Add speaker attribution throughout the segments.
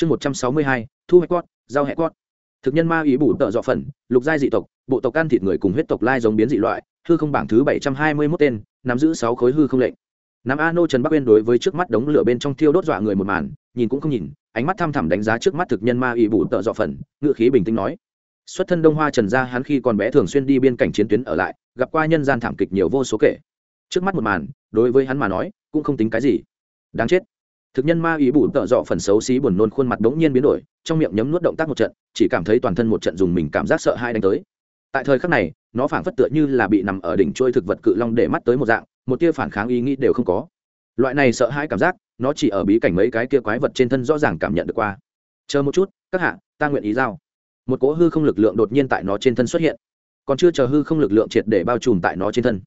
Speaker 1: chương một trăm sáu mươi hai thu hoạch quát giao hẹ quát thực nhân ma ý bủ tợ dọ phần lục giai dị tộc bộ tộc can thịt người cùng huyết tộc lai giống biến dị loại hư không bảng thứ bảy trăm hai mươi mốt tên nắm giữ sáu khối hư không lệnh nắm A Nô Trần Bắc Uyên đối với trước mắt đống lửa bên trong thiêu đốt dọa người một màn, nhìn cũng không nhìn, ánh mắt thăm thẳm đánh giá trước mắt thực nhân ma ý bủ tợ dọ phần, ngựa khí bình tĩnh nói: "Xuất thân Đông Hoa Trần gia hắn khi còn bé thường xuyên đi biên cảnh chiến tuyến ở lại, gặp qua nhân gian thảm kịch nhiều vô số kể. Trước mắt một màn, đối với hắn mà nói, cũng không tính cái gì. Đáng chết." Thực nhân ma ý bù tợ dọ phần xấu xí buồn nôn khuôn mặt đống nhiên biến đổi, trong miệng nhấm nuốt động tác một trận, chỉ cảm thấy toàn thân một trận dùng mình cảm giác sợ hãi đánh tới. Tại thời khắc này, nó phảng phất tựa như là bị nằm ở đỉnh trôi thực vật cự long để mắt tới một dạng, một tia phản kháng ý nghĩ đều không có. Loại này sợ hãi cảm giác nó chỉ ở bí cảnh mấy cái kia quái vật trên thân rõ ràng cảm nhận được qua. Chờ một chút các hạ ta nguyện ý giao. Một cỗ hư không lực lượng đột nhiên tại nó trên thân xuất hiện. Còn chưa chờ hư không lực lượng triệt để bao trùm tại nó trên thân.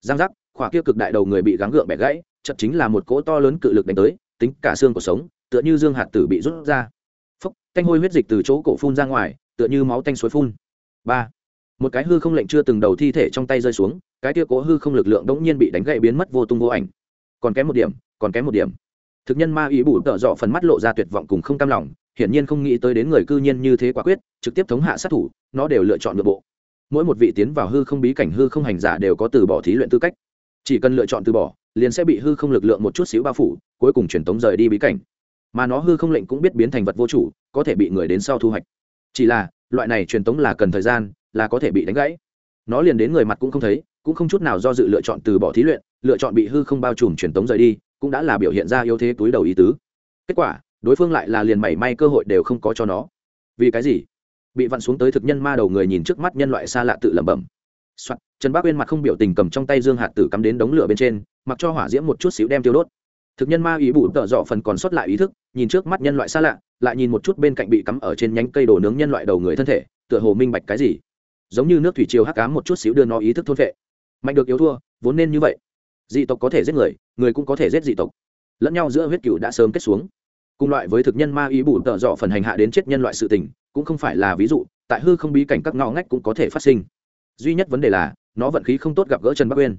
Speaker 1: Giang giác khỏa kia cực đại đầu người bị gắng gượng bẻ gãy chật chính là một cỗ to lớn cự lực đánh tới tính cả xương của sống, tựa như dương hạt tử bị rút ra. Phốc, canh hôi huyết dịch từ chỗ cổ phun ra ngoài, tựa như máu tanh suối phun. Ba, một cái hư không lệnh chưa từng đầu thi thể trong tay rơi xuống, cái tia cố hư không lực lượng đống nhiên bị đánh gậy biến mất vô tung vô ảnh. Còn kém một điểm, còn kém một điểm. Thực nhân ma ý bủ tợ dọ phần mắt lộ ra tuyệt vọng cùng không cam lòng, hiển nhiên không nghĩ tới đến người cư nhiên như thế quả quyết, trực tiếp thống hạ sát thủ, nó đều lựa chọn nội bộ. Mỗi một vị tiến vào hư không bí cảnh hư không hành giả đều có từ bỏ thí luyện tư cách. Chỉ cần lựa chọn từ bỏ liền sẽ bị hư không lực lượng một chút xíu bao phủ, cuối cùng truyền tống rời đi bí cảnh. Mà nó hư không lệnh cũng biết biến thành vật vô chủ, có thể bị người đến sau thu hoạch. Chỉ là, loại này truyền tống là cần thời gian, là có thể bị đánh gãy. Nó liền đến người mặt cũng không thấy, cũng không chút nào do dự lựa chọn từ bỏ thí luyện, lựa chọn bị hư không bao trùm truyền tống rời đi, cũng đã là biểu hiện ra yếu thế túi đầu ý tứ. Kết quả, đối phương lại là liền mảy may cơ hội đều không có cho nó. Vì cái gì? Bị vặn xuống tới thực nhân ma đầu người nhìn trước mắt nhân loại xa lạ tự lẩm bẩm. Soạn, trần bác uyên mặt không biểu tình cầm trong tay dương hạt tử cắm đến đống lửa bên trên mặc cho hỏa diễm một chút xíu đem tiêu đốt. Thực nhân ma ý bụ tợ dọ phần còn sót lại ý thức nhìn trước mắt nhân loại xa lạ lại nhìn một chút bên cạnh bị cắm ở trên nhánh cây đồ nướng nhân loại đầu người thân thể tựa hồ minh bạch cái gì. Giống như nước thủy triều hắc cám một chút xíu đưa nó ý thức thôn vệ mạnh được yếu thua vốn nên như vậy. Dị tộc có thể giết người người cũng có thể giết dị tộc. Lẫn nhau giữa huyết cừu đã sớm kết xuống. Cùng loại với thực nhân ma ý bù tợ dọ phần hành hạ đến chết nhân loại sự tình cũng không phải là ví dụ tại hư không bí cảnh các ngõ ngách cũng có thể phát sinh duy nhất vấn đề là, nó vận khí không tốt gặp gỡ trần bắc uyên.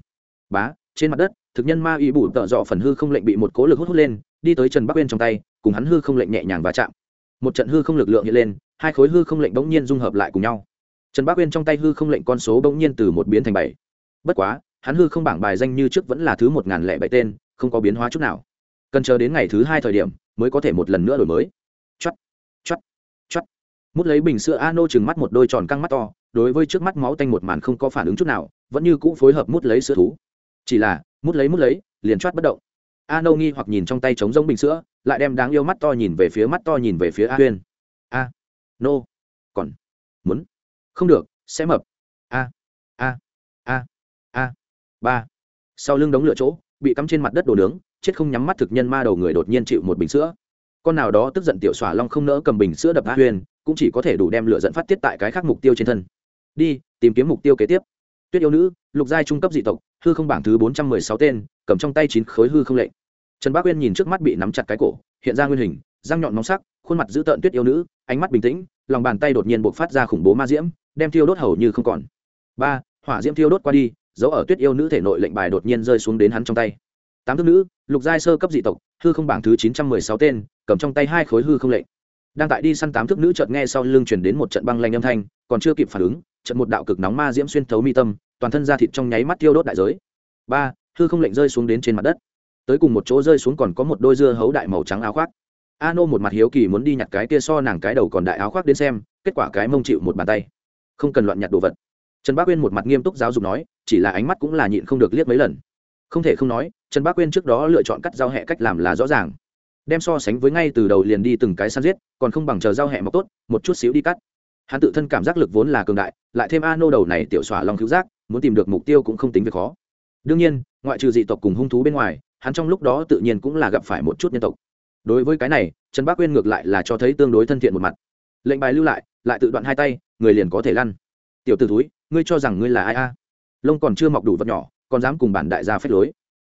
Speaker 1: Bá, trên mặt đất, thực nhân ma ý bù tợ dọ phần hư không lệnh bị một cố lực hút hút lên, đi tới trần bắc uyên trong tay, cùng hắn hư không lệnh nhẹ nhàng va chạm. Một trận hư không lực lượng hiện lên, hai khối hư không lệnh bỗng nhiên dung hợp lại cùng nhau. Trần bắc uyên trong tay hư không lệnh con số bỗng nhiên từ một biến thành bảy. Bất quá, hắn hư không bảng bài danh như trước vẫn là thứ một n g h n lẻ bảy tên, không có biến hóa chút nào. Cần chờ đến ngày thứ hai thời điểm, mới có thể một lần nữa đổi mới. Chắc mút lấy bình sữa a nô chừng mắt một đôi tròn căng mắt to, đối với trước mắt máu tanh một màn không có phản ứng chút nào, vẫn như cũ phối hợp mút lấy sữa thú. Chỉ là, mút lấy mút lấy, liền choát bất động. A nô nghi hoặc nhìn trong tay trống giống bình sữa, lại đem đáng yêu mắt to nhìn về phía mắt to nhìn về phía a huyên. A nô còn muốn? Không được, sẽ mập. A a a a. Ba. Sau lưng đống lửa chỗ, bị cắm trên mặt đất đồ nướng, chết không nhắm mắt thực nhân ma đầu người đột nhiên chịu một bình sữa con nào đó tức giận tiểu xỏa long không nỡ cầm bình sữa đập a huyền, cũng chỉ có thể đủ đem lửa dẫn phát tiết tại cái khác mục tiêu trên thân. Đi, tìm kiếm mục tiêu kế tiếp. Tuyết yêu nữ, lục giai trung cấp dị tộc, hư không bảng thứ bốn trăm mười sáu tên, cầm trong tay chín khối hư không lệnh. Trần bác uyên nhìn trước mắt bị nắm chặt cái cổ, hiện ra nguyên hình, răng nhọn nóng sắc, khuôn mặt dữ tợn tuyết yêu nữ, ánh mắt bình tĩnh, lòng bàn tay đột nhiên buộc phát ra khủng bố ma diễm, đem thiêu đốt hầu như không còn. Ba, hỏa diễm thiêu đốt qua đi, dấu ở tuyết yêu nữ thể nội lệnh bài đột nhiên rơi xuống đến hắn trong tay. Tám thức nữ, lục giai sơ cấp dị tộc, hư không bảng thứ chín trăm mười sáu tên cầm trong tay hai khối hư không lệnh. Đang tại đi săn tám thước nữ chợt nghe sau lưng chuyển đến một trận băng lanh âm thanh, còn chưa kịp phản ứng trận một đạo cực nóng ma diễm xuyên thấu mi tâm, toàn thân da thịt trong nháy mắt tiêu đốt đại giới. Ba, hư không lệnh rơi xuống đến trên mặt đất. Tới cùng một chỗ rơi xuống còn có một đôi dưa hấu đại màu trắng áo khoác. A nô một mặt hiếu kỳ muốn đi nhặt cái tia so nàng cái đầu còn đại áo khoác đến xem, kết quả cái mông chịu một bàn tay. Không cần loạn nhặt đồ vật. Trần bác uyên một mặt nghiêm túc giáo dục nói, chỉ là ánh mắt cũng là nhịn không được liếc mấy lần. Không thể không nói, trần bác uyên trước đó lựa chọn cắt giao hẹ cách làm là rõ ràng đem so sánh với ngay từ đầu liền đi từng cái săn giết, còn không bằng chờ giao hẹ mọc tốt, một chút xíu đi cắt. Hắn tự thân cảm giác lực vốn là cường đại, lại thêm a nô đầu này tiểu xỏa lòng cứu giác, muốn tìm được mục tiêu cũng không tính việc khó. Đương nhiên, ngoại trừ dị tộc cùng hung thú bên ngoài, hắn trong lúc đó tự nhiên cũng là gặp phải một chút nhân tộc. Đối với cái này, trần bác uyên ngược lại là cho thấy tương đối thân thiện một mặt. Lệnh bài lưu lại lại tự đoạn hai tay, người liền có thể lăn. Tiểu t ử túi ngươi cho rằng ngươi là ai a? Lông còn chưa mọc đủ vật nhỏ, còn dám cùng bản đại gia phép lối.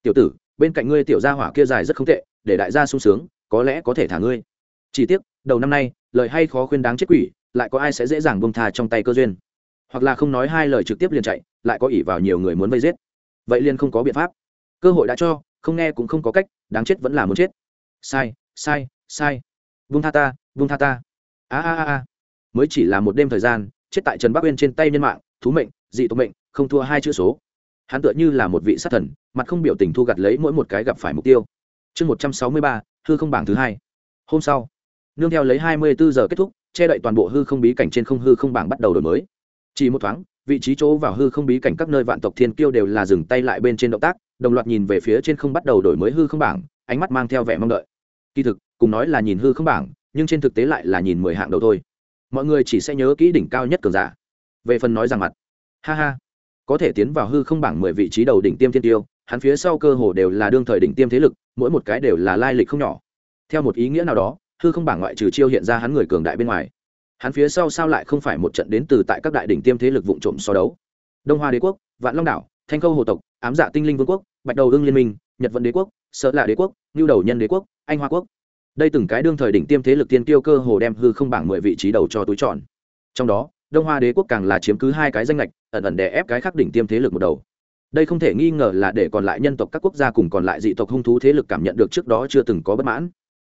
Speaker 1: Tiểu tử, bên cạnh ngươi tiểu gia hỏa kia dài rất không tệ để đại gia sung sướng, có lẽ có thể thả ngươi. Chỉ tiếc, đầu năm nay, lời hay khó khuyên đáng chết quỷ, lại có ai sẽ dễ dàng bông thà trong tay cơ duyên. Hoặc là không nói hai lời trực tiếp liền chạy, lại có ỷ vào nhiều người muốn vây giết. Vậy liền không có biện pháp. Cơ hội đã cho, không nghe cũng không có cách, đáng chết vẫn là muốn chết. Sai sai sai. Vung tha ta vung tha ta. A a a. Mới chỉ là một đêm thời gian, chết tại trần bắc uyên trên tay nhân mạng, thú mệnh, dị tộc mệnh, không thua hai chữ số. Hắn tựa như là một vị sát thần, mặt không biểu tình thu gặt lấy mỗi một cái gặp phải mục tiêu chương một trăm sáu mươi ba, hư không bảng thứ hai. Hôm sau, nương theo lấy hai mươi bốn giờ kết thúc, che đậy toàn bộ hư không bí cảnh trên không hư không bảng bắt đầu đổi mới. Chỉ một thoáng, vị trí chỗ vào hư không bí cảnh các nơi vạn tộc thiên kiêu đều là dừng tay lại bên trên động tác, đồng loạt nhìn về phía trên không bắt đầu đổi mới hư không bảng, ánh mắt mang theo vẻ mong đợi. Kỳ thực, cùng nói là nhìn hư không bảng, nhưng trên thực tế lại là nhìn mười hạng đầu thôi. Mọi người chỉ sẽ nhớ kỹ đỉnh cao nhất cường giả. Về phần nói rằng mặt, ha ha, có thể tiến vào hư không bảng mười vị trí đầu đỉnh tiêm thiên tiêu, hắn phía sau cơ hồ đều là đương thời đỉnh tiêm thế lực mỗi một cái đều là lai lịch không nhỏ. Theo một ý nghĩa nào đó, hư không bảng ngoại trừ chiêu hiện ra hắn người cường đại bên ngoài. Hắn phía sau sao lại không phải một trận đến từ tại các đại đỉnh tiêm thế lực vụ trộm so đấu? Đông hoa đế quốc, vạn long đảo, thanh khâu hồ tộc, ám dạ tinh linh vương quốc, bạch đầu hưng liên minh, nhật vận đế quốc, sợ lạ đế quốc ngưu đầu nhân đế quốc, anh hoa quốc. Đây từng cái đương thời đỉnh tiêm thế lực tiên tiêu cơ hồ đem hư không bảng mười vị trí đầu cho túi tròn trong đó, đông hoa đế quốc càng là chiếm cứ hai cái danh lệch ẩn ẩn đè ép cái khác đỉnh tiêm thế lực một đầu đây không thể nghi ngờ là để còn lại nhân tộc các quốc gia cùng còn lại dị tộc hung thú thế lực cảm nhận được trước đó chưa từng có bất mãn.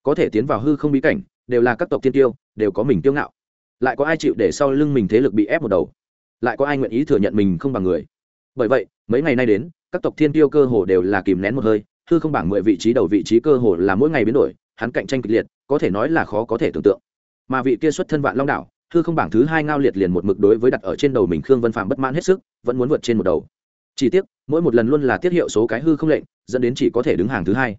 Speaker 1: Có thể tiến vào hư không bí cảnh, đều là các tộc tiên tiêu, đều có mình tiêu ngạo. Lại có ai chịu để sau lưng mình thế lực bị ép một đầu? Lại có ai nguyện ý thừa nhận mình không bằng người? Bởi vậy, mấy ngày nay đến, các tộc thiên tiêu cơ hồ đều là kìm nén một hơi, hư không bảng mười vị trí đầu vị trí cơ hồ là mỗi ngày biến đổi, hắn cạnh tranh kịch liệt, có thể nói là khó có thể tưởng tượng. Mà vị kia xuất thân vạn long đảo, hư không bảng thứ hai ngao liệt liền một mực đối với đặt ở trên đầu mình khương vân phạm bất mãn hết sức, vẫn muốn vượt trên một đầu chỉ tiếc, mỗi một lần luôn là tiết hiệu số cái hư không lệnh, dẫn đến chỉ có thể đứng hàng thứ hai.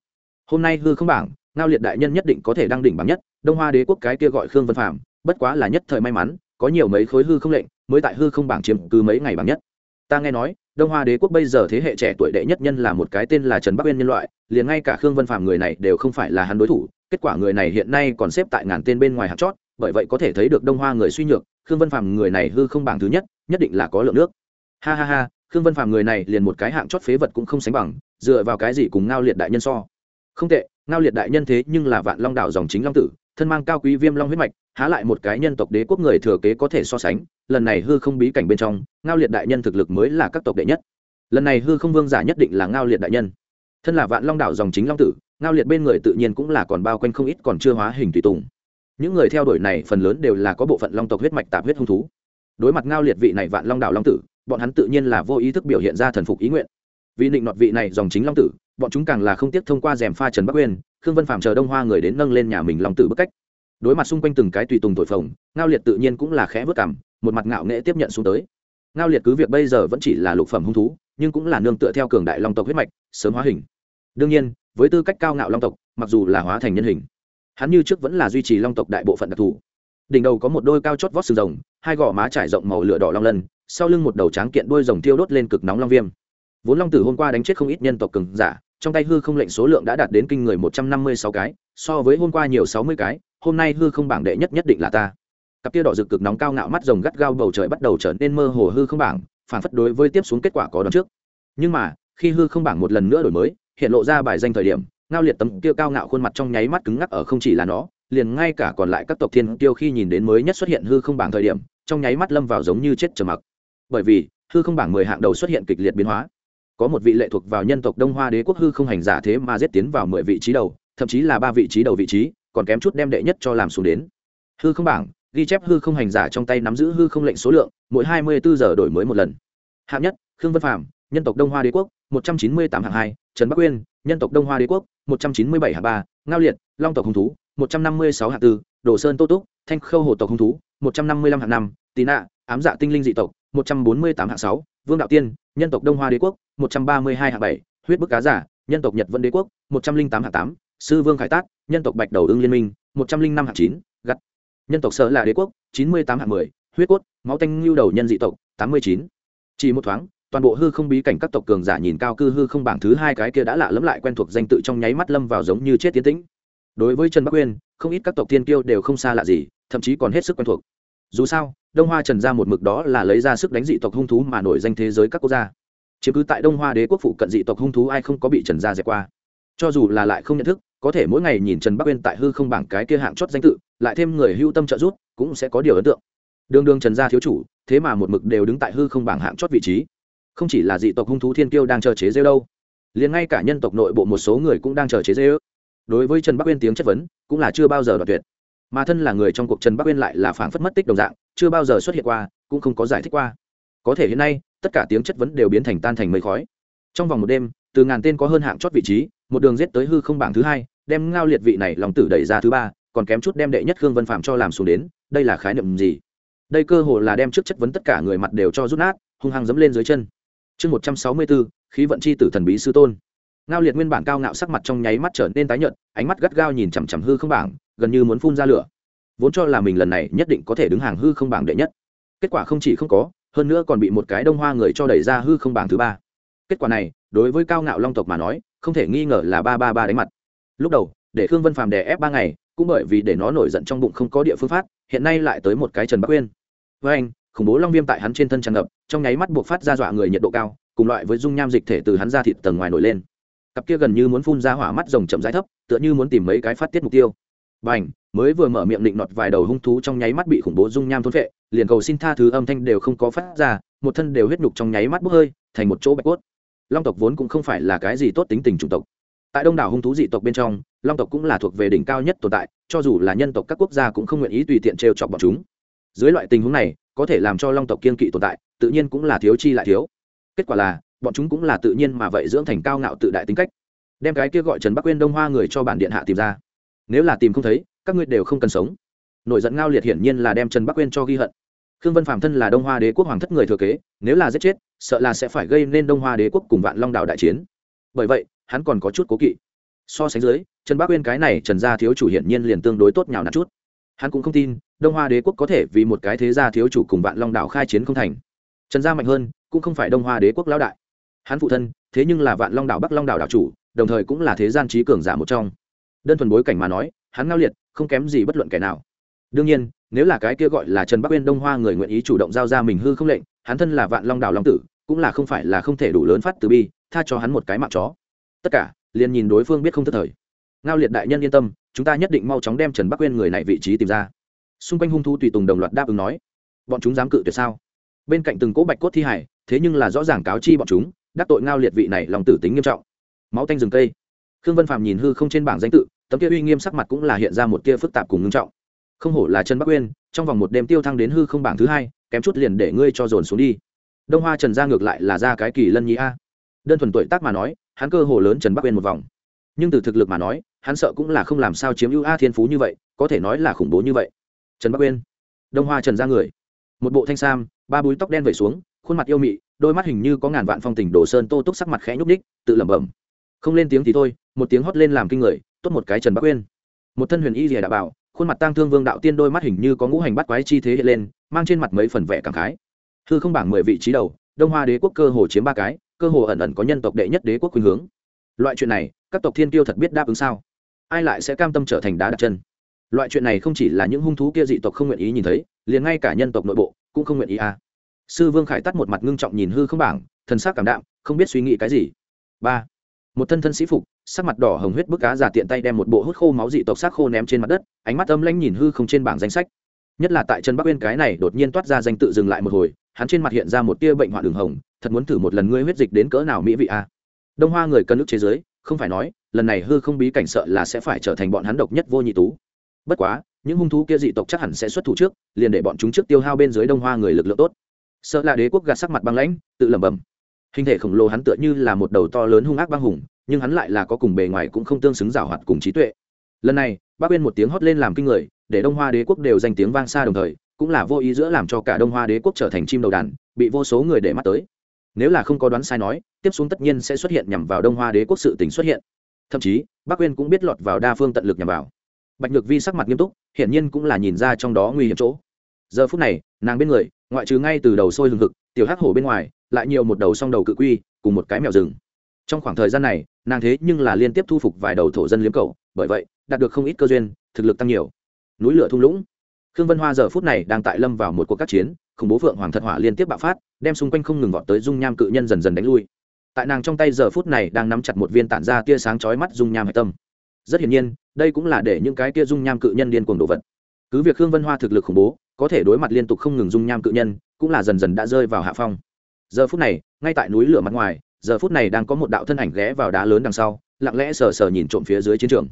Speaker 1: Hôm nay hư không bảng, ngao liệt đại nhân nhất định có thể đăng đỉnh bảng nhất, đông hoa đế quốc cái kia gọi khương vân phạm bất quá là nhất thời may mắn, có nhiều mấy khối hư không lệnh, mới tại hư không bảng chiếm cứ mấy ngày bảng nhất. Ta nghe nói, đông hoa đế quốc bây giờ thế hệ trẻ tuổi đệ nhất nhân là một cái tên là trần bắc uyên nhân loại, liền ngay cả khương vân phạm người này đều không phải là hắn đối thủ, kết quả người này hiện nay còn xếp tại ngàn tên bên ngoài hạt chót, bởi vậy có thể thấy được đông hoa người suy nhược, khương vân phạm người này hư không bảng thứ nhất nhất định là có lượng nước. Ha ha ha khương vân phạm người này liền một cái hạng chót phế vật cũng không sánh bằng, dựa vào cái gì cùng ngao liệt đại nhân so? Không tệ, ngao liệt đại nhân thế nhưng là vạn long đạo dòng chính long tử, thân mang cao quý viêm long huyết mạch, há lại một cái nhân tộc đế quốc người thừa kế có thể so sánh, lần này hư không bí cảnh bên trong, ngao liệt đại nhân thực lực mới là các tộc đệ nhất. Lần này hư không vương giả nhất định là ngao liệt đại nhân. Thân là vạn long đảo dòng chính long tử, ngao liệt bên người tự nhiên cũng là còn bao quanh không ít còn chưa hóa hình tùy tùng. Những người theo đuổi này phần lớn đều là có bộ phận long tộc huyết mạch tạp huyết hung thú. Đối mặt ngao liệt vị này vạn long đảo long tử bọn hắn tự nhiên là vô ý thức biểu hiện ra thần phục ý nguyện. Vì định nọt vị này dòng chính long tử, bọn chúng càng là không tiếc thông qua rèm pha trần bắc uyên, khương vân phạm chờ đông hoa người đến nâng lên nhà mình long tử bức cách. Đối mặt xung quanh từng cái tùy tùng thổi phồng, ngao liệt tự nhiên cũng là khẽ vất cảm, một mặt ngạo nghệ tiếp nhận xuống tới. Ngao liệt cứ việc bây giờ vẫn chỉ là lục phẩm hung thú, nhưng cũng là nương tựa theo cường đại long tộc huyết mạch, sớm hóa hình. Đương nhiên, với tư cách cao ngạo long tộc, mặc dù là hóa thành nhân hình, hắn như trước vẫn là duy trì long tộc đại bộ phận đặc thù. Đỉnh đầu có một đôi cao chót vót sừng rồng, hai gò má trải rộng màu lửa đỏ long lân sau lưng một đầu tráng kiện đuôi rồng tiêu đốt lên cực nóng long viêm. Vốn long tử hôm qua đánh chết không ít nhân tộc cường giả, trong tay hư không lệnh số lượng đã đạt đến kinh người một trăm năm mươi sáu cái, so với hôm qua nhiều sáu mươi cái, hôm nay hư không bảng đệ nhất nhất định là ta. Cặp kia đỏ rực cực nóng cao ngạo mắt rồng gắt gao bầu trời bắt đầu trở nên mơ hồ hư không bảng phản phất đối với tiếp xuống kết quả có đón trước. Nhưng mà, khi hư không bảng một lần nữa đổi mới, hiện lộ ra bài danh thời điểm, ngao liệt tấm kia cao ngạo khuôn mặt trong nháy mắt cứng ngắc ở không chỉ là nó, liền ngay cả còn lại các tộc thiên tiêu khi nhìn đến mới nhất xuất hiện hư không bảng thời điểm, trong nháy mắt lâm vào giống như chết trầm mặc bởi vì, hư không bảng mười hạng đầu xuất hiện kịch liệt biến hóa. Có một vị lệ thuộc vào nhân tộc đông hoa đế quốc hư không hành giả thế mà giết tiến vào mười vị trí đầu, thậm chí là ba vị trí đầu vị trí, còn kém chút đem đệ nhất cho làm xuống đến. Hư không bảng, ghi chép hư không hành giả trong tay nắm giữ hư không lệnh số lượng, mỗi hai mươi bốn giờ đổi mới một lần. Hạng nhất, khương vân phạm nhân tộc đông hoa đế quốc, một trăm chín mươi tám hạng hai, trần bắc uyên, nhân tộc đông hoa đế quốc, một trăm chín mươi bảy hạng ba, ngao liệt, long tộc hùng thú, một trăm năm mươi sáu hạng tư, đồ sơn tô túc, thanh khâu hồ tộc hùng thú, một trăm năm mươi lăm hạng năm Tín nạ, ám dạ tinh linh dị tộc một trăm bốn mươi tám hạng sáu, vương đạo tiên, nhân tộc đông hoa đế quốc, một trăm ba mươi hai hạng bảy, huyết bức cá giả, nhân tộc nhật vân đế quốc, một trăm linh tám hạng tám, sư vương khải tác nhân tộc bạch đầu ưng liên minh, một trăm linh năm hạng chín gặt nhân tộc sở là đế quốc, chín mươi tám hạng mười, huyết cốt, máu tanh lưu đầu nhân dị tộc, tám mươi chín. Chỉ một thoáng, toàn bộ hư không bí cảnh các tộc cường giả nhìn cao cư hư không bảng thứ hai cái kia đã lạ lẫm lại quen thuộc danh tự trong nháy mắt lâm vào giống như chết tiến tĩnh. Đối với trần bắc uyên, không ít các tộc tiên kiêu đều không xa lạ gì, thậm chí còn hết sức quen thuộc dù sao, đông hoa trần ra một mực đó là lấy ra sức đánh dị tộc hung thú mà nổi danh thế giới các quốc gia. Chứ cứ tại đông hoa đế quốc phụ cận dị tộc hung thú ai không có bị trần gia dẹp qua. Cho dù là lại không nhận thức, có thể mỗi ngày nhìn trần bắc uyên tại hư không bảng cái kia hạng chót danh tự, lại thêm người hưu tâm trợ giúp, cũng sẽ có điều ấn tượng. Đương đương trần gia thiếu chủ, thế mà một mực đều đứng tại hư không bảng hạng chót vị trí. Không chỉ là dị tộc hung thú thiên kiêu đang chờ chế rêu đâu, liền ngay cả nhân tộc nội bộ một số người cũng đang chờ chế rêu đối với trần bắc uyên tiếng chất vấn, cũng là chưa bao giờ đoạt tuyệt mà thân là người trong cuộc trần bắc uyên lại là phảng phất mất tích đồng dạng, chưa bao giờ xuất hiện qua, cũng không có giải thích qua. Có thể hiện nay, tất cả tiếng chất vấn đều biến thành tan thành mây khói. Trong vòng một đêm, từ ngàn tên có hơn hạng chót vị trí, một đường giết tới hư không bảng thứ hai, đem ngao liệt vị này lòng tử đẩy ra thứ ba, còn kém chút đem đệ nhất khương vân phạm cho làm xuống đến, đây là khái niệm gì? Đây cơ hồ là đem trước chất vấn tất cả người mặt đều cho rút nát, hung hăng dẫm lên dưới chân. Chương một trăm sáu mươi bốn khí vận c h i tử thần bí sư tôn ngao liệt nguyên bản cao ngạo sắc mặt trong nháy mắt trở nên tái nhợt, ánh mắt gắt gao nhìn chằm chằm hư không bảng, gần như muốn phun ra lửa. Vốn cho là mình lần này nhất định có thể đứng hàng hư không bảng đệ nhất. Kết quả không chỉ không có, hơn nữa còn bị một cái đông hoa người cho đẩy ra hư không bảng thứ ba. Kết quả này, đối với cao ngạo long tộc mà nói, không thể nghi ngờ là ba ba ba đánh mặt. Lúc đầu, để khương vân phàm đè ép ba ngày, cũng bởi vì để nó nổi giận trong bụng không có địa phương phát, hiện nay lại tới một cái trần bắc quyên. Với anh, khủng bố long viêm tại hắn trên thân tràn ngập, trong nháy mắt buộc phát ra dọa người nhiệt độ cao, cùng loại với dung nham dịch thể từ hắn ra thịt tầng ngoài nổi lên cặp kia gần như muốn phun ra hỏa mắt rồng chậm rãi thấp tựa như muốn tìm mấy cái phát tiết mục tiêu Bành, mới vừa mở miệng định nọt vài đầu hung thú trong nháy mắt bị khủng bố dung nham thôn phệ, liền cầu xin tha thứ âm thanh đều không có phát ra, một thân đều huyết nhục trong nháy mắt bốc hơi, thành một chỗ bạch cốt. Long tộc vốn cũng không phải là cái gì tốt tính tình chủng tộc. Tại đông đảo hung thú dị tộc bên trong, long tộc cũng là thuộc về đỉnh cao nhất tồn tại, cho dù là nhân tộc các quốc gia cũng không nguyện ý tùy tiện trêu chọc bọn chúng. Dưới loại tình huống này, có thể làm cho long tộc kiên kỵ tồn tại, tự nhiên cũng là thiếu chi lại thiếu. Kết quả là, bọn chúng cũng là tự nhiên mà vậy dưỡng thành cao ngạo tự đại tính cách. Đem cái kia gọi Trần Bắc Uyên Đông Hoa người cho bản điện hạ tìm ra. Nếu là tìm không thấy, các ngươi đều không cần sống. Nổi giận ngao liệt hiển nhiên là đem trần bắc quên cho ghi hận. Khương vân phạm thân là đông hoa đế quốc hoàng thất người thừa kế nếu là giết chết sợ là sẽ phải gây nên đông hoa đế quốc cùng vạn long đạo đại chiến. Bởi vậy hắn còn có chút cố kỵ. So sánh dưới trần bắc quên cái này trần gia thiếu chủ hiển nhiên liền tương đối tốt nhào nạt chút. Hắn cũng không tin đông hoa đế quốc có thể vì một cái thế gia thiếu chủ cùng vạn long đạo khai chiến không thành. Trần gia mạnh hơn cũng không phải đông hoa đế quốc lão đại hắn phụ thân, thế nhưng là vạn long đạo bắc long đạo đạo chủ, đồng thời cũng là thế gian trí cường giả một trong. Đơn thuần bối cảnh mà nói, hắn ngao liệt, không kém gì bất luận kẻ nào. Đương nhiên, nếu là cái kia gọi là trần bắc uyên đông hoa người nguyện ý chủ động giao ra mình hư không lệnh, hắn thân là vạn long đảo long tử, cũng là không phải là không thể đủ lớn phát từ bi, tha cho hắn một cái mạng chó. Tất cả, liền nhìn đối phương biết không thất thời. Ngao liệt đại nhân yên tâm, chúng ta nhất định mau chóng đem trần bắc uyên người này vị trí tìm ra. Xung quanh hung thu tùy tùng đồng loạt đáp ứng nói, bọn chúng dám cự tuyệt sao? Bên cạnh từng cỗ bạch cốt thi hải, thế nhưng là rõ ràng cáo chi bọn chúng đắc tội ngao liệt vị này lòng tử tính nghiêm trọng. Máu tanh rừng cây. Khương vân phạm nhìn hư không trên bảng danh tự, tấm kia uy nghiêm sắc mặt cũng là hiện ra một kia phức tạp cùng ngưng trọng. Không hổ là trần bắc uyên, trong vòng một đêm tiêu thăng đến hư không bảng thứ hai, kém chút liền để ngươi cho dồn xuống đi. Đông hoa trần ra ngược lại là ra cái kỳ lân nhí a. Đơn thuần tuổi tác mà nói, hắn cơ hồ lớn trần bắc uyên một vòng. Nhưng từ thực lực mà nói, hắn sợ cũng là không làm sao chiếm ưu a thiên phú như vậy, có thể nói là khủng bố như vậy. Trần bắc uyên. Đông hoa trần ra người. Một bộ thanh sam, ba búi tóc đen vẩy xuống khuôn mặt yêu mị, đôi mắt hình như có ngàn vạn phong tình đồ sơn tô túc sắc mặt khẽ nhúc ních tự lẩm bẩm. Không lên tiếng thì thôi, một tiếng hót lên làm kinh người, tốt một cái trần bắc uyên. Một thân huyền y rìa đã bảo, khuôn mặt tang thương vương đạo tiên đôi mắt hình như có ngũ hành bắt quái chi thế hiện lên, mang trên mặt mấy phần vẻ cảm khái. Hư không bảng mười vị trí đầu, đông hoa đế quốc cơ hồ chiếm ba cái, cơ hồ ẩn ẩn có nhân tộc đệ nhất đế quốc khuynh hướng. Loại chuyện này, các tộc thiên tiêu thật biết đáp ứng sao? Ai lại sẽ cam tâm trở thành đá đặt chân? Loại chuyện này không chỉ là những hung thú kia dị tộc không nguyện ý nhìn thấy, liền ngay cả nhân tộc nội bộ cũng không nguyện ý à? Sư vương khải tắt một mặt ngưng trọng nhìn hư không bảng, thần sắc cảm đạm, không biết suy nghĩ cái gì. Ba. Một thân thân sĩ phục, sắc mặt đỏ hồng huyết bức cá giả tiện tay đem một bộ hút khô máu dị tộc xác khô ném trên mặt đất, ánh mắt âm lãnh nhìn hư không trên bảng danh sách. Nhất là tại chân bắc uyên cái này đột nhiên toát ra danh tự dừng lại một hồi, hắn trên mặt hiện ra một tia bệnh hoạn đường hồng, thật muốn thử một lần ngươi huyết dịch đến cỡ nào mỹ vị a đông hoa người cân nước chế giới, không phải nói, lần này hư không bí cảnh sợ là sẽ phải trở thành bọn hắn độc nhất vô nhị tú. Bất quá, những hung thú kia dị tộc chắc hẳn sẽ xuất thủ trước, liền để bọn chúng trước tiêu hao bên dưới đông hoa người lực lượng tốt sợ là đế quốc gạt sắc mặt băng lãnh, tự lẩm bẩm. Hình thể khổng lồ hắn tựa như là một đầu to lớn hung ác băng hùng, nhưng hắn lại là có cùng bề ngoài cũng không tương xứng rào hoạt cùng trí tuệ. Lần này, bác bên một tiếng hót lên làm kinh người, để đông hoa đế quốc đều danh tiếng vang xa đồng thời, cũng là vô ý giữa làm cho cả đông hoa đế quốc trở thành chim đầu đàn, bị vô số người để mắt tới. Nếu là không có đoán sai nói, tiếp xuống tất nhiên sẽ xuất hiện nhằm vào đông hoa đế quốc sự tình xuất hiện. Thậm chí, bác quyên cũng biết lọt vào đa phương tận lực nhằm vào. Bạch nhược vi sắc mặt nghiêm túc, hiển nhiên cũng là nhìn ra trong đó nguy hiểm chỗ. Giờ phút này, nàng bên người ngoại trừ ngay từ đầu sôi hừng hực, tiểu hắc hổ bên ngoài, lại nhiều một đầu song đầu cự quy, cùng một cái mèo rừng. Trong khoảng thời gian này, nàng thế nhưng là liên tiếp thu phục vài đầu thổ dân liếm cầu bởi vậy, đạt được không ít cơ duyên, thực lực tăng nhiều. Núi lửa thung lũng. Khương vân hoa giờ phút này đang tại lâm vào một cuộc các chiến, khủng bố phượng hoàng thật hỏa liên tiếp bạo phát, đem xung quanh không ngừng vọt tới dung nham cự nhân dần dần đánh lui. Tại nàng trong tay giờ phút này đang nắm chặt một viên tản ra tia sáng chói mắt dung nham hạch tâm. Rất hiển nhiên, đây cũng là để những cái tia dung nham cự nhân điên cuồng đồ vật. Cứ việc khương vân hoa thực lực khủng bố có thể đối mặt liên tục không ngừng dung nham cự nhân, cũng là dần dần đã rơi vào hạ phong. Giờ phút này, ngay tại núi lửa mặt ngoài, giờ phút này đang có một đạo thân ảnh ghé vào đá lớn đằng sau, lặng lẽ sờ sờ nhìn trộm phía dưới chiến trường.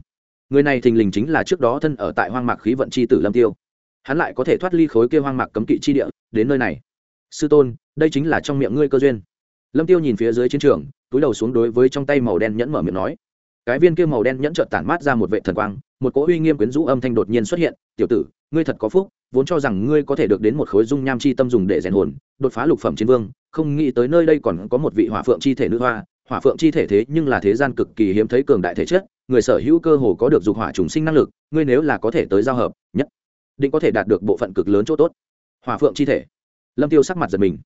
Speaker 1: Người này thình lình chính là trước đó thân ở tại hoang mạc khí vận c h i tử lâm tiêu. Hắn lại có thể thoát ly khối kia hoang mạc cấm kỵ chi địa, đến nơi này. Sư tôn, đây chính là trong miệng ngươi cơ duyên. Lâm tiêu nhìn phía dưới chiến trường, túi đầu xuống đối với trong tay màu đen nhẫn mở miệng nói. Cái viên kia màu đen nhẫn trợt tản mát ra một vệ thần quang, một cỗ uy nghiêm quyến rũ âm thanh đột nhiên xuất hiện. Tiểu tử, ngươi thật có phúc vốn cho rằng ngươi có thể được đến một khối dung nham chi tâm dùng để rèn hồn, đột phá lục phẩm chiến vương, không nghĩ tới nơi đây còn có một vị hỏa phượng chi thể nữ hoa. Hỏa phượng chi thể thế nhưng là thế gian cực kỳ hiếm thấy cường đại thể chất, người sở hữu cơ hồ có được dục hỏa trùng sinh năng lực, ngươi nếu là có thể tới giao hợp, nhất định có thể đạt được bộ phận cực lớn chỗ tốt. Hỏa phượng chi thể. Lâm tiêu sắc mặt giật mình.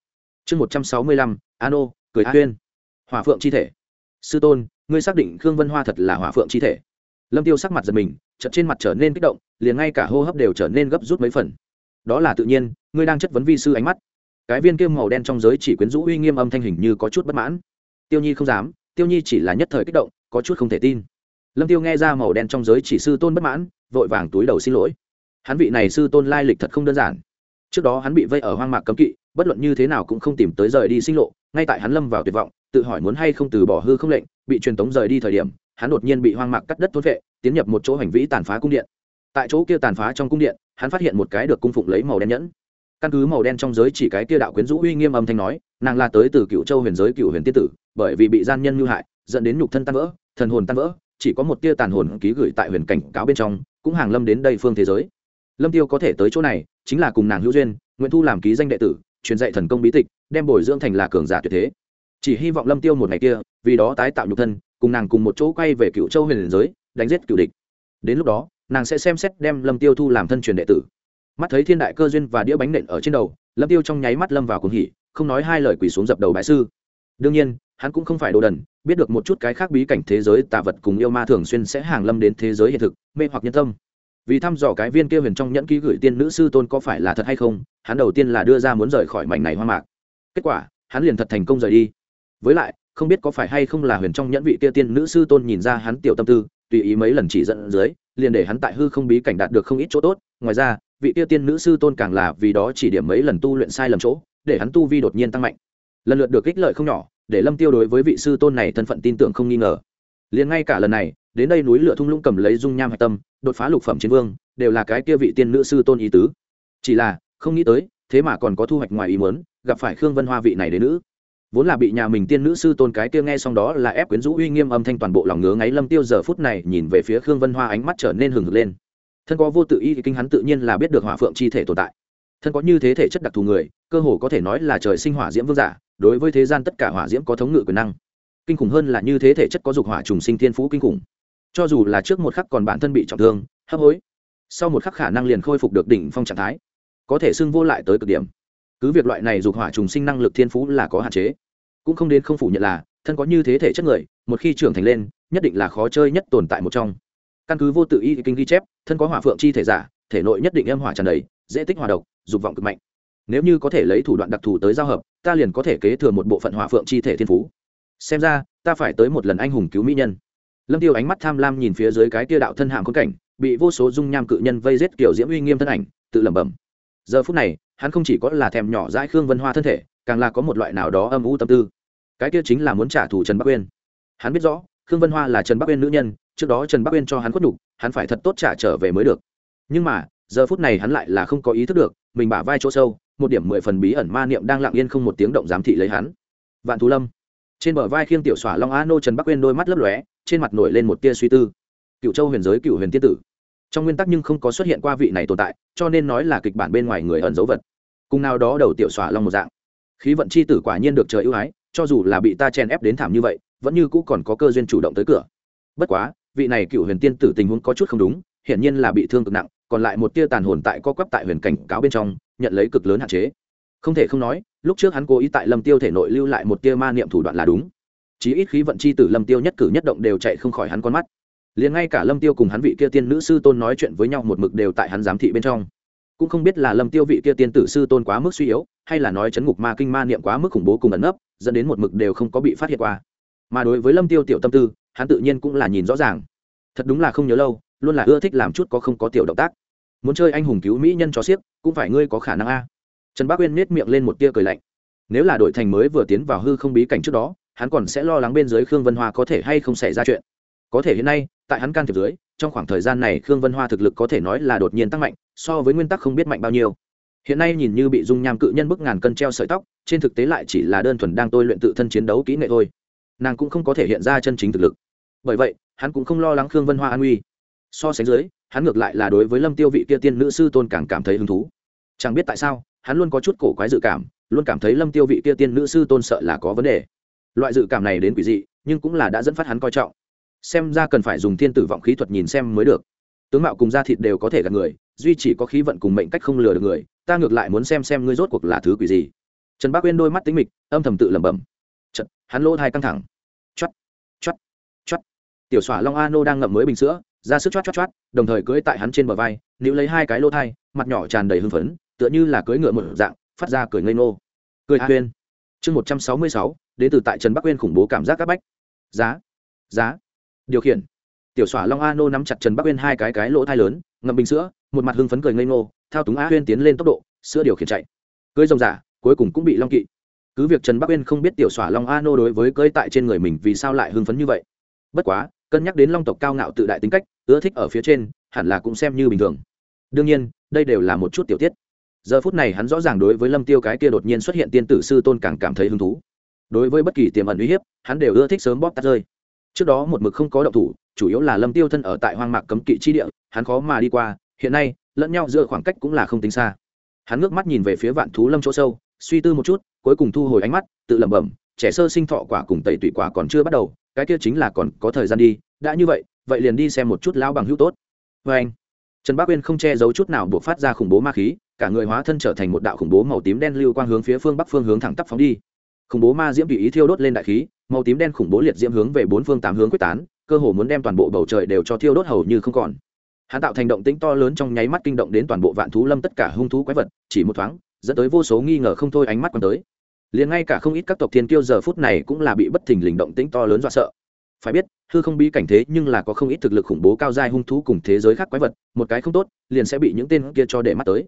Speaker 1: Chương một trăm sáu mươi lăm, ano, cười a huyên. Hỏa phượng chi thể. Sư tôn, ngươi xác định khương vân hoa thật là hỏa phượng chi thể? Lâm tiêu sắc mặt giật mình, chợt trên mặt trở nên kích động, liền ngay cả hô hấp đều trở nên gấp rút mấy phần. Đó là tự nhiên, ngươi đang chất vấn vi sư ánh mắt. Cái viên kim màu đen trong giới chỉ quyến rũ uy nghiêm âm thanh hình như có chút bất mãn. Tiêu nhi không dám, tiêu nhi chỉ là nhất thời kích động, có chút không thể tin. Lâm tiêu nghe ra màu đen trong giới chỉ sư tôn bất mãn, vội vàng túi đầu xin lỗi. Hắn vị này sư tôn lai lịch thật không đơn giản. Trước đó hắn bị vây ở hoang mạc cấm kỵ, bất luận như thế nào cũng không tìm tới rời đi sinh lộ, ngay tại hắn lâm vào tuyệt vọng, tự hỏi muốn hay không từ bỏ hư không lệnh, bị truyền tống rời đi thời điểm hắn đột nhiên bị hoang mạc cắt đất thôn vệ, tiến nhập một chỗ hành vĩ tàn phá cung điện. Tại chỗ kia tàn phá trong cung điện, hắn phát hiện một cái được cung phụng lấy màu đen nhẫn. Căn cứ màu đen trong giới chỉ cái kia đạo quyến rũ uy nghiêm âm thanh nói, nàng là tới từ cựu châu huyền giới cựu huyền tiên tử, bởi vì bị gian nhân mưu hại, dẫn đến nhục thân tan vỡ, thần hồn tan vỡ, chỉ có một tia tàn hồn ký gửi tại huyền cảnh cáo bên trong, cũng hàng lâm đến đây phương thế giới. Lâm tiêu có thể tới chỗ này, chính là cùng nàng hữu duyên nguyễn thu làm ký danh đệ tử, truyền dạy thần công bí tịch, đem bồi dưỡng thành là cường giả tuyệt thế. Chỉ hy vọng lâm tiêu một ngày kia, vì đó tái tạo nhục thân cùng nàng cùng một chỗ quay về cựu châu huyền giới, đánh giết cựu địch. Đến lúc đó, nàng sẽ xem xét đem lâm tiêu thu làm thân truyền đệ tử. Mắt thấy thiên đại cơ duyên và đĩa bánh nện ở trên đầu, lâm tiêu trong nháy mắt lâm vào cuồng hỉ, không nói hai lời quỳ xuống dập đầu bái sư. Đương nhiên, hắn cũng không phải đồ đần, biết được một chút cái khác bí cảnh thế giới tà vật cùng yêu ma thường xuyên sẽ hàng lâm đến thế giới hiện thực, mê hoặc nhân tâm. Vì thăm dò cái viên kia huyền trong nhẫn ký gửi tiên nữ sư tôn có phải là thật hay không, hắn đầu tiên là đưa ra muốn rời khỏi mảnh này hoang mạc. Kết quả, hắn liền thật thành công rời đi. Với lại không biết có phải hay không là huyền trong nhẫn vị kia tiên nữ sư tôn nhìn ra hắn tiểu tâm tư, tùy ý mấy lần chỉ dẫn dưới, liền để hắn tại hư không bí cảnh đạt được không ít chỗ tốt. Ngoài ra, vị kia tiên nữ sư tôn càng là vì đó chỉ điểm mấy lần tu luyện sai lầm chỗ, để hắn tu vi đột nhiên tăng mạnh. Lần lượt được ích lợi không nhỏ, để lâm tiêu đối với vị sư tôn này thân phận tin tưởng không nghi ngờ. Liền ngay cả lần này, đến đây núi lửa thung lũng cầm lấy dung nham hạch tâm, đột phá lục phẩm chiến vương, đều là cái kia vị tiên nữ sư tôn ý tứ. Chỉ là, không nghĩ tới, thế mà còn có thu hoạch ngoài ý muốn, gặp phải khương vân hoa vị này đến nữ vốn là bị nhà mình tiên nữ sư tôn cái kia nghe xong đó là ép quyến rũ uy nghiêm âm thanh toàn bộ lòng ngứa ngáy lâm tiêu giờ phút này nhìn về phía khương vân hoa ánh mắt trở nên hừng hực lên. Thân có vô tự y kinh hắn tự nhiên là biết được hỏa phượng chi thể tồn tại. Thân có như thế thể chất đặc thù người, cơ hồ có thể nói là trời sinh hỏa diễm vương giả, đối với thế gian tất cả hỏa diễm có thống ngự quyền năng. Kinh khủng hơn là như thế thể chất có dục hỏa trùng sinh thiên phú kinh khủng. Cho dù là trước một khắc còn bản thân bị trọng thương, hấp hối, sau một khắc khả năng liền khôi phục được đỉnh phong trạng thái, có thể xưng vô lại tới cực điểm cứ việc loại này dục hỏa trùng sinh năng lực thiên phú là có hạn chế, cũng không đến không phủ nhận là, thân có như thế thể chất người, một khi trưởng thành lên, nhất định là khó chơi nhất tồn tại một trong. Căn cứ vô tự y kinh ghi chép, thân có hỏa phượng chi thể giả, thể nội nhất định âm hỏa tràn đầy, dễ tích hỏa độc, dục vọng cực mạnh. Nếu như có thể lấy thủ đoạn đặc thù tới giao hợp, ta liền có thể kế thừa một bộ phận hỏa phượng chi thể thiên phú. Xem ra, ta phải tới một lần anh hùng cứu mỹ nhân. Lâm tiêu ánh mắt tham lam nhìn phía dưới cái tia đạo thân hạng khốn cảnh, bị vô số dung nham cự nhân vây giết kiểu diễm uy nghiêm thân ảnh, tự lẩm bẩm. Giờ phút này hắn không chỉ có là thèm nhỏ dãi khương vân hoa thân thể, càng là có một loại nào đó âm u tâm tư. Cái kia chính là muốn trả thù trần bắc uyên. Hắn biết rõ, khương vân hoa là trần bắc uyên nữ nhân, trước đó trần bắc uyên cho hắn khuất nhục, hắn phải thật tốt trả trở về mới được. Nhưng mà, giờ phút này hắn lại là không có ý thức được, mình bả vai chỗ sâu, một điểm mười phần bí ẩn ma niệm đang lặng yên không một tiếng động giám thị lấy hắn. Vạn thú lâm. Trên bờ vai khiêng tiểu xỏa long a nô trần bắc uyên đôi mắt lấp lóe, trên mặt nổi lên một tia suy tư. Cựu châu huyền giới cựu huyền tiên tử trong nguyên tắc nhưng không có xuất hiện qua vị này tồn tại, cho nên nói là kịch bản bên ngoài người ẩn dấu vật. Cùng nào đó đầu tiểu xỏa long một dạng. Khí vận c h i tử quả nhiên được trời ưu ái, cho dù là bị ta chen ép đến thảm như vậy, vẫn như cũ còn có cơ duyên chủ động tới cửa. Bất quá, vị này cựu huyền tiên tử tình huống có chút không đúng, hiển nhiên là bị thương cực nặng, còn lại một tia tàn hồn tại co quắp tại huyền cảnh cáo bên trong, nhận lấy cực lớn hạn chế. Không thể không nói, lúc trước hắn cố ý tại lâm tiêu thể nội lưu lại một tia ma niệm thủ đoạn là đúng. Chí ít khí vận chi tử lâm tiêu nhất cử nhất động đều chạy không khỏi hắn con mắt liền ngay cả lâm tiêu cùng hắn vị kia tiên nữ sư tôn nói chuyện với nhau một mực đều tại hắn giám thị bên trong cũng không biết là lâm tiêu vị kia tiên tử sư tôn quá mức suy yếu hay là nói chấn ngục ma kinh ma niệm quá mức khủng bố cùng ẩn nấp dẫn đến một mực đều không có bị phát hiện qua mà đối với lâm tiêu tiểu tâm tư hắn tự nhiên cũng là nhìn rõ ràng thật đúng là không nhớ lâu luôn là ưa thích làm chút có không có tiểu động tác muốn chơi anh hùng cứu mỹ nhân cho xiếc cũng phải ngươi có khả năng a trần bác uyên nết miệng lên một tia cười lạnh nếu là đội thành mới vừa tiến vào hư không bí cảnh trước đó hắn còn sẽ lo lắng bên dưới khương vân hoa có thể hay không xảy ra chuyện có thể hiện nay tại hắn can thiệp dưới, trong khoảng thời gian này khương vân hoa thực lực có thể nói là đột nhiên tăng mạnh, so với nguyên tắc không biết mạnh bao nhiêu. Hiện nay nhìn như bị dung nham cự nhân bức ngàn cân treo sợi tóc, trên thực tế lại chỉ là đơn thuần đang tôi luyện tự thân chiến đấu kỹ nghệ thôi. Nàng cũng không có thể hiện ra chân chính thực lực. Bởi vậy, hắn cũng không lo lắng khương vân hoa an nguy so sánh dưới, hắn ngược lại là đối với lâm tiêu vị kia tiên nữ sư tôn càng cảm thấy hứng thú. Chẳng biết tại sao, hắn luôn có chút cổ quái dự cảm, luôn cảm thấy lâm tiêu vị kia tiên nữ sư tôn sợ là có vấn đề. Loại dự cảm này đến quỷ dị, nhưng cũng là đã dẫn phát hắn coi trọng xem ra cần phải dùng thiên tử vọng khí thuật nhìn xem mới được. Tướng mạo cùng da thịt đều có thể gặp người duy chỉ có khí vận cùng mệnh cách không lừa được người ta ngược lại muốn xem xem ngươi rốt cuộc là thứ quỷ gì. Trần bác uyên đôi mắt tính mịch âm thầm tự lẩm bẩm. Chật, hắn lỗ thai căng thẳng. Chót chót chót tiểu xỏa long a nô đang ngậm mới bình sữa ra sức chót chót chót đồng thời cưỡi tại hắn trên bờ vai níu lấy hai cái lỗ thai mặt nhỏ tràn đầy hưng phấn tựa như là cưỡi ngựa một dạng phát ra cười ngây ngô. Cười a uyên. Chương một trăm sáu mươi sáu đến từ tại trần bắc uyên khủng bố cảm giác các bách. Giá giá điều khiển. Tiểu xỏa long a nô nắm chặt trần bắc uyên hai cái cái lỗ thai lớn, ngậm bình sữa, một mặt hưng phấn cười ngây ngô, thao túng a uyên tiến lên tốc độ, sữa điều khiển chạy. Cưới rồng giả, cuối cùng cũng bị long kỵ. Cứ việc trần bắc uyên không biết tiểu xỏa long a nô đối với cưới tại trên người mình vì sao lại hưng phấn như vậy. Bất quá, cân nhắc đến long tộc cao ngạo tự đại tính cách, ưa thích ở phía trên, hẳn là cũng xem như bình thường. Đương nhiên, đây đều là một chút tiểu tiết. Giờ phút này hắn rõ ràng đối với lâm tiêu cái kia đột nhiên xuất hiện tiên tử sư tôn càng cảm thấy hứng thú. Đối với bất kỳ tiềm ẩn uy hiếp, hắn đều ưa thích sớm bóp tắt rơi trước đó một mực không có động thủ, chủ yếu là lâm tiêu thân ở tại hoang mạc cấm kỵ chi địa, hắn khó mà đi qua, hiện nay, lẫn nhau giữa khoảng cách cũng là không tính xa. Hắn ngước mắt nhìn về phía vạn thú lâm chỗ sâu, suy tư một chút, cuối cùng thu hồi ánh mắt, tự lẩm bẩm, trẻ sơ sinh thọ quả cùng tẩy tủy quả còn chưa bắt đầu, cái kia chính là còn có thời gian đi, đã như vậy vậy liền đi xem một chút lão bằng hữu tốt. Vê anh, trần bác uyên không che giấu chút nào buộc phát ra khủng bố ma khí, cả người hóa thân trở thành một đạo khủng bố màu tím đen lưu quang hướng phía phương bắc phương hướng thẳng tắp phóng đi khủng bố ma diễm tùy ý thiêu đốt lên đại khí, màu tím đen khủng bố liệt diễm hướng về bốn phương tám hướng quyết tán, cơ hồ muốn đem toàn bộ bầu trời đều cho thiêu đốt hầu như không còn. Hắn tạo thành động tĩnh to lớn trong nháy mắt kinh động đến toàn bộ vạn thú lâm tất cả hung thú quái vật, chỉ một thoáng, dẫn tới vô số nghi ngờ không thôi ánh mắt còn tới. Liền ngay cả không ít các tộc thiên kiêu giờ phút này cũng là bị bất thình lình động tĩnh to lớn dọa sợ. Phải biết, hư không bí cảnh thế nhưng là có không ít thực lực khủng bố cao dai hung thú cùng thế giới khác quái vật, một cái không tốt, liền sẽ bị những tên kia cho để mắt tới.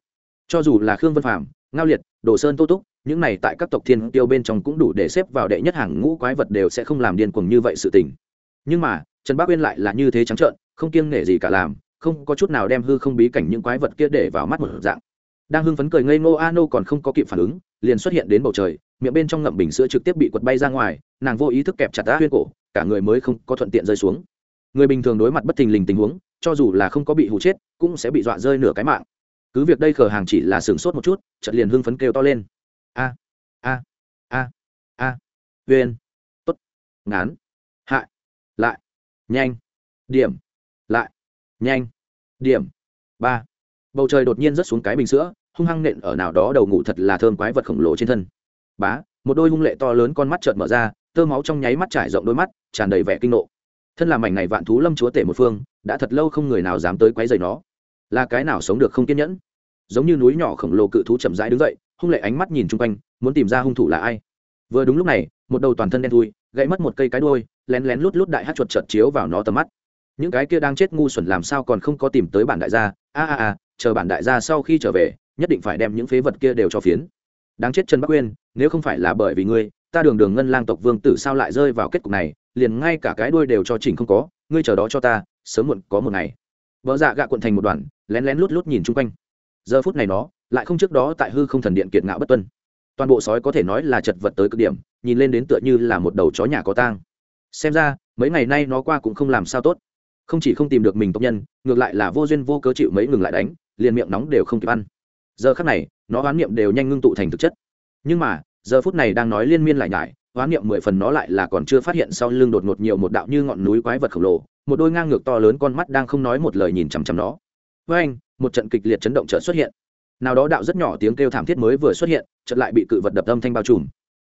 Speaker 1: Cho dù là khương vân phạm ngao liệt, đồ sơn tô túc những này tại các tộc thiên tiêu bên trong cũng đủ để xếp vào đệ nhất hàng, ngũ quái vật đều sẽ không làm điên cuồng như vậy sự tình. Nhưng mà, trần bác uyên lại là như thế trắng trợn, không kiêng nể gì cả làm, không có chút nào đem hư không bí cảnh những quái vật kia để vào mắt một dạng. Đang hưng phấn cười ngây ngô a nô còn không có kịp phản ứng, liền xuất hiện đến bầu trời, miệng bên trong ngậm bình sữa trực tiếp bị quật bay ra ngoài, nàng vô ý thức kẹp chặt đã huyên cổ, cả người mới không có thuận tiện rơi xuống. Người bình thường đối mặt bất thình lình tình huống, cho dù là không có bị hụ chết, cũng sẽ bị dọa rơi nửa cái mạng. Cứ việc đây khờ hàng chỉ là sửng sốt một chút, chợt liền hưng phấn kêu to lên a a a a. Viên tốt. Ngán. Hại. Lại. Nhanh. Điểm. Lại. Nhanh. Điểm. Ba. Bầu trời đột nhiên rớt xuống cái bình sữa, hung hăng nện ở nào đó đầu ngủ thật là thơm quái vật khổng lồ trên thân. Bá, một đôi hung lệ to lớn con mắt trợn mở ra, tơ máu trong nháy mắt trải rộng đôi mắt, tràn đầy vẻ kinh nộ. Thân làm mảnh này vạn thú lâm chúa tể một phương, đã thật lâu không người nào dám tới quấy rầy nó. Là cái nào sống được không kiên nhẫn? Giống như núi nhỏ khổng lồ cự thú chậm rãi đứng dậy hung lệ ánh mắt nhìn chung quanh, muốn tìm ra hung thủ là ai. Vừa đúng lúc này, một đầu toàn thân đen thui, gãy mất một cây cái đuôi, lén lén lút lút đại hát chuột chợt chiếu vào nó tầm mắt. Những cái kia đang chết ngu xuẩn làm sao còn không có tìm tới bản đại gia? A a a, chờ bản đại gia sau khi trở về, nhất định phải đem những phế vật kia đều cho phiến. Đáng chết trần bắc uyên nếu không phải là bởi vì ngươi, ta đường đường ngân lang tộc vương tử sao lại rơi vào kết cục này? Liền ngay cả cái đuôi đều cho chỉnh không có, ngươi chờ đó cho ta, sớm muộn có một ngày. Vợ dạ gạ cuộn thành một đoàn, lén lén lút lút nhìn chung quanh. Giờ phút này nó lại không trước đó tại hư không thần điện kiệt ngạo bất tuân. Toàn bộ sói có thể nói là chật vật tới cực điểm, nhìn lên đến tựa như là một đầu chó nhà có tang. Xem ra, mấy ngày nay nó qua cũng không làm sao tốt. Không chỉ không tìm được mình tộc nhân, ngược lại là vô duyên vô cớ chịu mấy ngừng lại đánh, liền miệng nóng đều không kịp ăn. Giờ khắc này, nó oán niệm đều nhanh ngưng tụ thành thực chất. Nhưng mà, giờ phút này đang nói liên miên lại nhải, oán niệm mười phần nó lại là còn chưa phát hiện sau lưng đột ngột nhiều một đạo như ngọn núi quái vật khổng lồ, một đôi ngang ngược to lớn con mắt đang không nói một lời nhìn chằm chằm nó. Với anh một trận kịch liệt chấn động chợt xuất hiện nào đó đạo rất nhỏ tiếng kêu thảm thiết mới vừa xuất hiện, chợt lại bị cự vật đập âm thanh bao trùm.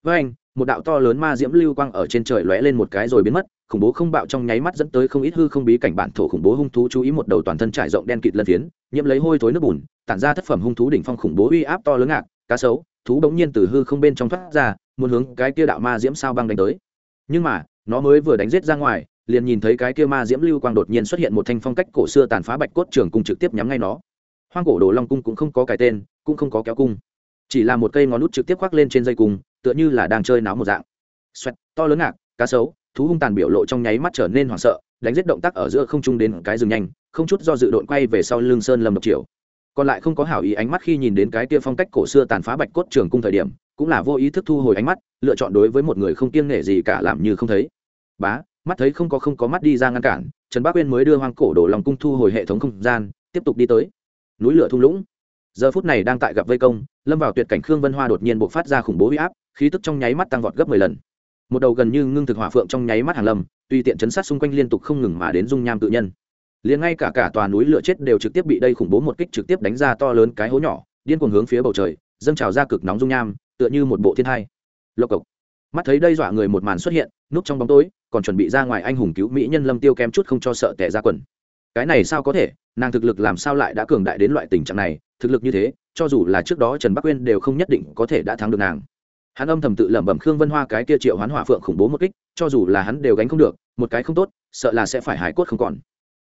Speaker 1: Với anh, một đạo to lớn ma diễm lưu quang ở trên trời lóe lên một cái rồi biến mất, khủng bố không bạo trong nháy mắt dẫn tới không ít hư không bí cảnh bản thổ khủng bố hung thú chú ý một đầu toàn thân trải rộng đen kịt lân phiến, nhiễm lấy hôi thối nước bùn, tản ra thất phẩm hung thú đỉnh phong khủng bố uy áp to lớn ngạc, cá sấu, thú bỗng nhiên từ hư không bên trong thoát ra, muốn hướng cái kia đạo ma diễm sao băng đánh tới. Nhưng mà, nó mới vừa đánh giết ra ngoài, liền nhìn thấy cái kia ma diễm lưu quang đột nhiên xuất hiện một thanh phong cách cổ xưa tàn phá bạch cốt trường cung trực tiếp nhắm ngay nó hoang cổ đồ long cung cũng không có cái tên, cũng không có kéo cung. Chỉ là một cây ngón nút trực tiếp khoác lên trên dây cung, tựa như là đang chơi náo một dạng. Xoẹt, to lớn ngạc, cá sấu, thú hung tàn biểu lộ trong nháy mắt trở nên hoảng sợ, đánh giết động tác ở giữa không trung đến cái rừng nhanh, không chút do dự độn quay về sau lưng sơn lâm độc triều. Còn lại không có hảo ý ánh mắt khi nhìn đến cái kia phong cách cổ xưa tàn phá bạch cốt trường cung thời điểm, cũng là vô ý thức thu hồi ánh mắt, lựa chọn đối với một người không kiêng nể gì cả làm như không thấy. Bá, mắt thấy không có không có mắt đi ra ngăn cản, trần bác uyên mới đưa hoang cổ đổ lòng cung thu hồi hệ thống không gian, tiếp tục đi tới núi lửa thung lũng. Giờ phút này đang tại gặp vây công, lâm vào tuyệt cảnh khương vân hoa đột nhiên bộc phát ra khủng bố huy áp, khí tức trong nháy mắt tăng vọt gấp mười lần. Một đầu gần như ngưng thực hỏa phượng trong nháy mắt hàng lâm, tùy tiện chấn sát xung quanh liên tục không ngừng mà đến dung nham tự nhân. Liền ngay cả cả tòa núi lửa chết đều trực tiếp bị đây khủng bố một kích trực tiếp đánh ra to lớn cái hố nhỏ, điên cuồng hướng phía bầu trời, dâng trào ra cực nóng dung nham, tựa như một bộ thiên hai lộc cộc. Mắt thấy đây dọa người một màn xuất hiện, núp trong bóng tối, còn chuẩn bị ra ngoài anh hùng cứu mỹ nhân lâm tiêu kém chút không cho sợ tẻ ra quần. Cái này sao có thể? Nàng thực lực làm sao lại đã cường đại đến loại tình trạng này, thực lực như thế, cho dù là trước đó trần bắc uyên đều không nhất định có thể đã thắng được nàng. Hắn âm thầm tự lẩm bẩm khương vân hoa cái kia triệu hoán hỏa phượng khủng bố một kích, cho dù là hắn đều gánh không được, một cái không tốt, sợ là sẽ phải hải cốt không còn.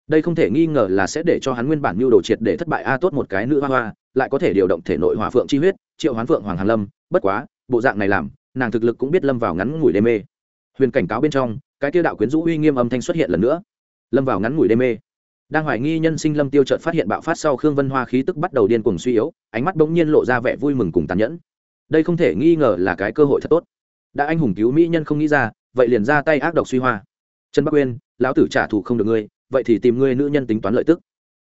Speaker 1: Đây không thể nghi ngờ là sẽ để cho hắn nguyên bản mưu đồ triệt để thất bại, a, tốt một cái nữ hoa hoa, lại có thể điều động thể nội hỏa phượng chi huyết, triệu hoán phượng hoàng hàn lâm, bất quá, bộ dạng này làm, nàng thực lực cũng biết lâm vào ngắn ngủi đê mê. Huyền cảnh cáo bên trong, cái kia đạo quyến rũ uy nghiêm âm thanh xuất hiện lần nữa. Lâm vào ngắn ngủi đê mê đang hoài nghi nhân sinh lâm tiêu trợt phát hiện bạo phát sau khương vân hoa khí tức bắt đầu điên cuồng suy yếu, ánh mắt bỗng nhiên lộ ra vẻ vui mừng cùng tàn nhẫn. Đây không thể nghi ngờ là cái cơ hội thật tốt. Đã anh hùng cứu mỹ nhân không nghĩ ra, vậy liền ra tay ác độc suy hoa. Trần bắc uyên, lão tử trả thù không được ngươi, vậy thì tìm ngươi nữ nhân tính toán lợi tức.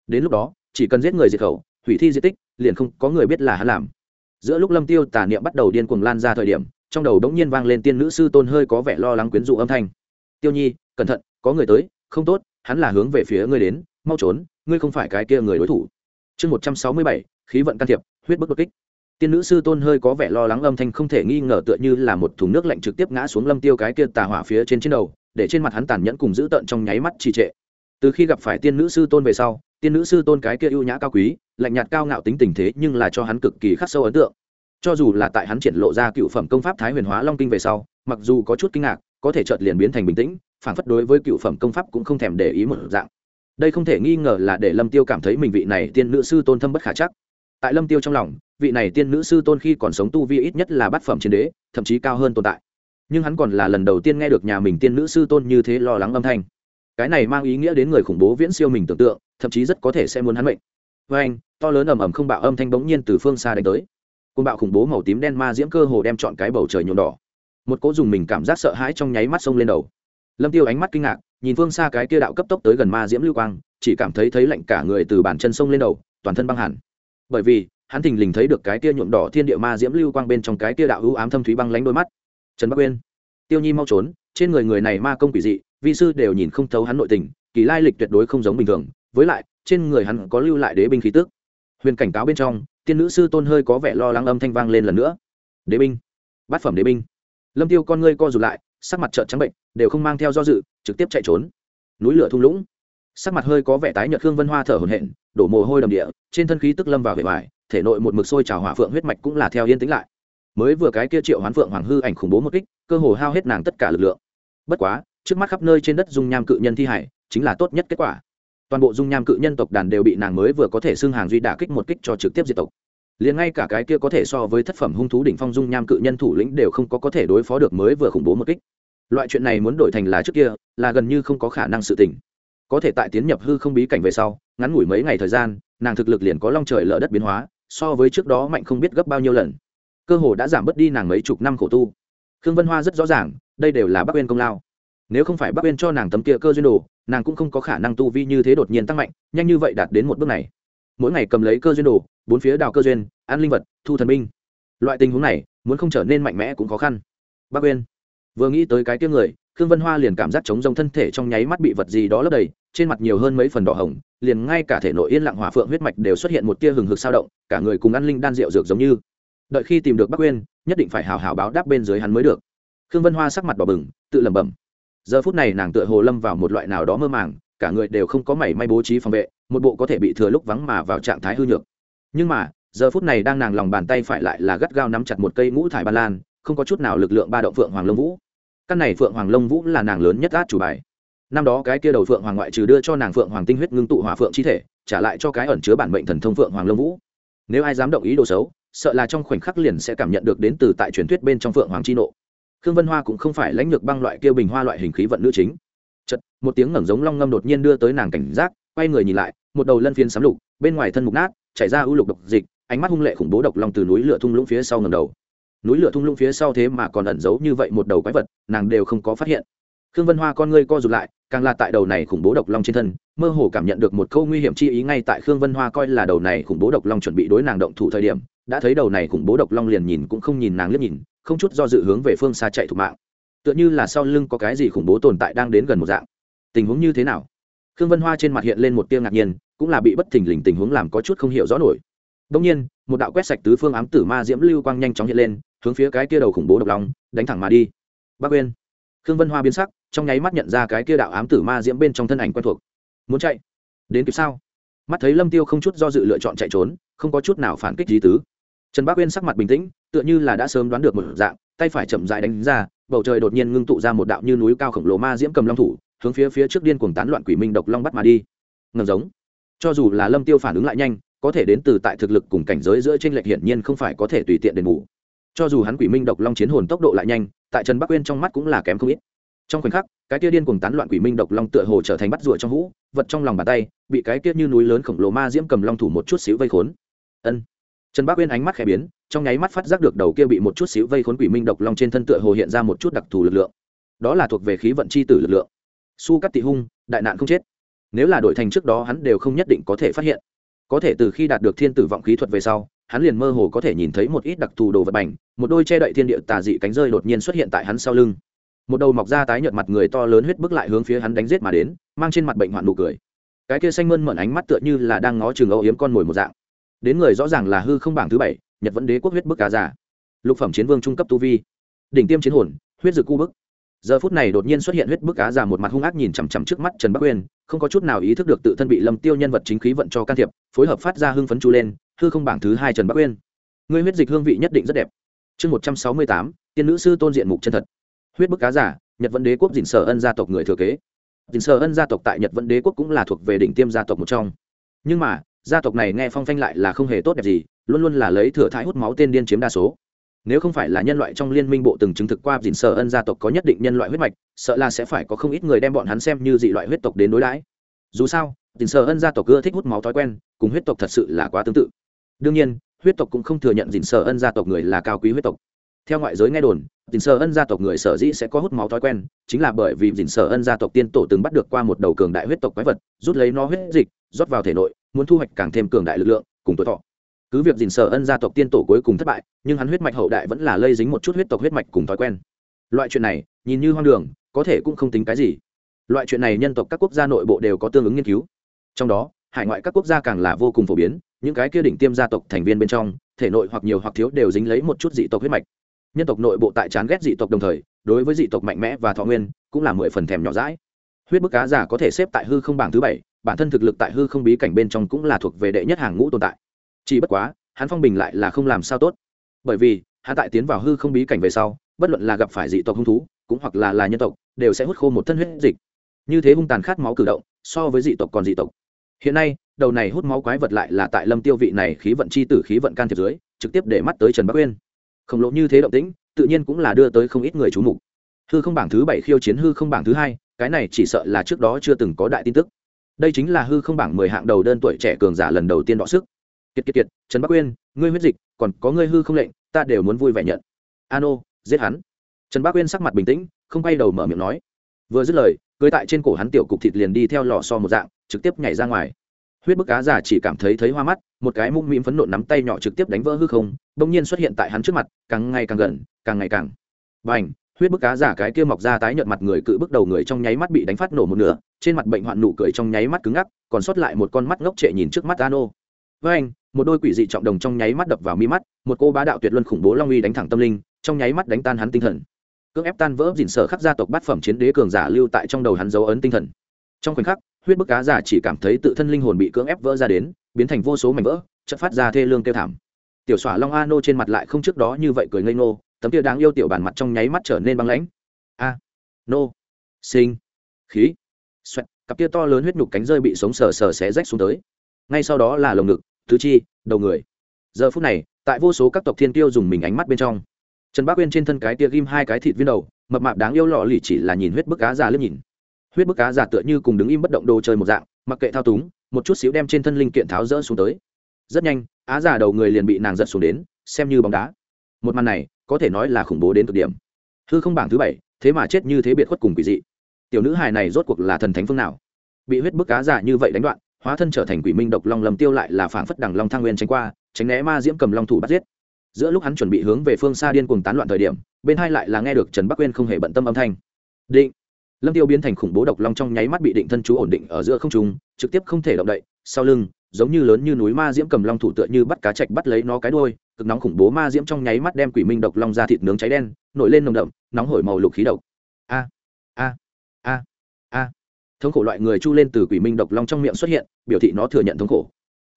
Speaker 1: Đến lúc đó, chỉ cần giết người diệt khẩu, hủy thi di tích, liền không có người biết là hắn làm. Giữa lúc lâm tiêu tà niệm bắt đầu điên cuồng lan ra thời điểm, trong đầu đống nhiên vang lên tiên nữ sư tôn hơi có vẻ lo lắng quyến rũ âm thanh. Tiêu nhi, cẩn thận, có người tới, không tốt, hắn là hướng về phía ngươi đến mau trốn, ngươi không phải cái kia người đối thủ. Chương một trăm sáu mươi bảy, khí vận can thiệp, huyết bức đột kích. Tiên nữ sư tôn hơi có vẻ lo lắng âm thanh không thể nghi ngờ tựa như là một thùng nước lạnh trực tiếp ngã xuống lâm tiêu cái kia tà hỏa phía trên trên đầu, để trên mặt hắn tàn nhẫn cùng giữ tợn trong nháy mắt trì trệ. Từ khi gặp phải tiên nữ sư tôn về sau, tiên nữ sư tôn cái kia ưu nhã cao quý, lạnh nhạt cao ngạo tính tình thế nhưng là cho hắn cực kỳ khắc sâu ấn tượng. Cho dù là tại hắn triển lộ ra cựu phẩm công pháp thái huyền hóa long kinh về sau, mặc dù có chút kinh ngạc, có thể chợt liền biến thành bình tĩnh phản phất đối với cựu phẩm công pháp cũng không thèm để ý một dạng đây không thể nghi ngờ là để lâm tiêu cảm thấy mình vị này tiên nữ sư tôn thâm bất khả chắc. Tại lâm tiêu trong lòng, vị này tiên nữ sư tôn khi còn sống tu vi ít nhất là bát phẩm chiến đế, thậm chí cao hơn tồn tại. Nhưng hắn còn là lần đầu tiên nghe được nhà mình tiên nữ sư tôn như thế lo lắng âm thanh. Cái này mang ý nghĩa đến người khủng bố viễn siêu mình tưởng tượng, thậm chí rất có thể sẽ muốn hắn mệnh. Với anh, to lớn ầm ầm không bạo âm thanh bỗng nhiên từ phương xa đánh tới. Côn bạo khủng bố màu tím đen ma diễm cơ hồ đem chọn cái bầu trời nhuộm đỏ. Một cỗ dùng mình cảm giác sợ hãi trong nháy mắt sông lên đầu. Lâm tiêu ánh mắt kinh ngạc nhìn phương xa cái kia đạo cấp tốc tới gần ma diễm lưu quang, chỉ cảm thấy thấy lạnh cả người từ bàn chân sông lên đầu, toàn thân băng hẳn. Bởi vì, hắn thình lình thấy được cái kia nhuộm đỏ thiên địa ma diễm lưu quang bên trong cái kia đạo hữu ám thâm thúy băng lánh đôi mắt. Trần bắc uyên, tiêu nhi mau trốn, trên người người này ma công quỷ dị, vi sư đều nhìn không thấu hắn nội tình, kỳ lai lịch tuyệt đối không giống bình thường, với lại, trên người hắn có lưu lại đế binh khí tức. Huyền cảnh cáo bên trong, tiên nữ sư tôn hơi có vẻ lo lắng âm thanh vang lên lần nữa. Đế binh, bát phẩm đế binh. Lâm tiêu con ngươi co rụt lại sắc mặt trợn trắng bệnh, đều không mang theo do dự, trực tiếp chạy trốn. Núi lửa thung lũng. Sắc mặt hơi có vẻ tái nhợt khương vân hoa thở hổn hển, đổ mồ hôi đầm địa, trên thân khí tức lâm vào vẻ vải, thể nội một mực sôi trào hỏa phượng huyết mạch cũng là theo yên tĩnh lại. Mới vừa cái kia triệu hoán phượng hoàng hư ảnh khủng bố một kích, cơ hồ hao hết nàng tất cả lực lượng. Bất quá, trước mắt khắp nơi trên đất dung nham cự nhân thi hải, chính là tốt nhất kết quả. Toàn bộ dung nham cự nhân tộc đàn đều bị nàng mới vừa có thể xưng hàng duy đả kích một kích cho trực tiếp diệt tộc liền ngay cả cái kia có thể so với thất phẩm hung thú đỉnh phong dung nham cự nhân thủ lĩnh đều không có có thể đối phó được mới vừa khủng bố một kích. Loại chuyện này muốn đổi thành là trước kia, là gần như không có khả năng sự tỉnh có thể tại tiến nhập hư không bí cảnh về sau, ngắn ngủi mấy ngày thời gian, nàng thực lực liền có long trời lở đất biến hóa, so với trước đó mạnh không biết gấp bao nhiêu lần. Cơ hồ đã giảm bớt đi nàng mấy chục năm khổ tu. Khương vân hoa rất rõ ràng, đây đều là bắc uyên công lao. Nếu không phải bắc uyên cho nàng tấm kia cơ duyên đồ, nàng cũng không có khả năng tu vi như thế đột nhiên tăng mạnh, nhanh như vậy đạt đến một bước này mỗi ngày cầm lấy cơ duyên đồ, bốn phía đào cơ duyên, ăn linh vật, thu thần binh. Loại tình huống này, muốn không trở nên mạnh mẽ cũng khó khăn. Bắc uyên, vừa nghĩ tới cái tiếng người, khương vân hoa liền cảm giác chống rông thân thể trong nháy mắt bị vật gì đó lấp đầy, trên mặt nhiều hơn mấy phần đỏ hồng, liền ngay cả thể nội yên lặng hỏa phượng huyết mạch đều xuất hiện một tia hừng hực sao động, cả người cùng ăn linh đan rượu dược giống như. Đợi khi tìm được bắc uyên, nhất định phải hào hào báo đáp bên dưới hắn mới được. Khương vân hoa sắc mặt đỏ bừng, tự lẩm bẩm. Giờ phút này nàng tựa hồ lâm vào một loại nào đó mơ màng cả người đều không có mảy may bố trí phòng vệ, một bộ có thể bị thừa lúc vắng mà vào trạng thái hư nhược. Nhưng mà, giờ phút này đang nàng lòng bàn tay phải lại là gắt gao nắm chặt một cây ngũ thải ba lan, không có chút nào lực lượng ba động phượng hoàng lông vũ. Căn này phượng hoàng lông vũ là nàng lớn nhất át chủ bài. Năm đó cái kia đầu phượng hoàng ngoại trừ đưa cho nàng phượng hoàng tinh huyết ngưng tụ hỏa phượng chi thể, trả lại cho cái ẩn chứa bản mệnh thần thông phượng hoàng lông vũ. Nếu ai dám động ý đồ xấu, sợ là trong khoảnh khắc liền sẽ cảm nhận được đến từ tại truyền thuyết bên trong phượng hoàng chi nộ. Khương vân hoa cũng không phải lãnh lược băng loại kia bình hoa loại hình khí vận nữ chính một tiếng ngẩng giống long ngâm đột nhiên đưa tới nàng cảnh giác, quay người nhìn lại, một đầu lân phiến sám lục, bên ngoài thân mục nát, chảy ra ưu lục độc dịch, ánh mắt hung lệ khủng bố độc long từ núi lửa thung lũng phía sau ngầm đầu. Núi lửa thung lũng phía sau thế mà còn ẩn giấu như vậy một đầu quái vật, nàng đều không có phát hiện. Khương vân hoa con ngươi co rụt lại, càng là tại đầu này khủng bố độc long trên thân, mơ hồ cảm nhận được một câu nguy hiểm chi ý ngay tại khương vân hoa coi là đầu này khủng bố độc long chuẩn bị đối nàng động thủ thời điểm, đã thấy đầu này khủng bố độc long liền nhìn cũng không nhìn nàng liếc nhìn, không chút do dự hướng về phương xa chạy thủ mạng. Tựa như là sau lưng có cái gì khủng bố tồn tại đang đến gần một dạng tình huống như thế nào? Khương vân hoa trên mặt hiện lên một tia ngạc nhiên, cũng là bị bất thình lình tình huống làm có chút không hiểu rõ nổi. Đông nhiên, một đạo quét sạch tứ phương ám tử ma diễm lưu quang nhanh chóng hiện lên, hướng phía cái kia đầu khủng bố độc long, đánh thẳng mà đi. Bác quên khương vân hoa biến sắc, trong nháy mắt nhận ra cái kia đạo ám tử ma diễm bên trong thân ảnh quen thuộc. Muốn chạy? Đến kịp sao? Mắt thấy lâm tiêu không chút do dự lựa chọn chạy trốn, không có chút nào phản kích gì tứ. Trần bác uyên sắc mặt bình tĩnh, tựa như là đã sớm đoán được một dạng, tay phải chậm rãi đánh ra, bầu trời đột nhiên ngưng tụ ra một đạo như núi cao khổng lồ ma diễm cầm long thủ hướng phía phía trước điên cuồng tán loạn quỷ minh độc long bắt mà đi. Ngầm giống. Cho dù là lâm tiêu phản ứng lại nhanh, có thể đến từ tại thực lực cùng cảnh giới giữa trên lệch hiển nhiên không phải có thể tùy tiện đền bù. Cho dù hắn quỷ minh độc long chiến hồn tốc độ lại nhanh, tại trần bắc uyên trong mắt cũng là kém không ít. Trong khoảnh khắc, cái kia điên cuồng tán loạn quỷ minh độc long tựa hồ trở thành bắt rùa trong hũ, vật trong lòng bàn tay, bị cái kia như núi lớn khổng lồ ma diễm cầm long thủ một chút xíu vây khốn. Ân. Trần bắc uyên ánh mắt khẽ biến, trong nháy mắt phát giác được đầu kia bị một chút xíu vây khốn quỷ minh độc long trên thân tựa hồ hiện ra một chút đặc thù lực lượng. Đó là thuộc về khí vận chi tử lực lượng su cắt tị hung, đại nạn không chết. Nếu là đổi thành trước đó hắn đều không nhất định có thể phát hiện. Có thể từ khi đạt được thiên tử vọng khí thuật về sau, hắn liền mơ hồ có thể nhìn thấy một ít đặc thù đồ vật bành, một đôi che đậy thiên địa tà dị cánh rơi đột nhiên xuất hiện tại hắn sau lưng. Một đầu mọc ra tái nhợt mặt người to lớn huyết bức lại hướng phía hắn đánh giết mà đến, mang trên mặt bệnh hoạn nụ cười. Cái kia xanh mơn mởn ánh mắt tựa như là đang ngó chừng âu yếm con mồi một dạng. Đến người rõ ràng là hư không bảng thứ bảy, nhật vẫn đế quốc huyết bức cá giả lục phẩm chiến vương trung cấp tu vi. Đỉnh tiêm chiến hồn, huyết dực cu bức giờ phút này đột nhiên xuất hiện huyết bức cá giả một mặt hung ác nhìn chằm chằm trước mắt trần bắc uyên, không có chút nào ý thức được tự thân bị lâm tiêu nhân vật chính khí vận cho can thiệp, phối hợp phát ra hưng phấn chu lên, hư không bảng thứ hai trần bắc uyên. Ngươi huyết dịch hương vị nhất định rất đẹp. Chương một trăm sáu mươi tám, tiên nữ sư tôn diện mục chân thật. Huyết bức cá giả, nhật vận đế quốc dình sở ân gia tộc người thừa kế. Dình sở ân gia tộc tại nhật vận đế quốc cũng là thuộc về đỉnh tiêm gia tộc một trong. Nhưng mà, gia tộc này nghe phong phanh lại là không hề tốt đẹp gì, luôn luôn là lấy thừa thái hút máu tên điên chiếm đa số nếu không phải là nhân loại trong liên minh bộ từng chứng thực qua dình sở ân gia tộc có nhất định nhân loại huyết mạch, sợ là sẽ phải có không ít người đem bọn hắn xem như dị loại huyết tộc đến đối đãi. Dù sao dình sở ân gia tộc ưa thích hút máu thói quen, cùng huyết tộc thật sự là quá tương tự. Đương nhiên, huyết tộc cũng không thừa nhận dình sở ân gia tộc người là cao quý huyết tộc. Theo ngoại giới nghe đồn dình sở ân gia tộc người sở dĩ sẽ có hút máu thói quen, chính là bởi vì dình sở ân gia tộc tiên tổ từng bắt được qua một đầu cường đại huyết tộc quái vật, rút lấy nó huyết dịch, rót vào thể nội, muốn thu hoạch càng thêm cường đại lực lượng, cùng tuổi thọ cứ việc dình sở ân gia tộc tiên tổ cuối cùng thất bại, nhưng hắn huyết mạch hậu đại vẫn là lây dính một chút huyết tộc huyết mạch cùng thói quen. Loại chuyện này, nhìn như hoang đường, có thể cũng không tính cái gì. Loại chuyện này nhân tộc các quốc gia nội bộ đều có tương ứng nghiên cứu. Trong đó, hải ngoại các quốc gia càng là vô cùng phổ biến, những cái kia đỉnh tiêm gia tộc thành viên bên trong, thể nội hoặc nhiều hoặc thiếu đều dính lấy một chút dị tộc huyết mạch. Nhân tộc nội bộ tại chán ghét dị tộc đồng thời, đối với dị tộc mạnh mẽ và thọ nguyên, cũng là mười phần thèm nhỏ rãi huyết bức cá giả có thể xếp tại hư không bảng thứ bảy, bản thân thực lực tại hư không bí cảnh bên trong cũng là thuộc về đệ nhất hàng ngũ tồn tại chỉ bất quá, hắn phong bình lại là không làm sao tốt. Bởi vì, hắn tại tiến vào hư không bí cảnh về sau, bất luận là gặp phải dị tộc hung thú, cũng hoặc là là nhân tộc, đều sẽ hút khô một thân huyết dịch. Như thế hung tàn khát máu cử động, so với dị tộc còn dị tộc. Hiện nay, đầu này hút máu quái vật lại là tại lâm tiêu vị này khí vận chi tử khí vận can thiệp dưới, trực tiếp để mắt tới trần bắc uyên. Khổng lồ như thế động tĩnh, tự nhiên cũng là đưa tới không ít người chú mục. Hư không bảng thứ bảy khiêu chiến hư không bảng thứ hai, cái này chỉ sợ là trước đó chưa từng có đại tin tức. Đây chính là hư không bảng mười hạng đầu đơn tuổi trẻ cường giả lần đầu tiên đọ sức kiệt kiệt kiệt, trần bắc uyên ngươi huyết dịch, còn có ngươi hư không lệnh, ta đều muốn vui vẻ nhận. Ano, giết hắn. Trần bắc uyên sắc mặt bình tĩnh, không quay đầu mở miệng nói. Vừa dứt lời, cưới tại trên cổ hắn tiểu cục thịt liền đi theo lò so một dạng, trực tiếp nhảy ra ngoài. Huyết bức cá giả chỉ cảm thấy thấy hoa mắt, một cái mũm mĩm phấn nộn nắm tay nhỏ trực tiếp đánh vỡ hư không, bỗng nhiên xuất hiện tại hắn trước mặt, càng ngày càng gần, càng ngày càng. Và huyết bức cá giả cái kia mọc ra tái nhợt mặt người cự bước đầu người trong nháy mắt bị đánh phát nổ một nửa, trên mặt bệnh hoạn nụ cười trong nháy mắt cứng ngắc, còn sót lại một con mắt ngốc trệ nhìn trước mắt ano với anh, một đôi quỷ dị trọng đồng trong nháy mắt đập vào mi mắt, một cô bá đạo tuyệt luân khủng bố long uy đánh thẳng tâm linh, trong nháy mắt đánh tan hắn tinh thần. Cưỡng ép tan vỡ dỉn sở khắc gia tộc bát phẩm chiến đế cường giả lưu tại trong đầu hắn dấu ấn tinh thần. Trong khoảnh khắc, huyết bức cá giả chỉ cảm thấy tự thân linh hồn bị cưỡng ép vỡ ra đến, biến thành vô số mảnh vỡ chất phát ra thê lương kêu thảm. Tiểu xỏa long a nô trên mặt lại không trước đó như vậy cười ngây ngô, tấm kia đáng yêu tiểu bản mặt trong nháy mắt trở nên băng lãnh. A, nô, sinh, khí. Xoẹt, cặp kia to lớn huyết nhục cánh rơi bị sống sờ sờ xé rách xuống tới. Ngay sau đó là lồng ngực tứ chi, đầu người. Giờ phút này, tại vô số các tộc thiên tiêu dùng mình ánh mắt bên trong. Trần bác uyên trên thân cái tia ghim hai cái thịt viên đầu, mập mạp đáng yêu lọ lì chỉ là nhìn huyết bức cá già lướt nhìn. Huyết bức cá giả tựa như cùng đứng im bất động đồ chơi một dạng, mặc kệ thao túng, một chút xíu đem trên thân linh kiện tháo rỡ xuống tới. Rất nhanh, á giả đầu người liền bị nàng giật xuống đến, xem như bóng đá. Một màn này, có thể nói là khủng bố đến cực điểm. Hư không bảng thứ bảy, thế mà chết như thế biệt khuất cùng quỷ dị. Tiểu nữ hài này rốt cuộc là thần thánh phương nào? Bị huyết bức cá giả như vậy đánh đoạn hóa thân trở thành quỷ minh độc long lầm tiêu lại là phảng phất đằng long thang nguyên tránh qua, tránh né ma diễm cầm long thủ bắt giết. Giữa lúc hắn chuẩn bị hướng về phương xa điên cuồng tán loạn thời điểm, bên hai lại là nghe được trần bắc quên không hề bận tâm âm thanh. Định. Lâm tiêu biến thành khủng bố độc long trong nháy mắt bị định thân chú ổn định ở giữa không trung, trực tiếp không thể động đậy, sau lưng, giống như lớn như núi ma diễm cầm long thủ tựa như bắt cá chạch bắt lấy nó cái đuôi, cực nóng khủng bố ma diễm trong nháy mắt đem quỷ minh độc long ra thịt nướng cháy đen, nổi lên nồng đậm, nóng hổi màu lục khí độc. A a a a thống khổ loại người chu lên từ quỷ minh độc long trong miệng xuất hiện, biểu thị nó thừa nhận thống khổ.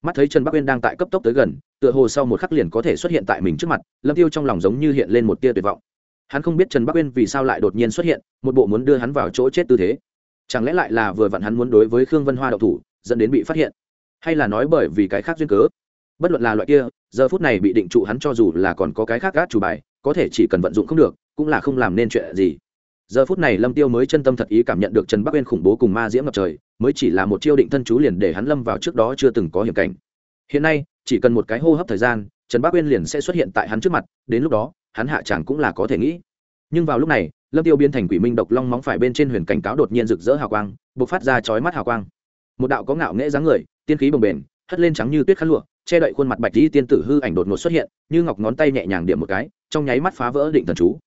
Speaker 1: Mắt thấy trần bắc uyên đang tại cấp tốc tới gần, tựa hồ sau một khắc liền có thể xuất hiện tại mình trước mặt, lâm tiêu trong lòng giống như hiện lên một tia tuyệt vọng. Hắn không biết trần bắc uyên vì sao lại đột nhiên xuất hiện, một bộ muốn đưa hắn vào chỗ chết tư thế. Chẳng lẽ lại là vừa vặn hắn muốn đối với khương vân hoa đậu thủ, dẫn đến bị phát hiện? Hay là nói bởi vì cái khác duyên cớ? Bất luận là loại kia, giờ phút này bị định trụ hắn cho dù là còn có cái khác gác chủ bài, có thể chỉ cần vận dụng không được, cũng là không làm nên chuyện gì giờ phút này lâm tiêu mới chân tâm thật ý cảm nhận được trần bắc uyên khủng bố cùng ma diễm ngập trời, mới chỉ là một chiêu định thân chú liền để hắn lâm vào trước đó chưa từng có hiểm cảnh. Hiện nay, chỉ cần một cái hô hấp thời gian, trần bắc uyên liền sẽ xuất hiện tại hắn trước mặt, đến lúc đó, hắn hạ chẳng cũng là có thể nghĩ. Nhưng vào lúc này, lâm tiêu biến thành quỷ minh độc long móng phải bên trên huyền cảnh cáo đột nhiên rực rỡ hào quang, bộc phát ra chói mắt hào quang. Một đạo có ngạo nghễ dáng người, tiên khí bồng bềnh, hất lên trắng như tuyết khăn lụa, che đậy khuôn mặt bạch di tiên tử hư ảnh đột ngột xuất hiện, như ngọc ngón tay nhẹ nhàng điểm một cái, trong nháy mắt phá vỡ định thần chú.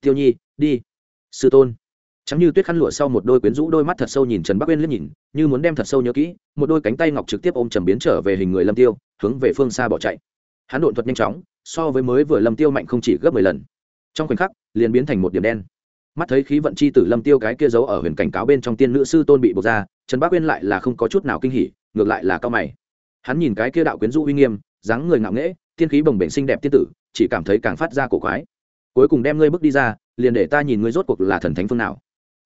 Speaker 1: Tiêu nhi, đi sư tôn. Chẳng như tuyết khăn lụa sau một đôi quyến rũ đôi mắt thật sâu nhìn trần bắc uyên liếc nhìn, như muốn đem thật sâu nhớ kỹ, một đôi cánh tay ngọc trực tiếp ôm trầm biến trở về hình người lâm tiêu, hướng về phương xa bỏ chạy. Hắn độn thuật nhanh chóng, so với mới vừa lâm tiêu mạnh không chỉ gấp mười lần. Trong khoảnh khắc, liền biến thành một điểm đen. Mắt thấy khí vận chi tử lâm tiêu cái kia giấu ở huyền cảnh cáo bên trong tiên nữ sư tôn bị buộc ra, trần bắc uyên lại là không có chút nào kinh hỉ, ngược lại là cao mày. Hắn nhìn cái kia đạo quyến rũ uy nghiêm, dáng người ngạo nghễ, tiên khí bồng bềnh xinh đẹp tiên tử, chỉ cảm thấy càng phát ra cổ quái cuối cùng đem ngươi bước đi ra, liền để ta nhìn ngươi rốt cuộc là thần thánh phương nào.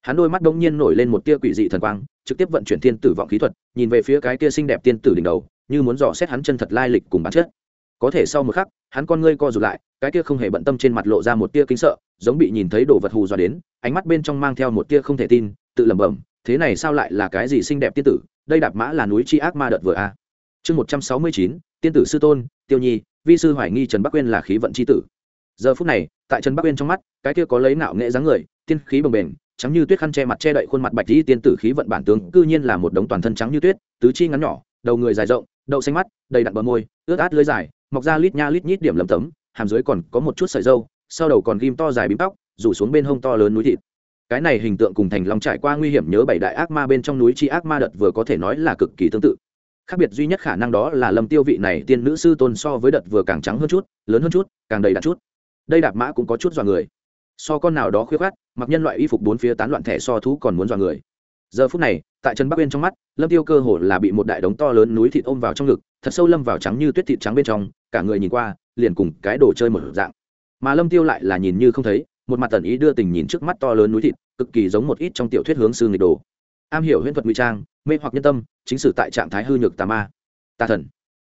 Speaker 1: Hắn đôi mắt đông nhiên nổi lên một tia quỷ dị thần quang, trực tiếp vận chuyển thiên tử vọng khí thuật, nhìn về phía cái tia xinh đẹp tiên tử đỉnh đầu, như muốn dò xét hắn chân thật lai lịch cùng bản chất. Có thể sau một khắc, hắn con ngươi co rụt lại, cái tia không hề bận tâm trên mặt lộ ra một tia kính sợ, giống bị nhìn thấy đồ vật hù dọa đến, ánh mắt bên trong mang theo một tia không thể tin, tự lẩm bẩm, thế này sao lại là cái gì xinh đẹp tiên tử? Đây đạp mã là núi tri ác ma đợt vừa a. Chương một trăm sáu mươi chín, tiên tử sư tôn, tiêu nhi, vi sư hoài nghi trần bắc quên là khí vận c h i tử giờ phút này, tại trần bắc uyên trong mắt, cái kia có lấy nạo nghệ dáng người, tiên khí bồng bềnh, trắng như tuyết khăn che mặt che đậy khuôn mặt bạch dĩ tiên tử khí vận bản tướng, cư nhiên là một đống toàn thân trắng như tuyết, tứ chi ngắn nhỏ, đầu người dài rộng, đậu xanh mắt, đầy đặn bờ môi, ướt át lưới dài, mọc ra lít nha lít nhít điểm lầm tấm, hàm dưới còn có một chút sợi dâu sau đầu còn ghim to dài bím tóc, rủ xuống bên hông to lớn núi thịt. Cái này hình tượng cùng thành long trải qua nguy hiểm nhớ bảy đại ác ma bên trong núi chi ác ma đợt vừa có thể nói là cực kỳ tương tự. Khác biệt duy nhất khả năng đó là lâm tiêu vị này tiên nữ sư tôn so với đợt vừa càng trắng hơn chút, lớn hơn chút, càng đầy đặn chút đây đạp mã cũng có chút dọa người. So con nào đó khuyết khát mặc nhân loại y phục bốn phía tán loạn thẻ so thú còn muốn dọa người. Giờ phút này, tại trần bắc uyên trong mắt, lâm tiêu cơ hồ là bị một đại đống to lớn núi thịt ôm vào trong ngực, thật sâu lâm vào trắng như tuyết thịt trắng bên trong, cả người nhìn qua, liền cùng cái đồ chơi một dạng. Mà lâm tiêu lại là nhìn như không thấy, một mặt tần ý đưa tình nhìn trước mắt to lớn núi thịt, cực kỳ giống một ít trong tiểu thuyết hướng sư nghịch đồ. Am hiểu huyễn thuật nguy trang, mê hoặc nhân tâm, chính sử tại trạng thái hư nhược tà ma. Tà thần.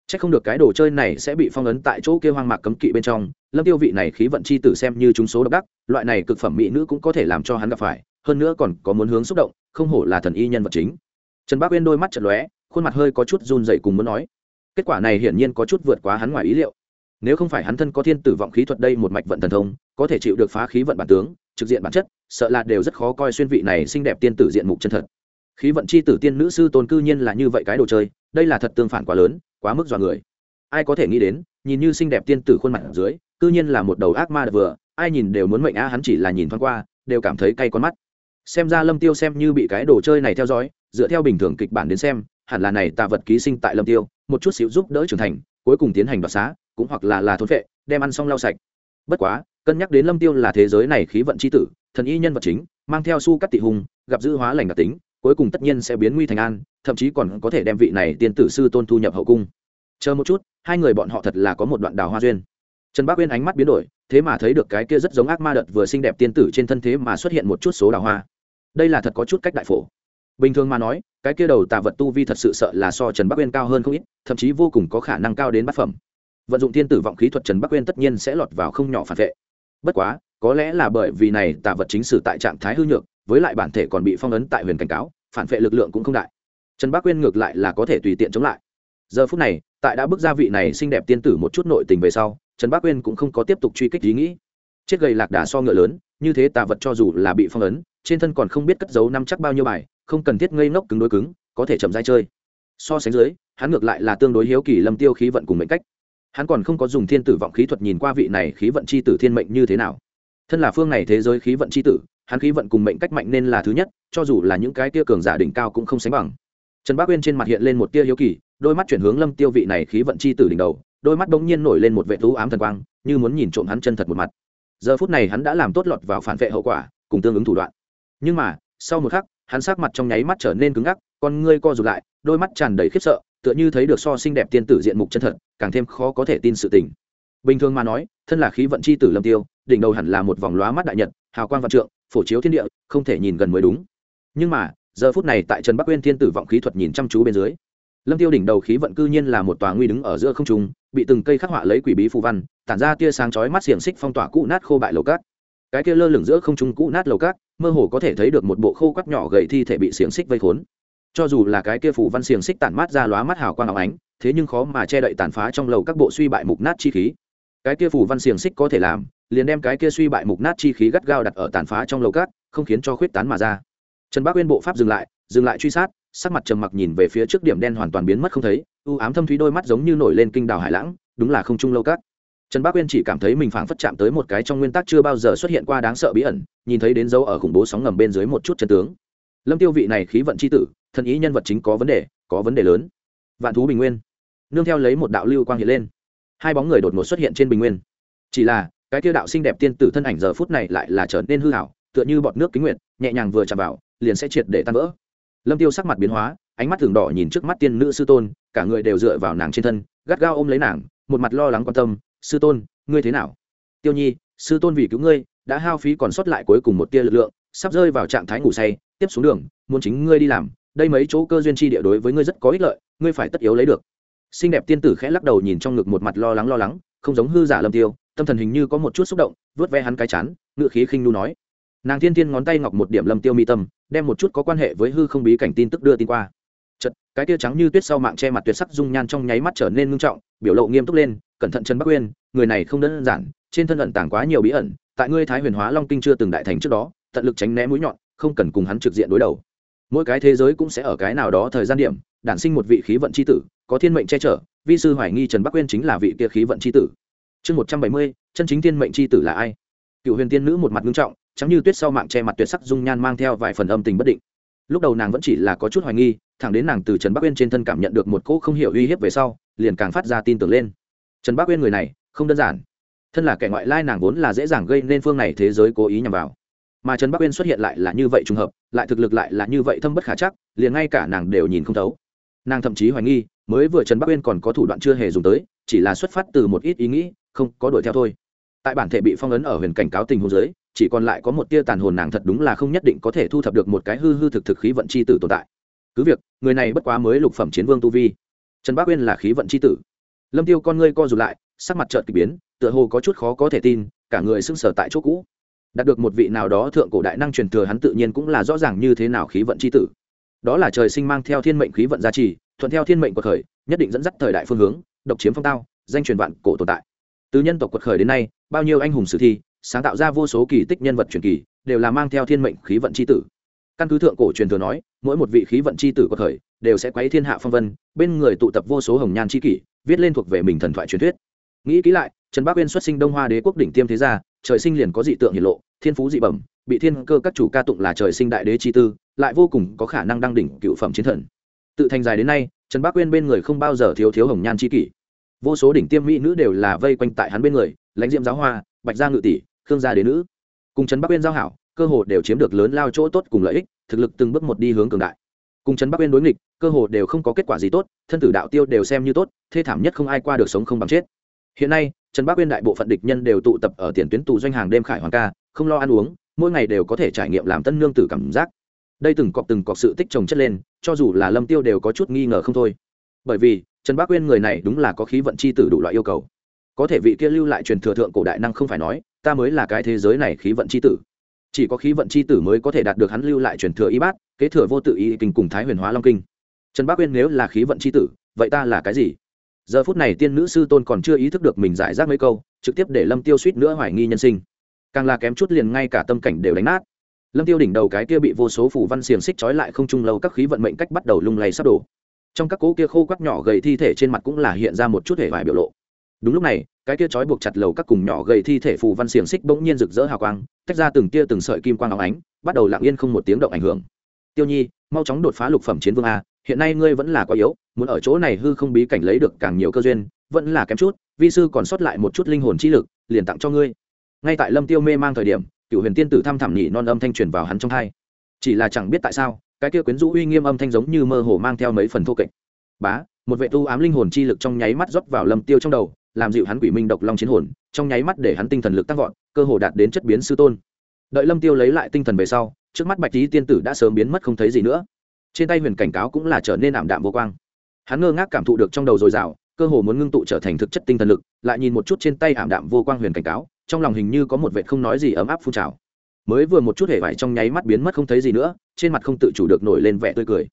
Speaker 1: Chắc không được cái đồ chơi này sẽ bị phong ấn tại chỗ kia hoang mạc cấm kỵ bên trong, Lâm Tiêu vị này khí vận chi tử xem như chúng số độc đắc, loại này cực phẩm mỹ nữ cũng có thể làm cho hắn gặp phải, hơn nữa còn có muốn hướng xúc động, không hổ là thần y nhân vật chính. Trần Bác Uyên đôi mắt chợt lóe, khuôn mặt hơi có chút run rẩy cùng muốn nói. Kết quả này hiển nhiên có chút vượt quá hắn ngoài ý liệu. Nếu không phải hắn thân có thiên tử vọng khí thuật đây một mạch vận thần thông, có thể chịu được phá khí vận bản tướng, trực diện bản chất, sợ là đều rất khó coi xuyên vị này xinh đẹp tiên tử diện mục chân thật. Khí vận chi tử tiên nữ sư tôn cư nhiên là như vậy cái đồ chơi, đây là thật tương phản quá lớn, quá mức dọa người. Ai có thể nghĩ đến nhìn như xinh đẹp tiên tử khuôn mặt ở dưới cư nhiên là một đầu ác ma vừa ai nhìn đều muốn mệnh á hắn chỉ là nhìn thoáng qua đều cảm thấy cay con mắt. Xem ra lâm tiêu xem như bị cái đồ chơi này theo dõi dựa theo bình thường kịch bản đến xem hẳn là này tạ vật ký sinh tại lâm tiêu một chút xíu giúp đỡ trưởng thành cuối cùng tiến hành đoạt xá cũng hoặc là là thôn vệ đem ăn xong lau sạch. Bất quá cân nhắc đến lâm tiêu là thế giới này khí vận chi tử thần y nhân vật chính mang theo su cắt tị hùng gặp dữ hóa lành đặc tính cuối cùng tất nhiên sẽ biến nguy thành an, thậm chí còn có thể đem vị này tiên tử sư tôn thu nhập hậu cung. Chờ một chút, hai người bọn họ thật là có một đoạn đào hoa duyên. Trần bác uyên ánh mắt biến đổi, thế mà thấy được cái kia rất giống ác ma đợt vừa xinh đẹp tiên tử trên thân thế mà xuất hiện một chút số đào hoa. Đây là thật có chút cách đại phổ. Bình thường mà nói, cái kia đầu tà vật tu vi thật sự sợ là so trần bắc uyên cao hơn không ít, thậm chí vô cùng có khả năng cao đến bát phẩm. Vận dụng tiên tử vọng khí thuật trần bắc uyên tất nhiên sẽ lọt vào không nhỏ phản vệ. Bất quá, có lẽ là bởi vì này tà vật chính sử tại trạng thái hư nhược với lại bản thể còn bị phong ấn tại huyền cảnh cáo, phản vệ lực lượng cũng không đại. Trần bác quyên ngược lại là có thể tùy tiện chống lại. Giờ phút này, tại đã bước ra vị này xinh đẹp tiên tử một chút nội tình về sau, trần bác quyên cũng không có tiếp tục truy kích ý nghĩ. Chết gầy lạc đà so ngựa lớn, như thế tà vật cho dù là bị phong ấn, trên thân còn không biết cất giấu năm chắc bao nhiêu bài, không cần thiết ngây ngốc cứng đối cứng, có thể chậm dai chơi. So sánh dưới, hắn ngược lại là tương đối hiếu kỳ lâm tiêu khí vận cùng mệnh cách. Hắn còn không có dùng thiên tử vọng khí thuật nhìn qua vị này khí vận c h i tử thiên mệnh như thế nào. Thân là phương này thế giới khí vận c h i tử hắn khí vận cùng mệnh cách mạnh nên là thứ nhất, cho dù là những cái tia cường giả đỉnh cao cũng không sánh bằng. Trần bác uyên trên mặt hiện lên một tia hiếu kỳ, đôi mắt chuyển hướng lâm tiêu vị này khí vận chi tử đỉnh đầu, đôi mắt bỗng nhiên nổi lên một vệ thú ám thần quang, như muốn nhìn trộm hắn chân thật một mặt. Giờ phút này hắn đã làm tốt lọt vào phản vệ hậu quả, cùng tương ứng thủ đoạn. Nhưng mà, sau một khắc, hắn sắc mặt trong nháy mắt trở nên cứng ngắc, con ngươi co rụt lại, đôi mắt tràn đầy khiếp sợ, tựa như thấy được so xinh đẹp tiên tử diện mục chân thật, càng thêm khó có thể tin sự tình. Bình thường mà nói, thân là khí vận chi tử lâm tiêu, đỉnh đầu hẳn là một vòng lóa mắt đại nhật, hào quang vạn trượng phổ chiếu thiên địa, không thể nhìn gần mới đúng. Nhưng mà, giờ phút này tại trần bắc uyên thiên tử vọng khí thuật nhìn chăm chú bên dưới, lâm tiêu đỉnh đầu khí vận cư nhiên là một tòa nguy đứng ở giữa không trung, bị từng cây khắc họa lấy quỷ bí phù văn, tản ra tia sáng chói mắt xiềng xích phong tỏa cũ nát khô bại lầu cát. Cái kia lơ lửng giữa không trung cũ nát lầu cát, mơ hồ có thể thấy được một bộ khô quắt nhỏ gầy thi thể bị xiềng xích vây khốn. Cho dù là cái kia phù văn xiềng xích tản mát ra lóa mắt hào quang áo ánh, thế nhưng khó mà che đậy tàn phá trong lầu các bộ suy bại mục nát chi khí cái kia phủ văn xiềng xích có thể làm, liền đem cái kia suy bại mục nát chi khí gắt gao đặt ở tàn phá trong lầu cát, không khiến cho khuyết tán mà ra. Trần bác uyên bộ pháp dừng lại dừng lại truy sát, sắc mặt trầm mặc nhìn về phía trước điểm đen hoàn toàn biến mất không thấy, u ám thâm thúy đôi mắt giống như nổi lên kinh đào hải lãng, đúng là không trung lâu cát. Trần bác uyên chỉ cảm thấy mình phảng phất chạm tới một cái trong nguyên tắc chưa bao giờ xuất hiện qua đáng sợ bí ẩn, nhìn thấy đến dấu ở khủng bố sóng ngầm bên dưới một chút chân tướng. Lâm tiêu vị này khí vận c h i tử, thân ý nhân vật chính có vấn đề, có vấn đề lớn. Vạn thú bình nguyên. Nương theo lấy một đạo lưu quang hiện lên hai bóng người đột ngột xuất hiện trên bình nguyên. Chỉ là, cái tiêu đạo xinh đẹp tiên tử thân ảnh giờ phút này lại là trở nên hư hảo tựa như bọt nước kính nguyện nhẹ nhàng vừa chạm vào, liền sẽ triệt để tan vỡ. Lâm tiêu sắc mặt biến hóa, ánh mắt thường đỏ nhìn trước mắt tiên nữ sư tôn, cả người đều dựa vào nàng trên thân, gắt gao ôm lấy nàng, một mặt lo lắng quan tâm, sư tôn, ngươi thế nào? Tiêu nhi, sư tôn vì cứu ngươi, đã hao phí còn sót lại cuối cùng một tia lực lượng, sắp rơi vào trạng thái ngủ say, tiếp xuống đường, muốn chính ngươi đi làm, đây mấy chỗ cơ duyên chi địa đối với ngươi rất có ích lợi, ngươi phải tất yếu lấy được xinh đẹp tiên tử khẽ lắc đầu nhìn trong ngực một mặt lo lắng lo lắng, không giống hư giả lâm tiêu, tâm thần hình như có một chút xúc động, vớt ve hắn cái chán, ngựa khí khinh nu nói. Nàng thiên thiên ngón tay ngọc một điểm lâm tiêu mi tâm, đem một chút có quan hệ với hư không bí cảnh tin tức đưa tin qua. Chật cái tia trắng như tuyết sau mạng che mặt tuyệt sắc dung nhan trong nháy mắt trở nên ngưng trọng, biểu lộ nghiêm túc lên, cẩn thận chân bắc uyên, người này không đơn giản, trên thân ẩn tàng quá nhiều bí ẩn, tại ngươi thái huyền hóa long kinh chưa từng đại thành trước đó, tận lực tránh né mũi nhọn, không cần cùng hắn trực diện đối đầu. Mỗi cái thế giới cũng sẽ ở cái nào đó thời gian điểm, đản sinh một vị khí vận c h i tử có thiên mệnh che chở, vi sư hoài nghi trần bắc uyên chính là vị kia khí vận c h i tử. Chương một trăm bảy mươi, chân chính thiên mệnh c h i tử là ai? Cựu huyền tiên nữ một mặt nghiêm trọng chẳng như tuyết sau mạng che mặt tuyệt sắc dung nhan mang theo vài phần âm tình bất định. Lúc đầu nàng vẫn chỉ là có chút hoài nghi, thẳng đến nàng từ trần bắc uyên trên thân cảm nhận được một cỗ không hiểu uy hiếp về sau, liền càng phát ra tin tưởng lên. Trần bắc uyên người này, không đơn giản. Thân là kẻ ngoại lai nàng vốn là dễ dàng gây nên phương này thế giới cố ý nhằm vào. Mà trần bắc uyên xuất hiện lại là như vậy trùng hợp, lại thực lực lại là như vậy thâm bất khả chắc, liền ngay cả nàng đều nhìn không thấu nàng thậm chí hoài nghi, mới vừa trần bắc uyên còn có thủ đoạn chưa hề dùng tới, chỉ là xuất phát từ một ít ý nghĩ, không có đuổi theo thôi. Tại bản thể bị phong ấn ở huyền cảnh cáo tình hồ dưới, chỉ còn lại có một tia tàn hồn nàng thật đúng là không nhất định có thể thu thập được một cái hư hư thực thực khí vận c h i tử tồn tại. Cứ việc, người này bất quá mới lục phẩm chiến vương tu vi. Trần bắc uyên là khí vận c h i tử. Lâm tiêu con ngươi co rụt lại, sắc mặt trợt k ỳ biến, tựa hồ có chút khó có thể tin, cả người sưng sở tại chỗ cũ. Đạt được một vị nào đó thượng cổ đại năng truyền thừa hắn tự nhiên cũng là rõ ràng như thế nào khí vận c h i tử đó là trời sinh mang theo thiên mệnh khí vận gia trì, thuận theo thiên mệnh quật khởi, nhất định dẫn dắt thời đại phương hướng, độc chiếm phong tao, danh truyền vạn cổ tồn tại. Từ nhân tộc quật khởi đến nay, bao nhiêu anh hùng sử thi, sáng tạo ra vô số kỳ tích nhân vật truyền kỳ, đều là mang theo thiên mệnh khí vận c h i tử. Căn cứ thượng cổ truyền thừa nói, mỗi một vị khí vận c h i tử quật khởi, đều sẽ quấy thiên hạ phong vân, bên người tụ tập vô số hồng nhan c h i kỷ, viết lên thuộc về mình thần thoại truyền thuyết. Nghĩ kỹ lại, trần bác uyên xuất sinh đông hoa đế quốc đỉnh tiêm thế gia, trời sinh liền có dị tượng hiển lộ, thiên phú dị bẩm, bị thiên cơ các chủ ca tụng là trời sinh đại đế chi tư lại vô cùng có khả năng đăng đỉnh cựu phẩm chiến thần. Tự thành dài đến nay, trần bác quyên bên người không bao giờ thiếu thiếu hồng nhan chi kỷ. Vô số đỉnh tiêm mỹ nữ đều là vây quanh tại hắn bên người, lãnh diệm giáo hoa, bạch gia ngự tỷ, khương gia đế nữ. Cùng trần bắc uyên giao hảo, cơ hồ đều chiếm được lớn lao chỗ tốt cùng lợi ích, thực lực từng bước một đi hướng cường đại. Cùng trần bắc uyên đối nghịch, cơ hồ đều không có kết quả gì tốt, thân tử đạo tiêu đều xem như tốt, thê thảm nhất không ai qua được sống không bằng chết. Hiện nay, trần bắc uyên đại bộ phận địch nhân đều tụ tập ở tiền tuyến tù doanh hàng đêm khải hoàng ca, không lo ăn uống, mỗi ngày đều có thể trải nghiệm làm tân nương tử cảm giác đây từng cọc từng cọc sự tích trồng chất lên, cho dù là lâm tiêu đều có chút nghi ngờ không thôi. Bởi vì, trần bác uyên người này đúng là có khí vận chi tử đủ loại yêu cầu. Có thể vị kia lưu lại truyền thừa thượng cổ đại năng không phải nói, ta mới là cái thế giới này khí vận chi tử. Chỉ có khí vận c h i tử mới có thể đạt được hắn lưu lại truyền thừa y bát, kế thừa vô tự ý kinh cùng thái huyền hóa long kinh. Trần bác uyên nếu là khí vận c h i tử, vậy ta là cái gì? Giờ phút này tiên nữ sư tôn còn chưa ý thức được mình giải rác mấy câu, trực tiếp để lâm tiêu suýt nữa hoài nghi nhân sinh. Càng là kém chút liền ngay cả tâm cảnh đều đánh nát lâm tiêu đỉnh đầu cái kia bị vô số phủ văn xiềng xích trói lại không trung lâu các khí vận mệnh cách bắt đầu lung lay sắp đổ. Trong các cỗ kia khô quắc nhỏ gầy thi thể trên mặt cũng là hiện ra một chút hề vải biểu lộ. Đúng lúc này, cái kia trói buộc chặt lầu các cùng nhỏ gầy thi thể phù văn xiềng xích bỗng nhiên rực rỡ hào quang, tách ra từng tia từng sợi kim quang óng ánh, bắt đầu lặng yên không một tiếng động ảnh hưởng. Tiêu nhi, mau chóng đột phá lục phẩm chiến vương a, hiện nay ngươi vẫn là quá yếu, muốn ở chỗ này hư không bí cảnh lấy được càng nhiều cơ duyên, vẫn là kém chút, vi sư còn sót lại một chút linh hồn chi lực, liền tặng cho ngươi. Ngay tại lâm tiêu mê mang thời điểm cựu huyền tiên tử thăm thẳm nhị non âm thanh truyền vào hắn trong thai. Chỉ là chẳng biết tại sao, cái kia quyến rũ uy nghiêm âm thanh giống như mơ hồ mang theo mấy phần thô kệch. Bá, một vệ tu ám linh hồn chi lực trong nháy mắt rót vào lâm tiêu trong đầu, làm dịu hắn quỷ minh độc long chiến hồn, trong nháy mắt để hắn tinh thần lực tăng vọt, cơ hồ đạt đến chất biến sư tôn. Đợi lâm tiêu lấy lại tinh thần về sau, trước mắt bạch tý tiên tử đã sớm biến mất không thấy gì nữa. Trên tay huyền cảnh cáo cũng là trở nên ảm đạm vô quang. Hắn ngơ ngác cảm thụ được trong đầu dồi dào, cơ hồ muốn ngưng tụ trở thành thực chất tinh thần lực, lại nhìn một chút trên tay ảm đạm vô quang huyền cảnh cáo trong lòng hình như có một vệ không nói gì ấm áp phun trào. Mới vừa một chút hề vải trong nháy mắt biến mất không thấy gì nữa, trên mặt không tự chủ được nổi lên vẻ tươi cười.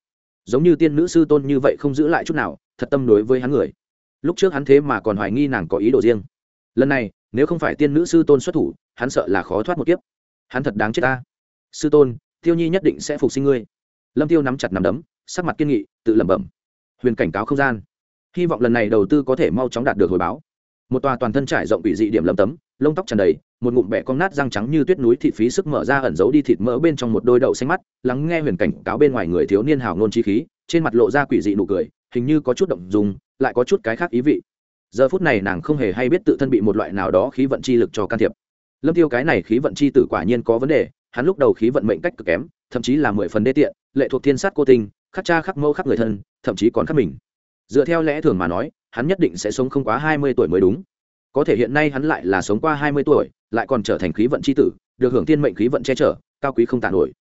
Speaker 1: Giống như tiên nữ sư tôn như vậy không giữ lại chút nào, thật tâm đối với hắn người. Lúc trước hắn thế mà còn hoài nghi nàng có ý đồ riêng. Lần này, nếu không phải tiên nữ sư tôn xuất thủ, hắn sợ là khó thoát một kiếp. Hắn thật đáng chết ta. Sư tôn, tiêu nhi nhất định sẽ phục sinh ngươi. Lâm tiêu nắm chặt nằm đấm, sắc mặt kiên nghị, tự lẩm bẩm. Huyền cảnh cáo không gian. Hy vọng lần này đầu tư có thể mau chóng đạt được hồi báo. Một tòa toàn thân trải rộng bị dị điểm lầm tấm lông tóc tràn đầy, một ngụm bẻ con nát răng trắng như tuyết núi thịt phí sức mở ra ẩn giấu đi thịt mỡ bên trong một đôi đậu xanh mắt, lắng nghe huyền cảnh cáo bên ngoài người thiếu niên hào nôn chi khí, trên mặt lộ ra quỷ dị nụ cười, hình như có chút động dùng lại có chút cái khác ý vị. Giờ phút này nàng không hề hay biết tự thân bị một loại nào đó khí vận chi lực cho can thiệp. Lâm tiêu cái này khí vận chi tử quả nhiên có vấn đề, hắn lúc đầu khí vận mệnh cách cực kém, thậm chí là mười phần đê tiện, lệ thuộc thiên sát cô tinh, khắc cha khắc mẫu khắc người thân, thậm chí còn khắc mình. Dựa theo lẽ thường mà nói, hắn nhất định sẽ sống không quá hai mươi tuổi mới đúng có thể hiện nay hắn lại là sống qua hai mươi tuổi, lại còn trở thành khí vận c h i tử, được hưởng tiên mệnh khí vận che chở, cao quý không tàn nổi.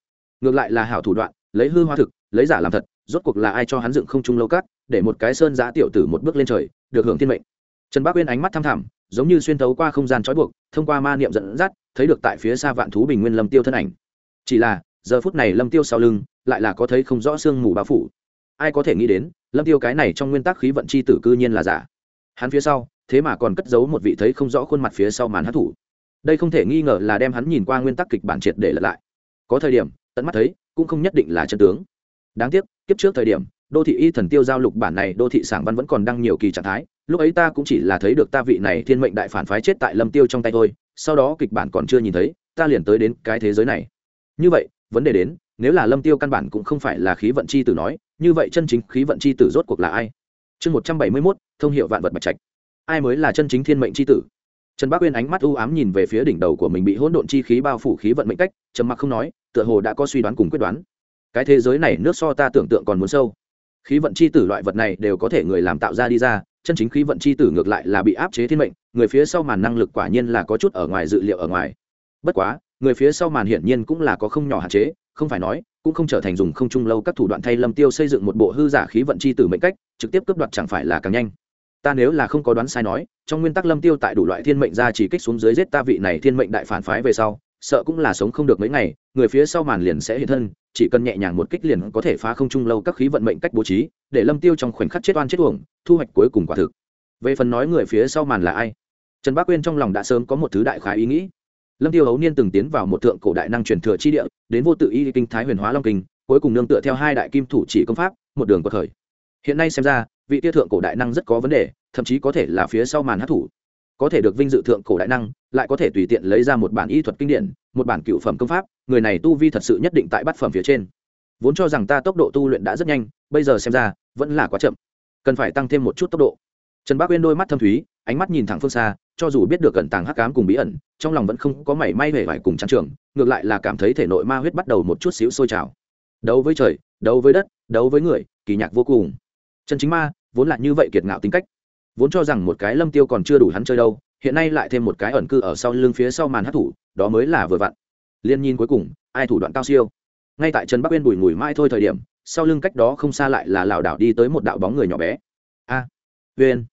Speaker 1: Ngược lại là hảo thủ đoạn, lấy hư hoa thực, lấy giả làm thật, rốt cuộc là ai cho hắn dựng không trung lâu cát, để một cái sơn giá tiểu tử một bước lên trời, được hưởng tiên mệnh. Trần bác uyên ánh mắt thăm thẳm, giống như xuyên thấu qua không gian trói buộc, thông qua ma niệm dẫn dắt, thấy được tại phía xa vạn thú bình nguyên lâm tiêu thân ảnh. Chỉ là, giờ phút này lâm tiêu sau lưng, lại là có thấy không rõ sương mù bao phủ. Ai có thể nghĩ đến, lâm tiêu cái này trong nguyên tắc khí vận chi tử cư nhiên là giả. Hắn phía sau thế mà còn cất giấu một vị thấy không rõ khuôn mặt phía sau màn hát thủ. Đây không thể nghi ngờ là đem hắn nhìn qua nguyên tắc kịch bản triệt để lật lại. Có thời điểm, tận mắt thấy, cũng không nhất định là chân tướng. Đáng tiếc, kiếp trước thời điểm, đô thị y thần tiêu giao lục bản này, đô thị sảng văn vẫn còn đăng nhiều kỳ trạng thái, lúc ấy ta cũng chỉ là thấy được ta vị này thiên mệnh đại phản phái chết tại lâm tiêu trong tay thôi, sau đó kịch bản còn chưa nhìn thấy, ta liền tới đến cái thế giới này. Như vậy, vấn đề đến, nếu là lâm tiêu căn bản cũng không phải là khí vận chi tử nói, như vậy chân chính khí vận chi tử rốt cuộc là ai? Chương một trăm bảy mươi mốt, thông hiệu vạn vật bạch trạch ai mới là chân chính thiên mệnh chi tử? Trần bác uyên ánh mắt u ám nhìn về phía đỉnh đầu của mình bị hỗn độn chi khí bao phủ khí vận mệnh cách, trầm mặc không nói, tựa hồ đã có suy đoán cùng quyết đoán. Cái thế giới này nước so ta tưởng tượng còn muốn sâu. Khí vận chi tử loại vật này đều có thể người làm tạo ra đi ra, chân chính khí vận chi tử ngược lại là bị áp chế thiên mệnh, người phía sau màn năng lực quả nhiên là có chút ở ngoài dự liệu ở ngoài. Bất quá, người phía sau màn hiển nhiên cũng là có không nhỏ hạn chế, không phải nói, cũng không trở thành dùng không chung lâu các thủ đoạn thay lâm tiêu xây dựng một bộ hư giả khí vận chi tử mệnh cách, trực tiếp cướp đoạt chẳng phải là càng nhanh ta nếu là không có đoán sai nói, trong nguyên tắc lâm tiêu tại đủ loại thiên mệnh ra chỉ kích xuống dưới giết ta vị này thiên mệnh đại phản phái về sau, sợ cũng là sống không được mấy ngày, người phía sau màn liền sẽ hiện thân, chỉ cần nhẹ nhàng một kích liền có thể phá không trung lâu các khí vận mệnh cách bố trí, để lâm tiêu trong khoảnh khắc chết oan chết uổng, thu hoạch cuối cùng quả thực. Về phần nói người phía sau màn là ai? Trần bác quyên trong lòng đã sớm có một thứ đại khái ý nghĩ. Lâm tiêu hấu niên từng tiến vào một thượng cổ đại năng truyền thừa chi địa, đến vô tự y kinh thái huyền hóa long kinh, cuối cùng nương tựa theo hai đại kim thủ chỉ công pháp, một đường có khởi hiện nay xem ra, vị tia thượng cổ đại năng rất có vấn đề, thậm chí có thể là phía sau màn hát thủ. Có thể được vinh dự thượng cổ đại năng, lại có thể tùy tiện lấy ra một bản y thuật kinh điển, một bản cựu phẩm công pháp, người này tu vi thật sự nhất định tại bát phẩm phía trên. Vốn cho rằng ta tốc độ tu luyện đã rất nhanh, bây giờ xem ra, vẫn là quá chậm. Cần phải tăng thêm một chút tốc độ. Trần bác uyên đôi mắt thâm thúy, ánh mắt nhìn thẳng phương xa, cho dù biết được cẩn tàng hắc cám cùng bí ẩn, trong lòng vẫn không có mảy may hề vải cùng trang trường, ngược lại là cảm thấy thể nội ma huyết bắt đầu một chút xíu sôi trào. Đấu với trời, đấu với đất, đấu với người, kỳ nhạc vô cùng chân chính ma vốn là như vậy kiệt ngạo tính cách. Vốn cho rằng một cái lâm tiêu còn chưa đủ hắn chơi đâu hiện nay lại thêm một cái ẩn cư ở sau lưng phía sau màn hát thủ đó mới là vừa vặn. Liên nhìn cuối cùng ai thủ đoạn cao siêu. Ngay tại trần bắc uyên bùi ngùi mai thôi thời điểm sau lưng cách đó không xa lại là lảo đảo đi tới một đạo bóng người nhỏ bé. A à, uyên.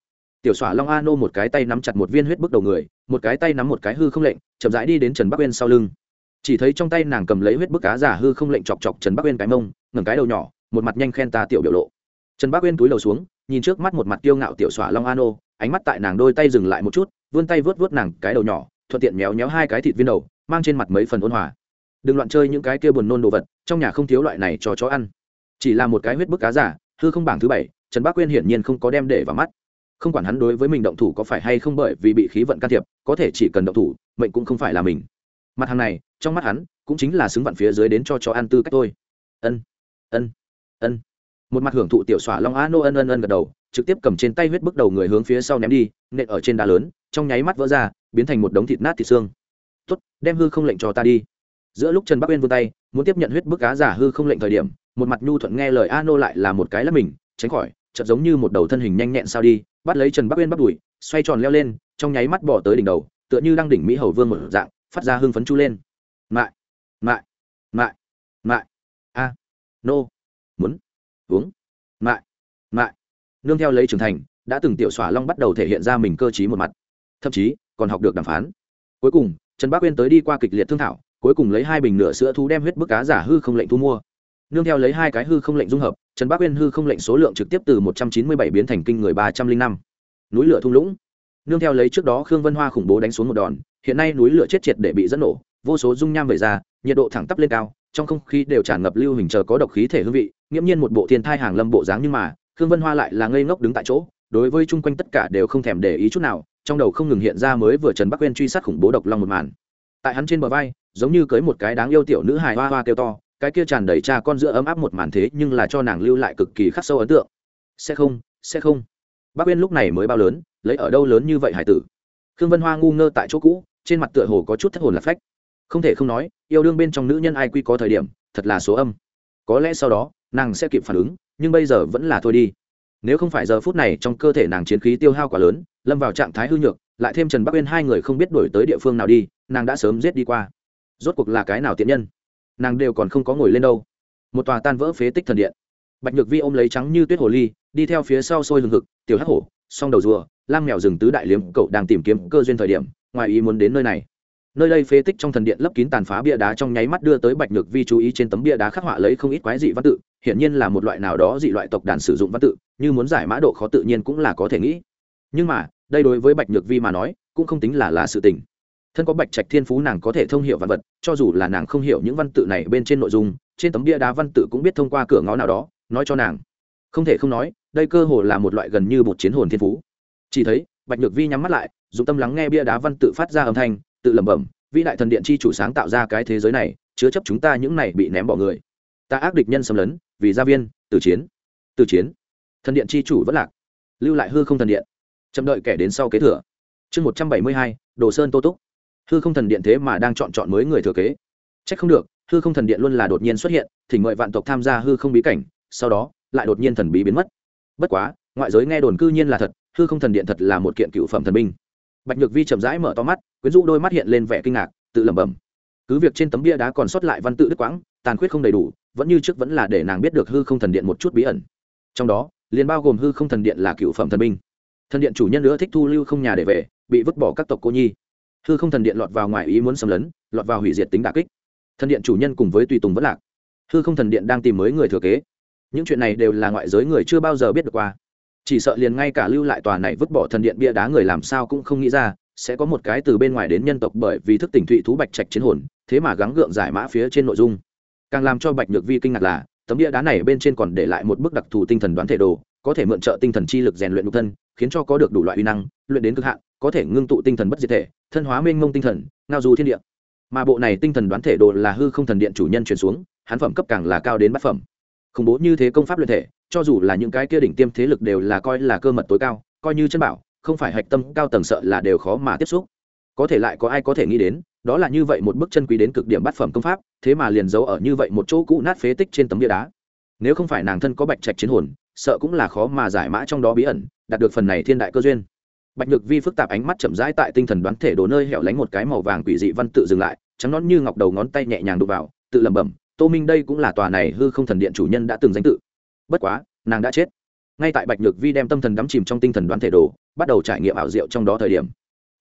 Speaker 1: Tiểu xỏa long a nô một cái tay nắm chặt một viên huyết bức đầu người một cái tay nắm một cái hư không lệnh chậm rãi đi đến trần bắc uyên sau lưng. Chỉ thấy trong tay nàng cầm lấy huyết bức cá giả hư không lệnh chọc chọc trần bắc uyên cái mông ngẩng cái đầu nhỏ một mặt nhanh khen ta tiểu biểu lộ trần bác uyên túi đầu xuống, nhìn trước mắt một mặt tiêu ngạo tiểu xỏa long an ô, ánh mắt tại nàng đôi tay dừng lại một chút, vươn tay vớt vớt nàng cái đầu nhỏ, thuận tiện méo méo hai cái thịt viên đầu, mang trên mặt mấy phần ôn hòa. Đừng loạn chơi những cái kia buồn nôn đồ vật, trong nhà không thiếu loại này cho chó ăn. Chỉ là một cái huyết bức cá giả, hư không bảng thứ bảy, trần bác quyên hiển nhiên không có đem để vào mắt. Không quản hắn đối với mình động thủ có phải hay không bởi vì bị khí vận can thiệp, có thể chỉ cần động thủ, mệnh cũng không phải là mình. Mặt hàng này, trong mắt hắn, cũng chính là xứng vặn phía dưới đến cho chó ăn tư cách thôi. Ân ân ân một mặt hưởng thụ tiểu xỏa long a nô ân ân ân gật đầu, trực tiếp cầm trên tay huyết bước đầu người hướng phía sau ném đi, nện ở trên đá lớn, trong nháy mắt vỡ ra, biến thành một đống thịt nát thịt xương. Tốt, đem hư không lệnh cho ta đi. Giữa lúc trần bắc uyên vươn tay, muốn tiếp nhận huyết bức cá giả hư không lệnh thời điểm, một mặt nhu thuận nghe lời a nô lại là một cái là mình, tránh khỏi, chợt giống như một đầu thân hình nhanh nhẹn sao đi, bắt lấy trần bắc uyên bắt đuổi xoay tròn leo lên, trong nháy mắt bỏ tới đỉnh đầu, tựa như đang đỉnh mỹ hầu vương một dạng, phát ra hưng phấn chu lên. Mại mại mại mại, a, nô, muốn uống. Mại mại. Nương theo lấy trưởng thành, đã từng tiểu xỏa long bắt đầu thể hiện ra mình cơ t một mặt. Thậm chí, còn học được đàm phán. Cuối cùng, trần bác uyên tới đi qua kịch liệt thương thảo, cuối cùng lấy hai bình nửa sữa thú đem huyết bức cá giả hư không lệnh thu mua. Nương theo lấy hai cái hư không lệnh dung hợp, trần bác uyên hư không lệnh số lượng trực tiếp từ một trăm chín mươi bảy biến thành kinh người ba trăm linh năm. Núi lửa thung lũng. Nương theo lấy trước đó khương vân hoa khủng bố đánh xuống một đòn, hiện nay núi lửa chết triệt để bị dẫn nổ, vô số dung nham về ra, nhiệt độ thẳng tắp lên cao, trong không khí đều tràn ngập lưu hình chờ có độc khí thể hương vị nghiễm nhiên một bộ thiên thai hàng lâm bộ dáng nhưng mà, khương vân hoa lại là ngây ngốc đứng tại chỗ, đối với chung quanh tất cả đều không thèm để ý chút nào, trong đầu không ngừng hiện ra mới vừa trần bắc quên truy sát khủng bố độc long một màn. Tại hắn trên bờ vai, giống như cưới một cái đáng yêu tiểu nữ hài hoa hoa kêu to, cái kia tràn đầy cha con giữa ấm áp một màn thế nhưng là cho nàng lưu lại cực kỳ khắc sâu ấn tượng. Sẽ không sẽ không. Bác quên lúc này mới bao lớn, lấy ở đâu lớn như vậy hải tử? Khương vân hoa ngu ngơ tại chỗ cũ, trên mặt tựa hồ có chút thất hồn lạc phách. Không thể không nói, yêu đương bên trong nữ nhân ai quy có thời điểm, thật là số âm có lẽ sau đó, nàng sẽ kịp phản ứng, nhưng bây giờ vẫn là thôi đi. Nếu không phải giờ phút này trong cơ thể nàng chiến khí tiêu hao quá lớn, lâm vào trạng thái hư nhược, lại thêm trần bắc uyên hai người không biết đổi tới địa phương nào đi, nàng đã sớm giết đi qua. Rốt cuộc là cái nào tiện nhân? Nàng đều còn không có ngồi lên đâu. Một tòa tan vỡ phế tích thần điện. Bạch nhược vi ôm lấy trắng như tuyết hồ ly, đi theo phía sau sôi hừng hực, tiểu hắc hổ, song đầu rùa lam mèo rừng tứ đại liếm, cậu đang tìm kiếm cơ duyên thời điểm, ngoài ý muốn đến nơi này nơi đây phế tích trong thần điện lấp kín tàn phá bia đá trong nháy mắt đưa tới bạch nhược vi chú ý trên tấm bia đá khắc họa lấy không ít quái dị văn tự, hiển nhiên là một loại nào đó dị loại tộc đàn sử dụng văn tự, như muốn giải mã độ khó tự nhiên cũng là có thể nghĩ. Nhưng mà, đây đối với bạch nhược vi mà nói, cũng không tính là là sự tình. Thân có bạch trạch thiên phú nàng có thể thông hiểu văn vật, cho dù là nàng không hiểu những văn tự này bên trên nội dung, trên tấm bia đá văn tự cũng biết thông qua cửa ngõ nào đó, nói cho nàng. Không thể không nói, đây cơ hồ là một loại gần như một chiến hồn thiên phú. Chỉ thấy, bạch nhược vi nhắm mắt lại, dùng tâm lắng nghe bia đá văn tự phát ra âm thanh tự lẩm bẩm, vĩ đại thần điện chi chủ sáng tạo ra cái thế giới này, chứa chấp chúng ta những này bị ném bỏ người. Ta ác địch nhân xâm lấn, vì gia viên từ chiến từ chiến. Thần điện chi chủ vẫn lạc, lưu lại hư không thần điện, chậm đợi kẻ đến sau kế thừa. Chương một trăm bảy mươi hai, đồ sơn tô túc. Hư không thần điện thế mà đang chọn chọn mới người thừa kế. C h ắ c không được, hư không thần điện luôn là đột nhiên xuất hiện, thỉnh ngợi vạn tộc tham gia hư không bí cảnh, sau đó, lại đột nhiên thần bí biến mất. Bất quá, ngoại giới nghe đồn cư nhiên là thật, hư không thần điện thật là một kiện cựu phẩm thần binh. Bạch nhược vi chậm rãi mở to mắt quyến rũ đôi mắt hiện lên vẻ kinh ngạc, tự lẩm bẩm. Cứ việc trên tấm bia đá còn sót lại văn tự đức quãng, tàn khuyết không đầy đủ, vẫn như trước vẫn là để nàng biết được hư không thần điện một chút bí ẩn. Trong đó, liền bao gồm hư không thần điện là cựu phẩm thần binh. Thần điện chủ nhân nữa thích thu lưu không nhà để về, bị vứt bỏ các tộc cô nhi. Hư không thần điện lọt vào ngoài ý muốn xâm lấn, lọt vào hủy diệt tính đà kích. Thần điện chủ nhân cùng với tùy tùng vẫn lạc. Hư không thần điện đang tìm mới người thừa kế. Những chuyện này đều là ngoại giới người chưa bao giờ biết được qua. Chỉ sợ liền ngay cả lưu lại tòa này vứt bỏ thần điện bia đá người làm sao cũng không nghĩ ra sẽ có một cái từ bên ngoài đến nhân tộc bởi vì thức tỉnh thụy thú bạch trạch chiến hồn, thế mà gắng gượng giải mã phía trên nội dung. Càng làm cho bạch nhược vi kinh ngạc là, tấm đĩa đá này bên trên còn để lại một bức đặc thù tinh thần đoán thể đồ, có thể mượn trợ tinh thần chi lực rèn luyện nhục thân, khiến cho có được đủ loại uy năng, luyện đến cực hạn, có thể ngưng tụ tinh thần bất diệt thể, thân hóa mênh mông tinh thần, ngao du thiên địa. Mà bộ này tinh thần đoán thể đồ là hư không thần điện chủ nhân chuyển xuống, hắn phẩm cấp càng là cao đến bát phẩm. Khủng bố như thế công pháp luyện thể, cho dù là những cái kia đỉnh tiêm thế lực đều là coi là cơ mật tối cao, coi như chân bảo không phải hạch tâm cao tầng sợ là đều khó mà tiếp xúc. Có thể lại có ai có thể nghĩ đến, đó là như vậy một bức chân quý đến cực điểm bát phẩm công pháp, thế mà liền giấu ở như vậy một chỗ cũ nát phế tích trên tấm bia đá. Nếu không phải nàng thân có bạch trạch chiến hồn, sợ cũng là khó mà giải mã trong đó bí ẩn, đạt được phần này thiên đại cơ duyên. Bạch nhược vi phức tạp ánh mắt chậm rãi tại tinh thần đoán thể đồ nơi hẻo lánh một cái màu vàng quỷ dị văn tự dừng lại, trắng nón như ngọc đầu ngón tay nhẹ nhàng đụng vào, tự lẩm bẩm, tô minh đây cũng là tòa này hư không thần điện chủ nhân đã từng danh tự. Bất quá, nàng đã chết ngay tại bạch nhược vi đem tâm thần đắm chìm trong tinh thần đoán thể đồ, bắt đầu trải nghiệm ảo diệu trong đó thời điểm.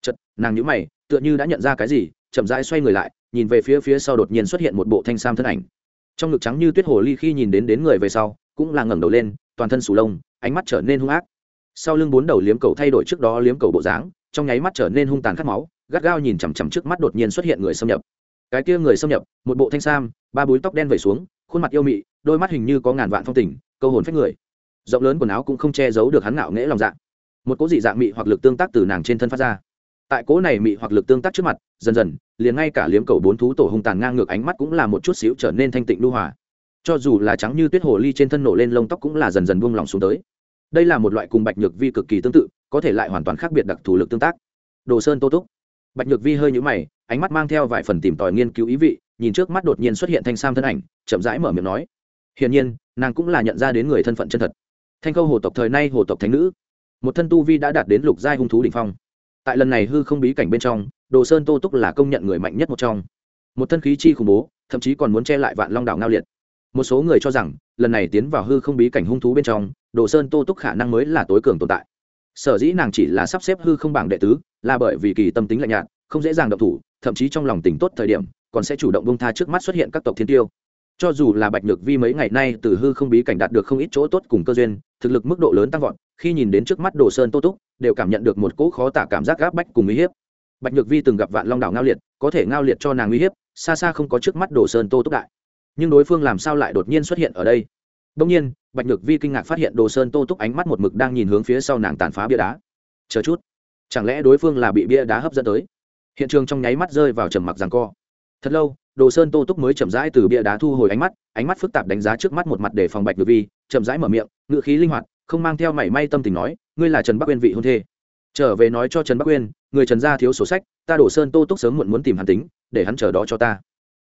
Speaker 1: Chật nàng nhữ mày, tựa như đã nhận ra cái gì, chậm rãi xoay người lại, nhìn về phía phía sau đột nhiên xuất hiện một bộ thanh sam thân ảnh. Trong ngực trắng như tuyết hồ ly khi nhìn đến đến người về sau, cũng là ngẩng đầu lên, toàn thân sù lông, ánh mắt trở nên hung ác. Sau lưng bốn đầu liếm cầu thay đổi trước đó liếm cầu bộ dáng, trong nháy mắt trở nên hung tàn khát máu, gắt gao nhìn chằm chằm trước mắt đột nhiên xuất hiện người xâm nhập. Cái kia người xâm nhập, một bộ thanh sam, ba búi tóc đen vẩy xuống, khuôn mặt yêu mị, đôi mắt hình như có ngàn vạn phong tình, câu hồn phách người rộng lớn quần áo cũng không che giấu được hắn ngạo nghễ lòng dạ. Một cố dị dạng mị hoặc lực tương tác từ nàng trên thân phát ra. Tại cố này mị hoặc lực tương tác trước mặt, dần dần, liền ngay cả liếm cầu bốn thú tổ hung tàn ngang ngược ánh mắt cũng là một chút xíu trở nên thanh tịnh lưu hòa. Cho dù là trắng như tuyết hồ ly trên thân nổ lên lông tóc cũng là dần dần buông lỏng xuống tới. Đây là một loại cùng bạch nhược vi cực kỳ tương tự, có thể lại hoàn toàn khác biệt đặc thù lực tương tác. Đồ sơn tô túc. Bạch nhược vi hơi nhũ mày, ánh mắt mang theo vài phần tìm tòi nghiên cứu ý vị, nhìn trước mắt đột nhiên xuất hiện thanh sam thân ảnh, chậm rãi mở miệng nói. Hiển nhiên, nàng cũng là nhận ra đến người thân phận chân thật thanh khâu hồ tộc thời nay hồ tộc thánh nữ. Một thân tu vi đã đạt đến lục giai hung thú đ ỉ n h phong. Tại lần này hư không bí cảnh bên trong, đồ sơn tô túc là công nhận người mạnh nhất một trong. Một thân khí chi khủng bố, thậm chí còn muốn che lại vạn long đảo ngao liệt. Một số người cho rằng, lần này tiến vào hư không bí cảnh hung thú bên trong, đồ sơn tô túc khả năng mới là tối cường tồn tại. Sở dĩ nàng chỉ là sắp xếp hư không bảng đệ tứ, là bởi vì kỳ tâm tính lạnh nhạt, không dễ dàng độc thủ, thậm chí trong lòng tỉnh tốt thời điểm, còn sẽ chủ động bông tha trước mắt xuất hiện các tộc thiên tiêu cho dù là bạch nhược vi mấy ngày nay từ hư không bí cảnh đạt được không ít chỗ tốt cùng cơ duyên, thực lực mức độ lớn tăng vọt, khi nhìn đến trước mắt đồ sơn tô túc, đều cảm nhận được một cỗ khó tả cảm giác gáp bách cùng uy hiếp. Bạch nhược vi từng gặp vạn long đảo ngao liệt, có thể ngao liệt cho nàng uy hiếp, xa xa không có trước mắt đồ sơn tô túc đại. Nhưng đối phương làm sao lại đột nhiên xuất hiện ở đây? Đông nhiên, bạch nhược vi kinh ngạc phát hiện đồ sơn tô túc ánh mắt một mực đang nhìn hướng phía sau nàng tàn phá bia đá. Chờ chút, chẳng lẽ đối phương là bị bia đá hấp dẫn tới? Hiện trường trong nháy mắt rơi vào trầm mặc rằng co. Thật lâu đồ sơn tô túc mới chậm rãi từ bia đá thu hồi ánh mắt ánh mắt phức tạp đánh giá trước mắt một mặt để phòng bạch được vi, chậm rãi mở miệng ngự khí linh hoạt, không mang theo mảy may tâm tình nói, ngươi là trần bắc uyên vị hôn thê. Trở về nói cho trần bắc uyên người trần gia thiếu sổ sách, ta đồ sơn tô túc sớm muộn muốn tìm hắn tính, để hắn chờ đó cho ta.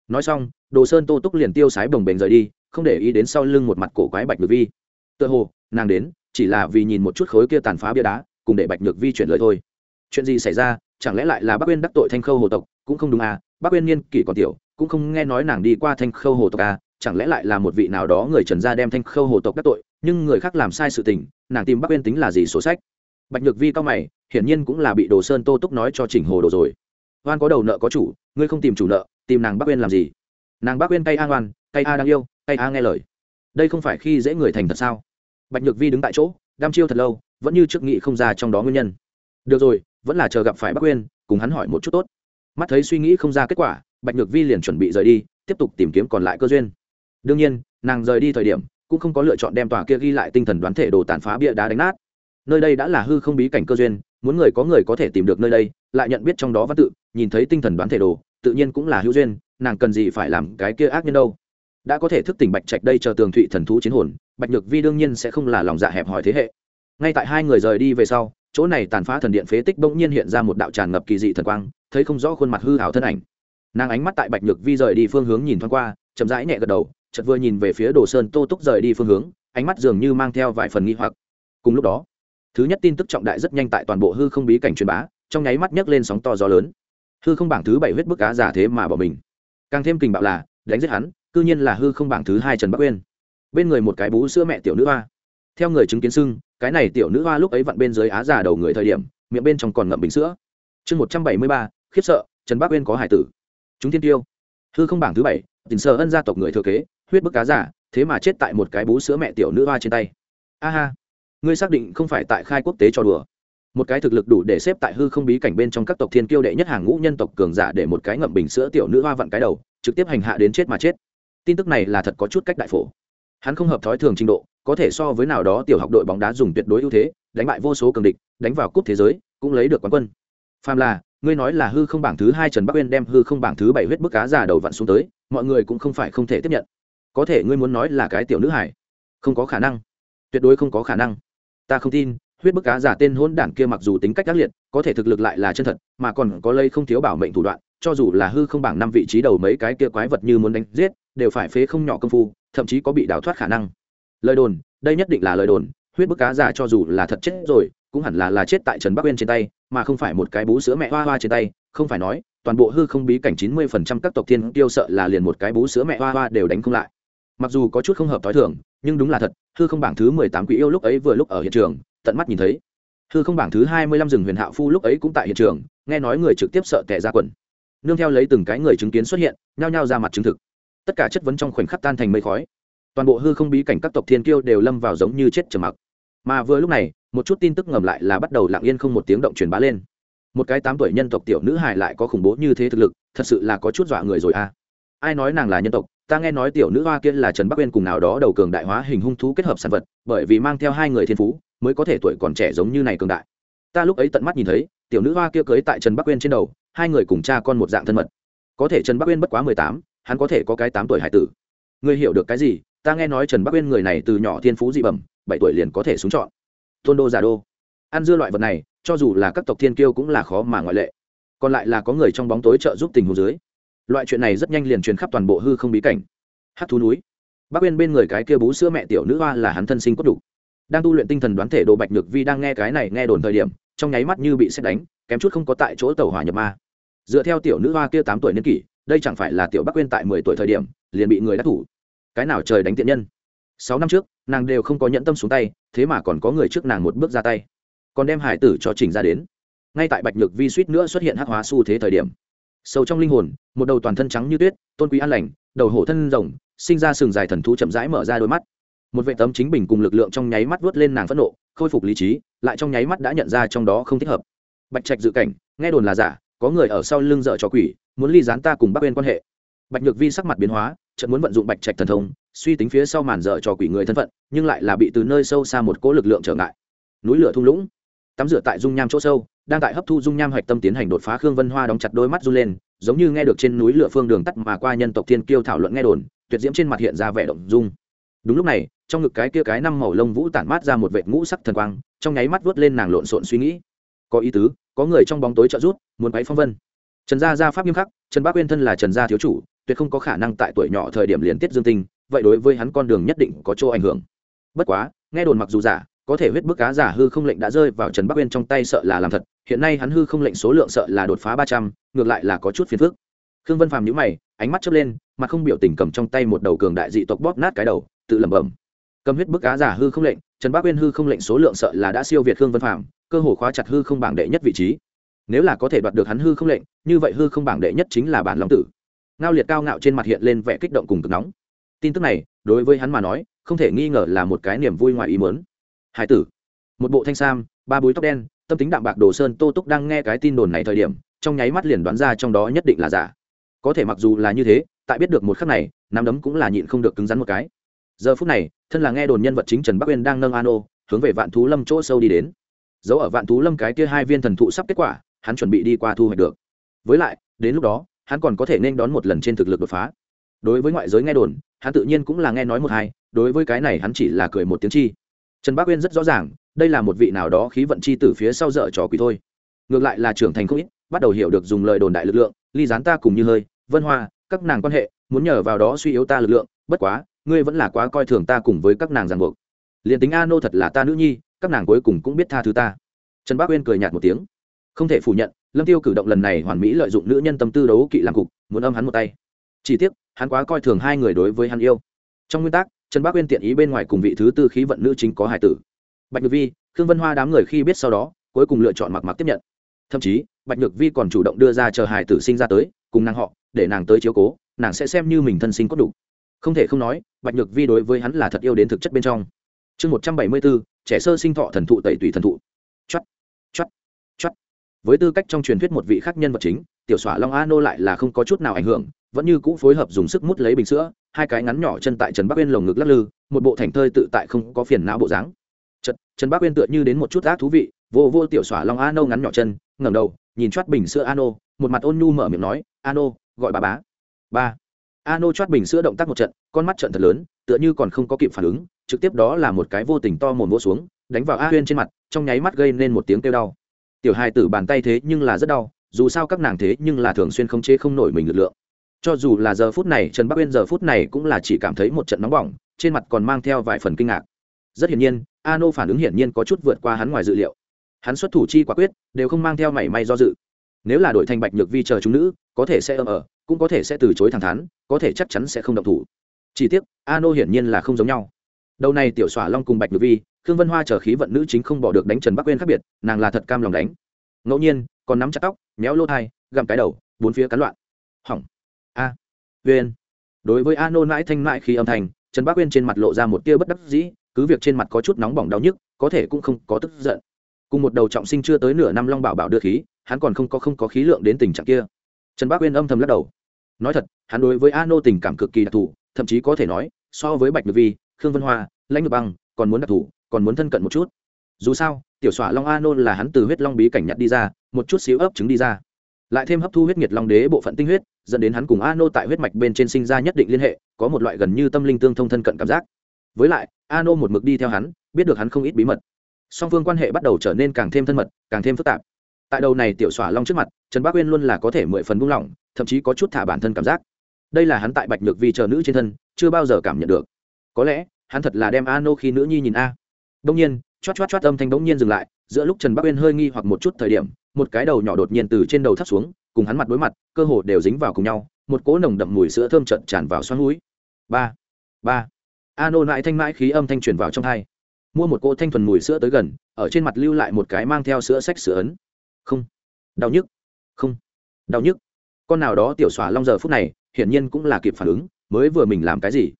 Speaker 1: Nói xong, đồ sơn tô túc liền tiêu sái bồng bềnh rời đi, không để ý đến sau lưng một mặt cổ quái bạch nhược vi. Tựa hồ, nàng đến, chỉ là vì nhìn một chút khối kia tàn phá bia đá, cùng để bạch nhược vi chuyển lời thôi. Chuyện gì xảy ra, chẳng lẽ lại là bắc uyên đắc tội thanh khâu hồ tộc, cũng không đúng à bắc uyên niên kỷ còn tiểu cũng không nghe nói nàng đi qua thanh khâu hồ tộc à chẳng lẽ lại là một vị nào đó người trần gia đem thanh khâu hồ tộc đắc tội, nhưng người khác làm sai sự tình, nàng tìm bắc uyên tính là gì sổ sách? Bạch nhược vi cao mày, hiển nhiên cũng là bị đồ sơn tô túc nói cho chỉnh hồ đồ rồi. Oan có đầu nợ có chủ, ngươi không tìm chủ nợ, tìm nàng bắc uyên làm gì? Nàng bắc uyên tay a ngoan tay a đang yêu tay a nghe lời. Đây không phải khi dễ người thành thật sao? Bạch nhược vi đứng tại chỗ, đăm chiêu thật lâu, vẫn như trước nghị không ra trong đó nguyên nhân. Được rồi, vẫn là chờ gặp phải bắc uyên, cùng hắn hỏi một chút tốt. Mắt thấy suy nghĩ không ra kết quả bạch nhược vi liền chuẩn bị rời đi, tiếp tục tìm kiếm còn lại cơ duyên. Đương nhiên, nàng rời đi thời điểm, cũng không có lựa chọn đem tòa kia ghi lại tinh thần đoán thể đồ tàn phá bia đá đánh nát. Nơi đây đã là hư không bí cảnh cơ duyên, muốn người có người có thể tìm được nơi đây, lại nhận biết trong đó văn tự, nhìn thấy tinh thần đoán thể đồ, tự nhiên cũng là hữu duyên, nàng cần gì phải làm cái kia ác nhân đâu. Đã có thể thức tỉnh bạch trạch đây chờ tường thụy thần thú chiến hồn, bạch nhược vi đương nhiên sẽ không là lòng dạ hẹp hòi thế hệ. Ngay tại hai người rời đi về sau, chỗ này tàn phá thần điện phế tích bỗng nhiên hiện ra một đạo tràn ngập kỳ dị thần quang, thấy không rõ khuôn mặt hư hảo thân ảnh nàng ánh mắt tại bạch nhược vi rời đi phương hướng nhìn thoáng qua, chậm rãi nhẹ gật đầu, chợt vừa nhìn về phía đồ sơn tô túc rời đi phương hướng, ánh mắt dường như mang theo vài phần nghi hoặc. Cùng lúc đó, thứ nhất tin tức trọng đại rất nhanh tại toàn bộ hư không bí cảnh truyền bá, trong nháy mắt nhấc lên sóng to gió lớn. Hư không bảng thứ bảy huyết bức cá giả thế mà bỏ mình. Càng thêm kình bạo là, đánh giết hắn, cư nhiên là hư không bảng thứ hai trần bắc uyên. Bên người một cái bú sữa mẹ tiểu nữ hoa. Theo người chứng kiến sưng cái này tiểu nữ hoa lúc ấy vặn bên dưới á giả đầu người thời điểm, miệng bên trong còn ngậm bình sữa. Chương một trăm bảy mươi ba, khiếp sợ, trần bắc uyên có hải tử chúng thiên tiêu. Hư không bảng thứ bảy, tình sơ ân gia tộc người thừa kế, huyết bức cá giả, thế mà chết tại một cái bú sữa mẹ tiểu nữ hoa trên tay. A ha. Ngươi xác định không phải tại khai quốc tế cho đùa. Một cái thực lực đủ để xếp tại hư không bí cảnh bên trong các tộc thiên kiêu đệ nhất hàng ngũ nhân tộc cường giả để một cái ngậm bình sữa tiểu nữ hoa vặn cái đầu, trực tiếp hành hạ đến chết mà chết. Tin tức này là thật có chút cách đại phổ. Hắn không hợp thói thường trình độ, có thể so với nào đó tiểu học đội bóng đá dùng tuyệt đối ưu thế, đánh bại vô số cường địch, đánh vào cúp thế giới, cũng lấy được quán quân. Phàm là ngươi nói là hư không bảng thứ hai trần bắc uyên đem hư không bảng thứ bảy huyết bức cá già đầu vặn xuống tới, mọi người cũng không phải không thể tiếp nhận. Có thể ngươi muốn nói là cái tiểu nữ hải không có khả năng. Tuyệt đối không có khả năng. Ta không tin, huyết bức cá giả tên hôn đản kia mặc dù tính cách ác liệt, có thể thực lực lại là chân thật, mà còn có lây không thiếu bảo mệnh thủ đoạn, cho dù là hư không bảng năm vị trí đầu mấy cái kia quái vật như muốn đánh giết, đều phải phế không nhỏ công phu, thậm chí có bị đào thoát khả năng. Lời đồn, đây nhất định là lời đồn, huyết bức cá giả cho dù là thật chết rồi cũng hẳn là là chết tại trần bắc uyên trên tay, mà không phải một cái bú sữa mẹ hoa hoa trên tay, không phải nói, toàn bộ hư không bí cảnh chín mươi phần trăm các tộc thiên tiêu sợ là liền một cái bú sữa mẹ hoa hoa đều đánh không lại. Mặc dù có chút không hợp t h o i thường, nhưng đúng là thật, hư không bảng thứ mười tám quỷ yêu lúc ấy vừa lúc ở hiện trường, tận mắt nhìn thấy. Hư không bảng thứ hai mươi lăm rừng huyền hạo phu lúc ấy cũng tại hiện trường, nghe nói người trực tiếp sợ tệ ra quần. Nương theo lấy từng cái người chứng kiến xuất hiện, nhao nhao ra mặt chứng thực. Tất cả chất vấn trong khoảnh khắc tan thành mây khói. Toàn bộ hư không bí cảnh các tộc thiên kiêu đều lâm vào giống như chết trầm mặc. Mà vừa lúc này một chút tin tức ngầm lại là bắt đầu lặng yên không một tiếng động truyền bá lên. Một cái tám tuổi nhân tộc tiểu nữ hài lại có khủng bố như thế thực lực, thật sự là có chút dọa người rồi à. Ai nói nàng là nhân tộc, ta nghe nói tiểu nữ hoa kia là trần bắc uyên cùng nào đó đầu cường đại hóa hình hung thú kết hợp sản vật, bởi vì mang theo hai người thiên phú, mới có thể tuổi còn trẻ giống như này cường đại. Ta lúc ấy tận mắt nhìn thấy, tiểu nữ hoa kia cưới tại trần bắc uyên trên đầu, hai người cùng cha con một dạng thân mật. Có thể trần bắc uyên bất quá mười tám, hắn có thể có cái tám tuổi hải tử. Ngươi hiểu được cái gì? Ta nghe nói trần bắc uyên người này từ nhỏ thiên phú dị bẩm, bảy tuổi liền có thể xuống chọn tôn đô giả đô. Ăn dưa loại vật này, cho dù là các tộc thiên kiêu cũng là khó mà ngoại lệ. Còn lại là có người trong bóng tối trợ giúp tình huống dưới. Loại chuyện này rất nhanh liền truyền khắp toàn bộ hư không bí cảnh. Hát thú núi. Bắc bên bên người cái kia bú sữa mẹ tiểu nữ hoa là hắn thân sinh cốt đủ. Đang tu luyện tinh thần đoán thể đồ bạch nhược vi đang nghe cái này nghe đồn thời điểm, trong nháy mắt như bị xét đánh, kém chút không có tại chỗ tàu hỏa nhập ma. Dựa theo tiểu nữ hoa kia tám tuổi niên kỷ, đây chẳng phải là tiểu bắc quên tại mười tuổi thời điểm, liền bị người đắc thủ. Cái nào trời đánh tiện nhân? Sáu năm trước nàng đều không có nhẫn tâm xuống tay, thế mà còn có người trước nàng một bước ra tay. Còn đem hải tử cho trình ra đến. Ngay tại bạch nhược vi suýt nữa xuất hiện hắc hóa xu thế thời điểm, sâu trong linh hồn, một đầu toàn thân trắng như tuyết, tôn quý an lành, đầu hổ thân rồng, sinh ra sừng dài thần thú chậm rãi mở ra đôi mắt. Một vệ tấm chính bình cùng lực lượng trong nháy mắt vớt lên nàng phẫn nộ, khôi phục lý trí, lại trong nháy mắt đã nhận ra trong đó không thích hợp. Bạch trạch dự cảnh, nghe đồn là giả, có người ở sau lưng dợ cho quỷ, muốn ly dán ta cùng bắc bên quan hệ. Bạch nhược vi sắc mặt biến hóa chợt muốn vận dụng bạch trạch thần thông, suy tính phía sau màn dở cho quỷ người thân phận, nhưng lại là bị từ nơi sâu xa một cỗ lực lượng trở ngại. Núi lửa thung lũng, tắm rửa tại dung nham chỗ sâu, đang tại hấp thu dung nham hạch tâm tiến hành đột phá khương vân hoa đóng chặt đôi mắt run lên, giống như nghe được trên núi lửa phương đường tắt mà qua nhân tộc thiên kiêu thảo luận nghe đồn, tuyệt diễm trên mặt hiện ra vẻ động dung. Đúng lúc này, trong ngực cái kia cái năm màu lông vũ tản mát ra một vệ ngũ sắc thần quang, trong nháy mắt vớt lên nàng lộn xộn suy nghĩ. Có ý tứ, có người trong bóng tối trợ rút muốn quấy phong vân. Trần gia gia pháp nghiêm khắc, trần bác uyên thân là trần gia thiếu chủ tuyệt không có khả năng tại tuổi nhỏ thời điểm liền tiết dương tinh, vậy đối với hắn con đường nhất định có chỗ ảnh hưởng. Bất quá, nghe đồn mặc dù giả, có thể huyết bức cá giả hư không lệnh đã rơi vào trần bắc uyên trong tay sợ là làm thật, hiện nay hắn hư không lệnh số lượng sợ là đột phá ba trăm, ngược lại là có chút phiền phức. Khương vân phàm nhíu mày, ánh mắt chớp lên, mà không biểu tình cầm trong tay một đầu cường đại dị tộc bóp nát cái đầu, tự lẩm bẩm. Cầm huyết bức cá giả hư không lệnh, trần bắc uyên hư không lệnh số lượng sợ là đã siêu việt khương vân phàm, cơ hồ khóa chặt hư không bảng đệ nhất vị trí. Nếu là có thể đoạt được hắn hư không lệnh, như vậy hư không bảng đệ nhất chính là bản long tử ngao liệt cao ngạo trên mặt hiện lên vẻ kích động cùng cực nóng. Tin tức này, đối với hắn mà nói, không thể nghi ngờ là một cái niềm vui ngoài ý muốn. Hải tử, một bộ thanh sam, ba búi tóc đen, tâm tính đạm bạc đồ sơn tô túc đang nghe cái tin đồn này thời điểm, trong nháy mắt liền đoán ra trong đó nhất định là giả. Có thể mặc dù là như thế, tại biết được một khắc này, nắm đấm cũng là nhịn không được cứng rắn một cái. Giờ phút này, thân là nghe đồn nhân vật chính trần bắc uyên đang nâng an ô hướng về vạn thú lâm chỗ sâu đi đến. Giấu ở vạn thú lâm cái kia hai viên thần thụ sắp kết quả, hắn chuẩn bị đi qua thu hoạch được. Với lại, đến lúc đó hắn còn có thể nên đón một lần trên thực lực đột phá. Đối với ngoại giới nghe đồn, hắn tự nhiên cũng là nghe nói một hai, đối với cái này hắn chỉ là cười một tiếng chi. Trần bác uyên rất rõ ràng, đây là một vị nào đó khí vận chi từ phía sau dở trò quỷ thôi. Ngược lại là trưởng thành không ít, bắt đầu hiểu được dùng lời đồn đại lực lượng, ly gián ta cùng như hơi, vân hoa, các nàng quan hệ, muốn nhờ vào đó suy yếu ta lực lượng, bất quá, ngươi vẫn là quá coi thường ta cùng với các nàng ràng buộc. Liền tính a nô thật là ta nữ nhi, các nàng cuối cùng cũng biết tha thứ ta. Trần bác uyên cười nhạt một tiếng không thể phủ nhận, lâm tiêu cử động lần này hoàn mỹ lợi dụng nữ nhân tâm tư đấu kỵ làm cục, muốn âm hắn một tay. Chỉ tiếc, hắn quá coi thường hai người đối với hắn yêu. Trong nguyên tắc, trần bác uyên tiện ý bên ngoài cùng vị thứ tư khí vận nữ chính có hải tử. Bạch nhược vi, khương vân hoa đám người khi biết sau đó, cuối cùng lựa chọn mặc mặc tiếp nhận. Thậm chí, bạch nhược vi còn chủ động đưa ra chờ hải tử sinh ra tới, cùng nàng họ, để nàng tới chiếu cố, nàng sẽ xem như mình thân sinh có đủ. Không thể không nói, bạch nhược vi đối với hắn là thật yêu đến thực chất bên trong. Chương một trăm bảy mươi bốn, trẻ sơ sinh thọ thần thụ tẩy tùy thần thụ. Chắt chắt với tư cách trong truyền thuyết một vị khác nhân vật chính tiểu xỏa long a nô lại là không có chút nào ảnh hưởng vẫn như cũ phối hợp dùng sức mút lấy bình sữa hai cái ngắn nhỏ chân tại trần bắc uyên lồng ngực lắc lư một bộ thành thơi tự tại không có phiền não bộ dáng. Trần, trần bắc uyên tựa như đến một chút ác thú vị vô vô tiểu xỏa long a nô ngắn nhỏ chân ngẩng đầu nhìn choát bình sữa a nô một mặt ôn nhu mở miệng nói a nô gọi bà bá. Ba. A nô choát bình sữa động tác một trận con mắt trận thật lớn tựa như còn không có kịp phản ứng trực tiếp đó là một cái vô tình to mồm vô xuống đánh vào a Uyên trên mặt trong nháy mắt gây nên một tiếng kêu đau tiểu hai tử bàn tay thế nhưng là rất đau, dù sao các nàng thế nhưng là thường xuyên không chế không nổi mình lực lượng. Cho dù là giờ phút này, trần bắc uyên giờ phút này cũng là chỉ cảm thấy một trận nóng bỏng, trên mặt còn mang theo vài phần kinh ngạc. Rất hiển nhiên a nô phản ứng hiển nhiên có chút vượt qua hắn ngoài dự liệu. Hắn xuất thủ chi quả quyết, đều không mang theo mảy may do dự. Nếu là đội thành bạch nhược vi chờ chúng nữ, có thể sẽ ầm ở cũng có thể sẽ từ chối thẳng thắn, có thể chắc chắn sẽ không động thủ. Chỉ tiếc a nô hiển nhiên là không giống nhau. Đầu này tiểu xỏa long cùng bạch nhược vi khương vân hoa chờ khí vận nữ chính không bỏ được đánh trần bắc uyên khác biệt, nàng là thật cam lòng đánh. Ngẫu nhiên, còn nắm chặt tóc, méo lô thai, gặm cái đầu, bốn phía cắn loạn. Hỏng. A. À. uyên. Đối với a nô mãi thanh mãi khi âm thanh, trần Bắc uyên trên mặt lộ ra một tia bất đắc dĩ, cứ việc trên mặt có chút nóng bỏng đau nhức, có thể cũng không có tức giận. Cùng một đầu trọng sinh chưa tới nửa năm long bảo bảo đưa khí, hắn còn không có không có khí lượng đến tình trạng kia. Trần Bắc uyên âm thầm lắc đầu. Nói thật, hắn đối với a nô tình cảm cực kỳ đặc thù, thậm chí có thể nói, so với bạch nhược vi, khương vân hoa, lãnh ngược băng, còn muốn đặc thù còn muốn thân cận một chút. Dù sao, tiểu xỏa long a nôn là hắn từ huyết long bí cảnh nhặt đi ra, một chút xíu ấp trứng đi ra. Lại thêm hấp thu huyết nhiệt long đế bộ phận tinh huyết, dẫn đến hắn cùng a nô tại huyết mạch bên trên sinh ra nhất định liên hệ, có một loại gần như tâm linh tương thông thân cận cảm giác. Với lại a nô một mực đi theo hắn, biết được hắn không ít bí mật. Song phương quan hệ bắt đầu trở nên càng thêm thân mật, càng thêm phức tạp. Tại đầu này tiểu xỏa long trước mặt, trần bác uyên luôn là có thể mười phần buông lỏng, thậm chí có chút thả bản thân cảm giác. Đây là hắn tại bạch nhược vi chờ nữ trên thân, chưa bao giờ cảm nhận được. Có lẽ, hắn thật là đem a nô khi nữ nhi nhìn a đông nhiên chót chót chót âm thanh bỗng nhiên dừng lại giữa lúc trần bắc uyên hơi nghi hoặc một chút thời điểm một cái đầu nhỏ đột nhiên từ trên đầu thấp xuống cùng hắn mặt đối mặt cơ hồ đều dính vào cùng nhau một cỗ nồng đậm mùi sữa thơm trận tràn vào xoang mũi. ba ba. Ano lại thanh mãi khí âm thanh truyền vào trong tai, mua một cỗ thanh thuần mùi sữa tới gần ở trên mặt lưu lại một cái mang theo sữa sách sữa ấn. Không. Đau nhức. Không. Đau nhức. Con nào đó tiểu xỏa long giờ phút này hiển nhiên cũng là kịp phản ứng mới vừa mình làm cái gì?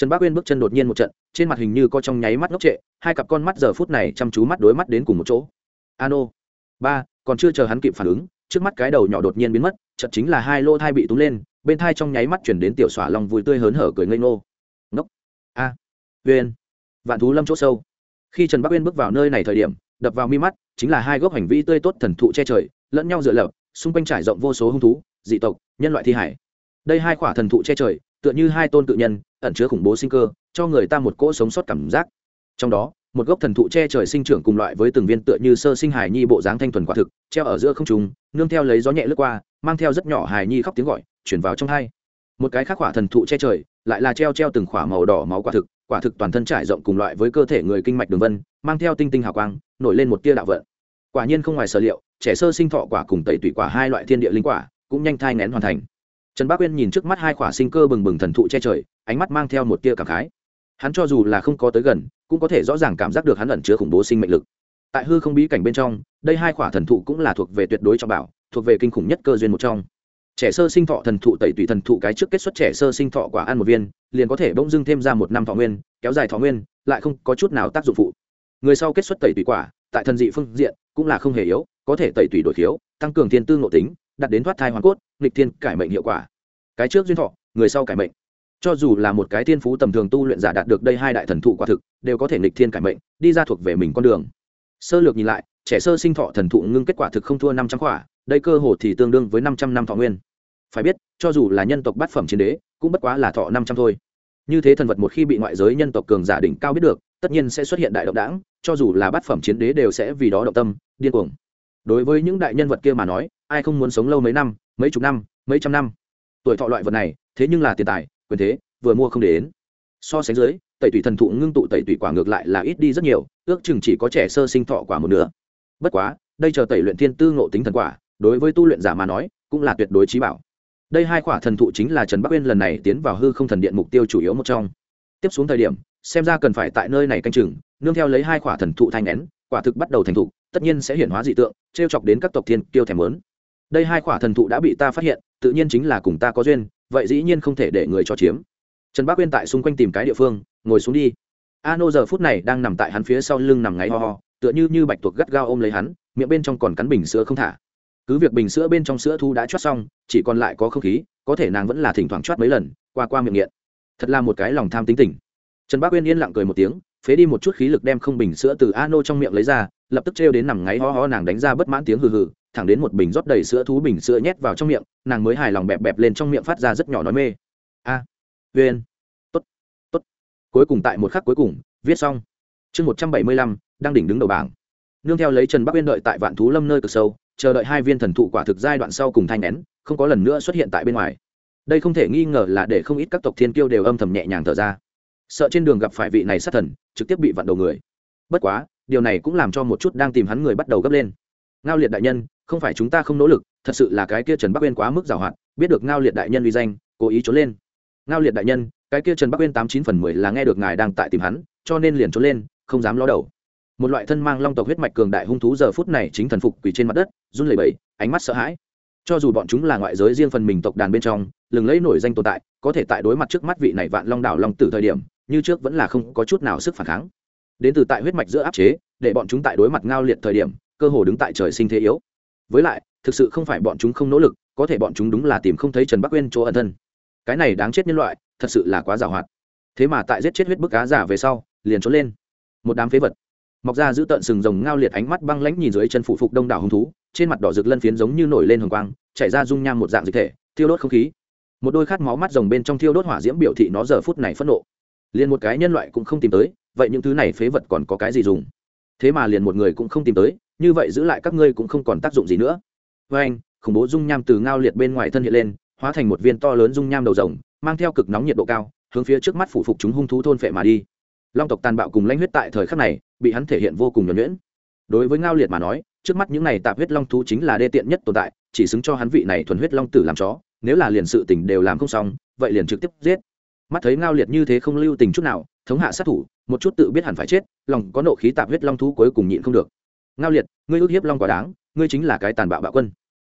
Speaker 1: Trần bác uyên bước chân đột nhiên một trận trên mặt hình như có trong nháy mắt ngốc trệ hai cặp con mắt giờ phút này chăm chú mắt đối mắt đến cùng một chỗ. Ano. Ba còn chưa chờ hắn kịp phản ứng trước mắt cái đầu nhỏ đột nhiên biến mất chợt chính là hai lô thai bị túng lên bên thai trong nháy mắt chuyển đến tiểu xỏa lòng vui tươi hớn hở cười ngây ngô. Ngốc. A. À. uyên. Vạn thú lâm chỗ sâu. Khi trần bắc uyên bước vào nơi này thời điểm đập vào mi mắt chính là hai gốc hành vi tươi tốt thần thụ che trời lẫn nhau dựa lập, xung quanh trải rộng vô số hung thú dị tộc nhân loại thi hải. Đây hai quả thần thụ che trời tựa như hai tôn tự nhân ẩn chứa khủng bố sinh cơ, cho người ta một cỗ sống sót cảm giác. Trong đó, một gốc thần thụ che trời sinh trưởng cùng loại với từng viên tựa như sơ sinh hài nhi bộ dáng thanh thuần quả thực, treo ở giữa không trùng nương theo lấy gió nhẹ lướt qua, mang theo rất nhỏ hài nhi khóc tiếng gọi, chuyển vào trong hai. Một cái khác quả thần thụ che trời, lại là treo treo từng quả màu đỏ máu quả thực quả thực toàn thân trải rộng cùng loại với cơ thể người kinh mạch đường vân, mang theo tinh tinh hào quang, nổi lên một tia đạo vận. Quả nhiên không ngoài sở liệu, trẻ sơ sinh thọ quả cùng tẩy tủy quả hai loại thiên địa linh quả, cũng nhanh thai nén hoàn thành trần bác uyên nhìn trước mắt hai quả sinh cơ bừng bừng thần thụ che trời ánh mắt mang theo một tia cảm khái. Hắn cho dù là không có tới gần cũng có thể rõ ràng cảm giác được hắn ẩn chứa khủng bố sinh mệnh lực. Tại hư không bí cảnh bên trong đây hai quả thần thụ cũng là thuộc về tuyệt đối trọng bảo thuộc về kinh khủng nhất cơ duyên một trong. Trẻ sơ sinh thọ thần thụ tẩy tùy thần thụ cái trước kết xuất trẻ sơ sinh thọ quả ăn một viên liền có thể bỗng dưng thêm ra một năm thọ nguyên kéo dài thọ nguyên lại không có chút nào tác dụng phụ. Người sau kết xuất tẩy tùy quả tại thần dị phương diện cũng là không hề yếu có thể tẩy tùy đổi thiếu, tăng cường thiên tư ngộ tính đặt đến thoát thai hoàn cốt, nghịch thiên cải mệnh hiệu quả. Cái trước duyên thọ, người sau cải mệnh. Cho dù là một cái thiên phú tầm thường tu luyện giả đạt được đây hai đại thần thụ quả thực, đều có thể nghịch thiên cải mệnh, đi ra thuộc về mình con đường. Sơ lược nhìn lại, trẻ sơ sinh thọ thần thụ ngưng kết quả thực không thua năm trăm quả, đây cơ hồ thì tương đương với năm trăm năm thọ nguyên. Phải biết, cho dù là nhân tộc bát phẩm chiến đế, cũng bất quá là thọ năm trăm thôi. Như thế thần vật một khi bị ngoại giới nhân tộc cường giả đỉnh cao biết được, tất nhiên sẽ xuất hiện đại động đảng, cho dù là bát phẩm chiến đế đều sẽ vì đó động tâm, điên cuồng đối với những đại nhân vật kia mà nói, ai không muốn sống lâu mấy năm, mấy chục năm, mấy trăm năm? Tuổi thọ loại vật này, thế nhưng là tiền tài, quyền thế, vừa mua không để đến. So sánh dưới, tẩy tủy thần thụ ngưng tụ tẩy tủy quả ngược lại là ít đi rất nhiều, ước chừng chỉ có trẻ sơ sinh thọ quả một nửa. Bất quá, đây chờ tẩy luyện thiên tư ngộ tính thần quả, đối với tu luyện giả mà nói, cũng là tuyệt đối trí bảo. Đây hai quả thần thụ chính là trần bắc uyên lần này tiến vào hư không thần điện mục tiêu chủ yếu một trong. Tiếp xuống thời điểm, xem ra cần phải tại nơi này canh chừng, nương theo lấy hai quả thần thụ thanh nén, quả thực bắt đầu thành thụ tất nhiên sẽ hiển hóa dị tượng t r e o chọc đến các tộc thiên kiêu thèm lớn đây hai khỏa thần thụ đã bị ta phát hiện, tự nhiên chính là cùng ta có duyên, vậy dĩ nhiên không thể để người cho chiếm. Trần bác uyên tại xung quanh tìm cái địa phương, ngồi xuống đi. A nô giờ phút này đang nằm tại hắn phía sau lưng nằm ngáy ho ho, tựa như như bạch tuộc gắt gao ôm lấy hắn, miệng bên trong còn cắn bình sữa không thả. Cứ việc bình sữa bên trong sữa thu đã chót xong, chỉ còn lại có không khí, có thể nàng vẫn là thỉnh thoảng chót mấy lần, qua qua miệng nghiện. Thật là một cái lòng tham tính tình. Trần bác uyên yên lặng cười một tiếng, phế đi một chút khí lực đem không bình sữa từ a nô trong miệng lấy ra lập tức trêu đến nằm ngáy ho ho nàng đánh ra bất mãn tiếng hừ hừ thẳng đến một bình rót đầy sữa thú bình sữa nhét vào trong miệng nàng mới hài lòng bẹp bẹp lên trong miệng phát ra rất nhỏ nói mê. A à, tốt tốt. Cuối cùng tại một khắc cuối cùng viết xong. Chương một trăm bảy mươi lăm đang đỉnh đứng đầu bảng. Nương theo lấy trần bắc uyên đợi tại vạn thú lâm nơi cực sâu chờ đợi hai viên thần thụ quả thực giai đoạn sau cùng thanh nén không có lần nữa xuất hiện tại bên ngoài. Đây không thể nghi ngờ là để không ít các tộc thiên kiêu đều âm thầm nhẹ nhàng thở ra. Sợ trên đường gặp phải vị này sát thần trực tiếp bị vặn đầu người. Bất quá điều này cũng làm cho một chút đang tìm hắn người bắt đầu gấp lên. Ngao liệt đại nhân, không phải chúng ta không nỗ lực, thật sự là cái kia trần bắc uyên quá mức giàu hạn, biết được ngao liệt đại nhân uy danh, cố ý trốn lên. Ngao liệt đại nhân, cái kia trần bắc uyên tám chín phần mười là nghe được ngài đang tại tìm hắn, cho nên liền trốn lên, không dám ló đầu. Một loại thân mang long tộc huyết mạch cường đại hung thú giờ phút này chính thần phục quỳ trên mặt đất, run lẩy bẩy, ánh mắt sợ hãi. Cho dù bọn chúng là ngoại giới riêng phần mình tộc đàn bên trong, lừng lẫy nổi danh tồn tại, có thể tại đối mặt trước mắt vị này vạn long đảo long tử thời điểm, như trước vẫn là không có chút nào sức phản kháng đến từ tại huyết mạch giữa áp chế, để bọn chúng tại đối mặt ngao liệt thời điểm, cơ hồ đứng tại trời sinh thế yếu. Với lại, thực sự không phải bọn chúng không nỗ lực, có thể bọn chúng đúng là tìm không thấy trần bắc uyên chỗ ẩn thân. Cái này đáng chết nhân loại, thật sự là quá giàu hoạt. Thế mà tại giết chết huyết bức cá giả về sau, liền trốn lên. Một đám phế vật. Mọc ra giữ tợn sừng rồng ngao liệt ánh mắt băng lãnh nhìn dưới chân phụ phục đông đảo hung thú, trên mặt đỏ rực lân phiến giống như nổi lên hồng quang, chảy ra dung nham một dạng dịch thể, thiêu đốt không khí. Một đôi khát máu mắt rồng bên trong thiêu đốt hỏa diễm biểu thị nó giờ phút này phẫn nộ. Liền một cái nhân loại cũng không tìm tới vậy những thứ này phế vật còn có cái gì dùng? Thế mà liền một người cũng không tìm tới, như vậy giữ lại các ngươi cũng không còn tác dụng gì nữa. Với anh, khủng bố dung nham từ ngao liệt bên ngoài thân hiện lên, hóa thành một viên to lớn dung nham đầu rồng, mang theo cực nóng nhiệt độ cao, hướng phía trước mắt phủ phục chúng hung thú thôn phệ mà đi. Long tộc tàn bạo cùng lãnh huyết tại thời khắc này, bị hắn thể hiện vô cùng nhuẩn nhuyễn. Đối với ngao liệt mà nói, trước mắt những này tạp huyết long thú chính là đê tiện nhất tồn tại, chỉ xứng cho hắn vị này thuần huyết long tử làm chó, nếu là liền sự tình đều làm không xong, vậy liền trực tiếp giết. Mắt thấy ngao liệt như thế không lưu tình chút nào, thống hạ sát thủ một chút tự biết hẳn phải chết, lòng có nộ khí tạp huyết long thú cuối cùng nhịn không được. Ngao liệt, ngươi ước hiếp long quá đáng, ngươi chính là cái tàn bạo bạo quân.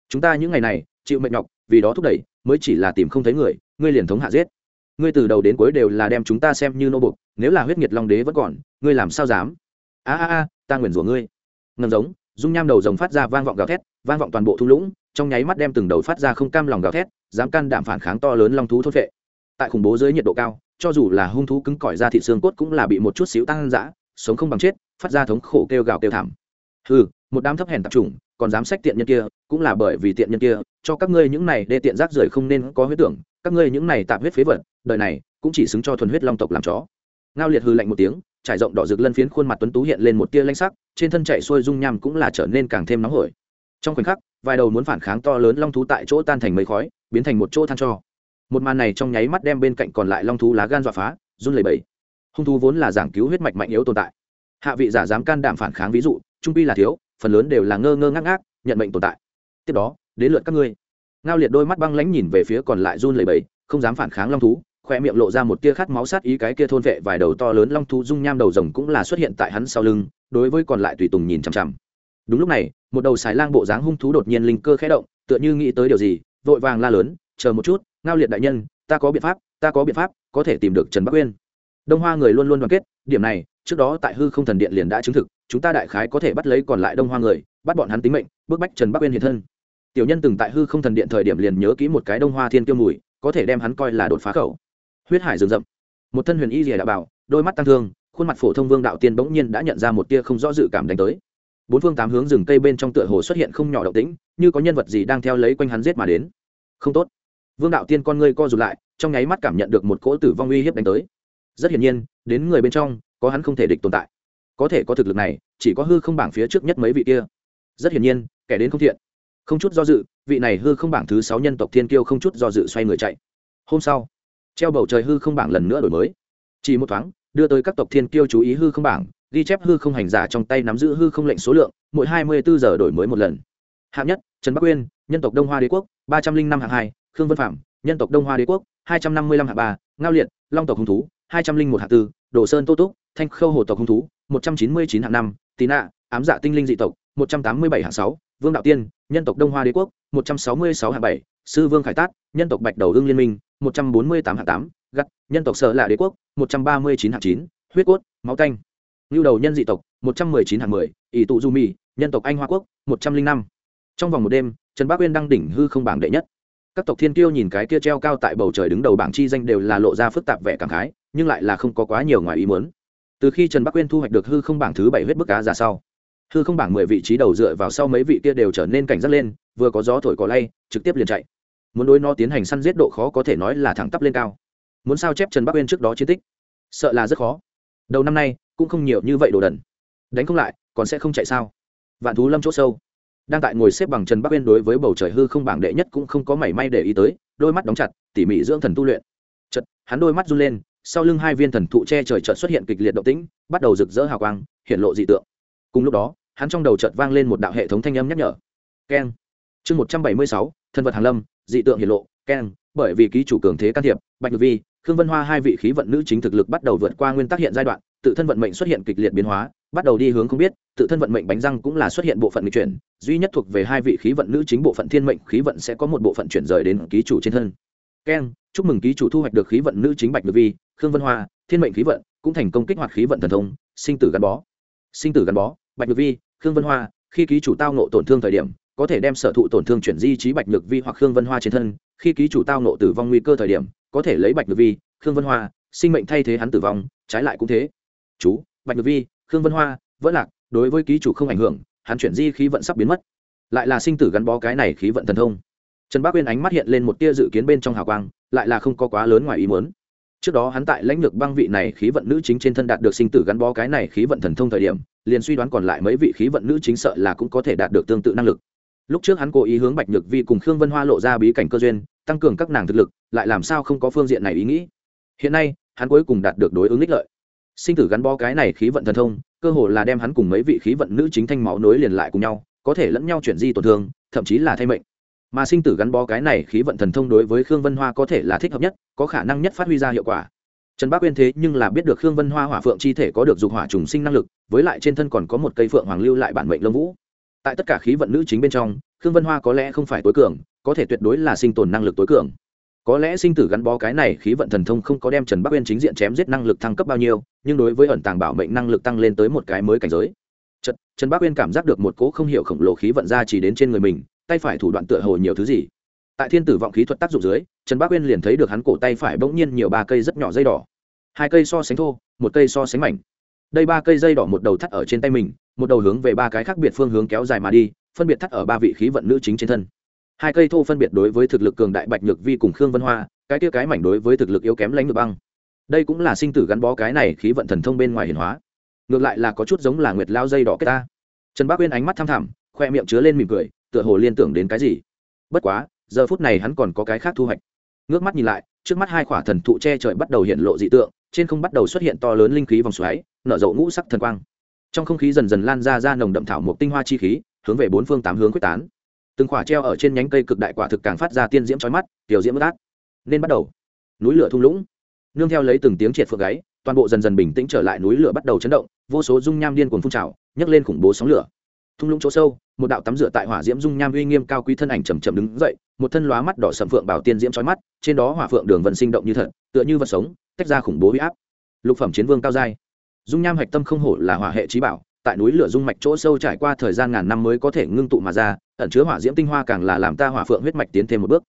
Speaker 1: Chúng ta những ngày này, chịu mệnh nhọc, vì đó thúc đẩy, mới chỉ là tìm không thấy người, ngươi liền thống hạ giết. Ngươi từ đầu đến cuối đều là đem chúng ta xem như nô bục, nếu là huyết nhiệt long đế vẫn còn, ngươi làm sao dám? A a a, ta nguyền rủa ngươi. Ngầm giống, dung nham đầu rồng phát ra vang vọng gào thét, vang vọng toàn bộ thung lũng, trong nháy mắt đem từng đầu phát ra không cam lòng gào thét, dám can đảm phản kháng to lớn long thú thốt vệ tại khủng bố dưới nhiệt độ cao cho dù là hung thú cứng cỏi ra thị xương cốt cũng là bị một chút xíu tăng dã, sống không bằng chết, phát ra thống khổ kêu gào kêu thảm. Ừ một đám thấp hèn tạp chủng, còn dám sách tiện nhân kia, cũng là bởi vì tiện nhân kia, cho các ngươi những này đê tiện rác rưởi không nên có huyết tưởng, các ngươi những này tạp huyết phế vật, đời này, cũng chỉ xứng cho thuần huyết long tộc làm chó. Ngao liệt hư lạnh một tiếng, trải rộng đỏ rực lân phiến khuôn mặt tuấn tú hiện lên một tia lanh sắc, trên thân chạy xuôi dung nham cũng là trở nên càng thêm nóng hổi. Trong khoảnh khắc, vài đầu muốn phản kháng to lớn long thú tại chỗ tan thành mấy khói, biến thành một chỗ than cho một màn này trong nháy mắt đem bên cạnh còn lại long thú lá gan dọa phá, run lẩy bẩy. Hung thú vốn là giảng cứu huyết mạch mạnh yếu tồn tại. Hạ vị giả dám can đảm phản kháng ví dụ, trung pi là thiếu, phần lớn đều là ngơ ngơ ngác ngác, nhận mệnh tồn tại. Tiếp đó, đến lượt các ngươi. Ngao liệt đôi mắt băng lãnh nhìn về phía còn lại run lẩy bẩy, không dám phản kháng long thú khoe miệng lộ ra một tia khát máu sát ý cái kia thôn vệ vài đầu to lớn long thú dung nham đầu rồng cũng là xuất hiện tại hắn sau lưng, đối với còn lại tùy tùng nhìn chằm chằm. Đúng lúc này, một đầu xài lang bộ dáng hung thú đột nhiên linh cơ khẽ động, tựa như nghĩ tới điều gì, vội vàng la lớn, chờ một chút ngao liệt đại nhân, ta có biện pháp, ta có biện pháp, có thể tìm được trần bắc uyên. Đông hoa người luôn luôn đoàn kết, điểm này, trước đó tại hư không thần điện liền đã chứng thực, chúng ta đại khái có thể bắt lấy còn lại đông hoa người, bắt bọn hắn tính mệnh, bức bách trần bắc uyên hiện thân. Tiểu nhân từng tại hư không thần điện thời điểm liền nhớ kỹ một cái đông hoa thiên tiêu mùi, có thể đem hắn coi là đột phá khẩu. Huyết hải rừng rậm. Một thân huyền y rìa đã bảo, đôi mắt tăng thương, khuôn mặt phổ thông vương đạo tiên bỗng nhiên đã nhận ra một tia không rõ dự cảm đánh tới. Bốn phương tám hướng rừng cây bên trong tựa hồ xuất hiện không nhỏ động tĩnh, như có nhân vật gì đang theo lấy quanh hắn giết mà đến. Không tốt vương đạo tiên con ngươi co rụt lại, trong nháy mắt cảm nhận được một cỗ tử vong uy hiếp đánh tới. Rất hiển nhiên, đến người bên trong, có hắn không thể địch tồn tại. Có thể có thực lực này, chỉ có hư không bảng phía trước nhất mấy vị kia. Rất hiển nhiên, kẻ đến không thiện. Không chút do dự, vị này hư không bảng thứ sáu nhân tộc thiên kiêu không chút do dự xoay người chạy. Hôm sau, treo bầu trời hư không bảng lần nữa đổi mới. Chỉ một thoáng, đưa tới các tộc thiên kiêu chú ý hư không bảng, ghi chép hư không hành giả trong tay nắm giữ hư không lệnh số lượng, mỗi hai mươi bốn giờ đổi mới một lần. Hạng nhất, trần bắc uyên, nhân tộc đông hoa đế quốc, ba trăm linh năm hạng hai khương vân phạm, nhân tộc đông hoa đế quốc, hai trăm năm mươi lăm hạ ba, ngao liệt, long tộc hung thú, hai trăm linh một hạ tư, đồ sơn tô túc, thanh khâu hồ tộc hung thú, một trăm chín mươi chín hạng năm tì nạ, ám dạ tinh linh dị tộc, một trăm tám mươi bảy hạng sáu, vương đạo tiên, nhân tộc đông hoa đế quốc, một trăm sáu mươi sáu hạng bảy, sư vương khải tát, nhân tộc bạch đầu hương liên minh, một trăm bốn mươi tám hạng tám, gắt, nhân tộc sở lạ đế quốc, một trăm ba mươi chín hạng chín, huyết cốt, máu canh lưu đầu nhân dị tộc, một trăm mười chín hạng mười, ỷ tụ du mì, nhân tộc anh hoa quốc, một trăm linh năm. Trong vòng một đêm, trần bắc uyên đăng đỉnh hư không bảng đệ nhất các tộc thiên kiêu nhìn cái kia treo cao tại bầu trời đứng đầu bảng chi danh đều là lộ ra phức tạp vẻ cảm khái, nhưng lại là không có quá nhiều ngoài ý muốn. Từ khi trần bắc uyên thu hoạch được hư không bảng thứ bảy huyết bức cá ra sau, hư không bảng mười vị trí đầu dựa vào sau mấy vị kia đều trở nên cảnh giác lên, vừa có gió thổi có lay, trực tiếp liền chạy. Muốn đối nó tiến hành săn giết độ khó có thể nói là thẳng tắp lên cao. Muốn sao chép trần bắc uyên trước đó chiến tích? Sợ là rất khó. Đầu năm nay, cũng không nhiều như vậy đồ đần. Đánh không lại, còn sẽ không chạy sao? Vạn thú lâm chỗ sâu đang tại ngồi xếp bằng trần bắc uyên đối với bầu trời hư không bảng đệ nhất cũng không có mảy may để ý tới, đôi mắt đóng chặt, tỉ mỉ dưỡng thần tu luyện. Chật hắn đôi mắt run lên, sau lưng hai viên thần thụ che trời chợt xuất hiện kịch liệt động tĩnh, bắt đầu rực rỡ hào quang, hiện lộ dị tượng. Cùng lúc đó, hắn trong đầu chợt vang lên một đạo hệ thống thanh âm nhắc nhở. Keng. Chương một trăm bảy mươi sáu thân vật hàn lâm, dị tượng hiện lộ, keng, bởi vì ký chủ cường thế can thiệp, bạch ngược vi khương vân hoa hai vị khí vận nữ chính thực lực bắt đầu vượt qua nguyên tắc hiện giai đoạn, tự thân vận mệnh xuất hiện kịch liệt biến hóa, bắt đầu đi hướng không biết, tự thân vận mệnh bánh răng cũng là xuất hiện bộ phận nghịch chuyển, duy nhất thuộc về hai vị khí vận nữ chính bộ phận thiên mệnh khí vận sẽ có một bộ phận chuyển rời đến ký chủ trên thân. Keng chúc mừng ký chủ thu hoạch được khí vận nữ chính bạch ngự vi, khương vân hoa, thiên mệnh khí vận cũng thành công kích hoạt khí vận thần thông, sinh tử gắn bó. Sinh tử gắn bó, bạch ngự vi, khương vân hoa, khi ký chủ tao nộ tổn thương thời điểm, có thể đem sở thụ tổn thương chuyển di trí bạch nhược vi hoặc khương vân hoa trên thân, khi ký chủ tao nộ tử vong nguy cơ thời điểm có thể lấy bạch nhược vi, khương vân hoa, sinh mệnh thay thế hắn tử vong, trái lại cũng thế. Chú, bạch nhược vi, khương vân hoa vẫn lạc, đối với ký chủ không ảnh hưởng, hắn chuyển di khí vận sắp biến mất. Lại là sinh tử gắn bó cái này khí vận thần thông. Trần bác uyên ánh mắt hiện lên một tia dự kiến bên trong hào quang, lại là không có quá lớn ngoài ý muốn. Trước đó hắn tại lãnh lược băng vị này khí vận nữ chính trên thân đạt được sinh tử gắn bó cái này khí vận thần thông thời điểm, liền suy đoán còn lại mấy vị khí vận nữ chính sợ là cũng có thể đạt được tương tự năng lực. Lúc trước hắn cố ý hướng bạch nhược vi cùng khương vân hoa lộ ra bí cảnh cơ duyên, tăng cường các nàng thực lực lại làm sao không có phương diện này ý nghĩ? Hiện nay, hắn cuối cùng đạt được đối ứng ích lợi. Sinh tử gắn bó cái này khí vận thần thông, cơ hồ là đem hắn cùng mấy vị khí vận nữ chính thanh máu nối liền lại cùng nhau, có thể lẫn nhau chuyển di tổn thương, thậm chí là thay mệnh. Mà sinh tử gắn bó cái này khí vận thần thông đối với khương vân hoa có thể là thích hợp nhất, có khả năng nhất phát huy ra hiệu quả. Trần bác uyên thế nhưng là biết được khương vân hoa hỏa phượng chi thể có được dục hỏa trùng sinh năng lực, với lại trên thân còn có một cây phượng hoàng lưu lại bản mệnh lâm vũ. Tại tất cả khí vận nữ chính bên trong, khương vân hoa có lẽ không phải tối cường, có thể tuyệt đối là sinh tồn năng lực tối cường có lẽ sinh tử gắn bó cái này khí vận thần thông không có đem trần bắc uyên chính diện chém giết năng lực thăng cấp bao nhiêu nhưng đối với ẩn tàng bảo mệnh năng lực tăng lên tới một cái mới cảnh giới. Trần, trần bắc uyên cảm giác được một cỗ không hiểu khổng lồ khí vận ra chỉ đến trên người mình tay phải thủ đoạn tựa hồ nhiều thứ gì. Tại thiên tử vọng khí thuật tác dụng dưới trần bắc uyên liền thấy được hắn cổ tay phải bỗng nhiên nhiều ba cây rất nhỏ dây đỏ. Hai cây so sánh thô một cây so sánh mảnh. Đây ba cây dây đỏ một đầu thắt ở trên tay mình một đầu hướng về ba cái khác biệt phương hướng kéo dài mà đi phân biệt thắt ở ba vị khí vận nữ chính trên thân hai cây thô phân biệt đối với thực lực cường đại bạch nhược vi cùng khương vân hoa, cái kia cái mảnh đối với thực lực yếu kém lãnh ngược băng. Đây cũng là sinh tử gắn bó cái này khí vận thần thông bên ngoài hiển hóa. Ngược lại là có chút giống là nguyệt lao dây đỏ kết ta. Trần bác uyên ánh mắt thăm thẳm, khoe miệng chứa lên mỉm cười, tựa hồ liên tưởng đến cái gì. Bất quá, giờ phút này hắn còn có cái khác thu hoạch. Ngước mắt nhìn lại, trước mắt hai khỏa thần thụ che trời bắt đầu hiện lộ dị tượng, trên không bắt đầu xuất hiện to lớn linh khí vòng xoáy, nở rộ ngũ sắc thần quang. Trong không khí dần dần lan ra ra nồng đậm thảo một tinh hoa chi khí, hướng về bốn phương tám hướng quyết tán từng khỏa treo ở trên nhánh cây cực đại quả thực càng phát ra tiên diễm trói mắt, tiểu diễm bất át. Nên bắt đầu. Núi lửa thung lũng. Nương theo lấy từng tiếng triệt phượng gáy, toàn bộ dần dần bình tĩnh trở lại, núi lửa bắt đầu chấn động, vô số dung nham điên cuồng phun trào, nhấc lên khủng bố sóng lửa. Thung lũng chỗ sâu, một đạo tắm rửa tại hỏa diễm dung nham uy nghiêm cao quý thân ảnh chầm chậm đứng dậy, một thân lóa mắt đỏ sầm phượng bảo tiên diễm trói mắt, trên đó hỏa phượng đường vần sinh động như thật, tựa như vật sống, tách ra khủng bố huy áp. Lục phẩm chiến vương cao giai. Dung nham hạch tâm không hổ là hỏa hệ trí bảo tại núi lửa dung mạch chỗ sâu trải qua thời gian ngàn năm mới có thể ngưng tụ mà ra, ẩn chứa hỏa diễm tinh hoa càng là làm ta hỏa phượng huyết mạch tiến thêm một bước.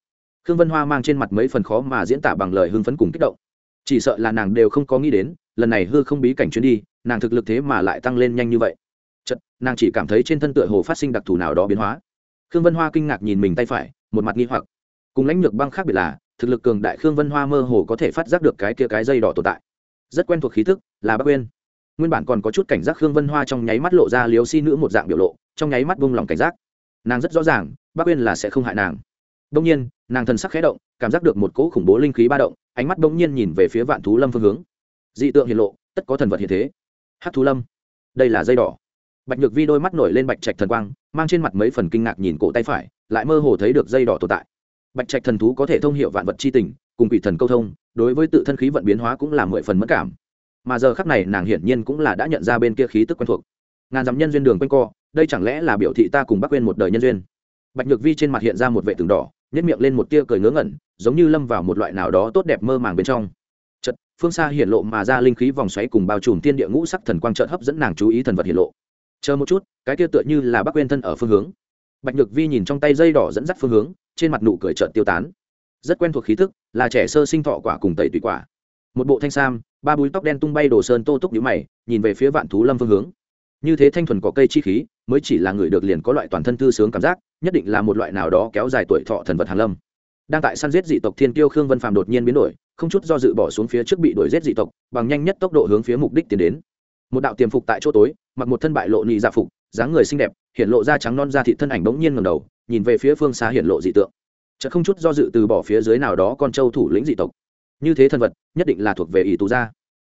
Speaker 1: Khương vân hoa mang trên mặt mấy phần khó mà diễn tả bằng lời hưng phấn cùng kích động. Chỉ sợ là nàng đều không có nghĩ đến, lần này hư không bí cảnh chuyến đi, nàng thực lực thế mà lại tăng lên nhanh như vậy. Chật nàng chỉ cảm thấy trên thân tựa hồ phát sinh đặc thù nào đó biến hóa. Khương vân hoa kinh ngạc nhìn mình tay phải, một mặt nghi hoặc. Cùng lãnh lược băng khác biệt là, thực lực cường đại khương vân hoa mơ hồ có thể phát giác được cái kia cái dây đỏ tồn tại. Rất quen thuộc khí thức, là bác quên nguyên bản còn có chút cảnh giác khương vân hoa trong nháy mắt lộ ra liếu si nữ một dạng biểu lộ, trong nháy mắt bung lòng cảnh giác. Nàng rất rõ ràng, bác quên là sẽ không hại nàng. Đông nhiên, nàng thần sắc khẽ động, cảm giác được một cỗ khủng bố linh khí ba động, ánh mắt đông nhiên nhìn về phía vạn thú lâm phương hướng. Dị tượng hiện lộ, tất có thần vật hiện thế. Hát thú lâm, đây là dây đỏ. Bạch nhược vi đôi mắt nổi lên bạch trạch thần quang, mang trên mặt mấy phần kinh ngạc nhìn cổ tay phải, lại mơ hồ thấy được dây đỏ tồn tại. Bạch trạch thần thú có thể thông hiệu vạn vật c h i tình, cùng quỷ thần câu thông, đối với tự thân khí vận biến hóa cũng là mười phần mất cảm mà giờ khắc này nàng hiển nhiên cũng là đã nhận ra bên kia khí tức quen thuộc. Ngàn dặm nhân duyên đường quanh co, đây chẳng lẽ là biểu thị ta cùng bắc quên một đời nhân duyên? Bạch nhược vi trên mặt hiện ra một vệ tường đỏ nhét miệng lên một tia cười ngớ ngẩn, giống như lâm vào một loại nào đó tốt đẹp mơ màng bên trong. Chật phương xa hiện lộ mà ra linh khí vòng xoáy cùng bao trùm tiên địa ngũ sắc thần quang trợt hấp dẫn nàng chú ý thần vật hiện lộ. Chờ một chút, cái tia tựa như là bắc quên thân ở phương hướng. Bạch nhược vi nhìn trong tay dây đỏ dẫn dắt phương hướng, trên mặt nụ cười trợt tiêu tán. Rất quen thuộc khí thức là trẻ sơ sinh thọ quả cùng tẩy tùy quả một bộ thanh sam, ba búi tóc đen tung bay đồ sơn tô túc nhũ mày, nhìn về phía vạn thú lâm phương hướng. Như thế thanh thuần có cây chi khí, mới chỉ là người được liền có loại toàn thân thư sướng cảm giác, nhất định là một loại nào đó kéo dài tuổi thọ thần vật hàn lâm. Đang tại săn giết dị tộc thiên tiêu khương vân phàm đột nhiên biến đổi, không chút do dự bỏ xuống phía trước bị đuổi giết dị tộc, bằng nhanh nhất tốc độ hướng phía mục đích tiến đến. Một đạo tiềm phục tại chỗ tối, mặc một thân bại lộ nhị dạ phục, dáng người xinh đẹp, hiện lộ da trắng non da thị thân ảnh bỗng nhiên ngầm đầu, nhìn về phía phương xa hiện lộ dị tượng. Chợt không chút do dự từ bỏ phía dưới nào đó con trâu thủ lĩnh dị tộc như thế thần vật, nhất định là thuộc về ỷ tù gia.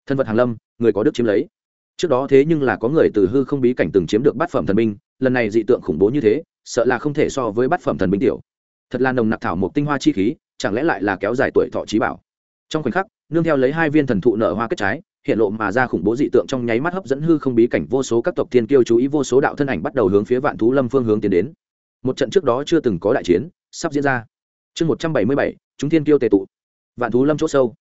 Speaker 1: Thần vật hàng lâm, người có đức chiếm lấy. Trước đó thế nhưng là có người từ hư không bí cảnh từng chiếm được bát phẩm thần binh, lần này dị tượng khủng bố như thế, sợ là không thể so với bát phẩm thần binh tiểu. Thật là nồng nặc thảo một tinh hoa chi khí, chẳng lẽ lại là kéo dài tuổi thọ trí bảo? Trong khoảnh khắc, nương theo lấy hai viên thần thụ nở hoa kết trái, hiện lộ mà ra khủng bố dị tượng trong nháy mắt hấp dẫn hư không bí cảnh vô số các tộc thiên kiêu chú ý, vô số đạo thân ảnh bắt đầu hướng phía vạn thú lâm phương hướng tiến đến. Một trận trước đó chưa từng có đại chiến, sắp diễn ra. Chương một trăm bảy mươi bảy, chúng thiên kiêu tề tụ vạn thú lâm chỗ sâu.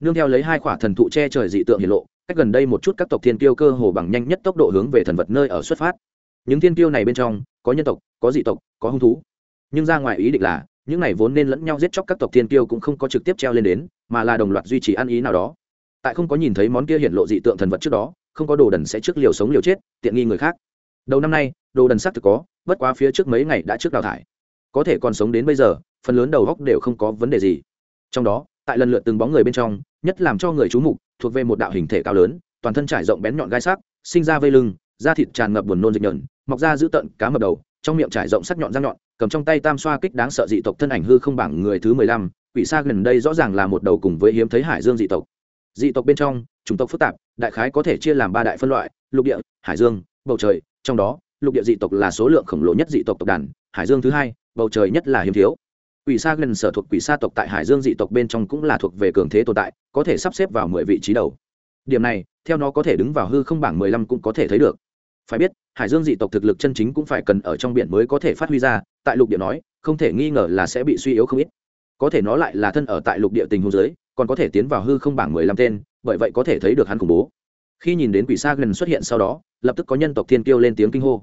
Speaker 1: Nương theo lấy hai khỏa thần thụ che trời dị tượng hiển lộ, cách gần đây một chút các tộc thiên kiêu cơ hồ bằng nhanh nhất tốc độ hướng về thần vật nơi ở xuất phát. Những thiên kiêu này bên trong, có nhân tộc, có dị tộc, có hung thú. Nhưng ra ngoài ý định là, những này vốn nên lẫn nhau giết chóc các tộc thiên kiêu cũng không có trực tiếp treo lên đến, mà là đồng loạt duy trì ăn ý nào đó. Tại không có nhìn thấy món kia hiện lộ dị tượng thần vật trước đó, không có đồ đần sẽ trước liều sống liều chết, tiện nghi người khác. Đầu năm nay, đồ đần xác thực có, bất quá phía trước mấy ngày đã trước đào thải. Có thể còn sống đến bây giờ, phần lớn đầu góc đều không có vấn đề gì. Trong đó tại lần lượt từng bóng người bên trong, nhất làm cho người chú mục, thuộc về một đạo hình thể cao lớn, toàn thân trải rộng bén nhọn gai sắc, sinh ra vây lưng, da thịt tràn ngập buồn nôn dịch nhợn mọc ra giữ tận cá mập đầu, trong miệng trải rộng sắc nhọn răng nhọn, cầm trong tay tam xoa kích đáng sợ dị tộc thân ảnh hư không bảng người thứ mười lăm, quỷ xa gần đây rõ ràng là một đầu cùng với hiếm thấy hải dương dị tộc. Dị tộc bên trong, chủng tộc phức tạp, đại khái có thể chia làm ba đại phân loại, lục địa, hải dương, bầu trời, trong đó, lục địa dị tộc là số lượng khổng lồ nhất dị tộc tộc đàn, hải dương thứ hai, bầu trời nhất là hiếm thiếu quỷ sa gần sở thuộc quỷ sa tộc tại hải dương dị tộc bên trong cũng là thuộc về cường thế tồn tại có thể sắp xếp vào mười vị trí đầu. Điểm này theo nó có thể đứng vào hư không bảng mười lăm cũng có thể thấy được. Phải biết hải dương dị tộc thực lực chân chính cũng phải cần ở trong biển mới có thể phát huy ra tại lục địa nói không thể nghi ngờ là sẽ bị suy yếu không ít. Có thể nó lại là thân ở tại lục địa tình huống giới, còn có thể tiến vào hư không bảng mười lăm tên bởi vậy có thể thấy được hắn khủng bố. Khi nhìn đến quỷ sa gần xuất hiện sau đó lập tức có nhân tộc thiên kiêu lên tiếng kinh hô.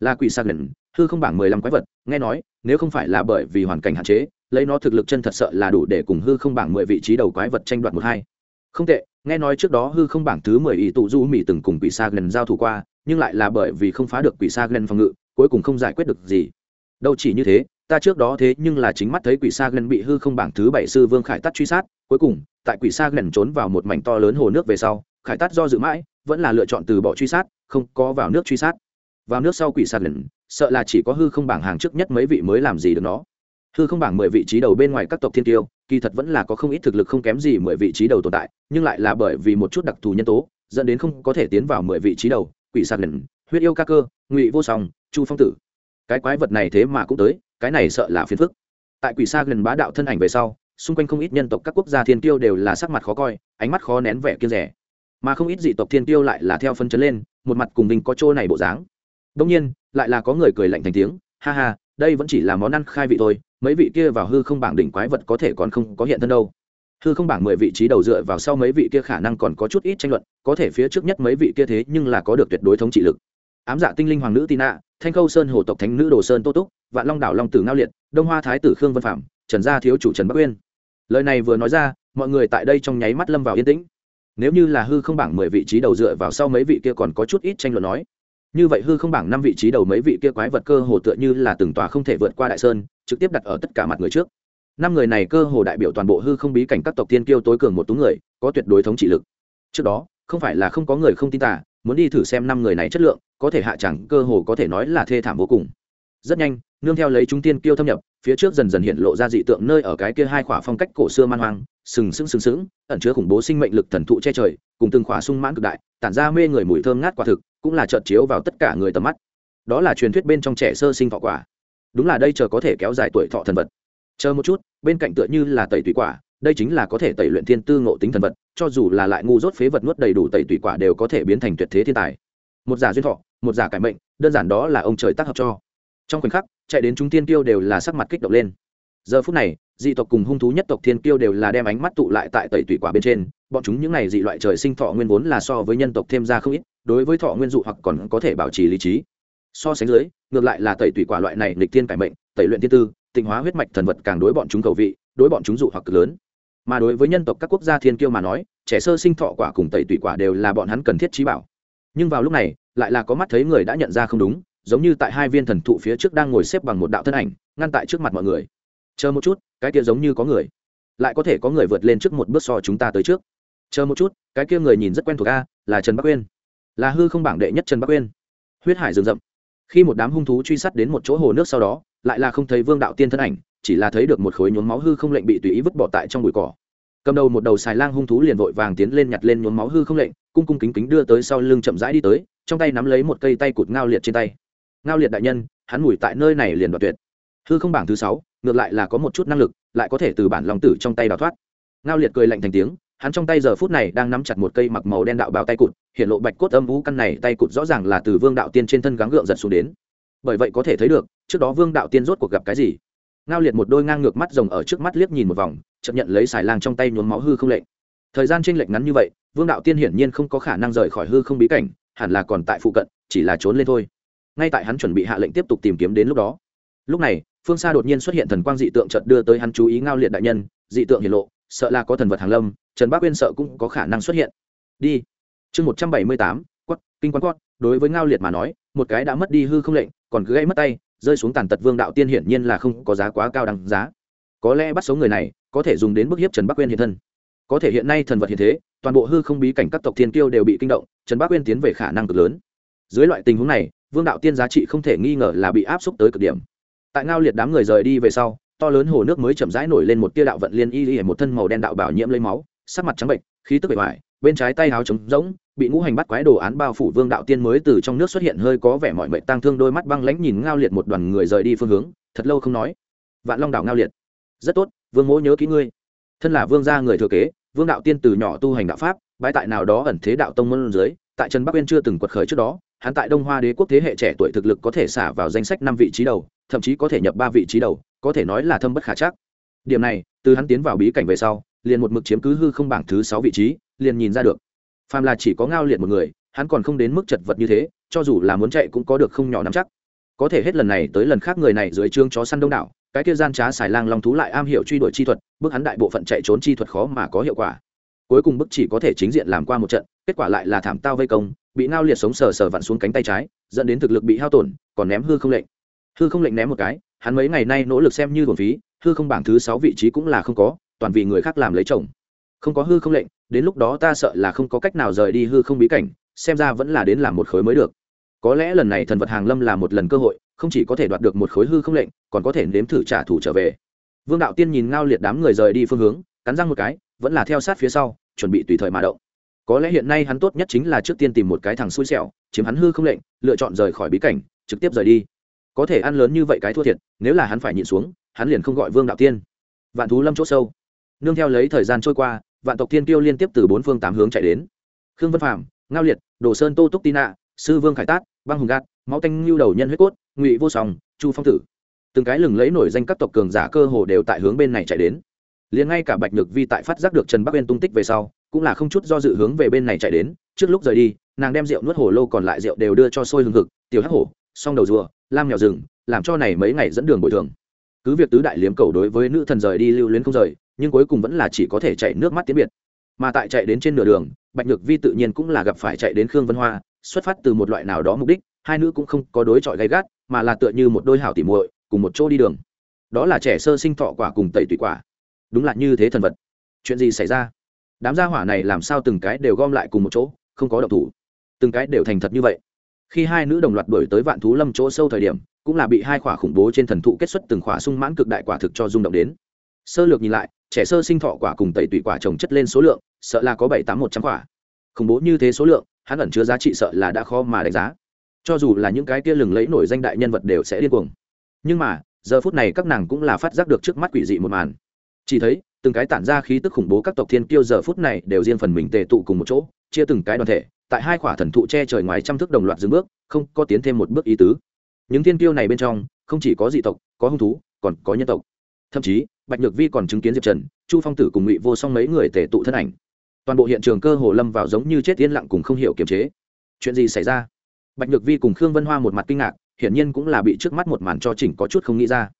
Speaker 1: Là quỷ sa gần hư không bảng mười lăm quái vật, nghe nói, nếu không phải là bởi vì hoàn cảnh hạn chế, lấy nó thực lực chân thật sợ là đủ để cùng hư không bảng mười vị trí đầu quái vật tranh đoạt một hai. Không tệ, nghe nói trước đó hư không bảng thứ mười ý tụ du mỹ từng cùng quỷ sa gần giao thủ qua, nhưng lại là bởi vì không phá được quỷ sa gần phòng ngự, cuối cùng không giải quyết được gì. Đâu chỉ như thế, ta trước đó thế nhưng là chính mắt thấy quỷ sa gần bị hư không bảng thứ bảy sư vương khải tắt truy sát, cuối cùng, tại quỷ sa gần trốn vào một mảnh to lớn hồ nước về sau, khải tắt do dự mãi, vẫn là lựa chọn từ bỏ truy sát, không có vào nước truy sát. Vào nước sau quỷ sa gần sợ là chỉ có hư không bảng hàng trước nhất mấy vị mới làm gì được nó. Hư không bảng mười vị trí đầu bên ngoài các tộc thiên tiêu, kỳ thật vẫn là có không ít thực lực không kém gì mười vị trí đầu tồn tại, nhưng lại là bởi vì một chút đặc thù nhân tố, dẫn đến không có thể tiến vào mười vị trí đầu, quỷ sạc lần huyết yêu ca cơ, ngụy vô song, chu phong tử. Cái quái vật này thế mà cũng tới, cái này sợ là phiền phức. Tại quỷ sa gần bá đạo thân ảnh về sau, xung quanh không ít nhân tộc các quốc gia thiên tiêu đều là sắc mặt khó coi, ánh mắt khó nén vẻ kiên rẻ mà không ít dị tộc thiên tiêu lại là theo phân chấn lên, một mặt cùng mình có chỗ này bộ dáng. Đông nhiên lại là có người cười lạnh thành tiếng, ha ha, đây vẫn chỉ là món ăn khai vị thôi, mấy vị kia vào hư không bảng đỉnh quái vật có thể còn không có hiện thân đâu. Hư không bảng mười vị trí đầu dựa vào sau mấy vị kia khả năng còn có chút ít tranh luận, có thể phía trước nhất mấy vị kia thế nhưng là có được tuyệt đối thống trị lực. Ám dạ tinh linh hoàng nữ tina, thanh khâu sơn hồ tộc thánh nữ đồ sơn tô túc, vạn long đảo long tử ngao liệt, đông hoa thái tử khương vân phạm, trần gia thiếu chủ trần bắc uyên. Lời này vừa nói ra, mọi người tại đây trong nháy mắt lâm vào yên tĩnh. Nếu như là hư không bảng mười vị trí đầu dựa vào sau mấy vị kia còn có chút ít tranh luận nói như vậy hư không bảng năm vị trí đầu mấy vị kia quái vật cơ hồ tựa như là từng tòa không thể vượt qua đại sơn, trực tiếp đặt ở tất cả mặt người trước. Năm người này cơ hồ đại biểu toàn bộ hư không bí cảnh các tộc tiên kiêu tối cường một tú người, có tuyệt đối thống trị lực. Trước đó, không phải là không có người không tin tả muốn đi thử xem năm người này chất lượng, có thể hạ chẳng cơ hồ có thể nói là thê thảm vô cùng. Rất nhanh, nương theo lấy chúng tiên kiêu thâm nhập, phía trước dần dần hiện lộ ra dị tượng nơi ở cái kia hai khỏa phong cách cổ xưa man hoang, sừng sững sừng sững, ẩn chứa khủng bố sinh mệnh lực thần thụ che trời, cùng từng khỏa sung mãn cực đại, tản ra mê người mùi thơm ngát quả thực cũng là chợt chiếu vào tất cả người tầm mắt. Đó là truyền thuyết bên trong trẻ sơ sinh thọ quả. Đúng là đây chờ có thể kéo dài tuổi thọ thần vật. Chờ một chút, bên cạnh tựa như là tẩy tủy quả, đây chính là có thể tẩy luyện thiên tư ngộ tính thần vật, cho dù là lại ngu dốt phế vật nuốt đầy đủ tẩy tủy quả đều có thể biến thành tuyệt thế thiên tài. Một giả duyên thọ, một giả cải mệnh, đơn giản đó là ông trời tác hợp cho. Trong khoảnh khắc, chạy đến chúng tiên tiêu đều là sắc mặt kích động lên. Giờ phút này, dị tộc cùng hung thú nhất tộc thiên kiêu đều là đem ánh mắt tụ lại tại tẩy tủy quả bên trên bọn chúng những này dị loại trời sinh thọ nguyên vốn là so với nhân tộc thêm ra không ít, đối với thọ nguyên dụ hoặc còn có thể bảo trì lý trí. So sánh dưới, ngược lại là tẩy tủy quả loại này lịch tiên cải mệnh, tẩy luyện thiên tư, tịnh hóa huyết mạch thần vật càng đối bọn chúng cầu vị, đối bọn chúng dụ hoặc cực lớn. Mà đối với nhân tộc các quốc gia thiên kiêu mà nói, trẻ sơ sinh thọ quả cùng tẩy tủy quả đều là bọn hắn cần thiết trí bảo. Nhưng vào lúc này, lại là có mắt thấy người đã nhận ra không đúng, giống như tại hai viên thần thụ phía trước đang ngồi xếp bằng một đạo thân ảnh, ngăn tại trước mặt mọi người. Chờ một chút, cái kia giống như có người. Lại có thể có người vượt lên trước một bước so chúng ta tới trước chờ một chút, cái kia người nhìn rất quen thuộc a, là trần bắc uyên. Là hư không bảng đệ nhất trần bắc uyên. Huyết hải rừng rậm. Khi một đám hung thú truy sát đến một chỗ hồ nước sau đó, lại là không thấy vương đạo tiên thân ảnh, chỉ là thấy được một khối nhuốm máu hư không lệnh bị tùy ý vứt bỏ tại trong bụi cỏ. Cầm đầu một đầu xài lang hung thú liền vội vàng tiến lên nhặt lên nhuốm máu hư không lệnh, cung cung kính kính đưa tới sau lưng chậm rãi đi tới, trong tay nắm lấy một cây tay cụt ngao liệt trên tay. Ngao liệt đại nhân, hắn mùi tại nơi này liền đoạt tuyệt. Hư không bảng thứ sáu, ngược lại là có một chút năng lực, lại có thể từ bản lòng tử trong tay đào thoát. Ngao liệt cười lạnh thành tiếng hắn trong tay giờ phút này đang nắm chặt một cây mặc màu đen đạo bào tay cụt, hiện lộ bạch cốt âm vũ căn này tay cụt rõ ràng là từ vương đạo tiên trên thân gắng gượng giật xuống đến. Bởi vậy có thể thấy được, trước đó vương đạo tiên rốt cuộc gặp cái gì? Ngao liệt một đôi ngang ngược mắt rồng ở trước mắt liếc nhìn một vòng chấp nhận lấy xài lang trong tay nhuốm máu hư không lệnh. Thời gian tranh lệch ngắn như vậy, vương đạo tiên hiển nhiên không có khả năng rời khỏi hư không bí cảnh, hẳn là còn tại phụ cận, chỉ là trốn lên thôi. Ngay tại hắn chuẩn bị hạ lệnh tiếp tục tìm kiếm đến lúc đó. Lúc này, phương xa đột nhiên xuất hiện thần quang dị tượng chợt đưa tới hắn chú ý ngao liệt đại nhân, dị tượng hiển lộ, sợ là có thần vật hàng lâm trần bác uyên sợ cũng có khả năng xuất hiện. Đi. Chương một trăm bảy mươi tám quất kinh quan quất đối với ngao liệt mà nói, một cái đã mất đi hư không lệnh, còn cứ gãy mất tay, rơi xuống tàn tật vương đạo tiên hiển nhiên là không có giá quá cao đằng giá. Có lẽ bắt số người này, có thể dùng đến bức hiếp trần bắc uyên hiện thân. Có thể hiện nay thần vật hiện thế, toàn bộ hư không bí cảnh các tộc thiên kiêu đều bị kinh động, trần bắc uyên tiến về khả năng cực lớn. Dưới loại tình huống này, vương đạo tiên giá trị không thể nghi ngờ là bị áp xúc tới cực điểm. Tại ngao liệt đám người rời đi về sau, to lớn hồ nước mới chậm rãi nổi lên một tia đạo vận liên y y một thân màu đen đạo bảo nhiễm lấy máu sắc mặt trắng bệnh, khí tức bề ngoài bên trái tay háo trống rỗng, bị ngũ hành bắt quái đồ án bao phủ vương đạo tiên mới từ trong nước xuất hiện hơi có vẻ mọi mệnh tăng thương đôi mắt băng lãnh nhìn ngao liệt một đoàn người rời đi phương hướng, thật lâu không nói. Vạn long đảo ngao liệt. Rất tốt, vương mỗ nhớ kỹ ngươi. Thân là vương gia người thừa kế, vương đạo tiên từ nhỏ tu hành đạo pháp, bãi tại nào đó ẩn thế đạo tông môn dưới, tại trần bắc uyên chưa từng quật khởi trước đó, hắn tại đông hoa đế quốc thế hệ trẻ tuổi thực lực có thể xả vào danh sách năm vị trí đầu, thậm chí có thể nhập ba vị trí đầu, có thể nói là thâm bất khả chắc. Điểm này, từ hắn tiến vào bí cảnh về sau liền một mực chiếm cứ hư không bảng thứ sáu vị trí, liền nhìn ra được. Phàm là chỉ có ngao liệt một người, hắn còn không đến mức chật vật như thế, cho dù là muốn chạy cũng có được không nhỏ nắm chắc. Có thể hết lần này tới lần khác người này dưới trương chó săn đông đảo, cái kia gian trá xài lang long thú lại am hiểu truy đuổi chi thuật, bước hắn đại bộ phận chạy trốn chi thuật khó mà có hiệu quả. Cuối cùng bức chỉ có thể chính diện làm qua một trận, kết quả lại là thảm tao vây công, bị ngao liệt sống sờ sờ vặn xuống cánh tay trái, dẫn đến thực lực bị hao tổn, còn ném hư không lệnh. Hư không lệnh ném một cái, hắn mấy ngày nay nỗ lực xem như thuần phí, hư không bảng thứ sáu vị trí cũng là không có toàn vì người khác làm lấy chồng. Không có hư không lệnh, đến lúc đó ta sợ là không có cách nào rời đi hư không bí cảnh, xem ra vẫn là đến làm một khối mới được. Có lẽ lần này thần vật hàng lâm là một lần cơ hội, không chỉ có thể đoạt được một khối hư không lệnh, còn có thể nếm thử trả thù trở về. Vương đạo tiên nhìn ngao liệt đám người rời đi phương hướng, cắn răng một cái, vẫn là theo sát phía sau, chuẩn bị tùy thời mà động. Có lẽ hiện nay hắn tốt nhất chính là trước tiên tìm một cái thằng xui xẻo, chiếm hắn hư không lệnh, lựa chọn rời khỏi bí cảnh, trực tiếp rời đi. Có thể ăn lớn như vậy cái thua thiệt, nếu là hắn phải nhịn xuống, hắn liền không gọi vương đạo tiên. Vạn thú lâm chỗ sâu nương theo lấy thời gian trôi qua, vạn tộc thiên tiêu liên tiếp từ bốn phương tám hướng chạy đến. Khương vân phạm ngao liệt, đồ sơn tô túc tina sư vương khải tát, băng hùng gạt, máu tanh lưu đầu nhân huyết cốt, ngụy vô song, chu phong tử. Từng cái lừng lấy nổi danh các tộc cường giả cơ hồ đều tại hướng bên này chạy đến. Liền ngay cả bạch nhược vi tại phát giác được trần bắc bên tung tích về sau, cũng là không chút do dự hướng về bên này chạy đến. Trước lúc rời đi, nàng đem rượu nuốt hồ lô còn lại rượu đều đưa cho sôi hương thực tiểu hắc hổ song đầu rùa, lam mèo rừng, làm cho này mấy ngày dẫn đường bồi thường. Cứ việc tứ đại liếm cầu đối với nữ thần rời đi lưu luyến không rời nhưng cuối cùng vẫn là chỉ có thể chạy nước mắt tiến biệt. Mà tại chạy đến trên nửa đường, bạch nhược vi tự nhiên cũng là gặp phải chạy đến khương vân hoa, xuất phát từ một loại nào đó mục đích, hai nữ cũng không có đối chọi gay gắt, mà là tựa như một đôi hảo tỉ muội, cùng một chỗ đi đường. Đó là trẻ sơ sinh thọ quả cùng tẩy tùy quả. Đúng là như thế thần vật. Chuyện gì xảy ra? Đám gia hỏa này làm sao từng cái đều gom lại cùng một chỗ, không có động thủ. Từng cái đều thành thật như vậy. Khi hai nữ đồng loạt đổi tới vạn thú lâm chỗ sâu thời điểm, cũng là bị hai khỏa khủng bố trên thần thụ kết xuất từng khỏa sung mãn cực đại quả thực cho rung động đến sơ lược nhìn lại, trẻ sơ sinh thọ quả cùng tẩy tủy quả trồng chất lên số lượng, sợ là có bảy tám một trăm quả. Khủng bố như thế số lượng, hắn ẩn chứa giá trị sợ là đã khó mà đánh giá. Cho dù là những cái kia lừng lẫy nổi danh đại nhân vật đều sẽ điên cuồng. Nhưng mà, giờ phút này các nàng cũng là phát giác được trước mắt quỷ dị một màn. Chỉ thấy, từng cái tản ra khí tức khủng bố các tộc thiên kiêu giờ phút này đều riêng phần mình tề tụ cùng một chỗ, chia từng cái đoàn thể, tại hai khỏa thần thụ che trời ngoài trăm thước đồng loạt dừng bước, không có tiến thêm một bước ý tứ. Những thiên kiêu này bên trong, không chỉ có dị tộc, có hung thú, còn có nhân tộc. Thậm chí bạch nhược vi còn chứng kiến diệp trần, chu phong tử cùng ngụy vô song mấy người tể tụ thân ảnh. Toàn bộ hiện trường cơ hồ lâm vào giống như chết yên lặng cùng không hiểu kiềm chế. Chuyện gì xảy ra? Bạch nhược vi cùng khương vân hoa một mặt kinh ngạc, hiển nhiên cũng là bị trước mắt một màn cho chỉnh có chút không nghĩ ra.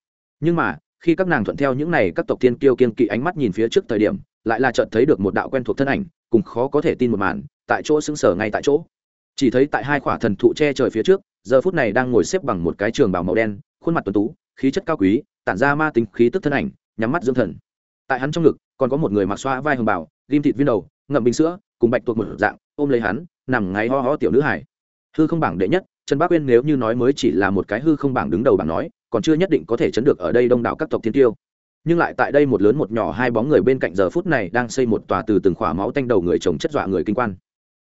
Speaker 1: Nhưng mà, khi các nàng thuận theo những này các tộc tiên kiêu kiên kỵ ánh mắt nhìn phía trước thời điểm, lại là chợt thấy được một đạo quen thuộc thân ảnh, cùng khó có thể tin một màn, tại chỗ xứng sở ngay tại chỗ. Chỉ thấy tại hai khỏa thần thụ che trời phía trước, giờ phút này đang ngồi xếp bằng một cái trường bào màu đen, khuôn mặt tuấn tú, khí chất cao quý, tản ra ma tính khí tức thân ảnh nhắm mắt dưỡng thần. Tại hắn trong ngực, còn có một người mặc xoa vai hồng bảo ghim thịt viên đầu, ngậm bình sữa, cùng bạch tuộc một dạng, ôm lấy hắn, nằm ngáy ho ho tiểu nữ hải hư không bảng đệ nhất, trần bác uyên nếu như nói mới chỉ là một cái hư không bảng đứng đầu bảng nói, còn chưa nhất định có thể chấn được ở đây đông đảo các tộc thiên tiêu. Nhưng lại tại đây một lớn một nhỏ hai bóng người bên cạnh giờ phút này đang xây một tòa từ từng khỏa máu tanh đầu người chồng chất dọa người kinh quan.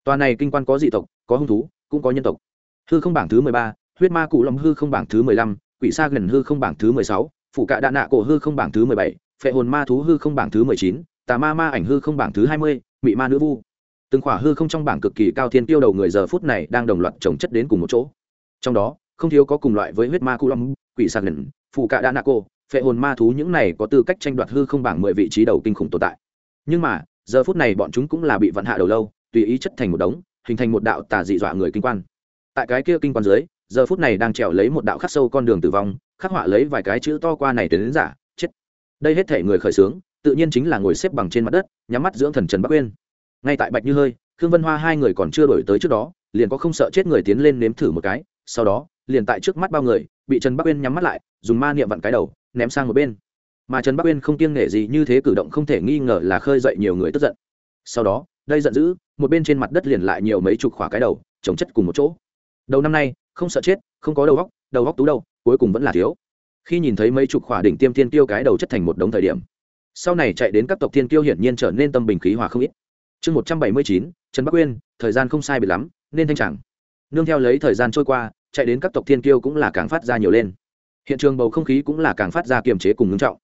Speaker 1: Tòa này kinh quan có dị tộc, có hung thú, cũng có nhân tộc. Hư không bảng thứ mười ba, huyết ma cụ long hư không bảng thứ mười lăm, quỷ sa gần hư không bảng thứ mười sáu phụ cạ đạ nạ cổ hư không bảng thứ mười bảy, phệ hồn ma thú hư không bảng thứ mười chín, tà ma ma ảnh hư không bảng thứ hai mươi, mị ma nữ vu. Từng khỏa hư không trong bảng cực kỳ cao thiên tiêu đầu người giờ phút này đang đồng loạt trồng chất đến cùng một chỗ. Trong đó, không thiếu có cùng loại với huyết ma cu long, quỷ sạc lần phụ cạ đa nạ cô phệ hồn ma thú những này có tư cách tranh đoạt hư không bảng mười vị trí đầu kinh khủng tồn tại. Nhưng mà, giờ phút này bọn chúng cũng là bị vận hạ đầu lâu, tùy ý chất thành một đống, hình thành một đạo tà dị dọa người kinh quan. Tại cái kia kinh quan dưới giờ phút này đang trèo lấy một đạo khắc sâu con đường tử vong khắc họa lấy vài cái chữ to qua này đến, đến giả chết. Đây hết thể người khởi xướng tự nhiên chính là ngồi xếp bằng trên mặt đất nhắm mắt dưỡng thần trần bắc uyên. Ngay tại bạch như hơi khương vân hoa hai người còn chưa đổi tới trước đó liền có không sợ chết người tiến lên nếm thử một cái sau đó liền tại trước mắt bao người bị trần bắc uyên nhắm mắt lại dùng ma niệm vặn cái đầu ném sang một bên. Mà trần bắc uyên không kiêng nể gì như thế cử động không thể nghi ngờ là khơi dậy nhiều người tức giận. Sau đó đây giận dữ một bên trên mặt đất liền lại nhiều mấy chục khỏa cái đầu chống chất cùng một chỗ. Đầu năm nay không sợ chết, không có đầu góc đầu góc tú đâu, cuối cùng vẫn là thiếu. Khi nhìn thấy mấy chục khỏa đỉnh tiêm thiên tiêu cái đầu chất thành một đống thời điểm, sau này chạy đến các tộc thiên tiêu hiển nhiên trở nên tâm bình khí hòa không ít. Chương một trăm bảy mươi chín, trần bắc uyên thời gian không sai biệt lắm, nên thanh chẳng. Nương theo lấy thời gian trôi qua, chạy đến các tộc thiên tiêu cũng là càng phát ra nhiều lên. Hiện trường bầu không khí cũng là càng phát ra kiềm chế cùng ngưng trọng.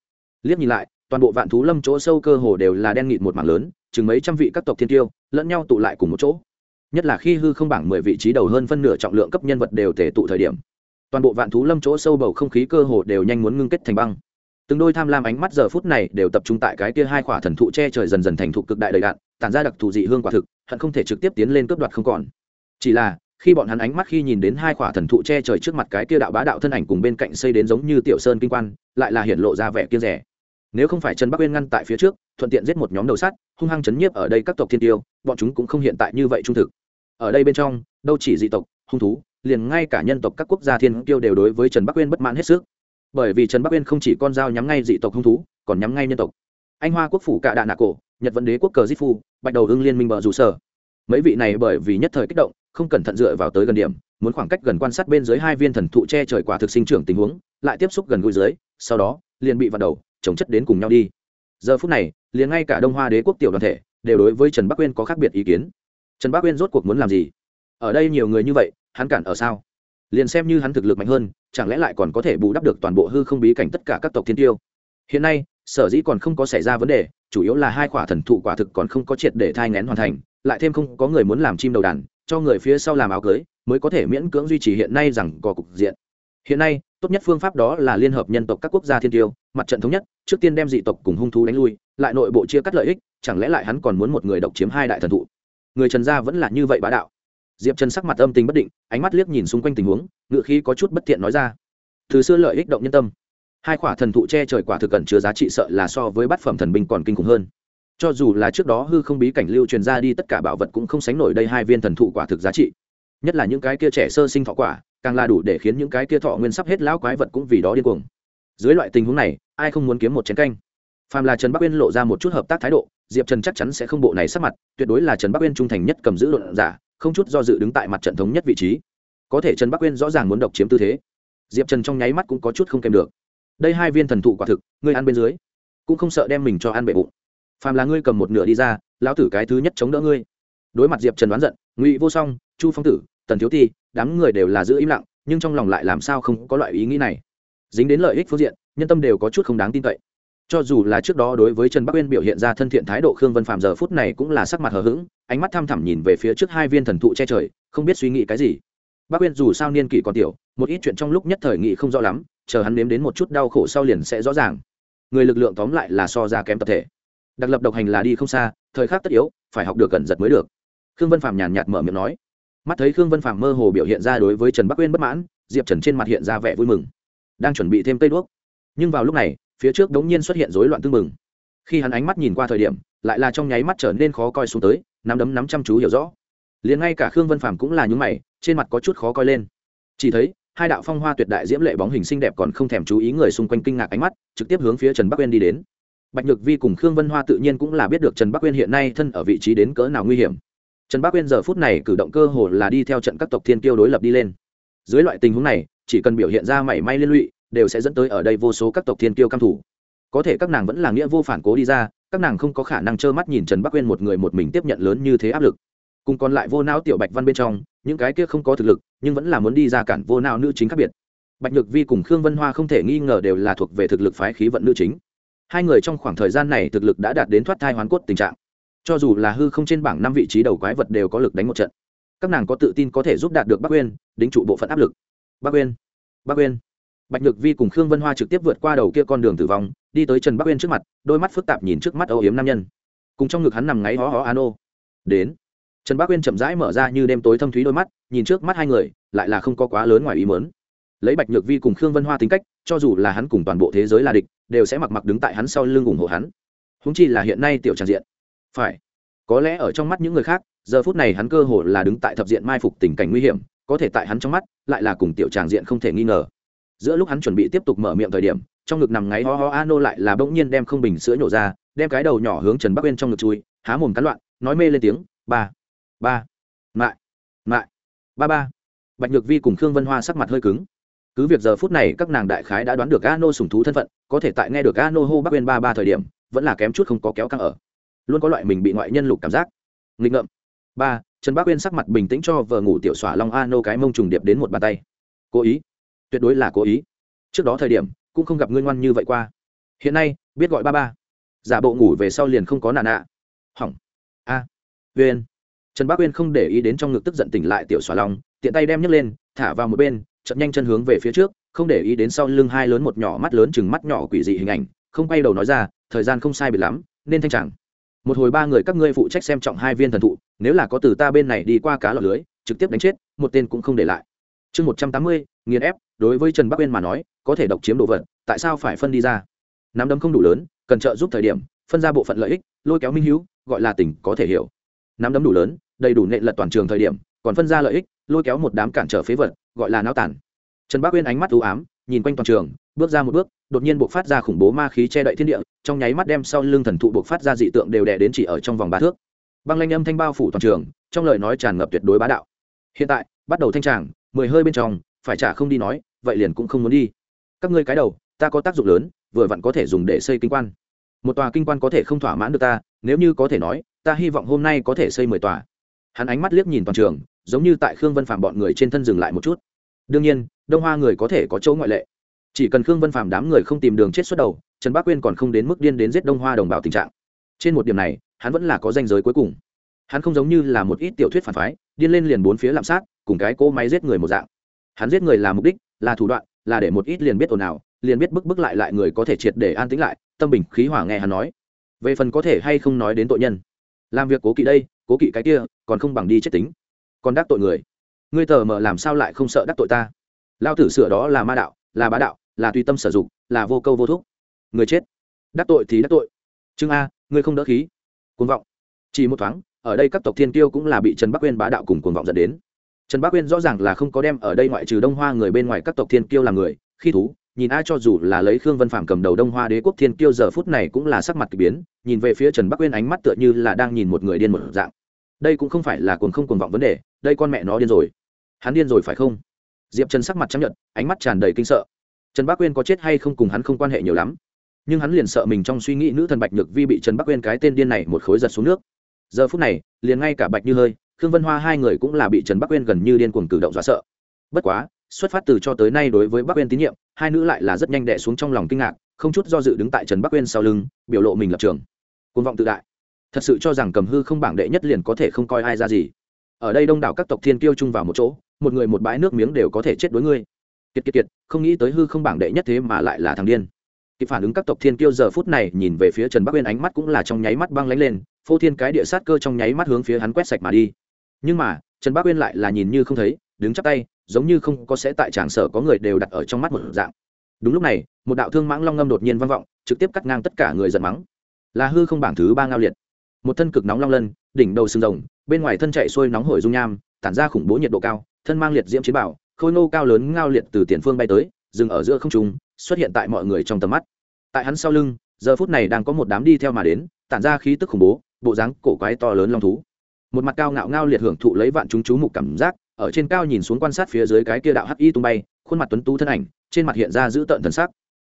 Speaker 1: Liếc nhìn lại, toàn bộ vạn thú lâm chỗ sâu cơ hồ đều là đen nghịt một mảng lớn, chừng mấy trăm vị các tộc thiên tiêu lẫn nhau tụ lại cùng một chỗ nhất là khi hư không bảng mười vị trí đầu hơn phân nửa trọng lượng cấp nhân vật đều tể tụ thời điểm. Toàn bộ vạn thú lâm chỗ sâu bầu không khí cơ hồ đều nhanh muốn ngưng kết thành băng. Từng đôi tham lam ánh mắt giờ phút này đều tập trung tại cái kia hai khỏa thần thụ che trời dần dần thành thụ cực đại đầy đạn, tản ra đặc thù dị hương quả thực, hận không thể trực tiếp tiến lên cướp đoạt không còn. Chỉ là, khi bọn hắn ánh mắt khi nhìn đến hai khỏa thần thụ che trời trước mặt cái kia đạo bá đạo thân ảnh cùng bên cạnh xây đến giống như tiểu sơn kinh quan, lại là hiện lộ ra vẻ kia rẻ. Nếu không phải trần bắc uyên ngăn tại phía trước, thuận tiện giết một nhóm đầu sắt, hung hăng chấn nhiếp ở đây các tộc thiên tiêu, bọn chúng cũng không hiện tại như vậy trung thực ở đây bên trong, đâu chỉ dị tộc, hung thú, liền ngay cả nhân tộc các quốc gia thiên tiêu đều đối với trần bắc uyên bất mãn hết sức. Bởi vì trần bắc uyên không chỉ con dao nhắm ngay dị tộc hung thú, còn nhắm ngay nhân tộc. Anh hoa quốc phủ cạ đạ nạ cổ, nhật vấn đế quốc cờ di phu, bạch đầu hưng liên minh bờ rủ sở. Mấy vị này bởi vì nhất thời kích động, không cẩn thận dựa vào tới gần điểm, muốn khoảng cách gần quan sát bên dưới hai viên thần thụ che trời quả thực sinh trưởng tình huống, lại tiếp xúc gần gũi dưới, sau đó, liền bị vặn đầu chống chất đến cùng nhau đi. Giờ phút này, liền ngay cả đông hoa đế quốc tiểu đoàn thể, đều đối với trần bắc uyên có khác biệt ý kiến trần bác uyên rốt cuộc muốn làm gì? Ở đây nhiều người như vậy, hắn cản ở sao? Liền xem như hắn thực lực mạnh hơn, chẳng lẽ lại còn có thể bù đắp được toàn bộ hư không bí cảnh tất cả các tộc thiên tiêu? Hiện nay, sở dĩ còn không có xảy ra vấn đề, chủ yếu là hai quả thần thụ quả thực còn không có triệt để thai ngén hoàn thành, lại thêm không có người muốn làm chim đầu đàn, cho người phía sau làm áo cưới, mới có thể miễn cưỡng duy trì hiện nay rằng có cục diện. Hiện nay, tốt nhất phương pháp đó là liên hợp nhân tộc các quốc gia thiên tiêu, mặt trận thống nhất, trước tiên đem dị tộc cùng hung thú đánh lui, lại nội bộ chia cắt lợi ích, chẳng lẽ lại hắn còn muốn một người độc chiếm hai đại thần thụ? Người trần gia vẫn là như vậy bá đạo. Diệp trần sắc mặt âm tình bất định, ánh mắt liếc nhìn xung quanh tình huống ngự khí có chút bất thiện nói ra. Từ xưa lợi ích động nhân tâm. Hai quả thần thụ che trời quả thực cẩn chứa giá trị sợ là so với bát phẩm thần binh còn kinh khủng hơn. Cho dù là trước đó hư không bí cảnh lưu truyền ra đi, tất cả bảo vật cũng không sánh nổi đây hai viên thần thụ quả thực giá trị. Nhất là những cái kia trẻ sơ sinh thọ quả, càng là đủ để khiến những cái kia thọ nguyên sắp hết lão quái vật cũng vì đó điên cuồng. Dưới loại tình huống này, ai không muốn kiếm một chén canh? Phàm là trần bắc uyên lộ ra một chút hợp tác thái độ diệp trần chắc chắn sẽ không bộ này sắc mặt, tuyệt đối là trần bắc uyên trung thành nhất cầm giữ luận giả, không chút do dự đứng tại mặt trận thống nhất vị trí. Có thể trần bắc uyên rõ ràng muốn độc chiếm tư thế. Diệp trần trong nháy mắt cũng có chút không kèm được. Đây hai viên thần thụ quả thực, ngươi ăn bên dưới, cũng không sợ đem mình cho ăn bệ bụng. Phàm là ngươi cầm một nửa đi ra, lão tử cái thứ nhất chống đỡ ngươi. Đối mặt diệp trần đoán giận, ngụy vô song, chu phong tử, tần thiếu ti, đám người đều là giữ im lặng, nhưng trong lòng lại làm sao không có loại ý nghĩ này. Dính đến lợi ích phương diện, nhân tâm đều có chút không đáng tin cậy cho dù là trước đó đối với trần bắc uyên biểu hiện ra thân thiện thái độ khương vân phạm giờ phút này cũng là sắc mặt hờ hững, ánh mắt thăm thẳm nhìn về phía trước hai viên thần thụ che trời, không biết suy nghĩ cái gì. Bắc uyên dù sao niên kỷ còn tiểu, một ít chuyện trong lúc nhất thời nghị không rõ lắm, chờ hắn nếm đến một chút đau khổ sau liền sẽ rõ ràng. Người lực lượng tóm lại là so ra kém tập thể. Đặc lập độc hành là đi không xa, thời khắc tất yếu, phải học được cẩn giật mới được. Khương vân phạm nhàn nhạt mở miệng nói. Mắt thấy khương vân phạm mơ hồ biểu hiện ra đối với trần bắc uyên bất mãn, diệp trần trên mặt hiện ra vẻ vui mừng. Đang chuẩn bị thêm cây đuốc. Nhưng vào lúc này phía trước đống nhiên xuất hiện rối loạn tương mừng khi hắn ánh mắt nhìn qua thời điểm, lại là trong nháy mắt trở nên khó coi xuống tới, nắm đấm nắm chăm chú hiểu rõ. Liền ngay cả khương vân phạm cũng là nhúng mày, trên mặt có chút khó coi lên. Chỉ thấy, hai đạo phong hoa tuyệt đại diễm lệ bóng hình xinh đẹp còn không thèm chú ý người xung quanh kinh ngạc ánh mắt, trực tiếp hướng phía trần bắc uyên đi đến. Bạch nhược vi cùng khương vân hoa tự nhiên cũng là biết được trần bắc uyên hiện nay thân ở vị trí đến cỡ nào nguy hiểm. Trần bắc uyên giờ phút này cử động cơ hồ là đi theo trận các tộc thiên kiêu đối lập đi lên. Dưới loại tình huống này, chỉ cần biểu hiện ra mảy may liên lụy đều sẽ dẫn tới ở đây vô số các tộc thiên kiêu cam thủ. Có thể các nàng vẫn là nghĩa vô phản cố đi ra, các nàng không có khả năng trơ mắt nhìn trần bắc uyên một người một mình tiếp nhận lớn như thế áp lực. Cùng còn lại vô não tiểu bạch văn bên trong, những cái kia không có thực lực, nhưng vẫn là muốn đi ra cản vô não nữ chính khác biệt. Bạch nhược vi cùng khương vân hoa không thể nghi ngờ đều là thuộc về thực lực phái khí vận nữ chính. Hai người trong khoảng thời gian này thực lực đã đạt đến thoát thai hoàn cốt tình trạng. Cho dù là hư không trên bảng năm vị trí đầu quái vật đều có lực đánh một trận, các nàng có tự tin có thể giúp đạt được bắc uyên, đính trụ bộ phận áp lực. Bắc uyên bắc uyên bạch nhược vi cùng khương vân hoa trực tiếp vượt qua đầu kia con đường tử vong, đi tới trần bắc uyên trước mặt, đôi mắt phức tạp nhìn trước mắt âu yếm nam nhân. Cùng trong ngực hắn nằm ngáy ho ho an ô. Đến. Trần bắc uyên chậm rãi mở ra như đêm tối thâm thúy đôi mắt, nhìn trước mắt hai người, lại là không có quá lớn ngoài ý mớn lấy bạch nhược vi cùng khương vân hoa tính cách, cho dù là hắn cùng toàn bộ thế giới là địch, đều sẽ mặc mặc đứng tại hắn sau lưng ủng hộ hắn. Húng chi là hiện nay tiểu tràn diện. Phải. Có lẽ ở trong mắt những người khác, giờ phút này hắn cơ hồ là đứng tại thập diện mai phục tình cảnh nguy hiểm, có thể tại hắn trong mắt, lại là cùng tiểu tràng diện không thể nghi ngờ giữa lúc hắn chuẩn bị tiếp tục mở miệng thời điểm, trong ngực nằm ngáy ho ho a nô lại là bỗng nhiên đem không bình sữa nhổ ra, đem cái đầu nhỏ hướng trần bắc bên trong ngực chui, há mồm cắn loạn, nói mê lên tiếng, ba ba, mại mại, ba ba. Bạch nhược vi cùng khương vân hoa sắc mặt hơi cứng. Cứ việc giờ phút này các nàng đại khái đã đoán được a nô sùng thú thân phận, có thể tại nghe được a nô hô bắc bên ba ba thời điểm, vẫn là kém chút không có kéo căng ở. Luôn có loại mình bị ngoại nhân lục cảm giác. Nghịch ngợm. Ba, trần Bắc uyên sắc mặt bình tĩnh cho vợ ngủ tiểu xỏa long a nô cái mông trùng điệp đến một bàn tay. Cố ý tuyệt đối là cố ý. Trước đó thời điểm, cũng không gặp ngươi ngoan như vậy qua. Hiện nay, biết gọi ba ba. Giả bộ ngủ về sau liền không có nà nạ hỏng. A. À. uyên. Trần bác uyên không để ý đến trong ngực tức giận tỉnh lại tiểu xòa lòng, tiện tay đem nhấc lên, thả vào một bên, chậm nhanh chân hướng về phía trước, không để ý đến sau lưng hai lớn một nhỏ mắt lớn chừng mắt nhỏ quỷ dị hình ảnh, không quay đầu nói ra, thời gian không sai biệt lắm, nên thanh chẳng. Một hồi ba người các ngươi phụ trách xem trọng hai viên thần thụ, nếu là có từ ta bên này đi qua cá lọc lưới, trực tiếp đánh chết, một tên cũng không để lại chương một trăm tám mươi, nghiền ép, đối với trần bắc Uyên mà nói, có thể độc chiếm đồ vật, tại sao phải phân đi ra? Nắm đấm không đủ lớn, cần trợ giúp thời điểm, phân ra bộ phận lợi ích, lôi kéo minh hữu gọi là tỉnh có thể hiểu. Nắm đấm đủ lớn, đầy đủ nện lật toàn trường thời điểm, còn phân ra lợi ích, lôi kéo một đám cản trở phế vật, gọi là náo tản. Trần bắc uyên ánh mắt u ám, nhìn quanh toàn trường, bước ra một bước, đột nhiên buộc phát ra khủng bố ma khí che đậy thiên địa, trong nháy mắt đem sau lưng thần thụ buộc phát ra dị tượng đều đè đến chỉ ở trong vòng ba thước. Băng lanh âm thanh bao phủ toàn trường, trong lời nói tràn ngập tuyệt đối bá đạo. Hiện tại, bắt đầu thanh tràng mười hơi bên trong, phải trả không đi nói, vậy liền cũng không muốn đi. Các ngươi cái đầu, ta có tác dụng lớn, vừa vặn có thể dùng để xây kinh quan. Một tòa kinh quan có thể không thỏa mãn được ta, nếu như có thể nói, ta hy vọng hôm nay có thể xây mười tòa. Hắn ánh mắt liếc nhìn toàn trường, giống như tại khương vân phạm bọn người trên thân dừng lại một chút. Đương nhiên, đông hoa người có thể có chỗ ngoại lệ. Chỉ cần khương vân phạm đám người không tìm đường chết xuất đầu, trần Bắc quyên còn không đến mức điên đến giết đông hoa đồng bào tình trạng. Trên một điểm này, hắn vẫn là có danh giới cuối cùng hắn không giống như là một ít tiểu thuyết phản phái, điên lên liền bốn phía lạm sát, cùng cái cỗ máy giết người một dạng. Hắn giết người là mục đích, là thủ đoạn, là để một ít liền biết ồn ào, liền biết bức bức lại lại người có thể triệt để an tĩnh lại, tâm bình khí hỏa nghe hắn nói. Về phần có thể hay không nói đến tội nhân, làm việc cố kỵ đây, cố kỵ cái kia, còn không bằng đi chết tính. Còn đắc tội người. Ngươi tờ mờ làm sao lại không sợ đắc tội ta? Lao tử sửa đó là ma đạo, là bá đạo, là tùy tâm sử dụng, là vô câu vô thúc. Người chết. Đắc tội thì đắc tội. Chưng a, ngươi không đỡ khí. Cuồng vọng. Chỉ một thoáng ở đây các tộc thiên kiêu cũng là bị trần bắc uyên bá đạo cùng cuồng vọng dẫn đến. Trần bắc uyên rõ ràng là không có đem ở đây ngoại trừ đông hoa người bên ngoài các tộc thiên kiêu làm người, khi thú, nhìn ai cho dù là lấy khương vân phạm cầm đầu đông hoa đế quốc thiên kiêu giờ phút này cũng là sắc mặt k ỳ biến, nhìn về phía trần bắc uyên ánh mắt tựa như là đang nhìn một người điên một dạng. Đây cũng không phải là cuồng không cuồng vọng vấn đề, đây con mẹ nó điên rồi. Hắn điên rồi phải không? Diệp trần sắc mặt chấp nhận ánh mắt tràn đầy kinh sợ. Trần bắc uyên có chết hay không cùng hắn không quan hệ nhiều lắm. Nhưng hắn liền sợ mình trong suy nghĩ nữ thần bạch nhược vi bị trần bắc uyên cái tên điên này một khối giật xuống nước giờ phút này, liền ngay cả bạch như hơi, khương vân hoa hai người cũng là bị trần bắc uyên gần như điên cuồng cử động dọa sợ. Bất quá, xuất phát từ cho tới nay đối với bắc uyên tín nhiệm, hai nữ lại là rất nhanh đẻ xuống trong lòng kinh ngạc, không chút do dự đứng tại trần bắc uyên sau lưng, biểu lộ mình lập trường. Côn vọng tự đại. Thật sự cho rằng cầm hư không bảng đệ nhất liền có thể không coi ai ra gì. Ở đây đông đảo các tộc thiên kiêu chung vào một chỗ, một người một bãi nước miếng đều có thể chết đối ngươi. Kiệt kiệt kiệt, không nghĩ tới hư không bảng đệ nhất thế mà lại là thằng điên. Kịp phản ứng các tộc thiên kiêu giờ phút này nhìn về phía trần bắc uyên ánh mắt cũng là trong nháy mắt băng lánh lên phô thiên cái địa sát cơ trong nháy mắt hướng phía hắn quét sạch mà đi. Nhưng mà, trần bác uyên lại là nhìn như không thấy, đứng chắp tay, giống như không có sẽ tại tràng sở có người đều đặt ở trong mắt một dạng. Đúng lúc này, một đạo thương mãng long ngâm đột nhiên vang vọng, trực tiếp cắt ngang tất cả người giận mắng. Là hư không bảng thứ ba ngao liệt. Một thân cực nóng long lân, đỉnh đầu sừng rồng, bên ngoài thân chạy xuôi nóng hổi dung nham, tản ra khủng bố nhiệt độ cao, thân mang liệt diễm chiến bảo, khôi ngô cao lớn ngao liệt từ tiền phương bay tới, dừng ở giữa không trung, xuất hiện tại mọi người trong tầm mắt. Tại hắn sau lưng, giờ phút này đang có một đám đi theo mà đến, tản ra khí tức khủng bố bộ dáng cổ quái to lớn long thú. Một mặt cao ngạo ngao liệt hưởng thụ lấy vạn chúng chú mục cảm giác, ở trên cao nhìn xuống quan sát phía dưới cái kia đạo hắc y tung bay, khuôn mặt tuấn tú thân ảnh, trên mặt hiện ra giữ tợn thần sắc.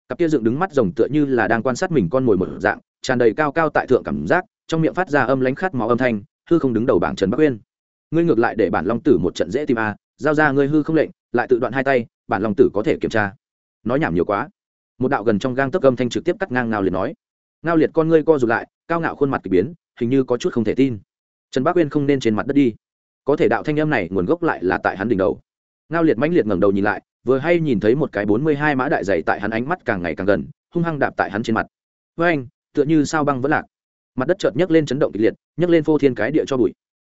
Speaker 1: Cặp kia dựng đứng mắt rồng tựa như là đang quan sát mình con mồi một dạng, tràn đầy cao cao tại thượng cảm giác, trong miệng phát ra âm lánh khát máu âm thanh, hư không đứng đầu bảng trần bắc uyên. Ngươi ngược lại để bản long tử một trận dễ tìm a, giao ra ngươi hư không lệnh, lại tự đoạn hai tay, bản long tử có thể kiểm tra. Nói nhảm nhiều quá. Một đạo gần trong gang tấc âm thanh trực tiếp cắt ngang nào liền nói. Ngao liệt con ngươi co rụt lại, cao ngạo khuôn mặt k ỳ biến hình như có chút không thể tin. Trần bác uyên không nên trên mặt đất đi. Có thể đạo thanh em này nguồn gốc lại là tại hắn đỉnh đầu. Ngao liệt mãnh liệt ngẩng đầu nhìn lại, vừa hay nhìn thấy một cái bốn mươi hai mã đại dày tại hắn ánh mắt càng ngày càng gần, hung hăng đạp tại hắn trên mặt. Với anh tựa như sao băng vẫn lạc. Mặt đất chợt nhấc lên chấn động kịch liệt, nhấc lên phô thiên cái địa cho bụi.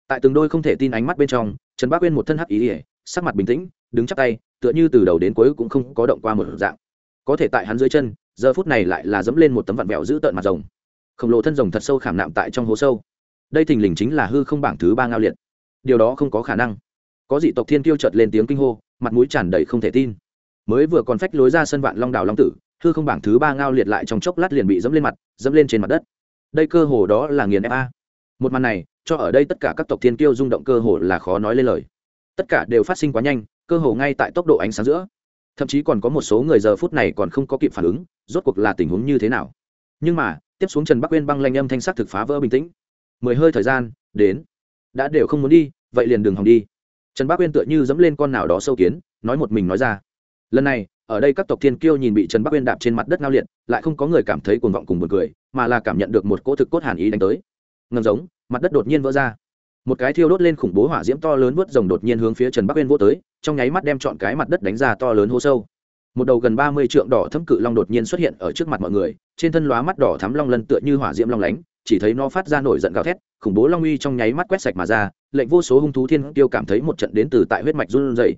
Speaker 1: Tại từng đôi không thể tin ánh mắt bên trong, trần bác uyên một thân hắc ý ỉa sắc mặt bình tĩnh, đứng chắc tay, tựa như từ đầu đến cuối cũng không có động qua một dạng. Có thể tại hắn dưới chân, giờ phút này lại là dẫm lên một tấm vặn vẹo giữ tợn mặt rồng khổng lồ thân rồng thật sâu khảm nạm tại trong hố sâu. Đây thình lình chính là hư không bảng thứ ba ngao liệt. Điều đó không có khả năng. Có dị tộc thiên tiêu chợt lên tiếng kinh hô, mặt mũi tràn đầy không thể tin. Mới vừa còn phách lối ra sân vạn long đào long tử, hư không bảng thứ ba ngao liệt lại trong chốc lát liền bị dẫm lên mặt, dẫm lên trên mặt đất. Đây cơ hồ đó là nghiền fa một màn này, cho ở đây tất cả các tộc thiên tiêu rung động cơ hồ là khó nói lên lời. Tất cả đều phát sinh quá nhanh, cơ hồ ngay tại tốc độ ánh sáng giữa. Thậm chí còn có một số người giờ phút này còn không có kịp phản ứng, rốt cuộc là tình huống như thế nào? Nhưng mà, tiếp xuống trần bắc uyên băng lanh âm thanh sắc thực phá vỡ bình tĩnh. Mười hơi thời gian, đến. Đã đều không muốn đi, vậy liền đường hòng đi. Trần bắc uyên tựa như dẫm lên con nào đó sâu kiến, nói một mình nói ra. Lần này, ở đây các tộc thiên kiêu nhìn bị trần bắc uyên đạp trên mặt đất ngao liệt, lại không có người cảm thấy cuồng vọng cùng buồn cười, mà là cảm nhận được một cỗ thực cốt hàn ý đánh tới. Ngầm giống, mặt đất đột nhiên vỡ ra. Một cái thiêu đốt lên khủng bố hỏa diễm to lớn vớt rồng đột nhiên hướng phía trần bắc uyên vô tới, trong nháy mắt đem chọn cái mặt đất đánh ra to lớn hô sâu một đầu gần ba mươi trượng đỏ thấm cự long đột nhiên xuất hiện ở trước mặt mọi người, trên thân lóa mắt đỏ thắm long lân tựa như hỏa diễm long lánh, chỉ thấy nó phát ra nổi giận gào thét, khủng bố long uy trong nháy mắt quét sạch mà ra, lệnh vô số hung thú thiên tiêu cảm thấy một trận đến từ tại huyết mạch run rẩy.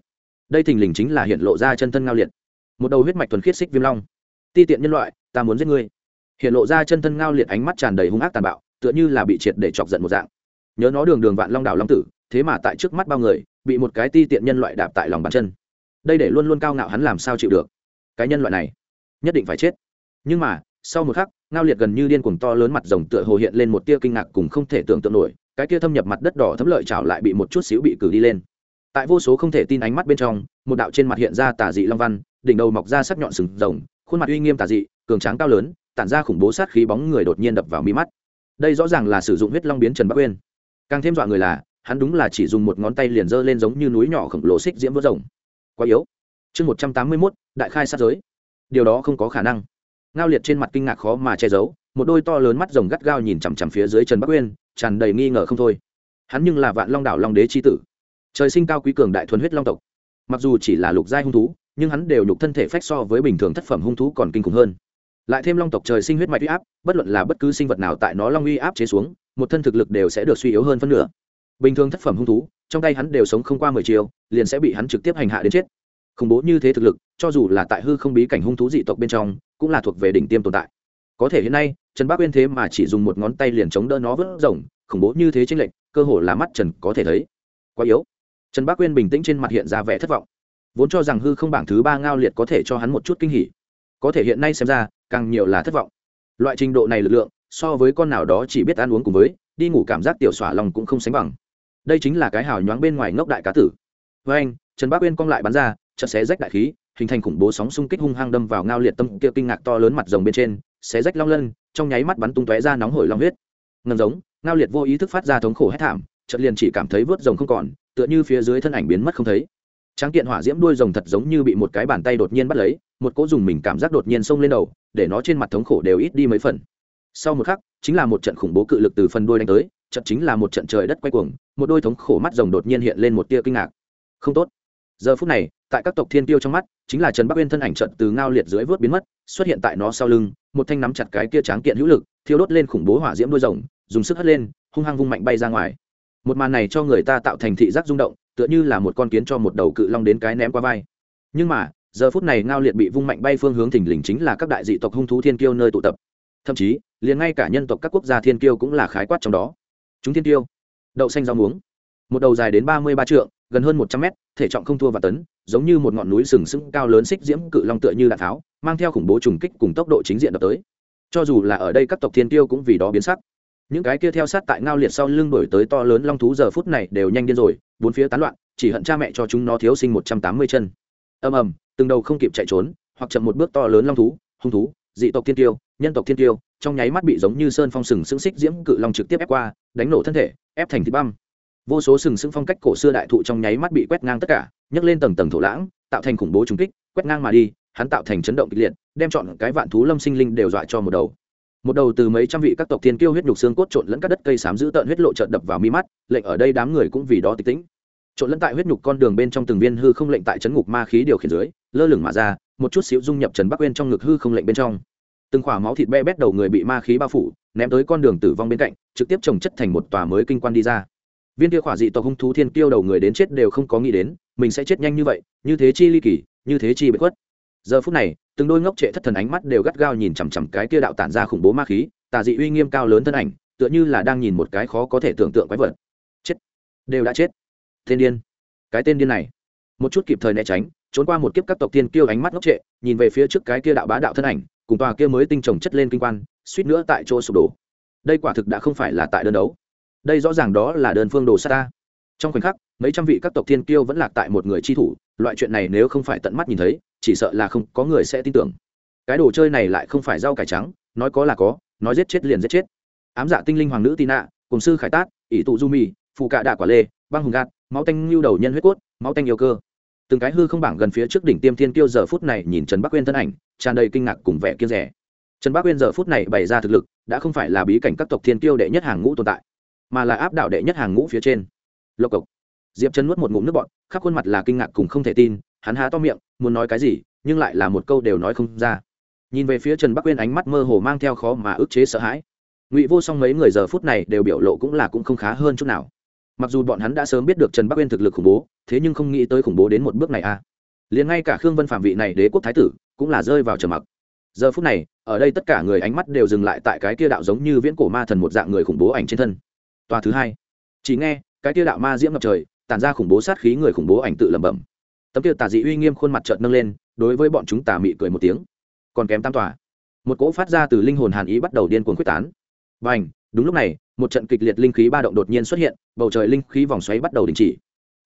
Speaker 1: Đây thình lình chính là hiện lộ ra chân thân ngao liệt. Một đầu huyết mạch thuần khiết xích viêm long. Ti tiện nhân loại, ta muốn giết ngươi. Hiện lộ ra chân thân ngao liệt ánh mắt tràn đầy hung ác tàn bạo, tựa như là bị triệt để chọc giận một dạng. Nhớ nó đường đường vạn long đảo long tử, thế mà tại trước mắt bao người, bị một cái ti tiện nhân loại đạp tại lòng bàn chân đây để luôn luôn cao ngạo hắn làm sao chịu được. Cái nhân loại này, nhất định phải chết. Nhưng mà, sau một khắc, ngao liệt gần như điên cuồng to lớn mặt rồng tựa hồ hiện lên một tia kinh ngạc cùng không thể tưởng tượng nổi, cái kia thâm nhập mặt đất đỏ thấm lợi chảo lại bị một chút xíu bị cử đi lên. Tại vô số không thể tin ánh mắt bên trong, một đạo trên mặt hiện ra tà dị long văn, đỉnh đầu mọc ra sắc nhọn sừng rồng, khuôn mặt uy nghiêm tà dị, cường tráng cao lớn, tản ra khủng bố sát khí bóng người đột nhiên đập vào mi mắt. Đây rõ ràng là sử dụng huyết long biến trần bắc uyên. Càng thêm dọa người là, hắn đúng là chỉ dùng một ngón tay liền giơ lên giống như núi nhỏ khổng lồ xích diễm vỡ rồng quá yếu. Chương một trăm tám mươi mốt, đại khai sát giới. Điều đó không có khả năng. Ngao liệt trên mặt kinh ngạc khó mà che giấu, một đôi to lớn mắt rồng gắt gao nhìn chằm chằm phía dưới trần bắc uyên, tràn đầy nghi ngờ không thôi. Hắn nhưng là vạn long đảo long đế c h i tử. Trời sinh cao quý cường đại thuần huyết long tộc. Mặc dù chỉ là lục giai hung thú, nhưng hắn đều nhục thân thể phách so với bình thường thất phẩm hung thú còn kinh khủng hơn. Lại thêm long tộc trời sinh huyết mạch uy áp, bất luận là bất cứ sinh vật nào tại nó long uy áp chế xuống, một thân thực lực đều sẽ được suy yếu hơn phân nửa bình thường thất phẩm hung thú, trong tay hắn đều sống không qua mười chiều liền sẽ bị hắn trực tiếp hành hạ đến chết. Khủng bố như thế thực lực, cho dù là tại hư không bí cảnh hung thú dị tộc bên trong, cũng là thuộc về đỉnh tiêm tồn tại. Có thể hiện nay, trần bác uyên thế mà chỉ dùng một ngón tay liền chống đỡ nó vớt rồng, khủng bố như thế tranh lệch, cơ hồ là mắt trần có thể thấy. Quá yếu. Trần bác uyên bình tĩnh trên mặt hiện ra vẻ thất vọng. Vốn cho rằng hư không bảng thứ ba ngao liệt có thể cho hắn một chút kinh hỉ. Có thể hiện nay xem ra, càng nhiều là thất vọng. Loại trình độ này lực lượng, so với con nào đó chỉ biết ăn uống cùng với, đi ngủ cảm giác tiểu xỏa lòng cũng không sánh bằng đây chính là cái hào nhoáng bên ngoài ngốc đại cá tử. Với anh, trần bác uyên cong lại bắn ra, chợt xé rách đại khí, hình thành khủng bố sóng xung kích hung hăng đâm vào ngao liệt tâm kia kinh ngạc to lớn mặt rồng bên trên, xé rách long lân, trong nháy mắt bắn tung tóe ra nóng hổi long huyết. Ngầm giống, ngao liệt vô ý thức phát ra thống khổ hét thảm, chợt liền chỉ cảm thấy vớt rồng không còn, tựa như phía dưới thân ảnh biến mất không thấy. Tráng kiện hỏa diễm đuôi rồng thật giống như bị một cái bàn tay đột nhiên bắt lấy, một cỗ dùng mình cảm giác đột nhiên xông lên đầu, để nó trên mặt thống khổ đều ít đi mấy phần. Sau một khắc, chính là một trận khủng bố cự lực từ phần đuôi đánh tới chợt chính là một trận trời đất quay cuồng, một đôi thống khổ mắt rồng đột nhiên hiện lên một tia kinh ngạc. Không tốt. Giờ phút này, tại các tộc thiên tiêu trong mắt, chính là trần bắc uyên thân ảnh chợt từ ngao liệt dưới vớt biến mất, xuất hiện tại nó sau lưng, một thanh nắm chặt cái kia tráng kiện hữu lực, thiêu đốt lên khủng bố hỏa diễm đuôi rồng, dùng sức hất lên, hung hăng vung mạnh bay ra ngoài. Một màn này cho người ta tạo thành thị giác rung động, tựa như là một con kiến cho một đầu cự long đến cái ném qua vai. Nhưng mà, giờ phút này ngao liệt bị vung mạnh bay phương hướng thình lình chính là các đại dị tộc hung thú thiên kiêu nơi tụ tập. Thậm chí, liền ngay cả nhân tộc các quốc gia thiên kiêu cũng là khái quát trong đó chúng thiên tiêu. Đậu xanh rau muống. Một đầu dài đến ba mươi ba trượng, gần hơn một trăm mét, thể trọng không thua và tấn, giống như một ngọn núi sừng sững cao lớn xích diễm cự long tựa như đạn tháo, mang theo khủng bố trùng kích cùng tốc độ chính diện đập tới. Cho dù là ở đây các tộc thiên tiêu cũng vì đó biến sắc. Những cái kia theo sát tại ngao liệt sau lưng đổi tới to lớn long thú giờ phút này đều nhanh điên rồi, bốn phía tán loạn, chỉ hận cha mẹ cho chúng nó thiếu sinh một trăm tám mươi chân. Ầm ầm, từng đầu không kịp chạy trốn, hoặc chậm một bước to lớn long thú, hung thú, dị tộc thiên tiêu, nhân tộc thiên tiêu trong nháy mắt bị giống như sơn phong sừng sững xích diễm cự long trực tiếp ép qua, đánh nổ thân thể, ép thành thịt băm. Vô số sừng sững phong cách cổ xưa đại thụ trong nháy mắt bị quét ngang tất cả, nhấc lên tầng tầng thổ lãng, tạo thành khủng bố trùng kích, quét ngang mà đi, hắn tạo thành chấn động kịch liệt, đem chọn cái vạn thú lâm sinh linh đều dọa cho một đầu. Một đầu từ mấy trăm vị các tộc thiên kiêu huyết nhục xương cốt trộn lẫn các đất cây xám giữ tợn huyết lộ trợn đập vào mi mắt, lệnh ở đây đám người cũng vì đó tịch tĩnh. Trộn lẫn tại huyết nhục con đường bên trong từng viên hư không lệnh tại chấn ngục ma khí điều khiển dưới, lơ lửng mà ra, một chút xíu dung nhập trần bắc quên trong ngực hư không lệnh bên trong từng khỏa máu thịt be bét đầu người bị ma khí bao phủ, ném tới con đường tử vong bên cạnh, trực tiếp trồng chất thành một tòa mới kinh quan đi ra. Viên kia khỏa dị tộc hung thú thiên kiêu đầu người đến chết đều không có nghĩ đến, mình sẽ chết nhanh như vậy, như thế chi ly kỳ, như thế chi bất khuất. Giờ phút này, từng đôi ngốc trệ thất thần ánh mắt đều gắt gao nhìn chằm chằm cái kia đạo tản ra khủng bố ma khí, tà dị uy nghiêm cao lớn thân ảnh, tựa như là đang nhìn một cái khó có thể tưởng tượng quái vật. Chết. Đều đã chết. Tên điên. Cái tên điên này. Một chút kịp thời né tránh, trốn qua một kiếp các tộc tiên kiêu ánh mắt ngốc trệ, nhìn về phía trước cái kia đạo bá đạo thân ảnh cùng tòa kia mới tinh trồng chất lên kinh quan, suýt nữa tại chỗ sụp đổ. Đây quả thực đã không phải là tại đơn đấu. Đây rõ ràng đó là đơn phương đồ sát ta. Trong khoảnh khắc, mấy trăm vị các tộc thiên kiêu vẫn lạc tại một người chi thủ, loại chuyện này nếu không phải tận mắt nhìn thấy, chỉ sợ là không có người sẽ tin tưởng. Cái đồ chơi này lại không phải rau cải trắng, nói có là có, nói giết chết liền giết chết. Ám dạ tinh linh hoàng nữ tị nạ cùng sư khải tát, ỷ tụ du mì phụ cạ đạ quả lê, băng hùng gạt, máu tanh lưu đầu nhân huyết cốt, máu tanh yêu cơ. Từng cái hư không bảng gần phía trước đỉnh tiêm thiên kiêu giờ phút này nhìn trần bắc quên thân ảnh tràn đầy kinh ngạc cùng vẻ kiên rẻ. Trần bắc Uyên giờ phút này bày ra thực lực, đã không phải là bí cảnh các tộc thiên kiêu đệ nhất hàng ngũ tồn tại, mà là áp đảo đệ nhất hàng ngũ phía trên. Lộc cộc. Diệp chân nuốt một ngụm nước bọt, khắp khuôn mặt là kinh ngạc cùng không thể tin, hắn há to miệng, muốn nói cái gì, nhưng lại là một câu đều nói không ra. Nhìn về phía trần bắc Uyên ánh mắt mơ hồ mang theo khó mà ức chế sợ hãi. Ngụy vô song mấy người giờ phút này đều biểu lộ cũng là cũng không khá hơn chút nào. Mặc dù bọn hắn đã sớm biết được trần bắc uyên thực lực khủng bố, thế nhưng không nghĩ tới khủng bố đến một bước này à liền ngay cả khương vân phạm vị này đế quốc thái tử cũng là rơi vào trầm mặc. Giờ phút này, ở đây tất cả người ánh mắt đều dừng lại tại cái kia đạo giống như viễn cổ ma thần một dạng người khủng bố ảnh trên thân. Tòa thứ hai. Chỉ nghe, cái kia đạo ma diễm ngập trời, tản ra khủng bố sát khí người khủng bố ảnh tự lẩm bẩm. Tấm kia tà dị uy nghiêm khuôn mặt trợn nâng lên, đối với bọn chúng tà mị cười một tiếng. Còn kém tam tòa. Một cỗ phát ra từ linh hồn hàn ý bắt đầu điên cuồng quyết tán. Và ảnh đúng lúc này, một trận kịch liệt linh khí ba động đột nhiên xuất hiện, bầu trời linh khí vòng xoáy bắt đầu đình chỉ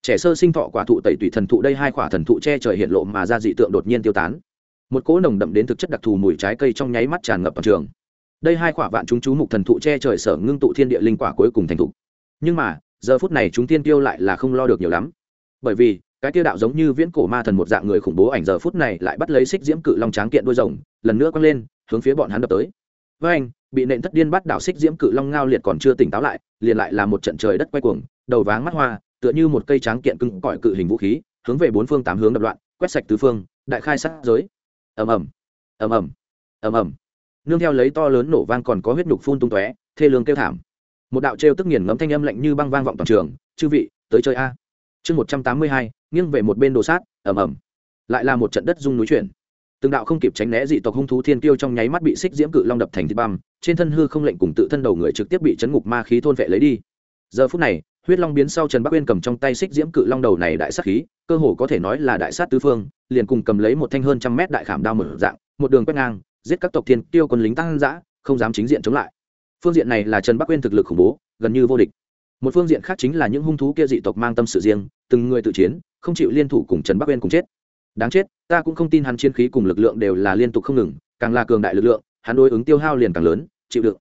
Speaker 1: trẻ sơ sinh thọ quả thụ tẩy tùy thần thụ đây hai quả thần thụ che trời hiện lộ mà ra dị tượng đột nhiên tiêu tán. Một cỗ nồng đậm đến thực chất đặc thù mùi trái cây trong nháy mắt tràn ngập toàn trường. Đây hai quả vạn chúng chú mục thần thụ che trời sở ngưng tụ thiên địa linh quả cuối cùng thành thụ. Nhưng mà, giờ phút này chúng tiên tiêu lại là không lo được nhiều lắm. Bởi vì, cái tiêu đạo giống như viễn cổ ma thần một dạng người khủng bố ảnh giờ phút này lại bắt lấy xích diễm cự long tráng kiện đôi rồng, lần nữa quăng lên, hướng phía bọn hắn đập tới. Với anh, bị nện thất điên bắt đảo xích diễm cự long ngao liệt còn chưa tỉnh táo lại, liền lại là một trận trời đất quay cuồng, đầu váng mắt hoa tựa như một cây tráng kiện cứng cõi cự hình vũ khí, hướng về bốn phương tám hướng đập loạn, quét sạch tứ phương, đại khai sát giới. Ầm ầm ầm ầm ầm ầm. Nương theo lấy to lớn nổ vang còn có huyết nhục phun tung tóe, thê lương kêu thảm. Một đạo trêu tức nghiền ngấm thanh âm lạnh như băng vang vọng toàn trường, chư vị, tới chơi a. Chương một trăm tám mươi hai, nghiêng về một bên đồ sát, ầm ầm. Lại là một trận đất rung núi chuyển. Từng đạo không kịp tránh né dị tộc hung thú thiên tiêu trong nháy mắt bị xích diễm cự long đập thành thịt băm, trên thân hư không lệnh cùng tự thân đầu người trực tiếp bị chấn ngục ma khí thôn vệ lấy đi. Giờ phút này huyết long biến sau trần bắc uyên cầm trong tay xích diễm cự long đầu này đại sát khí, cơ hồ có thể nói là đại sát tứ phương, liền cùng cầm lấy một thanh hơn trăm mét đại khảm đao mở dạng, một đường quét ngang, giết các tộc thiên tiêu quân lính tăng dã, không dám chính diện chống lại. Phương diện này là trần bắc uyên thực lực khủng bố, gần như vô địch. Một phương diện khác chính là những hung thú kia dị tộc mang tâm sự riêng, từng người tự chiến, không chịu liên thủ cùng trần bắc uyên cùng chết. Đáng chết, ta cũng không tin hắn chiến khí cùng lực lượng đều là liên tục không ngừng, càng là cường đại lực lượng, hắn đối ứng tiêu hao liền càng lớn, chịu đựng.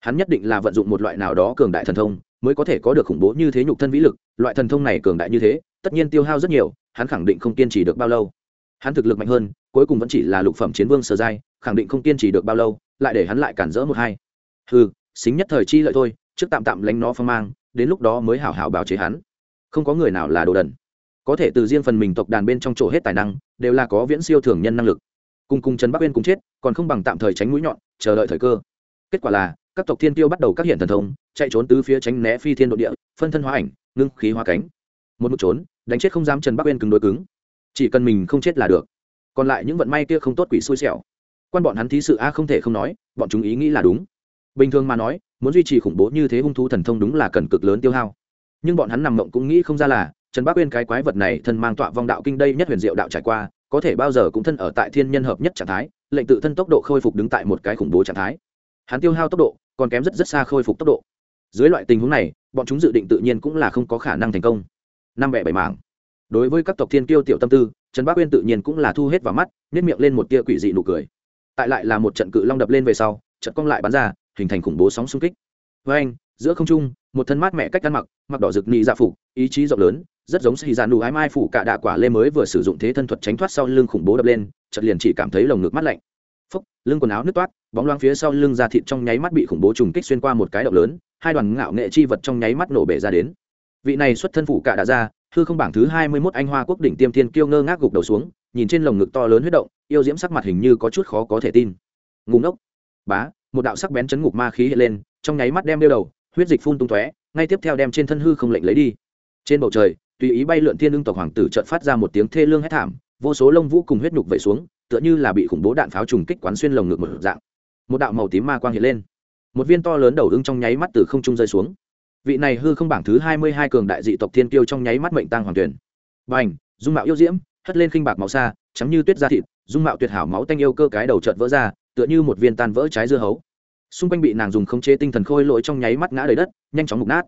Speaker 1: Hắn nhất định là vận dụng một loại nào đó cường đại thần thông mới có thể có được khủng bố như thế nhục thân vĩ lực, loại thần thông này cường đại như thế, tất nhiên tiêu hao rất nhiều, hắn khẳng định không kiên trì được bao lâu. Hắn thực lực mạnh hơn, cuối cùng vẫn chỉ là lục phẩm chiến vương sơ giai, khẳng định không kiên trì được bao lâu, lại để hắn lại cản rỡ một hai. Ừ xính nhất thời chi lợi thôi, trước tạm tạm lánh nó phong mang, đến lúc đó mới hảo hảo báo chế hắn. Không có người nào là đồ đần. Có thể từ riêng phần mình tộc đàn bên trong chỗ hết tài năng, đều là có viễn siêu thường nhân năng lực. Cùng cùng trần bắc uyên cùng chết, còn không bằng tạm thời tránh mũi nhọn, chờ đợi thời cơ. Kết quả là các tộc thiên tiêu bắt đầu các hiện thần thông, chạy trốn từ phía tránh né phi thiên độ địa, phân thân hóa ảnh, ngưng khí hóa cánh. Một mực trốn, đánh chết không dám trần bắc uyên cứng đối cứng. Chỉ cần mình không chết là được. Còn lại những vận may kia không tốt quỷ xui xẻo. Quan bọn hắn thí sự a không thể không nói, bọn chúng ý nghĩ là đúng. Bình thường mà nói, muốn duy trì khủng bố như thế hung thú thần thông đúng là cần cực lớn tiêu hao. Nhưng bọn hắn nằm mộng cũng nghĩ không ra là, trần bắc uyên cái quái vật này thân mang tọa vong đạo kinh đây nhất huyền diệu đạo trải qua, có thể bao giờ cũng thân ở tại thiên nhân hợp nhất trạng thái, lệnh tự thân tốc độ khôi phục đứng tại một cái khủng bố trạng thái. Hắn tiêu hao tốc độ còn kém rất rất xa khôi phục tốc độ. Dưới loại tình huống này, bọn chúng dự định tự nhiên cũng là không có khả năng thành công. Năm bẻ bảy mảng. Đối với các tộc thiên kiêu tiểu tâm tư, trần bác uyên tự nhiên cũng là thu hết vào mắt nếp miệng lên một tia quỷ dị nụ cười. Tại lại là một trận cự long đập lên về sau, trận cong lại bắn ra, hình thành khủng bố sóng xung kích. Với anh, giữa không trung, một thân mát mẹ cách ăn mặc mặc đỏ rực nị dạ phục ý chí rộng lớn, rất giống xì dàn đủ ái mai phủ cả đạ quả lê mới vừa sử dụng thế thân thuật tránh thoát sau lưng khủng bố đập lên chật liền chỉ cảm thấy lồng ngực mát lạnh. Phúc, lưng quần áo nứt toát bóng loáng phía sau lưng da thịt trong nháy mắt bị khủng bố trùng kích xuyên qua một cái động lớn, hai đoàn ngạo nghệ chi vật trong nháy mắt nổ bể ra đến. Vị này xuất thân phủ cả đã ra, hư không bảng thứ hai mươi 21 anh hoa quốc đỉnh tiêm thiên kiêu ngơ ngác gục đầu xuống, nhìn trên lồng ngực to lớn huyết động, yêu diễm sắc mặt hình như có chút khó có thể tin. Ngùng ốc bá, một đạo sắc bén chấn ngục ma khí hiện lên, trong nháy mắt đem đeo đầu, huyết dịch phun tung tóe, ngay tiếp theo đem trên thân hư không lệnh lấy đi. Trên bầu trời, tùy ý bay lượn thiên lương tộc hoàng tử chợt phát ra một tiếng thê lương hét thảm, vô số lông vũ cùng huyết nhục vẩy xuống, tựa như là bị khủng bố đạn pháo trùng kích quán xuyên lồng ngực một dạng một đạo màu tím ma quang hiện lên. Một viên to lớn đầu ưng trong nháy mắt từ không trung rơi xuống. Vị này hư không bảng thứ hai mươi hai cường đại dị tộc thiên kiêu trong nháy mắt mệnh tăng hoàng tuyển. B à n h dung mạo yêu diễm, hất lên khinh bạc màu xa, trắng như tuyết da thịt, dung mạo tuyệt hảo máu tanh yêu cơ cái đầu trợt vỡ ra, tựa như một viên tan vỡ trái dưa hấu. Xung quanh bị nàng dùng khống chế tinh thần khôi lỗi trong nháy mắt ngã đầy đất, nhanh chóng mục nát.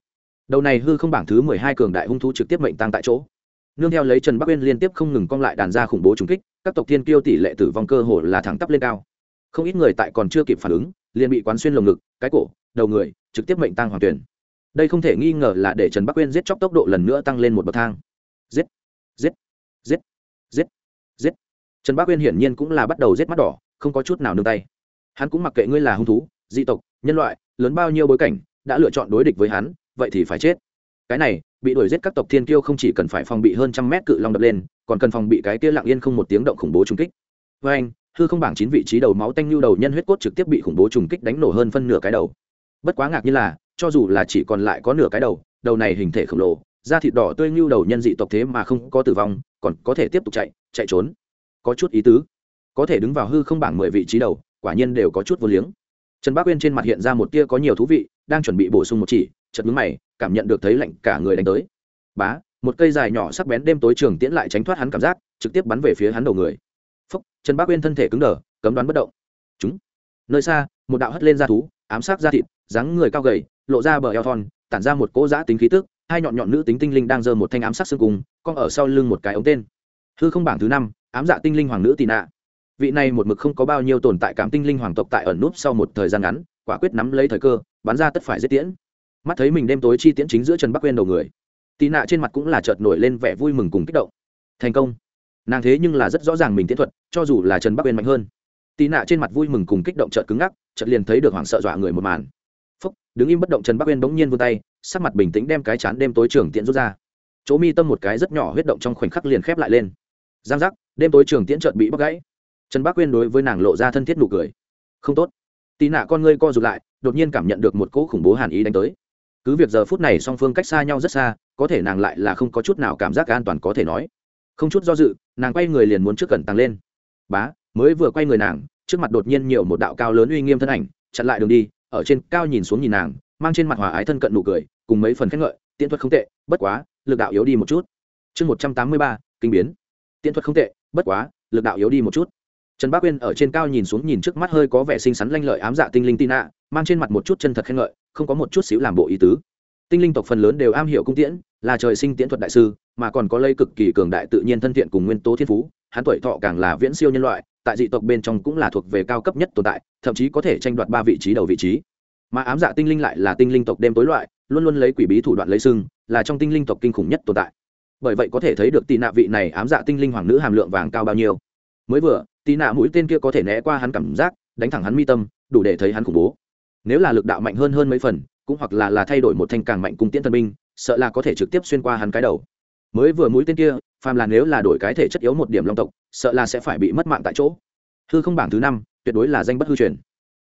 Speaker 1: Đầu này hư không bảng thứ mười hai cường đại hung thú trực tiếp mệnh tăng tại chỗ. Nương theo lấy trần bắc uyên liên tiếp không ngừng cong lại đàn ra khủng bố trùng kích, các tộc thiên kiêu tỷ lệ tử vong cơ hồ là thẳng tắp lên cao không ít người tại còn chưa kịp phản ứng, liền bị quán xuyên lồng ngực, cái cổ, đầu người, trực tiếp mệnh tăng hoàng tuyển. Đây không thể nghi ngờ là để trần bắc uyên giết chóc tốc độ lần nữa tăng lên một bậc thang. Giết giết giết giết giết. Trần bắc uyên hiển nhiên cũng là bắt đầu giết mắt đỏ, không có chút nào nương tay. Hắn cũng mặc kệ ngươi là hung thú, dị tộc, nhân loại, lớn bao nhiêu bối cảnh, đã lựa chọn đối địch với hắn, vậy thì phải chết. Cái này, bị đuổi giết các tộc thiên kiêu không chỉ cần phải phòng bị hơn trăm mét cự long đập lên, còn cần phòng bị cái kia lặng yên không một tiếng động khủng bố trung kích. Với anh hư không bảng chín vị trí đầu máu tanh nhu đầu nhân huyết cốt trực tiếp bị khủng bố trùng kích đánh nổ hơn phân nửa cái đầu. Bất quá ngạc như là, cho dù là chỉ còn lại có nửa cái đầu đầu này hình thể khổng lồ, da thịt đỏ tươi nhu đầu nhân dị tộc thế mà không có tử vong, còn có thể tiếp tục chạy chạy trốn. Có chút ý tứ. Có thể đứng vào hư không bảng mười vị trí đầu, quả nhiên đều có chút vô liếng. Trần bác uyên trên mặt hiện ra một tia có nhiều thú vị, đang chuẩn bị bổ sung một chỉ chật mướn mày, cảm nhận được thấy lạnh cả người đánh tới. Bá, một cây dài nhỏ sắc bén đêm tối trường tiễn lại tránh thoát hắn cảm giác, trực tiếp bắn về phía hắn đầu người trần bác uyên thân thể cứng đờ, cấm đoán bất động. Chúng, nơi xa, một đạo hất lên da thú, ám sát da thịt, dáng người cao gầy, lộ ra bờ eo thon, tản ra một cỗ giã tính khí tức, hai nhọn nhọn nữ tính tinh linh đang giơ một thanh ám sát xương cùng con ở sau lưng một cái ống tên. Hư không bảng thứ năm, ám dạ tinh linh hoàng nữ tị nạ. Vị này một mực không có bao nhiêu tồn tại cảm tinh linh hoàng tộc tại ẩn núp sau một thời gian ngắn, quả quyết nắm lấy thời cơ, bắn ra tất phải giết tiễn. Mắt thấy mình đêm tối chi tiễn chính giữa trần bắc quên đầu người tị nạ trên mặt cũng là chợt nổi lên vẻ vui mừng cùng kích động. Thành công nàng thế nhưng là rất rõ ràng mình tiến thuật, cho dù là trần bắc bên mạnh hơn. Tị nạ trên mặt vui mừng cùng kích động chợt cứng ngắc, chợt liền thấy được hoảng sợ dọa người một màn. Phúc, đứng im bất động trần bắc bên bỗng nhiên vươn tay, sắc mặt bình tĩnh đem cái chán đêm tối trường tiễn rút ra. Chỗ mi tâm một cái rất nhỏ huyết động trong khoảnh khắc liền khép lại lên. Giang giác, đêm tối trường tiễn chợt bị bóc gãy. Trần bắc quên đối với nàng lộ ra thân thiết nụ cười. Không tốt. Tì nạ con ngươi co rụt lại, đột nhiên cảm nhận được một cỗ khủng bố hàn ý đánh tới. Cứ việc giờ phút này song phương cách xa nhau rất xa, có thể nàng lại là không có chút nào cảm giác an toàn có thể nói không chút do dự, nàng quay người liền muốn trước cẩn tăng lên. Bá, mới vừa quay người nàng, trước mặt đột nhiên nhiều một đạo cao lớn uy nghiêm thân ảnh, chặn lại đường đi, ở trên cao nhìn xuống nhìn nàng, mang trên mặt hòa ái thân cận nụ cười, cùng mấy phần khen ngợi tiện thuật không tệ, bất quá, lực đạo yếu đi một chút. Chương một trăm tám mươi ba, kinh biến. Tiện thuật không tệ, bất quá, lực đạo yếu đi một chút. Trần bác uyên ở trên cao nhìn xuống nhìn trước mắt hơi có vẻ xinh xắn lanh lợi ám dạ tinh linh tin ạ mang trên mặt một chút chân thật khen ngợi, không có một chút xíu làm bộ ý tứ tinh linh tộc phần lớn đều am hiểu cung tiễn, là trời sinh tiễn thuật đại sư, mà còn có lây cực kỳ cường đại tự nhiên thân thiện cùng nguyên tố thiên phú, hắn tuổi thọ càng là viễn siêu nhân loại, tại dị tộc bên trong cũng là thuộc về cao cấp nhất tồn tại, thậm chí có thể tranh đoạt ba vị trí đầu vị trí. Mà ám dạ tinh linh lại là tinh linh tộc đêm tối loại, luôn luôn lấy quỷ bí thủ đoạn lấy sưng là trong tinh linh tộc kinh khủng nhất tồn tại. Bởi vậy có thể thấy được tị nạ vị này ám dạ tinh linh hoàng nữ hàm lượng vàng cao bao nhiêu. Mới vừa, tị nạ mũi tên kia có thể né qua hắn cảm giác, đánh thẳng hắn mi tâm, đủ để thấy hắn khủng bố. Nếu là lực đạo mạnh hơn hơn mấy phần cũng hoặc là là thay đổi một thanh càng mạnh cung tiễn thần binh, sợ là có thể trực tiếp xuyên qua hắn cái đầu. Mới vừa mũi tên kia, phàm là nếu là đổi cái thể chất yếu một điểm long tộc, sợ là sẽ phải bị mất mạng tại chỗ. Hư không bảng thứ năm, tuyệt đối là danh bất hư truyền.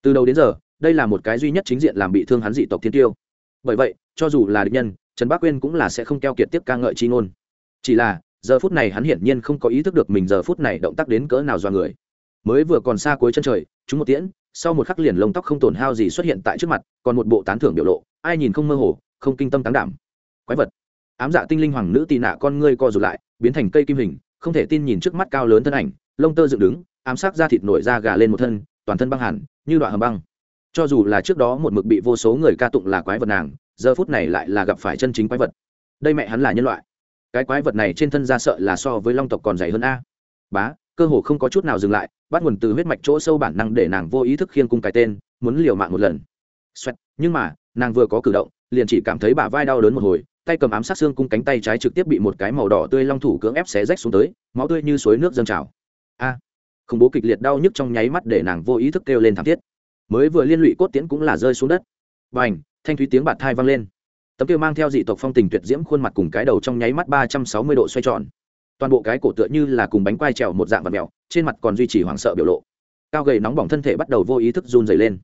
Speaker 1: Từ đầu đến giờ, đây là một cái duy nhất chính diện làm bị thương hắn dị tộc thiên tiêu. Bởi vậy, cho dù là địch nhân, trần bác quyên cũng là sẽ không keo kiệt tiếp ca ngợi chi ngôn. Chỉ là, giờ phút này hắn hiển nhiên không có ý thức được mình giờ phút này động tác đến cỡ nào do người. Mới vừa còn xa cuối chân trời chúng một tiễn sau một khắc liền lông tóc không tổn hao gì xuất hiện tại trước mặt, còn một bộ tán thưởng biểu lộ, ai nhìn không mơ hồ, không kinh tâm tán đảm. Quái vật. Ám dạ tinh linh hoàng nữ tì nạ con ngươi co rụt lại, biến thành cây kim hình, không thể tin nhìn trước mắt cao lớn thân ảnh, lông tơ dựng đứng, ám sát da thịt nổi da gà lên một thân, toàn thân băng hẳn, như đoạn hầm băng. Cho dù là trước đó một mực bị vô số người ca tụng là quái vật nàng, giờ phút này lại là gặp phải chân chính quái vật. Đây mẹ hắn là nhân loại. Cái quái vật này trên thân da sợ là so với long tộc còn dày hơn a. Bá cơ hồ không có chút nào dừng lại bắt nguồn từ huyết mạch chỗ sâu bản năng để nàng vô ý thức khiêng cung cái tên muốn liều mạng một lần. Xoẹt. nhưng mà nàng vừa có cử động liền chỉ cảm thấy bả vai đau đớn một hồi tay cầm ám sát xương cung cánh tay trái trực tiếp bị một cái màu đỏ tươi long thủ cưỡng ép xé rách xuống tới máu tươi như suối nước dâng trào. A à, khủng bố kịch liệt đau nhức trong nháy mắt để nàng vô ý thức kêu lên thảm thiết. Mới vừa liên lụy cốt tiễn cũng là rơi xuống đất. Và ảnh thanh thúy tiếng bạt thai vang lên. Tấm kia mang theo dị tộc phong tình tuyệt diễm khuôn mặt cùng cái đầu trong nháy mắt ba trăm sáu mươi độ xoay tròn toàn bộ cái cổ tựa như là cùng bánh quai trèo một dạng vật mèo trên mặt còn duy trì hoảng sợ biểu lộ. Cao gầy nóng bỏng thân thể bắt đầu vô ý thức run dày lên.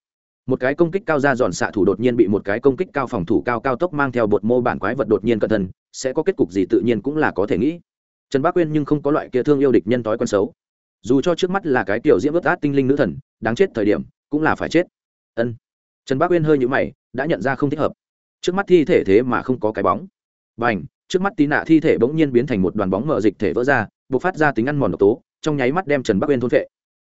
Speaker 1: Một cái công kích cao ra giòn xạ thủ đột nhiên bị một cái công kích cao phòng thủ cao cao tốc mang theo bột mô bản quái vật đột nhiên cẩn thân sẽ có kết cục gì tự nhiên cũng là có thể nghĩ. Trần bác quyên nhưng không có loại kia thương yêu địch nhân tối con xấu. Dù cho trước mắt là cái tiểu diễm ướt át tinh linh nữ thần, đáng chết thời điểm, cũng là phải chết. Ân. Trần bác uyên hơi nhũ mày, đã nhận ra không thích hợp. Trước mắt thi thể thế mà không có cái bóng. B à n h trước mắt tí nạ thi thể bỗng nhiên biến thành một đoàn bóng mở dịch thể vỡ ra b ộ c phát ra tính ăn mòn độc tố, trong nháy mắt đem trần bắc uyên thôn vệ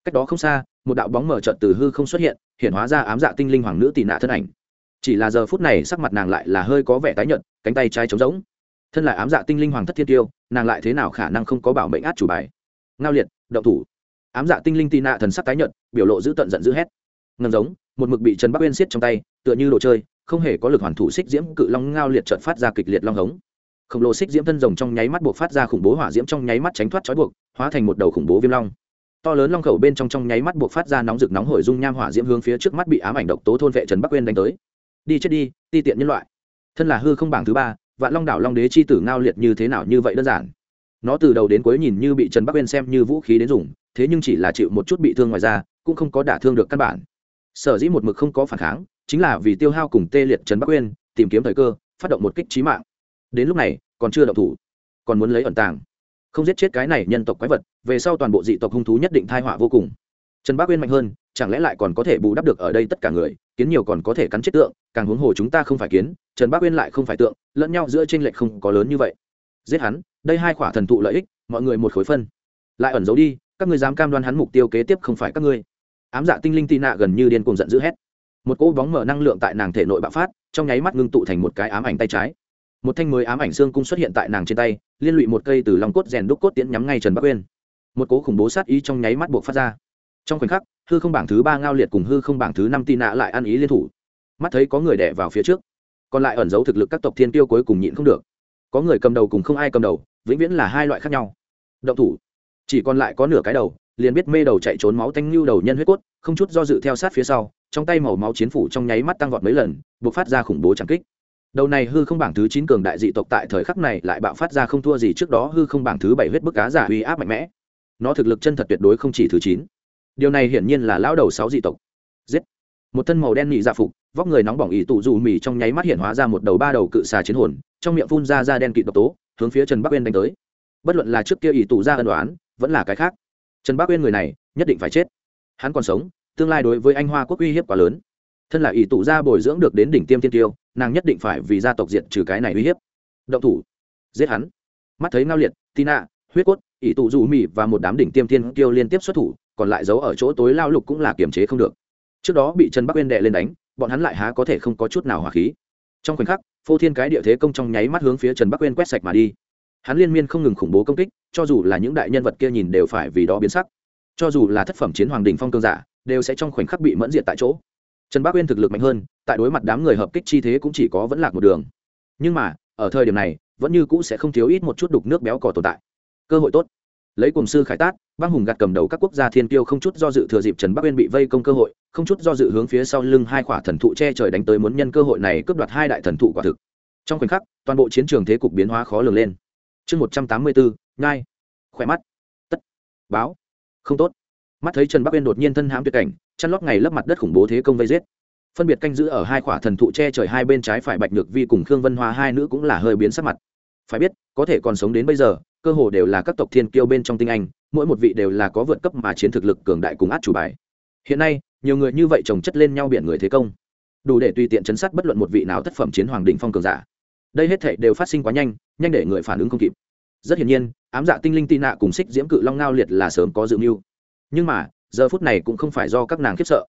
Speaker 1: cách đó không xa, một đạo bóng mở trợt từ hư không xuất hiện hiện hóa ra ám dạ tinh linh hoàng nữ tị nạ thân ảnh. Chỉ là giờ phút này, sắc mặt nàng lại là hơi có vẻ tái nhợt, cánh tay trái trống rỗng. Thân là ám dạ tinh linh hoàng thất thiên tiêu, nàng lại thế nào khả năng không có bảo mệnh át chủ bài? Ngao liệt, động thủ. Ám dạ tinh linh tị nạ thần sắc tái nhợt, biểu lộ giữ tận giận dữ hét. Ngầm giống, một mực bị trần bắc uyên siết trong tay, tựa như đồ chơi, không hề có lực hoàn thủ xích diễm cự long ngao liệt trợt phát ra kịch liệt long hống khổng lồ xích diễm thân rồng trong nháy mắt buộc phát ra khủng bố hỏa diễm trong nháy mắt tránh thoát trói buộc, hóa thành một đầu khủng bố viêm long. To lớn long khẩu bên trong trong nháy mắt buộc phát ra nóng rực nóng hổi dung nham hỏa diễm hướng phía trước mắt bị ám ảnh độc tố thôn vệ trần bắc uyên đánh tới. Đi chết đi, ti tiện nhân loại. Thân là hư không bảng thứ ba, vạn long đảo long đế chi tử ngao liệt như thế nào như vậy đơn giản? Nó từ đầu đến cuối nhìn như bị trần bắc uyên xem như vũ khí đến dùng, thế nhưng chỉ là chịu một chút bị thương ngoài ra cũng không có đả thương được căn bản. Sở dĩ một mực không có phản kháng, chính là vì tiêu hao cùng tê liệt trần bắc uyên tìm kiếm thời cơ, phát động một kích trí mạng đến lúc này còn chưa động thủ, còn muốn lấy ẩn tàng, không giết chết cái này nhân tộc quái vật, về sau toàn bộ dị tộc hung thú nhất định thai họa vô cùng. Trần Bác uyên mạnh hơn, chẳng lẽ lại còn có thể bù đắp được ở đây tất cả người, kiến nhiều còn có thể cắn chết tượng, càng huống hồ chúng ta không phải kiến, trần Bác uyên lại không phải tượng, lẫn nhau giữa tranh lệch không có lớn như vậy. Giết hắn, đây hai khỏa thần thụ lợi ích, mọi người một khối phân. Lại ẩn giấu đi, các ngươi dám cam đoan hắn mục tiêu kế tiếp không phải các ngươi. Ám dạ tinh linh tị nạ gần như điên cuồng giận dữ hét. Một cỗ bóng mở năng lượng tại nàng thể nội bạo phát, trong nháy mắt ngưng tụ thành một cái ám ảnh tay trái một thanh mới ám ảnh xương cung xuất hiện tại nàng trên tay, liên lụy một cây từ lòng cốt rèn đúc cốt tiễn nhắm ngay trần bắc uyên. Một cố khủng bố sát ý trong nháy mắt buộc phát ra. Trong khoảnh khắc, hư không bảng thứ ba ngao liệt cùng hư không bảng thứ năm tị nạ lại ăn ý liên thủ. Mắt thấy có người đẻ vào phía trước, còn lại ẩn giấu thực lực các tộc thiên tiêu cuối cùng nhịn không được. Có người cầm đầu cùng không ai cầm đầu, vĩnh viễn là hai loại khác nhau. Động thủ. Chỉ còn lại có nửa cái đầu, liền biết mê đầu chạy trốn máu tanh lưu đầu nhân huyết cốt, không chút do dự theo sát phía sau, trong tay màu máu chiến phủ trong nháy mắt tăng vọt mấy lần, buộc phát ra khủng bố trắng kích đầu này hư không bảng thứ chín cường đại dị tộc tại thời khắc này lại bạo phát ra không thua gì trước đó hư không bảng thứ bảy huyết bức cá giả uy áp mạnh mẽ. Nó thực lực chân thật tuyệt đối không chỉ thứ chín. Điều này hiển nhiên là lão đầu sáu dị tộc. Giết. Một thân màu đen nhị dạ phục, vóc người nóng bỏng ỉ tụ dù mì trong nháy mắt hiện hóa ra một đầu ba đầu cự xà chiến hồn, trong miệng phun ra ra đen kịt độc tố, hướng phía trần bắc uyên đánh tới. Bất luận là trước kia ỉ tụ ra ân đoán vẫn là cái khác. Trần bắc uyên người này, nhất định phải chết. Hắn còn sống, tương lai đối với anh hoa quốc uy hiếp quá lớn. Thân là ỷ tụ gia bồi dưỡng được đến đỉnh tiêm tiên tiêu nàng nhất định phải vì gia tộc diệt trừ cái này uy hiếp. Động thủ. Giết hắn. Mắt thấy ngao liệt, tina, huyết cốt, ỷ tụ dù mị và một đám đỉnh tiêm thiên tiêu liên tiếp xuất thủ, còn lại giấu ở chỗ tối lao lục cũng là kiềm chế không được. Trước đó bị trần bắc uyên đệ lên đánh, bọn hắn lại há có thể không có chút nào hỏa khí. Trong khoảnh khắc, phô thiên cái địa thế công trong nháy mắt hướng phía trần bắc uyên quét sạch mà đi. Hắn liên miên không ngừng khủng bố công kích, cho dù là những đại nhân vật kia nhìn đều phải vì đó biến sắc. Cho dù là thất phẩm chiến hoàng đình phong cương giả, đều sẽ trong khoảnh khắc bị mẫn diệt tại chỗ trần bác uyên thực lực mạnh hơn, tại đối mặt đám người hợp kích chi thế cũng chỉ có vẫn lạc một đường. Nhưng mà, ở thời điểm này, vẫn như cũ sẽ không thiếu ít một chút đục nước béo cò tồn tại. Cơ hội tốt. Lấy cùng sư khải tát băng hùng gạt cầm đầu các quốc gia thiên tiêu không chút do dự thừa dịp trần bắc uyên bị vây công cơ hội, không chút do dự hướng phía sau lưng hai khỏa thần thụ che trời đánh tới muốn nhân cơ hội này cướp đoạt hai đại thần thụ quả thực. Trong khoảnh khắc, toàn bộ chiến trường thế cục biến hóa khó lường lên. Chương một trăm tám mươi bốn ngai khỏe mắt. Tất. Báo. Không tốt mắt thấy trần bắc uyên đột nhiên thân hãm tuyệt cảnh, chăn lót ngày lấp mặt đất khủng bố thế công vây giết. Phân biệt canh giữ ở hai khỏa thần thụ che trời hai bên trái phải bạch nhược vi cùng khương vân hoa hai nữ cũng là hơi biến sắc mặt. Phải biết, có thể còn sống đến bây giờ, cơ hồ đều là các tộc thiên kiêu bên trong tinh anh, mỗi một vị đều là có vượt cấp mà chiến thực lực cường đại cùng át chủ bài. Hiện nay, nhiều người như vậy trồng chất lên nhau biển người thế công. Đủ để tùy tiện chấn sát bất luận một vị nào thất phẩm chiến hoàng đỉnh phong cường giả. Đây hết thể đều phát sinh quá nhanh nhanh để người phản ứng không kịp. Rất hiển nhiên, ám dạ tinh linh tị nạ cùng xích diễm cự long ngao liệt là sớm có dự mưu nhưng mà, giờ phút này cũng không phải do các nàng khiếp sợ.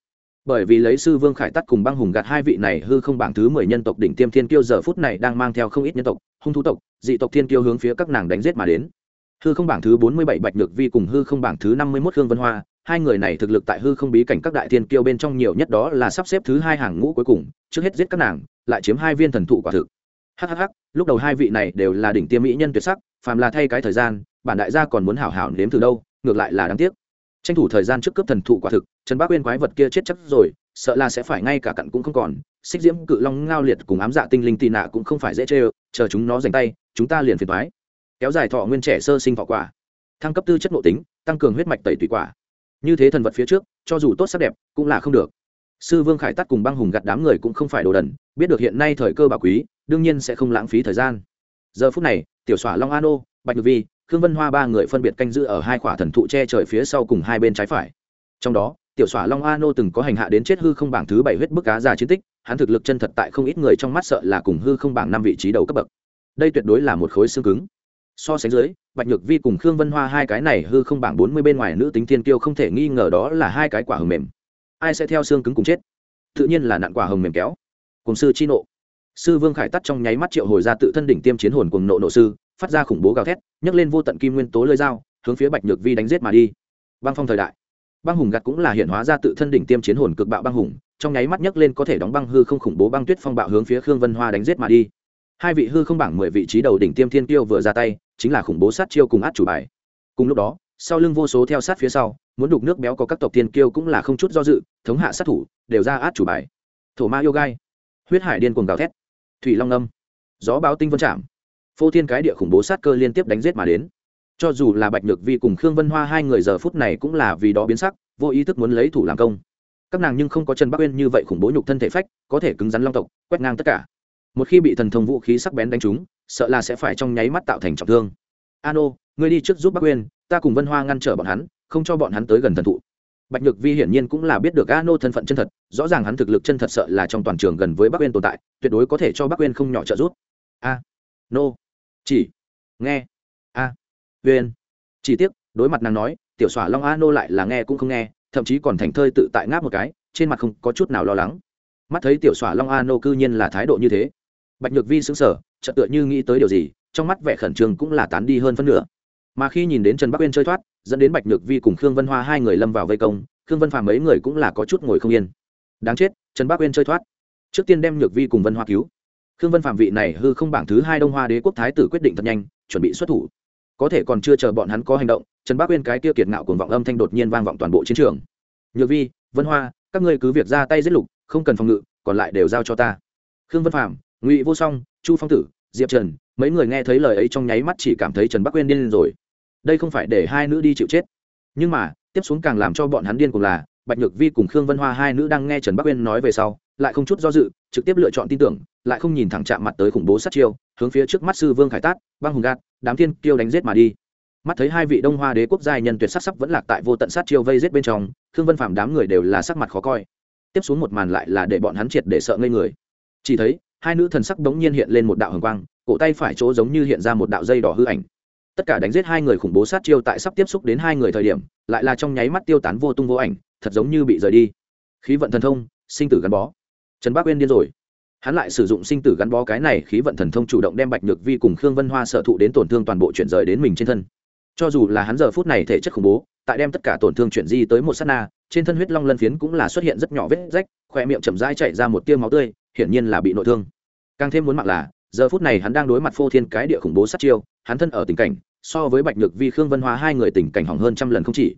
Speaker 1: Bởi vì lấy sư vương khải tắt cùng băng hùng gạt hai vị này hư không bảng thứ mười nhân tộc đỉnh tiêm thiên kiêu giờ phút này đang mang theo không ít nhân tộc, hung thú tộc, dị tộc thiên kiêu hướng phía các nàng đánh giết mà đến. Hư không bảng thứ bốn mươi bảy bạch nhược vi cùng hư không bảng thứ năm mươi mốt hương vân hoa, hai người này thực lực tại hư không bí cảnh các đại thiên kiêu bên trong nhiều nhất đó là sắp xếp thứ hai hàng ngũ cuối cùng, trước hết giết các nàng, lại chiếm hai viên thần thụ quả thực. Hhh lúc đầu hai vị này đều là đỉnh tiêm mỹ nhân tuyệt sắc, phàm là thay cái thời gian, bản đại gia còn muốn hảo hảo nếm từ đâu, ngược lại là đáng tiếc tranh thủ thời gian trước cướp thần thụ quả thực, trần bác uyên quái vật kia chết chắc rồi, sợ là sẽ phải ngay cả cặn cũng không còn. Xích diễm cự long ngao liệt cùng ám dạ tinh linh tị nạ cũng không phải dễ chê chờ chúng nó dành tay, chúng ta liền phiền thoái kéo dài thọ nguyên trẻ sơ sinh thọ quả, thăng cấp tư chất nội tính, tăng cường huyết mạch tẩy tủy quả. Như thế thần vật phía trước, cho dù tốt sắc đẹp, cũng là không được. Sư vương khải tắt cùng băng hùng gặt đám người cũng không phải đồ đần, biết được hiện nay thời cơ bà quý, đương nhiên sẽ không lãng phí thời gian. Giờ phút này, tiểu xỏa long an ô, bạch ngự vi khương vân hoa ba người phân biệt canh giữ ở hai khỏa thần thụ che trời phía sau cùng hai bên trái phải. Trong đó, tiểu xỏa long a nô từng có hành hạ đến chết hư không bảng thứ bảy huyết bức cá già chiến tích, hắn thực lực chân thật tại không ít người trong mắt sợ là cùng hư không bảng năm vị trí đầu cấp bậc. Đây tuyệt đối là một khối xương cứng. So sánh dưới, bạch nhược vi cùng khương vân hoa hai cái này hư không bảng bốn mươi bên ngoài nữ tính thiên kiêu không thể nghi ngờ đó là hai cái quả hồng mềm. Ai sẽ theo xương cứng cùng chết? Tự nhiên là nạn quả hồng mềm kéo. Cùng sư chi nộ. Sư vương khải tắt trong nháy mắt triệu hồi ra tự thân đỉnh tiêm chiến hồn cùng nộ nộ sư phát ra khủng bố gào thét, nhấc lên vô tận kim nguyên tố lơi dao, hướng phía bạch nhược vi đánh giết mà đi. Băng phong thời đại. Băng hùng gặt cũng là hiện hóa ra tự thân đỉnh tiêm chiến hồn cực bạo băng hùng, trong nháy mắt nhấc lên có thể đóng băng hư không khủng bố băng tuyết phong bạo hướng phía khương vân hoa đánh giết mà đi. Hai vị hư không bảng mười vị trí đầu đỉnh tiêm thiên tiêu vừa ra tay, chính là khủng bố sát chiêu cùng át chủ bài. Cùng lúc đó, sau lưng vô số theo sát phía sau, muốn đục nước béo có các tộc tiên kiêu cũng là không chút do dự, thống hạ sát thủ, đều ra át chủ bài. Thổ ma yêu gai. Huyết hải điên cuồng gào thét. Thủy long âm. Gió báo tinh vân chạm phô thiên cái địa khủng bố sát cơ liên tiếp đánh giết mà đến. Cho dù là bạch nhược vi cùng khương vân hoa hai người giờ phút này cũng là vì đó biến sắc, vô ý thức muốn lấy thủ làm công. Các nàng nhưng không có trần bắc uyên như vậy khủng bố nhục thân thể phách, có thể cứng rắn long tộc, quét ngang tất cả. Một khi bị thần thông vũ khí sắc bén đánh trúng, sợ là sẽ phải trong nháy mắt tạo thành trọng thương. An ô ngươi đi trước giúp bắc uyên, ta cùng vân hoa ngăn trở bọn hắn, không cho bọn hắn tới gần thần thụ. Bạch nhược vi hiển nhiên cũng là biết được An nô thân phận chân thật, rõ ràng hắn thực lực chân thật sợ là trong toàn trường gần với bắc uyên tồn tại, tuyệt đối có thể cho bắc uyên không nhỏ trợ giúp. A nô chỉ. Nghe. A. Vn chỉ tiếc, đối mặt nàng nói, tiểu xỏa long a nô lại là nghe cũng không nghe, thậm chí còn thành thơi tự tại ngáp một cái, trên mặt không có chút nào lo lắng. Mắt thấy tiểu xỏa long a nô cư nhiên là thái độ như thế. Bạch nhược vi xứng sở chợt tựa như nghĩ tới điều gì, trong mắt vẻ khẩn trương cũng là tán đi hơn phân nửa. Mà khi nhìn đến trần bắc uyên chơi thoát, dẫn đến bạch nhược vi cùng khương vân hoa hai người lâm vào vây công, khương vân phàm mấy người cũng là có chút ngồi không yên. Đáng chết, trần bắc uyên chơi thoát. Trước tiên đem nhược vi cùng vân hoa cứu khương vân phạm vị này hư không bảng thứ hai đông hoa đế quốc thái tử quyết định thật nhanh, chuẩn bị xuất thủ. Có thể còn chưa chờ bọn hắn có hành động, trần bác uyên cái tiêu kiệt ngạo cùng vọng âm thanh đột nhiên vang vọng toàn bộ chiến trường. Nhược vi, vân hoa, các ngươi cứ việc ra tay giết lục, không cần phòng ngự, còn lại đều giao cho ta. Khương vân phạm, ngụy vô song, chu phong tử, diệp trần, mấy người nghe thấy lời ấy trong nháy mắt chỉ cảm thấy trần bắc uyên điên rồi. Đây không phải để hai nữ đi chịu chết. Nhưng mà, tiếp xuống càng làm cho bọn hắn điên cùng là, bạch nhược vi cùng khương vân hoa hai nữ đang nghe trần bắc uyên nói về sau lại không chút do dự, trực tiếp lựa chọn tin tưởng, lại không nhìn thẳng chạm mặt tới khủng bố sát chiêu, hướng phía trước mắt sư vương khải tát, băng hùng gạt, đám thiên kiêu đánh giết mà đi. Mắt thấy hai vị đông hoa đế quốc giai nhân tuyệt sắc sắc vẫn lạc tại vô tận sát chiêu vây giết bên trong, khương vân phạm đám người đều là sắc mặt khó coi. Tiếp xuống một màn lại là để bọn hắn triệt để sợ ngây người. Chỉ thấy, hai nữ thần sắc đống nhiên hiện lên một đạo hồng quang, cổ tay phải chỗ giống như hiện ra một đạo dây đỏ hư ảnh. Tất cả đánh giết hai người khủng bố sát chiêu tại sắp tiếp xúc đến hai người thời điểm, lại là trong nháy mắt tiêu tán vô tung vô ảnh, thật giống như bị rời đi. Khí vận thần thông, sinh tử gắn bó trần bác uyên điên rồi. Hắn lại sử dụng sinh tử gắn bó cái này khí vận thần thông chủ động đem bạch nhược vi cùng khương vân hoa sở thụ đến tổn thương toàn bộ chuyển rời đến mình trên thân. Cho dù là hắn giờ phút này thể chất khủng bố, tại đem tất cả tổn thương chuyển di tới một s á t na, trên thân huyết long lân phiến cũng là xuất hiện rất nhỏ vết rách khoe miệng chậm rãi chạy ra một tiêu máu tươi, hiển nhiên là bị nội thương. Càng thêm muốn mặc là, giờ phút này hắn đang đối mặt phô thiên cái địa khủng bố sát chiêu, hắn thân ở tình cảnh, so với bạch nhược vi, khương vân hoa hai người tình cảnh hỏng hơn trăm lần không chỉ.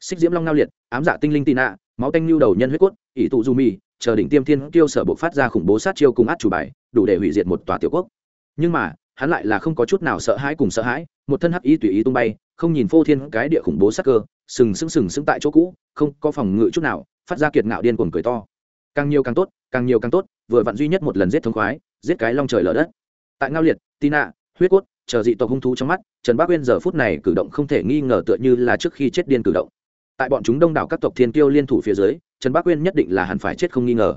Speaker 1: Xích diễm long nao liệt, ám dạ tinh linh tị nạ, máu tanh lưu đầu nhân huyết cốt, ỷ tụ du mi chờ đỉnh tiêm thiên tiêu sở buộc phát ra khủng bố sát chiêu cùng át chủ bài, đủ để hủy diệt một tòa tiểu quốc. Nhưng mà, hắn lại là không có chút nào sợ hãi cùng sợ hãi, một thân hắc ý tùy ý tung bay, không nhìn phô thiên cái địa khủng bố sát cơ, sừng sững sừng sững tại chỗ cũ, không có phòng ngự chút nào, phát ra kiệt ngạo điên cuồng cười to. Càng nhiều càng tốt, càng nhiều càng tốt, vừa vặn duy nhất một lần giết thống khoái, giết cái long trời lở đất. Tại ngao liệt, tina, huyết cốt, chờ dị tộc hung thú trong mắt, trần bác uyên giờ phút này cử động không thể nghi ngờ tựa như là trước khi chết điên cử động tại bọn chúng đông đảo các tộc thiên kiêu liên thủ phía dưới, trần bác uyên nhất định là hẳn phải chết không nghi ngờ.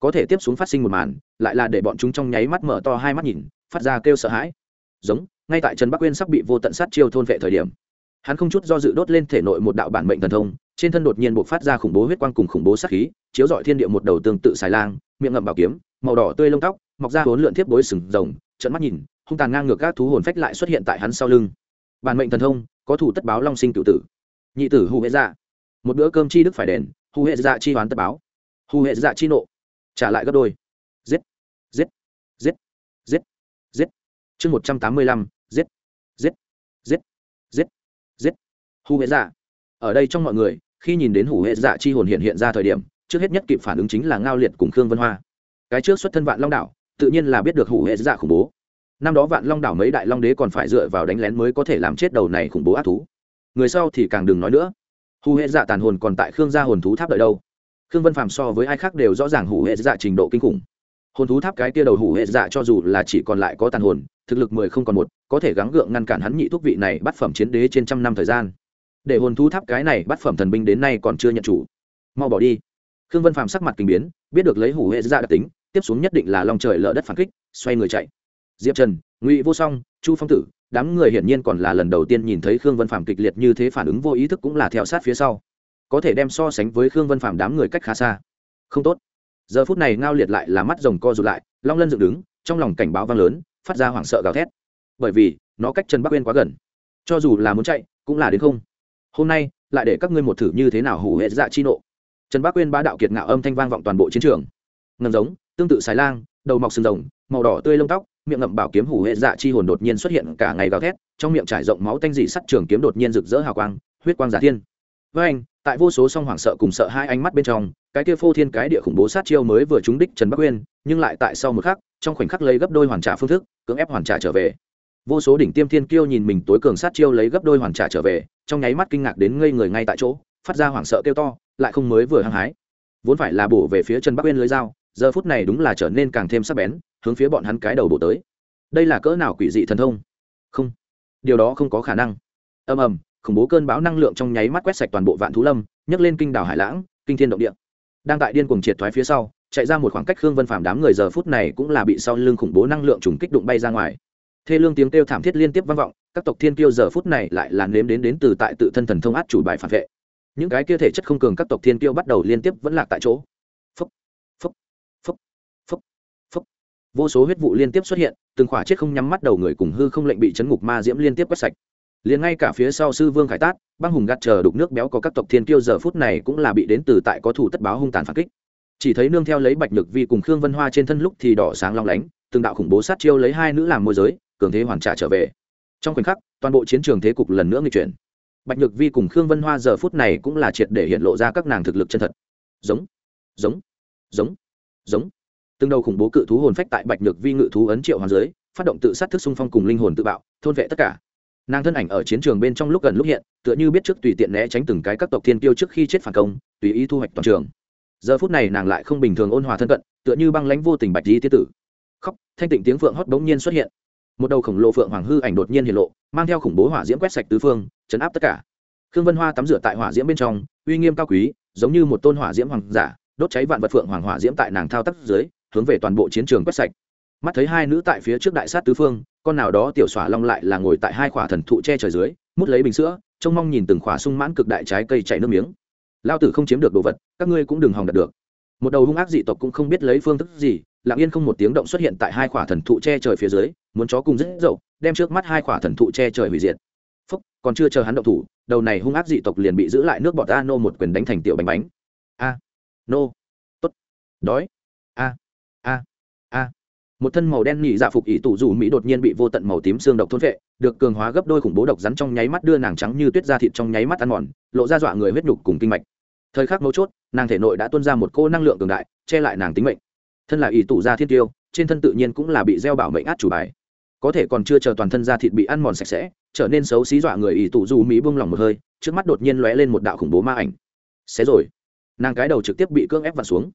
Speaker 1: Có thể tiếp xuống phát sinh một màn, lại là để bọn chúng trong nháy mắt mở to hai mắt nhìn, phát ra kêu sợ hãi. Giống, ngay tại trần bắc uyên sắp bị vô tận sát chiêu thôn vệ thời điểm, hắn không chút do dự đốt lên thể nội một đạo bản mệnh thần thông, trên thân đột nhiên buộc phát ra khủng bố huyết quang cùng khủng bố sát khí, chiếu dọi thiên địa một đầu tương tự xài lang, miệng ngậm bảo kiếm, màu đỏ tươi lông tóc, mọc ra hốn lượn thiếp bối sừng rồng trận mắt nhìn, hung tàn ngang ngược các thú hồn phách lại xuất hiện tại hắn sau lưng. Bản mệnh thần thông, có thủ tất báo long sinh cựu tử nhị tử hù hệ dạ. Một bữa cơm chi đức phải đền, hù hệ dạ chi hoán tập báo. Hù hệ dạ chi nộ. Trả lại gấp đôi. Giết giết giết giết giết. Chương một trăm tám mươi lăm, giết giết giết giết giết. Hù hệ dạ. Ở đây trong mọi người, khi nhìn đến hủ hệ dạ chi hồn hiện hiện ra thời điểm, trước hết nhất kịp phản ứng chính là ngao liệt cùng khương vân hoa. Cái trước xuất thân vạn long đảo, tự nhiên là biết được hủ hệ dạ khủng bố. Năm đó vạn long đảo mấy đại long đế còn phải dựa vào đánh lén mới có thể làm chết đầu này khủng bố ác thú người sau thì càng đừng nói nữa. Hủ hệ dạ tàn hồn còn tại khương gia hồn thú tháp đợi đâu? Khương vân phàm so với ai khác đều rõ ràng hủ hệ dạ trình độ kinh khủng. Hồn thú tháp cái kia đầu hủ hệ dạ cho dù là chỉ còn lại có tàn hồn, thực lực mười không còn một, có thể gắng gượng ngăn cản hắn nhị thuốc vị này bắt phẩm chiến đế trên trăm năm thời gian. Để hồn thú tháp cái này bắt phẩm thần binh đến nay còn chưa nhận chủ. Mau bỏ đi. Khương vân phàm sắc mặt kinh biến, biết được lấy hủ hệ dạ đặc tính, tiếp xuống nhất định là lòng trời lỡ đất phản kích, xoay người chạy. Diệp trần, ngụy vô song, chu phong tử đám người hiển nhiên còn là lần đầu tiên nhìn thấy khương vân Phạm kịch liệt như thế phản ứng vô ý thức cũng là theo sát phía sau. Có thể đem so sánh với khương vân Phạm đám người cách khá xa. Không tốt. Giờ phút này ngao liệt lại là mắt rồng co rụt lại, long lân dựng đứng, trong lòng cảnh báo vang lớn, phát ra hoảng sợ gào thét. Bởi vì, nó cách trần bắc uyên quá gần. Cho dù là muốn chạy, cũng là đến không. Hôm nay, lại để các ngươi một thử như thế nào hủ hệ dạ chi nộ. Trần bắc uyên bá đạo kiệt ngạo âm thanh vang vọng toàn bộ chiến trường. Ngầm giống, tương tự xài lang, đầu mọc sừng rồng, màu đỏ tươi lông tóc miệng ngậm bảo kiếm hủ hệ dạ chi hồn đột nhiên xuất hiện cả ngày gào thét, trong miệng trải rộng máu tanh dị sắt trường kiếm đột nhiên rực rỡ hào quang, huyết quang giả thiên. Với anh, tại vô số song hoảng sợ cùng sợ hai ánh mắt bên trong, cái kia phô thiên cái địa khủng bố sát chiêu mới vừa trúng đích trần bắc uyên, nhưng lại tại sau một khắc, trong khoảnh khắc lấy gấp đôi hoàn trả phương thức, cưỡng ép hoàn trả trở về. Vô số đỉnh tiêm thiên kiêu nhìn mình tối cường sát chiêu lấy gấp đôi hoàn trả trở về, trong nháy mắt kinh ngạc đến ngây người ngay tại chỗ, phát ra hoảng sợ kêu to, lại không mới vừa hăng hái. Vốn phải là bổ về phía trần bắc uyên lưới dao, giờ phút này đúng là trở nên càng thêm sắc bén hướng phía bọn hắn cái đầu bổ tới. Đây là cỡ nào quỷ dị thần thông? Không. Điều đó không có khả năng. Ầm ầm, khủng bố cơn bão năng lượng trong nháy mắt quét sạch toàn bộ vạn thú lâm, nhấc lên kinh đảo hải lãng, kinh thiên động địa. Đang tại điên cuồng triệt thoái phía sau, chạy ra một khoảng cách khương vân phàm đám người giờ phút này cũng là bị sau lưng khủng bố năng lượng trùng kích đụng bay ra ngoài. Thê lương tiếng kêu thảm thiết liên tiếp vang vọng, các tộc thiên kiêu giờ phút này lại là nếm đến đến từ tại tự thân thần thông át chủ bài phản vệ. Những cái kia thể chất không cường các tộc thiên kiêu bắt đầu liên tiếp vẫn lạc tại chỗ phúc, phúc, phúc, phúc, phúc vô số huyết vụ liên tiếp xuất hiện, từng khỏa chết không nhắm mắt đầu người cùng hư không lệnh bị chấn ngục ma diễm liên tiếp quét sạch. Liền ngay cả phía sau sư vương khải tát, băng hùng gạt chờ đục nước béo có các tộc thiên kiêu giờ phút này cũng là bị đến từ tại có thủ tất báo hung tàn phản kích. Chỉ thấy nương theo lấy bạch nhược vi cùng khương vân hoa trên thân lúc thì đỏ sáng long lánh, từng đạo khủng bố sát chiêu lấy hai nữ làm môi giới, cường thế hoàn trả trở về. Trong khoảnh khắc, toàn bộ chiến trường thế cục lần nữa nghi chuyển. Bạch nhược vi cùng khương vân hoa giờ phút này cũng là triệt để hiện lộ ra các nàng thực lực chân thật. Giống giống giống giống từng đầu khủng bố cự thú hồn phách tại bạch nhược vi ngự thú ấn triệu hoàng giới phát động tự sát thức xung phong cùng linh hồn tự bạo, thôn vệ tất cả. Nàng thân ảnh ở chiến trường bên trong lúc gần lúc hiện, tựa như biết trước tùy tiện né tránh từng cái các tộc thiên tiêu trước khi chết phản công, tùy ý thu hoạch toàn trường. Giờ phút này nàng lại không bình thường ôn hòa thân cận, tựa như băng lãnh vô tình bạch di tiết tử. Khóc, thanh tịnh tiếng phượng hót bỗng nhiên xuất hiện. Một đầu khổng lồ phượng hoàng hư ảnh đột nhiên hiện lộ, mang theo khủng bố hỏa diễm quét sạch tứ phương, chấn áp tất cả. Khương vân hoa tắm rửa tại hỏa diễm bên trong, uy nghiêm cao quý, giống như một tôn hỏa diễm hoàng giả, đốt cháy vạn vật phượng hoàng hỏa diễm tại nàng thao tác dưới hướng về toàn bộ chiến trường quét sạch. Mắt thấy hai nữ tại phía trước đại sát tứ phương, con nào đó tiểu xỏa long lại là ngồi tại hai khỏa thần thụ che trời dưới, mút lấy bình sữa, trông mong nhìn từng khỏa sung mãn cực đại trái cây chảy nước miếng. Lao tử không chiếm được đồ vật, các ngươi cũng đừng hòng đạt được. Một đầu hung ác dị tộc cũng không biết lấy phương thức gì, lặng yên không một tiếng động xuất hiện tại hai khỏa thần thụ che trời phía dưới, muốn chó cùng rất dậu, đem trước mắt hai khỏa thần thụ che trời hủy diệt. Phúc, còn chưa chờ hắn động thủ, đầu này hung ác dị tộc liền bị giữ lại nước bọt a nô một quyền đánh thành tiểu bánh bánh. A, nô, tốt, đói. A a một thân màu đen nhị dạ phục ỷ tủ dù mỹ đột nhiên bị vô tận màu tím xương độc thôn vệ, được cường hóa gấp đôi khủng bố độc rắn trong nháy mắt đưa nàng trắng như tuyết ra thịt trong nháy mắt ăn mòn, lộ ra dọa người huyết nhục cùng kinh mạch. Thời khắc mấu chốt, nàng thể nội đã tuôn ra một cô năng lượng cường đại, che lại nàng tính mệnh. Thân là ỷ tủ gia thiên tiêu, trên thân tự nhiên cũng là bị gieo bảo mệnh át chủ bài. Có thể còn chưa chờ toàn thân da thịt bị ăn mòn sạch sẽ, trở nên xấu xí dọa người ỷ tủ dù mỹ buông lỏng một hơi, trước mắt đột nhiên lóe lên một đạo khủng bố ma ảnh. Xé rồi. Nàng cái đầu trực tiếp bị cưỡng ép vặn xuống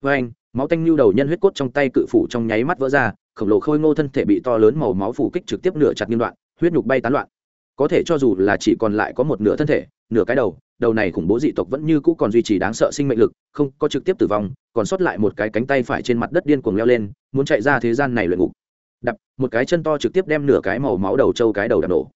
Speaker 1: với anh, máu tanh lưu đầu nhân huyết cốt trong tay cự phủ trong nháy mắt vỡ ra, khổng lồ khôi ngô thân thể bị to lớn màu máu phủ kích trực tiếp nửa chặt nghiêm đoạn, huyết nhục bay tán loạn. Có thể cho dù là chỉ còn lại có một nửa thân thể, nửa cái đầu đầu này khủng bố dị tộc vẫn như cũ còn duy trì đáng sợ sinh mệnh lực, không có trực tiếp tử vong, còn sót lại một cái cánh tay phải trên mặt đất điên cuồng leo lên, muốn chạy ra thế gian này luyện ngục. Đập, một cái chân to trực tiếp đem nửa cái màu máu đầu trâu cái đầu đập nổ.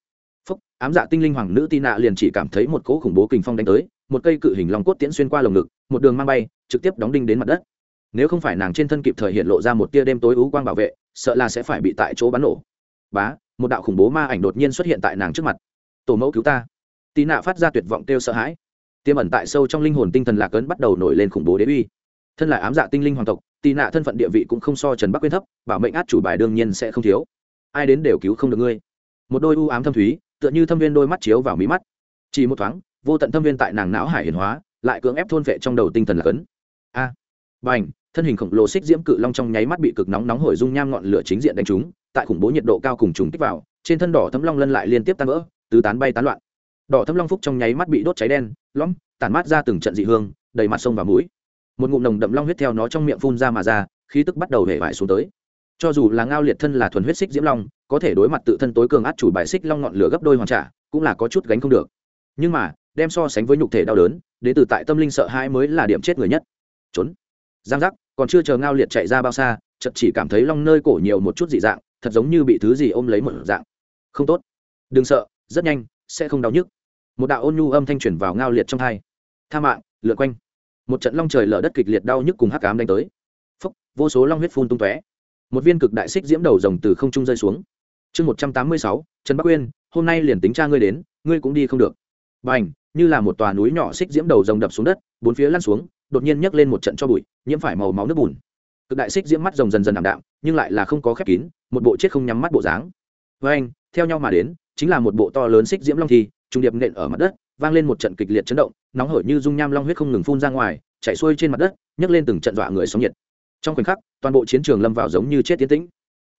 Speaker 1: Phúc, ám dạ tinh linh hoàng nữ tin nạ liền chỉ cảm thấy một cỗ khủng bố kình phong đánh tới, một cây cự hình long cốt tiễn xuyên qua lồng ngực, một đường mang bay, trực tiếp đóng đinh đến mặt đất nếu không phải nàng trên thân kịp thời hiện lộ ra một tia đêm tối ú quang bảo vệ sợ là sẽ phải bị tại chỗ bắn nổ. Bá một đạo khủng bố ma ảnh đột nhiên xuất hiện tại nàng trước mặt. Tổ mẫu cứu ta. Tì nạ phát ra tuyệt vọng kêu sợ hãi. Tiêm ẩn tại sâu trong linh hồn tinh thần lạc ấn bắt đầu nổi lên khủng bố đế uy. Thân là ám dạ tinh linh hoàng tộc tì nạ thân phận địa vị cũng không so trần bắc quyên thấp bảo mệnh át chủ bài đương nhiên sẽ không thiếu. Ai đến đều cứu không được ngươi. Một đôi u ám thâm thúy tựa như thâm viên đôi mắt chiếu vào mí mắt. Chỉ một thoáng vô tận thâm viên tại nàng não hải hiển hóa lại cưỡng ép thôn vệ trong đầu tinh thần lạc ấn. A. À, bành thân hình khổng lồ xích diễm cự long trong nháy mắt bị cực nóng nóng hổi dung nham ngọn lửa chính diện đánh trúng, tại khủng bố nhiệt độ cao cùng trùng kích vào, trên thân đỏ thấm long lân lại liên tiếp tan vỡ, tứ tán bay tán loạn. Đỏ thấm long phúc trong nháy mắt bị đốt cháy đen, lõm, tản mát ra từng trận dị hương, đầy mặt sông và mũi. Một ngụm nồng đậm long huyết theo nó trong miệng phun ra mà ra, khí tức bắt đầu hể vải xuống tới. Cho dù là ngao liệt thân là thuần huyết xích diễm long, có thể đối mặt tự thân tối cường át chủ bài xích long ngọn lửa gấp đôi hoàn trả, cũng là có chút gánh không được. Nhưng mà, đem so sánh với nhục thể đau đớn, đến từ tại tâm linh sợ hãi mới là điểm chết người nhất. Trốn giang giác, còn chưa chờ ngao liệt chạy ra bao xa chật chỉ cảm thấy long nơi cổ nhiều một chút dị dạng, thật giống như bị thứ gì ôm lấy một dạng. Không tốt. Đừng sợ, rất nhanh, sẽ không đau nhức. Một đạo ôn nhu âm thanh truyền vào ngao liệt trong thai tha mạng, lượn quanh. Một trận long trời lở đất kịch liệt đau nhức cùng hắc ám đánh tới. Phúc, vô số long huyết phun tung tóe. Một viên cực đại xích diễm đầu rồng từ không trung rơi xuống. Chương một trăm tám mươi sáu, trần bắc uyên, hôm nay liền tính cha ngươi đến, ngươi cũng đi không được. B à n h như là một tòa núi nhỏ xích diễm đầu rồng đập xuống đất, bốn phía lăn xuống đột nhiên nhấc lên một trận cho bụi, nhiễm phải màu máu nước bùn. Cực đại xích diễm mắt rồng dần dần ảm đạm, nhưng lại là không có khép kín, một bộ chết không nhắm mắt bộ dáng. Với anh, theo nhau mà đến, chính là một bộ to lớn xích diễm long thi, trung điệp nện ở mặt đất, vang lên một trận kịch liệt chấn động, nóng hổi như dung nham long huyết không ngừng phun ra ngoài chạy xuôi trên mặt đất, nhấc lên từng trận dọa người sóng nhiệt. Trong khoảnh khắc, toàn bộ chiến trường lâm vào giống như chết tiến tĩnh.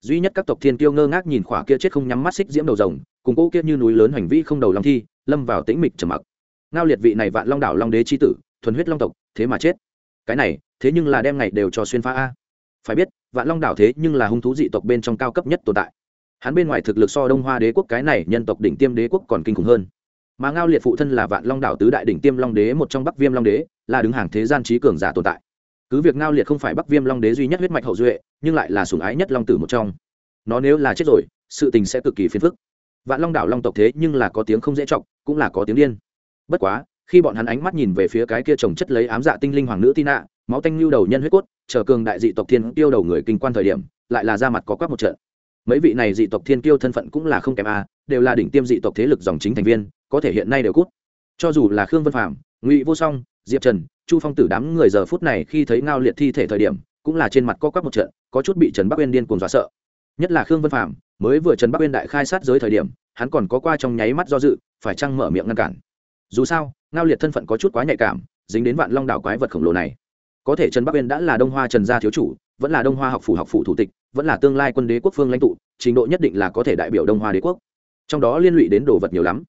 Speaker 1: Duy nhất các tộc thiên kiêu ngơ ngác nhìn khỏa kia chết không nhắm mắt xích diễm đầu rồng, cùng cỗ kia như núi lớn hành vi không đầu long thi, lâm vào tĩnh mịch trầm mặc. Ngao liệt vị này vạn long đảo long đế chi tử thuần huyết long tộc, thế mà chết. Cái này, thế nhưng là đem ngày đều cho xuyên phá a. Phải biết, vạn long đảo thế nhưng là hung thú dị tộc bên trong cao cấp nhất tồn tại. Hắn bên ngoài thực lực so đông hoa đế quốc cái này nhân tộc đỉnh tiêm đế quốc còn kinh khủng hơn. Mà ngao liệt phụ thân là vạn long đảo tứ đại đỉnh tiêm long đế, một trong bắc viêm long đế, là đứng hàng thế gian trí cường giả tồn tại. Cứ việc ngao liệt không phải bắc viêm long đế duy nhất huyết mạch hậu duệ, nhưng lại là sủng ái nhất long tử một trong. Nó nếu là chết rồi, sự tình sẽ cực kỳ phiền phức. Vạn long đảo long tộc thế nhưng là có tiếng không dễ chọc, cũng là có tiếng điên. Bất quá khi bọn hắn ánh mắt nhìn về phía cái kia trồng chất lấy ám dạ tinh linh hoàng nữ tina, máu tanh lưu đầu nhân huyết cốt, chờ cường đại dị tộc thiên tiêu đầu người kinh quan thời điểm, lại là ra mặt có quắc một trận. Mấy vị này dị tộc thiên kiêu thân phận cũng là không kém a, đều là đỉnh tiêm dị tộc thế lực dòng chính thành viên, có thể hiện nay đều cút. Cho dù là khương vân phạm ngụy vô song, diệp trần, chu phong tử đám người giờ phút này khi thấy ngao liệt thi thể thời điểm, cũng là trên mặt co quắp một trận, có chút bị trần bắc uyên điên cuồng dọa sợ. Nhất là khương vân phạm mới vừa trần bắc uyên đại khai sát giới thời điểm, hắn còn có qua trong nháy mắt do dự, phải chăng mở miệng ngăn cản. Dù sao ngao liệt thân phận có chút quá nhạy cảm, dính đến vạn long đảo quái vật khổng lồ này. Có thể trần bắc uyên đã là đông hoa trần gia thiếu chủ, vẫn là đông hoa học phủ học phủ thủ tịch, vẫn là tương lai quân đế quốc phương lãnh tụ, trình độ nhất định là có thể đại biểu đông hoa đế quốc. Trong đó liên lụy đến đồ vật nhiều lắm.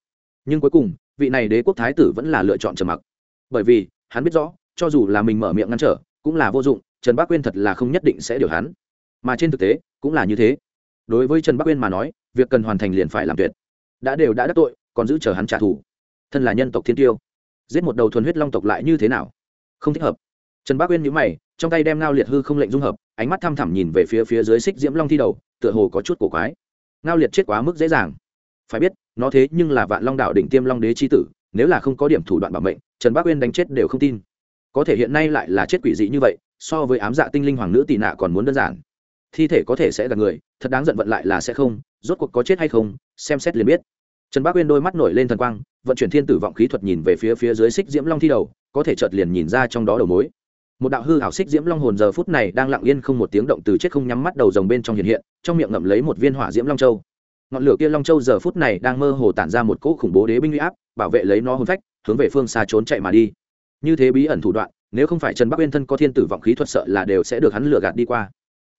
Speaker 1: Nhưng cuối cùng, vị này đế quốc thái tử vẫn là lựa chọn trầm mặc. Bởi vì, hắn biết rõ, cho dù là mình mở miệng ngăn trở, cũng là vô dụng, trần bắc uyên thật là không nhất định sẽ điều hắn. Mà trên thực tế, cũng là như thế. Đối với trần bắc uyên mà nói, việc cần hoàn thành liền phải làm tuyệt. Đã đều đã đắc tội, còn giữ chờ hắn trả thù. Thân là nhân tộc thiên tiêu giết một đầu thuần huyết long tộc lại như thế nào? Không thích hợp. Trần Bác uyên nhíu mày, trong tay đem ngao liệt hư không lệnh dung hợp, ánh mắt thăm thẳm nhìn về phía phía dưới xích diễm long thi đầu, tựa hồ có chút cổ quái. Ngao liệt chết quá mức dễ dàng. Phải biết, nó thế nhưng là vạn long đạo đỉnh tiêm long đế chi tử, nếu là không có điểm thủ đoạn bảo mệnh, trần Bác uyên đánh chết đều không tin. Có thể hiện nay lại là chết quỷ dị như vậy, so với ám dạ tinh linh hoàng nữ tị nạ còn muốn đơn giản. Thi thể có thể sẽ gặp người, thật đáng giận vận lại là sẽ không, rốt cuộc có chết hay không, xem xét liền biết trần bác uyên đôi mắt nổi lên thần quang, vận chuyển thiên tử vọng khí thuật nhìn về phía phía dưới xích diễm long thi đầu, có thể chợt liền nhìn ra trong đó đầu mối. Một đạo hư hảo xích diễm long hồn giờ phút này đang lặng yên không một tiếng động từ chết không nhắm mắt đầu rồng bên trong hiện hiện, trong miệng ngậm lấy một viên hỏa diễm long châu. Ngọn lửa kia long châu giờ phút này đang mơ hồ tản ra một cỗ khủng bố đế binh uy áp, bảo vệ lấy nó hồn phách, hướng về phương xa trốn chạy mà đi. Như thế bí ẩn thủ đoạn, nếu không phải trần bắc uyên thân có thiên tử vọng khí thuật sợ là đều sẽ được hắn lừa gạt đi qua.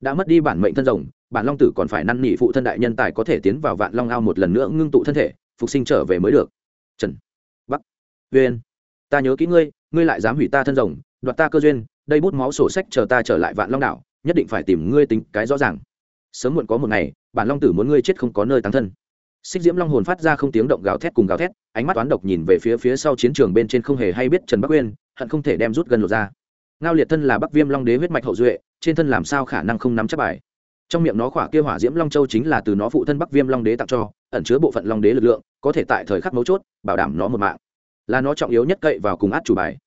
Speaker 1: Đã mất đi bản mệnh thân rồng, bản long tử còn phải năn nỉ phụ thân đại nhân tài có thể tiến vào vạn long ao một lần nữa ngưng tụ thân thể phục sinh trở về mới được. Trần. Bắc. Vn ta nhớ kỹ ngươi ngươi lại dám hủy ta thân rồng, đoạt ta cơ duyên, đây bút máu sổ sách chờ ta trở lại vạn long đảo, nhất định phải tìm ngươi tính cái rõ ràng. Sớm muộn có một ngày, bản long tử muốn ngươi chết không có nơi tăng thân. Xích diễm long hồn phát ra không tiếng động gào thét cùng gào thét, ánh mắt toán độc nhìn về phía phía sau chiến trường bên trên không hề hay biết trần bắc uyên, hận không thể đem rút gần lột ra. Ngao liệt thân là bắc viêm long đế huyết mạch hậu duệ, trên thân làm sao khả năng không nắm chắc bài? Trong miệng nó khỏa kia hỏa diễm long châu chính là từ nó phụ thân bắc viêm long đế tặng cho, ẩn chứa bộ phận long đế lực lượng, có thể tại thời khắc mấu chốt, bảo đảm nó một mạng. Là nó trọng yếu nhất cậy vào cùng át chủ bài.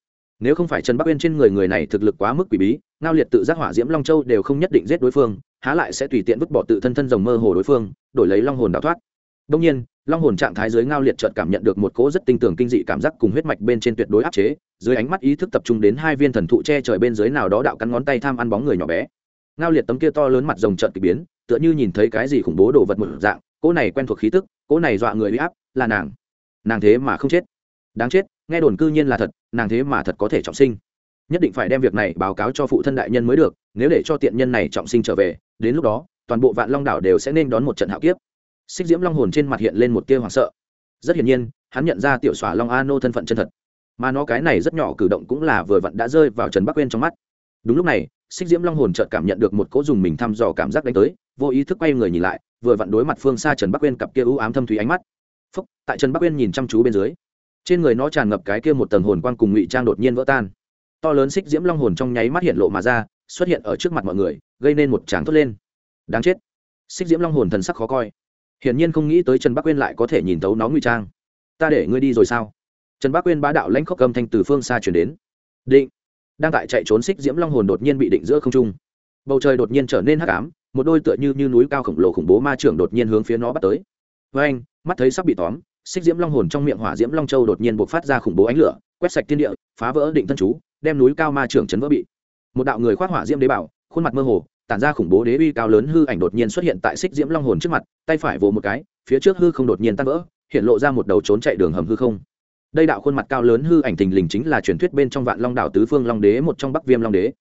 Speaker 1: Nếu không phải trần bắc uyên trên người người này thực lực quá mức quỷ bí, ngao liệt tự giác hỏa diễm long châu đều không nhất định giết đối phương, há lại sẽ tùy tiện vứt bỏ tự thân thân rồng mơ hồ đối phương, đổi lấy long hồn đào thoát. Đông nhiên, long hồn trạng thái dưới ngao liệt chợt cảm nhận được một cỗ rất tinh tường kinh dị cảm giác cùng huyết mạch bên trên tuyệt đối áp chế, dưới ánh mắt ý thức tập trung đến hai viên thần thụ che trời bên dưới nào đó đạo cắn ngón tay tham ăn bóng người nhỏ bé ngao liệt tấm kia to lớn mặt rồng trợn kỳ biến, tựa như nhìn thấy cái gì khủng bố đồ vật một dạng, cỗ này quen thuộc khí tức, cỗ này dọa người bị áp, là nàng. Nàng thế mà không chết. Đáng chết, nghe đồn cư nhiên là thật, nàng thế mà thật có thể trọng sinh. Nhất định phải đem việc này báo cáo cho phụ thân đại nhân mới được, nếu để cho tiện nhân này trọng sinh trở về, đến lúc đó, toàn bộ vạn long đảo đều sẽ nên đón một trận hạo kiếp. Xích diễm long hồn trên mặt hiện lên một tia hoảng sợ. Rất hiển nhiên, hắn nhận ra tiểu xỏa long a nô thân phận chân thật. Mà nó cái này rất nhỏ cử động cũng là vừa vặn đã rơi vào trần bắc quên trong mắt. Đúng lúc này xích diễm long hồn chợt cảm nhận được một cỗ dùng mình thăm dò cảm giác đánh tới, vô ý thức quay người nhìn lại, vừa vặn đối mặt phương xa trần bắc Uyên cặp kia ưu ám thâm thủy ánh mắt. Phúc, tại trần bắc Uyên nhìn chăm chú bên dưới, trên người nó tràn ngập cái kia một tầng hồn quang cùng ngụy trang đột nhiên vỡ tan. To lớn xích diễm long hồn trong nháy mắt hiện lộ mà ra, xuất hiện ở trước mặt mọi người, gây nên một tràng thốt lên. Đáng chết. Xích diễm long hồn thần sắc khó coi. Hiển nhiên không nghĩ tới trần bắc Uyên lại có thể nhìn tấu nó ngụy trang. Ta để ngươi đi rồi sao? Trần bắc Uyên bá đạo lãnh khốc âm thanh từ phương xa chuyển đến. Định đang tại chạy trốn xích diễm long hồn đột nhiên bị định giữa không trung. Bầu trời đột nhiên trở nên hắc ám một đôi tựa như, như núi cao khổng lồ khủng bố ma trưởng đột nhiên hướng phía nó bắt tới. Với anh mắt thấy sắp bị tóm xích diễm long hồn trong miệng hỏa diễm long châu đột nhiên buộc phát ra khủng bố ánh lửa quét sạch thiên địa phá vỡ định thân chú đem núi cao ma trưởng chấn vỡ bị. Một đạo người khoác hỏa diễm đế bảo khuôn mặt mơ hồ tản ra khủng bố đế uy cao lớn hư ảnh đột nhiên xuất hiện tại xích diễm long hồn trước mặt tay phải vồ một cái phía trước hư không đột nhiên tan vỡ hiện lộ ra một đầu trốn chạy đường hầm hư không đây đạo khuôn mặt cao lớn hư ảnh thình lình chính là truyền thuyết bên trong vạn long đảo tứ phương long đế, một trong bắc viêm long đế.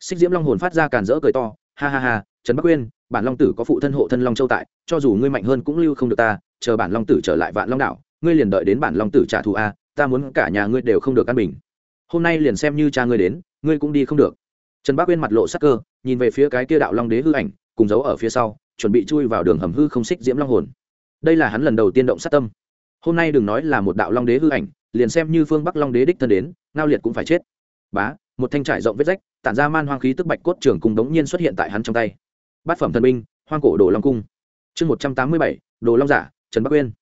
Speaker 1: Xích diễm long hồn phát ra càn rỡ cười to, ha ha ha, trần bắc quyên bản long tử có phụ thân hộ thân long châu tại, cho dù ngươi mạnh hơn cũng lưu không được ta, chờ bản long tử trở lại vạn long đảo, ngươi liền đợi đến bản long tử trả thù a, ta muốn cả nhà ngươi đều không được căn bình. Hôm nay liền xem như cha ngươi đến, ngươi cũng đi không được. Trần bắc quyên mặt lộ sắc cơ, nhìn về phía cái kia đạo long đế hư ảnh, cùng giấu ở phía sau, chuẩn bị chui vào đường hầm hư không xích diễm long hồn. Đây là hắn lần đầu tiên động sát tâm hôm nay đừng nói là một đạo long đế hư ảnh, liền xem như phương bắc long đế đích thân đến, ngao liệt cũng phải chết. Bá, một thanh trải rộng vết rách, tản ra man hoang khí tức bạch cốt trường cùng đống nhiên xuất hiện tại hắn trong tay. Bát phẩm thần binh, hoang cổ đồ long cung. Chương một trăm tám mươi bảy, đồ long giả, trần bắc uyên.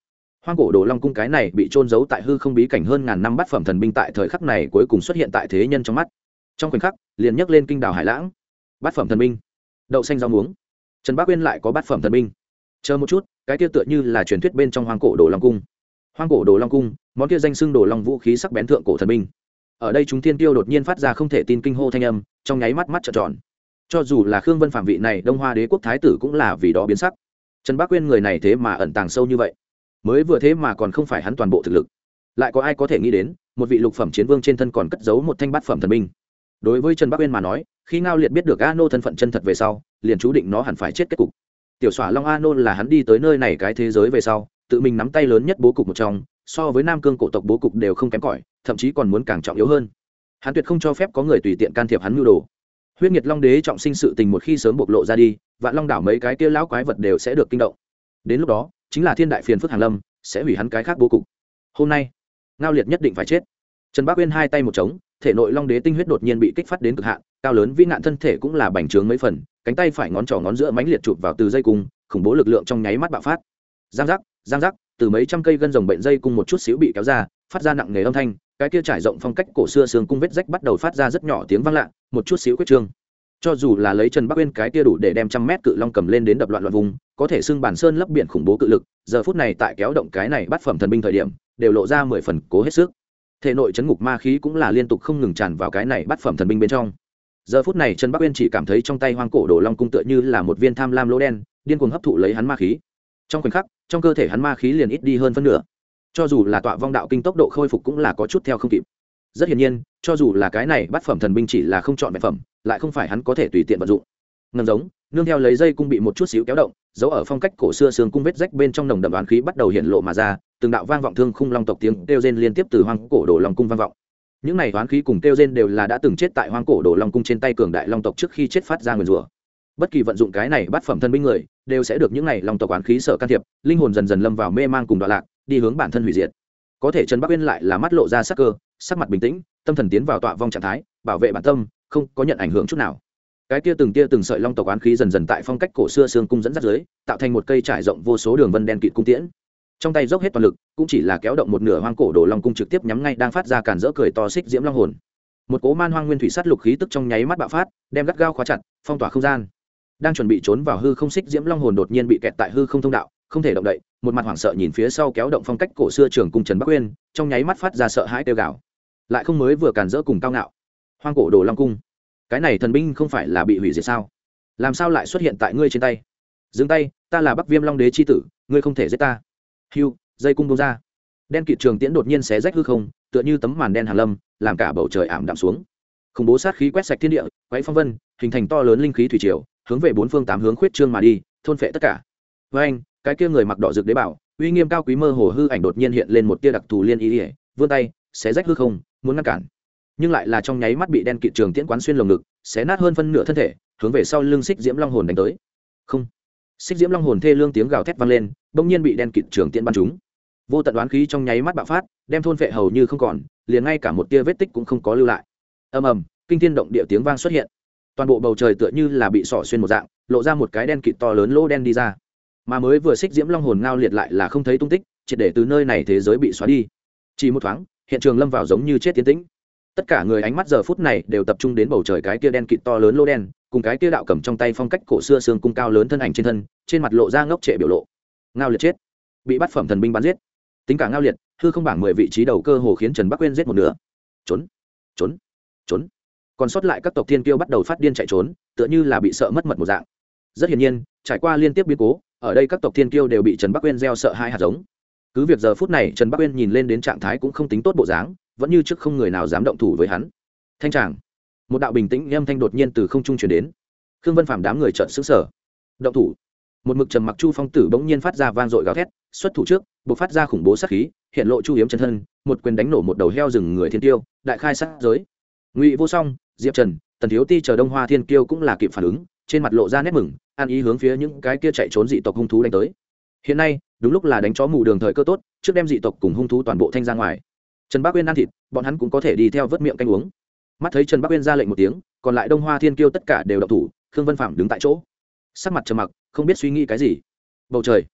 Speaker 1: Hoang cổ đồ long cung cái này bị trôn giấu tại hư không bí cảnh hơn ngàn năm bát phẩm thần binh tại thời khắc này cuối cùng xuất hiện tại thế nhân trong mắt. Trong khoảnh khắc, liền nhấc lên kinh đảo hải lãng. Bát phẩm thần binh. Đậu xanh rau muống. Trần bắc uyên lại có bát phẩm thần binh. Chờ một chút, cái kia tựa như là truyền thuyết bên trong hoang cổ đồ long cung hoang cổ đồ long cung, món kia danh xưng đồ long vũ khí sắc bén thượng cổ thần binh. Ở đây chúng thiên tiêu đột nhiên phát ra không thể tin kinh hô thanh âm, trong nháy mắt mắt trợn tròn. Cho dù là khương vân phạm vị này, đông hoa đế quốc thái tử cũng là vì đó biến sắc. Trần bác quyên người này thế mà ẩn tàng sâu như vậy. Mới vừa thế mà còn không phải hắn toàn bộ thực lực. Lại có ai có thể nghĩ đến, một vị lục phẩm chiến vương trên thân còn cất giấu một thanh bát phẩm thần binh. Đối với trần bắc uyên mà nói, khi ngao liệt biết được a nô thân phận chân thật về sau, liền chú định nó hẳn phải chết kết cục. Tiểu xỏa long a nô là hắn đi tới nơi này cái thế giới về sau tự mình nắm tay lớn nhất bố cục một trong, so với nam cương cổ tộc bố cục đều không kém cỏi, thậm chí còn muốn càng trọng yếu hơn. Hắn tuyệt không cho phép có người tùy tiện can thiệp hắn mưu đồ. Huyết nhiệt long đế trọng sinh sự tình một khi sớm bộc lộ ra đi, vạn long đảo mấy cái kia lão quái vật đều sẽ được kinh động. Đến lúc đó, chính là thiên đại phiền phức hàn lâm, sẽ hủy hắn cái khác bố cục. Hôm nay, ngao liệt nhất định phải chết. Trần bác uyên hai tay một trống, thể nội long đế tinh huyết đột nhiên bị kích phát đến cực hạn, cao lớn vĩ nạn thân thể cũng là bành trướng mấy phần, cánh tay phải ngón trỏ ngón giữa mánh liệt chụp vào từ dây cung, khủng bố lực lượng trong nháy mắt bạo phát. Giang giác giang giác, từ mấy trăm cây gân rồng bệnh dây cùng một chút xíu bị kéo ra, phát ra nặng nề âm thanh, cái kia trải rộng phong cách cổ xưa xương cung vết rách bắt đầu phát ra rất nhỏ tiếng vang lạ, một chút xíu quyết trương. Cho dù là lấy trần bắc uyên cái kia đủ để đem trăm mét cự long cầm lên đến đập loạn loạn vùng, có thể xưng bản sơn lấp biển khủng bố cự lực, giờ phút này tại kéo động cái này bắt phẩm thần binh thời điểm, đều lộ ra mười phần cố hết sức. Thể nội chấn ngục ma khí cũng là liên tục không ngừng tràn vào cái này bắt phẩm thần binh bên trong. Giờ phút này trần bắc uyên chỉ cảm thấy trong tay hoang cổ đồ long cung tựa như là một viên tham lam lỗ đen, điên cuồng hấp thụ lấy hắn ma khí trong khoảnh khắc, trong cơ thể hắn ma khí liền ít đi hơn phân nửa. Cho dù là tọa vong đạo kinh tốc độ khôi phục cũng là có chút theo không kịp. Rất hiển nhiên, cho dù là cái này bắt phẩm thần binh chỉ là không chọn vật phẩm, lại không phải hắn có thể tùy tiện vận dụng. Ngầm giống, nương theo lấy dây cung bị một chút xíu kéo động giấu ở phong cách cổ xưa xương cung vết rách bên trong nồng đậm đoán khí bắt đầu hiện lộ mà ra, từng đạo vang vọng thương khung long tộc tiếng kêu rên liên tiếp từ hoang cổ đồ long cung vang vọng. Những này đoán khí cùng kêu rên đều là đã từng chết tại hoang cổ đồ long cung trên tay cường đại long tộc trước khi chết phát ra nguyền rủa bất kỳ vận dụng cái này bắt phẩm thân binh người, đều sẽ được những này long tộc oán khí sở can thiệp, linh hồn dần dần lâm vào mê mang cùng đoạn lạc, đi hướng bản thân hủy diệt. Có thể trần bắc uyên lại là mắt lộ ra sắc cơ, sắc mặt bình tĩnh, tâm thần tiến vào tọa vong trạng thái, bảo vệ bản tâm, không có nhận ảnh hưởng chút nào. Cái tia từng tia từng sợi long tộc oán khí dần dần tại phong cách cổ xưa xương cung dẫn dắt dưới, tạo thành một cây trải rộng vô số đường vân đen kịt cung tiễn. Trong tay dốc hết toàn lực, cũng chỉ là kéo động một nửa hoang cổ đồ long cung trực tiếp nhắm ngay đang phát ra cản rỡ cười to xích diễm long hồn. Một cố man hoang nguyên thủy sắt lục khí tức trong nháy mắt bạo phát, đem gắt gao khóa chặt, phong tỏa không gian đang chuẩn bị trốn vào hư không xích diễm long hồn đột nhiên bị kẹt tại hư không thông đạo, không thể động đậy, một mặt hoảng sợ nhìn phía sau kéo động phong cách cổ xưa trường cung trần bắc uyên, trong nháy mắt phát ra sợ hãi tiêu gạo lại không mới vừa cản rỡ cùng cao ngạo. Hoang cổ đồ long cung. Cái này thần binh không phải là bị hủy diệt sao? Làm sao lại xuất hiện tại ngươi trên tay? Dừng tay, ta là bắc viêm long đế c h i tử, ngươi không thể giết ta. Hiu dây cung bông ra. Đen kịt trường tiễn đột nhiên xé rách hư không, tựa như tấm màn đen hàn lâm, làm cả bầu trời ảm đạm xuống. Khủng bố sát khí quét sạch thiên địa, quấy phong vân, hình thành to lớn linh khí thủy triều hướng về bốn phương tám hướng khuyết trương mà đi, thôn phệ tất cả. Với anh, cái kia người mặc đỏ rực đế bảo, uy nghiêm cao quý mơ hồ hư ảnh đột nhiên hiện lên một tia đặc thù liên ý ỉa vươn tay, xé rách hư không, muốn ngăn cản. Nhưng lại là trong nháy mắt bị đen kịt trường tiễn quán xuyên lồng ngực, xé nát hơn phân nửa thân thể, hướng về sau lưng xích diễm long hồn đánh tới. Không. Xích diễm long hồn thê lương tiếng gào thét vang lên, bỗng nhiên bị đen kịt trường tiễn bắn trúng. Vô tận đoán khí trong nháy mắt bạo phát, đem thôn vệ hầu như không còn, liền ngay cả một tia vết tích cũng không có lưu lại. Ầm ầm, kinh thiên động địa tiếng vang xuất hiện toàn bộ bầu trời tựa như là bị sỏ xuyên một dạng, lộ ra một cái đen kịt to lớn lỗ đen đi ra. Mà mới vừa xích diễm long hồn ngao liệt lại là không thấy tung tích, triệt để từ nơi này thế giới bị xóa đi. Chỉ một thoáng, hiện trường lâm vào giống như chết tiến tĩnh. Tất cả người ánh mắt giờ phút này đều tập trung đến bầu trời cái kia đen kịt to lớn lô đen, cùng cái kia đạo cầm trong tay phong cách cổ xưa xương cung cao lớn thân ảnh trên thân, trên mặt lộ ra ngốc trệ biểu lộ. Ngao liệt chết. Bị bắt phẩm thần binh bắn giết. Tính cả ngao liệt, hư không bảng mười vị trí đầu cơ hồ khiến trần bắc quên giết một nửa. Trốn. Trốn. Trốn còn sót lại các tộc thiên kiêu bắt đầu phát điên chạy trốn, tựa như là bị sợ mất mật một dạng. Rất hiển nhiên, trải qua liên tiếp biến cố, ở đây các tộc thiên kiêu đều bị trần bắc quên gieo sợ hai hạt giống. Cứ việc giờ phút này trần bắc quên nhìn lên đến trạng thái cũng không tính tốt bộ dáng, vẫn như trước không người nào dám động thủ với hắn. Thanh tràng, một đạo bình tĩnh âm thanh đột nhiên từ không trung chuyển đến. Khương vân phạm đám người trợn xứng sở động thủ. Một mực trầm mặc chu phong tử bỗng nhiên phát ra vang dội gào thét, xuất thủ trước buộc phát ra khủng bố sát khí, hiện lộ chu hiếm chân thân, một quyền đánh nổ một đầu heo rừng người thiên tiêu, đại khai sát giới ngụy vô song, diệp trần, tần thiếu ti chờ đông hoa thiên kiêu cũng là kịp phản ứng, trên mặt lộ ra nét mừng, an ý hướng phía những cái kia chạy trốn dị tộc hung thú đánh tới. Hiện nay, đúng lúc là đánh chó mù đường thời cơ tốt, trước đem dị tộc cùng hung thú toàn bộ thanh ra ngoài. Trần bác uyên ăn thịt, bọn hắn cũng có thể đi theo vớt miệng canh uống. Mắt thấy trần bác uyên ra lệnh một tiếng, còn lại đông hoa thiên kiêu tất cả đều đậu thủ, khương vân phạm đứng tại chỗ. Sắc mặt trầm mặc, không biết suy nghĩ cái gì. Bầu trời,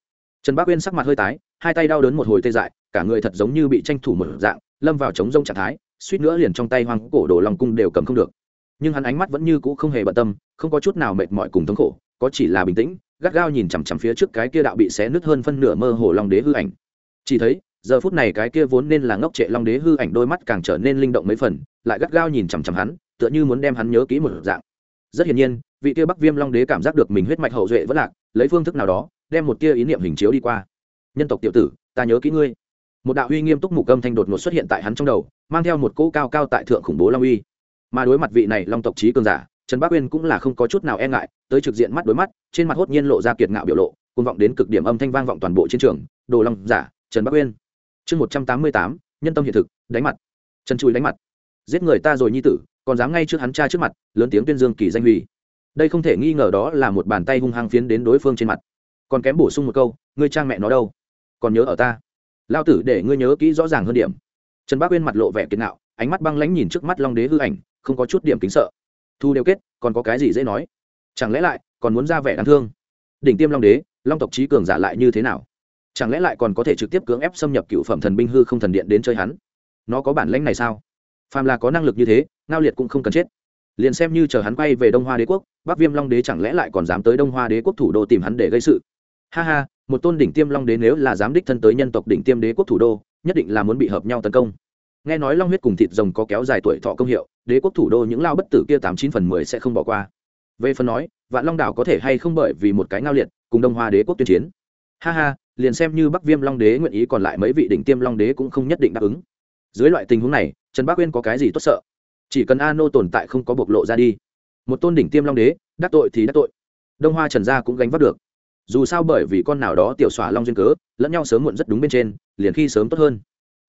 Speaker 1: trần bác uyên sắc mặt hơi tái, hai tay đau đớn một hồi tê dại, cả người thật giống như bị tranh thủ một dạng, lâm vào chống rông trạng thái suýt nữa liền trong tay hoang cổ đồ lòng cung đều cầm không được. Nhưng hắn ánh mắt vẫn như cũ không hề bận tâm, không có chút nào mệt mỏi cùng thống khổ, có chỉ là bình tĩnh, gắt gao nhìn chằm chằm phía trước cái kia đạo bị xé nứt hơn phân nửa mơ hồ long đế hư ảnh. Chỉ thấy, giờ phút này cái kia vốn nên là ngốc trệ long đế hư ảnh đôi mắt càng trở nên linh động mấy phần, lại gắt gao nhìn chằm chằm hắn, tựa như muốn đem hắn nhớ kỹ một dạng. Rất hiển nhiên, vị kia bắc viêm long đế cảm giác được mình huyết mạch hậu duệ vẫn lạc, lấy phương thức nào đó, đem một tia ý niệm hình chiếu đi qua. Nhân tộc tiểu tử, ta nhớ kỹ ngươi một đạo uy nghiêm túc mục âm thanh đột ngột xuất hiện tại hắn trong đầu, mang theo một cỗ cao cao tại thượng khủng bố long uy. Mà đối mặt vị này long tộc trí cường giả, trần bắc uyên cũng là không có chút nào e ngại, tới trực diện mắt đối mắt, trên mặt hốt nhiên lộ ra kiệt ngạo biểu lộ côn vọng đến cực điểm âm thanh vang vọng toàn bộ chiến trường. Đồ long giả, trần bắc uyên. Chương một trăm tám mươi tám, nhân tâm hiện thực, đánh mặt. Trần chui đánh mặt. Giết người ta rồi nhi tử, còn dám ngay trước hắn cha trước mặt, lớn tiếng tuyên dương kỳ danh huy đây không thể nghi ngờ đó là một bàn tay hung hăng phiến đến đối phương trên mặt. Còn kém bổ sung một câu, ngươi trang mẹ nó đâu? Còn nhớ ở ta? Lao tử để ngươi nhớ kỹ rõ ràng hơn điểm. Trần bác uyên mặt lộ vẻ kiệt ngạo, ánh mắt băng lãnh nhìn trước mắt long đế hư ảnh, không có chút điểm kính sợ. Thu đều kết, còn có cái gì dễ nói? Chẳng lẽ lại còn muốn ra vẻ đáng thương? Đỉnh tiêm long đế, long tộc trí cường giả lại như thế nào? Chẳng lẽ lại còn có thể trực tiếp cưỡng ép xâm nhập cựu phẩm thần binh hư không thần điện đến chơi hắn? Nó có bản lãnh này sao? Phàm là có năng lực như thế, ngao liệt cũng không cần chết. Liền xem như chờ hắn quay về đông hoa đế quốc, bắc viêm long đế chẳng lẽ lại còn dám tới đông hoa đế quốc thủ đô tìm hắn để gây sự? Ha ha một tôn đỉnh tiêm long đế nếu là dám đích thân tới nhân tộc đỉnh tiêm đế quốc thủ đô, nhất định là muốn bị hợp nhau tấn công. Nghe nói long huyết cùng thịt rồng có kéo dài tuổi thọ công hiệu, đế quốc thủ đô những lao bất tử kia tám chín phần mười sẽ không bỏ qua. Về phần nói, vạn long đảo có thể hay không bởi vì một cái ngao liệt, cùng đông hoa đế quốc tuyên chiến. Ha ha, liền xem như bắc viêm long đế nguyện ý còn lại mấy vị đỉnh tiêm long đế cũng không nhất định đáp ứng. Dưới loại tình huống này, trần bắc uyên có cái gì tốt sợ? Chỉ cần a nô tồn tại không có bộc lộ ra đi. Một tôn đỉnh tiêm long đế, đắc tội thì đắc tội. Đông hoa trần gia cũng gánh vác được dù sao bởi vì con nào đó tiểu xỏa long duyên cớ, lẫn nhau sớm muộn rất đúng bên trên, liền khi sớm tốt hơn.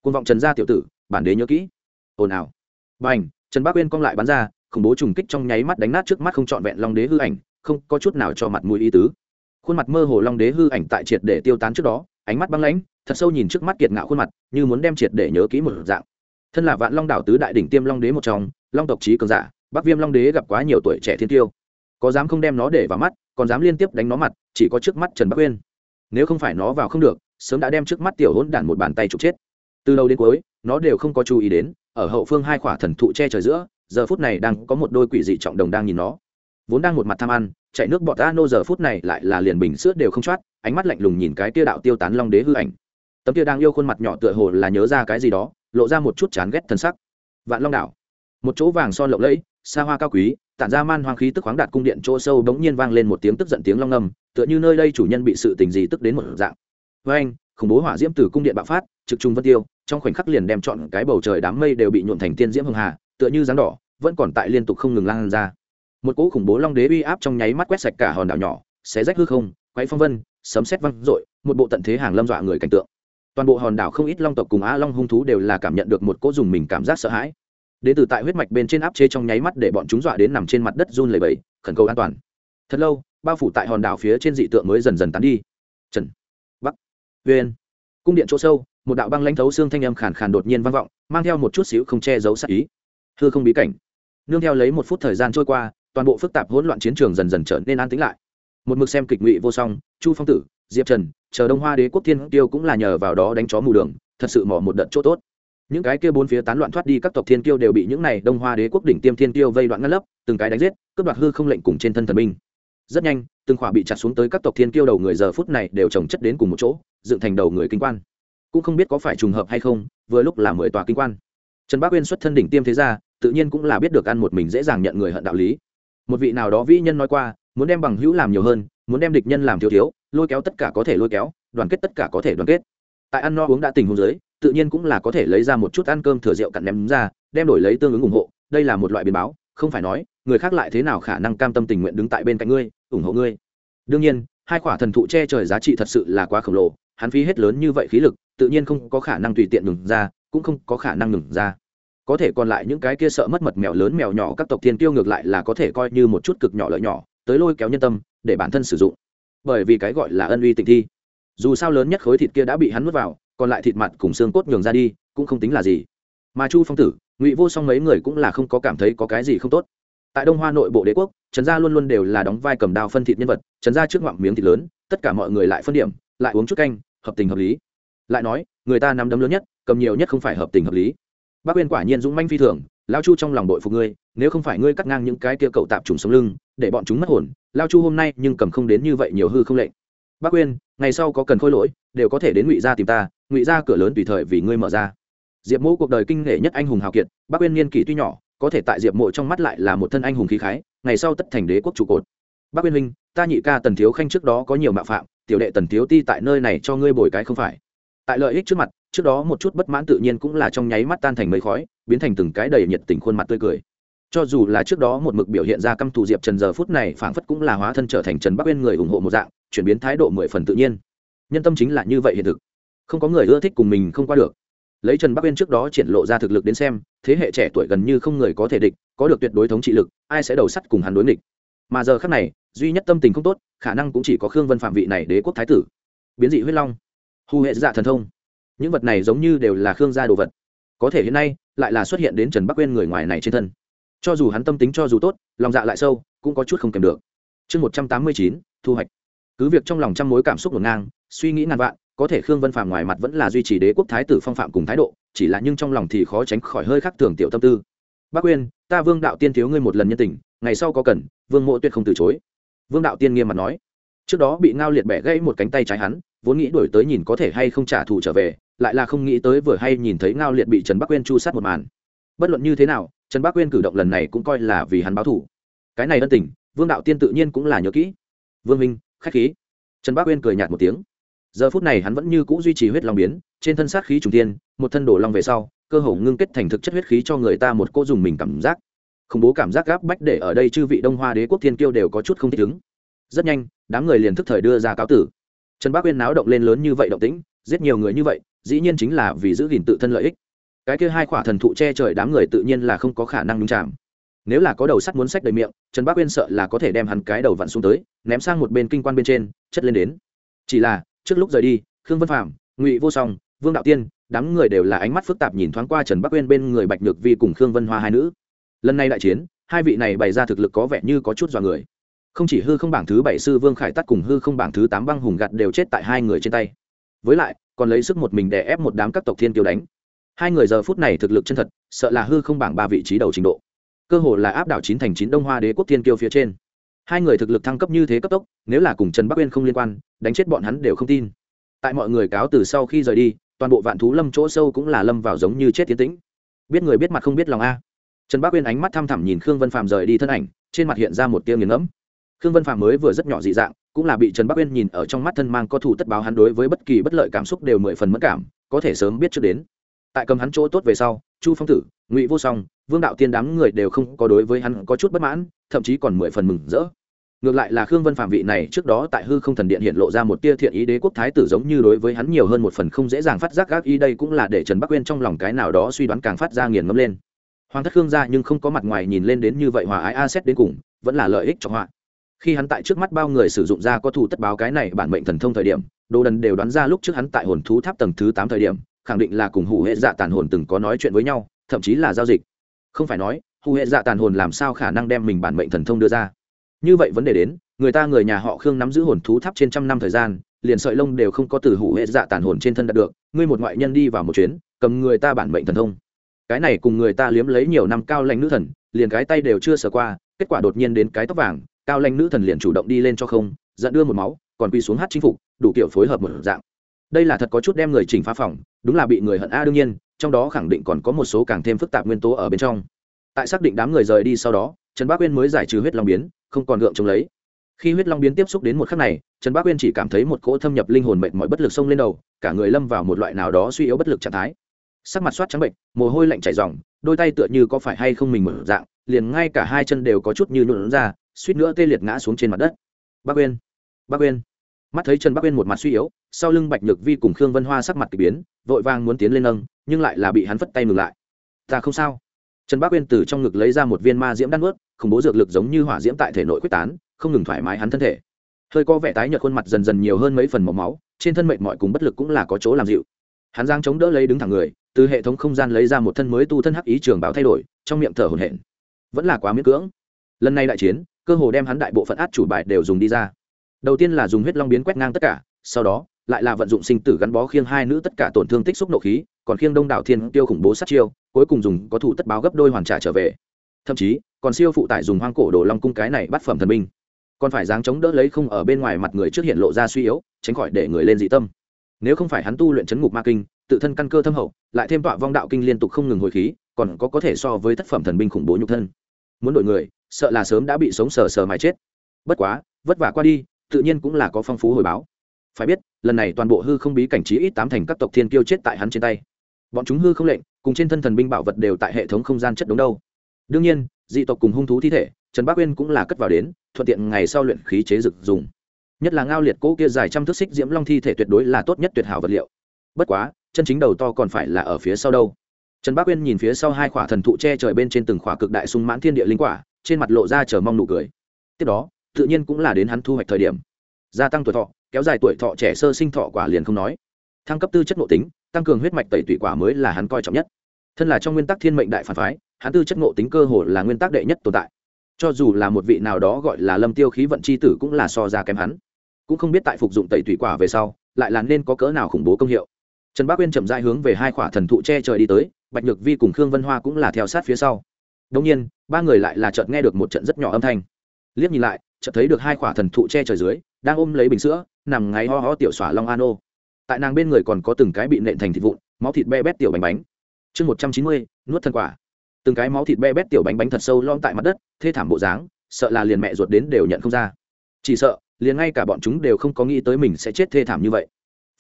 Speaker 1: Côn vọng trần gia tiểu tử, bản đế nhớ kỹ. Ồn ào. B à n h trần bác uyên cong lại bắn ra, khủng bố trùng kích trong nháy mắt đánh nát trước mắt không trọn vẹn long đế hư ảnh, không có chút nào cho mặt mũi ý tứ. Khuôn mặt mơ hồ long đế hư ảnh tại triệt để tiêu tán trước đó, ánh mắt băng lãnh, thật sâu nhìn trước mắt kiệt ngạo khuôn mặt, như muốn đem triệt để nhớ kỹ một dạng. Thân là vạn long đảo tứ đại đỉnh tiêm long đế một trong, long tộc trí cường giả, bắc viêm long đế gặp quá nhiều tuổi trẻ thiên tiêu có dám không đem nó để vào mắt, còn dám liên tiếp đánh nó mặt, chỉ có trước mắt trần bắc uyên. Nếu không phải nó vào không được, sớm đã đem trước mắt tiểu Hôn đản một bàn tay trục chết. Từ đầu đến cuối, nó đều không có chú ý đến, ở hậu phương hai khỏa thần thụ che trời giữa, giờ phút này đang có một đôi quỷ dị trọng đồng đang nhìn nó. Vốn đang một mặt tham ăn, chạy nước bọt a nô giờ phút này lại là liền bình sữa đều không choát ánh mắt lạnh lùng nhìn cái tia đạo tiêu tán long đế hư ảnh. Tấm tia đang yêu khuôn mặt nhỏ tựa hồ là nhớ ra cái gì đó, lộ ra một chút chán ghét thân sắc. Vạn long đảo. Một chỗ vàng son lộng lẫy xa hoa cao quý, tản ra man hoang khí tức khoáng đạt cung điện chỗ sâu bỗng nhiên vang lên một tiếng tức giận tiếng long ngầm tựa như nơi đây chủ nhân bị sự tình gì tức đến một dạng. Với anh, khủng bố hỏa diễm từ cung điện bạo phát, trực trung vân tiêu, trong khoảnh khắc liền đem chọn cái bầu trời đám mây đều bị nhuộn thành tiên diễm hưng hà, tựa như dáng đỏ, vẫn còn tại liên tục không ngừng lan ra. Một cỗ khủng bố long đế uy áp trong nháy mắt quét sạch cả hòn đảo nhỏ, xé rách hư không, quấy phong vân, sấm sét văng rội một bộ tận thế hàng lâm dọa người cảnh tượng. Toàn bộ hòn đảo không ít long tộc cùng á long hung thú đều là cảm nhận được một cỗ dùng mình cảm giác sợ hãi đến từ tại huyết mạch bên trên áp chế trong nháy mắt để bọn chúng dọa đến nằm trên mặt đất run lẩy bẩy, khẩn cầu an toàn. Thật lâu, bao phủ tại hòn đảo phía trên dị tượng mới dần dần tán đi. Trần, bắc uyên cung điện chỗ sâu, một đạo băng lãnh thấu xương thanh âm khàn khàn đột nhiên vang vọng, mang theo một chút xíu không che giấu sát ý. Hư không bí cảnh. Nương theo lấy một phút thời gian trôi qua, toàn bộ phức tạp hỗn loạn chiến trường dần dần trở nên an tĩnh lại. Một mực xem kịch ngụy vô song, chu phong tử, diệp trần, chờ đông hoa đế quốc thiên tiêu cũng là nhờ vào đó đánh chó mù đường, thật sự mỏ một đợt chỗ tốt những cái kia bốn phía tán loạn thoát đi các tộc thiên tiêu đều bị những này đông hoa đế quốc đỉnh tiêm thiên tiêu vây đoạn ngăn lấp, từng cái đánh giết, cướp đoạt hư không lệnh cùng trên thân thần minh rất nhanh, từng khỏa bị chặt xuống tới các tộc thiên tiêu đầu người giờ phút này đều trồng chất đến cùng một chỗ, dựng thành đầu người kinh quan. Cũng không biết có phải trùng hợp hay không, vừa lúc là mười tòa kinh quan. Trần bác uyên xuất thân đỉnh tiêm thế gia, tự nhiên cũng là biết được ăn một mình dễ dàng nhận người hận đạo lý. Một vị nào đó vĩ nhân nói qua, muốn đem bằng hữu làm nhiều hơn, muốn đem địch nhân làm thiếu thiếu, lôi kéo tất cả có thể lôi kéo, đoàn kết tất cả có thể đoàn kết. Tại ăn no uống đã tình hôn giới tự nhiên cũng là có thể lấy ra một chút ăn cơm thừa rượu cặn ném ra, đem đổi lấy tương ứng ủng hộ. Đây là một loại biến báo, không phải nói, người khác lại thế nào khả năng cam tâm tình nguyện đứng tại bên cạnh ngươi, ủng hộ ngươi. Đương nhiên, hai quả thần thụ che trời giá trị thật sự là quá khổng lồ, hắn phí hết lớn như vậy khí lực, tự nhiên không có khả năng tùy tiện ngừng ra, cũng không có khả năng ngừng ra. Có thể còn lại những cái kia sợ mất mật mèo lớn mèo nhỏ các tộc thiên tiêu ngược lại là có thể coi như một chút cực nhỏ lợi nhỏ, tới lôi kéo nhân tâm, để bản thân sử dụng. Bởi vì cái gọi là ân uy tịnh thi. Dù sao lớn nhất khối thịt kia đã bị hắn nuốt vào còn lại thịt mặt cùng xương cốt nhường ra đi, cũng không tính là gì. Mà chu phong tử, ngụy vô song mấy người cũng là không có cảm thấy có cái gì không tốt. Tại đông hoa nội bộ đế quốc, trần gia luôn luôn đều là đóng vai cầm đao phân thịt nhân vật, trần gia trước ngoạm miếng thịt lớn, tất cả mọi người lại phân điểm, lại uống chút canh, hợp tình hợp lý. Lại nói, người ta nắm đấm lớn nhất, cầm nhiều nhất không phải hợp tình hợp lý. Bác uyên quả nhiên dũng manh phi thường, lao chu trong lòng đội phục ngươi, nếu không phải ngươi cắt ngang những cái kia cậu tạp trùng sống lưng, để bọn chúng mất hồn, lao chu hôm nay nhưng cầm không đến như vậy nhiều hư không lệnh. Bác uyên, ngày sau có cần khôi lỗi đều có thể đến ngụy gia tìm ta, ngụy gia cửa lớn tùy thời vì ngươi mở ra. Diệp mỗ cuộc đời kinh nghệ nhất anh hùng hào kiệt bác uyên niên kỷ tuy nhỏ, có thể tại diệp mộ trong mắt lại là một thân anh hùng khí khái, ngày sau tất thành đế quốc trụ cột. Bác uyên huynh, ta nhị ca tần thiếu khanh trước đó có nhiều mạo phạm, tiểu đệ tần thiếu ti tại nơi này cho ngươi bồi cái không phải. Tại lợi ích trước mặt, trước đó một chút bất mãn tự nhiên cũng là trong nháy mắt tan thành mấy khói, biến thành từng cái đầy nhiệt tình khuôn mặt tươi cười. Cho dù là trước đó một mực biểu hiện ra căm thù diệp trần giờ phút này phảng phất cũng là hóa thân trở thành trần bắc uyên người ủng hộ một dạng, chuyển biến thái độ mười phần tự nhiên nhân tâm chính là như vậy hiện thực. Không có người ưa thích cùng mình không qua được. Lấy trần bắc uyên trước đó triển lộ ra thực lực đến xem, thế hệ trẻ tuổi gần như không người có thể địch, có được tuyệt đối thống trị lực, ai sẽ đầu sắt cùng hắn đối địch mà giờ khác này, duy nhất tâm tình không tốt, khả năng cũng chỉ có khương vân phạm vị này đế quốc thái tử. Biến dị huyết long. Hù hệ dạ thần thông. Những vật này giống như đều là khương gia đồ vật. Có thể hiện nay, lại là xuất hiện đến trần bắc Uyên người ngoài này trên thân. Cho dù hắn tâm tính cho dù tốt, lòng dạ lại sâu, cũng có chút không kèm được. Chương một trăm tám mươi chín, thu hoạch. Cứ việc trong lòng trăm mối cảm xúc ngổn ngang suy nghĩ ngàn vạn có thể khương vân phàm ngoài mặt vẫn là duy trì đế quốc thái tử phong phạm cùng thái độ chỉ là nhưng trong lòng thì khó tránh khỏi hơi khắc thường tiểu tâm tư. Bác uyên, ta vương đạo tiên thiếu ngươi một lần nhân tình ngày sau có cần vương mộ tuyệt không từ chối. Vương đạo tiên nghiêm mặt nói. Trước đó bị ngao liệt bẻ gãy một cánh tay trái hắn vốn nghĩ đổi tới nhìn có thể hay không trả thù trở về lại là không nghĩ tới vừa hay nhìn thấy ngao liệt bị trần bắc uyên chu sát một màn. Bất luận như thế nào trần bắc uyên cử động lần này cũng coi là vì hắn báo thù, cái này ân tình vương đạo tiên tự nhiên cũng là nhớ kỹ. Vương minh khách khí. Trần bắc uyên cười nhạt một tiếng giờ phút này hắn vẫn như c ũ duy trì huyết long biến, trên thân sát khí trùng tiên một thân đổ long về sau, cơ hồ ngưng kết thành thực chất huyết khí cho người ta một cô dùng mình cảm giác. Khủng bố cảm giác gáp bách để ở đây chư vị đông hoa đế quốc thiên kiêu đều có chút không thích ứng. Rất nhanh, đám người liền thức thời đưa ra cáo tử. Trần bác uyên náo động lên lớn như vậy động tĩnh, giết nhiều người như vậy, dĩ nhiên chính là vì giữ gìn tự thân lợi ích. Cái kia hai khỏa thần thụ che trời đám người tự nhiên là không có khả năng nhung chạm nếu là có đầu sắt muốn sách đầy miệng, trần bác uyên sợ là có thể đem hắn cái đầu vặn xuống tới, ném sang một bên kinh quan bên trên, chất lên đến. Chỉ là trước lúc rời đi, khương vân phạm ngụy vô song, vương đạo tiên, đám người đều là ánh mắt phức tạp nhìn thoáng qua trần bắc uyên bên người bạch nhược vi cùng khương vân hoa hai nữ. Lần này đại chiến, hai vị này bày ra thực lực có vẻ như có chút dọa người. Không chỉ hư không bảng thứ bảy sư vương khải tắt cùng hư không bảng thứ tám băng hùng gạt đều chết tại hai người trên tay. Với lại, còn lấy sức một mình để ép một đám các tộc thiên kiều đánh. Hai người giờ phút này thực lực chân thật, sợ là hư không bảng ba vị trí đầu trình độ. Cơ hồ là áp đảo chín thành chín đông hoa đế quốc thiên kiêu phía trên hai người thực lực thăng cấp như thế cấp tốc, nếu là cùng trần bắc uyên không liên quan, đánh chết bọn hắn đều không tin. Tại mọi người cáo từ sau khi rời đi, toàn bộ vạn thú lâm chỗ sâu cũng là lâm vào giống như chết tiến tĩnh. Biết người biết mặt không biết lòng a. Trần bắc uyên ánh mắt thăm thẳm nhìn khương vân phạm rời đi thân ảnh, trên mặt hiện ra một tia nghiền ngẫm. Khương vân phạm mới vừa rất nhỏ dị dạng, cũng là bị trần bắc uyên nhìn ở trong mắt thân mang có thủ tất báo hắn đối với bất kỳ bất lợi cảm xúc đều mười phần mất cảm, có thể sớm biết trước đến. Tại cầm hắn chỗ tốt về sau, chu phong tử, ngụy vô song, vương đạo tiên đám người đều không có đối với hắn có chút bất mãn, thậm chí còn mười phần mừng rỡ ngược lại là khương vân phạm vị này trước đó tại hư không thần điện hiện lộ ra một tia thiện ý đế quốc thái tử giống như đối với hắn nhiều hơn một phần không dễ dàng phát giác gác ý đây cũng là để trần bắc quên trong lòng cái nào đó suy đoán càng phát ra nghiền ngấm lên. Hoàng thất khương gia nhưng không có mặt ngoài nhìn lên đến như vậy hòa ái a xét đến cùng, vẫn là lợi ích cho họa. Khi hắn tại trước mắt bao người sử dụng ra có thủ tất báo cái này bản mệnh thần thông thời điểm, đồ đần đều đoán ra lúc trước hắn tại hồn thú tháp tầng thứ tám thời điểm, khẳng định là cùng hủ hệ dạ tàn hồn từng có nói chuyện với nhau, thậm chí là giao dịch. Không phải nói, hủ hệ dạ tàn hồn làm sao khả năng đem mình bản mệnh thần thông đưa ra? Như vậy vấn đề đến, người ta người nhà họ khương nắm giữ hồn thú tháp trên trăm năm thời gian, liền sợi lông đều không có từ hủ hệ dạ tàn hồn trên thân đạt được, ngươi một ngoại nhân đi vào một chuyến, cầm người ta bản mệnh thần thông. Cái này cùng người ta liếm lấy nhiều năm cao lãnh nữ thần, liền cái tay đều chưa sờ qua, kết quả đột nhiên đến cái tóc vàng, cao lãnh nữ thần liền chủ động đi lên cho không dẫn đưa một máu, còn quy xuống hát chính phục, đủ kiểu phối hợp một dạng. Đây là thật có chút đem người chỉnh phá phòng, đúng là bị người hận a à đương nhiên, trong đó khẳng định còn có một số càng thêm phức tạp nguyên tố ở bên trong. Tại xác định đám người rời đi sau đó, trần bác uyên mới giải trừ huyết long biến không còn gượng chống lấy. Khi huyết long biến tiếp xúc đến một khắc này, trần bác uyên chỉ cảm thấy một cỗ thâm nhập linh hồn mệt mỏi bất lực xông lên đầu, cả người lâm vào một loại nào đó suy yếu bất lực trạng thái. Sắc mặt soát trắng bệnh, mồ hôi lạnh chảy ròng, đôi tay tựa như có phải hay không mình mở dạng, liền ngay cả hai chân đều có chút như nhuộn ra, suýt nữa tê liệt ngã xuống trên mặt đất. Bác uyên bác uyên. Mắt thấy trần bác uyên một mặt suy yếu, sau lưng bạch nhược vi cùng khương vân hoa sắc mặt k ỳ biến, vội vàng muốn tiến lên nâng, nhưng lại là bị hắn phất tay ngừng lại. Ta không sao. Trần bác uyên từ trong ngực lấy ra một viên ma diễm đan ướt khủng bố dược lực giống như hỏa diễm tại thể nội quyết tán, không ngừng thoải mái hắn thân thể. Hơi có vẻ tái nhợt khuôn mặt dần dần nhiều hơn mấy phần màu máu, trên thân mệnh mọi cùng bất lực cũng là có chỗ làm dịu. Hắn giang chống đỡ lấy đứng thẳng người, từ hệ thống không gian lấy ra một thân mới tu thân hắc ý trường báo thay đổi, trong miệng thở hổn hển. Vẫn là quá miễn cưỡng. Lần này đại chiến, cơ hồ đem hắn đại bộ phận át chủ bài đều dùng đi ra. Đầu tiên là dùng huyết long biến quét ngang tất cả, sau đó, lại là vận dụng sinh tử gắn bó khiêng hai nữ tất cả tổn thương tích xúc nộ khí, còn khiêng đông đảo thiên tiêu khủng bố sát chiêu, cuối cùng dùng có thủ tất báo gấp đôi hoàn trả trở về. Thậm chí còn siêu phụ tải dùng hoang cổ đồ long cung cái này bắt phẩm thần binh. Còn phải dáng chống đỡ lấy không ở bên ngoài mặt người trước hiện lộ ra suy yếu, tránh khỏi để người lên dị tâm. Nếu không phải hắn tu luyện chấn ngục ma kinh, tự thân căn cơ thâm hậu, lại thêm tọa vong đạo kinh liên tục không ngừng hồi khí, còn có có thể so với tác phẩm thần binh khủng bố nhục thân. Muốn đổi người, sợ là sớm đã bị sống sờ sờ mài chết. Bất quá, vất vả qua đi, tự nhiên cũng là có phong phú hồi báo. Phải biết, lần này toàn bộ hư không bí cảnh trí ít tám thành các tộc thiên kiêu chết tại hắn trên tay. Bọn chúng hư không lệnh, cùng trên thân thần binh bảo vật đều tại hệ thống không gian chất đống đâu. Đương nhiên dị tộc cùng hung thú thi thể, trần bác uyên cũng là cất vào đến, thuận tiện ngày sau luyện khí chế rực dùng. Nhất là ngao liệt cỗ kia dài trăm thước xích diễm long thi thể tuyệt đối là tốt nhất tuyệt hảo vật liệu. Bất quá, chân chính đầu to còn phải là ở phía sau đâu. Trần bác uyên nhìn phía sau hai khỏa thần thụ che trời bên trên từng khỏa cực đại sung mãn thiên địa linh quả, trên mặt lộ ra chờ mong nụ cười. Tiếp đó, tự nhiên cũng là đến hắn thu hoạch thời điểm. Gia tăng tuổi thọ, kéo dài tuổi thọ trẻ sơ sinh thọ quả liền không nói. Thăng cấp tư chất nội tính, tăng cường huyết mạch tẩy tủy quả mới là hắn coi trọng nhất. Thân là trong nguyên tắc thiên mệnh đại phản phái hắn tư chất ngộ tính cơ hồ là nguyên tắc đệ nhất tồn tại. Cho dù là một vị nào đó gọi là lâm tiêu khí vận chi tử cũng là so ra kém hắn. Cũng không biết tại phục dụng tẩy thủy quả về sau, lại là nên có cỡ nào khủng bố công hiệu. Trần bác uyên chậm rãi hướng về hai khỏa thần thụ che trời đi tới, bạch nhược vi cùng khương vân hoa cũng là theo sát phía sau. Đông nhiên, ba người lại là chợt nghe được một trận rất nhỏ âm thanh. Liếc nhìn lại, chợt thấy được hai khỏa thần thụ che trời dưới, đang ôm lấy bình sữa, nằm ngáy ho ho tiểu xỏa long an ô. Tại nàng bên người còn có từng cái bị nện thành thịt vụn, máu thịt be bét tiểu bánh bánh. Chương một trăm chín mươi, nuốt thần quả từng cái máu thịt be bét tiểu bánh bánh thật sâu lom tại mặt đất, thê thảm bộ dáng, sợ là liền mẹ ruột đến đều nhận không ra. Chỉ sợ, liền ngay cả bọn chúng đều không có nghĩ tới mình sẽ chết thê thảm như vậy.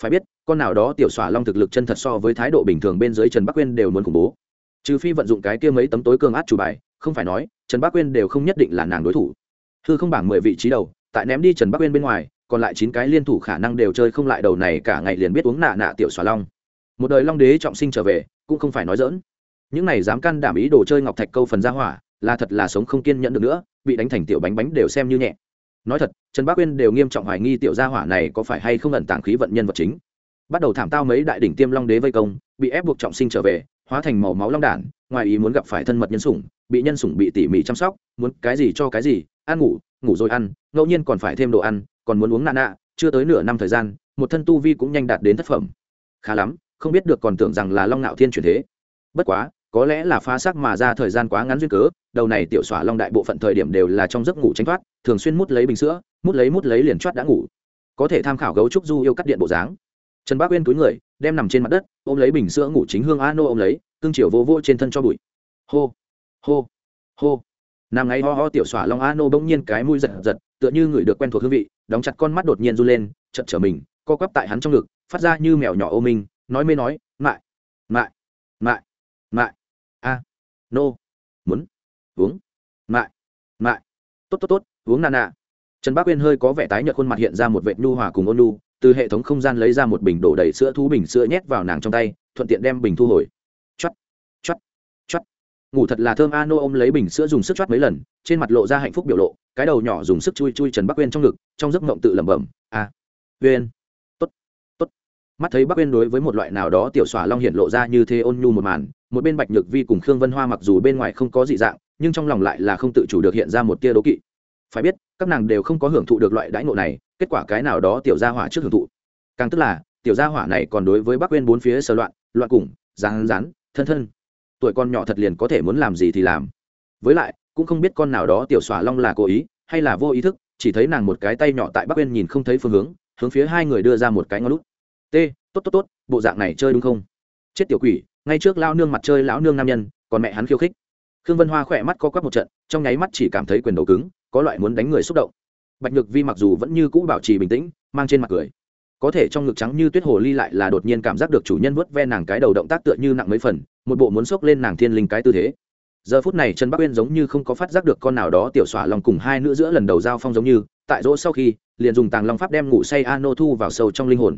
Speaker 1: Phải biết, con nào đó tiểu xỏa long thực lực chân thật so với thái độ bình thường bên dưới trần bắc quên đều muốn khủng bố. Trừ phi vận dụng cái kia mấy tấm tối cường át chủ bài, không phải nói, trần bắc quên đều không nhất định là nàng đối thủ. Hư không bảng mười vị trí đầu, tại ném đi trần bắc quên bên ngoài, còn lại chín cái liên thủ khả năng đều chơi không lại đầu này cả ngày liền biết uống nạ nạ tiểu xỏa long. Một đời long đế trọng sinh trở về, cũng không phải nói dỡn những này dám can đảm ý đồ chơi ngọc thạch câu phần ra hỏa, là thật là sống không kiên nhẫn được nữa, bị đánh thành tiểu bánh bánh đều xem như nhẹ. Nói thật, trần bác uyên đều nghiêm trọng hoài nghi tiểu gia hỏa này có phải hay không ẩn tàng khí vận nhân vật chính. Bắt đầu thảm tao mấy đại đỉnh tiêm long đế vây công, bị ép buộc trọng sinh trở về, hóa thành màu máu long đản, ngoài ý muốn gặp phải thân mật nhân sủng, bị nhân sủng bị tỉ mỉ chăm sóc, muốn cái gì cho cái gì, ăn ngủ ngủ rồi ăn, ngẫu nhiên còn phải thêm đồ ăn, còn muốn uống nạn nạ chưa tới nửa năm thời gian, một thân tu vi cũng nhanh đạt đến thất phẩm. Khá lắm, không biết được còn tưởng rằng là long ngạo thiên chuyển thế. Bất quá có lẽ là phá xác mà ra thời gian quá ngắn duyên cớ, đầu này tiểu xỏa long đại bộ phận thời điểm đều là trong giấc ngủ tránh thoát, thường xuyên mút lấy bình sữa, mút lấy mút lấy liền choát đã ngủ. Có thể tham khảo gấu trúc du yêu cắt điện bộ dáng. Trần bác uyên túi người, đem nằm trên mặt đất, ôm lấy bình sữa ngủ chính hương a nô ôm lấy, cương chiều vô vô trên thân cho bụi. Hô hô hô. Nằm ngáy ho ho tiểu xỏa long a nô bỗng nhiên cái mũi giật giật, tựa như người được quen thuộc hương vị, đóng chặt con mắt đột nhiên run lên chật trở mình, co quắp tại hắn trong ngực, phát ra như mèo nhỏ ô minh, nói mê nói, mại mại mại mại nô. Muốn. Uống. Mại. Mại. Tốt tốt tốt, uống nà nà. Trần bác uyên hơi có vẻ tái nhợt khuôn mặt hiện ra một vệ nhu hòa cùng ôn nhu, từ hệ thống không gian lấy ra một bình đổ đầy sữa thú bình sữa nhét vào nàng trong tay, thuận tiện đem bình thu hồi. Chắt chắt chắt ngủ thật là thơm a, nô ôm lấy bình sữa dùng sức chắt mấy lần, trên mặt lộ ra hạnh phúc biểu lộ, cái đầu nhỏ dùng sức chui chui trần bắc uyên trong ngực, trong giấc mộng tự lẩm bẩm a uyên mắt thấy bắc bên đối với một loại nào đó tiểu xỏa long hiện lộ ra như thế ôn nhu một màn, một bên bạch nhược vi cùng khương vân hoa mặc dù bên ngoài không có dị dạng, nhưng trong lòng lại là không tự chủ được hiện ra một tia đố kỵ. Phải biết, các nàng đều không có hưởng thụ được loại đãi ngộ này, kết quả cái nào đó tiểu gia hỏa trước hưởng thụ. Càng tức là, tiểu gia hỏa này còn đối với bắc quên bốn phía sờ loạn loạn cùng, rán rán, thân thân. Tuổi con nhỏ thật liền có thể muốn làm gì thì làm. Với lại, cũng không biết con nào đó tiểu xỏa long là cố ý, hay là vô ý thức, chỉ thấy nàng một cái tay nhỏ tại bắc quên nhìn không thấy phương hướng hướng phía hai người đưa ra một cái ngón lút t, tốt tốt tốt, bộ dạng này chơi đúng không? Chết tiểu quỷ, ngay trước lao nương mặt chơi lão nương nam nhân, còn mẹ hắn khiêu khích. Khương vân hoa khỏe mắt co quắp một trận, trong nháy mắt chỉ cảm thấy quyền đầu cứng, có loại muốn đánh người xúc động. Bạch nhược vi mặc dù vẫn như cũ bảo trì bình tĩnh, mang trên mặt cười. Có thể trong ngực trắng như tuyết hồ ly lại là đột nhiên cảm giác được chủ nhân vớt ve nàng cái đầu động tác tựa như nặng mấy phần, một bộ muốn xốc lên nàng thiên linh cái tư thế. Giờ phút này trần bắc uyên giống như không có phát giác được con nào đó tiểu xỏa lòng cùng hai nữ giữa lần đầu giao phong giống như, tại dỗ sau khi, liền dùng tàng long pháp đem ngủ say a nô thu vào sâu trong linh hồn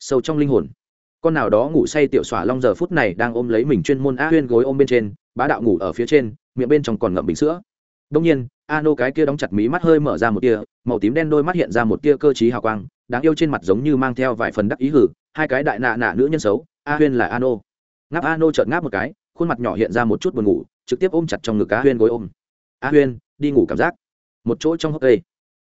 Speaker 1: sâu trong linh hồn. Con nào đó ngủ say tiểu xỏa long giờ phút này đang ôm lấy mình chuyên môn a huyên gối ôm bên trên, bá đạo ngủ ở phía trên, miệng bên trong còn ngậm bình sữa. Đông nhiên a nô cái kia đóng chặt mí mắt hơi mở ra một tia, màu tím đen đôi mắt hiện ra một tia cơ t hào quang, đáng yêu trên mặt giống như mang theo vài phần đắc ý hử, hai cái đại nạ nạ nữ nhân xấu a huyên là a nô ngáp a nô chợt ngáp một cái, khuôn mặt nhỏ hiện ra một chút buồn ngủ, trực tiếp ôm chặt trong ngực a huyên gối ôm. A huyên, đi ngủ cảm giác. Một chỗ trong hốc cây.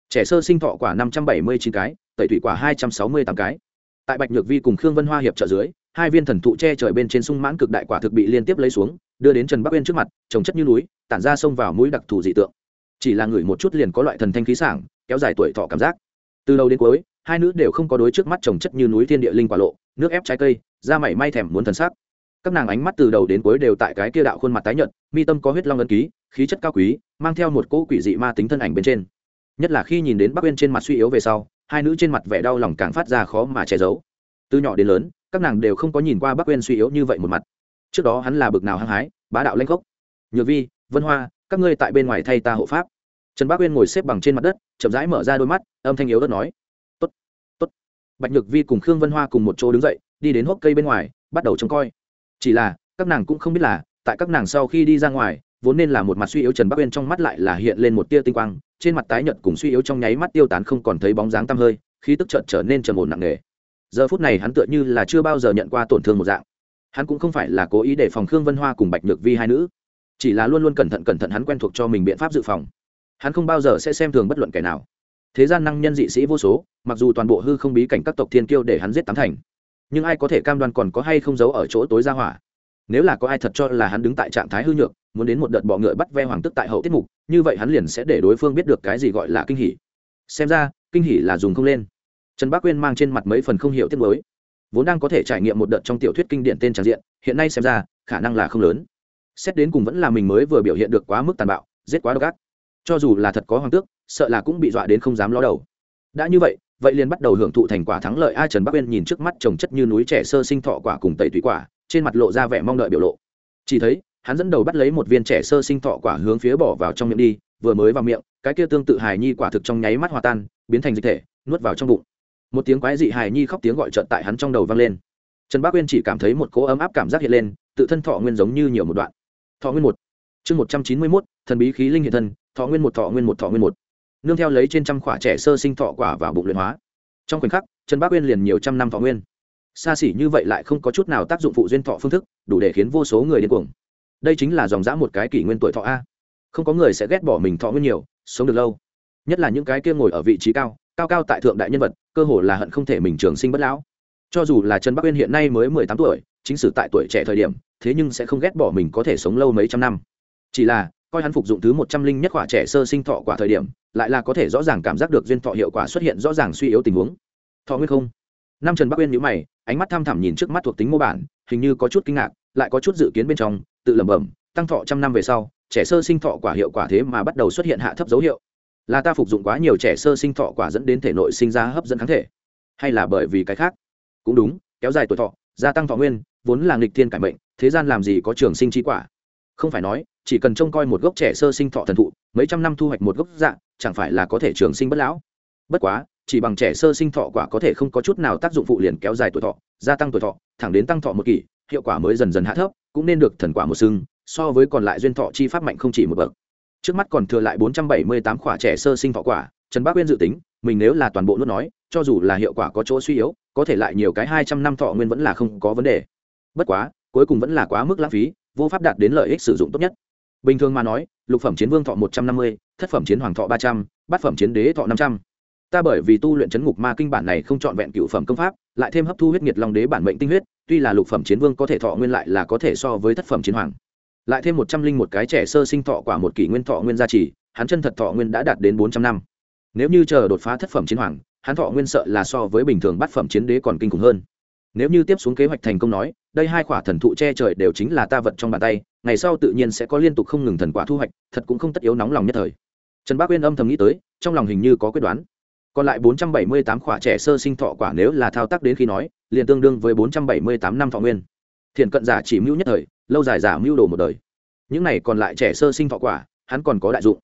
Speaker 1: Trẻ sơ sinh thọ quả năm trăm bảy mươi chín cái, tẩy thủy quả hai trăm sáu mươi tám cái tại bạch nhược vi cùng khương vân hoa hiệp trợ dưới, hai viên thần thụ che trời bên trên sung mãn cực đại quả thực bị liên tiếp lấy xuống, đưa đến trần bắc uyên trước mặt, trồng chất như núi, tản ra sông vào mũi đặc thù dị tượng. Chỉ là người một chút liền có loại thần thanh khí sảng, kéo dài tuổi thọ cảm giác. Từ đầu đến cuối, hai nữ đều không có đối trước mắt trồng chất như núi thiên địa linh quả lộ, nước ép trái cây, da mảy may thèm muốn thần sắc. Các nàng ánh mắt từ đầu đến cuối đều tại cái kia đạo khuôn mặt tái nhợt, mi tâm có huyết long ân ký, khí chất cao quý, mang theo một cỗ quỷ dị ma tính thân ảnh bên trên. Nhất là khi nhìn đến bắc uyên trên mặt suy yếu về sau hai nữ trên mặt vẻ đau lòng càng phát ra khó mà che giấu. Từ nhỏ đến lớn, các nàng đều không có nhìn qua bắc uyên suy yếu như vậy một mặt. Trước đó hắn là bực nào hăng hái, bá đạo lanh gốc nhược vi, vân hoa, các ngươi tại bên ngoài thay ta hộ pháp. Trần bác uyên ngồi xếp bằng trên mặt đất, chậm rãi mở ra đôi mắt, âm thanh yếu đất nói, tốt tốt. Bạch nhược vi cùng khương vân hoa cùng một chỗ đứng dậy, đi đến hốc cây bên ngoài, bắt đầu trông coi. Chỉ là, các nàng cũng không biết là, tại các nàng sau khi đi ra ngoài, vốn nên là một mặt suy yếu trần bắc uyên trong mắt lại là hiện lên một tia tinh quang trên mặt tái nhợt cùng suy yếu trong nháy mắt tiêu tán không còn thấy bóng dáng tăm hơi, khí tức trợn trở nên trầm ổn nặng nề. Giờ phút này hắn tựa như là chưa bao giờ nhận qua tổn thương một dạng. Hắn cũng không phải là cố ý để phòng khương vân hoa cùng bạch nhược vi hai nữ, chỉ là luôn luôn cẩn thận cẩn thận hắn quen thuộc cho mình biện pháp dự phòng. Hắn không bao giờ sẽ xem thường bất luận kẻ nào. Thế gian năng nhân dị sĩ vô số, mặc dù toàn bộ hư không bí cảnh các tộc thiên kiêu để hắn giết tám thành, nhưng ai có thể cam đoan còn có hay không giấu ở chỗ tối ra hỏa? Nếu là có ai thật cho là hắn đứng tại trạng thái hư nhược muốn đến một đợt bọ ngựa bắt ve hoàng tức tại hậu tiết mục, như vậy hắn liền sẽ để đối phương biết được cái gì gọi là kinh hỉ. Xem ra, kinh hỉ là dùng không lên. Trần bác quyên mang trên mặt mấy phần không hiểu tiết mới vốn đang có thể trải nghiệm một đợt trong tiểu thuyết kinh điển tên tràn diện, hiện nay xem ra, khả năng là không lớn. Xét đến cùng vẫn là mình mới vừa biểu hiện được quá mức tàn bạo, giết quá độc ác. Cho dù là thật có hoàng tước, sợ là cũng bị dọa đến không dám ló đầu. Đã như vậy vậy liền bắt đầu hưởng thụ thành quả thắng lợi ai trần bắc uyên nhìn trước mắt trồng chất như núi trẻ sơ sinh thọ quả cùng tẩy thủy quả, trên mặt lộ ra vẻ mong đợi biểu lộ. Chỉ thấy hắn dẫn đầu bắt lấy một viên trẻ sơ sinh thọ quả hướng phía bỏ vào trong miệng đi, vừa mới vào miệng, cái kia tương tự hài nhi quả thực trong nháy mắt hòa tan, biến thành dịch thể, nuốt vào trong bụng. Một tiếng quái dị hài nhi khóc tiếng gọi trợn tại hắn trong đầu vang lên. Trần bác uyên chỉ cảm thấy một cỗ ấm áp cảm giác hiện lên, tự thân thọ nguyên giống như nhiều một đoạn. Thọ nguyên một. Chương một trăm chín mươi mốt, thần bí khí linh hiện thân, thọ nguyên một, thọ nguyên một, thọ nguyên một. Nương theo lấy trên trăm quả trẻ sơ sinh thọ quả vào bụng luyện hóa. Trong khoảnh khắc, trần bác uyên liền nhiều trăm năm thọ nguyên. Xa xỉ như vậy lại không có chút nào tác dụng phụ duyên thọ phương thức, đủ để khiến vô số người điên cuồng đây chính là dòng dã một cái kỷ nguyên tuổi thọ a. Không có người sẽ ghét bỏ mình thọ nguyên nhiều, sống được lâu. Nhất là những cái kia ngồi ở vị trí cao cao cao tại thượng đại nhân vật, cơ hồ là hận không thể mình trường sinh bất lão. Cho dù là trần bắc uyên hiện nay mới mười tám tuổi, chính sử tại tuổi trẻ thời điểm, thế nhưng sẽ không ghét bỏ mình có thể sống lâu mấy trăm năm. Chỉ là, coi hắn phục dụng thứ một trăm linh nhất quả trẻ sơ sinh thọ quả thời điểm, lại là có thể rõ ràng cảm giác được duyên thọ hiệu quả xuất hiện rõ ràng suy yếu tình huống. Thọ nguyên không? Năm trần bắc uyên nhữ mày, ánh mắt tham thẳm nhìn trước mắt thuộc tính mô bản, hình như có chút kinh ngạc, lại có chút dự kiến bên trong tự lẩm bẩm, tăng thọ trăm năm về sau, trẻ sơ sinh thọ quả hiệu quả thế mà bắt đầu xuất hiện hạ thấp dấu hiệu. Là ta phục dụng quá nhiều trẻ sơ sinh thọ quả dẫn đến thể nội sinh ra hấp dẫn kháng thể. Hay là bởi vì cái khác? Cũng đúng, kéo dài tuổi thọ, gia tăng thọ nguyên, vốn là nghịch thiên cải mệnh, thế gian làm gì có trường sinh trí quả? Không phải nói, chỉ cần trông coi một gốc trẻ sơ sinh thọ thần thụ, mấy trăm năm thu hoạch một gốc dạng chẳng phải là có thể trường sinh bất lão? Bất quá, chỉ bằng trẻ sơ sinh thọ quả có thể không có chút nào tác dụng phụ liền kéo dài tuổi thọ, gia tăng tuổi thọ, thẳng đến tăng thọ một kỷ, hiệu quả mới dần dần hạ thấp cũng nên được thần quả một sưng so với còn lại duyên thọ chi pháp mạnh không chỉ một bậc. Trước mắt còn thừa lại bốn trăm bảy mươi tám quả trẻ sơ sinh thọ quả, trần bác uyên dự tính, mình nếu là toàn bộ nuốt nói, cho dù là hiệu quả có chỗ suy yếu, có thể lại nhiều cái hai trăm năm thọ nguyên vẫn là không có vấn đề. Bất quá, cuối cùng vẫn là quá mức lãng phí, vô pháp đạt đến lợi ích sử dụng tốt nhất. Bình thường mà nói, lục phẩm chiến vương thọ một trăm năm mươi, thất phẩm chiến hoàng thọ ba trăm, bát phẩm chiến đế thọ năm trăm. Ta bởi vì tu luyện chấn ngục ma kinh bản này không chọn vẹn cựu phẩm công pháp, lại thêm hấp thu huyết nhiệt long đế bản mệnh tinh huyết tuy là lục phẩm chiến vương có thể thọ nguyên lại là có thể so với thất phẩm chiến hoàng. Lại thêm một trăm linh một cái trẻ sơ sinh thọ quả một kỷ nguyên thọ nguyên gia trì, hắn chân thật thọ nguyên đã đạt đến bốn trăm năm. Nếu như chờ đột phá thất phẩm chiến hoàng, hắn thọ nguyên sợ là so với bình thường bát phẩm chiến đế còn kinh khủng hơn. Nếu như tiếp xuống kế hoạch thành công nói, đây hai quả thần thụ che trời đều chính là ta vật trong bàn tay, ngày sau tự nhiên sẽ có liên tục không ngừng thần quả thu hoạch, thật cũng không tất yếu nóng lòng nhất thời. Trần bác uyên âm thầm nghĩ tới, trong lòng hình như có quyết đoán còn lại 478 khỏa trẻ sơ sinh thọ quả nếu là thao tác đến khi nói, liền tương đương với 478 năm thọ nguyên. Thiện cận giả chỉ mưu nhất thời, lâu dài giả mưu đồ một đời. Những này còn lại trẻ sơ sinh thọ quả, hắn còn có đại dụng.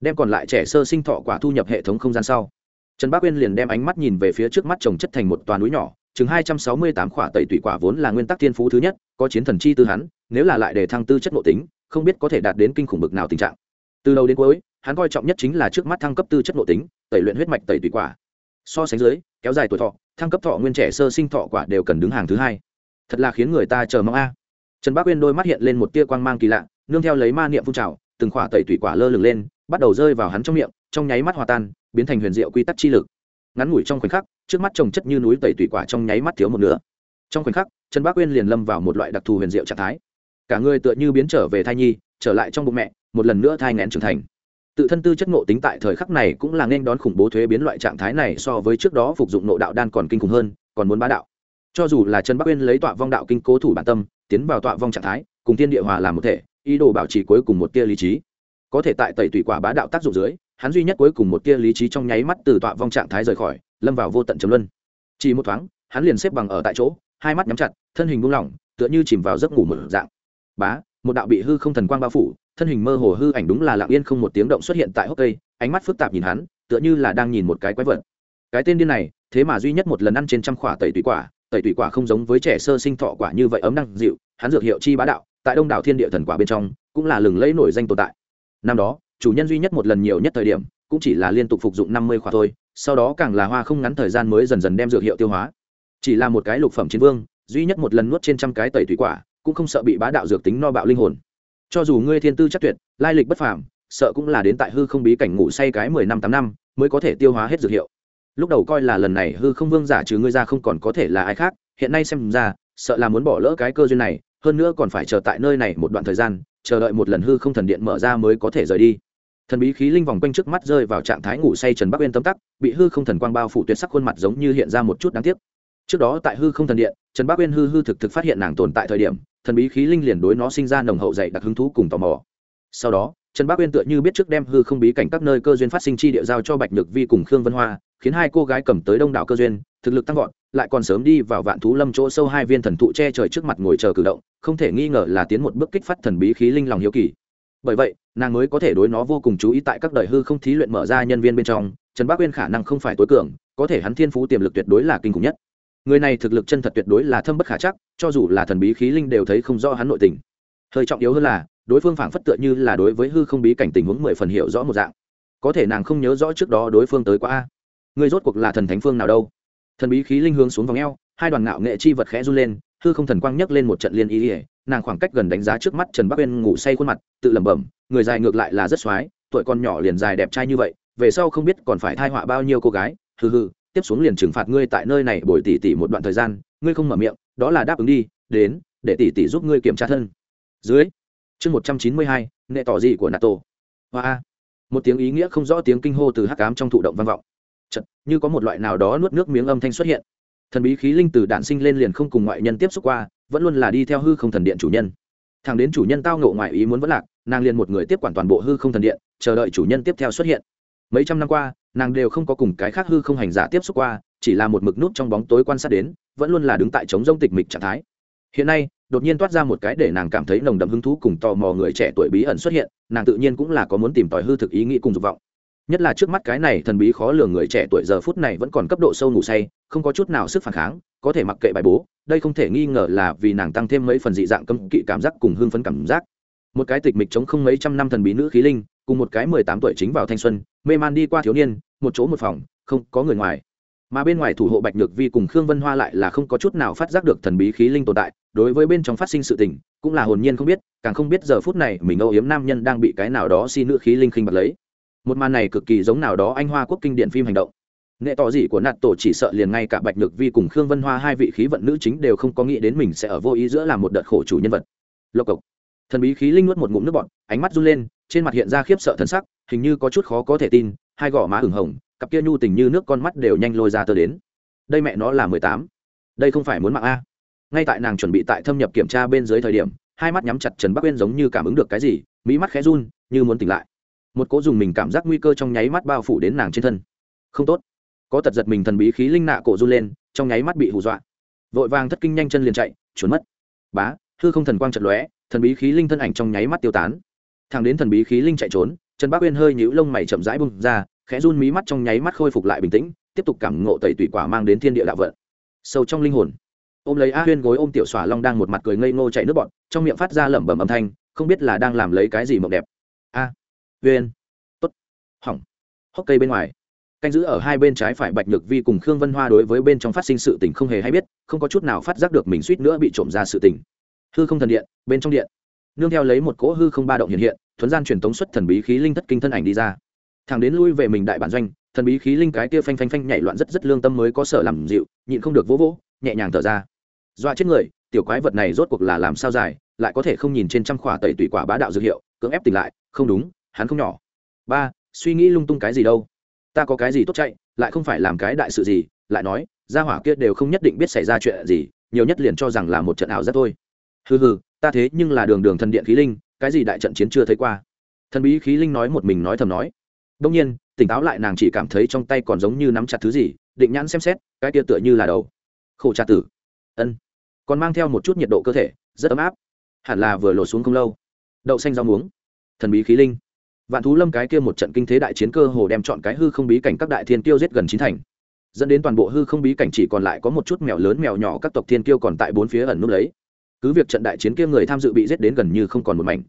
Speaker 1: Đem còn lại trẻ sơ sinh thọ quả thu nhập hệ thống không gian sau. Trần bác uyên liền đem ánh mắt nhìn về phía trước mắt trồng chất thành một toàn núi nhỏ, chừng hai trăm sáu mươi tám khỏa tẩy tủy quả vốn là nguyên tắc thiên phú thứ nhất, có chiến thần chi tư hắn, nếu là lại để thăng tư chất nội tính, không biết có thể đạt đến kinh khủng bực nào tình trạng. Từ đầu đến cuối, hắn coi trọng nhất chính là trước mắt thăng cấp tư chất nội tính tẩy luyện huyết mạch tẩy tủy quả. So sánh dưới, kéo dài tuổi thọ, thăng cấp thọ nguyên trẻ sơ sinh thọ quả đều cần đứng hàng thứ hai. Thật là khiến người ta chờ mong a. Trần bác uyên đôi mắt hiện lên một tia quang mang kỳ lạ, nương theo lấy ma niệm phun trào, từng khỏa tẩy tủy quả lơ lửng lên, bắt đầu rơi vào hắn trong miệng, trong nháy mắt hòa tan, biến thành huyền diệu quy tắc chi lực. Ngắn ngủi trong khoảnh khắc, trước mắt trồng chất như núi tẩy tủy quả trong nháy mắt thiếu một nửa. Trong khoảnh khắc, trần bác uyên liền lâm vào một loại đặc thù huyền diệu trạng thái. Cả người tựa như biến trở về thai nhi, trở lại trong bụng mẹ, một lần nữa thai ngén trưởng thành tự thân tư chất ngộ tính tại thời khắc này cũng là nên đón khủng bố thuế biến loại trạng thái này so với trước đó phục dụng nộ đạo đan còn kinh khủng hơn, còn muốn bá đạo. Cho dù là trần bắc uyên lấy tọa vong đạo kinh cố thủ bản tâm, tiến vào tọa vong trạng thái, cùng tiên địa hòa làm một thể, ý đồ bảo trì cuối cùng một tia lý trí. Có thể tại tẩy tủy quả bá đạo tác dụng dưới, hắn duy nhất cuối cùng một tia lý trí trong nháy mắt từ tọa vong trạng thái rời khỏi, lâm vào vô tận trầm luân. Chỉ một thoáng, hắn liền xếp bằng ở tại chỗ, hai mắt nhắm chặt, thân hình buông lỏng, tựa như chìm vào giấc ngủ mở dạng. Bá, một đạo bị hư không thần quang bao phủ thân hình mơ hồ hư ảnh đúng là lặng yên không một tiếng động xuất hiện tại hốc cây, ánh mắt phức tạp nhìn hắn, tựa như là đang nhìn một cái quái vật. Cái tên điên này, thế mà duy nhất một lần ăn trên trăm khỏa tẩy tủy quả, tẩy tủy quả không giống với trẻ sơ sinh thọ quả như vậy ấm năng dịu, hắn dược hiệu chi bá đạo, tại đông đảo thiên địa thần quả bên trong, cũng là lừng lẫy nổi danh tồn tại. Năm đó, chủ nhân duy nhất một lần nhiều nhất thời điểm, cũng chỉ là liên tục phục dụng năm mươi khỏa thôi, sau đó càng là hoa không ngắn thời gian mới dần dần đem dược hiệu tiêu hóa. Chỉ là một cái lục phẩm chiến vương, duy nhất một lần nuốt trên trăm cái tẩy thủy quả, cũng không sợ bị bá đạo dược tính no bạo linh hồn cho dù ngươi thiên tư chắc tuyệt, lai lịch bất phàm, sợ cũng là đến tại hư không bí cảnh ngủ say cái mười năm tám năm mới có thể tiêu hóa hết dược hiệu. Lúc đầu coi là lần này hư không vương giả trừ ngươi ra không còn có thể là ai khác, hiện nay xem ra, sợ là muốn bỏ lỡ cái cơ duyên này, hơn nữa còn phải chờ tại nơi này một đoạn thời gian, chờ đợi một lần hư không thần điện mở ra mới có thể rời đi. Thần bí khí linh vòng quanh trước mắt rơi vào trạng thái ngủ say trần bắc uyên tấm tắc, bị hư không thần quang bao phủ tuyệt sắc khuôn mặt giống như hiện ra một chút đáng tiếc. Trước đó tại hư không thần điện, trần bắc uyên hư hư thực thực phát hiện nàng tồn tại thời điểm thần bí khí linh liền đối nó sinh ra nồng hậu dạy đặc hứng thú cùng tò mò. Sau đó, trần Bác uyên tựa như biết trước đem hư không bí cảnh các nơi cơ duyên phát sinh chi địa giao cho bạch nhược vi cùng khương vân hoa, khiến hai cô gái cầm tới đông đảo cơ duyên, thực lực tăng vọt, lại còn sớm đi vào vạn thú lâm chỗ sâu hai viên thần thụ che trời trước mặt ngồi chờ cử động, không thể nghi ngờ là tiến một bước kích phát thần bí khí linh lòng hiếu kỳ. Bởi vậy, nàng mới có thể đối nó vô cùng chú ý tại các đời hư không thí luyện mở ra nhân viên bên trong, trần bác uyên khả năng không phải tối cường, có thể hắn thiên phú tiềm lực tuyệt đối là kinh khủng nhất người này thực lực chân thật tuyệt đối là thâm bất khả chắc, cho dù là thần bí khí linh đều thấy không rõ hắn nội tình. Hơi trọng yếu hơn là, đối phương phảng phất tựa như là đối với hư không bí cảnh tình huống mười phần hiểu rõ một dạng. Có thể nàng không nhớ rõ trước đó đối phương tới qua a. Người rốt cuộc là thần thánh phương nào đâu? Thần bí khí linh hướng xuống vòng eo, hai đoàn ngạo nghệ chi vật khẽ run lên, hư không thần quang nhấc lên một trận liên ý ỉa nàng khoảng cách gần đánh giá trước mắt trần bắc uyên ngủ say khuôn mặt, tự lẩm bẩm, người dài ngược lại là rất x tuổi con nhỏ liền dài đẹp trai như vậy, về sau không biết còn phải thai họa bao nhiêu cô gái, hừ hừ tiếp xuống liền trừng phạt ngươi tại nơi này bồi tỉ tỉ một đoạn thời gian ngươi không mở miệng đó là đáp ứng đi đến để tỉ tỉ giúp ngươi kiểm tra thân. Dưới chương một trăm chín mươi hai nệ tỏ gì của nato. Hoa một tiếng ý nghĩa không rõ tiếng kinh hô từ hắc cám trong thụ động vang vọng. Chật, như có một loại nào đó nuốt nước miếng âm thanh xuất hiện. Thần bí khí linh từ đạn sinh lên liền không cùng ngoại nhân tiếp xúc qua vẫn luôn là đi theo hư không thần điện chủ nhân. Thằng đến chủ nhân tao ngộ ngoại ý muốn vẫn lạc nàng liền một người tiếp quản toàn bộ hư không thần điện chờ đợi chủ nhân tiếp theo xuất hiện. Mấy trăm năm qua nàng đều không có cùng cái khác hư không hành giả tiếp xúc qua, chỉ là một mực nút trong bóng tối quan sát đến, vẫn luôn là đứng tại chống rông tịch mịch trạng thái. Hiện nay, đột nhiên toát ra một cái để nàng cảm thấy nồng đậm hứng thú cùng tò mò người trẻ tuổi bí ẩn xuất hiện, nàng tự nhiên cũng là có muốn tìm tòi hư thực ý nghĩ cùng dục vọng. Nhất là trước mắt cái này thần bí khó lường người trẻ tuổi giờ phút này vẫn còn cấp độ sâu ngủ say, không có chút nào sức phản kháng, có thể mặc kệ bài bố, đây không thể nghi ngờ là vì nàng tăng thêm mấy phần dị dạng cấm kỵ cảm giác cùng hưng phấn cảm giác. Một cái tịch mịch chống không mấy trăm năm thần bí nữ khí linh, cùng một cái mười tám tuổi chính vào thanh xuân, mê man đi qua thiếu niên một chỗ một phòng, không có người ngoài. Mà bên ngoài thủ hộ bạch nhược vi cùng khương vân hoa lại là không có chút nào phát giác được thần bí khí linh tồn tại, đối với bên trong phát sinh sự tình, cũng là hồn nhiên không biết, càng không biết giờ phút này mình âu yếm nam nhân đang bị cái nào đó si nữ khí linh khinh bật lấy. Một màn này cực kỳ giống nào đó anh hoa quốc kinh điện phim hành động. Nghệ tỏ gì của nạt tổ chỉ sợ liền ngay cả bạch nhược vi cùng khương vân hoa hai vị khí vận nữ chính đều không có nghĩ đến mình sẽ ở vô ý giữa làm một đợt khổ chủ nhân vật. Lộc cộc. Thần bí khí linh nuốt một ngụm nước bọt, ánh mắt run lên, trên mặt hiện ra khiếp sợ thần sắc, hình như có chút khó có thể tin hai gò má ửng hồng, cặp kia nhu tình như nước con mắt đều nhanh lôi ra tơ đến. Đây mẹ nó là mười tám. Đây không phải muốn mạng a. Ngay tại nàng chuẩn bị tại thâm nhập kiểm tra bên dưới thời điểm, hai mắt nhắm chặt trần bắc uyên giống như cảm ứng được cái gì mỹ mắt khẽ run, như muốn tỉnh lại. Một cố dùng mình cảm giác nguy cơ trong nháy mắt bao phủ đến nàng trên thân. Không tốt. Có tật giật mình thần bí khí linh nạ cổ run lên, trong nháy mắt bị hù dọa. Vội vàng thất kinh nhanh chân liền chạy, trốn mất. Bá, hư không thần quang chật lóe, thần bí khí linh thân ảnh trong nháy mắt tiêu tán. Thằng đến thần bí khí linh chạy trốn trần bác uyên hơi nhũ lông mày chậm rãi bung ra, khẽ run mí mắt trong nháy mắt khôi phục lại bình tĩnh, tiếp tục cảm ngộ tẩy tủy quả mang đến thiên địa đạo vận. Sâu trong linh hồn, ôm lấy a huyên gối ôm tiểu xỏa long đang một mặt cười ngây ngô chạy nước bọn, trong miệng phát ra lẩm bẩm âm thanh, không biết là đang làm lấy cái gì mộng đẹp. A huyên, tốt. Hỏng. Hốc cây bên ngoài, canh giữ ở hai bên trái phải bạch nhược vi cùng khương vân hoa đối với bên trong phát sinh sự tình không hề hay biết, không có chút nào phát giác được mình suýt nữa bị trộm ra sự tình. Hư không thần điện, bên trong điện. Nương theo lấy một cỗ hư không ba động hiện hiện thuấn gian truyền tống xuất thần bí khí linh thất kinh thân ảnh đi ra. Thằng đến lui về mình đại bản doanh, thần bí khí linh cái kia phanh phanh phanh nhảy loạn rất rất lương tâm mới có sở làm dịu, nhịn không được vỗ vỗ, nhẹ nhàng thở ra. Doa chết người, tiểu quái vật này rốt cuộc là làm sao dài, lại có thể không nhìn trên trăm khỏa tẩy tủy quả bá đạo dược hiệu, cưỡng ép tỉnh lại, không đúng, hắn không nhỏ. Ba, suy nghĩ lung tung cái gì đâu? Ta có cái gì tốt chạy, lại không phải làm cái đại sự gì, lại nói, gia hỏa kia đều không nhất định biết xảy ra chuyện gì, nhiều nhất liền cho rằng là một trận ảo giác thôi. Hừ hừ, ta thế nhưng là đường đường thần điện khí linh cái gì đại trận chiến chưa thấy qua. Thần bí khí linh nói một mình nói thầm nói. Đông nhiên, tỉnh táo lại nàng chỉ cảm thấy trong tay còn giống như nắm chặt thứ gì, định nhãn xem xét, cái kia tựa như là đầu. Khổ trà tử. Ân. Còn mang theo một chút nhiệt độ cơ thể, rất ấm áp. Hẳn là vừa lột xuống không lâu. Đậu xanh rau muống. Thần bí khí linh. Vạn thú lâm cái kia một trận kinh thế đại chiến cơ hồ đem chọn cái hư không bí cảnh các đại thiên tiêu giết gần chín thành. Dẫn đến toàn bộ hư không bí cảnh chỉ còn lại có một chút mèo lớn mèo nhỏ các tộc thiên tiêu còn tại bốn phía ẩn núp lấy cứ việc trận đại chiến kia người tham dự bị giết đến gần như không còn một mảnh,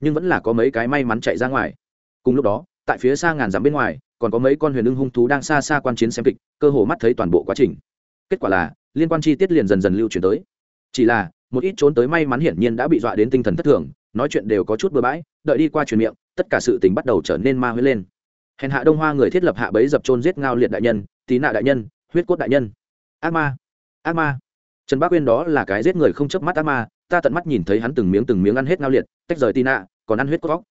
Speaker 1: nhưng vẫn là có mấy cái may mắn chạy ra ngoài. Cùng lúc đó, tại phía xa ngàn dặm bên ngoài, còn có mấy con huyền ưng hung thú đang xa xa quan chiến xem kịch, cơ hồ mắt thấy toàn bộ quá trình. Kết quả là, liên quan chi tiết liền dần dần lưu truyền tới. Chỉ là, một ít trốn tới may mắn hiển nhiên đã bị dọa đến tinh thần thất thường, nói chuyện đều có chút bừa bãi, đợi đi qua truyền miệng, tất cả sự tình bắt đầu trở nên ma huyết lên. Hèn hạ đông hoa người thiết lập hạ bấy dập trôn giết ngao liệt đại nhân tí nạ đại nhân, huyết cốt đại nhân. Ác ma! Ác ma! Trần bác uyên đó là cái giết người không chớp mắt ác ma ta tận mắt nhìn thấy hắn từng miếng từng miếng ăn hết ngao liệt tách rời tina, nạ còn ăn huyết cóc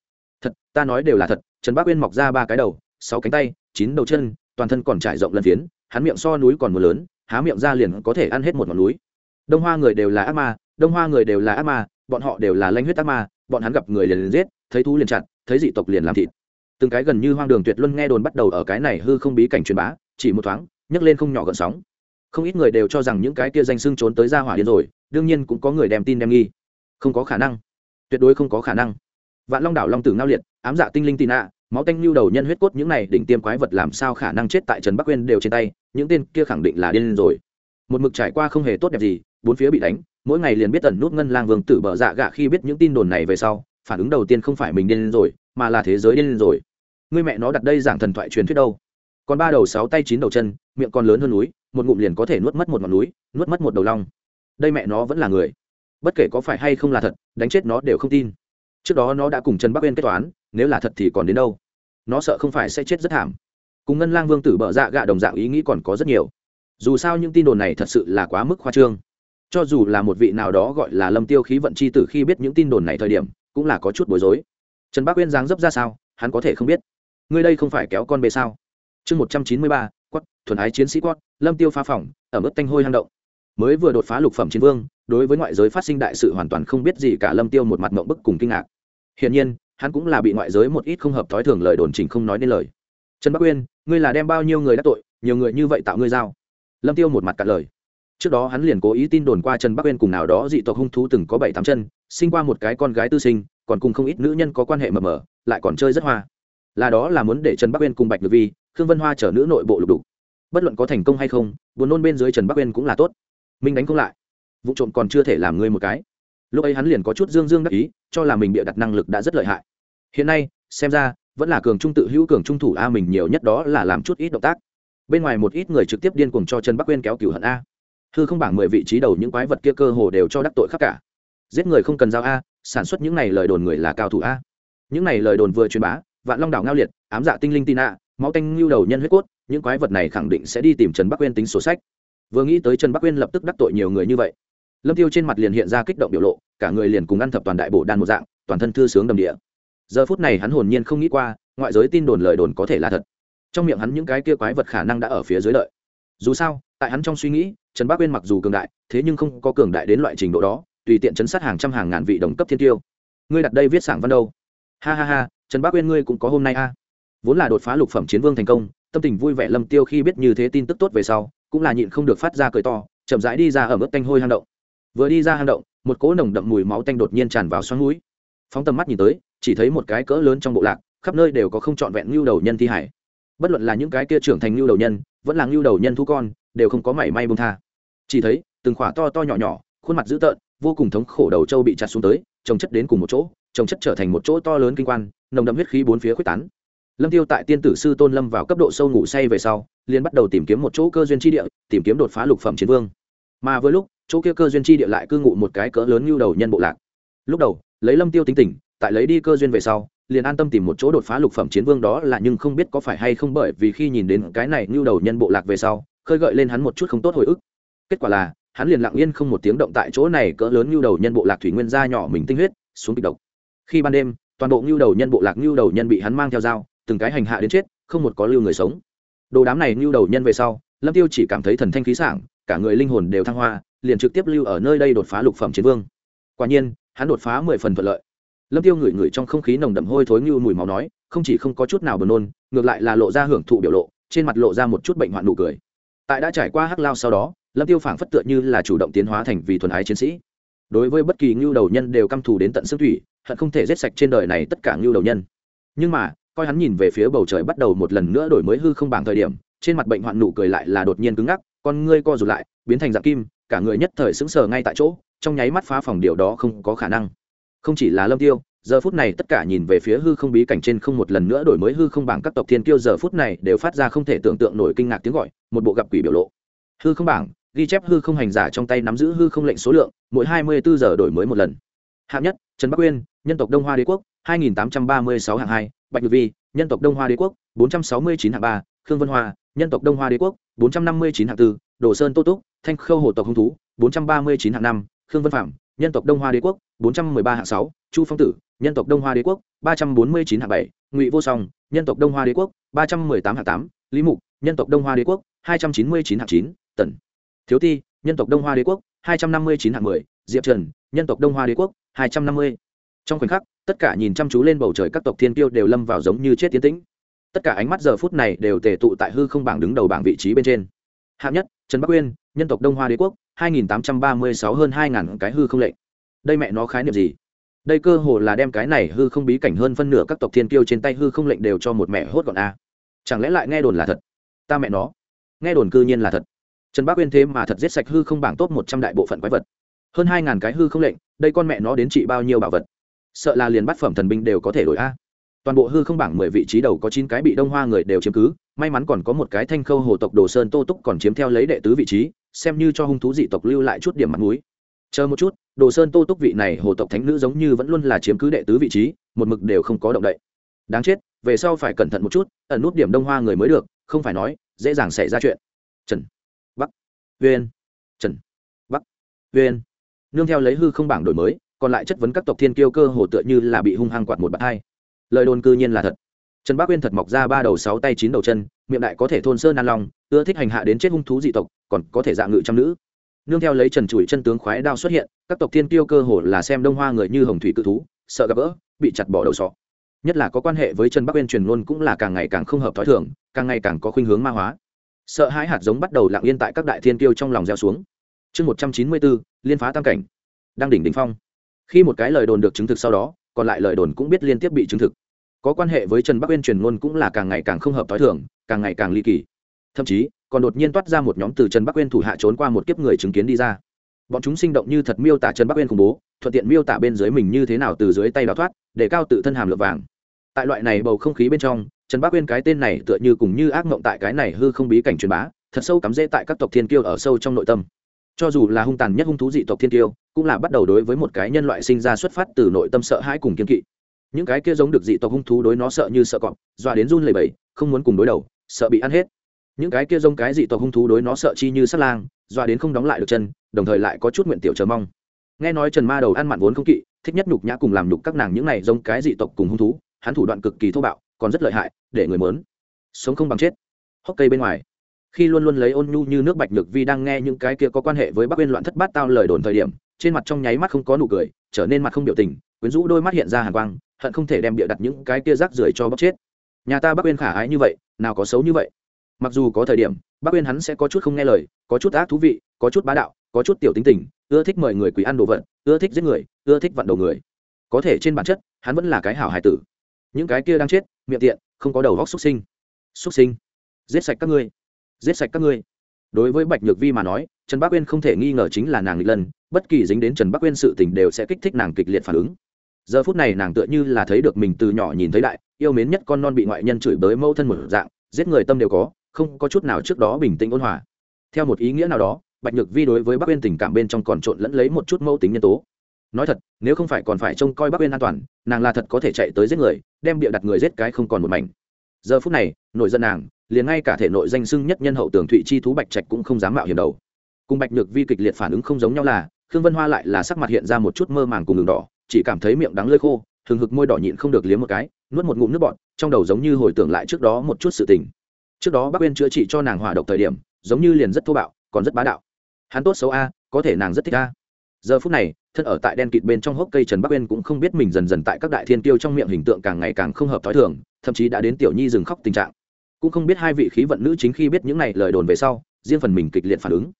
Speaker 1: thật ta nói đều là thật trần bác uyên mọc ra ba cái đầu sáu cánh tay chín đầu chân toàn thân còn trải rộng lần phiến hắn miệng so núi còn mưa lớn há miệng ra liền có thể ăn hết một ngọn núi. Đông hoa người đều là ác ma đông hoa người đều là ác ma bọn họ đều là lanh huyết ác ma bọn hắn gặp người liền, liền giết thấy thú liền chặt thấy dị tộc liền làm thịt. Từng cái gần như hoang đường tuyệt luân nghe đồn bắt đầu ở cái này hư không bí cảnh truyền bá chỉ một thoáng nhấc lên không nhỏ gợn sóng không ít người đều cho rằng những cái kia danh xưng trốn tới ra hỏa điên rồi, đương nhiên cũng có người đem tin đem nghi. Không có khả năng. Tuyệt đối không có khả năng. Vạn long đảo long tử ngao liệt, ám dạ tinh linh tị nạ, máu tanh lưu đầu nhân huyết cốt những này đỉnh tiêm quái vật làm sao khả năng chết tại trần bắc quên đều trên tay, những tên kia khẳng định là điên rồi. Một mực trải qua không hề tốt đẹp gì, bốn phía bị đánh, mỗi ngày liền biết tẩn nút ngân lang vương tử bở dạ gạ khi biết những tin đồn này về sau, phản ứng đầu tiên không phải mình điên rồi, mà là thế giới điên rồi. Người mẹ nó đặt đây giảng thần thoại truyền thuyết đâu. Còn ba đầu sáu tay chín đầu chân, miệng còn lớn hơn núi một ngụm liền có thể nuốt mất một ngọn núi, nuốt mất một đầu long. Đây mẹ nó vẫn là người. Bất kể có phải hay không là thật, đánh chết nó đều không tin. Trước đó nó đã cùng trần bắc uyên kết toán, nếu là thật thì còn đến đâu? Nó sợ không phải sẽ chết rất thảm. Cùng ngân lang vương tử bợ dạ gạ đồng dạng ý nghĩ còn có rất nhiều. Dù sao những tin đồn này thật sự là quá mức khoa trương. Cho dù là một vị nào đó gọi là lâm tiêu khí vận c h i tử khi biết những tin đồn này thời điểm, cũng là có chút bối rối. Trần bác uyên dáng dấp ra sao, hắn có thể không biết. Ngươi đây không phải kéo con bê sao? Chương một trăm chín mươi ba quất thuần ái chiến sĩ quất lâm tiêu phá phỏng ở mức tanh hôi hang động. Mới vừa đột phá lục phẩm chiến vương, đối với ngoại giới phát sinh đại sự hoàn toàn không biết gì cả lâm tiêu một mặt mộng bức cùng kinh ngạc. Hiển nhiên, hắn cũng là bị ngoại giới một ít không hợp thói thường lời đồn trình không nói nên lời. Trần bắc uyên, ngươi là đem bao nhiêu người đắc tội, nhiều người như vậy tạo ngươi giao? Lâm tiêu một mặt cả lời. Trước đó hắn liền cố ý tin đồn qua trần bắc uyên cùng nào đó dị tộc hung thú từng có bảy tám chân, sinh qua một cái con gái tư sinh, còn cùng không ít nữ nhân có quan hệ mờ mờ, lại còn chơi rất hoa. Là đó là muốn để trần bắc uyên cùng bạch được vi, khương vân hoa chở nữ nội bộ lục đục bất luận có thành công hay không, buồn nôn bên dưới trần bắc uyên cũng là tốt. Minh đánh không lại. Vụ trộm còn chưa thể làm ngươi một cái. Lúc ấy hắn liền có chút dương dương đắc ý, cho là mình bịa đặt năng lực đã rất lợi hại. Hiện nay, xem ra, vẫn là cường trung tự hữu cường trung thủ a mình nhiều nhất đó là làm chút ít động tác. Bên ngoài một ít người trực tiếp điên cuồng cho trần bắc Uyên kéo cửu hận a. Hư không bảng mười vị trí đầu những quái vật kia cơ hồ đều cho đắc tội khắp cả. Giết người không cần giao a, sản xuất những này lời đồn người là cao thủ a. Những này lời đồn vừa truyền bá, vạn long đảo ngao liệt, ám dạ tinh linh tin a, máu tanh lưu đầu nhân huyết cốt những quái vật này khẳng định sẽ đi tìm trần bắc quên tính sổ sách. Vừa nghĩ tới trần bắc quên lập tức đắc tội nhiều người như vậy, lâm tiêu trên mặt liền hiện ra kích động biểu lộ, cả người liền cùng ăn thập toàn đại bộ đan một dạng, toàn thân thư sướng đầm địa. Giờ phút này hắn hồn nhiên không nghĩ qua, ngoại giới tin đồn lời đồn có thể là thật. Trong miệng hắn những cái kia quái vật khả năng đã ở phía dưới lợi dù sao, tại hắn trong suy nghĩ, trần Bắc uyên mặc dù cường đại, thế nhưng không có cường đại đến loại trình độ đó, tùy tiện chấn sát hàng trăm hàng ngàn vị đồng cấp thiên tiêu. Ngươi đặt đây viết sảng văn đâu? Ha ha ha, trần Bắc uyên ngươi cũng có hôm nay a. Vốn là đột phá lục phẩm chiến vương thành công tâm tình vui vẻ lâm tiêu khi biết như thế tin tức tốt về sau, cũng là nhịn không được phát ra cười to, chậm rãi đi ra ở mức tanh hôi hang động. Vừa đi ra hang động, một cỗ nồng đậm mùi máu tanh đột nhiên tràn vào xoắn mũi. Phóng tầm mắt nhìn tới, chỉ thấy một cái cỡ lớn trong bộ lạc, khắp nơi đều có không trọn vẹn lưu đầu nhân thi hải. Bất luận là những cái kia trưởng thành lưu đầu nhân, vẫn là lưu đầu nhân thu con, đều không có mảy may bông tha. Chỉ thấy, từng khỏa to to nhỏ nhỏ, khuôn mặt dữ tợn, vô cùng thống khổ đầu trâu bị chặt xuống tới trồng chất đến cùng một chỗ trồng chất trở thành một chỗ to lớn kinh quan, nồng đậm huyết khí bốn phía quyết tán lâm tiêu tại tiên tử sư tôn lâm vào cấp độ sâu ngủ say về sau, liền bắt đầu tìm kiếm một chỗ cơ duyên tri địa, tìm kiếm đột phá lục phẩm chiến vương. Mà với lúc, chỗ kia cơ duyên chi địa lại cư ngụ một cái cỡ lớn như đầu nhân bộ lạc. Lúc đầu, lấy lâm tiêu tính tình, tại lấy đi cơ duyên về sau, liền an tâm tìm một chỗ đột phá lục phẩm chiến vương đó là nhưng không biết có phải hay không bởi vì khi nhìn đến cái này như đầu nhân bộ lạc về sau, khơi gợi lên hắn một chút không tốt hồi ức. Kết quả là, hắn liền lặng yên không một tiếng động tại chỗ này cỡ lớn như đầu nhân bộ lạc thủy nguyên gia nhỏ mình tinh huyết, xuống kịch độc. Khi ban đêm, toàn bộ như đầu nhân bộ lạc như đầu nhân bị hắn mang theo dao từng cái hành hạ đến chết, không một có lưu người sống. Đồ đám này như đầu nhân về sau, lâm tiêu chỉ cảm thấy thần thanh khí sảng, cả người linh hồn đều thăng hoa, liền trực tiếp lưu ở nơi đây đột phá lục phẩm chiến vương. Quả nhiên, hắn đột phá mười phần thuận lợi. Lâm tiêu ngửi ngửi trong không khí nồng đậm hôi thối như mùi máu nói, không chỉ không có chút nào buồn nôn, ngược lại là lộ ra hưởng thụ biểu lộ, trên mặt lộ ra một chút bệnh hoạn nụ cười. Tại đã trải qua hắc lao sau đó, lâm tiêu phảng phất tựa như là chủ động tiến hóa thành vì thuần ái chiến sĩ. Đối với bất kỳ ngưu đầu nhân đều căm thù đến tận xương thủy, hận không thể giết sạch trên đời này tất cả ngưu đầu nhân. Nhưng mà coi hắn nhìn về phía bầu trời bắt đầu một lần nữa đổi mới hư không bằng thời điểm, trên mặt bệnh hoạn nụ cười lại là đột nhiên cứng ngắc, con ngươi co rụt lại, biến thành dạng kim, cả người nhất thời sững sờ ngay tại chỗ, trong nháy mắt phá phòng điều đó không có khả năng. Không chỉ là lâm tiêu, giờ phút này tất cả nhìn về phía hư không bí cảnh trên không một lần nữa đổi mới hư không bảng các tộc thiên kiêu giờ phút này đều phát ra không thể tưởng tượng nổi kinh ngạc tiếng gọi, một bộ gặp quỷ biểu lộ. Hư không bảng, ghi chép hư không hành giả trong tay nắm giữ hư không lệnh số lượng, mỗi hai mươi bốn giờ đổi mới một lần. Hạng nhất, trần bắc uyên nhân tộc đông hoa đế quốc, hai nghìn tám trăm ba mươi sáu hạng hai bạch nhược vi, nhân tộc đông hoa đế quốc, bốn trăm sáu mươi chín hạng ba, khương vân hoa, nhân tộc đông hoa đế quốc, bốn trăm năm mươi chín hạng tư, đồ sơn tô túc, thanh khâu hồ tộc hung thú, bốn trăm ba mươi chín hạng năm, khương vân phạm, nhân tộc đông hoa đế quốc, bốn trăm mười ba hạng sáu, chu phong tử, nhân tộc đông hoa đế quốc, ba trăm bốn mươi chín hạng bảy, ngụy vô song, nhân tộc đông hoa đế quốc, ba trăm mười tám hạng tám, lý mục, nhân tộc đông hoa đế quốc, hai trăm chín mươi chín hạng chín, tần thiếu ti, nhân tộc đông hoa đế quốc, hai trăm năm mươi chín hạng mười, diệp trần, nhân tộc đông hoa đế quốc, hai trăm năm mươi trong khoảnh khắc, tất cả nhìn chăm chú lên bầu trời các tộc thiên tiêu đều lâm vào giống như chết tiến tĩnh. Tất cả ánh mắt giờ phút này đều tề tụ tại hư không bảng đứng đầu bảng vị trí bên trên. Hạng nhất, trần bắc uyên, nhân tộc đông hoa đế quốc, hai nghìn tám trăm ba mươi sáu hơn 2.000 cái hư không lệnh. Đây mẹ nó khái niệm gì? Đây cơ hồ là đem cái này hư không bí cảnh hơn phân nửa các tộc thiên kiêu trên tay hư không lệnh đều cho một mẹ hốt gọn a. Chẳng lẽ lại nghe đồn là thật? Ta mẹ nó. Nghe đồn cư nhiên là thật. Trần bác uyên thế mà thật giết sạch hư không bảng tốt một trăm đại bộ phận quái vật. Hơn hai cái hư không lệnh, đây con mẹ nó đến trị bao nhiêu bảo vật? Sợ là liền bát phẩm thần binh đều có thể đổi a. Toàn bộ hư không bảng mười vị trí đầu có chín cái bị đông hoa người đều chiếm cứ, may mắn còn có một cái thanh khâu hồ tộc đồ sơn tô túc còn chiếm theo lấy đệ tứ vị trí, xem như cho hung thú dị tộc lưu lại chút điểm mặt mũi. Chờ một chút, đồ sơn tô túc vị này hồ tộc thánh nữ giống như vẫn luôn là chiếm cứ đệ tứ vị trí, một mực đều không có động đậy. Đáng chết, về sau phải cẩn thận một chút, ẩn nút điểm đông hoa người mới được, không phải nói, dễ dàng xảy ra chuyện. Trần, bắc viên trần, bắc viên nương theo lấy hư không bảng đổi mới còn lại chất vấn các tộc thiên kiêu cơ hồ tựa như là bị hung hăng quạt một bạt hai. Lời đồn cư nhiên là thật. Trần bác uyên thật mọc ra ba đầu sáu tay chín đầu chân, miệng đại có thể thôn sơn nan long ưa thích hành hạ đến chết hung thú dị tộc, còn có thể dạng ngự trăm nữ. Nương theo lấy trần chùi chân tướng khoái đao xuất hiện, các tộc thiên kiêu cơ hồ là xem đông hoa người như hồng thủy cự thú, sợ gặp gỡ, bị chặt bỏ đầu sọ. Nhất là có quan hệ với trần bắc uyên truyền luôn cũng là càng ngày càng không hợp thói thường, càng ngày càng có khuynh hướng ma hóa. Sợ hãi hạt giống bắt đầu lặng yên tại các đại thiên kiêu trong lòng gieo xuống. Chương một trăm chín mươi bốn, liên phá tam cảnh. Đang đỉnh đỉnh phong khi một cái lời đồn được chứng thực sau đó, còn lại lời đồn cũng biết liên tiếp bị chứng thực. Có quan hệ với trần bắc uyên truyền ngôn cũng là càng ngày càng không hợp t h o i thường, càng ngày càng ly kỳ. Thậm chí, còn đột nhiên toát ra một nhóm từ trần bắc uyên thủ hạ trốn qua một kiếp người chứng kiến đi ra. Bọn chúng sinh động như thật miêu tả trần bắc uyên khủng bố, thuận tiện miêu tả bên dưới mình như thế nào từ dưới tay đào thoát, để cao tự thân hàm lượng vàng. Tại loại này bầu không khí bên trong, trần bắc uyên cái tên này tựa như cùng như ác mộng tại cái này hư không bí cảnh truyền bá, thật sâu cắm rễ tại các tộc thiên kiêu ở sâu trong nội tâm cho dù là hung tàn nhất hung thú dị tộc thiên tiêu, cũng là bắt đầu đối với một cái nhân loại sinh ra xuất phát từ nội tâm sợ hãi cùng kiên kỵ. Những cái kia giống được dị tộc hung thú đối nó sợ như sợ cọp dọa đến run lầy bầy không muốn cùng đối đầu sợ bị ăn hết. Những cái kia giống cái dị tộc hung thú đối nó sợ chi như sắt lang dọa đến không đóng lại được chân đồng thời lại có chút nguyện tiểu chờ mong. Nghe nói trần ma đầu ăn mặn vốn không kỵ thích nhất nhục nhã cùng làm nhục các nàng những này giống cái dị tộc cùng hung thú hắn thủ đoạn cực kỳ thô bạo còn rất lợi hại để người mớn. Sống không bằng chết. Hốc cây bên ngoài khi luôn luôn lấy ôn nhu như nước bạch nhược vi đang nghe những cái kia có quan hệ với bắc uyên loạn thất bát tao lời đồn thời điểm, trên mặt trong nháy mắt không có nụ cười, trở nên mặt không biểu tình, quyến rũ đôi mắt hiện ra hàn quang, hận không thể đem bịa đặt những cái kia rác rưởi cho bóc chết. Nhà ta bắc uyên khả ái như vậy, nào có xấu như vậy. Mặc dù có thời điểm bắc uyên hắn sẽ có chút không nghe lời, có chút ác thú vị, có chút bá đạo, có chút tiểu tính tình, ưa thích mời người quý ăn đồ vật, ưa thích giết người, ưa thích vặn đầu người. Có thể trên bản chất, hắn vẫn là cái hảo hài tử. Những cái kia đang chết, miệng tiện, không có đầu góc xuất sinh. Xuất sinh. Giết sạch các ngươi giết sạch các ngươi. Đối với bạch nhược vi mà nói, trần bắc uyên không thể nghi ngờ chính là nàng lần lân, bất kỳ dính đến trần bắc uyên sự tình đều sẽ kích thích nàng kịch liệt phản ứng. Giờ phút này nàng tựa như là thấy được mình từ nhỏ nhìn thấy đại, yêu mến nhất con non bị ngoại nhân chửi bới mâu thân một dạng, giết người tâm đều có, không có chút nào trước đó bình tĩnh ôn hòa. Theo một ý nghĩa nào đó, bạch nhược vi đối với bắc uyên tình cảm bên trong còn trộn lẫn lấy một chút mâu tính nhân tố. Nói thật, nếu không phải còn phải trông coi bắc uyên an toàn, nàng là thật có thể chạy tới giết người, đem bịa đặt người giết cái không còn một mảnh. Giờ phút này, nổi giận nàng liền ngay cả thể nội danh sưng nhất nhân hậu tường thụy chi thú bạch trạch cũng không dám mạo hiểm đầu. Cùng bạch nhược vi kịch liệt phản ứng không giống nhau là, khương vân hoa lại là sắc mặt hiện ra một chút mơ màng cùng đường đỏ, chỉ cảm thấy miệng đắng lơi khô thường hực môi đỏ nhịn không được liếm một cái, nuốt một ngụm nước bọt, trong đầu giống như hồi tưởng lại trước đó một chút sự tình. Trước đó bác uyên chữa trị cho nàng hỏa độc thời điểm, giống như liền rất thô bạo, còn rất bá đạo. Hắn tốt xấu a, có thể nàng rất thích a. Giờ phút này, thân ở tại đen kịt bên trong hốc cây trần bắc uyên cũng không biết mình dần dần tại các đại thiên tiêu trong miệng hình tượng càng ngày càng không hợp t h ó i thường, thậm chí đã đến tiểu nhi dừng khóc tình trạng cũng không biết hai vị khí vận nữ chính khi biết những này lời đồn về sau, riêng phần mình kịch liệt phản ứng.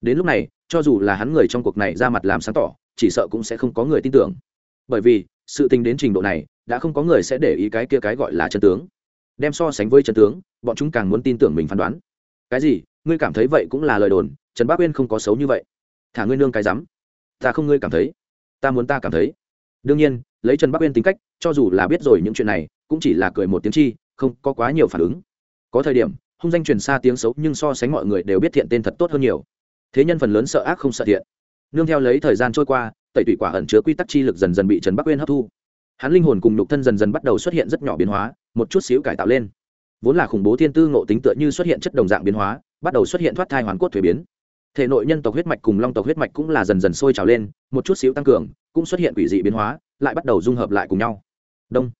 Speaker 1: Đến lúc này, cho dù là hắn người trong cuộc này ra mặt làm sáng tỏ, chỉ sợ cũng sẽ không có người tin tưởng. Bởi vì, sự tình đến trình độ này, đã không có người sẽ để ý cái kia cái gọi là chân tướng. Đem so sánh với chân tướng, bọn chúng càng muốn tin tưởng mình phán đoán. Cái gì? Ngươi cảm thấy vậy cũng là lời đồn, trần bác uyên không có xấu như vậy. Thả ngươi nương cái rắm. Ta không ngươi cảm thấy, ta muốn ta cảm thấy. Đương nhiên, lấy trần bắc uyên tính cách, cho dù là biết rồi những chuyện này, cũng chỉ là cười một tiếng chi, không có quá nhiều phản ứng có thời điểm, hung danh truyền xa tiếng xấu nhưng so sánh mọi người đều biết thiện tên thật tốt hơn nhiều. Thế nhân phần lớn sợ ác không sợ thiện. Nương theo lấy thời gian trôi qua, tẩy tủy quả ẩn chứa quy tắc chi lực dần dần bị trần bắc uyên hấp thu. Hắn linh hồn cùng nhục thân dần dần bắt đầu xuất hiện rất nhỏ biến hóa, một chút xíu cải tạo lên. Vốn là khủng bố thiên tư ngộ tính tựa như xuất hiện chất đồng dạng biến hóa, bắt đầu xuất hiện thoát thai hoàn cốt thuế biến. Thể nội nhân tộc huyết mạch cùng long tộc huyết mạch cũng là dần dần sôi trào lên, một chút xíu tăng cường, cũng xuất hiện quỷ dị biến hóa, lại bắt đầu dung hợp lại cùng nhau. Đông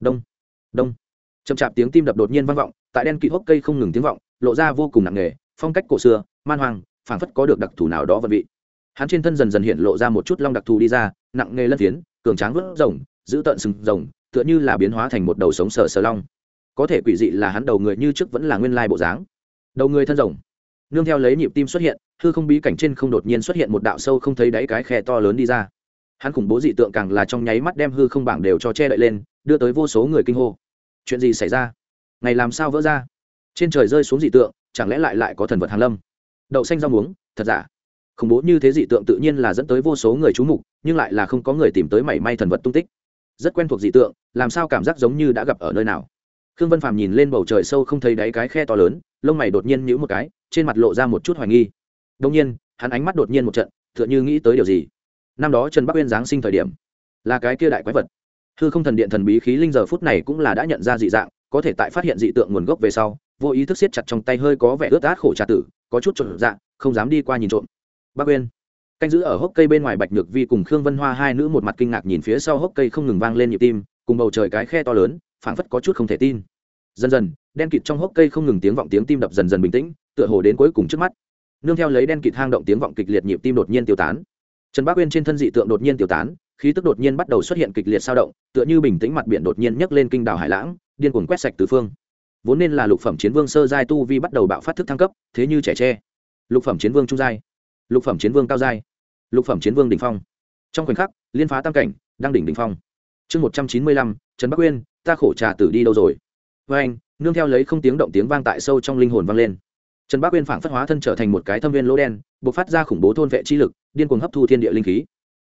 Speaker 1: đông đông. Chậm chạp tiếng tim đập đột nhiên vang vọng tại đen kịt hốc cây không ngừng tiếng vọng, lộ ra vô cùng nặng nề, phong cách cổ xưa, man hoang, phảng phất có được đặc thù nào đó vận vị. Hắn trên thân dần dần hiện lộ ra một chút long đặc thù đi ra, nặng nề lân phiến, cường tráng vớt rồng, giữ tận sừng rồng, tựa như là biến hóa thành một đầu sống sờ sờ long. Có thể quỷ dị là hắn đầu người như trước vẫn là nguyên lai bộ dáng. Đầu người thân rồng. Nương theo lấy nhịp tim xuất hiện, hư không bí cảnh trên không đột nhiên xuất hiện một đạo sâu không thấy đáy cái khe to lớn đi ra. Hắn khủng bố dị tượng càng là trong nháy mắt đem hư không bảng đều cho che đậy lên, đưa tới vô số người kinh hô. Chuyện gì xảy ra? Ngày làm sao vỡ ra? Trên trời rơi xuống dị tượng, chẳng lẽ lại lại có thần vật hàn lâm? Đậu xanh rau muống, thật giả? Khủng bố như thế dị tượng tự nhiên là dẫn tới vô số người chú mục, nhưng lại là không có người tìm tới mảy may thần vật tung tích. Rất quen thuộc dị tượng, làm sao cảm giác giống như đã gặp ở nơi nào? Khương vân phàm nhìn lên bầu trời sâu không thấy đáy cái khe to lớn, lông mày đột nhiên nhíu một cái, trên mặt lộ ra một chút hoài nghi. Đông nhiên, hắn ánh mắt đột nhiên một trận, tựa như nghĩ tới điều gì. Năm đó trần bắc uyên giáng sinh thời điểm, là cái kia đại quái vật. Hư không thần điện thần bí khí linh giờ phút này cũng là đã nhận ra dị dạng có thể tại phát hiện dị tượng nguồn gốc về sau, vô ý thức siết chặt trong tay hơi có vẻ ướt át khổ trà tử, có chút trộn dạng không dám đi qua nhìn trộm. Bác uyên. Canh giữ ở hốc cây bên ngoài bạch nhược vi cùng khương vân hoa hai nữ một mặt kinh ngạc nhìn phía sau hốc cây không ngừng vang lên nhịp tim, cùng bầu trời cái khe to lớn, phảng phất có chút không thể tin. Dần dần, đen kịt trong hốc cây không ngừng tiếng vọng tiếng tim đập dần dần bình tĩnh, tựa hồ đến cuối cùng trước mắt. Nương theo lấy đen kịt hang động tiếng vọng kịch liệt nhịp tim đột nhiên tiêu tán. Trần bác uyên trên thân dị tượng đột nhiên tiêu tán, khí tức đột nhiên bắt đầu xuất hiện kịch liệt sao động, tựa như bình tĩnh mặt biển đột nhiên nhấc lên kinh đảo hải lãng điên cuồng quét sạch tứ phương. Vốn nên là lục phẩm chiến vương sơ giai tu vi bắt đầu bạo phát thức thăng cấp, thế như trẻ tre. Lục phẩm chiến vương trung giai. Lục phẩm chiến vương cao giai. Lục phẩm chiến vương đỉnh phong. Trong khoảnh khắc, liên phá tam cảnh đang đỉnh đỉnh phong. Chương một trăm chín mươi lăm, trần bắc uyên, ta khổ trà tử đi đâu rồi? Với anh, nương theo lấy không tiếng động tiếng vang tại sâu trong linh hồn vang lên. Trần bắc uyên phảng phất hóa thân trở thành một cái thâm viên lỗ đen b ộ c phát ra khủng bố thôn vệ chi lực, điên cuồng hấp thu thiên địa linh khí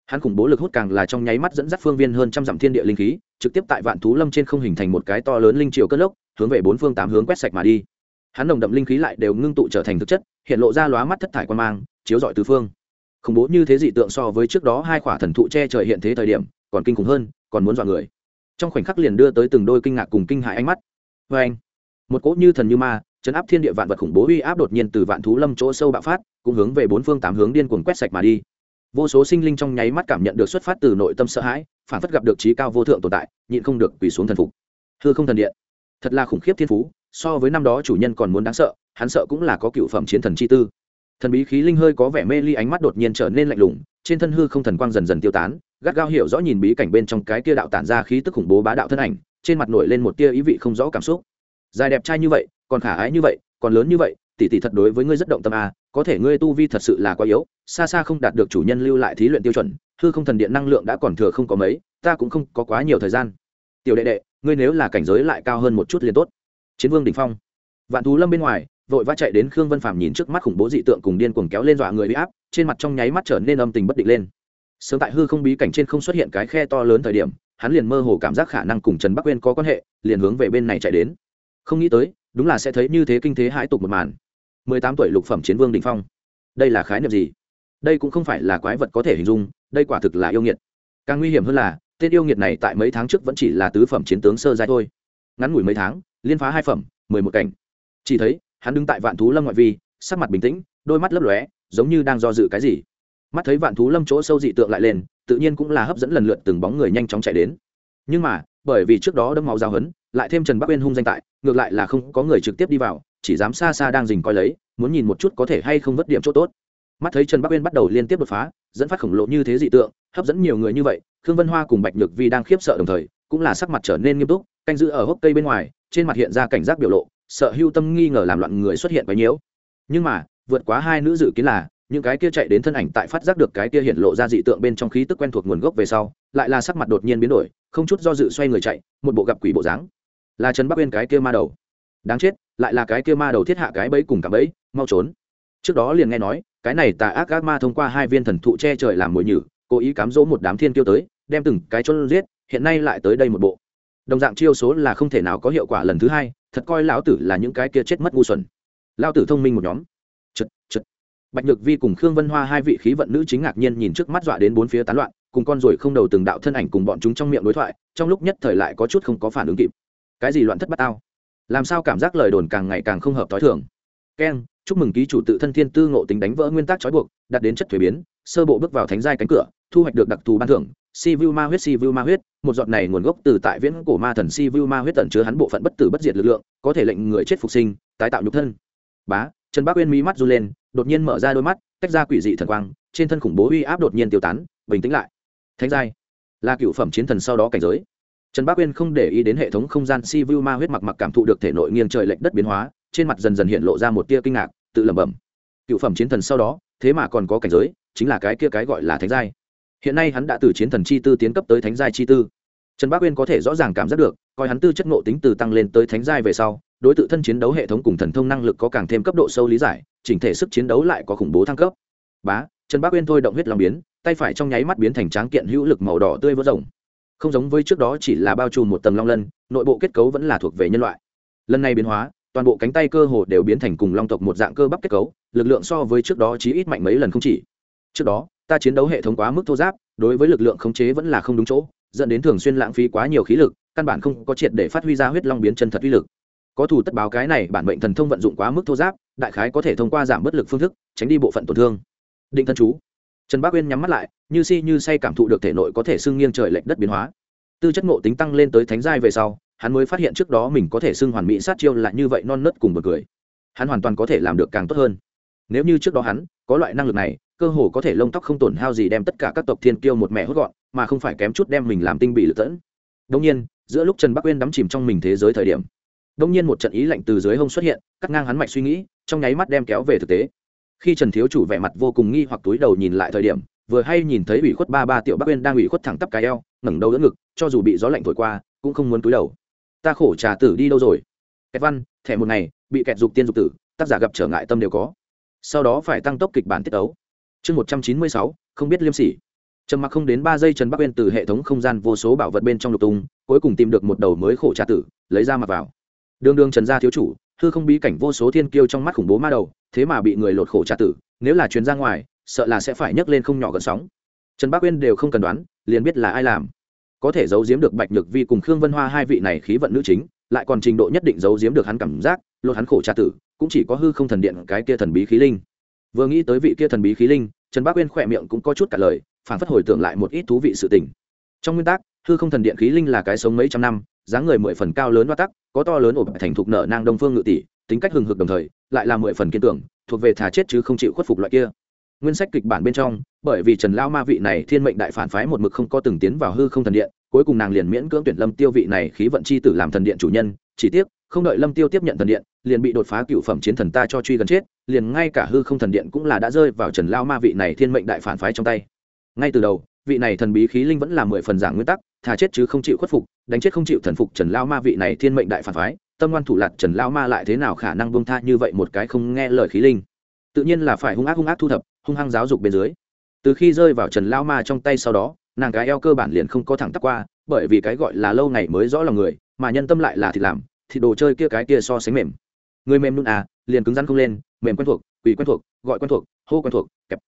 Speaker 1: hắn khủng bố lực hút càng là trong nháy mắt dẫn dắt phương viên hơn trăm dặm thiên địa linh khí, trực tiếp tại vạn thú lâm trên không hình thành một cái to lớn linh triều cất lốc, hướng về bốn phương tám hướng quét sạch mà đi. Hắn nồng đậm linh khí lại đều ngưng tụ trở thành thực chất, hiện lộ ra lóa mắt thất thải quan mang, chiếu rọi tứ phương. Khủng bố như thế dị tượng so với trước đó hai khỏa thần thụ che trời hiện thế thời điểm, còn kinh khủng hơn, còn muốn dọa người. Trong khoảnh khắc liền đưa tới từng đôi kinh ngạc cùng kinh hại ánh mắt. Vê anh, một cỗ như thần như ma, chấn áp thiên địa vạn vật khủng bố uy áp đột nhiên từ vạn thú lâm chỗ sâu bạo phát, cũng hướng về bốn phương tám hướng điên cuồng quét sạch mà đi vô số sinh linh trong nháy mắt cảm nhận được xuất phát từ nội tâm sợ hãi phản phất gặp được trí cao vô thượng tồn tại nhịn không được quỳ xuống thần phục. Thưa không thần điện. Thật là khủng khiếp thiên phú so với năm đó chủ nhân còn muốn đáng sợ hắn sợ cũng là có cựu phẩm chiến thần chi tư. Thần bí khí linh hơi có vẻ mê ly ánh mắt đột nhiên trở nên lạnh lùng trên thân hư không thần quang dần dần tiêu tán gắt gao hiểu rõ nhìn bí cảnh bên trong cái kia đạo tản ra khí tức khủng bố bá đạo thân ảnh trên mặt nổi lên một tia ý vị không rõ cảm xúc. Dài đẹp trai như vậy còn khả ái như vậy còn lớn như vậy tỷ tỷ thật đối với ngươi rất động tâm à, có thể ngươi tu vi thật sự là quá yếu, xa xa không đạt được chủ nhân lưu lại thí luyện tiêu chuẩn, hư không thần điện năng lượng đã còn thừa không có mấy, ta cũng không có quá nhiều thời gian. Tiểu đệ đệ, ngươi nếu là cảnh giới lại cao hơn một chút liền tốt. Chiến vương đỉnh phong. Vạn thú lâm bên ngoài, vội vã chạy đến khương vân phàm nhìn trước mắt khủng bố dị tượng cùng điên cuồng kéo lên dọa người bị áp, trên mặt trong nháy mắt trở nên âm tình bất định lên. Sớm tại hư không bí cảnh trên không xuất hiện cái khe to lớn thời điểm, hắn liền mơ hồ cảm giác khả năng cùng trần bắc quên có quan hệ, liền hướng về bên này chạy đến. Không nghĩ tới, đúng là sẽ thấy như thế kinh thế hãi tục một màn mười tám tuổi lục phẩm chiến vương đình phong. Đây là khái niệm gì? Đây cũng không phải là quái vật có thể hình dung, đây quả thực là yêu nghiệt. Càng nguy hiểm hơn là, tên yêu nghiệt này tại mấy tháng trước vẫn chỉ là tứ phẩm chiến tướng sơ giai thôi. Ngắn ngủi mấy tháng, liên phá hai phẩm, mười một cảnh. Chỉ thấy, hắn đứng tại vạn thú lâm ngoại vi, sắc mặt bình tĩnh, đôi mắt lấp lóe, giống như đang do dự cái gì. Mắt thấy vạn thú lâm chỗ sâu dị tượng lại lên, tự nhiên cũng là hấp dẫn lần lượt từng bóng người nhanh chóng chạy đến. Nhưng mà, bởi vì trước đó đâm máu giao hấn, lại thêm trần bắc uyên hung danh tại, ngược lại là không có người trực tiếp đi vào chỉ dám xa xa đang dình coi lấy, muốn nhìn một chút có thể hay không vất điểm chỗ tốt. Mắt thấy trần bắc uyên bắt đầu liên tiếp đột phá, dẫn phát khổng lồ như thế dị tượng, hấp dẫn nhiều người như vậy, khương vân hoa cùng bạch nhược vi đang khiếp sợ đồng thời, cũng là sắc mặt trở nên nghiêm túc, canh giữ ở hốc cây bên ngoài, trên mặt hiện ra cảnh giác biểu lộ, sợ hưu tâm nghi ngờ làm loạn người xuất hiện bấy nhiễu nhưng mà, vượt quá hai nữ dự kiến là, những cái kia chạy đến thân ảnh tại phát giác được cái kia hiện lộ ra dị tượng bên trong khí tức quen thuộc nguồn gốc về sau, lại là sắc mặt đột nhiên biến đổi, không chút do dự xoay người chạy, một bộ gặp quỷ bộ dáng. Là trần bắc uyên cái kia ma đầu đáng chết, lại là cái kia ma đầu thiết hạ cái bẫy cùng cả bẫy, mau trốn. Trước đó liền nghe nói, cái này tà ác ác ma thông qua hai viên thần thụ che trời làm mồi nhử, cố ý cám dỗ một đám thiên kiêu tới, đem từng cái chôn giết, hiện nay lại tới đây một bộ. Đồng dạng chiêu số là không thể nào có hiệu quả lần thứ hai, thật coi lão tử là những cái kia chết mất ngu xuẩn. Lão tử thông minh một nhóm. Chật chật. Bạch nhược vi cùng khương vân hoa hai vị khí vận nữ chính ngạc nhiên nhìn trước mắt dọa đến bốn phía tán loạn, cùng con ruồi không đầu từng đạo thân ảnh cùng bọn chúng trong miệng đối thoại, trong lúc nhất thời lại có chút không có phản ứng kịp. Cái gì loạn thất bát tao? Làm sao cảm giác lời đồn càng ngày càng không hợp t h o i thường? Keng chúc mừng ký chủ tự thân thiên tư ngộ tính đánh vỡ nguyên tắc trói buộc, đạt đến chất thuế biến, sơ bộ bước vào thánh giai cánh cửa, thu hoạch được đặc thù ban thưởng, si vu ma huyết, si vu ma huyết, một giọt này nguồn gốc từ tại viễn cổ ma thần si vu ma huyết tẩn chứa hắn bộ phận bất tử bất diệt lực lượng, có thể lệnh người chết phục sinh, tái tạo nhục thân. Bá, trần bác uyên mí mắt run lên, đột nhiên mở ra đôi mắt, tách ra quỷ dị thần quang, trên thân khủng bố uy áp đột nhiên tiêu tán, bình tĩnh lại. Thánh giai, là cựu phẩm chiến thần sau đó cảnh giới trần bác uyên không để ý đến hệ thống không gian si vu ma huyết mặc mặc cảm thụ được thể nội nghiêng trời lệch đất biến hóa, trên mặt dần dần hiện lộ ra một tia kinh ngạc, tự lẩm bẩm. Cựu phẩm chiến thần sau đó, thế mà còn có cảnh giới, chính là cái kia cái gọi là thánh giai. Hiện nay hắn đã từ chiến thần chi tư tiến cấp tới thánh giai chi tư. Trần bác uyên có thể rõ ràng cảm giác được, coi hắn tư chất ngộ tính từ tăng lên tới thánh giai về sau, đối t thân chiến đấu hệ thống cùng thần thông năng lực có càng thêm cấp độ sâu lý giải, chỉnh thể sức chiến đấu lại có khủng bố thăng cấp. Bá, trần bác uyên thôi động huyết lòng biến, tay phải trong nháy mắt biến thành tráng kiện hữu lực màu đỏ tươi vỡ rồng không giống với trước đó chỉ là bao trùm một tầng long lân, nội bộ kết cấu vẫn là thuộc về nhân loại. Lần này biến hóa, toàn bộ cánh tay cơ hồ đều biến thành cùng long tộc một dạng cơ bắp kết cấu, lực lượng so với trước đó chí ít mạnh mấy lần không chỉ. Trước đó, ta chiến đấu hệ thống quá mức thô giáp, đối với lực lượng khống chế vẫn là không đúng chỗ, dẫn đến thường xuyên lãng phí quá nhiều khí lực, căn bản không có triệt để phát huy ra huyết long biến chân thật uy lực. Có thủ tất báo cái này, bản mệnh thần thông vận dụng quá mức thô giáp, đại khái có thể thông qua giảm bất lực phương thức, tránh đi bộ phận tổn thương. Định thân chú trần bác uyên nhắm mắt lại, như si như say cảm thụ được thể nội có thể xưng nghiêng trời lệch đất biến hóa. Tư chất ngộ tính tăng lên tới thánh giai về sau, hắn mới phát hiện trước đó mình có thể xưng hoàn mỹ sát chiêu lại như vậy non nớt cùng bực cười. Hắn hoàn toàn có thể làm được càng tốt hơn. Nếu như trước đó hắn có loại năng lực này, cơ hồ có thể lông tóc không tổn hao gì đem tất cả các tộc thiên kiêu một mẹ hốt gọn, mà không phải kém chút đem mình làm tinh bị lựa tẫn. Đông nhiên, giữa lúc trần bắc uyên đắm chìm trong mình thế giới thời điểm đông nhiên một trận ý lạnh từ dưới hông xuất hiện, cắt ngang hắn mạch suy nghĩ, trong nháy mắt đem kéo về thực tế khi trần thiếu chủ vẻ mặt vô cùng nghi hoặc túi đầu nhìn lại thời điểm, vừa hay nhìn thấy ủy khuất ba ba tiểu bắc uyên đang ủy khuất thẳng tắp cái eo, ngẩng đầu đỡ ngực, cho dù bị gió lạnh thổi qua, cũng không muốn túi đầu. Ta khổ trà tử đi đâu rồi? Kẹt văn, thẻ một ngày, bị kẹt dục tiên dục tử, tác giả gặp trở ngại tâm đều có. Sau đó phải tăng tốc kịch bản tiết ấu chương một trăm chín mươi sáu, không biết liêm sỉ. Trầm mặc không đến ba giây trần bắc uyên từ hệ thống không gian vô số bảo vật bên trong lục tung, cuối cùng tìm được một đầu mới khổ trà tử, lấy ra mặc vào. Đường đường trần gia thiếu chủ hư không bí cảnh vô số thiên kiêu trong mắt khủng bố ma đầu, thế mà bị người lột khổ tra tử, nếu là chuyến ra ngoài, sợ là sẽ phải nhấc lên không nhỏ gần sóng. Trần bác uyên đều không cần đoán, liền biết là ai làm. Có thể giấu giếm được bạch nhược vi cùng khương vân hoa hai vị này khí vận nữ chính, lại còn trình độ nhất định giấu giếm được hắn cảm giác, lột hắn khổ tra tử, cũng chỉ có hư không thần điện cái kia thần bí khí linh. Vừa nghĩ tới vị kia thần bí khí linh, trần bác uyên khỏe miệng cũng có chút cả lời phản phất hồi tưởng lại một ít thú vị sự tình. Trong nguyên tắc, hư không thần điện khí linh là cái sống mấy trăm năm, dáng người mười phần cao lớn hoa tắc có to lớn ổ thành thục nợ nang đông phương ngự tỷ, tính cách hừng hực đồng thời, lại là mười phần kiên tưởng thuộc về thà chết chứ không chịu khuất phục loại kia. Nguyên sách kịch bản bên trong, bởi vì trần lao ma vị này thiên mệnh đại phản phái một mực không có từng tiến vào hư không thần điện, cuối cùng nàng liền miễn cưỡng tuyển lâm tiêu vị này khí vận c h i tử làm thần điện chủ nhân, chỉ tiếc, không đợi lâm tiêu tiếp nhận thần điện, liền bị đột phá cựu phẩm chiến thần ta cho truy gần chết, liền ngay cả hư không thần điện cũng là đã rơi vào trần lao ma vị này thiên mệnh đại phản phái trong tay. Ngay từ đầu, vị này thần bí khí linh vẫn là mười phần giảng nguyên tắc thà chết chứ không chịu khuất phục, đánh chết không chịu thần phục trần lao ma vị này thiên mệnh đại phản phái, tâm ngoan thủ lạt trần lao ma lại thế nào khả năng bông tha như vậy một cái không nghe lời khí linh? Tự nhiên là phải hung ác hung ác thu thập, hung hăng giáo dục bên dưới. Từ khi rơi vào trần lao ma trong tay sau đó, nàng cái eo cơ bản liền không có thẳng tắp qua, bởi vì cái gọi là lâu ngày mới rõ lòng người, mà nhân tâm lại là thịt làm thì đồ chơi kia cái kia so sánh mềm. Người mềm nun à liền cứng rắn không lên, mềm quen thuộc, quỷ quen thuộc, gọi quen thuộc, hô quen thuộc, kẹp.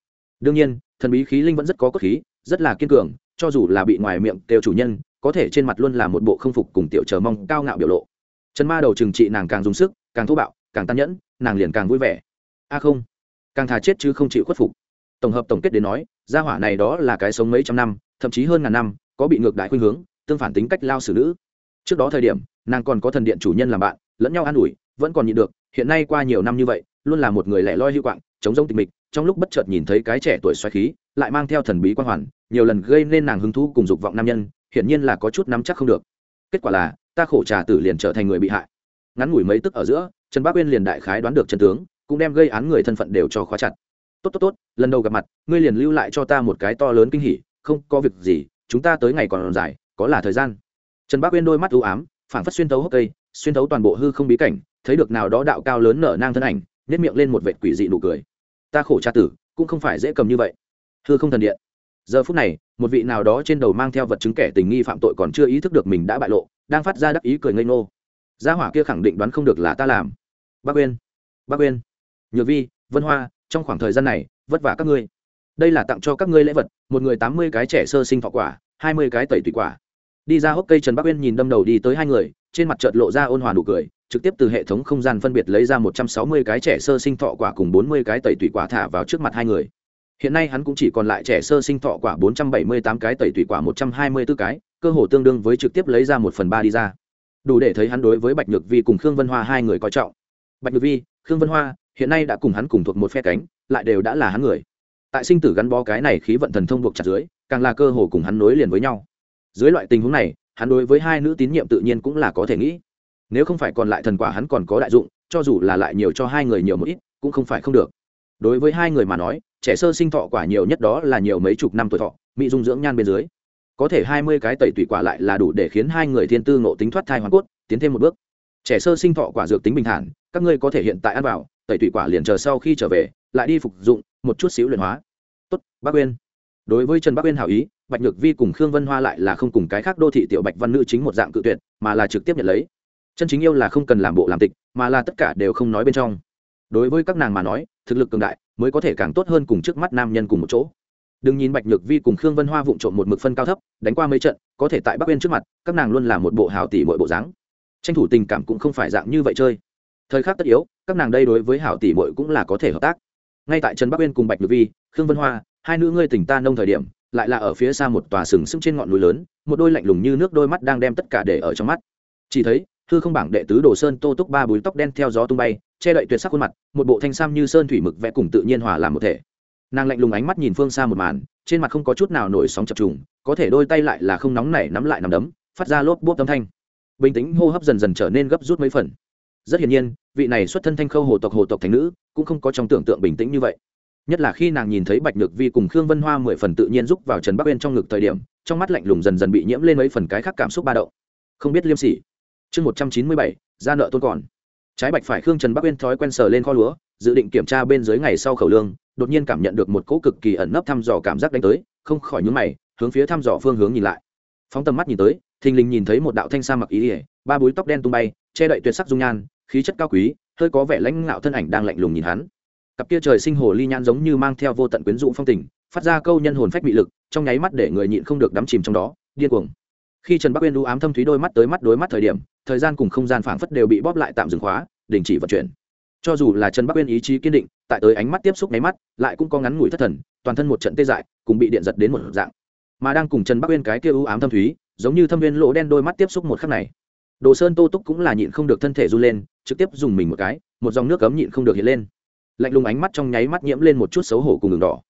Speaker 1: Đương nhiên, thần bí khí linh vẫn rất có cốt khí, rất là kiên cường cho dù là bị ngoài miệng kêu chủ nhân, có thể trên mặt luôn là một bộ không phục cùng tiểu chờ mong cao ngạo biểu lộ. Trần ma đầu trừng trị nàng càng dùng sức, càng thô bạo, càng tàn nhẫn, nàng liền càng vui vẻ. A không, càng thà chết chứ không chịu khuất phục. Tổng hợp tổng kết đến nói, gia hỏa này đó là cái sống mấy trăm năm, thậm chí hơn ngàn năm, có bị ngược đại khuynh hướng, tương phản tính cách lao xử nữ. Trước đó thời điểm, nàng còn có thần điện chủ nhân làm bạn, lẫn nhau an ủi, vẫn còn nhịn được, hiện nay qua nhiều năm như vậy, luôn là một người lẻ loi hữu quạng, chống rông tịch mịch trong lúc bất chợt nhìn thấy cái trẻ tuổi xoáy khí, lại mang theo thần bí quan hoàn, nhiều lần gây nên nàng hứng thú cùng dục vọng nam nhân, hiển nhiên là có chút nắm chắc không được. Kết quả là, ta khổ trà tử liền trở thành người bị hại. Ngắn ngủi mấy tức ở giữa, trần bác uyên liền đại khái đoán được chân tướng, cũng đem gây án người thân phận đều cho khóa chặt. Tốt tốt tốt, lần đầu gặp mặt, ngươi liền lưu lại cho ta một cái to lớn kinh hỉ, không có việc gì, chúng ta tới ngày còn dài, có là thời gian? Trần bác uyên đôi mắt u ám, phảng phất xuyên thấu hốc cây, xuyên thấu toàn bộ hư không bí cảnh, thấy được nào đó đạo cao lớn nở nang thân ảnh, nhếch miệng lên một vệt quỷ dị nụ cười ta khổ tra tử, cũng không phải dễ cầm như vậy. Thưa không thần điện. Giờ phút này, một vị nào đó trên đầu mang theo vật chứng kẻ tình nghi phạm tội còn chưa ý thức được mình đã bại lộ, đang phát ra đắc ý cười ngây ngô. Gia hỏa kia khẳng định đoán không được là ta làm. Bác uyên bác uyên. Nhược vi, vân hoa, trong khoảng thời gian này, vất vả các ngươi. Đây là tặng cho các ngươi lễ vật, một người tám mươi cái trẻ sơ sinh thọ quả, hai mươi cái tẩy tùy quả. Đi ra hốc cây trần bắc uyên nhìn đâm đầu đi tới hai người, trên mặt chợt lộ ra ôn hòa nụ cười trực tiếp từ hệ thống không gian phân biệt lấy ra một trăm sáu mươi cái trẻ sơ sinh thọ quả cùng bốn mươi cái tẩy tủy quả thả vào trước mặt hai người. Hiện nay hắn cũng chỉ còn lại trẻ sơ sinh thọ quả bốn trăm bảy mươi tám cái, tẩy tủy quả một trăm hai mươi 124 cái, cơ hồ tương đương với trực tiếp lấy ra một phần ba đi ra. Đủ để thấy hắn đối với bạch nhược vi cùng khương vân hoa hai người coi trọng. Bạch nhược vi, khương vân hoa, hiện nay đã cùng hắn cùng thuộc một phe cánh, lại đều đã là hắn người. Tại sinh tử gắn bó cái này khí vận thần thông buộc chặt dưới, càng là cơ hồ cùng hắn nối liền với nhau. Dưới loại tình huống này, hắn đối với hai nữ tín nhiệm tự nhiên cũng là có thể nghĩ nếu không phải còn lại thần quả hắn còn có đại dụng, cho dù là lại nhiều cho hai người nhiều một ít, cũng không phải không được. Đối với hai người mà nói, trẻ sơ sinh thọ quả nhiều nhất đó là nhiều mấy chục năm tuổi thọ, mỹ dung dưỡng nhan bên dưới. Có thể hai mươi cái tẩy tủy quả lại là đủ để khiến hai người thiên tư ngộ tính thoát thai hoàn cốt, tiến thêm một bước. Trẻ sơ sinh thọ quả dược tính bình thản, các ngươi có thể hiện tại ăn vào, tẩy tủy quả liền chờ sau khi trở về, lại đi phục dụng, một chút xíu luyện hóa. Tốt, bác uyên. Đối với trần bác uyên hảo ý, bạch nhược vi cùng khương vân hoa lại là không cùng cái khác đô thị tiểu bạch văn nữ chính một dạng cự tuyệt, mà là trực tiếp nhận lấy chân chính yêu là không cần làm bộ làm tịch, mà là tất cả đều không nói bên trong. Đối với các nàng mà nói, thực lực cường đại mới có thể càng tốt hơn cùng trước mắt nam nhân cùng một chỗ. Đừng nhìn bạch nhược vi cùng khương vân hoa vụng trộm một mực phân cao thấp, đánh qua mấy trận, có thể tại bắc uyên trước mặt, các nàng luôn là một bộ hảo tỷ mọi bộ dáng. Tranh thủ tình cảm cũng không phải dạng như vậy chơi. Thời khắc tất yếu, các nàng đây đối với hảo tỷ mọi cũng là có thể hợp tác. Ngay tại trần bắc uyên cùng bạch nhược vi, khương vân hoa, hai nữ ngươi tỉnh ta nông thời điểm, lại là ở phía xa một tòa sừng sững trên ngọn núi lớn, một đôi lạnh lùng như nước đôi mắt đang đem tất cả để ở trong mắt. Chỉ thấy thư không bảng đệ tứ đồ sơn tô túc ba búi tóc đen theo gió tung bay, che đậy tuyệt sắc khuôn mặt, một bộ thanh sam như sơn thủy mực vẽ cùng tự nhiên hòa làm một thể. Nàng lạnh lùng ánh mắt nhìn phương xa một màn, trên mặt không có chút nào nổi sóng chập trùng, có thể đôi tay lại là không nóng nảy nắm lại nắm đấm, phát ra lốp bốp âm thanh. Bình tĩnh hô hấp dần dần trở nên gấp rút mấy phần. Rất hiển nhiên, vị này xuất thân thanh khâu hồ tộc hồ tộc thành nữ, cũng không có trong tưởng tượng bình tĩnh như vậy. Nhất là khi nàng nhìn thấy bạch nhược vi cùng khương vân hoa mười phần tự nhiên giúp vào trần bắc uyên trong ngực thời điểm, trong mắt lạnh lùng dần dần bị nhiễm lên mấy phần cái khác cảm xúc ba đậu không biết liêm sỉ chương một trăm chín mươi bảy, ra nợ tôn còn. Trái bạch phải khương trần bắc uyên thói quen sờ lên kho lúa, dự định kiểm tra bên dưới ngày sau khẩu lương, đột nhiên cảm nhận được một cỗ cực kỳ ẩn nấp thăm dò cảm giác đánh tới, không khỏi nhúng mày, hướng phía thăm dò phương hướng nhìn lại. Phóng tầm mắt nhìn tới, thình lình nhìn thấy một đạo thanh sa mặc ý ỉa ba búi tóc đen tung bay, che đậy tuyệt sắc dung nhan, khí chất cao quý, hơi có vẻ lãnh ngạo thân ảnh đang lạnh lùng nhìn hắn. Cặp kia trời sinh hồ ly nhan giống như mang theo vô tận quyến rũ phong tình, phát ra câu nhân hồn phách bị lực, trong nháy mắt để người nhịn không được đắm chìm trong đó, điên cuồng khi trần bắc uyên đu ám thâm thúy đôi mắt tới mắt đối mắt thời điểm, thời gian cùng không gian phảng phất đều bị bóp lại tạm dừng khóa, đình chỉ vận chuyển. Cho dù là trần bắc uyên ý chí kiên định, tại tới ánh mắt tiếp xúc nháy mắt, lại cũng có ngắn ngủi thất thần, toàn thân một trận tê dại, cùng bị điện giật đến một dạng. Mà đang cùng trần bắc uyên cái kia ưu ám thâm thúy, giống như thâm viên lỗ đen đôi mắt tiếp xúc một khắc này. Đồ sơn tô túc cũng là nhịn không được thân thể run lên, trực tiếp dùng mình một cái, một dòng nước cấm nhịn không được hiện lên. Lạnh lùng ánh mắt trong nháy mắt nhiễm lên một chút xấu hổ cùng đường đỏ.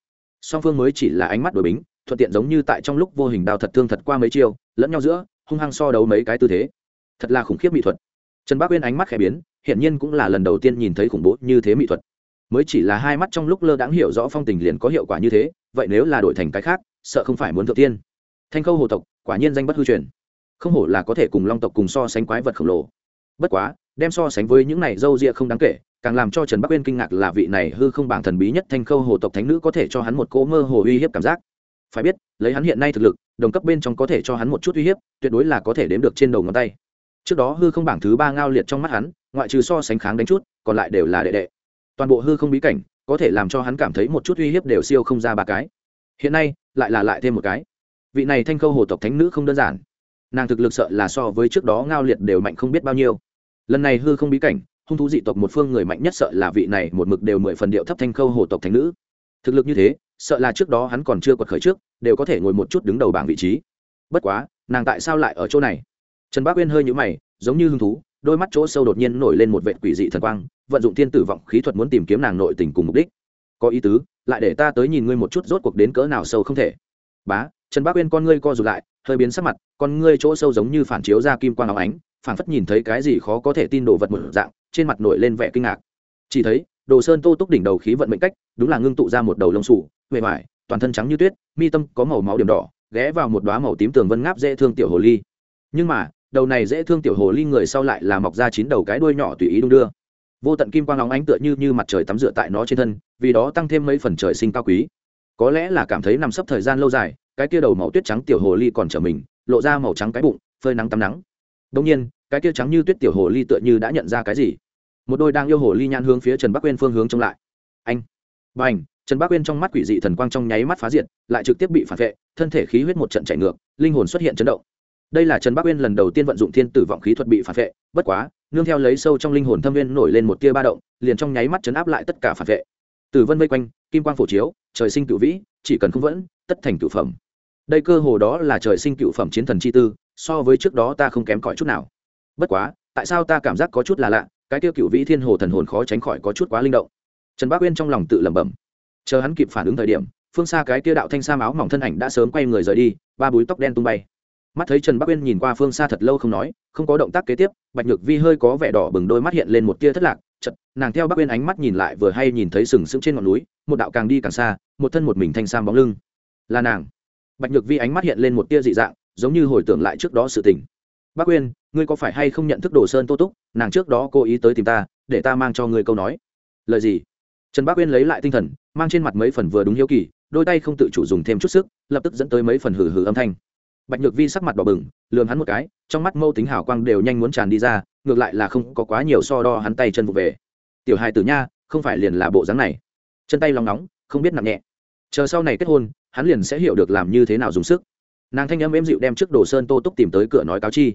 Speaker 1: Song phương mới chỉ là ánh mắt đổi bính thuận tiện giống như tại trong lúc vô hình đao thật thương thật qua mấy chiêu, lẫn nhau giữa, hung hăng so đấu mấy cái tư thế. Thật là khủng khiếp mỹ thuật. Trần bác uyên ánh mắt khẽ biến hiện nhiên cũng là lần đầu tiên nhìn thấy khủng bố như thế mỹ thuật. Mới chỉ là hai mắt trong lúc lơ đãng hiểu rõ phong tình liền có hiệu quả như thế, vậy nếu là đổi thành cái khác, sợ không phải muốn thượng tiên. Thanh khâu hồ tộc, quả nhiên danh bất hư truyền. Không hổ là có thể cùng long tộc cùng so sánh quái vật khổng lồ. Bất quá, đem so sánh với những này dâu ria không đáng kể, càng làm cho trần bắc uyên kinh ngạc là vị này hư không bảng thần bí nhất thanh khâu hồ tộc thánh nữ có thể cho hắn một cỗ mơ hồ uy hiếp cảm giác phải biết, lấy hắn hiện nay thực lực, đồng cấp bên trong có thể cho hắn một chút uy hiếp, tuyệt đối là có thể đếm được trên đầu ngón tay. Trước đó hư không bảng thứ ba ngao liệt trong mắt hắn, ngoại trừ so sánh kháng đánh chút, còn lại đều là đệ đệ. Toàn bộ hư không bí cảnh, có thể làm cho hắn cảm thấy một chút uy hiếp đều siêu không ra ba cái. Hiện nay, lại là lại thêm một cái. Vị này thanh khâu hồ tộc thánh nữ không đơn giản. Nàng thực lực sợ là so với trước đó ngao liệt đều mạnh không biết bao nhiêu. Lần này hư không bí cảnh, hung thú dị tộc một phương người mạnh nhất sợ là vị này một mực đều mười phần điệu thấp thanh khâu hồ tộc thánh nữ. Thực lực như thế sợ là trước đó hắn còn chưa quật khởi trước, đều có thể ngồi một chút đứng đầu bảng vị trí. Bất quá, nàng tại sao lại ở chỗ này? Trần bác uyên hơi nhũ mày, giống như hung thú, đôi mắt chỗ sâu đột nhiên nổi lên một vệ quỷ dị thần quang, vận dụng thiên tử vọng khí thuật muốn tìm kiếm nàng nội tình cùng mục đích. Có ý tứ, lại để ta tới nhìn ngươi một chút rốt cuộc đến cỡ nào sâu không thể. Bá, trần bác uyên con ngươi co rụt lại, hơi biến sắc mặt, con ngươi chỗ sâu giống như phản chiếu ra kim quang áo ánh, phản phất nhìn thấy cái gì khó có thể tin đồ vật một dạng, trên mặt nổi lên vẻ kinh ngạc. Chỉ thấy đồ sơn tô túc đỉnh đầu khí vận mệnh cách đúng là ngưng tụ ra một đầu lông sủ huệ mại, toàn thân trắng như tuyết mi tâm có màu máu điểm đỏ ghé vào một đoá màu tím tường vân ngáp dễ thương tiểu hồ ly. Nhưng mà đầu này dễ thương tiểu hồ ly người sau lại là mọc ra chín đầu cái đuôi nhỏ tùy ý đung đưa. Vô tận kim quang nóng ánh tựa như như mặt trời tắm rửa tại nó trên thân vì đó tăng thêm mấy phần trời sinh cao quý. Có lẽ là cảm thấy nằm sấp thời gian lâu dài cái kia đầu màu tuyết trắng tiểu hồ ly còn trở mình lộ ra màu trắng cái bụng phơi nắng tắm nắng. Đông nhiên cái kia trắng như tuyết tiểu hồ ly tựa như đã nhận ra cái gì? Một đôi đang yêu hồ ly nhãn hướng phía trần bắc quên phương hướng trông lại anh b à n h trần bắc quên trong mắt quỷ dị thần quang trong nháy mắt phá diệt lại trực tiếp bị phản vệ thân thể khí huyết một trận chảy ngược linh hồn xuất hiện chấn động đây là trần bắc uyên lần đầu tiên vận dụng thiên tử vọng khí thuật bị phản vệ bất quá nương theo lấy sâu trong linh hồn thâm viên nổi lên một tia ba động liền trong nháy mắt chấn áp lại tất cả phản vệ tử vân vây quanh kim quang phổ chiếu trời sinh cựu vĩ chỉ cần không vẫn tất thành cựu phẩm đây cơ hồ đó là trời sinh cựu phẩm chiến thần chi tư so với trước đó ta không kém cỏi chút nào bất quá tại sao ta cảm giác có chút là lạ cái tiêu cựu vĩ thiên hồ thần hồn khó tránh khỏi có chút quá linh động. Trần bác uyên trong lòng tự lẩm bẩm. Chờ hắn kịp phản ứng thời điểm, phương xa cái tiêu đạo thanh sa áo mỏng thân ảnh đã sớm quay người rời đi, ba búi tóc đen tung bay. Mắt thấy trần bắc uyên nhìn qua phương xa thật lâu không nói, không có động tác kế tiếp, bạch nhược vi hơi có vẻ đỏ bừng đôi mắt hiện lên một tia thất lạc chật nàng theo bắc uyên ánh mắt nhìn lại vừa hay nhìn thấy sừng sững trên ngọn núi, một đạo càng đi càng xa, một thân một mình thanh sam bóng lưng. Là nàng. Bạch nhược vi ánh mắt hiện lên một tia dị dạng, giống như hồi tưởng lại trước đó sự tình bác uyên ngươi có phải hay không nhận thức đồ sơn tô túc? Nàng trước đó cố ý tới tìm ta, để ta mang cho ngươi câu nói. Lời gì? Trần bác uyên lấy lại tinh thần, mang trên mặt mấy phần vừa đúng hiếu kỳ, đôi tay không tự chủ dùng thêm chút sức, lập tức dẫn tới mấy phần hử hử âm thanh. Bạch nhược vi sắc mặt đỏ bừng, lườm hắn một cái, trong mắt mâu tính hào quang đều nhanh muốn tràn đi ra, ngược lại là không có quá nhiều so đo hắn tay chân vụ về. Tiểu hài tử nha, không phải liền là bộ dáng này. Chân tay lòng nóng, không biết nặng nhẹ. Chờ sau này kết hôn, hắn liền sẽ hiểu được làm như thế nào dùng sức nàng thanh âm êm dịu đem trước đồ sơn tô túc tìm tới cửa nói cáo chi.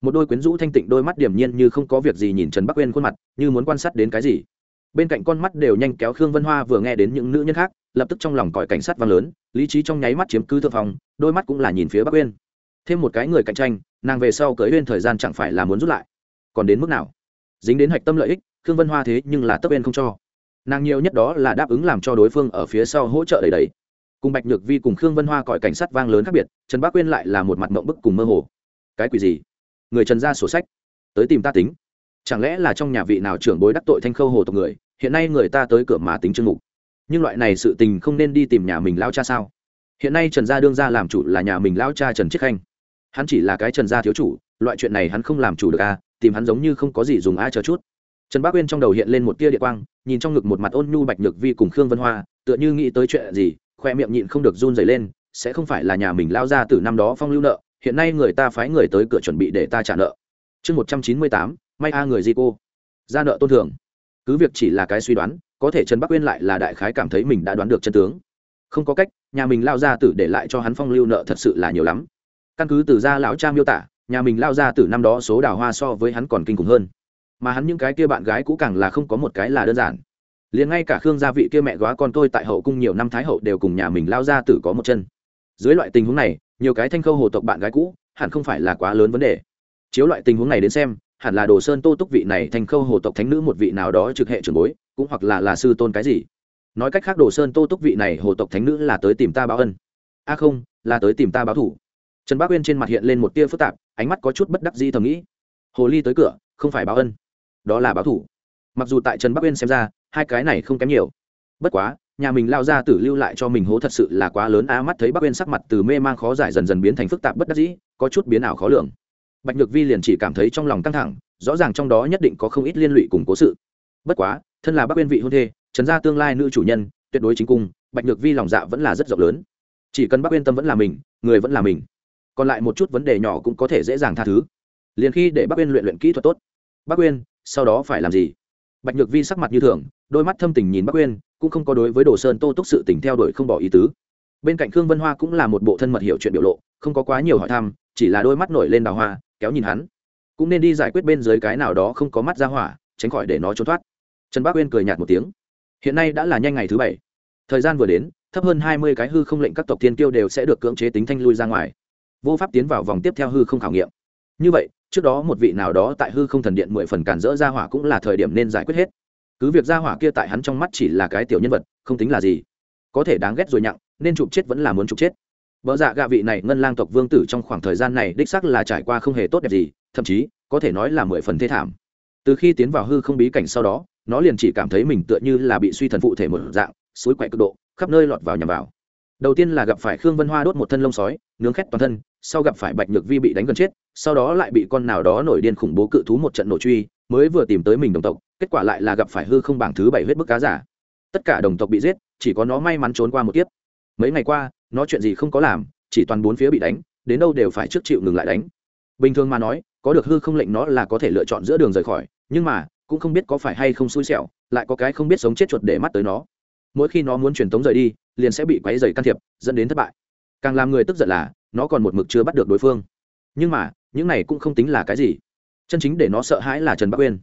Speaker 1: Một đôi quyến rũ thanh tịnh đôi mắt điểm nhiên như không có việc gì nhìn trần bắc uyên khuôn mặt, như muốn quan sát đến cái gì. Bên cạnh con mắt đều nhanh kéo khương vân hoa vừa nghe đến những nữ nhân khác, lập tức trong lòng còi cảnh sát vang lớn, lý trí trong nháy mắt chiếm cứ thượng phòng đôi mắt cũng là nhìn phía bắc uyên. Thêm một cái người cạnh tranh, nàng về sau cưới uyên thời gian chẳng phải là muốn rút lại. Còn đến mức nào? Dính đến hạch tâm lợi ích, khương vân hoa thế nhưng là tấp uyên không cho. Nàng nhiều nhất đó là đáp ứng làm cho đối phương ở phía sau hỗ trợ đầy đầy cùng bạch nhược vi cùng khương vân hoa còi cảnh sát vang lớn khác biệt trần bác quyên lại là một mặt mộng bức cùng mơ hồ. Cái quỷ gì? Người trần ra sổ sách. Tới tìm ta tính. Chẳng lẽ là trong nhà vị nào trưởng bối đắc tội thanh khâu hồ tộc người hiện nay người ta tới cửa mà tính chương mục. Nhưng loại này sự tình không nên đi tìm nhà mình lao cha sao? Hiện nay trần gia đương gia làm chủ là nhà mình lao cha trần chiết khanh. Hắn chỉ là cái trần gia thiếu chủ loại chuyện này hắn không làm chủ được à, tìm hắn giống như không có gì dùng ai chờ chút. Trần bác uyên trong đầu hiện lên một tia địa quang nhìn trong ngực một mặt ôn nhu bạch nhược vi cùng khương vân hoa tựa như nghĩ tới chuyện gì khoe miệng nhịn không được run dày lên, sẽ không phải là nhà mình lao ra từ năm đó phong lưu nợ, hiện nay người ta phái người tới cửa chuẩn bị để ta trả nợ. Chương một trăm chín mươi tám, may a người di cô. Ra nợ tôn thường cứ việc chỉ là cái suy đoán, có thể trần bắc uyên lại là đại khái cảm thấy mình đã đoán được chân tướng. Không có cách, nhà mình lao ra tử để lại cho hắn phong lưu nợ thật sự là nhiều lắm. Căn cứ từ gia lão cha miêu tả, nhà mình lao ra từ năm đó số đào hoa so với hắn còn kinh khủng hơn. Mà hắn những cái kia bạn gái cũ càng là không có một cái là đơn giản liền ngay cả khương gia vị kia mẹ góa con tôi tại hậu cung nhiều năm thái hậu đều cùng nhà mình lao ra tử có một chân. Dưới loại tình huống này, nhiều cái thanh khâu hồ tộc bạn gái cũ, hẳn không phải là quá lớn vấn đề. Chiếu loại tình huống này đến xem, hẳn là đồ sơn tô túc vị này thanh khâu hồ tộc thánh nữ một vị nào đó trực hệ trưởng bối, cũng hoặc là là sư tôn cái gì. Nói cách khác, đồ sơn tô túc vị này hồ tộc thánh nữ là tới tìm ta báo ân. A à không, là tới tìm ta báo thủ. Trần bác uyên trên mặt hiện lên một tia phức tạp, ánh mắt có chút bất đắc di thầm nghĩ. Hồ ly tới cửa, không phải báo ân. Đó là báo thủ. Mặc dù tại trần bắc uyên xem ra hai cái này không kém nhiều. Bất quá, nhà mình lao ra tử lưu lại cho mình hố thật sự là quá lớn, á mắt thấy bắc uyên sắc mặt từ mê man khó giải dần dần biến thành phức tạp bất đắc dĩ, có chút biến ảo khó lường. Bạch nhược vi liền chỉ cảm thấy trong lòng căng thẳng, rõ ràng trong đó nhất định có không ít liên lụy cùng cố sự. Bất quá, thân là bắc uyên vị hôn thê trần gia tương lai nữ chủ nhân, tuyệt đối chính cung, bạch nhược vi lòng dạ vẫn là rất rộng lớn. Chỉ cần bắc uyên tâm vẫn là mình, người vẫn là mình. Còn lại một chút vấn đề nhỏ cũng có thể dễ dàng tha thứ. Liền khi để bắc uyên luyện luyện kỹ thuật tốt. Bắc uyên, sau đó phải làm gì? Bạch nhược vi sắc mặt như thường, đôi mắt thâm tình nhìn bắc uyên, cũng không có đối với đồ sơn tô túc sự tình theo đuổi không bỏ ý tứ. Bên cạnh khương vân hoa cũng là một bộ thân mật hiểu chuyện biểu lộ, không có quá nhiều hỏi thăm, chỉ là đôi mắt nổi lên đào hoa, kéo nhìn hắn. Cũng nên đi giải quyết bên dưới cái nào đó không có mắt ra hỏa, tránh khỏi để nó trốn thoát. Trần bác uyên cười nhạt một tiếng. Hiện nay đã là nhanh ngày thứ bảy. Thời gian vừa đến, thấp hơn hai mươi cái hư không lệnh các tộc thiên kiêu đều sẽ được cưỡng chế tính thanh lui ra ngoài. Vô pháp tiến vào vòng tiếp theo hư không khảo nghiệm. Như vậy trước đó một vị nào đó tại hư không thần điện mười phần cản rỡ ra hỏa cũng là thời điểm nên giải quyết hết. Cứ việc ra hỏa kia tại hắn trong mắt chỉ là cái tiểu nhân vật, không tính là gì. Có thể đáng ghét rồi nhặng, nên chụp chết vẫn là muốn chụp chết. Vợ dạ gạ vị này ngân lang tộc vương tử trong khoảng thời gian này đích sắc là trải qua không hề tốt đẹp gì, thậm chí, có thể nói là mười phần thê thảm. Từ khi tiến vào hư không bí cảnh sau đó, nó liền chỉ cảm thấy mình tựa như là bị suy thần phụ thể một dạng, suối quậy cực độ, khắp nơi lọt vào nhằm vào. Đầu tiên là gặp phải khương vân hoa đốt một thân lông sói, nướng khét toàn thân sau gặp phải bạch nhược vi bị đánh gần chết, sau đó lại bị con nào đó nổi điên khủng bố cự thú một trận nổ truy, mới vừa tìm tới mình đồng tộc, kết quả lại là gặp phải hư không bảng thứ bảy huyết bức cá giả. Tất cả đồng tộc bị giết, chỉ có nó may mắn trốn qua một kiếp. Mấy ngày qua, nó chuyện gì không có làm, chỉ toàn bốn phía bị đánh, đến đâu đều phải trước chịu ngừng lại đánh. Bình thường mà nói, có được hư không lệnh nó là có thể lựa chọn giữa đường rời khỏi, nhưng mà, cũng không biết có phải hay không xui xẻo, lại có cái không biết sống chết chuột để mắt tới nó. Mỗi khi nó muốn truyền tống rời đi, liền sẽ bị quáy dày can thiệp, dẫn đến thất bại. Càng làm người tức giận là nó còn một mực chưa bắt được đối phương. Nhưng mà, những này cũng không tính là cái gì. Chân chính để nó sợ hãi là trần bắc uyên.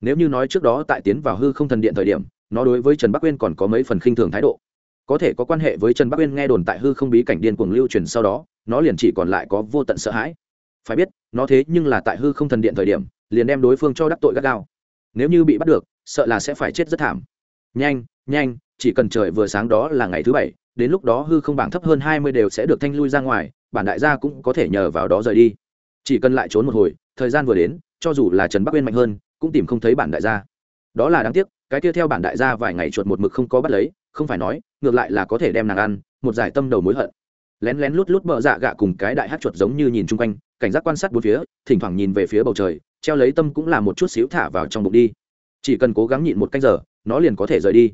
Speaker 1: Nếu như nói trước đó tại tiến vào hư không thần điện thời điểm, nó đối với trần bắc uyên còn có mấy phần khinh thường thái độ. Có thể có quan hệ với trần bắc uyên nghe đồn tại hư không bí cảnh điên cuồng lưu truyền sau đó, nó liền chỉ còn lại có vô tận sợ hãi. Phải biết, nó thế nhưng là tại hư không thần điện thời điểm, liền đem đối phương cho đắc tội gắt gao. Nếu như bị bắt được, sợ là sẽ phải chết rất thảm. Nhanh nhanh, chỉ cần trời vừa sáng đó là ngày thứ bảy đến lúc đó hư không bảng thấp hơn hai mươi đều sẽ được thanh lui ra ngoài, bản đại gia cũng có thể nhờ vào đó rời đi. Chỉ cần lại trốn một hồi, thời gian vừa đến, cho dù là trần bắc uyên mạnh hơn, cũng tìm không thấy bản đại gia. Đó là đáng tiếc, cái kia theo bản đại gia vài ngày chuột một mực không có bắt lấy, không phải nói, ngược lại là có thể đem nàng ăn, một giải tâm đầu mối hận. Lén lén lút lút bợ dạ gạ cùng cái đại hát chuột giống như nhìn chung quanh, cảnh giác quan sát bốn phía, thỉnh thoảng nhìn về phía bầu trời, treo lấy tâm cũng là một chút xíu thả vào trong bụng đi. Chỉ cần cố gắng nhịn một canh giờ, nó liền có thể rời đi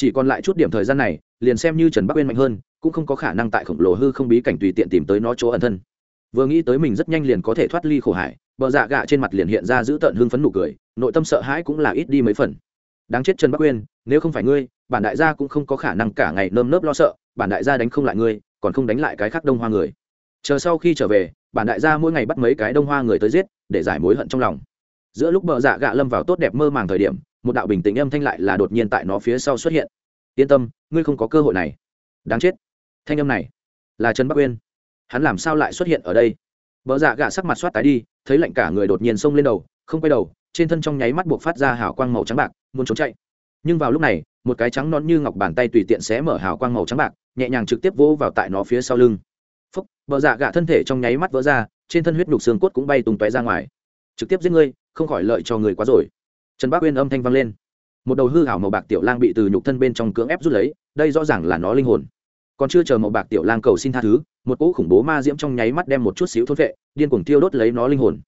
Speaker 1: chỉ còn lại chút điểm thời gian này, liền xem như trần bắc uyên mạnh hơn, cũng không có khả năng tại khổng lồ hư không bí cảnh tùy tiện tìm tới nó chỗ ẩn thân. Vừa nghĩ tới mình rất nhanh liền có thể thoát ly khổ hải, bờ dạ gạ trên mặt liền hiện ra giữ tợn hưng phấn nụ cười, nội tâm sợ hãi cũng là ít đi mấy phần. Đáng chết trần bắc uyên, nếu không phải ngươi, bản đại gia cũng không có khả năng cả ngày nơm nớp lo sợ, bản đại gia đánh không lại ngươi, còn không đánh lại cái khác đông hoa người. Chờ sau khi trở về, bản đại gia mỗi ngày bắt mấy cái đông hoa người tới giết, để giải mối hận trong lòng. Giữa lúc bờ dạ gạ lâm vào tốt đẹp mơ màng thời điểm một đạo bình tĩnh âm thanh lại là đột nhiên tại nó phía sau xuất hiện. Yên tâm, ngươi không có cơ hội này. Đáng chết. Thanh âm này là trần bắc uyên. Hắn làm sao lại xuất hiện ở đây? Vợ dạ gạ sắc mặt soát tái đi, thấy lạnh cả người đột nhiên xông lên đầu, không quay đầu, trên thân trong nháy mắt buộc phát ra hào quang màu trắng bạc, muốn trốn chạy. Nhưng vào lúc này, một cái trắng non như ngọc bàn tay tùy tiện xé mở hào quang màu trắng bạc, nhẹ nhàng trực tiếp vỗ vào tại nó phía sau lưng. Phúc vợ dạ gạ thân thể trong nháy mắt vỡ ra, trên thân huyết nhục xương cốt cũng bay tung tóe ra ngoài. Trực tiếp giết ngươi, không khỏi lợi cho người quá rồi trần bác uyên âm thanh vang lên. Một đầu hư hảo màu bạc tiểu lang bị từ nhục thân bên trong cưỡng ép rút lấy, đây rõ ràng là nó linh hồn. Còn chưa chờ màu bạc tiểu lang cầu xin tha thứ, một cỗ khủng bố ma diễm trong nháy mắt đem một chút xíu thốt vệ, điên cuồng tiêu đốt lấy nó linh hồn.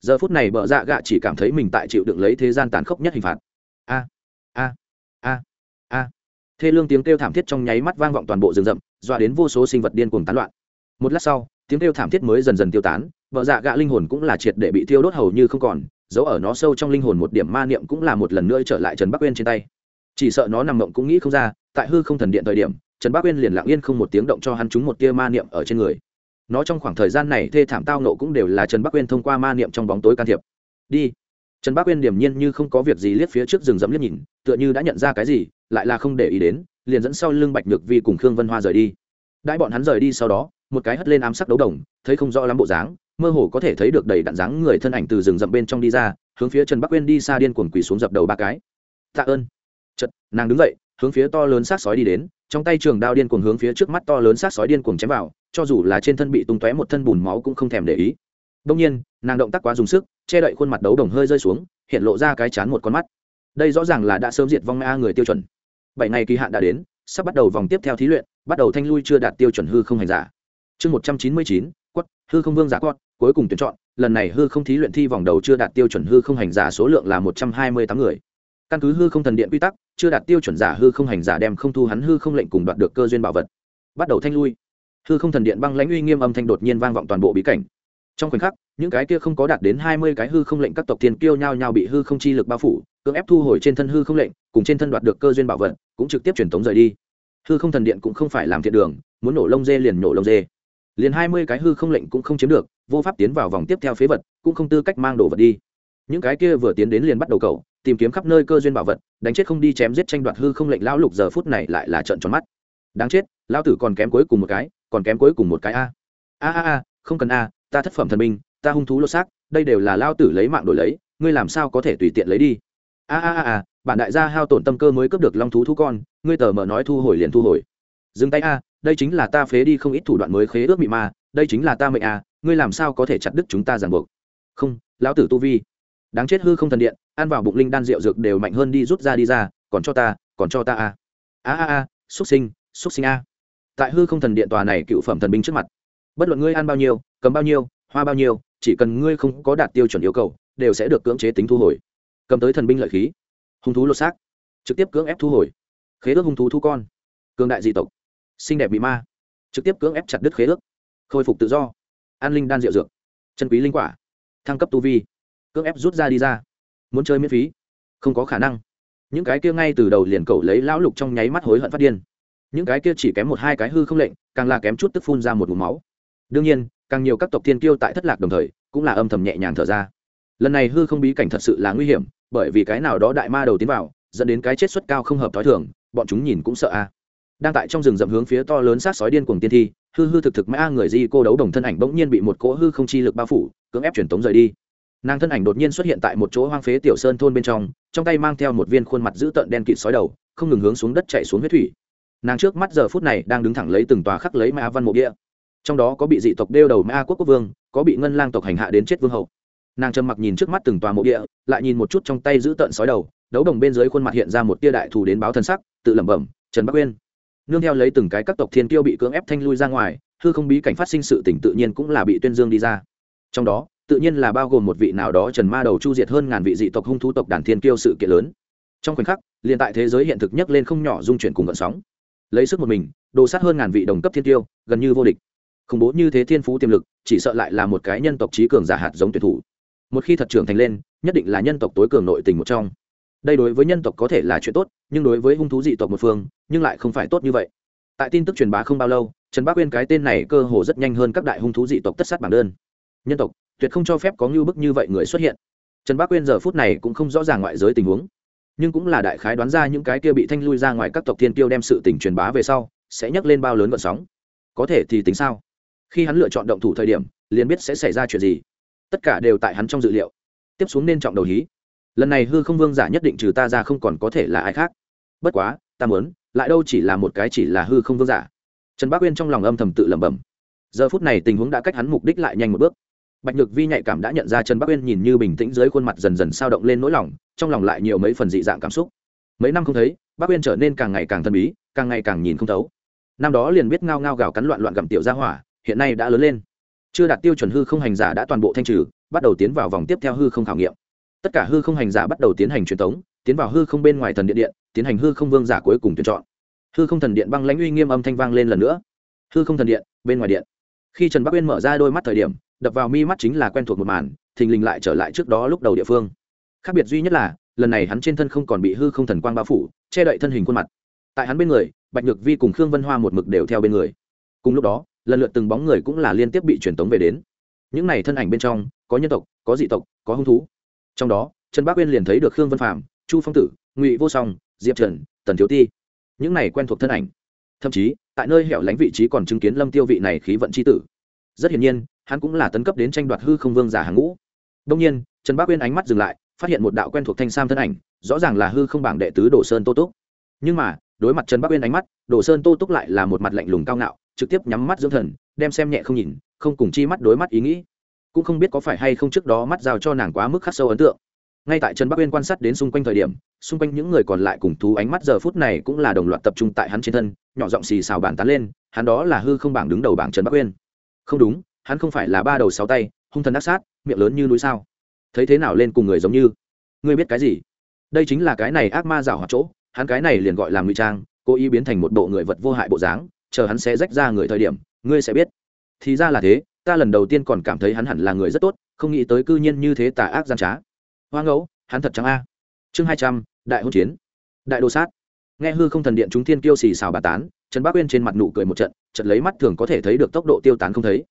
Speaker 1: Giờ phút này bợ dạ gạ chỉ cảm thấy mình tại chịu đựng lấy thế gian tàn khốc nhất hình phạt. A a a a. Thê lương tiếng kêu thảm thiết trong nháy mắt vang vọng toàn bộ rừng rậm, dọa đến vô số sinh vật điên cuồng tán loạn. Một lát sau, tiếng kêu thảm thiết mới dần dần tiêu tán vợ dạ gạ linh hồn cũng là triệt để bị thiêu đốt hầu như không còn giấu ở nó sâu trong linh hồn một điểm ma niệm cũng là một lần nữa trở lại trần bắc uyên trên tay. Chỉ sợ nó nằm mộng cũng nghĩ không ra, tại hư không thần điện thời điểm, trần bắc uyên liền lặng yên không một tiếng động cho hắn trúng một tia ma niệm ở trên người. Nó trong khoảng thời gian này thê thảm tao nộ cũng đều là trần bắc uyên thông qua ma niệm trong bóng tối can thiệp. Đi. Trần bắc uyên điềm nhiên như không có việc gì liếc phía trước rừng rậm liếc nhìn, tựa như đã nhận ra cái gì, lại là không để ý đến, liền dẫn sau lưng bạch nhược vi cùng khương vân hoa rời đi. Đãi bọn hắn rời đi sau đó, một cái hất lên ám sắc đấu đồng, thấy không rõ lắm bộ dáng mơ hồ có thể thấy được đầy đạn dáng người thân ảnh từ rừng rậm bên trong đi ra, hướng phía trần bắc uyên đi xa điên cuồng quỳ xuống dập đầu ba cái. Tạ ơn. Chật nàng đứng dậy, hướng phía to lớn xác sói đi đến, trong tay trường đao điên cuồng hướng phía trước mắt to lớn xác sói điên cuồng chém vào, cho dù là trên thân bị tung tóe một thân bùn máu cũng không thèm để ý. Đông nhiên, nàng động tác quá dùng sức, che đậy khuôn mặt đấu đồng hơi rơi xuống, hiện lộ ra cái chán một con mắt. Đây rõ ràng là đã sớm diệt vong a người tiêu chuẩn. Bảy ngày kỳ hạn đã đến, sắp bắt đầu vòng tiếp theo thí luyện, bắt đầu thanh lui chưa đạt tiêu chuẩn hư không hành giả. Chương một trăm chín mươi chín quất, hư không vương giả quất, cuối cùng tuyển chọn. Lần này hư không thí luyện thi vòng đầu chưa đạt tiêu chuẩn hư không hành giả số lượng là một trăm hai mươi tám người. Căn cứ hư không thần điện quy tắc, chưa đạt tiêu chuẩn giả hư không hành giả đem không thu hắn hư không lệnh cùng đoạt được cơ duyên bảo vật. Bắt đầu thanh lui. Hư không thần điện băng lãnh uy nghiêm âm thanh đột nhiên vang vọng toàn bộ bí cảnh. Trong khoảnh khắc, những cái kia không có đạt đến hai mươi cái hư không lệnh các tộc thiên kiêu nhau nhau bị hư không chi lực bao phủ, cưỡng ép thu hồi trên thân hư không lệnh, cùng trên thân đoạt được cơ duyên bảo vật, cũng trực tiếp truyền tống rời đi. Hư không thần điện cũng không phải làm thiện đường, muốn nổ lông dê liền nổ lông dê liền hai mươi cái hư không lệnh cũng không chiếm được, vô pháp tiến vào vòng tiếp theo phế vật, cũng không tư cách mang đồ vật đi. Những cái kia vừa tiến đến liền bắt đầu cầu tìm kiếm khắp nơi cơ duyên bảo vật, đánh chết không đi chém giết tranh đoạt hư không lệnh lão lục giờ phút này lại là trận tròn mắt. Đáng chết, lão tử còn kém cuối cùng một cái, còn kém cuối cùng một cái a. A a a, không cần a, ta thất phẩm thần minh ta hung thú lô xác, đây đều là lao tử lấy mạng đổi lấy, ngươi làm sao có thể tùy tiện lấy đi? A a a a, bản đại gia hao tổn tâm cơ mới cướp được long thú thú con, ngươi tờ mở nói thu hồi liền thu hồi. Dừng tay a đây chính là ta phế đi không ít thủ đoạn mới khế ước mị ma, đây chính là ta mệnh a ngươi làm sao có thể chặt đứt chúng ta ràng buộc? Không, lão tử tu vi. Đáng chết hư không thần điện, ăn vào bụng linh đan rượu dược đều mạnh hơn đi rút ra đi ra, còn cho ta, còn cho ta à. a a a a xúc sinh xúc sinh a. Tại hư không thần điện tòa này cựu phẩm thần binh trước mặt, bất luận ngươi ăn bao nhiêu, cầm bao nhiêu, hoa bao nhiêu, chỉ cần ngươi không có đạt tiêu chuẩn yêu cầu, đều sẽ được cưỡng chế tính thu hồi. Cầm tới thần binh lợi khí. Hung thú lột xác. Trực tiếp cưỡng ép thu hồi. Khế ước hung thú thu con. Cương đại dị tộc xinh đẹp bị ma. Trực tiếp cưỡng ép chặt đứt khế ước. Khôi phục tự do. An linh đan rượu dược. Chân quý linh quả. Thăng cấp tu vi. Cưỡng ép rút ra đi ra. Muốn chơi miễn phí. Không có khả năng. Những cái kia ngay từ đầu liền cầu lấy lão lục trong nháy mắt hối hận phát điên. Những cái kia chỉ kém một hai cái hư không lệnh, càng là kém chút tức phun ra một mùm máu. Đương nhiên, càng nhiều các tộc thiên kiêu tại thất lạc đồng thời, cũng là âm thầm nhẹ nhàng thở ra. Lần này hư không bí cảnh thật sự là nguy hiểm, bởi vì cái nào đó đại ma đầu tiến vào, dẫn đến cái chết suất cao không hợp t h ó i thường, bọn chúng nhìn cũng sợ a đang tại trong rừng rậm hướng phía to lớn sát sói điên cuồng tiên thi, hư hư thực thực mã người di cô đấu đồng thân ảnh bỗng nhiên bị một cỗ hư không chi lực bao phủ, cưỡng ép truyền tống rời đi. Nàng thân ảnh đột nhiên xuất hiện tại một chỗ hoang phế tiểu sơn thôn bên trong trong tay mang theo một viên khuôn mặt dữ tợn đen kịt sói đầu, không ngừng hướng xuống đất chạy xuống huyết thủy. Nàng trước mắt giờ phút này đang đứng thẳng lấy từng tòa khắc lấy ma văn mộ địa. Trong đó có bị dị tộc đeo đầu ma quốc quốc vương, có bị ngân lang tộc hành hạ đến chết vương hậu. Nàng trầm mặc nhìn trước mắt từng tòa mộ địa, lại nhìn một chút trong tay giữ tợn sói đầu, đấu đồng bên dưới khuôn mặt hiện ra một tia đại thù đến báo thân sắc, tự lẩm bẩm, trần bắc uyên nương theo lấy từng cái các tộc thiên kiêu bị cưỡng ép thanh lui ra ngoài, hư không bí cảnh phát sinh sự tỉnh tự nhiên cũng là bị tuyên dương đi ra. Trong đó, tự nhiên là bao gồm một vị nào đó trần ma đầu chu diệt hơn ngàn vị dị tộc hung thú tộc đàn thiên kiêu sự kiện lớn. Trong khoảnh khắc, liền tại thế giới hiện thực nhất lên không nhỏ dung chuyển cùng vận sóng. Lấy sức một mình, đồ sát hơn ngàn vị đồng cấp thiên tiêu gần như vô địch. Khủng bố như thế thiên phú tiềm lực, chỉ sợ lại là một cái nhân tộc trí cường giả hạt giống tuyển thủ. Một khi thật trưởng thành lên, nhất định là nhân tộc tối cường nội tình một trong. Đây đối với nhân tộc có thể là chuyện tốt, nhưng đối với hung thú dị tộc một phương nhưng lại không phải tốt như vậy. Tại tin tức truyền bá không bao lâu, trần bác uyên cái tên này cơ hồ rất nhanh hơn các đại hung thú dị tộc tất sát bảng đơn. Nhân tộc, tuyệt không cho phép có ngưu bức như vậy người xuất hiện. Trần bác uyên giờ phút này cũng không rõ ràng ngoại giới tình huống. Nhưng cũng là đại khái đoán ra những cái kia bị thanh lui ra ngoài các tộc thiên tiêu đem sự tình truyền bá về sau, sẽ nhấc lên bao lớn vận sóng. Có thể thì tính sao? Khi hắn lựa chọn động thủ thời điểm, liền biết sẽ xảy ra chuyện gì. Tất cả đều tại hắn trong dự liệu. Tiếp xuống nên trọng đầu hí. Lần này hư không vương giả nhất định trừ ta ra không còn có thể là ai khác. Bất quá, ta muốn lại đâu chỉ là một cái chỉ là hư không vương giả. Trần bác uyên trong lòng âm thầm tự lẩm bẩm. Giờ phút này tình huống đã cách hắn mục đích lại nhanh một bước. Bạch nhược vi nhạy cảm đã nhận ra trần bắc uyên nhìn như bình tĩnh dưới khuôn mặt dần dần sao động lên nỗi lòng, trong lòng lại nhiều mấy phần dị dạng cảm xúc. Mấy năm không thấy bắc uyên trở nên càng ngày càng thần bí, càng ngày càng nhìn không thấu. Năm đó liền biết ngao ngao gào cắn loạn loạn gặm tiểu ra hỏa, hiện nay đã lớn lên. Chưa đạt tiêu chuẩn hư không hành giả đã toàn bộ thanh trừ, bắt đầu tiến vào vòng tiếp theo hư không khảo nghiệm. Tất cả hư không hành giả bắt đầu tiến hành truyền thống tiến vào hư không bên ngoài thần điện điện, tiến hành hư không vương giả cuối cùng tuyển chọn hư không thần điện băng lãnh uy nghiêm âm thanh vang lên lần nữa. Hư không thần điện, bên ngoài điện. Khi trần bắc uyên mở ra đôi mắt thời điểm, đập vào mi mắt chính là quen thuộc một màn, thình lình lại trở lại trước đó lúc đầu địa phương. Khác biệt duy nhất là, lần này hắn trên thân không còn bị hư không thần quang bao phủ, che đậy thân hình khuôn mặt. Tại hắn bên người, bạch nhược vi cùng khương vân hoa một mực đều theo bên người. Cùng lúc đó, lần lượt từng bóng người cũng là liên tiếp bị truyền tống về đến. Những này thân ảnh bên trong, có nhân tộc, có dị tộc, có hung thú. Trong đó, trần bác uyên liền thấy được khương vân phạm chu phong tử, ngụy vô song, diệp trần, tần thiếu ti những này quen thuộc thân ảnh. Thậm chí, tại nơi hẻo lánh vị trí còn chứng kiến lâm tiêu vị này khí vận c h i tử. Rất hiển nhiên, hắn cũng là tấn cấp đến tranh đoạt hư không vương giả hàng ngũ. Đông nhiên, trần bác uyên ánh mắt dừng lại, phát hiện một đạo quen thuộc thanh sam thân ảnh, rõ ràng là hư không bảng đệ tứ đồ sơn tô túc. Nhưng mà, đối mặt trần bác uyên ánh mắt, đồ sơn tô túc lại là một mặt lạnh lùng cao ngạo, trực tiếp nhắm mắt dưỡng thần, đem xem nhẹ không nhìn, không cùng chi mắt đối mắt ý nghĩ. Cũng không biết có phải hay không trước đó mắt giao cho nàng quá mức khắc sâu ấn tượng ngay tại trần bắc uyên quan sát đến xung quanh thời điểm, xung quanh những người còn lại cùng thú ánh mắt giờ phút này cũng là đồng loạt tập trung tại hắn trên thân, nhỏ giọng xì xào bàn tán lên, hắn đó là hư không bảng đứng đầu bảng trần bắc uyên. Không đúng, hắn không phải là ba đầu sáu tay, hung thần ác sát, miệng lớn như núi sao? Thấy thế nào lên cùng người giống như? Ngươi biết cái gì? Đây chính là cái này ác ma rảo hoạt chỗ, hắn cái này liền gọi là ngụy trang, cố ý biến thành một bộ người vật vô hại bộ dáng, chờ hắn sẽ rách ra người thời điểm, ngươi sẽ biết. Thì ra là thế, ta lần đầu tiên còn cảm thấy hắn hẳn là người rất tốt, không nghĩ tới cư nhiên như thế tà ác gian trá hoa ngẫu, hắn thật trắng a. Chương hai trăm, đại hỗn chiến. Đại đồ sát. Nghe hư không thần điện chúng thiên kiêu xì xào bà tán, trần bác uyên trên mặt nụ cười một trận trận lấy mắt thường có thể thấy được tốc độ tiêu tán không thấy.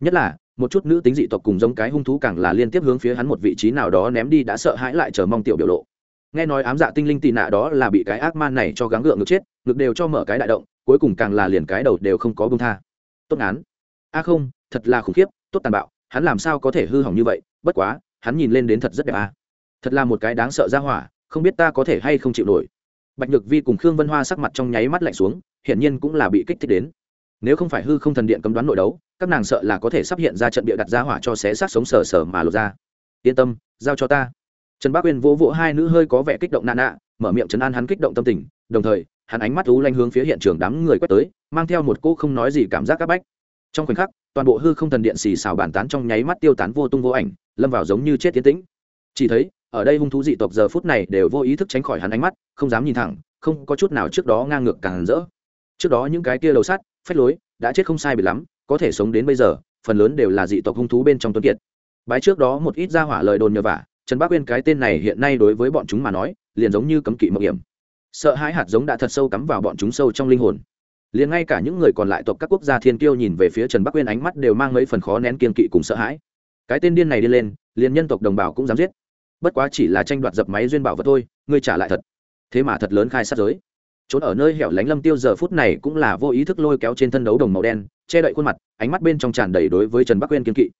Speaker 1: Nhất là, một chút nữ tính dị tộc cùng giống cái hung thú càng là liên tiếp hướng phía hắn một vị trí nào đó ném đi đã sợ hãi lại chờ mong tiểu biểu lộ. Nghe nói ám dạ tinh linh tị nạ đó là bị cái ác man này cho gắng gượng ngực chết, ngực đều cho mở cái đại động, cuối cùng càng là liền cái đầu đều không có bông tha. Tốt án. A không, thật là khủng khiếp, tốt tàn bạo, hắn làm sao có thể hư hỏng như vậy, bất quá, hắn nhìn lên đến thật rất đẹp a thật là một cái đáng sợ ra hỏa, không biết ta có thể hay không chịu nổi. Bạch nhược vi cùng khương vân hoa sắc mặt trong nháy mắt lạnh xuống, hiển nhiên cũng là bị kích thích đến. Nếu không phải hư không thần điện cấm đoán nội đấu, các nàng sợ là có thể sắp hiện ra trận địa đặt ra hỏa cho xé xác sống sờ sờ mà lột ra. Yên tâm, giao cho ta. Trần bác uyên vỗ vỗ hai nữ hơi có vẻ kích động nạn nạ, mở miệng trấn an hắn kích động tâm tình, đồng thời, hắn ánh mắt lú lanh hướng phía hiện trường đám người quét tới, mang theo một cô không nói gì cảm giác áp bách. Trong khoảnh khắc, toàn bộ hư không thần điện xì xào bàn tán trong nháy mắt tiêu tán vô tung vô ảnh, lâm vào giống như chết tiến tĩnh. Chỉ thấy ở đây hung thú dị tộc giờ phút này đều vô ý thức tránh khỏi hắn ánh mắt, không dám nhìn thẳng, không có chút nào trước đó ngang ngược càng rỡ. Trước đó những cái kia đầu sắt, phách lối, đã chết không sai bị lắm, có thể sống đến bây giờ, phần lớn đều là dị tộc hung thú bên trong tuấn kiệt. Bái trước đó một ít ra hỏa lời đồn nhờ vả, trần bác uyên cái tên này hiện nay đối với bọn chúng mà nói, liền giống như cấm kỵ mộng hiểm. Sợ hãi hạt giống đã thật sâu cắm vào bọn chúng sâu trong linh hồn. Liền ngay cả những người còn lại tộc các quốc gia thiên kiêu nhìn về phía trần bắc uyên ánh mắt đều mang mấy phần khó nén kiên kỵ cùng sợ hãi. Cái tên điên này đi lên, liền nhân tộc đồng bào cũng dám giết bất quá chỉ là tranh đoạt dập máy duyên bảo vật thôi, ngươi trả lại thật. Thế mà thật lớn khai sát giới. Trốn ở nơi hẻo lánh lâm tiêu giờ phút này cũng là vô ý thức lôi kéo trên thân đấu đồng màu đen, che đậy khuôn mặt, ánh mắt bên trong tràn đầy đối với trần bắc uyên kiên kỵ.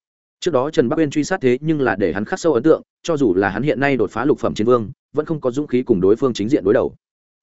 Speaker 1: Trước đó trần bắc uyên truy sát thế nhưng là để hắn khắc sâu ấn tượng, cho dù là hắn hiện nay đột phá lục phẩm chiến vương, vẫn không có dũng khí cùng đối phương chính diện đối đầu.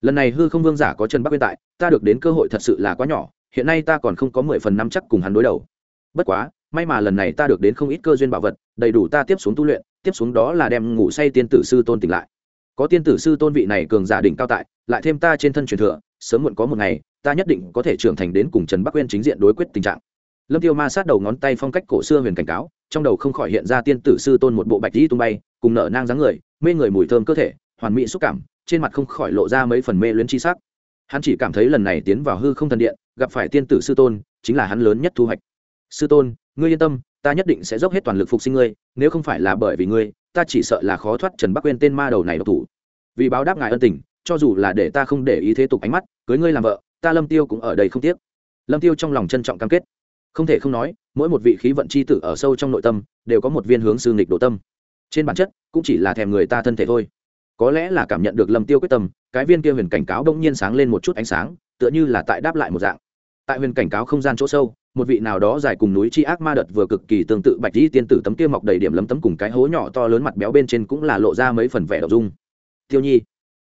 Speaker 1: Lần này hư không vương giả có trần bắc uyên tại, ta được đến cơ hội thật sự là quá nhỏ, hiện nay ta còn không có mười phần năm chắc cùng hắn đối đầu. Bất quá may mà lần này ta được đến không ít cơ duyên bảo vật, đầy đủ ta tiếp xuống tu luyện, tiếp xuống đó là đem ngủ say tiên tử sư tôn tỉnh lại. Có tiên tử sư tôn vị này cường giả đỉnh cao tại, lại thêm ta trên thân truyền thừa, sớm muộn có một ngày, ta nhất định có thể trưởng thành đến cùng trần bắc uyên chính diện đối quyết tình trạng. Lâm tiêu ma sát đầu ngón tay phong cách cổ xưa huyền cảnh cáo, trong đầu không khỏi hiện ra tiên tử sư tôn một bộ bạch dĩ tung bay, cùng nở nang dáng người, mê người mùi thơm cơ thể, hoàn mỹ xúc cảm, trên mặt không khỏi lộ ra mấy phần mê luyến chi sắc. Hắn chỉ cảm thấy lần này tiến vào hư không thần điện, gặp phải tiên tử sư tôn, chính là hắn lớn nhất thu hoạch. Sư tôn ngươi yên tâm, ta nhất định sẽ dốc hết toàn lực phục sinh ngươi, nếu không phải là bởi vì ngươi, ta chỉ sợ là khó thoát trần bắc quên tên ma đầu này độc thủ. Vì báo đáp ngài ân tình, cho dù là để ta không để ý thế tục ánh mắt, cưới ngươi làm vợ, ta lâm tiêu cũng ở đây không tiếc. Lâm tiêu trong lòng trân trọng cam kết. Không thể không nói, mỗi một vị khí vận c h i tử ở sâu trong nội tâm, đều có một viên hướng sư nghịch đồ tâm. Trên bản chất, cũng chỉ là thèm người ta thân thể thôi. Có lẽ là cảm nhận được lâm tiêu quyết tâm, cái viên kia huyền cảnh cáo bỗng nhiên sáng lên một chút ánh sáng, tựa như là tại đáp lại một dạng tại huyền cảnh cáo không gian chỗ sâu, một vị nào đó dài cùng núi chi ác ma đợt vừa cực kỳ tương tự bạch di tiên tử tấm kia mọc đầy điểm lấm tấm cùng cái hố nhỏ to lớn mặt béo bên trên cũng là lộ ra mấy phần vẻ đ dung. Tiêu nhi,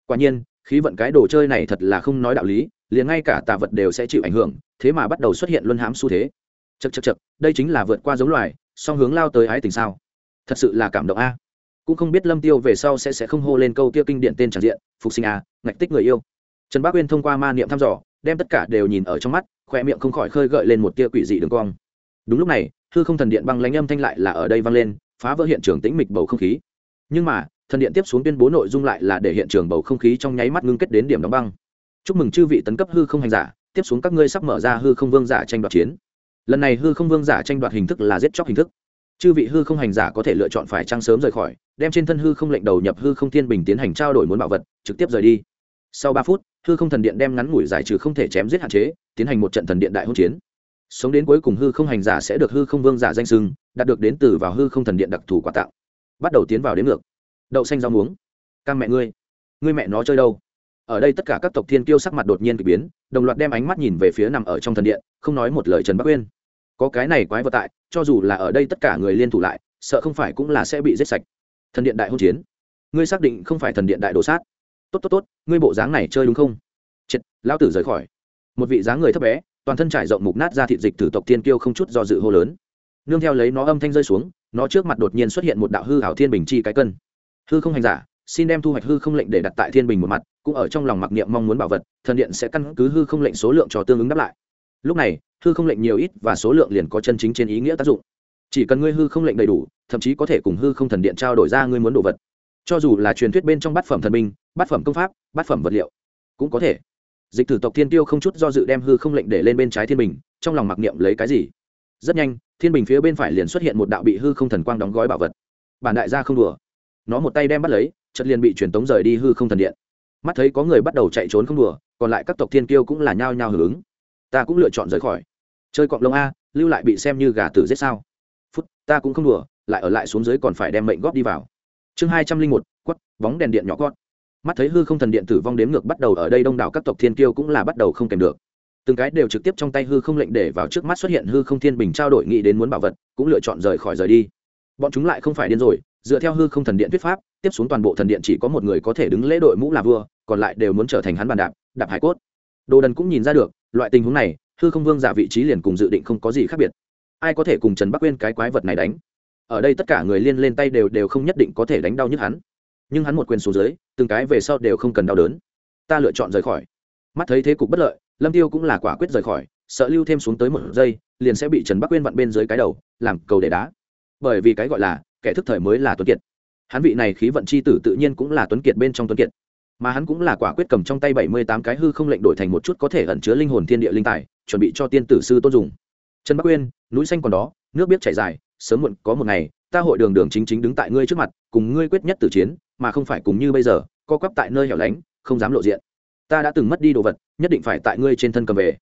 Speaker 1: quả nhiên, khí vận cái đồ chơi này thật là không nói đạo lý, liền ngay cả tạ vật đều sẽ chịu ảnh hưởng, thế mà bắt đầu xuất hiện luân hãm xu thế. Chật chật chật đây chính là vượt qua giống loài, song hướng lao tới ái tình sao? Thật sự là cảm động a. Cũng không biết lâm tiêu về sau sẽ sẽ không hô lên câu tiêu kinh điển tên tràn diện, phục sinh a ngạch tích người yêu. Trần bác uyên thông qua ma niệm thăm dò, đem tất cả đều nhìn ở trong mắt khoe miệng không khỏi khơi gợi lên một tia quỷ dị đường cong. Đúng lúc này, hư không thần điện băng lãnh âm thanh lại là ở đây vang lên, phá vỡ hiện trường tĩnh mịch bầu không khí. Nhưng mà, thần điện tiếp xuống tuyên bố nội dung lại là để hiện trường bầu không khí trong nháy mắt ngưng kết đến điểm đóng băng. Chúc mừng chư vị tấn cấp hư không hành giả, tiếp xuống các ngươi sắp mở ra hư không vương giả tranh đoạt chiến. Lần này hư không vương giả tranh đoạt hình thức là giết chóc hình thức. Chư vị hư không hành giả có thể lựa chọn phải trăng sớm rời khỏi, đem trên thân hư không lệnh đầu nhập hư không thiên bình tiến hành trao đổi muốn bảo vật, trực tiếp rời đi. Sau ba phút, hư không thần điện đem ngắn ngủi giải trừ không thể chém giết hạn chế tiến hành một trận thần điện đại hỗn chiến. Sống đến cuối cùng hư không hành giả sẽ được hư không vương giả danh sưng đạt được đến từ vào hư không thần điện đặc thù quà tặng. Bắt đầu tiến vào đến ngược. Đậu xanh rau muống. Cam mẹ ngươi ngươi mẹ nó chơi đâu? Ở đây tất cả các tộc thiên kiêu sắc mặt đột nhiên k ỳ biến, đồng loạt đem ánh mắt nhìn về phía nằm ở trong thần điện, không nói một lời trần bắc uyên. Có cái này quái vật tại, cho dù là ở đây tất cả người liên thủ lại, sợ không phải cũng là sẽ bị giết sạch. Thần điện đại hôn chiến. Ngươi xác định không phải thần điện đại đồ sát. Tốt tốt tốt, ngươi bộ dáng này chơi đúng không? Triệt lão tử rời khỏi một vị dáng người thấp bé, toàn thân trải rộng mục nát ra thịt dịch thử tộc thiên kiêu không chút do dự hô lớn. Nương theo lấy nó âm thanh rơi xuống, nó trước mặt đột nhiên xuất hiện một đạo hư hảo thiên bình chi cái cân. Hư không hành giả, xin đem thu hoạch hư không lệnh để đặt tại thiên bình một mặt, cũng ở trong lòng mặc niệm mong muốn bảo vật, thần điện sẽ căn cứ hư không lệnh số lượng cho tương ứng đáp lại. Lúc này, hư không lệnh nhiều ít và số lượng liền có chân chính trên ý nghĩa tác dụng. Chỉ cần ngươi hư không lệnh đầy đủ, thậm chí có thể cùng hư không thần điện trao đổi ra ngươi muốn đồ vật. Cho dù là truyền thuyết bên trong bát phẩm thần minh, bát phẩm công pháp, bát phẩm vật liệu, cũng có thể dịch thử tộc thiên tiêu không chút do dự đem hư không lệnh để lên bên trái thiên bình, trong lòng mặc niệm lấy cái gì? Rất nhanh, thiên bình phía bên phải liền xuất hiện một đạo bị hư không thần quang đóng gói bảo vật. Bản đại gia không đùa. Nó một tay đem bắt lấy chật liền bị truyền tống rời đi hư không thần điện. Mắt thấy có người bắt đầu chạy trốn không đùa, còn lại các tộc thiên kiêu cũng là nhao nhao hưởng ứng. Ta cũng lựa chọn rời khỏi. Chơi cọng lông a, lưu lại bị xem như gà tử giết sao. Phút, ta cũng không đùa, lại ở lại xuống dưới còn phải đem mệnh góp đi vào. Chương hai trăm linh một, quất, bóng đèn điện nhỏ con mắt thấy hư không thần điện tử vong đếm ngược bắt đầu ở đây đông đảo các tộc thiên kiêu cũng là bắt đầu không kèm được. Từng cái đều trực tiếp trong tay hư không lệnh để vào trước mắt xuất hiện hư không thiên bình trao đổi nghĩ đến muốn bảo vật, cũng lựa chọn rời khỏi rời đi. Bọn chúng lại không phải điên rồi, dựa theo hư không thần điện thuyết pháp, tiếp xuống toàn bộ thần điện chỉ có một người có thể đứng lễ đội mũ là vua, còn lại đều muốn trở thành hắn bàn đạp đạp hải cốt. Đồ đần cũng nhìn ra được, loại tình huống này, hư không vương giả vị trí liền cùng dự định không có gì khác biệt. Ai có thể cùng trần bắc quên cái quái vật này đánh? Ở đây tất cả người liên lên tay đều đều không nhất định có thể đánh đau nhức hắn nhưng hắn một quyền xuống dưới, từng cái về sau đều không cần đau đớn. Ta lựa chọn rời khỏi. Mắt thấy thế cục bất lợi, lâm tiêu cũng là quả quyết rời khỏi, sợ lưu thêm xuống tới một giây, liền sẽ bị trần bắc quên vặn bên dưới cái đầu, làm cầu để đá. Bởi vì cái gọi là, kẻ thức thời mới là tuấn kiệt. Hắn vị này khí vận c h i tử tự nhiên cũng là tuấn kiệt bên trong tuấn kiệt. Mà hắn cũng là quả quyết cầm trong tay bảy mươi tám cái hư không lệnh đổi thành một chút có thể ẩn chứa linh hồn thiên địa linh tài, chuẩn bị cho tiên tử sư tôn dùng. Trần bắc uyên núi xanh còn đó, nước biết chảy dài, sớm muộn có một ngày ta hội đường đường chính chính đứng tại ngươi trước mặt, cùng ngươi quyết nhất tử chiến, mà không phải cùng như bây giờ, co quắp tại nơi hẻo lánh, không dám lộ diện. Ta đã từng mất đi đồ vật, nhất định phải tại ngươi trên thân cầm về.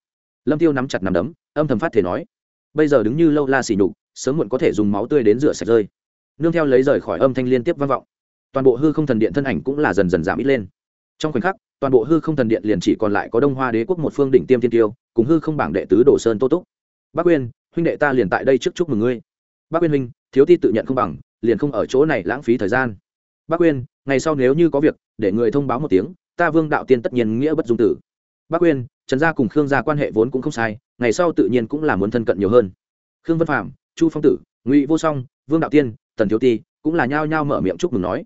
Speaker 1: Lâm tiêu nắm chặt nắm đấm, âm thầm phát thể nói. Bây giờ đứng như lâu la xỉ nhục, sớm muộn có thể dùng máu tươi đến rửa sạch rơi. Nương theo lấy rời khỏi âm thanh liên tiếp vang vọng. Toàn bộ hư không thần điện thân ảnh cũng là dần dần giảm ít lên. Trong khoảnh khắc, toàn bộ hư không thần điện liền chỉ còn lại có đông hoa đế quốc một phương đỉnh tiêm tiên tiêu, cùng hư không bảng đệ tứ đổ sơn tô túc. Bác uyên huynh đệ ta liền tại đây trước chúc mừng ngươi. Bác uyên huynh thiếu ti tự nhận không bằng, liền không ở chỗ này lãng phí thời gian. Bác uyên ngày sau nếu như có việc, để người thông báo một tiếng, ta vương đạo tiên tất nhiên nghĩa bất dung tử. Bác uyên trần gia cùng khương gia quan hệ vốn cũng không sai, ngày sau tự nhiên cũng là muốn thân cận nhiều hơn. Khương Văn phạm chu phong tử, ngụy vô song, vương đạo tiên, tần thiếu ti cũng là nhao nhao mở miệng chúc mừng nói.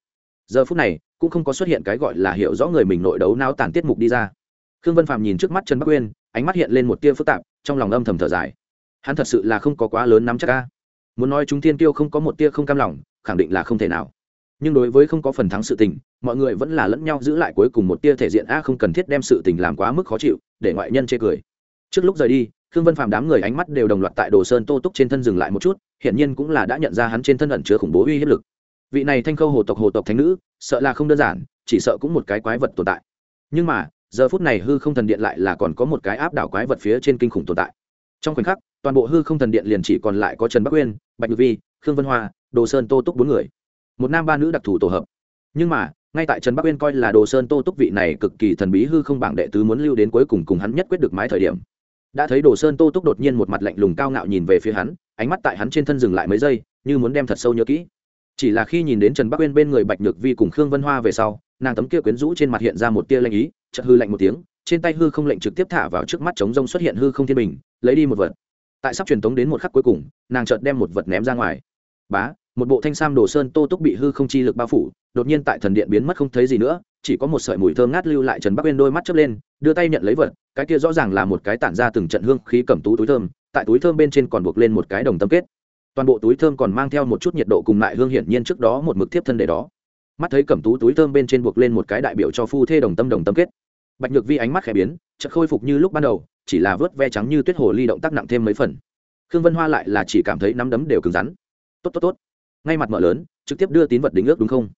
Speaker 1: Giờ phút này, cũng không có xuất hiện cái gọi là hiểu rõ người mình nội đấu nao tàn tiết mục đi ra. Khương Văn phạm nhìn trước mắt trần bắc uyên ánh mắt hiện lên một tia phức tạp, trong lòng âm thầm thở dài. Hắn thật sự là không có quá lớn nắm chắc ca muốn nói chúng thiên tiêu không có một tia không cam lòng, khẳng định là không thể nào. Nhưng đối với không có phần thắng sự tình, mọi người vẫn là lẫn nhau giữ lại cuối cùng một tia thể diện a không cần thiết đem sự tình làm quá mức khó chịu, để ngoại nhân chê cười. Trước lúc rời đi, khương vân phàm đám người ánh mắt đều đồng loạt tại đồ sơn tô túc trên thân dừng lại một chút, hiển nhiên cũng là đã nhận ra hắn trên thân ẩn chứa khủng bố uy hiếp lực. Vị này thanh khâu hồ tộc hồ tộc thánh nữ, sợ là không đơn giản, chỉ sợ cũng một cái quái vật tồn tại. Nhưng mà, giờ phút này hư không thần điện lại là còn có một cái áp đảo quái vật phía trên kinh khủng tồn tại. Trong khoảnh khắc toàn bộ hư không thần điện liền chỉ còn lại có trần bắc uyên, bạch nhược vi, khương vân hoa, đồ sơn tô túc bốn người. Một nam ba nữ đặc thù tổ hợp. Nhưng mà, ngay tại trần bắc uyên coi là đồ sơn tô túc vị này cực kỳ thần bí hư không bảng đệ tứ muốn lưu đến cuối cùng cùng hắn nhất quyết được mái thời điểm. Đã thấy đồ sơn tô túc đột nhiên một mặt lạnh lùng cao ngạo nhìn về phía hắn, ánh mắt tại hắn trên thân dừng lại mấy giây, như muốn đem thật sâu nhớ kỹ. Chỉ là khi nhìn đến trần bắc uyên bên người bạch nhược vi cùng khương vân hoa về sau, nàng tấm kia quyến rũ trên mặt hiện ra một tia lanh ý, chợt hư lạnh một tiếng, trên tay hư không lệnh trực tiếp thả vào trước mắt chống rông xuất hiện hư không thiên bình, lấy đi một vật tại sắp truyền tống đến một khắc cuối cùng, nàng chợt đem một vật ném ra ngoài. Bá, một bộ thanh sam đồ sơn tô túc bị hư không chi lực bao phủ, đột nhiên tại thần điện biến mất không thấy gì nữa, chỉ có một sợi mùi thơm ngát lưu lại trần bắc bên đôi mắt chớp lên, đưa tay nhận lấy vật, cái kia rõ ràng là một cái tản ra từng trận hương khí cầm tú túi thơm, tại túi thơm bên trên còn buộc lên một cái đồng tâm kết. Toàn bộ túi thơm còn mang theo một chút nhiệt độ cùng lại hương hiển nhiên trước đó một mực tiếp thân để đó. Mắt thấy cẩm tú túi thơm bên trên buộc lên một cái đại biểu cho phu thê đồng tâm đồng tâm kết. Bạch nhược vi ánh mắt khẽ biến, chợt khôi phục như lúc ban đầu chỉ là vớt ve trắng như tuyết hồ ly động tác nặng thêm mấy phần. Khương vân hoa lại là chỉ cảm thấy nắm đấm đều cứng rắn. Tốt tốt tốt. Ngay mặt mở lớn, trực tiếp đưa tín vật đính ước đúng không?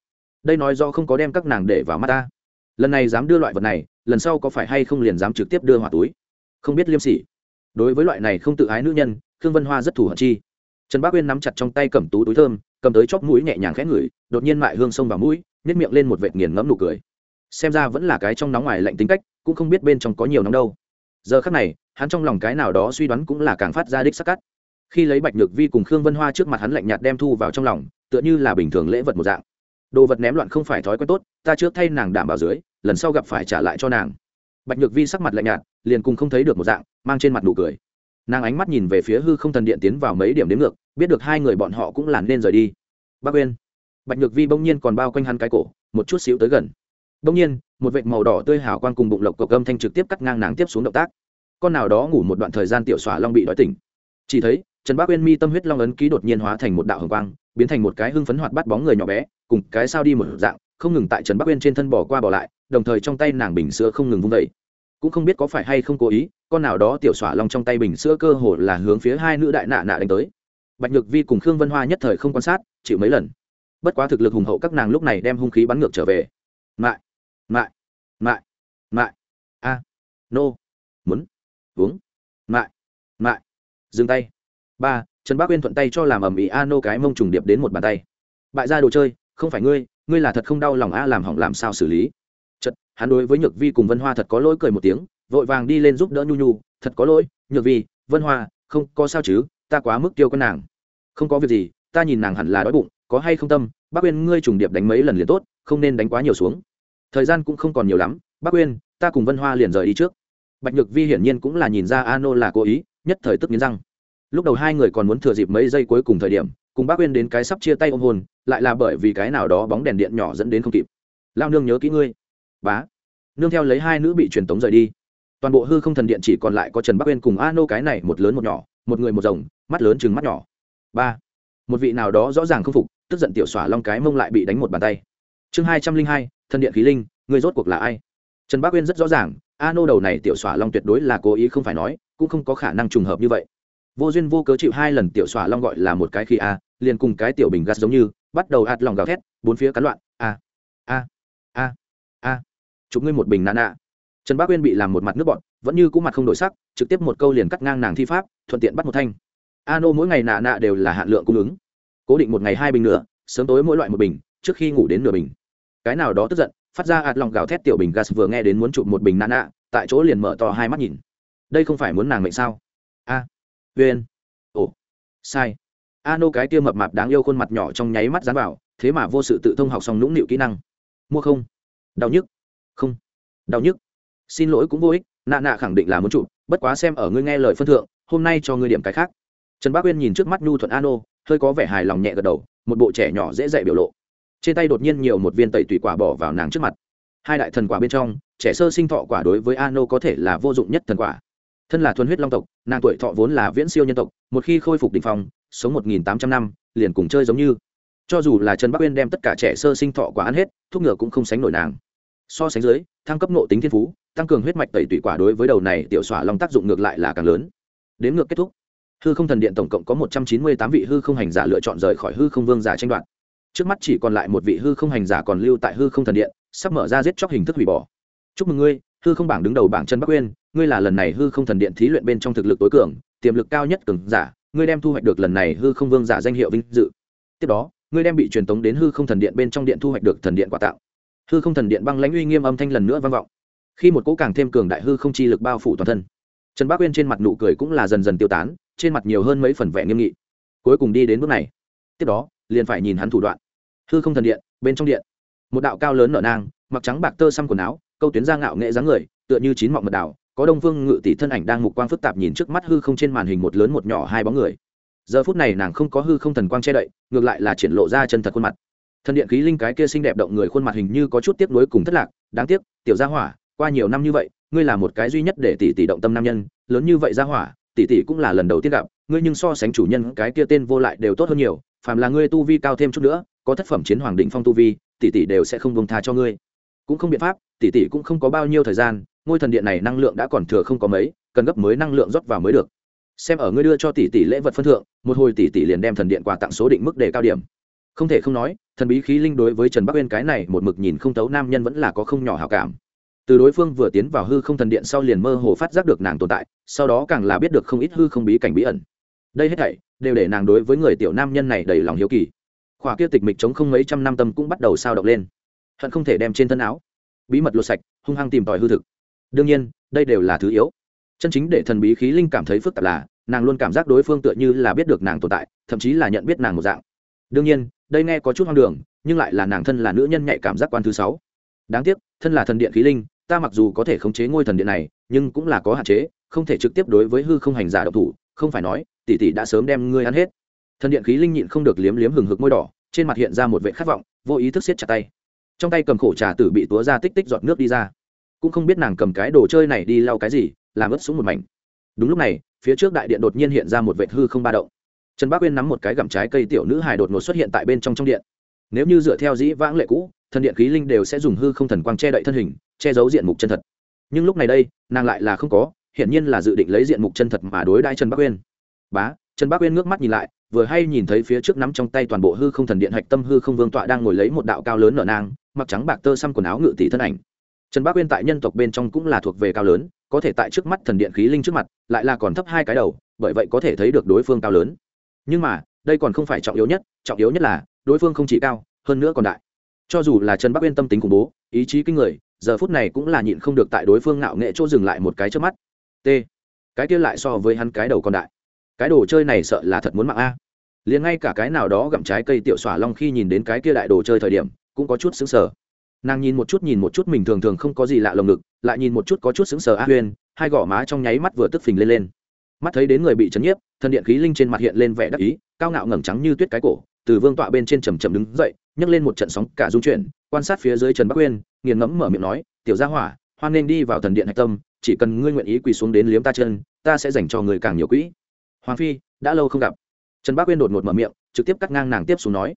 Speaker 1: Đây nói do không có đem các nàng để vào mắt ta. Lần này dám đưa loại vật này, lần sau có phải hay không liền dám trực tiếp đưa hỏa túi? Không biết liêm sỉ. Đối với loại này không tự ái nữ nhân, khương vân hoa rất thủ hận chi. Trần bác uyên nắm chặt trong tay cầm tú túi thơm, cầm tới chóp mũi nhẹ nhàng khẽ ngửi, đột nhiên mại hương sông vào mũi nhét miệng lên một vệt nghiền ngẫm nụ cười. Xem ra vẫn là cái trong nóng ngoài lạnh tính cách, cũng không biết bên trong có nhiều nóng đâu giờ khắc này, hắn trong lòng cái nào đó suy đoán cũng là càng phát ra đích sắc cắt. Khi lấy bạch nhược vi cùng khương vân hoa trước mặt hắn lạnh nhạt đem thu vào trong lòng, tựa như là bình thường lễ vật một dạng. Đồ vật ném loạn không phải thói quen tốt, ta trước thay nàng đảm bảo dưới, lần sau gặp phải trả lại cho nàng. Bạch nhược vi sắc mặt lạnh nhạt, liền cùng không thấy được một dạng, mang trên mặt nụ cười. Nàng ánh mắt nhìn về phía hư không thần điện tiến vào mấy điểm đến ngược, biết được hai người bọn họ cũng làn nên rời đi. Bác uyên. Bạch nhược vi bỗng nhiên còn bao quanh hắn cái cổ, một chút xíu tới gần đông nhiên, một vệt màu đỏ tươi hào quang cùng bụng lộc cộc âm thanh trực tiếp cắt ngang nàng tiếp xuống động tác. Con nào đó ngủ một đoạn thời gian tiểu xỏa long bị đói tỉnh. Chỉ thấy, trần bác uyên mi tâm huyết long ấn ký đột nhiên hóa thành một đạo hồng quang, biến thành một cái hưng phấn hoạt bát bóng người nhỏ bé, cùng cái sao đi một dạng, không ngừng tại trần bắc uyên trên thân bỏ qua bỏ lại, đồng thời trong tay nàng bình sữa không ngừng vung dậy. cũng không biết có phải hay không cố ý, con nào đó tiểu xỏa long trong tay bình sữa cơ hồ là hướng phía hai nữ đại nạ nạ đánh tới. Bạch nhược vi cùng khương vân hoa nhất thời không quan sát, chịu mấy lần. Bất quá thực lực hùng hậu các nàng lúc này đem hung khí bắn ngược trở về. Mại mại. Mại. Mại. A. Nô. Muốn. Uống. Mại. Mại. Dừng tay. Ba, trần bác uyên thuận tay cho làm ầm ĩ a nô cái mông trùng điệp đến một bàn tay. Bại ra đồ chơi, không phải ngươi ngươi là thật không đau lòng a làm hỏng làm sao xử lý. Chật, hắn đối với nhược vi cùng vân hoa thật có lỗi cười một tiếng, vội vàng đi lên giúp đỡ nhu nhu, thật có lỗi, nhược vi, vân hoa, không, có sao chứ, ta quá mức tiêu con nàng. Không có việc gì, ta nhìn nàng hẳn là đói bụng, có hay không tâm, bác uyên ngươi trùng điệp đánh mấy lần liền tốt, không nên đánh quá nhiều xuống thời gian cũng không còn nhiều lắm, bác uyên, ta cùng vân hoa liền rời đi trước. Bạch nhược vi hiển nhiên cũng là nhìn ra a nô là cố ý, nhất thời tức nghiến răng. Lúc đầu hai người còn muốn thừa dịp mấy giây cuối cùng thời điểm, cùng bác uyên đến cái sắp chia tay ôm hồn, lại là bởi vì cái nào đó bóng đèn điện nhỏ dẫn đến không kịp. Lao nương nhớ kỹ ngươi. Bá. Nương theo lấy hai nữ bị truyền tống rời đi. Toàn bộ hư không thần điện chỉ còn lại có trần bắc uyên cùng a nô cái này, một lớn một nhỏ, một người một rồng, mắt lớn chừng mắt nhỏ. Ba. Một vị nào đó rõ ràng không phục, tức giận tiểu xỏa long cái mông lại bị đánh một bàn tay. Chương hai trăm linh hai thần điện khí linh người rốt cuộc là ai? Trần bác uyên rất rõ ràng a nô đầu này tiểu xỏa long tuyệt đối là cố ý không phải nói, cũng không có khả năng trùng hợp như vậy. Vô duyên vô cớ chịu hai lần tiểu xỏa long gọi là một cái khi a, liền cùng cái tiểu bình gắt giống như, bắt đầu ạt lòng gào thét, bốn phía cắn loạn, a a a a. Chụp ngươi một bình nà ạ. Trần bác uyên bị làm một mặt nước bọn vẫn như cũ mặt không đổi sắc, trực tiếp một câu liền cắt ngang nàng thi pháp, thuận tiện bắt một thanh. A nô mỗi ngày nạ nạ đều là hạn lượng cung ứng. Cố định một ngày hai bình nữa, sớm tối mỗi loại một bình, trước khi ngủ đến nửa bình cái nào đó tức giận, phát ra ạt lòng gào thét tiểu bình gas vừa nghe đến muốn chụp một bình nạ nạ tại chỗ liền mở to hai mắt nhìn. Đây không phải muốn nàng mệnh sao? A vn ồ, sai. A nô cái kia mập mạp đáng yêu khuôn mặt nhỏ trong nháy mắt dán vào, thế mà vô sự tự thông học xong nũng nịu kỹ năng. Mua không? Đau nhức. Không. Đau nhức. Xin lỗi cũng vô ích nạ nạ khẳng định là muốn chụp, bất quá xem ở ngươi nghe lời phân thượng, hôm nay cho ngươi điểm cái khác. Trần bác uyên nhìn trước mắt nhu thuận a nô, hơi có vẻ hài lòng nhẹ gật đầu, một bộ trẻ nhỏ dễ dạy biểu lộ trên tay đột nhiên nhiều một viên tẩy tủy quả bỏ vào nàng trước mặt. Hai đại thần quả bên trong, trẻ sơ sinh thọ quả đối với a nô có thể là vô dụng nhất thần quả. Thân là thuần huyết long tộc, nàng tuổi thọ vốn là viễn siêu nhân tộc, một khi khôi phục đ ỉ n h phòng sống một nghìn tám trăm năm, liền cùng chơi giống như. Cho dù là trần bắc uyên đem tất cả trẻ sơ sinh thọ quả ăn hết thuốc ngựa cũng không sánh nổi nàng. So sánh dưới, thăng cấp nộ tính thiên phú, tăng cường huyết mạch tẩy tủy quả đối với đầu này tiểu xỏa long tác dụng ngược lại là càng lớn. Đến ngược kết thúc, hư không thần điện tổng cộng có một trăm chín mươi tám vị hư không hành giả lựa chọn rời khỏi hư không vương giả tranh đoạt trước mắt chỉ còn lại một vị hư không hành giả còn lưu tại hư không thần điện, sắp mở ra giết chóc hình thức hủy bỏ. Chúc mừng ngươi, hư không bảng đứng đầu bảng chân bắc uyên, ngươi là lần này hư không thần điện thí luyện bên trong thực lực tối cường, tiềm lực cao nhất cường giả, ngươi đem thu hoạch được lần này hư không vương giả danh hiệu vinh dự. Tiếp đó, ngươi đem bị truyền tống đến hư không thần điện bên trong điện thu hoạch được thần điện quà tạo. Hư không thần điện băng lãnh uy nghiêm âm thanh lần nữa vang vọng. Khi một cỗ càng thêm cường đại hư không chi lực bao phủ toàn thân, trần bác uyên trên mặt nụ cười cũng là dần dần tiêu tán, trên mặt nhiều hơn mấy phần vẻ nghiêm nghị. Cuối cùng đi đến bước này. Tiếp đó, liền phải nhìn hắn thủ đoạn hư không thần điện, bên trong điện. Một đạo cao lớn nở nang, mặc trắng bạc tơ xăm quần áo, câu tuyến ra ngạo nghệ dáng người, tựa như chín mọng mật đảo có đông vương ngự tỷ thân ảnh đang mục quang phức tạp nhìn trước mắt hư không trên màn hình một lớn một nhỏ hai bóng người. Giờ phút này nàng không có hư không thần quang che đậy, ngược lại là triển lộ ra chân thật khuôn mặt. Thần điện khí linh cái kia xinh đẹp động người khuôn mặt hình như có chút tiếc nuối cùng thất lạc, đáng tiếc, tiểu gia hỏa, qua nhiều năm như vậy, ngươi là một cái duy nhất để tỷ tỷ động tâm nam nhân, lớn như vậy gia hỏa, tỷ tỷ cũng là lần đầu tiên gặp, ngươi nhưng so sánh chủ nhân cái kia tên vô lại đều tốt hơn nhiều, phàm là ngươi tu vi cao thêm chút nữa có thất phẩm chiến hoàng định phong tu vi, tỷ tỷ đều sẽ không bông tha cho ngươi. Cũng không biện pháp, tỷ tỷ cũng không có bao nhiêu thời gian, ngôi thần điện này năng lượng đã còn thừa không có mấy, cần gấp mới năng lượng rót vào mới được. Xem ở ngươi đưa cho tỷ tỷ lễ vật phân thượng, một hồi tỷ tỷ liền đem thần điện quà tặng số định mức đề cao điểm. Không thể không nói, thần bí khí linh đối với trần bắc uyên cái này một mực nhìn không tấu nam nhân vẫn là có không nhỏ hảo cảm. Từ đối phương vừa tiến vào hư không thần điện sau liền mơ hồ phát giác được nàng tồn tại, sau đó càng là biết được không ít hư không bí cảnh bí ẩn. Đây hết thảy đều để nàng đối với người tiểu nam nhân này đầy lòng hiếu kỳ khỏa kia tịch mịch chống không mấy trăm năm tâm cũng bắt đầu sao động lên. Hận không thể đem trên thân áo, bí mật lột sạch, hung hăng tìm tòi hư thực. Đương nhiên, đây đều là thứ yếu. Chân chính để thần bí khí linh cảm thấy phức tạp là, nàng luôn cảm giác đối phương tựa như là biết được nàng tồn tại, thậm chí là nhận biết nàng một dạng. Đương nhiên, đây nghe có chút hoang đường, nhưng lại là nàng thân là nữ nhân nhạy cảm giác quan thứ sáu. Đáng tiếc, thân là thần điện khí linh, ta mặc dù có thể khống chế ngôi thần điện này, nhưng cũng là có hạn chế, không thể trực tiếp đối với hư không hành giả độc thủ, không phải nói, tỷ tỷ đã sớm đem ngươi ăn hết thần điện khí linh nhịn không được liếm liếm hừng hực môi đỏ, trên mặt hiện ra một vệ khát vọng, vô ý thức siết chặt tay. Trong tay cầm khổ trà tử bị túa ra tích tích giọt nước đi ra. Cũng không biết nàng cầm cái đồ chơi này đi lau cái gì, làm ướt xuống một mảnh. Đúng lúc này, phía trước đại điện đột nhiên hiện ra một vệ hư không ba động. Trần bác uyên nắm một cái gặm trái cây tiểu nữ hài đột ngột xuất hiện tại bên trong trong điện. Nếu như dựa theo dĩ vãng lệ cũ, thần điện khí linh đều sẽ dùng hư không thần quang che đậy thân hình, che giấu diện mục chân thật. Nhưng lúc này đây, nàng lại là không có, hiển nhiên là dự định lấy diện mục chân thật mà đối đãi trần bắc uyên. Bá trần Bác uyên ngước mắt nhìn lại, vừa hay nhìn thấy phía trước nắm trong tay toàn bộ hư không thần điện hạch tâm hư không vương tọa đang ngồi lấy một đạo cao lớn nở nang, mặc trắng bạc tơ xăm quần áo ngự tỷ thân ảnh. Trần Bác uyên tại nhân tộc bên trong cũng là thuộc về cao lớn, có thể tại trước mắt thần điện khí linh trước mặt, lại là còn thấp hai cái đầu, bởi vậy có thể thấy được đối phương cao lớn. Nhưng mà, đây còn không phải trọng yếu nhất, trọng yếu nhất là, đối phương không chỉ cao, hơn nữa còn đại. Cho dù là trần bắc uyên tâm tính khủng bố, ý chí kinh người, giờ phút này cũng là nhịn không được tại đối phương ngạo nghệ chỗ dừng lại một cái trước mắt. T. Cái kia lại so với hắn cái đầu còn đại cái đồ chơi này sợ là thật muốn mạng a. Liền ngay cả cái nào đó gặm trái cây tiểu xỏa long khi nhìn đến cái kia đại đồ chơi thời điểm, cũng có chút xứng sở nàng nhìn một chút nhìn một chút mình thường thường không có gì lạ lồng ngực, lại nhìn một chút có chút xứng sở a huyên, hai gò má trong nháy mắt vừa tức phình lên lên. Mắt thấy đến người bị chấn nhiếp thần điện khí linh trên mặt hiện lên vẻ đắc ý, cao ngạo ngẩng trắng như tuyết cái cổ, từ vương tọa bên trên trầm trầm đứng dậy, nhấc lên một trận sóng cả dung chuyển, quan sát phía dưới trần bắc uyên, nghiền ngẫm mở miệng nói, tiểu gia hỏa, hoan nên đi vào thần điện hạch tâm, chỉ cần ngươi nguyện ý quỳ xuống đến liếm ta chân, ta sẽ dành cho người càng nhiều quỹ hoàng phi, đã lâu không gặp. Trần bắc uyên đột ngột mở miệng, trực tiếp cắt ngang nàng tiếp xuống nói.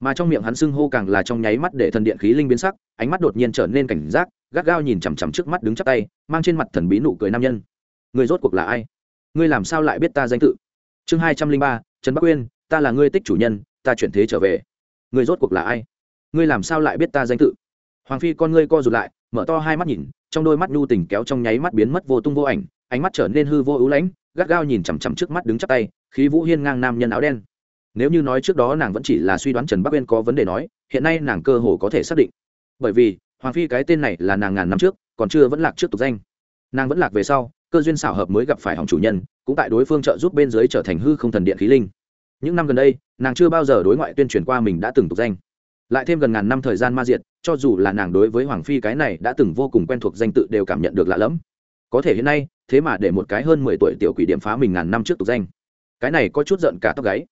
Speaker 1: Mà trong miệng hắn xưng hô càng là trong nháy mắt để thần điện khí linh biến sắc, ánh mắt đột nhiên trở nên cảnh giác, gắt gao nhìn chằm chằm trước mắt đứng chắp tay, mang trên mặt thần bí nụ cười nam nhân. Người rốt cuộc là ai? Ngươi làm sao lại biết ta danh tự? Chương hai trăm linh ba, trần bắc uyên ta là ngươi tích chủ nhân, ta chuyển thế trở về. Người rốt cuộc là ai? Ngươi làm sao lại biết ta danh tự? Hoàng phi con ngươi co rụt lại, mở to hai mắt nhìn, trong đôi mắt nhu tình kéo trong nháy mắt biến mất vô tung vô ảnh, ánh mắt trở nên hư vô ưu lãnh gắt gao nhìn chằm chằm trước mắt đứng chắp tay, khí vũ hiên ngang nam nhân áo đen. Nếu như nói trước đó nàng vẫn chỉ là suy đoán trần bắc uyên có vấn đề nói, hiện nay nàng cơ hồ có thể xác định. Bởi vì, hoàng phi cái tên này là nàng ngàn năm trước, còn chưa vẫn lạc trước tục danh. Nàng vẫn lạc về sau, cơ duyên xảo hợp mới gặp phải hỏng chủ nhân, cũng tại đối phương trợ giúp bên dưới trở thành hư không thần điện khí linh. Những năm gần đây, nàng chưa bao giờ đối ngoại tuyên truyền qua mình đã từng tục danh. Lại thêm gần ngàn năm thời gian ma diệt, cho dù là nàng đối với hoàng phi cái này đã từng vô cùng quen thuộc danh tự đều cảm nhận được lạ lẫm có thể hiện nay, thế mà để một cái hơn mười tuổi tiểu quỷ điểm phá mình ngàn năm trước tục danh. Cái này có chút giận cả tóc gáy.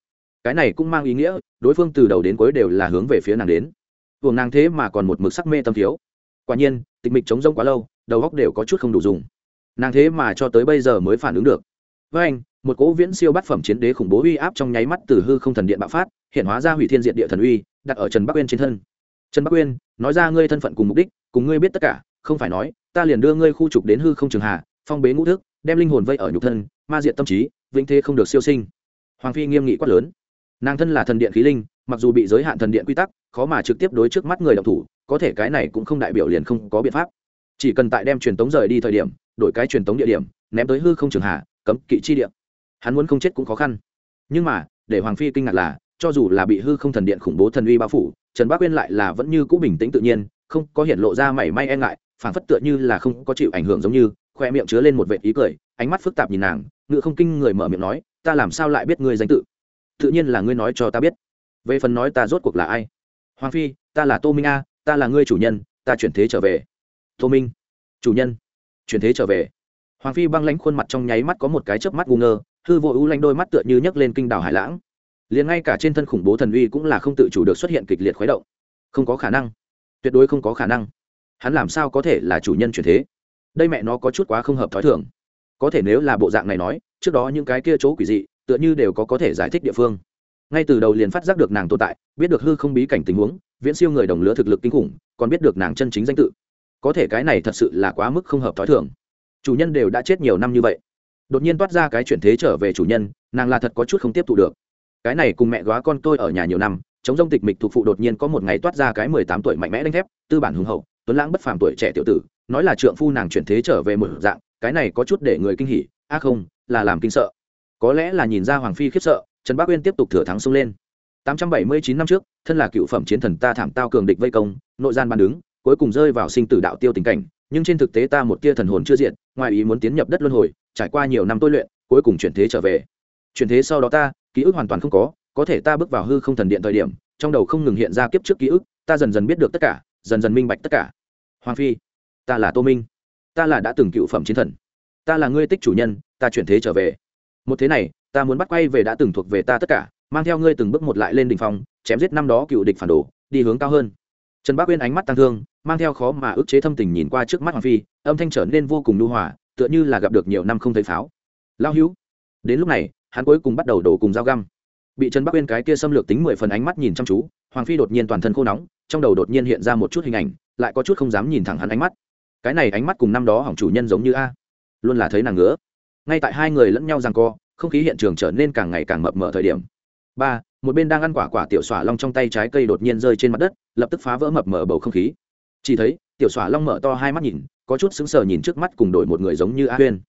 Speaker 1: Cái này cũng mang ý nghĩa, đối phương từ đầu đến cuối đều là hướng về phía nàng đến. Buồng nàng thế mà còn một mực sắc mê tâm thiếu. Quả nhiên, tịch mịch chống rông quá lâu, đầu góc đều có chút không đủ dùng. Nàng thế mà cho tới bây giờ mới phản ứng được. Với anh, một cỗ viễn siêu bát phẩm chiến đế khủng bố uy áp trong nháy mắt từ hư không thần điện bạo phát, hiện hóa ra hủy thiên diện địa thần uy, đặt ở trần bắc uyên trên thân. Trần bắc uyên, nói ra ngươi thân phận cùng mục đích, cùng ngươi biết tất cả, không phải nói ta liền đưa ngươi khu trục đến hư không trường hạ phong bế ngũ thức, đem linh hồn vây ở nhục thân, ma diện tâm trí, vĩnh thế không được siêu sinh. Hoàng phi nghiêm nghị quát lớn. Nàng thân là thần điện khí linh, mặc dù bị giới hạn thần điện quy tắc, khó mà trực tiếp đối trước mắt người đọc thủ, có thể cái này cũng không đại biểu liền không có biện pháp. Chỉ cần tại đem truyền tống rời đi thời điểm, đổi cái truyền tống địa điểm, ném tới hư không trường hạ cấm kỵ chi địa. Hắn muốn không chết cũng khó khăn. Nhưng mà, để hoàng phi kinh ngạc là, cho dù là bị hư không thần điện khủng bố thần uy bao phủ, trần bác uyên lại là vẫn như cũ bình tĩnh tự nhiên, không có hiện lộ ra mảy may e ngại phản phất tựa như là không có chịu ảnh hưởng giống như, khoe miệng chứa lên một vệ ý cười, ánh mắt phức tạp nhìn nàng ngự không kinh người mở miệng nói, ta làm sao lại biết ngươi danh tự? Tự nhiên là ngươi nói cho ta biết. Về phần nói ta rốt cuộc là ai? Hoàng phi, ta là tô minh a, ta là ngươi chủ nhân, ta chuyển thế trở về. Tô minh, chủ nhân, chuyển thế trở về. Hoàng phi băng lãnh khuôn mặt trong nháy mắt có một cái chớp mắt ngu ngơ, hư vô ưu lanh đôi mắt tựa như nhấc lên kinh đảo hải lãng. Liền ngay cả trên thân khủng bố thần uy cũng là không tự chủ được xuất hiện kịch liệt khuấy động. Không có khả năng. Tuyệt đối không có khả năng hắn làm sao có thể là chủ nhân chuyển thế? Đây mẹ nó có chút quá không hợp thói thường. Có thể nếu là bộ dạng này nói, trước đó những cái kia chỗ quỷ dị, tựa như đều có có thể giải thích địa phương. Ngay từ đầu liền phát giác được nàng tồn tại, biết được hư không bí cảnh tình huống, viễn siêu người đồng lứa thực lực kinh khủng, còn biết được nàng chân chính danh tự. Có thể cái này thật sự là quá mức không hợp thói thường. Chủ nhân đều đã chết nhiều năm như vậy. Đột nhiên toát ra cái chuyển thế trở về chủ nhân, nàng là thật có chút không tiếp thu được. Cái này cùng mẹ góa con tôi ở nhà nhiều năm, chống dông tịch mịch thuộc phụ đột nhiên có một ngày toát ra cái mười tám tuổi mạnh mẽ đánh thép, tư bản hùng hậu tuấn lãng bất phàm tuổi trẻ tiểu tử, nói là trượng phu nàng chuyển thế trở về một dạng, cái này có chút để người kinh hỉ ác không, là làm kinh sợ. Có lẽ là nhìn ra hoàng phi khiếp sợ, trần bắc uyên tiếp tục thừa thắng xông lên. 879 năm trước, thân là cựu phẩm chiến thần ta thảm tao cường địch vây công, nội gian ban đứng, cuối cùng rơi vào sinh tử đạo tiêu tình cảnh, nhưng trên thực tế ta một tia thần hồn chưa diện ngoài ý muốn tiến nhập đất luân hồi, trải qua nhiều năm tôi luyện, cuối cùng chuyển thế trở về. Chuyển thế sau đó ta, ký ức hoàn toàn không có có thể ta bước vào hư không thần điện thời điểm, trong đầu không ngừng hiện ra kiếp trước ký ức, ta dần dần biết được tất cả dần dần minh bạch tất cả. Hoàng phi, ta là tô minh. Ta là đã từng cựu phẩm chiến thần. Ta là ngươi tích chủ nhân, ta chuyển thế trở về. Một thế này, ta muốn bắt quay về đã từng thuộc về ta tất cả, mang theo ngươi từng bước một lại lên đỉnh phong, chém giết năm đó cựu địch phản đồ, đi hướng cao hơn. Trần bác uyên ánh mắt tăng thương, mang theo khó mà ức chế thâm tình nhìn qua trước mắt hoàng phi, âm thanh trở nên vô cùng nhu hòa, tựa như là gặp được nhiều năm không thấy pháo. Lao hữu, đến lúc này, hắn cuối cùng bắt đầu đổ cùng dao găm bị trần bắc uyên cái kia xâm lược tính mười phần ánh mắt nhìn chăm chú hoàng phi đột nhiên toàn thân khô nóng trong đầu đột nhiên hiện ra một chút hình ảnh lại có chút không dám nhìn thẳng hắn ánh mắt cái này ánh mắt cùng năm đó hỏng chủ nhân giống như a luôn là thấy nàng ngứa ngay tại hai người lẫn nhau rằng co không khí hiện trường trở nên càng ngày càng mập mờ thời điểm ba một bên đang ăn quả quả tiểu xỏa long trong tay trái cây đột nhiên rơi trên mặt đất lập tức phá vỡ mập mờ bầu không khí chỉ thấy tiểu xỏa long mở to hai mắt nhìn có chút sững sờ nhìn trước mắt cùng đổi một người giống như a huyên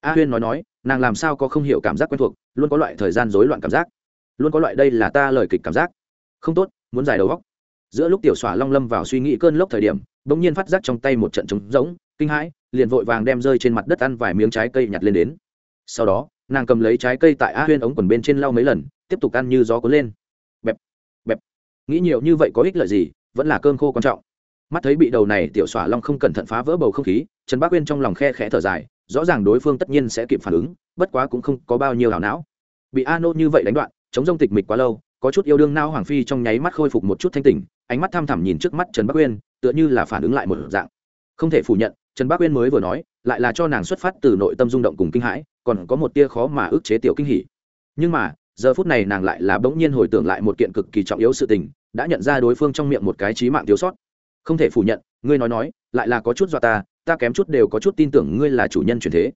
Speaker 1: a huyên nói nói nàng làm sao có không hiểu cảm giác quen thuộc luôn có loại thời gian rối loạn cảm giác luôn có loại đây là ta lời kịch cảm giác. Không tốt, muốn giải đầu góc giữa lúc tiểu xỏa long lâm vào suy nghĩ cơn lốc thời điểm, bỗng nhiên phát giác trong tay một trận trống rỗng, kinh hãi, liền vội vàng đem rơi trên mặt đất ăn vài miếng trái cây nhặt lên đến. Sau đó, nàng cầm lấy trái cây tại a huyên ống quần bên trên lau mấy lần, tiếp tục ăn như gió cuốn lên. Bẹp bẹp. Nghĩ nhiều như vậy có ích lợi gì, vẫn là cơm khô quan trọng. Mắt thấy bị đầu này tiểu xỏa long không cẩn thận phá vỡ bầu không khí, trần bác uyên trong lòng khe khẽ thở dài, rõ ràng đối phương tất nhiên sẽ kịp phản ứng, bất quá cũng không có bao nhiêu hảo não. Bị a nô như vậy đánh đoạn chống rông tịch mịch quá lâu, có chút yêu đương nao hoàng phi trong nháy mắt khôi phục một chút thanh tỉnh, ánh mắt tham thẳm nhìn trước mắt trần bắc uyên, tựa như là phản ứng lại một dạng. Không thể phủ nhận, trần bắc uyên mới vừa nói, lại là cho nàng xuất phát từ nội tâm rung động cùng kinh hãi, còn có một tia khó mà ức chế tiểu kinh hỉ. Nhưng mà, giờ phút này nàng lại là bỗng nhiên hồi tưởng lại một kiện cực kỳ trọng yếu sự tình, đã nhận ra đối phương trong miệng một cái trí mạng thiếu sót. Không thể phủ nhận, ngươi nói nói, lại là có chút dọa ta ta kém chút đều có chút tin tưởng ngươi là chủ nhân truyền thế.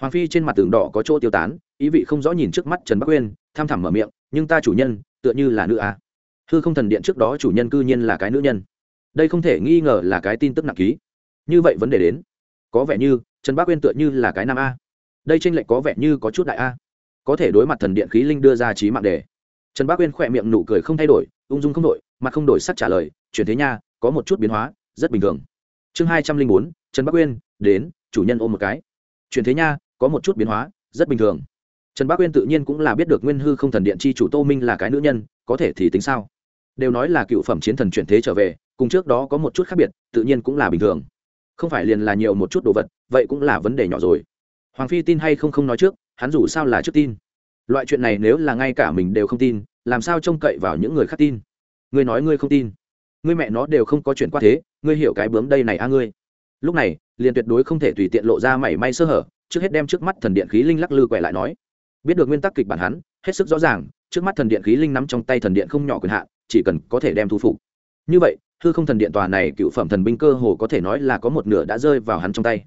Speaker 1: Hoàng phi trên mặt tường đỏ có chỗ tiêu tán, ý vị không rõ nhìn trước mắt trần bắc uyên tham thẳm mở miệng nhưng ta chủ nhân, tựa như là nữ a. À. hư không thần điện trước đó chủ nhân cư nhiên là cái nữ nhân. Đây không thể nghi ngờ là cái tin tức nặng ký. Như vậy vấn đề đến. Có vẻ như, trần bắc uyên tựa như là cái nam a. Đây tranh lệch có vẻ như có chút đại a. Có thể đối mặt thần điện khí linh đưa ra trí mạng đề. Trần bắc uyên khỏe miệng nụ cười không thay đổi, ung dung không đổi, mặt không đổi sắc trả lời, chuyển thế nha, có một chút biến hóa, rất bình thường. Chương hai trăm linh bốn, trần bắc uyên, đến, chủ nhân ôm một cái. Chuyển thế nha, có một chút biến hóa, rất bình thường trần Bác uyên tự nhiên cũng là biết được nguyên hư không thần điện chi chủ tô minh là cái nữ nhân, có thể thì tính sao? Đều nói là cựu phẩm chiến thần chuyển thế trở về, cùng trước đó có một chút khác biệt, tự nhiên cũng là bình thường. Không phải liền là nhiều một chút đồ vật, vậy cũng là vấn đề nhỏ rồi. Hoàng phi tin hay không không nói trước, hắn dù sao là trước tin. Loại chuyện này nếu là ngay cả mình đều không tin, làm sao trông cậy vào những người khác tin? Ngươi nói ngươi không tin. Ngươi mẹ nó đều không có chuyện qua thế, ngươi hiểu cái bướm đây này a ngươi. Lúc này, liền tuyệt đối không thể tùy tiện lộ ra mảy may sơ hở, trước hết đem trước mắt thần điện khí linh lắc lư quẻ lại nói biết được nguyên tắc kịch bản hắn, hết sức rõ ràng, trước mắt thần điện khí linh nắm trong tay thần điện không nhỏ quyền hạn, chỉ cần có thể đem thu phục. Như vậy, hư không thần điện tòa này cựu phẩm thần binh cơ hồ có thể nói là có một nửa đã rơi vào hắn trong tay.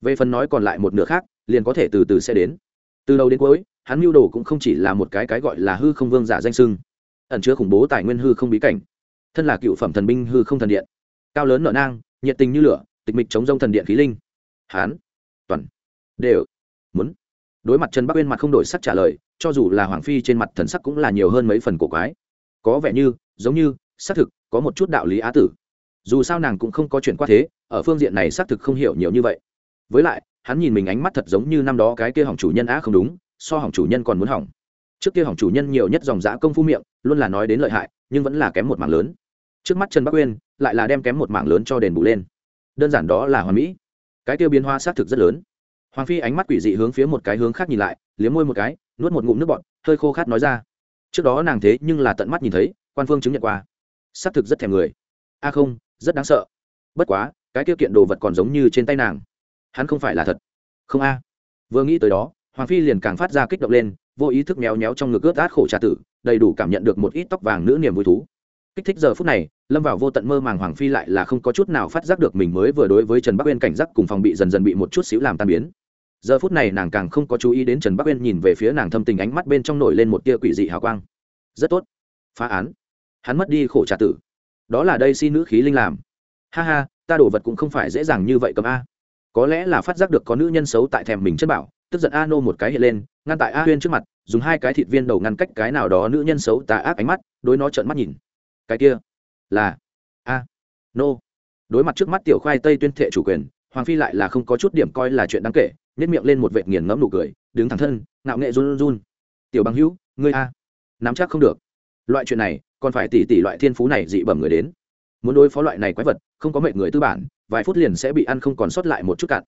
Speaker 1: Về phần nói còn lại một nửa khác, liền có thể từ từ sẽ đến. Từ đầu đến cuối, hắn mưu đồ cũng không chỉ là một cái cái gọi là hư không vương giả danh sưng, ẩn chứa khủng bố tài nguyên hư không bí cảnh. Thân là cựu phẩm thần binh hư không thần điện, cao lớn nở nang, nhiệt tình như lửa, tịch mịch chống rông thần điện khí linh. Hán toàn đều muốn đối mặt trần bắc uyên mặt không đổi sắc trả lời, cho dù là hoàng phi trên mặt thần sắc cũng là nhiều hơn mấy phần cổ quái. Có vẻ như, giống như, xác thực, có một chút đạo lý á tử. Dù sao nàng cũng không có chuyện qua thế, ở phương diện này xác thực không hiểu nhiều như vậy. Với lại, hắn nhìn mình ánh mắt thật giống như năm đó cái kia hỏng chủ nhân á không đúng, so hỏng chủ nhân còn muốn hỏng. Trước kia hỏng chủ nhân nhiều nhất dòng giã công phu miệng, luôn là nói đến lợi hại, nhưng vẫn là kém một mảng lớn. Trước mắt trần bắc uyên, lại là đem kém một mảng lớn cho đền bù lên. Đơn giản đó là hoàn mỹ. Cái tiêu biến hoa xác thực rất lớn hoàng phi ánh mắt quỷ dị hướng phía một cái hướng khác nhìn lại, liếm môi một cái, nuốt một ngụm nước bọt, hơi khô khát nói ra. Trước đó nàng thế nhưng là tận mắt nhìn thấy, quan phương chứng nhận qua. Xác thực rất thèm người. A không, rất đáng sợ. Bất quá, cái tiêu kiện đồ vật còn giống như trên tay nàng. Hắn không phải là thật. Không a. Vừa nghĩ tới đó, hoàng phi liền càng phát ra kích động lên, vô ý thức méo méo trong ngực ướt át khổ trà tử, đầy đủ cảm nhận được một ít tóc vàng nữ niềm vui thú. Kích thích giờ phút này, lâm vào vô tận mơ màng hoàng phi lại là không có chút nào phát giác được mình mới vừa đối với trần bắc uyên cảnh giác cùng phòng bị dần dần bị một chút xíu làm tan biến giờ phút này nàng càng không có chú ý đến trần bắc uyên nhìn về phía nàng thâm tình ánh mắt bên trong nổi lên một tia quỷ dị hào quang rất tốt phá án hắn mất đi khổ trả tử đó là đây xin nữ khí linh làm ha ha ta đổ vật cũng không phải dễ dàng như vậy cầm a có lẽ là phát giác được có nữ nhân xấu tại thèm mình chân bảo tức giận a nô một cái hiện lên ngăn tại a huyên trước mặt dùng hai cái thịt viên đầu ngăn cách cái nào đó nữ nhân xấu tà ác ánh mắt đối nó trợn mắt nhìn cái kia là a nô đối mặt trước mắt tiểu khoai tây tuyên thệ chủ quyền hoàng phi lại là không có chút điểm coi là chuyện đáng kể nhét miệng lên một vệt nghiền ngẫm nụ cười, đứng thẳng thân, ngạo nghệ run run. Tiểu bằng hữu, ngươi a, nắm chắc không được. Loại chuyện này, còn phải tỉ tỉ loại thiên phú này dị bẩm người đến. Muốn đối phó loại này quái vật, không có mệnh người tư bản, vài phút liền sẽ bị ăn không còn sót lại một chút cạn.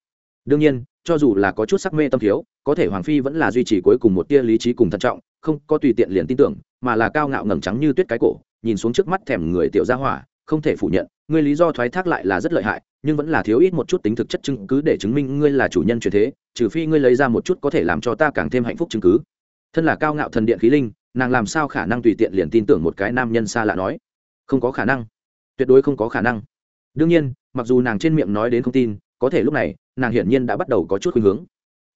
Speaker 1: Đương nhiên, cho dù là có chút sắc mê tâm thiếu, có thể hoàng phi vẫn là duy trì cuối cùng một tia lý trí cùng thận trọng, không có tùy tiện liền tin tưởng, mà là cao ngạo ngẩng trắng như tuyết cái cổ, nhìn xuống trước mắt thèm người tiểu gia hỏa không thể phủ nhận, ngươi lý do thoái thác lại là rất lợi hại, nhưng vẫn là thiếu ít một chút tính thực chất chứng cứ để chứng minh ngươi là chủ nhân truyền thế, trừ phi ngươi lấy ra một chút có thể làm cho ta càng thêm hạnh phúc chứng cứ. Thân là cao ngạo thần điện khí linh, nàng làm sao khả năng tùy tiện liền tin tưởng một cái nam nhân xa lạ nói? Không có khả năng. Tuyệt đối không có khả năng. Đương nhiên, mặc dù nàng trên miệng nói đến không tin, có thể lúc này, nàng hiển nhiên đã bắt đầu có chút khuynh hướng.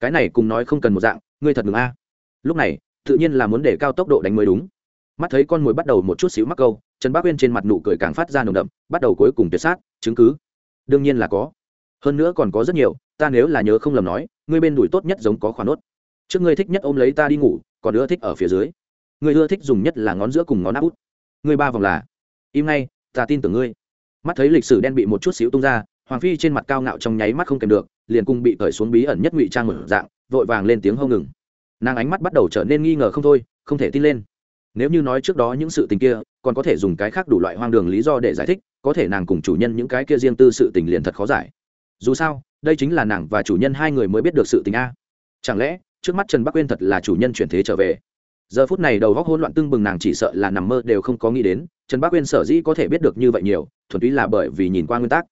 Speaker 1: Cái này cùng nói không cần một dạng, ngươi thật ngừng a. Lúc này, tự nhiên là muốn để cao tốc độ đánh mới đúng. Mắt thấy con mồi bắt đầu một chút xíu mắc câu trần bác uyên trên mặt nụ cười càng phát ra nồng đậm, bắt đầu cuối cùng tuyệt sát, chứng cứ. Đương nhiên là có. Hơn nữa còn có rất nhiều, ta nếu là nhớ không lầm nói, ngươi bên đùi tốt nhất giống có khoản nốt. Trước ngươi thích nhất ôm lấy ta đi ngủ, còn ưa thích ở phía dưới. Ngươi ưa thích dùng nhất là ngón giữa cùng ngón áp út. Ngươi ba vòng là, im ngay, ta tin tưởng ngươi. Mắt thấy lịch sử đen bị một chút xíu tung ra, hoàng phi trên mặt cao ngạo trong nháy mắt không kèm được, liền cung bị cởi xuống bí ẩn nhất ngụy trang mở dạng, vội vàng lên tiếng hâu ngừng. Nàng ánh mắt bắt đầu trở nên nghi ngờ không thôi, không thể tin lên. Nếu như nói trước đó những sự tình kia còn có thể dùng cái khác đủ loại hoang đường lý do để giải thích, có thể nàng cùng chủ nhân những cái kia riêng tư sự tình liền thật khó giải. Dù sao, đây chính là nàng và chủ nhân hai người mới biết được sự tình a. Chẳng lẽ, trước mắt trần bắc uyên thật là chủ nhân chuyển thế trở về? Giờ phút này đầu góc hỗn loạn tưng bừng nàng chỉ sợ là nằm mơ đều không có nghĩ đến, trần bắc uyên sở dĩ có thể biết được như vậy nhiều, thuần túy là bởi vì nhìn qua nguyên tắc.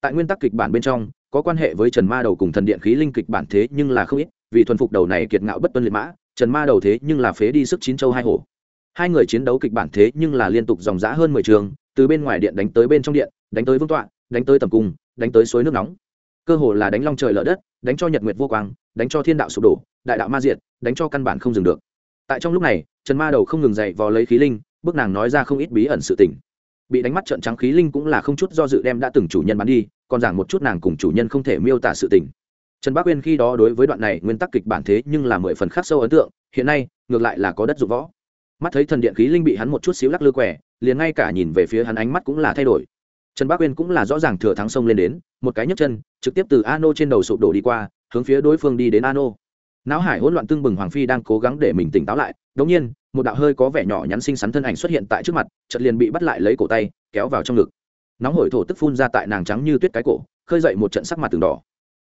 Speaker 1: Tại nguyên tắc kịch bản bên trong, có quan hệ với trần ma đầu cùng thần điện khí linh kịch bản thế nhưng là không ít, vì thuần phục đầu này kiệt ngạo bất tuân liệt mã, trần ma đầu thế nhưng là phế đi sức chín châu hai hổ hai người chiến đấu kịch bản thế nhưng là liên tục dòng dã hơn mười trường, từ bên ngoài điện đánh tới bên trong điện, đánh tới vương tọa, đánh tới tầm cung, đánh tới suối nước nóng. Cơ hồ là đánh long trời lở đất, đánh cho nhật nguyệt vô quang, đánh cho thiên đạo sụp đổ, đại đạo ma diệt, đánh cho căn bản không dừng được. Tại trong lúc này, trần ma đầu không ngừng dậy vò lấy khí linh, bước nàng nói ra không ít bí ẩn sự tình. Bị đánh mắt trận trắng khí linh cũng là không chút do dự đem đã từng chủ nhân bắn đi, còn giảng một chút nàng cùng chủ nhân không thể miêu tả sự tình. Trần bác uyên khi đó đối với đoạn này nguyên tắc kịch bản thế nhưng là mười phần khắc sâu ấn tượng, hiện nay, ngược lại là có đất dụng võ mắt thấy thần điện khí linh bị hắn một chút xíu lắc lư quẻ, liền ngay cả nhìn về phía hắn ánh mắt cũng là thay đổi. Trần bác uyên cũng là rõ ràng thừa thắng sông lên đến, một cái nhấc chân, trực tiếp từ ano trên đầu sụp đổ đi qua, hướng phía đối phương đi đến ano. Não hải hỗn loạn tương bừng hoàng phi đang cố gắng để mình tỉnh táo lại đống nhiên, một đạo hơi có vẻ nhỏ nhắn xinh xắn thân ảnh xuất hiện tại trước mặt, chợt liền bị bắt lại lấy cổ tay, kéo vào trong ngực. Nóng hổi thổ tức phun ra tại nàng trắng như tuyết cái cổ, khơi dậy một trận sắc mặt từng đỏ.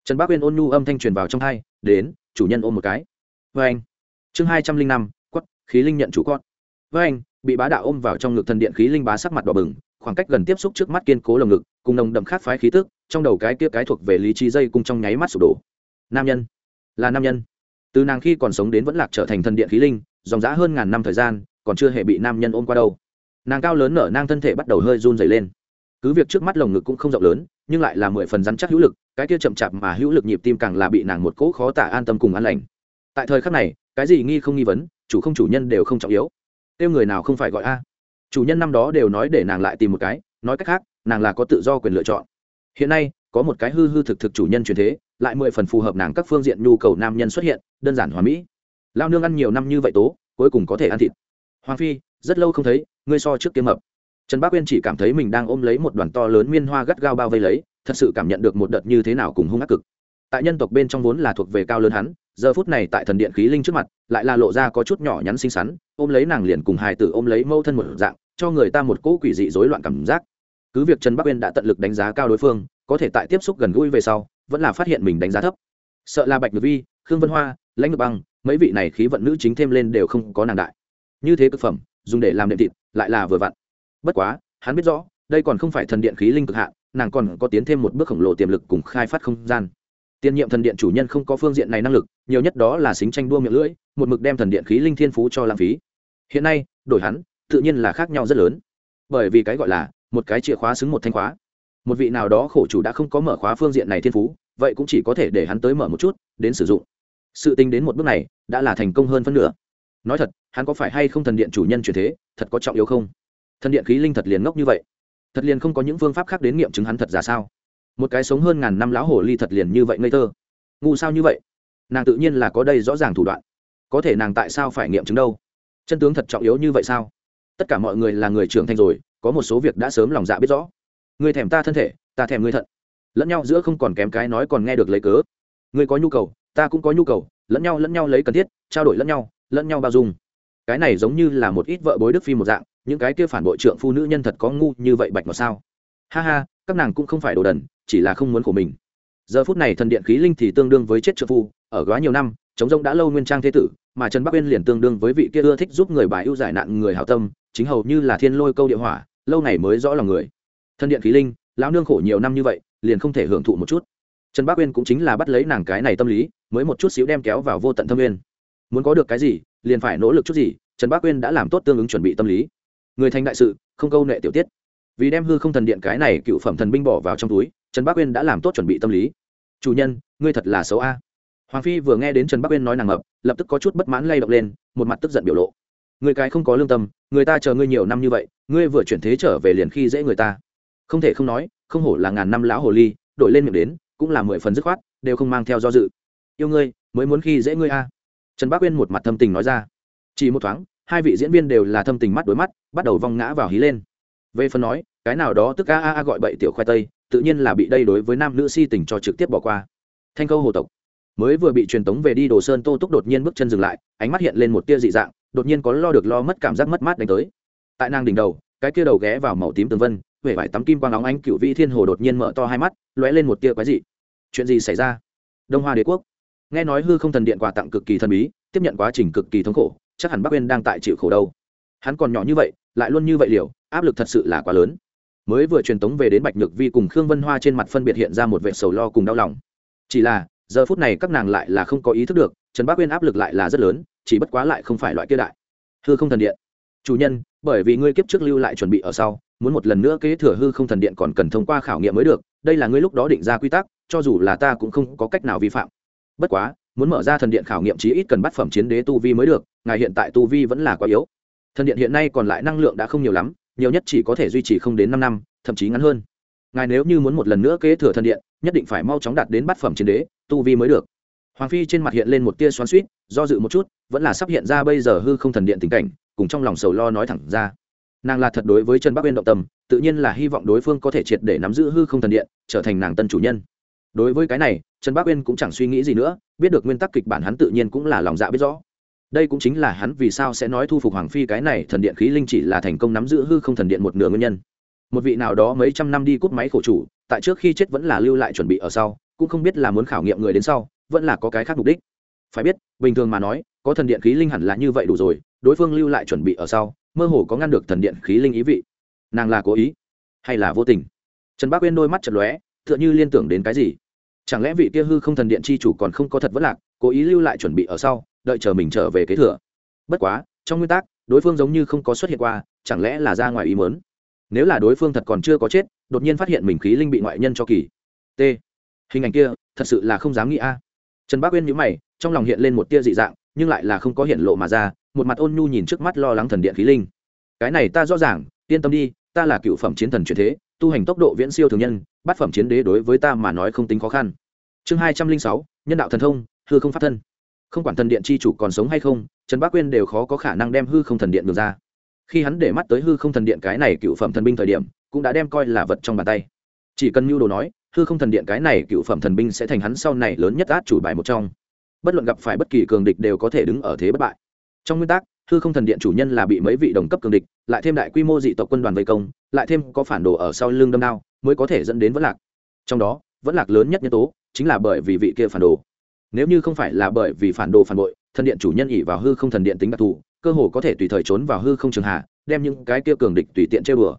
Speaker 1: Trần bác uyên ôn nhu âm thanh truyền vào trong hai đến, chủ nhân ôm một cái. Vê anh chương hai trăm linh năm khí linh nhận chủ con. Với anh, bị bá đạo ôm vào trong ngực thần điện khí linh bá sắc mặt đỏ bừng, khoảng cách gần tiếp xúc trước mắt kiên cố lồng ngực, cùng nồng đậm khát phái khí tức, trong đầu cái kia cái thuộc về lý trí dây cùng trong nháy mắt sụp đổ. Nam nhân. Là nam nhân. Từ nàng khi còn sống đến vẫn lạc trở thành thần điện khí linh, dòng dã hơn ngàn năm thời gian, còn chưa hề bị nam nhân ôm qua đâu. Nàng cao lớn nở nang thân thể bắt đầu hơi run dày lên. Cứ việc trước mắt lồng ngực cũng không rộng lớn, nhưng lại là mười phần rắn chắc hữu lực, cái kia chậm chạp mà hữu lực nhịp tim càng là bị nàng một cỗ khó tả an tâm cùng an lành. Tại thời khắc này, cái gì nghi không nghi vấn chủ không chủ nhân đều không trọng yếu. Kêu người nào không phải gọi a. Chủ nhân năm đó đều nói để nàng lại tìm một cái, nói cách khác, nàng là có tự do quyền lựa chọn. Hiện nay, có một cái hư hư thực thực chủ nhân truyền thế, lại mười phần phù hợp nàng các phương diện nhu cầu nam nhân xuất hiện, đơn giản hòa mỹ. Lao nương ăn nhiều năm như vậy tố, cuối cùng có thể ăn thịt. Hoàng phi, rất lâu không thấy, ngươi so trước kiếm mập. Trần bác uyên chỉ cảm thấy mình đang ôm lấy một đoàn to lớn miên hoa gắt gao bao vây lấy, thật sự cảm nhận được một đợt như thế nào cùng hung ác cực. Tại nhân tộc bên trong vốn là thuộc về cao lớn hắn giờ phút này tại thần điện khí linh trước mặt, lại là lộ ra có chút nhỏ nhắn xinh xắn, ôm lấy nàng liền cùng hài tử ôm lấy mâu thân một dạng, cho người ta một cỗ quỷ dị rối loạn cảm giác. Cứ việc trần bắc uyên đã tận lực đánh giá cao đối phương, có thể tại tiếp xúc gần gũi về sau, vẫn là phát hiện mình đánh giá thấp. Sợ là bạch ngược vi, khương vân hoa, lãnh ngược băng, mấy vị này khí vận nữ chính thêm lên đều không có nàng đại. Như thế cực phẩm, dùng để làm đệm thịt, lại là vừa vặn. Bất quá, hắn biết rõ, đây còn không phải thần điện khí linh cực hạn, nàng còn có tiến thêm một bước khổng lồ tiềm lực cùng khai phát không gian tiền nhiệm thần điện chủ nhân không có phương diện này năng lực, nhiều nhất đó là xính tranh đua miệng lưỡi, một mực đem thần điện khí linh thiên phú cho lãng phí. Hiện nay, đổi hắn, tự nhiên là khác nhau rất lớn. Bởi vì cái gọi là, một cái chìa khóa xứng một thanh khóa. Một vị nào đó khổ chủ đã không có mở khóa phương diện này thiên phú, vậy cũng chỉ có thể để hắn tới mở một chút, đến sử dụng. Sự tính đến một bước này, đã là thành công hơn phân nửa. Nói thật, hắn có phải hay không thần điện chủ nhân chuyển thế, thật có trọng yếu không? Thần điện khí linh thật liền ngốc như vậy. Thật liền không có những phương pháp khác đến nghiệm chứng hắn thật ra sao? Một cái sống hơn ngàn năm lão hồ ly thật liền như vậy ngây thơ. Ngu sao như vậy? Nàng tự nhiên là có đây rõ ràng thủ đoạn. Có thể nàng tại sao phải nghiệm chứng đâu? Chân tướng thật trọng yếu như vậy sao? Tất cả mọi người là người trưởng thành rồi, có một số việc đã sớm lòng dạ biết rõ. Người thèm ta thân thể, ta thèm ngươi thận. Lẫn nhau giữa không còn kém cái nói còn nghe được lấy cớ. Người có nhu cầu, ta cũng có nhu cầu, lẫn nhau lẫn nhau lấy cần thiết, trao đổi lẫn nhau lẫn nhau bao dung. Cái này giống như là một ít vợ bối đức phi một dạng, những cái kia phản bội trượng phụ nữ nhân thật có ngu như vậy bạch mà sao? Ha ha các nàng cũng không phải đồ đần, chỉ là không muốn của mình. Giờ phút này thần điện khí linh thì tương đương với chết trợ phu, ở quá nhiều năm chống rông đã lâu nguyên trang thế tử, mà trần bắc uyên liền tương đương với vị kia ưa thích giúp người bài ưu giải nạn người hảo tâm, chính hầu như là thiên lôi câu địa hỏa, lâu ngày mới rõ lòng người. Thần điện khí linh, lão nương khổ nhiều năm như vậy, liền không thể hưởng thụ một chút. Trần bắc uyên cũng chính là bắt lấy nàng cái này tâm lý, mới một chút xíu đem kéo vào vô tận thâm uyên muốn có được cái gì, liền phải nỗ lực chút gì, trần bắc uyên đã làm tốt tương ứng chuẩn bị tâm lý. Người thành đại sự, không câu nệ tiểu tiết vì đem hư không thần điện cái này cựu phẩm thần binh bỏ vào trong túi, trần bắc uyên đã làm tốt chuẩn bị tâm lý. Chủ nhân, ngươi thật là xấu a. Hoàng phi vừa nghe đến trần bắc uyên nói nàng ngập, lập tức có chút bất mãn lay động lên, một mặt tức giận biểu lộ. Người cái không có lương tâm, người ta chờ ngươi nhiều năm như vậy, ngươi vừa chuyển thế trở về liền khi dễ người ta. Không thể không nói, không hổ là ngàn năm lão hồ ly, đổi lên miệng đến, cũng là mười phần dứt khoát, đều không mang theo do dự. Yêu ngươi, mới muốn khi dễ ngươi a. Trần bắc uyên một mặt thâm tình nói ra. Chỉ một thoáng, hai vị diễn viên đều là thâm tình mắt đối mắt, bắt đầu vong ngã vào hí lên. Về phần nói cái nào đó tức a a a gọi bậy tiểu khoai tây, tự nhiên là bị đây đối với nam nữ si tình cho trực tiếp bỏ qua. Thanh câu hồ tộc mới vừa bị truyền tống về đi đồ sơn, tô túc đột nhiên bước chân dừng lại, ánh mắt hiện lên một tia dị dạng, đột nhiên có lo được lo mất cảm giác mất mát đánh tới. Tại nàng đỉnh đầu, cái kia đầu ghé vào màu tím tường vân huệ vải tắm kim quang óng ánh cựu vĩ thiên hồ đột nhiên mở to hai mắt, lóe lên một tia quái dị. Chuyện gì xảy ra? Đông hoa đế quốc. Nghe nói hư không thần điện quà tặng cực kỳ thần bí, tiếp nhận quá trình cực kỳ thống khổ, chắc hẳn bắc uyên đang tại chịu khổ đâu. Hắn còn nhỏ như vậy, lại luôn như vậy liều, áp lực thật sự là quá lớn mới vừa truyền tống về đến bạch nhược vi cùng khương vân hoa trên mặt phân biệt hiện ra một vệ sầu lo cùng đau lòng. Chỉ là, giờ phút này các nàng lại là không có ý thức được, trần bác uyên áp lực lại là rất lớn, chỉ bất quá lại không phải loại kia đại. Hư không thần điện. Chủ nhân, bởi vì ngươi kiếp trước lưu lại chuẩn bị ở sau, muốn một lần nữa kế thừa hư không thần điện còn cần thông qua khảo nghiệm mới được, đây là ngươi lúc đó định ra quy tắc, cho dù là ta cũng không có cách nào vi phạm. Bất quá, muốn mở ra thần điện khảo nghiệm chí ít cần bắt phẩm chiến đế tu vi mới được, ngài hiện tại tu vi vẫn là quá yếu. Thần điện hiện nay còn lại năng lượng đã không nhiều lắm nhiều nhất chỉ có thể duy trì không đến năm năm, thậm chí ngắn hơn. Ngài nếu như muốn một lần nữa kế thừa thần điện, nhất định phải mau chóng đạt đến bát phẩm chiến đế, tu vi mới được. Hoàng phi trên mặt hiện lên một tia xoắn suýt do dự một chút, vẫn là sắp hiện ra bây giờ hư không thần điện tình cảnh, cùng trong lòng sầu lo nói thẳng ra. Nàng là thật đối với trần bắc uyên động tâm, tự nhiên là hy vọng đối phương có thể triệt để nắm giữ hư không thần điện, trở thành nàng tân chủ nhân. Đối với cái này trần bắc uyên cũng chẳng suy nghĩ gì nữa, biết được nguyên tắc kịch bản hắn tự nhiên cũng là lòng dạ biết rõ đây cũng chính là hắn vì sao sẽ nói thu phục hoàng phi cái này thần điện khí linh chỉ là thành công nắm giữ hư không thần điện một nửa nguyên nhân. Một vị nào đó mấy trăm năm đi cút máy khổ chủ, tại trước khi chết vẫn là lưu lại chuẩn bị ở sau, cũng không biết là muốn khảo nghiệm người đến sau, vẫn là có cái khác mục đích. Phải biết, bình thường mà nói, có thần điện khí linh hẳn là như vậy đủ rồi, đối phương lưu lại chuẩn bị ở sau, mơ hồ có ngăn được thần điện khí linh ý vị. Nàng là cố ý hay là vô tình? Trần bác uyên đôi mắt chật lóe, tựa như liên tưởng đến cái gì? Chẳng lẽ vị kia hư không thần điện chi chủ còn không có thật vất lạc, cố ý lưu lại chuẩn bị ở sau đợi chờ mình trở về kế thừa. Bất quá, trong nguyên tắc, đối phương giống như không có xuất hiện qua, chẳng lẽ là ra ngoài ý mớn nếu là đối phương thật còn chưa có chết, đột nhiên phát hiện mình khí linh bị ngoại nhân cho kỳ. T. Hình ảnh kia, thật sự là không dám nghĩ a. Trần bác uyên nhữ mày, trong lòng hiện lên một tia dị dạng, nhưng lại là không có hiện lộ mà ra, một mặt ôn nhu nhìn trước mắt lo lắng thần điện khí linh. Cái này ta rõ ràng, yên tâm đi, ta là cựu phẩm chiến thần truyền thế, tu hành tốc độ viễn siêu thường nhân, bát phẩm chiến đế đối với ta mà nói không tính khó khăn. Chương hai trăm linh sáu, nhân đạo thần thông, hư không pháp thân không quản thần điện chi chủ còn sống hay không, trần bác quyên đều khó có khả năng đem hư không thần điện được ra. Khi hắn để mắt tới hư không thần điện cái này cựu phẩm thần binh thời điểm, cũng đã đem coi là vật trong bàn tay. Chỉ cần mưu đồ nói, hư không thần điện cái này cựu phẩm thần binh sẽ thành hắn sau này lớn nhất át chủ bài một trong. Bất luận gặp phải bất kỳ cường địch đều có thể đứng ở thế bất bại. Trong nguyên tắc, hư không thần điện chủ nhân là bị mấy vị đồng cấp cường địch, lại thêm đại quy mô dị tộc quân đoàn vây công, lại thêm có phản đồ ở sau lưng đâm đao, mới có thể dẫn đến vẫn lạc. Trong đó vẫn lạc lớn nhất nhân tố chính là bởi vì vị kia phản đồ nếu như không phải là bởi vì phản đồ phản bội, thần điện chủ nhân ỉ vào hư không thần điện tính đặc thù, cơ hồ có thể tùy thời trốn vào hư không trường hạ, đem những cái kia cường địch tùy tiện chơi bừa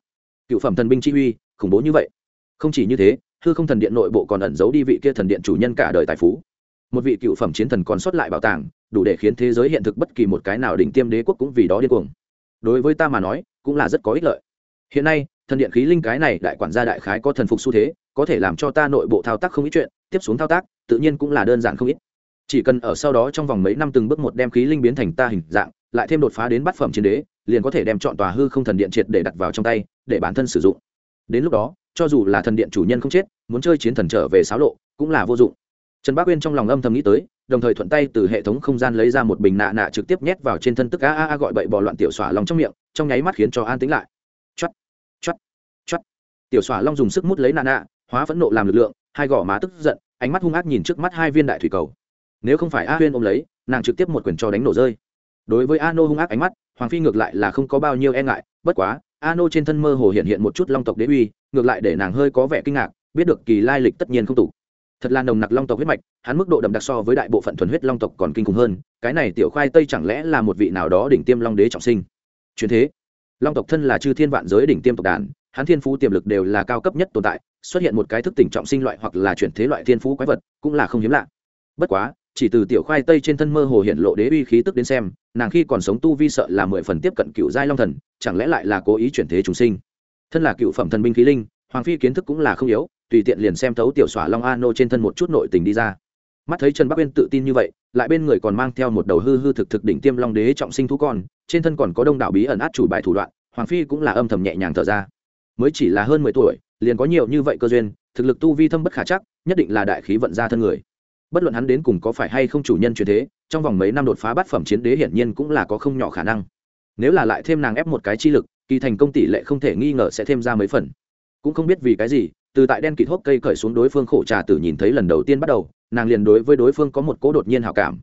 Speaker 1: cựu phẩm thần binh chi uy, khủng bố như vậy. Không chỉ như thế, hư không thần điện nội bộ còn ẩn giấu đi vị kia thần điện chủ nhân cả đời tài phú. Một vị cựu phẩm chiến thần còn sót lại bảo tàng, đủ để khiến thế giới hiện thực bất kỳ một cái nào đỉnh tiêm đế quốc cũng vì đó điên cuồng. Đối với ta mà nói, cũng là rất có ích lợi. Hiện nay thần điện khí linh cái này đại quản gia đại khái có thần phục xu thế, có thể làm cho ta nội bộ thao tác không ít chuyện, tiếp xuống thao tác, tự nhiên cũng là đơn giản không ít. Chỉ cần ở sau đó trong vòng mấy năm từng bước một đem khí linh biến thành ta hình dạng, lại thêm đột phá đến bát phẩm chiến đế, liền có thể đem chọn tòa hư không thần điện triệt để đặt vào trong tay, để bản thân sử dụng. Đến lúc đó, cho dù là thần điện chủ nhân không chết, muốn chơi chiến thần trở về xáo lộ, cũng là vô dụng. Trần bác uyên trong lòng âm thầm nghĩ tới, đồng thời thuận tay từ hệ thống không gian lấy ra một bình nạ nạ trực tiếp nhét vào trên thân tức a a a gọi bậy bò loạn tiểu xỏa lòng trong miệng, trong nháy mắt khiến cho an tính lại tiểu xỏa long dùng sức mút lấy nạ nạ hóa phẫn nộ làm lực lượng, hai gò má tức giận, ánh mắt hung ác nhìn trước mắt hai viên đại thủy cầu. Nếu không phải a huyên ôm lấy, nàng trực tiếp một quyền cho đánh nổ rơi. Đối với a nô hung ác ánh mắt, hoàng phi ngược lại là không có bao nhiêu e ngại, bất quá a nô trên thân mơ hồ hiện hiện một chút long tộc đế uy, ngược lại để nàng hơi có vẻ kinh ngạc, biết được kỳ lai lịch tất nhiên không tủ thật là nồng nặc long tộc huyết mạch, hắn mức độ đậm đặc so với đại bộ phận thuần huyết long tộc còn kinh khủng hơn, cái này tiểu khoai tây chẳng lẽ là một vị nào đó đỉnh tiêm long đế trọng sinh? Truyền thế, long tộc thân là chư thiên vạn giới đỉnh tiêm tộc đàn hắn thiên phú tiềm lực đều là cao cấp nhất tồn tại, xuất hiện một cái thức tỉnh trọng sinh loại hoặc là chuyển thế loại thiên phú quái vật cũng là không hiếm lạ. Bất quá, chỉ từ tiểu khoai tây trên thân mơ hồ hiện lộ đế uy khí tức đến xem, nàng khi còn sống tu vi sợ là mười phần tiếp cận cựu giai long thần, chẳng lẽ lại là cố ý chuyển thế trùng sinh? Thân là cựu phẩm thần binh khí linh, hoàng phi kiến thức cũng là không yếu, tùy tiện liền xem thấu tiểu xỏa long a nô trên thân một chút nội tình đi ra. Mắt thấy trần bắc uyên tự tin như vậy, lại bên người còn mang theo một đầu hư hư thực thực đỉnh tiêm long đế trọng sinh thú con, trên thân còn có đông đảo bí ẩn át chủ bài thủ đoạn, hoàng phi cũng là âm thầm nhẹ nhàng thở ra mới chỉ là hơn mười tuổi, liền có nhiều như vậy cơ duyên, thực lực tu vi thâm bất khả chắc, nhất định là đại khí vận ra thân người. Bất luận hắn đến cùng có phải hay không chủ nhân truyền thế, trong vòng mấy năm đột phá bát phẩm chiến đế hiển nhiên cũng là có không nhỏ khả năng. Nếu là lại thêm nàng ép một cái chi lực, kỳ thành công tỷ lệ không thể nghi ngờ sẽ thêm ra mấy phần. Cũng không biết vì cái gì, từ tại đen kịt hốc cây cởi xuống đối phương khổ trà tử nhìn thấy lần đầu tiên bắt đầu, nàng liền đối với đối phương có một cố đột nhiên hào cảm.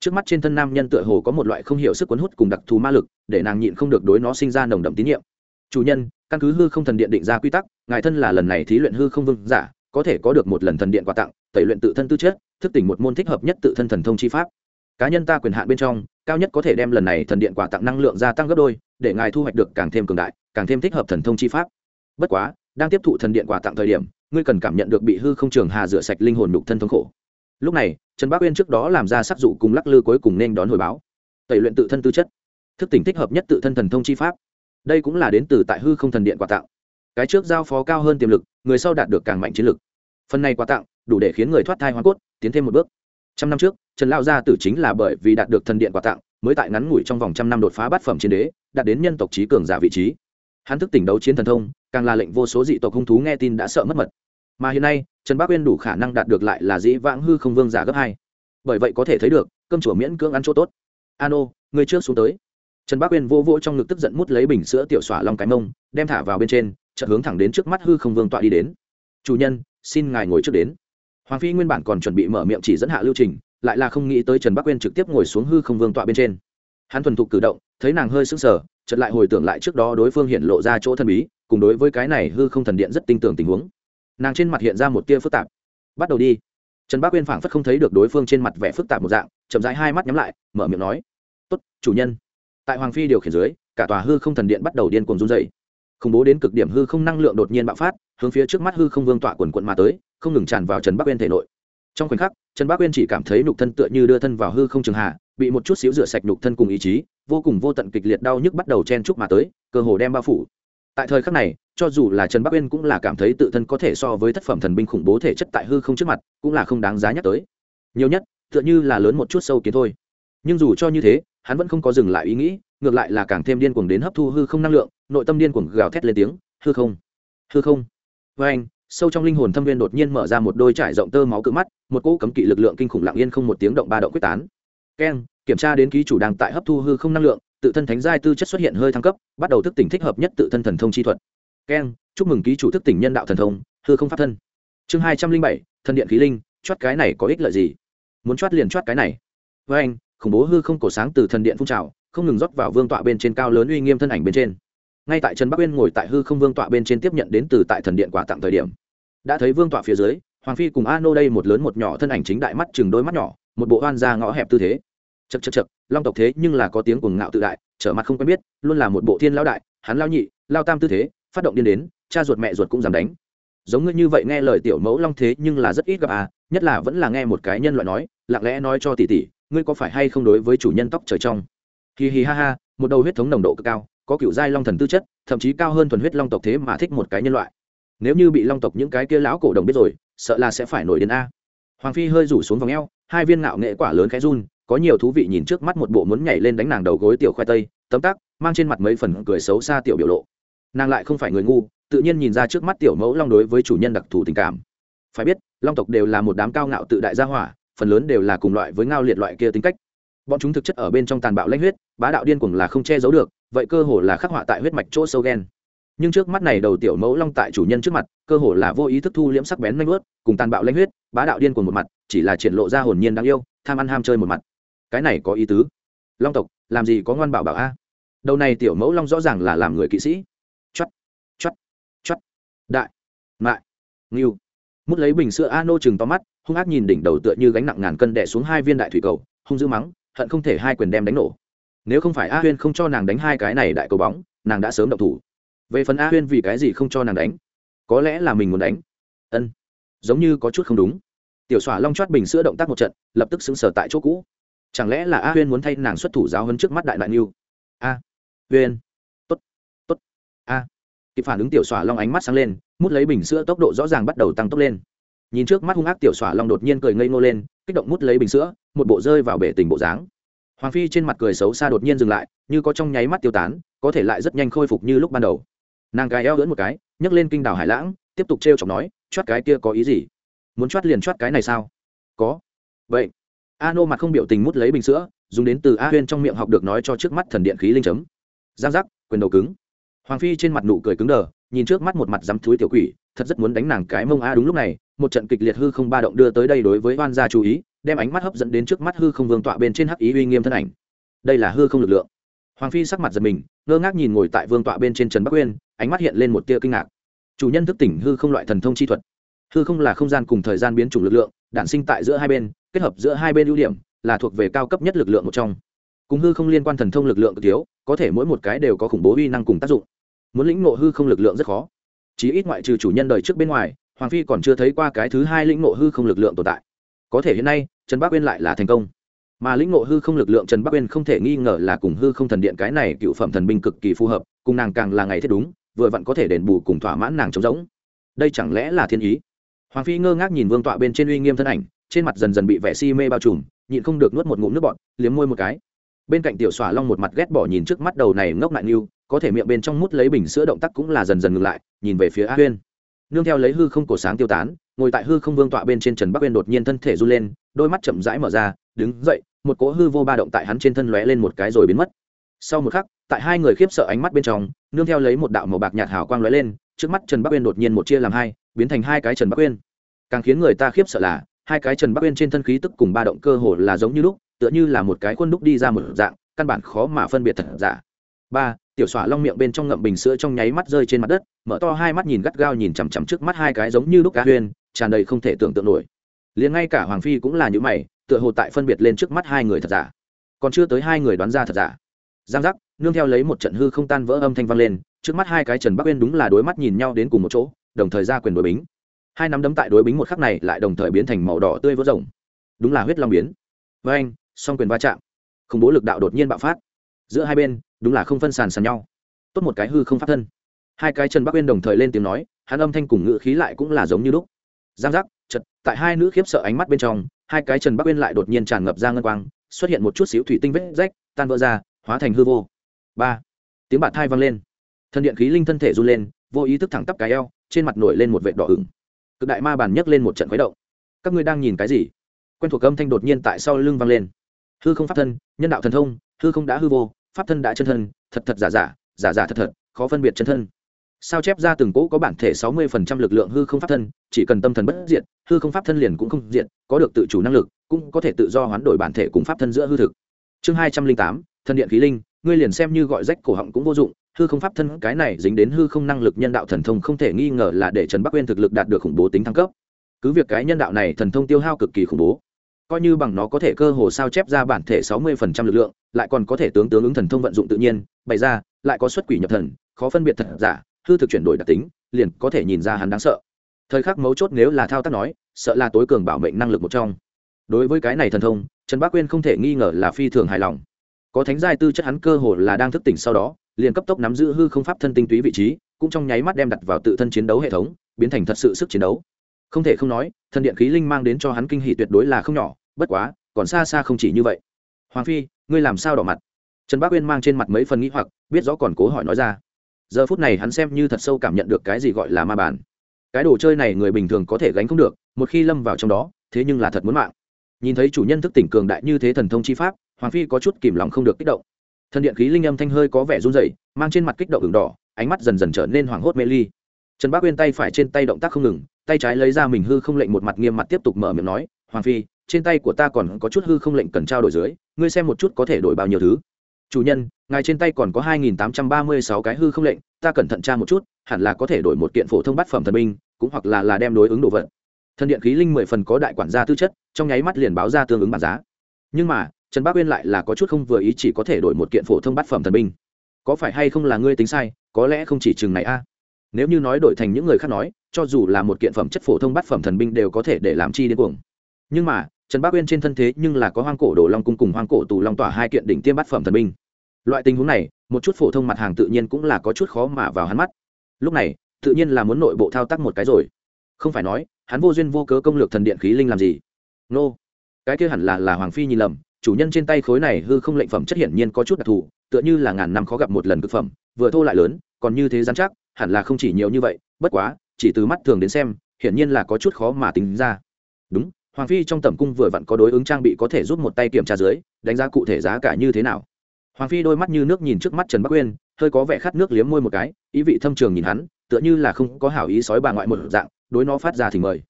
Speaker 1: Trước mắt trên thân nam nhân tựa hồ có một loại không hiểu sức cuốn hút cùng đặc thù ma lực, để nàng nhịn không được đối nó sinh ra nồng đậm tín nhiệm. Chủ nhân căn cứ hư không thần điện định ra quy tắc, ngài thân là lần này thí luyện hư không vương giả, có thể có được một lần thần điện quà tặng, tẩy luyện tự thân tư chất, thức tỉnh một môn thích hợp nhất tự thân thần thông chi pháp. Cá nhân ta quyền hạn bên trong, cao nhất có thể đem lần này thần điện quà tặng năng lượng gia tăng gấp đôi, để ngài thu hoạch được càng thêm cường đại, càng thêm thích hợp thần thông chi pháp. Bất quá, đang tiếp thụ thần điện quà tặng thời điểm, ngươi cần cảm nhận được bị hư không trường hà rửa sạch linh hồn nhục thân thống khổ. Lúc này, trần bác uyên trước đó làm ra sắc dụ cùng lắc lư cuối cùng nên đón hồi báo. Tẩy luyện tự thân tư chất, thức tỉnh thích hợp nhất tự thân thần thông chi pháp đây cũng là đến từ tại hư không thần điện quà tặng. Cái trước giao phó cao hơn tiềm lực, người sau đạt được càng mạnh chiến lực. Phần này quà tặng, đủ để khiến người thoát thai hoa cốt, tiến thêm một bước. Trăm năm trước, trần lao gia tử chính là bởi vì đạt được thần điện quà tặng, mới tại ngắn ngủi trong vòng trăm năm đột phá bát phẩm chiến đế, đạt đến nhân tộc trí cường giả vị trí. Hắn thức tỉnh đấu chiến thần thông, càng là lệnh vô số dị tộc hung thú nghe tin đã sợ mất mật. Mà hiện nay, trần bác uyên đủ khả năng đạt được lại là dĩ vãng hư không vương giả gấp hai. Bởi vậy có thể thấy được, cơm chùa miễn cưỡng ăn chỗ tốt. An ô người trước xuống tới trần bác uyên vô vô trong ngực tức giận mút lấy bình sữa tiểu xỏa long cái mông, đem thả vào bên trên, chợt hướng thẳng đến trước mắt hư không vương tọa đi đến. Chủ nhân, xin ngài ngồi trước đến. Hoàng phi nguyên bản còn chuẩn bị mở miệng chỉ dẫn hạ lưu trình, lại là không nghĩ tới trần bắc uyên trực tiếp ngồi xuống hư không vương tọa bên trên. Hắn thuần thục cử động, thấy nàng hơi sững sờ, chợt lại hồi tưởng lại trước đó đối phương hiện lộ ra chỗ thần bí, cùng đối với cái này hư không thần điện rất tin tưởng tình huống. Nàng trên mặt hiện ra một tia phức tạp. Bắt đầu đi. Trần bác uyên phảng phất không thấy được đối phương trên mặt vẻ phức tạp một dạng, chậm rãi hai mắt nhắm lại, mở miệng nói, tốt, chủ nhân tại hoàng phi điều khiển dưới, cả tòa hư không thần điện bắt đầu điên cuồng run dày khủng bố đến cực điểm hư không năng lượng đột nhiên bạo phát, hướng phía trước mắt hư không vương tọa quần quận mà tới, không ngừng tràn vào trần bắc uyên thể nội. Trong khoảnh khắc, trần bắc uyên chỉ cảm thấy nhục thân tựa như đưa thân vào hư không trường hạ, bị một chút xíu rửa sạch nhục thân cùng ý chí, vô cùng vô tận kịch liệt đau nhức bắt đầu chen chúc mà tới, cơ hồ đem bao phủ. Tại thời khắc này, cho dù là trần bắc uyên cũng là cảm thấy tự thân có thể so với thất phẩm thần binh khủng bố thể chất tại hư không trước mặt, cũng là không đáng giá nhắc tới. Nhiều nhất, tựa như là lớn một chút sâu kiến thôi. Nhưng dù cho như thế hắn vẫn không có dừng lại ý nghĩ, ngược lại là càng thêm điên cuồng đến hấp thu hư không năng lượng, nội tâm điên cuồng gào thét lên tiếng, hư không? Hư không? Với anh, sâu trong linh hồn thâm viên đột nhiên mở ra một đôi trải rộng tơ máu cự mắt, một cỗ cấm kỵ lực lượng kinh khủng lặng yên không một tiếng động ba động quyết tán. Keng, kiểm tra đến ký chủ đang tại hấp thu hư không năng lượng, tự thân thánh giai tư chất xuất hiện hơi thăng cấp, bắt đầu thức tỉnh thích hợp nhất tự thân thần thông chi thuật. Keng, chúc mừng ký chủ thức tỉnh nhân đạo thần thông, hư không pháp thân. Chương hai trăm linh bảy thân điện khí linh, chót cái này có ích lợi gì? Muốn chót liền chót cái này. Với anh khủng bố hư không cổ sáng từ thần điện phun trào, không ngừng rót vào vương tọa bên trên cao lớn uy nghiêm thân ảnh bên trên. Ngay tại trần bắc uyên ngồi tại hư không vương tọa bên trên tiếp nhận đến từ tại thần điện quà tặng thời điểm, đã thấy vương tọa phía dưới, hoàng phi cùng a nô đây một lớn một nhỏ thân ảnh chính đại mắt chừng đôi mắt nhỏ, một bộ oan ra ngõ hẹp tư thế. Chật chật chật long tộc thế nhưng là có tiếng cuồng ngạo tự đại, trở mặt không quen biết, luôn là một bộ thiên lão đại, hắn lao nhị lao tam tư thế, phát động điên đến, cha ruột mẹ ruột cũng dám đánh. Giống như như vậy nghe lời tiểu mẫu long thế nhưng là rất ít gặp à nhất là vẫn là nghe một cái nhân loại nói, lặng lẽ nói cho tỷ tỷ ngươi có phải hay không đối với chủ nhân tóc trời trong? Hì hì ha ha, một đầu huyết thống nồng độ cực cao, có cựu giai long thần tư chất, thậm chí cao hơn thuần huyết long tộc thế mà thích một cái nhân loại. Nếu như bị long tộc những cái kia lão cổ đồng biết rồi, sợ là sẽ phải nổi đến a. Hoàng phi hơi rủ xuống vòng eo, hai viên ngạo nghệ quả lớn khẽ run, có nhiều thú vị nhìn trước mắt một bộ muốn nhảy lên đánh nàng đầu gối tiểu khoai tây, tấm tắc, mang trên mặt mấy phần cười xấu xa tiểu biểu lộ. Nàng lại không phải người ngu, tự nhiên nhìn ra trước mắt tiểu mẫu long đối với chủ nhân đặc thù tình cảm. Phải biết, long tộc đều là một đám cao ngạo tự đại gia hỏa phần lớn đều là cùng loại với ngao liệt loại kia tính cách. Bọn chúng thực chất ở bên trong tàn bạo lanh huyết, bá đạo điên cuồng là không che giấu được, vậy cơ hồ là khắc họa tại huyết mạch chỗ sâu ghen nhưng trước mắt này đầu tiểu mẫu long tại chủ nhân trước mặt, cơ hồ là vô ý thức thu liễm sắc bén lanh ướt cùng tàn bạo lanh huyết, bá đạo điên cuồng một mặt, chỉ là triển lộ ra hồn nhiên đáng yêu, tham ăn ham chơi một mặt. Cái này có ý tứ. Long tộc, làm gì có ngoan bảo bảo a? Đầu này tiểu mẫu long rõ ràng là làm người kỵ sĩ. Chắt chắt chắt đại, mại, ngưu. Mút lấy bình sữa a nô chừng to mắt hung ác nhìn đỉnh đầu tựa như gánh nặng ngàn cân đè xuống hai viên đại thủy cầu, hung dữ mắng, hận không thể hai quyền đem đánh nổ. Nếu không phải a huyên không cho nàng đánh hai cái này đại cầu bóng, nàng đã sớm động thủ. Về phần a huyên vì cái gì không cho nàng đánh? Có lẽ là mình muốn đánh. Ân, giống như có chút không đúng. Tiểu xỏa long chót bình sữa động tác một trận, lập tức xứng sở tại chỗ cũ. Chẳng lẽ là a huyên muốn thay nàng xuất thủ giáo hơn trước mắt đại đại niu a, huyên. Tốt tốt. A. Kịp phản ứng tiểu xỏa long ánh mắt sáng lên, mút lấy bình sữa tốc độ rõ ràng bắt đầu tăng tốc lên nhìn trước mắt hung ác tiểu xỏa long đột nhiên cười ngây ngô lên, kích động mút lấy bình sữa, một bộ rơi vào bể tình bộ dáng. Hoàng phi trên mặt cười xấu xa đột nhiên dừng lại, như có trong nháy mắt tiêu tán, có thể lại rất nhanh khôi phục như lúc ban đầu. Nàng gái eo lưỡn một cái, nhấc lên kinh đảo hải lãng, tiếp tục t r e o chọc nói choát cái kia có ý gì? Muốn choát liền choát cái này sao? Có. Vậy. A nô mặt không biểu tình mút lấy bình sữa, dùng đến từ a huyên trong miệng học được nói cho trước mắt thần điện khí linh chấm. Giang giác, quyền đầu cứng. Hoàng phi trên mặt nụ cười cứng đờ, nhìn trước mắt một mặt dám thúi tiểu quỷ, thật rất muốn đánh nàng cái mông a đúng lúc này một trận kịch liệt hư không ba động đưa tới đây đối với oan gia chú ý, đem ánh mắt hấp dẫn đến trước mắt hư không vương tọa bên trên hắc ý uy nghiêm thân ảnh. Đây là hư không lực lượng. Hoàng phi sắc mặt giật mình, ngơ ngác nhìn ngồi tại vương tọa bên trên trần bắc uyên, ánh mắt hiện lên một tia kinh ngạc. Chủ nhân thức tỉnh hư không loại thần thông chi thuật. Hư không là không gian cùng thời gian biến chủng lực lượng, đản sinh tại giữa hai bên, kết hợp giữa hai bên ưu điểm, là thuộc về cao cấp nhất lực lượng một trong. Cùng hư không liên quan thần thông lực lượng cực thiếu, có thể mỗi một cái đều có khủng bố uy năng cùng tác dụng. Muốn lĩnh ngộ hư không lực lượng rất khó. Chí ít ngoại trừ chủ nhân đời trước bên ngoài hoàng phi còn chưa thấy qua cái thứ hai lĩnh ngộ hư không lực lượng tồn tại. Có thể hiện nay, trần bắc uyên lại là thành công. Mà lĩnh ngộ hư không lực lượng trần bắc uyên không thể nghi ngờ là cùng hư không thần điện cái này cựu phẩm thần binh cực kỳ phù hợp, cùng nàng càng là ngày thiết đúng, vừa vặn có thể đền bù cùng thỏa mãn nàng trống rỗng. Đây chẳng lẽ là thiên ý? Hoàng phi ngơ ngác nhìn vương tọa bên trên uy nghiêm thân ảnh, trên mặt dần dần bị vẻ si mê bao trùm, nhịn không được nuốt một ngụm nước bọt, liếm môi một cái. Bên cạnh tiểu xỏa long một mặt ghét bỏ nhìn trước mắt đầu này ngốc nại như có thể miệng bên trong mút lấy bình sữa động tác cũng là dần dần ngừng lại, nhìn về phía a huyên nương theo lấy hư không cổ sáng tiêu tán, ngồi tại hư không vương tọa bên trên trần bắc uyên đột nhiên thân thể run lên, đôi mắt chậm rãi mở ra, đứng dậy, một cỗ hư vô ba động tại hắn trên thân lóe lên một cái rồi biến mất. Sau một khắc, tại hai người khiếp sợ ánh mắt bên trong, nương theo lấy một đạo màu bạc nhạt hào quang lóe lên, trước mắt trần bắc uyên đột nhiên một chia làm hai, biến thành hai cái trần bắc uyên. Càng khiến người ta khiếp sợ là, hai cái trần bắc uyên trên thân khí tức cùng ba động cơ hồ là giống như lúc, tựa như là một cái khuôn đúc đi ra một dạng, căn bản khó mà phân biệt thật giả. Ba tiểu xỏa long miệng bên trong ngậm bình sữa trong nháy mắt rơi trên mặt đất, mở to hai mắt nhìn gắt gao nhìn chằm chằm trước mắt hai cái giống như lúc cá huyên tràn đầy không thể tưởng tượng nổi. Liền ngay cả hoàng phi cũng là những mày, tựa hồ tại phân biệt lên trước mắt hai người thật giả. Còn chưa tới hai người đoán ra thật giả. Giang giác, nương theo lấy một trận hư không tan vỡ âm thanh vang lên, trước mắt hai cái trần bắc uyên đúng là đối mắt nhìn nhau đến cùng một chỗ, đồng thời ra quyền đối bính. Hai nắm đấm tại đối bính một khắc này lại đồng thời biến thành màu đỏ tươi vỡ rồng. Đúng là huyết long biến. Với anh song quyền va chạm. Khủng bố lực đạo đột nhiên bạo phát. Giữa hai bên đúng là không phân sàn sàn nhau. Tốt một cái hư không pháp thân. Hai cái trần bắc uyên đồng thời lên tiếng nói, hắn âm thanh cùng ngữ khí lại cũng là giống như lúc. Giang giác, chật, tại hai nữ khiếp sợ ánh mắt bên trong, hai cái trần bắc uyên lại đột nhiên tràn ngập ra ngân quang, xuất hiện một chút xíu thủy tinh vết rách, tan vỡ ra, hóa thành hư vô. Ba, tiếng bạt thai vang lên. Thân điện khí linh thân thể run lên, vô ý thức thẳng tắp cái eo, trên mặt nổi lên một vệt đỏ ửng. Cực đại ma bàn nhấc lên một trận khuấy động. Các ngươi đang nhìn cái gì? Quen thuộc âm thanh đột nhiên tại sau lưng vang lên. Hư không pháp thân, nhân đạo thần thông, hư không đã hư vô pháp thân đã chân thân, thật thật giả giả giả giả thật thật, khó phân biệt chân thân. Sao chép ra từng cỗ có bản thể sáu mươi phần trăm lực lượng hư không pháp thân, chỉ cần tâm thần bất diệt, hư không pháp thân liền cũng không diệt, có được tự chủ năng lực, cũng có thể tự do hoán đổi bản thể cùng pháp thân giữa hư thực. Chương hai trăm linh tám thân điện khí linh, ngươi liền xem như gọi rách cổ họng cũng vô dụng, hư không pháp thân cái này dính đến hư không năng lực nhân đạo thần thông không thể nghi ngờ là để trần bắc uyên thực lực đạt được khủng bố tính thăng cấp. Cứ việc cái nhân đạo này thần thông tiêu hao cực kỳ khủng bố coi như bằng nó có thể cơ hồ sao chép ra bản thể sáu mươi phần trăm lực lượng, lại còn có thể tướng tướng ứng thần thông vận dụng tự nhiên, bày ra, lại có xuất quỷ nhập thần, khó phân biệt thật giả, hư thực chuyển đổi đặc tính, liền có thể nhìn ra hắn đáng sợ. Thời khắc mấu chốt nếu là thao tác nói, sợ là tối cường bảo mệnh năng lực một trong. Đối với cái này thần thông, trần bác quyên không thể nghi ngờ là phi thường hài lòng. Có thánh giai tư chất hắn cơ hồ là đang thức tỉnh sau đó, liền cấp tốc nắm giữ hư không pháp thân tinh túy vị trí, cũng trong nháy mắt đem đặt vào tự thân chiến đấu hệ thống, biến thành thật sự sức chiến đấu. Không thể không nói, thần điện khí linh mang đến cho hắn kinh hỉ tuyệt đối là không nhỏ bất quá, còn xa xa không chỉ như vậy. Hoàng phi, ngươi làm sao đỏ mặt? Trần bác uyên mang trên mặt mấy phần nghĩ hoặc, biết rõ còn cố hỏi nói ra. Giờ phút này hắn xem như thật sâu cảm nhận được cái gì gọi là ma bản. Cái đồ chơi này người bình thường có thể gánh không được, một khi lâm vào trong đó, thế nhưng là thật muốn mạng. Nhìn thấy chủ nhân thức tỉnh cường đại như thế thần thông chi pháp, hoàng phi có chút kìm lòng không được kích động. Thần điện khí linh âm thanh hơi có vẻ run rẩy, mang trên mặt kích động ửng đỏ, ánh mắt dần dần trở nên hoảng hốt mê ly. Trần bác uyên tay phải trên tay động tác không ngừng, tay trái lấy ra mình hư không lệnh một mặt nghiêm mặt tiếp tục mở miệng nói, hoàng phi trên tay của ta còn có chút hư không lệnh cần trao đổi dưới, ngươi xem một chút có thể đổi bao nhiêu thứ. Chủ nhân, ngài trên tay còn có hai nghìn tám trăm ba mươi sáu cái hư không lệnh, ta cẩn thận tra một chút, hẳn là có thể đổi một kiện phổ thông bát phẩm thần binh, cũng hoặc là là đem đối ứng đồ vật. Thần điện khí linh mười phần có đại quản gia tư chất, trong nháy mắt liền báo ra tương ứng bản giá. Nhưng mà, trần bác uyên lại là có chút không vừa ý chỉ có thể đổi một kiện phổ thông bát phẩm thần binh. Có phải hay không là ngươi tính sai, có lẽ không chỉ chừng này a. Nếu như nói đổi thành những người khác nói, cho dù là một kiện phẩm chất phổ thông bát phẩm thần binh đều có thể để làm chi đến cuồng. Nhưng mà trần bác uyên trên thân thế nhưng là có hoang cổ đồ long cung cùng hoang cổ tù long tỏa hai kiện đỉnh tiêm bát phẩm thần binh. Loại tình huống này, một chút phổ thông mặt hàng tự nhiên cũng là có chút khó mà vào hắn mắt. Lúc này, tự nhiên là muốn nội bộ thao tác một cái rồi. Không phải nói, hắn vô duyên vô cớ công lược thần điện khí linh làm gì? Nô、no. cái kia hẳn là là hoàng phi nhìn lầm, chủ nhân trên tay khối này hư không lệnh phẩm chất hiển nhiên có chút đặc thù, tựa như là ngàn năm khó gặp một lần cực phẩm, vừa thô lại lớn, còn như thế dán chắc, hẳn là không chỉ nhiều như vậy, bất quá, chỉ từ mắt thường đến xem, hiển nhiên là có chút khó mà tính ra. Đúng hoàng phi trong tầm cung vừa vặn có đối ứng trang bị có thể giúp một tay kiểm tra dưới, đánh giá cụ thể giá cả như thế nào. Hoàng phi đôi mắt như nước nhìn trước mắt trần bắc uyên, hơi có vẻ khát nước liếm môi một cái, ý vị thâm trường nhìn hắn, tựa như là không có hảo ý sói bà ngoại một dạng, đối nó phát ra thì mời.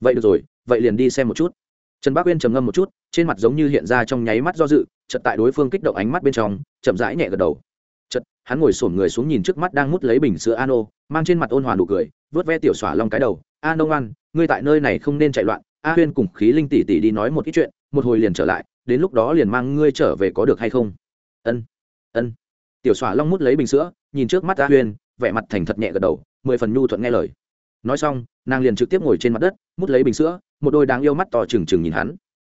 Speaker 1: Vậy được rồi, vậy liền đi xem một chút. Trần Bắc uyên trầm ngâm một chút, trên mặt giống như hiện ra trong nháy mắt do dự chật tại đối phương kích động ánh mắt bên trong, chậm rãi nhẹ gật đầu. Chật hắn ngồi sổm người xuống nhìn trước mắt đang mút lấy bình sữa ano, mang trên mặt ôn hòa nụ cười, vớt ve tiểu xỏa long cái đầu. A ngoan, ngươi tại nơi này không nên chạy loạn a huyên cùng khí linh tỷ tỷ đi nói một ít chuyện, một hồi liền trở lại, đến lúc đó liền mang ngươi trở về có được hay không? Ân ân. Tiểu xỏa long mút lấy bình sữa, nhìn trước mắt a huyên, vẻ mặt thành thật nhẹ gật đầu, mười phần nhu thuận nghe lời. Nói xong, nàng liền trực tiếp ngồi trên mặt đất, mút lấy bình sữa, một đôi đáng yêu mắt to trừng trừng nhìn hắn.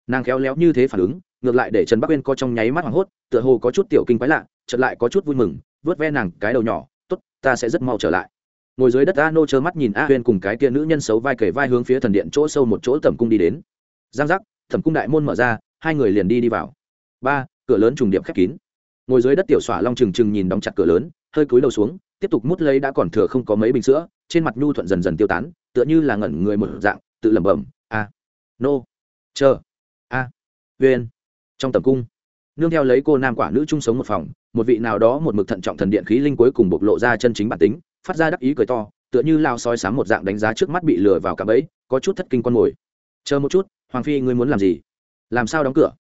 Speaker 1: Nàng khéo léo như thế phản ứng, ngược lại để trần bắc uyên có trong nháy mắt hoảng hốt, tựa hồ có chút tiểu kinh quái lạ, chợt lại có chút vui mừng, vớt ve nàng cái đầu nhỏ, tốt, ta sẽ rất mau trở lại ngồi dưới đất a nô trơ mắt nhìn a huyên cùng cái kia nữ nhân xấu vai kể vai hướng phía thần điện chỗ sâu một chỗ tẩm cung đi đến. Giang giác thẩm cung đại môn mở ra, hai người liền đi đi vào. Ba, cửa lớn trùng điệp khép kín. Ngồi dưới đất tiểu xỏa long trừng trừng nhìn đóng chặt cửa lớn, hơi cúi đầu xuống, tiếp tục mút lấy đã còn thừa không có mấy bình sữa, trên mặt nhu thuận dần dần tiêu tán, tựa như là ngẩn người một dạng, tự lẩm bẩm, a nô chờ, a à. trong tầm cung, nương theo lấy cô nam quả nữ chung sống một phòng, một vị nào đó một mực thận trọng thần điện khí linh cuối cùng bộc lộ ra chân chính bản tính phát ra đắc ý cười to, tựa như lao soi sáng một dạng đánh giá trước mắt bị lừa vào cả bẫy, có chút thất kinh con mồi. Chờ một chút, hoàng phi, ngươi muốn làm gì? Làm sao đóng cửa?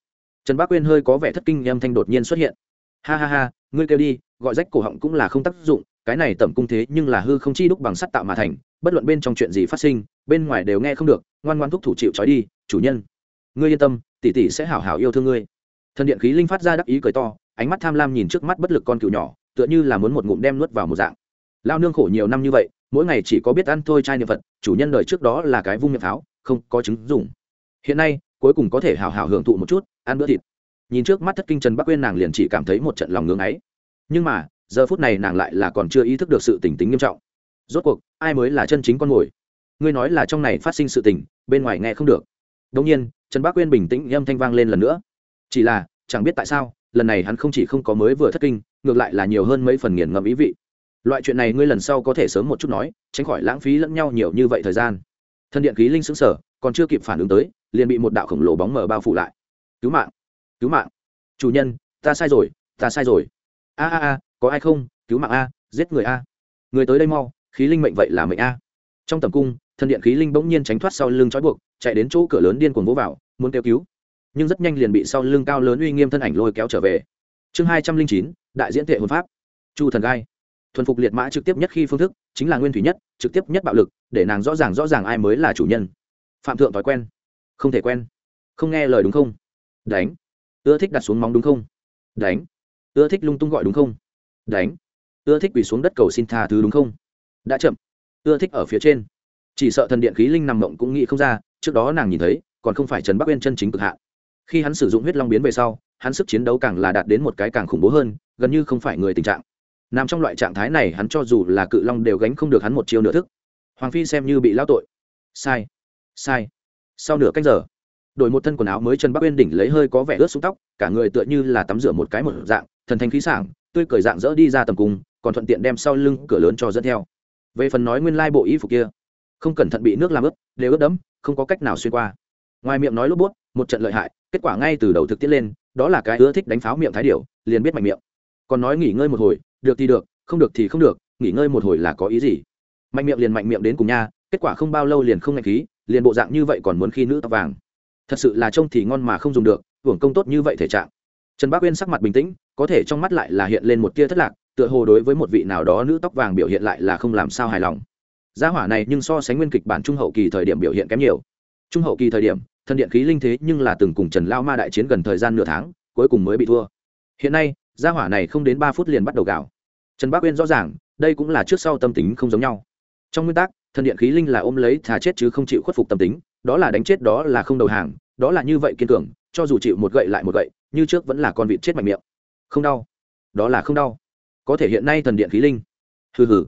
Speaker 1: Trần bác quyên hơi có vẻ thất kinh, âm thanh đột nhiên xuất hiện. Ha ha ha, ngươi kêu đi, gọi rách cổ họng cũng là không tác dụng, cái này tẩm cung thế nhưng là hư không chi đúc bằng sắt tạo mà thành, bất luận bên trong chuyện gì phát sinh, bên ngoài đều nghe không được, ngoan ngoan thúc thủ chịu trói đi, chủ nhân. Ngươi yên tâm, tỷ tỷ sẽ hảo hảo yêu thương ngươi. Thần điện khí linh phát ra đắc ý cười to, ánh mắt tham lam nhìn trước mắt bất lực con cựu nhỏ, tựa như là muốn một ngụm đem nuốt vào một dạng lao nương khổ nhiều năm như vậy, mỗi ngày chỉ có biết ăn thôi trai niệm phật, chủ nhân đời trước đó là cái vung miệng pháo, không có chứng dùng hiện nay, cuối cùng có thể hào hào hưởng thụ một chút, ăn bữa thịt. Nhìn trước mắt thất kinh trần bắc quên nàng liền chỉ cảm thấy một trận lòng ngưng ấy. Nhưng mà, giờ phút này nàng lại là còn chưa ý thức được sự tình tính nghiêm trọng. Rốt cuộc, ai mới là chân chính con mồi? Ngươi nói là trong này phát sinh sự tình, bên ngoài nghe không được. Đông nhiên, trần bác quyên bình tĩnh âm thanh vang lên lần nữa. Chỉ là, chẳng biết tại sao, lần này hắn không chỉ không có mới vừa thất kinh, ngược lại là nhiều hơn mấy phần nghiền ngẫm ý vị loại chuyện này ngươi lần sau có thể sớm một chút nói, tránh khỏi lãng phí lẫn nhau nhiều như vậy thời gian. Thân điện khí linh xứng sở còn chưa kịp phản ứng tới, liền bị một đạo khổng lồ bóng mờ bao phủ lại. Cứu mạng cứu mạng. Chủ nhân, ta sai rồi, ta sai rồi. A a a, có ai không? Cứu mạng a, giết người a. Người tới đây mau, khí linh mệnh vậy là mệnh a. Trong tầm cung, Thân điện khí linh bỗng nhiên tránh thoát sau lưng trói buộc, chạy đến chỗ cửa lớn điên cuồng vỗ vào, muốn kêu cứu. Nhưng rất nhanh liền bị sau lưng cao lớn uy nghiêm thân ảnh lôi kéo trở về. Chương hai trăm linh chín, đại diễn tệ hồn pháp. Chu thần gai thuần phục liệt mã trực tiếp nhất khi phương thức, chính là nguyên thủy nhất, trực tiếp nhất bạo lực, để nàng rõ ràng rõ ràng ai mới là chủ nhân. Phạm thượng thói quen. Không thể quen. Không nghe lời đúng không? Đánh. Ưa thích đặt xuống móng đúng không? Đánh. Ưa thích lung tung gọi đúng không? Đánh. Ưa thích quỳ xuống đất cầu xin tha thứ đúng không? Đã chậm. Ưa thích ở phía trên. Chỉ sợ thần điện khí linh nằm mộng cũng nghĩ không ra, trước đó nàng nhìn thấy, còn không phải trần bắc uyên chân chính cực hạ khi hắn sử dụng huyết long biến về sau, hắn sức chiến đấu càng là đạt đến một cái càng khủng bố hơn, gần như không phải người tình trạng nằm trong loại trạng thái này hắn cho dù là cự long đều gánh không được hắn một chiêu nửa thức. Hoàng phi xem như bị lao tội. Sai sai. Sau nửa canh giờ, đổi một thân quần áo mới trần bắc uyên đỉnh lấy hơi có vẻ ướt xuống tóc, cả người tựa như là tắm rửa một cái một dạng, thần thanh khí sảng, tươi cởi dạng dỡ đi ra tầm cung, còn thuận tiện đem sau lưng cửa lớn cho dẫn theo. Về phần nói nguyên lai bộ y phục kia, không cẩn thận bị nước làm ướt, đều ướt đẫm, không có cách nào xuyên qua. Ngoài miệng nói lốp bút, một trận lợi hại, kết quả ngay từ đầu thực tiễn lên, đó là cái ưa thích đánh pháo miệng thái điểu, liền biết mạnh miệng. Còn nói nghỉ ngơi một hồi được thì được, không được thì không được, nghỉ ngơi một hồi là có ý gì? Mạnh miệng liền mạnh miệng đến cùng nha, kết quả không bao lâu liền không ngạch khí, liền bộ dạng như vậy còn muốn khi nữ tóc vàng. Thật sự là trông thì ngon mà không dùng được, hưởng công tốt như vậy thể trạng. Trần bác uyên sắc mặt bình tĩnh, có thể trong mắt lại là hiện lên một tia thất lạc, tựa hồ đối với một vị nào đó nữ tóc vàng biểu hiện lại là không làm sao hài lòng. Gia hỏa này nhưng so sánh nguyên kịch bản trung hậu kỳ thời điểm biểu hiện kém nhiều. Trung hậu kỳ thời điểm, thân điện khí linh thế nhưng là từng cùng trần lao ma đại chiến gần thời gian nửa tháng, cuối cùng mới bị thua. Hiện nay gia hỏa này không đến ba phút liền bắt đầu gạo trần bác uyên rõ ràng, đây cũng là trước sau tâm tính không giống nhau. Trong nguyên tắc, thần điện khí linh là ôm lấy thà chết chứ không chịu khuất phục tâm tính, đó là đánh chết đó là không đầu hàng, đó là như vậy kiên cường, cho dù chịu một gậy lại một gậy, như trước vẫn là con vịt chết mạnh miệng. Không đau. Đó là không đau. Có thể hiện nay thần điện khí linh. Hừ hừ.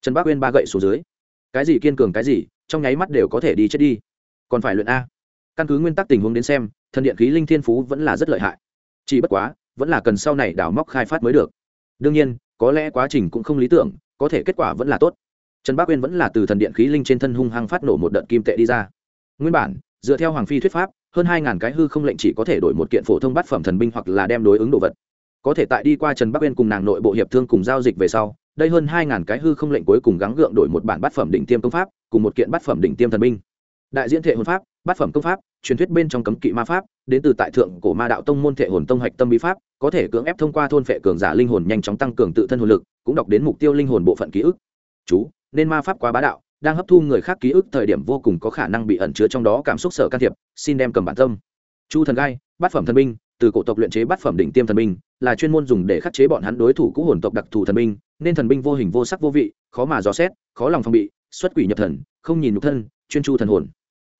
Speaker 1: Trần bác uyên ba gậy xuống dưới. Cái gì kiên cường cái gì, trong nháy mắt đều có thể đi chết đi. Còn phải luyện a. Căn cứ nguyên tắc tình huống đến xem, thần điện khí linh thiên phú vẫn là rất lợi hại. Chỉ bất quá vẫn là cần sau này đào móc khai phát mới được. Đương nhiên, có lẽ quá trình cũng không lý tưởng, có thể kết quả vẫn là tốt. Trần bác uyên vẫn là từ thần điện khí linh trên thân hung hăng phát nổ một đợt kim tệ đi ra. Nguyên bản, dựa theo hoàng phi thuyết pháp, hơn hai ngàn cái hư không lệnh chỉ có thể đổi một kiện phổ thông bát phẩm thần binh hoặc là đem đối ứng đồ vật. Có thể tại đi qua trần bắc uyên cùng nàng nội bộ hiệp thương cùng giao dịch về sau, đây hơn hai ngàn cái hư không lệnh cuối cùng gắng gượng đổi một bản bát phẩm đỉnh tiêm công pháp, cùng một kiện bát phẩm đỉnh tiêm thần binh. Đại diễn thể hồn pháp bát phẩm công pháp, truyền thuyết bên trong cấm kỵ ma pháp, đến từ tại thượng cổ ma đạo tông môn thể hồn tông hạch tâm bí pháp, có thể cưỡng ép thông qua thôn phệ cường giả linh hồn nhanh chóng tăng cường tự thân hồn lực, cũng đọc đến mục tiêu linh hồn bộ phận ký ức. Chú, nên ma pháp quá bá đạo, đang hấp thu người khác ký ức thời điểm vô cùng có khả năng bị ẩn chứa trong đó cảm xúc sở can thiệp, xin đem cầm bản tâm. Chu thần gai, bát phẩm thần binh, từ cổ tộc luyện chế bát phẩm đỉnh tiêm thần binh, là chuyên môn dùng để khắc chế bọn hắn đối thủ cũ hồn tộc đặc thù thần binh, nên thần binh vô hình vô sắc vô vị, khó mà dò xét, khó lòng phòng bị, xuất quỷ nhập thần, không nhìn nhục thân, chuyên chu thần hồn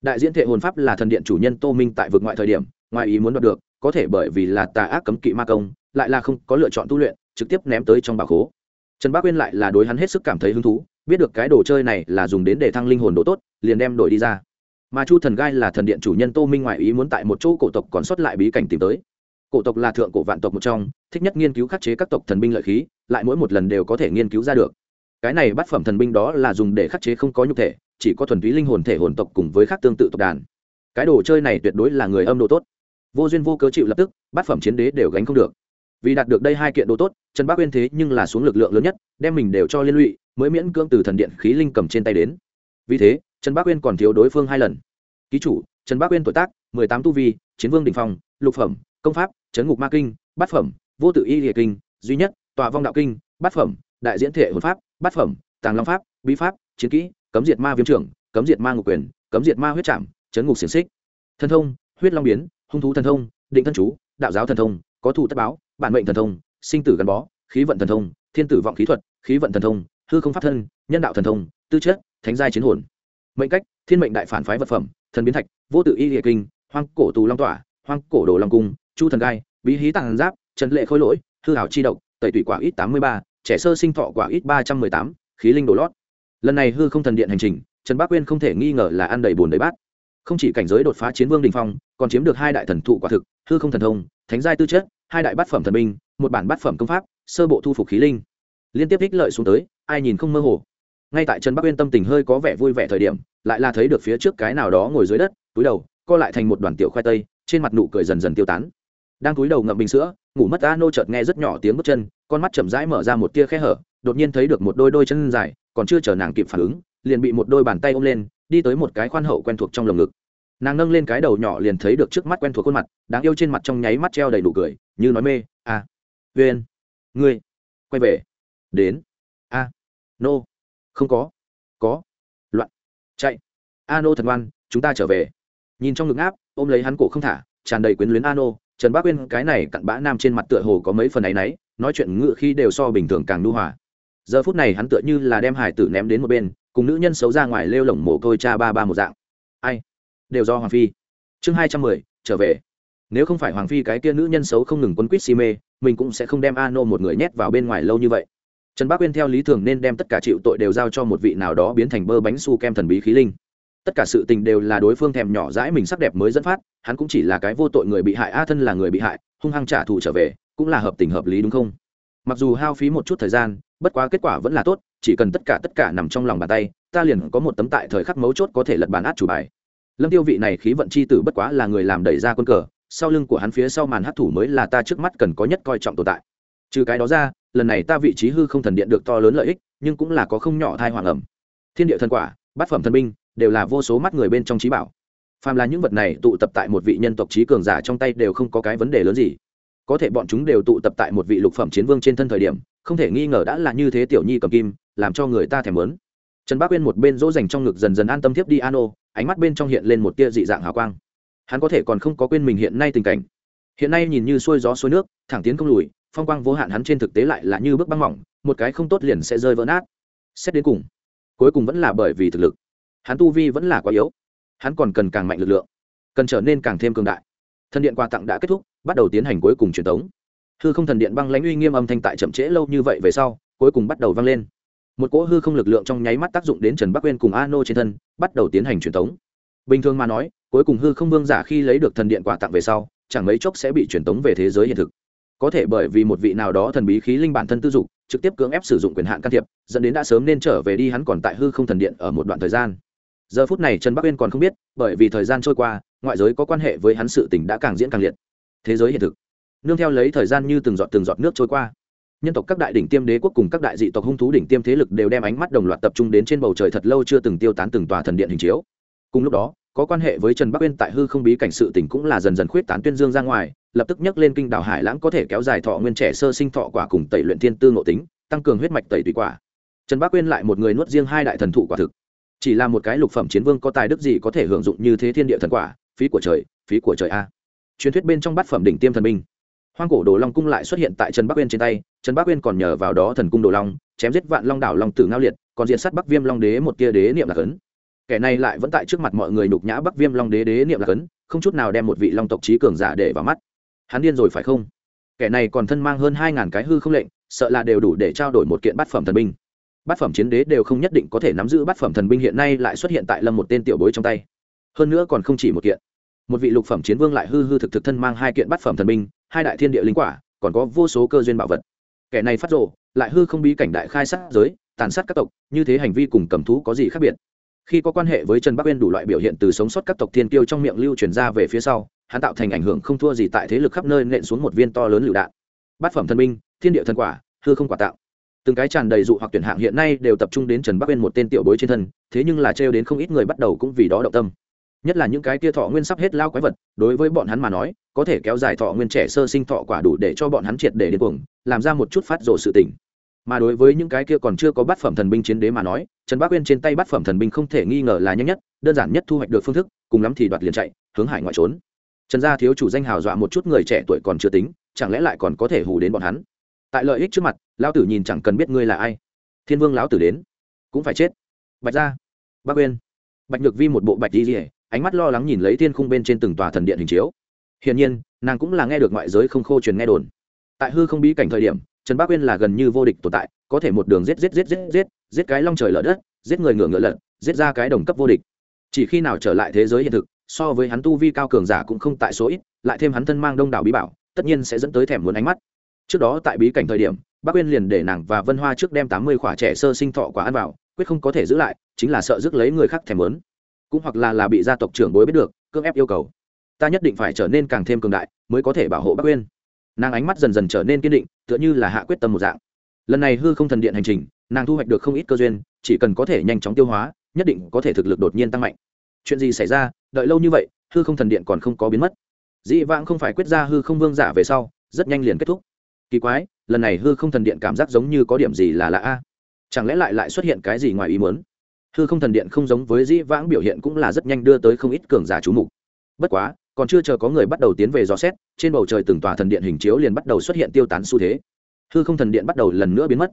Speaker 1: đại diễn thể hồn pháp là thần điện chủ nhân tô minh tại vực ngoại thời điểm, ngoài ý muốn đoạt được, có thể bởi vì là tà ác cấm kỵ ma công, lại là không có lựa chọn tu luyện, trực tiếp ném tới trong bảo khố. Trần bác uyên lại là đối hắn hết sức cảm thấy hứng thú, biết được cái đồ chơi này là dùng đến để thăng linh hồn độ tốt, liền đem đổi đi ra. Mà chu thần gai là thần điện chủ nhân tô minh ngoại ý muốn tại một chỗ cổ tộc còn sót lại bí cảnh tìm tới. Cổ tộc là thượng cổ vạn tộc một trong, thích nhất nghiên cứu khắc chế các tộc thần binh lợi khí, lại mỗi một lần đều có thể nghiên cứu ra được. Cái này bắt phẩm thần binh đó là dùng để khắc chế không có nhục thể chỉ có thuần túy linh hồn thể hồn tộc cùng với khác tương tự tộc đàn. Cái đồ chơi này tuyệt đối là người âm đồ tốt. Vô duyên vô cớ chịu lập tức, bát phẩm chiến đế đều gánh không được. Vì đạt được đây hai kiện đồ tốt, trần bác uyên thế nhưng là xuống lực lượng lớn nhất, đem mình đều cho liên lụy, mới miễn cưỡng từ thần điện khí linh cầm trên tay đến. Vì thế, trần bác uyên còn thiếu đối phương hai lần. Ký chủ, trần bác uyên tuổi tác, mười tám tu vi, chiến vương đình phong, lục phẩm, công pháp, chấn ngục ma kinh, bát phẩm, vô tự y địa kinh, duy nhất, tòa vong đạo kinh, bát phẩm, đại diễn thể hồn pháp, bát phẩm, tàng long pháp, bí pháp, chiến kỹ cấm diệt ma viêm trưởng, cấm diệt ma ngục quyền, cấm diệt ma huyết trạm chấn ngục xiềng xích. Thần thông, huyết long biến, hung thú thần thông, định thân chú, đạo giáo thần thông, có thủ tất báo, bản mệnh thần thông, sinh tử gắn bó, khí vận thần thông, thiên tử vọng khí thuật, khí vận thần thông, hư không pháp thân, nhân đạo thần thông, tư chất, thánh giai chiến hồn. Mệnh cách, thiên mệnh đại phản phái vật phẩm, thần biến thạch, vô tự y địa kinh, hoang cổ tù long tỏa, hoang cổ đồ long cung, chu thần gai, bí hí tàng giáp, trần lệ khôi lỗi, hư hảo chi độc, tẩy tủy quả ít tám mươi ba, trẻ sơ sinh thọ quả ít ba trăm mười tám, khí linh đồ lót lần này hư không thần điện hành trình, trần bác quyên không thể nghi ngờ là ăn đầy bồn đầy bát. Không chỉ cảnh giới đột phá chiến vương đình phong, còn chiếm được hai đại thần thụ quả thực, hư không thần thông, thánh giai tư chất, hai đại bát phẩm thần binh, một bản bát phẩm công pháp, sơ bộ thu phục khí linh. Liên tiếp ích lợi xuống tới, ai nhìn không mơ hồ. Ngay tại trần bắc uyên tâm tình hơi có vẻ vui vẻ thời điểm, lại là thấy được phía trước cái nào đó ngồi dưới đất, túi đầu, co lại thành một đoàn tiểu khoai tây, trên mặt nụ cười dần dần tiêu tán. Đang túi đầu ngậm bình sữa, ngủ mất a nô chợt nghe rất nhỏ tiếng bước chân, con mắt chậm rãi mở ra một tia khe hở đột nhiên thấy được một đôi đôi chân dài còn chưa chờ nàng kịp phản ứng liền bị một đôi bàn tay ôm lên đi tới một cái khoan hậu quen thuộc trong lồng ngực. Nàng nâng lên cái đầu nhỏ liền thấy được trước mắt quen thuộc khuôn mặt đáng yêu trên mặt trong nháy mắt treo đầy đủ cười như nói mê a à, viên, ngươi quay về. Đến. A à, nô. Không có. Có. Loạn. Chạy. A nô thần ngoan chúng ta trở về. Nhìn trong ngực áp ôm lấy hắn cổ không thả tràn đầy quyến luyến a nô. trần bác uyên cái này cặn bã nam trên mặt tựa hồ có mấy phần áy náy nói chuyện ngự khi đều so bình thường càng nu hòa giờ phút này hắn tựa như là đem hải tử ném đến một bên, cùng nữ nhân xấu ra ngoài lêu lỏng mồ côi cha ba ba một dạng. Ai? Đều do hoàng phi. Chương hai trăm mười, trở về. Nếu không phải hoàng phi cái kia nữ nhân xấu không ngừng quấn quýt si mê, mình cũng sẽ không đem a nô một người nhét vào bên ngoài lâu như vậy. Trần bác uyên theo lý thường nên đem tất cả chịu tội đều giao cho một vị nào đó biến thành bơ bánh su kem thần bí khí linh. Tất cả sự tình đều là đối phương thèm nhỏ dãi mình sắc đẹp mới dẫn phát, hắn cũng chỉ là cái vô tội người bị hại, a thân là người bị hại, hung hăng trả thù trở về, cũng là hợp tình hợp lý đúng không? Mặc dù hao phí một chút thời gian bất quá kết quả vẫn là tốt, chỉ cần tất cả tất cả nằm trong lòng bàn tay, ta liền có một tấm tại thời khắc mấu chốt có thể lật bàn át chủ bài. Lâm tiêu vị này khí vận c h i tử bất quá là người làm đẩy ra quân cờ, sau lưng của hắn phía sau màn hát thủ mới là ta trước mắt cần có nhất coi trọng tồn tại. Trừ cái đó ra, lần này ta vị trí hư không thần điện được to lớn lợi ích, nhưng cũng là có không nhỏ thai hoàng ẩm. Thiên địa thần quả, bát phẩm thần binh, đều là vô số mắt người bên trong trí bảo. Phàm là những vật này tụ tập tại một vị nhân tộc trí cường giả trong tay đều không có cái vấn đề lớn gì. Có thể bọn chúng đều tụ tập tại một vị lục phẩm chiến vương trên thân thời điểm không thể nghi ngờ đã là như thế tiểu nhi cầm kim, làm cho người ta thèm mớn trần bác uyên một bên dỗ dành trong ngực dần dần an tâm thiếp đi an ô, ánh mắt bên trong hiện lên một tia dị dạng hào quang. Hắn có thể còn không có quên mình hiện nay tình cảnh. Hiện nay nhìn như xuôi gió xuôi nước, thẳng tiến không lùi, phong quang vô hạn hắn trên thực tế lại là như bước băng mỏng, một cái không tốt liền sẽ rơi vỡ nát. Xét đến cùng, cuối cùng vẫn là bởi vì thực lực. Hắn tu vi vẫn là quá yếu. Hắn còn cần càng mạnh lực lượng, cần trở nên càng thêm cường đại. Thần điện quà tặng đã kết thúc, bắt đầu tiến hành cuối cùng truyền thống hư không thần điện băng lãnh uy nghiêm âm thanh tại chậm trễ lâu như vậy về sau, cuối cùng bắt đầu vang lên. Một cỗ hư không lực lượng trong nháy mắt tác dụng đến trần bắc uyên cùng a nô trên thân, bắt đầu tiến hành truyền tống. bình thường mà nói, cuối cùng hư không vương giả khi lấy được thần điện quà tặng về sau, chẳng mấy chốc sẽ bị truyền tống về thế giới hiện thực. Có thể bởi vì một vị nào đó thần bí khí linh bản thân tư dục, trực tiếp cưỡng ép sử dụng quyền hạn can thiệp, dẫn đến đã sớm nên trở về đi hắn còn tại hư không thần điện ở một đoạn thời gian. Giờ phút này trần bắc uyên còn không biết, bởi vì thời gian trôi qua, ngoại giới có quan hệ với hắn sự tình đã càng diễn càng liệt. Thế giới hiện thực nương theo lấy thời gian như từng giọt từng giọt nước trôi qua. Nhân tộc các đại đỉnh tiêm đế quốc cùng các đại dị tộc hung thú đỉnh tiêm thế lực đều đem ánh mắt đồng loạt tập trung đến trên bầu trời thật lâu chưa từng tiêu tán từng tòa thần điện hình chiếu. Cùng lúc đó, có quan hệ với trần bắc uyên tại hư không bí cảnh sự tỉnh cũng là dần dần khuyết tán tuyên dương ra ngoài, lập tức nhắc lên kinh đảo hải lãng có thể kéo dài thọ nguyên trẻ sơ sinh thọ quả cùng tẩy luyện thiên tư ngộ tính, tăng cường huyết mạch tẩy tùy quả. Trần bắc uyên lại một người nuốt riêng hai đại thần thụ quả thực. Chỉ là một cái lục phẩm chiến vương có tài đức gì có thể hưởng dụng như thế thiên địa thần quả, phí của trời, phí của trời a. Truyền thuyết bên trong bát phẩm đỉnh tiêm thần minh hoang cổ đồ long cung lại xuất hiện tại trần bắc uyên trên tay, trần bắc uyên còn nhờ vào đó thần cung đồ long, chém giết vạn long đảo long tử ngao liệt, còn diện sát bắc viêm long đế một tia đế niệm là cấn kẻ này lại vẫn tại trước mặt mọi người nhục nhã bắc viêm long đế đế niệm là cấn không chút nào đem một vị long tộc trí cường giả để vào mắt. Hắn điên rồi phải không? Kẻ này còn thân mang hơn hai ngàn cái hư không lệnh, sợ là đều đủ để trao đổi một kiện bát phẩm thần binh. Bát phẩm chiến đế đều không nhất định có thể nắm giữ bát phẩm thần binh hiện nay lại xuất hiện tại lâm một tên tiểu bối trong tay. Hơn nữa còn không chỉ một kiện. Một vị lục phẩm chiến vương lại hư hư thực thực thân mang hai kiện bát phẩm thần binh hai đại thiên địa linh quả, còn có vô số cơ duyên bảo vật. Kẻ này phát rộ lại hư không bí cảnh đại khai sát giới, tàn sát các tộc, như thế hành vi cùng cầm thú có gì khác biệt? Khi có quan hệ với trần bắc uyên đủ loại biểu hiện từ sống sót các tộc thiên tiêu trong miệng lưu truyền ra về phía sau, hắn tạo thành ảnh hưởng không thua gì tại thế lực khắp nơi nện xuống một viên to lớn lựu đạn. Bát phẩm thần binh, thiên địa thần quả, hư không quả tạo. Từng cái tràn đầy dụ hoặc tuyển hạng hiện nay đều tập trung đến trần bắc uyên một tên tiểu bối trên thân, thế nhưng là trêu đến không ít người bắt đầu cũng vì đó động tâm nhất là những cái tia thọ nguyên sắp hết lao quái vật, đối với bọn hắn mà nói, có thể kéo dài thọ nguyên trẻ sơ sinh thọ quả đủ để cho bọn hắn triệt để điên cuồng, làm ra một chút phát rồ sự tỉnh mà đối với những cái kia còn chưa có bát phẩm thần binh chiến đế mà nói, trần bác uyên trên tay bát phẩm thần binh không thể nghi ngờ là nhanh nhất, đơn giản nhất thu hoạch được phương thức, cùng lắm thì đoạt liền chạy, hướng hải ngoại trốn. Trần gia thiếu chủ danh hào dọa một chút người trẻ tuổi còn chưa tính, chẳng lẽ lại còn có thể hù đến bọn hắn? Tại lợi ích trước mặt, lão tử nhìn chẳng cần biết ngươi là ai. Thiên vương lão tử đến, cũng phải chết. Bạch gia, bác uyên. Bạch nhược vi một bộ bạch đi rỉa ánh mắt lo lắng nhìn lấy thiên khung bên trên từng tòa thần điện hình chiếu. Hiển nhiên, nàng cũng là nghe được ngoại giới không khô truyền nghe đồn. Tại hư không bí cảnh thời điểm, trần bác uyên là gần như vô địch tồn tại, có thể một đường giết giết giết giết giết giết cái long trời lở đất, giết người ngựa ngựa lận giết ra cái đồng cấp vô địch. Chỉ khi nào trở lại thế giới hiện thực, so với hắn tu vi cao cường giả cũng không tại số ít, lại thêm hắn thân mang đông đảo bí bảo, tất nhiên sẽ dẫn tới thèm muốn ánh mắt. Trước đó tại bí cảnh thời điểm, bác uyên liền để nàng và vân hoa trước đem tám mươi khỏa trẻ sơ sinh thọ quả ăn vào, quyết không có thể giữ lại, chính là sợ rước lấy người khác thèm muốn cũng hoặc là là bị gia tộc trưởng bối biết được, cưỡng ép yêu cầu. Ta nhất định phải trở nên càng thêm cường đại mới có thể bảo hộ bắc uyên. Nàng ánh mắt dần dần trở nên kiên định, tựa như là hạ quyết tâm một dạng. Lần này hư không thần điện hành trình, nàng thu hoạch được không ít cơ duyên, chỉ cần có thể nhanh chóng tiêu hóa, nhất định có thể thực lực đột nhiên tăng mạnh. Chuyện gì xảy ra, đợi lâu như vậy, hư không thần điện còn không có biến mất. Dĩ vãng không phải quyết ra hư không vương giả về sau, rất nhanh liền kết thúc. Kỳ quái, lần này hư không thần điện cảm giác giống như có điểm gì là lạ a. Chẳng lẽ lại lại xuất hiện cái gì ngoài ý muốn? Hư không thần điện không giống với dĩ vãng biểu hiện cũng là rất nhanh đưa tới không ít cường giả chú mục. Bất quá, còn chưa chờ có người bắt đầu tiến về dò xét, trên bầu trời từng tòa thần điện hình chiếu liền bắt đầu xuất hiện tiêu tán xu thế. Hư không thần điện bắt đầu lần nữa biến mất.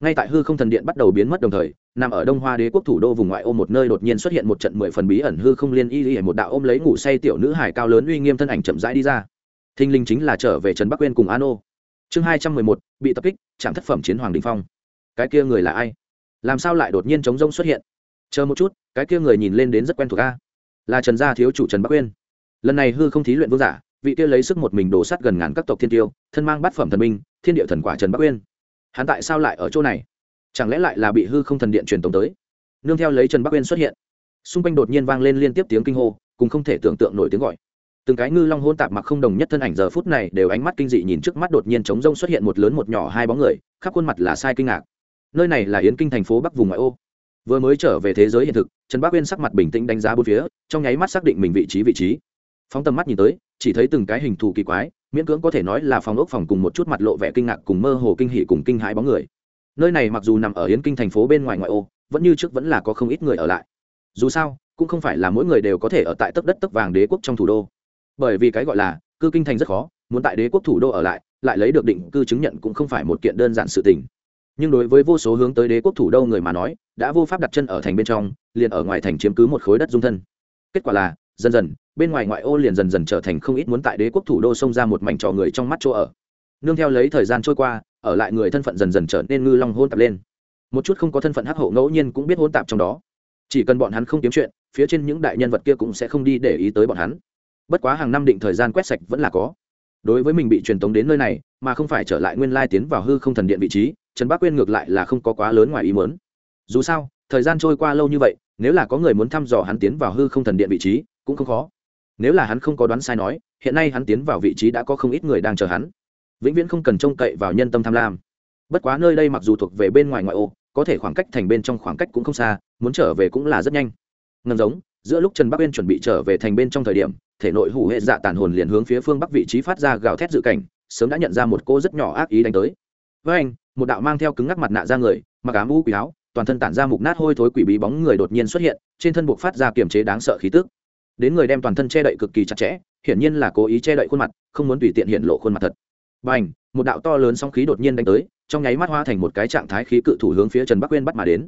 Speaker 1: Ngay tại hư không thần điện bắt đầu biến mất đồng thời, nằm ở đông hoa đế quốc thủ đô vùng ngoại ô một nơi đột nhiên xuất hiện một trận mười phần bí ẩn hư không liên y y một đạo ôm lấy ngủ say tiểu nữ hải cao lớn uy nghiêm thân ảnh chậm rãi đi ra. Thinh linh chính là trở về trần bắc quên cùng an ô. Chương hai trăm mười một, bị tập kích, trạm thất phẩm chiến hoàng đình phong. Cái kia người là ai? Làm sao lại đột nhiên chống rông xuất hiện? Chờ một chút, cái kia người nhìn lên đến rất quen thuộc a. Là trần gia thiếu chủ trần bắc Uyên. lần này hư không thí luyện vương giả, vị kia lấy sức một mình đổ sát gần ngàn các tộc thiên tiêu, thân mang bát phẩm thần minh thiên địa thần quả trần bắc Uyên. hắn tại sao lại ở chỗ này? Chẳng lẽ lại là bị hư không thần điện truyền tống tới? Nương theo lấy trần bắc Uyên xuất hiện, xung quanh đột nhiên vang lên liên tiếp tiếng kinh hô, cùng không thể tưởng tượng nổi tiếng gọi. Từng cái ngư long hôn tạp mặc không đồng nhất thân ảnh giờ phút này đều ánh mắt kinh dị nhìn trước mắt đột nhiên trống rông xuất hiện một lớn một nhỏ hai bóng người, khắp khuôn mặt là sai kinh ngạc. Nơi này là yến kinh thành phố bắc vùng ngoại ô vừa mới trở về thế giới hiện thực, trần bác uyên sắc mặt bình tĩnh đánh giá bốn phía, trong nháy mắt xác định mình vị trí vị trí. Phóng tầm mắt nhìn tới, chỉ thấy từng cái hình thù kỳ quái, miễn cưỡng có thể nói là phòng ốc phòng cùng một chút mặt lộ vẻ kinh ngạc cùng mơ hồ kinh hỉ cùng kinh hãi bóng người. Nơi này mặc dù nằm ở hiến kinh thành phố bên ngoài ngoại ô, vẫn như trước vẫn là có không ít người ở lại. Dù sao, cũng không phải là mỗi người đều có thể ở tại tấc đất tấc vàng đế quốc trong thủ đô. Bởi vì cái gọi là, cư kinh thành rất khó, muốn tại đế quốc thủ đô ở lại lại lấy được định cư chứng nhận cũng không phải một kiện đơn giản sự tình nhưng đối với vô số hướng tới đế quốc thủ đô người mà nói, đã vô pháp đặt chân ở thành bên trong, liền ở ngoài thành chiếm cứ một khối đất dung thân. Kết quả là, dần dần, bên ngoài ngoại ô liền dần dần trở thành không ít muốn tại đế quốc thủ đô xông ra một mảnh trò người trong mắt chỗ ở. Nương theo lấy thời gian trôi qua, ở lại người thân phận dần dần trở nên ngư long hôn tạp lên. Một chút không có thân phận hắc hậu ngẫu nhiên cũng biết hôn tạp trong đó. Chỉ cần bọn hắn không kiếm chuyện, phía trên những đại nhân vật kia cũng sẽ không đi để ý tới bọn hắn. Bất quá hàng năm định thời gian quét sạch vẫn là có. Đối với mình bị truyền tống đến nơi này, mà không phải trở lại nguyên lai tiến vào hư không thần điện vị trí trần bác quyên ngược lại là không có quá lớn ngoài ý muốn. Dù sao, thời gian trôi qua lâu như vậy, nếu là có người muốn thăm dò hắn tiến vào hư không thần điện vị trí, cũng không khó. Nếu là hắn không có đoán sai nói, hiện nay hắn tiến vào vị trí đã có không ít người đang chờ hắn. Vĩnh viễn không cần trông cậy vào nhân tâm tham lam. Bất quá nơi đây mặc dù thuộc về bên ngoài ngoại ô, có thể khoảng cách thành bên trong khoảng cách cũng không xa, muốn trở về cũng là rất nhanh. Ngầm giống, giữa lúc trần bắc uyên chuẩn bị trở về thành bên trong thời điểm, thể nội hủ hệ dạ tàn hồn liền hướng phía phương bắc vị trí phát ra gào thét dự cảnh, sớm đã nhận ra một cô rất nhỏ ác ý đánh tới. Với anh một đạo mang theo cứng ngắc mặt nạ ra người, mặc ám u quỷ áo, toàn thân tản ra mục nát hôi thối quỷ bí bóng người đột nhiên xuất hiện, trên thân buộc phát ra kiềm chế đáng sợ khí tức. Đến người đem toàn thân che đậy cực kỳ chặt chẽ, hiển nhiên là cố ý che đậy khuôn mặt, không muốn tùy tiện hiện lộ khuôn mặt thật. B à n h một đạo to lớn song khí đột nhiên đánh tới, trong nháy mắt hoa thành một cái trạng thái khí cự thủ hướng phía trần bắc quên bắt mà đến.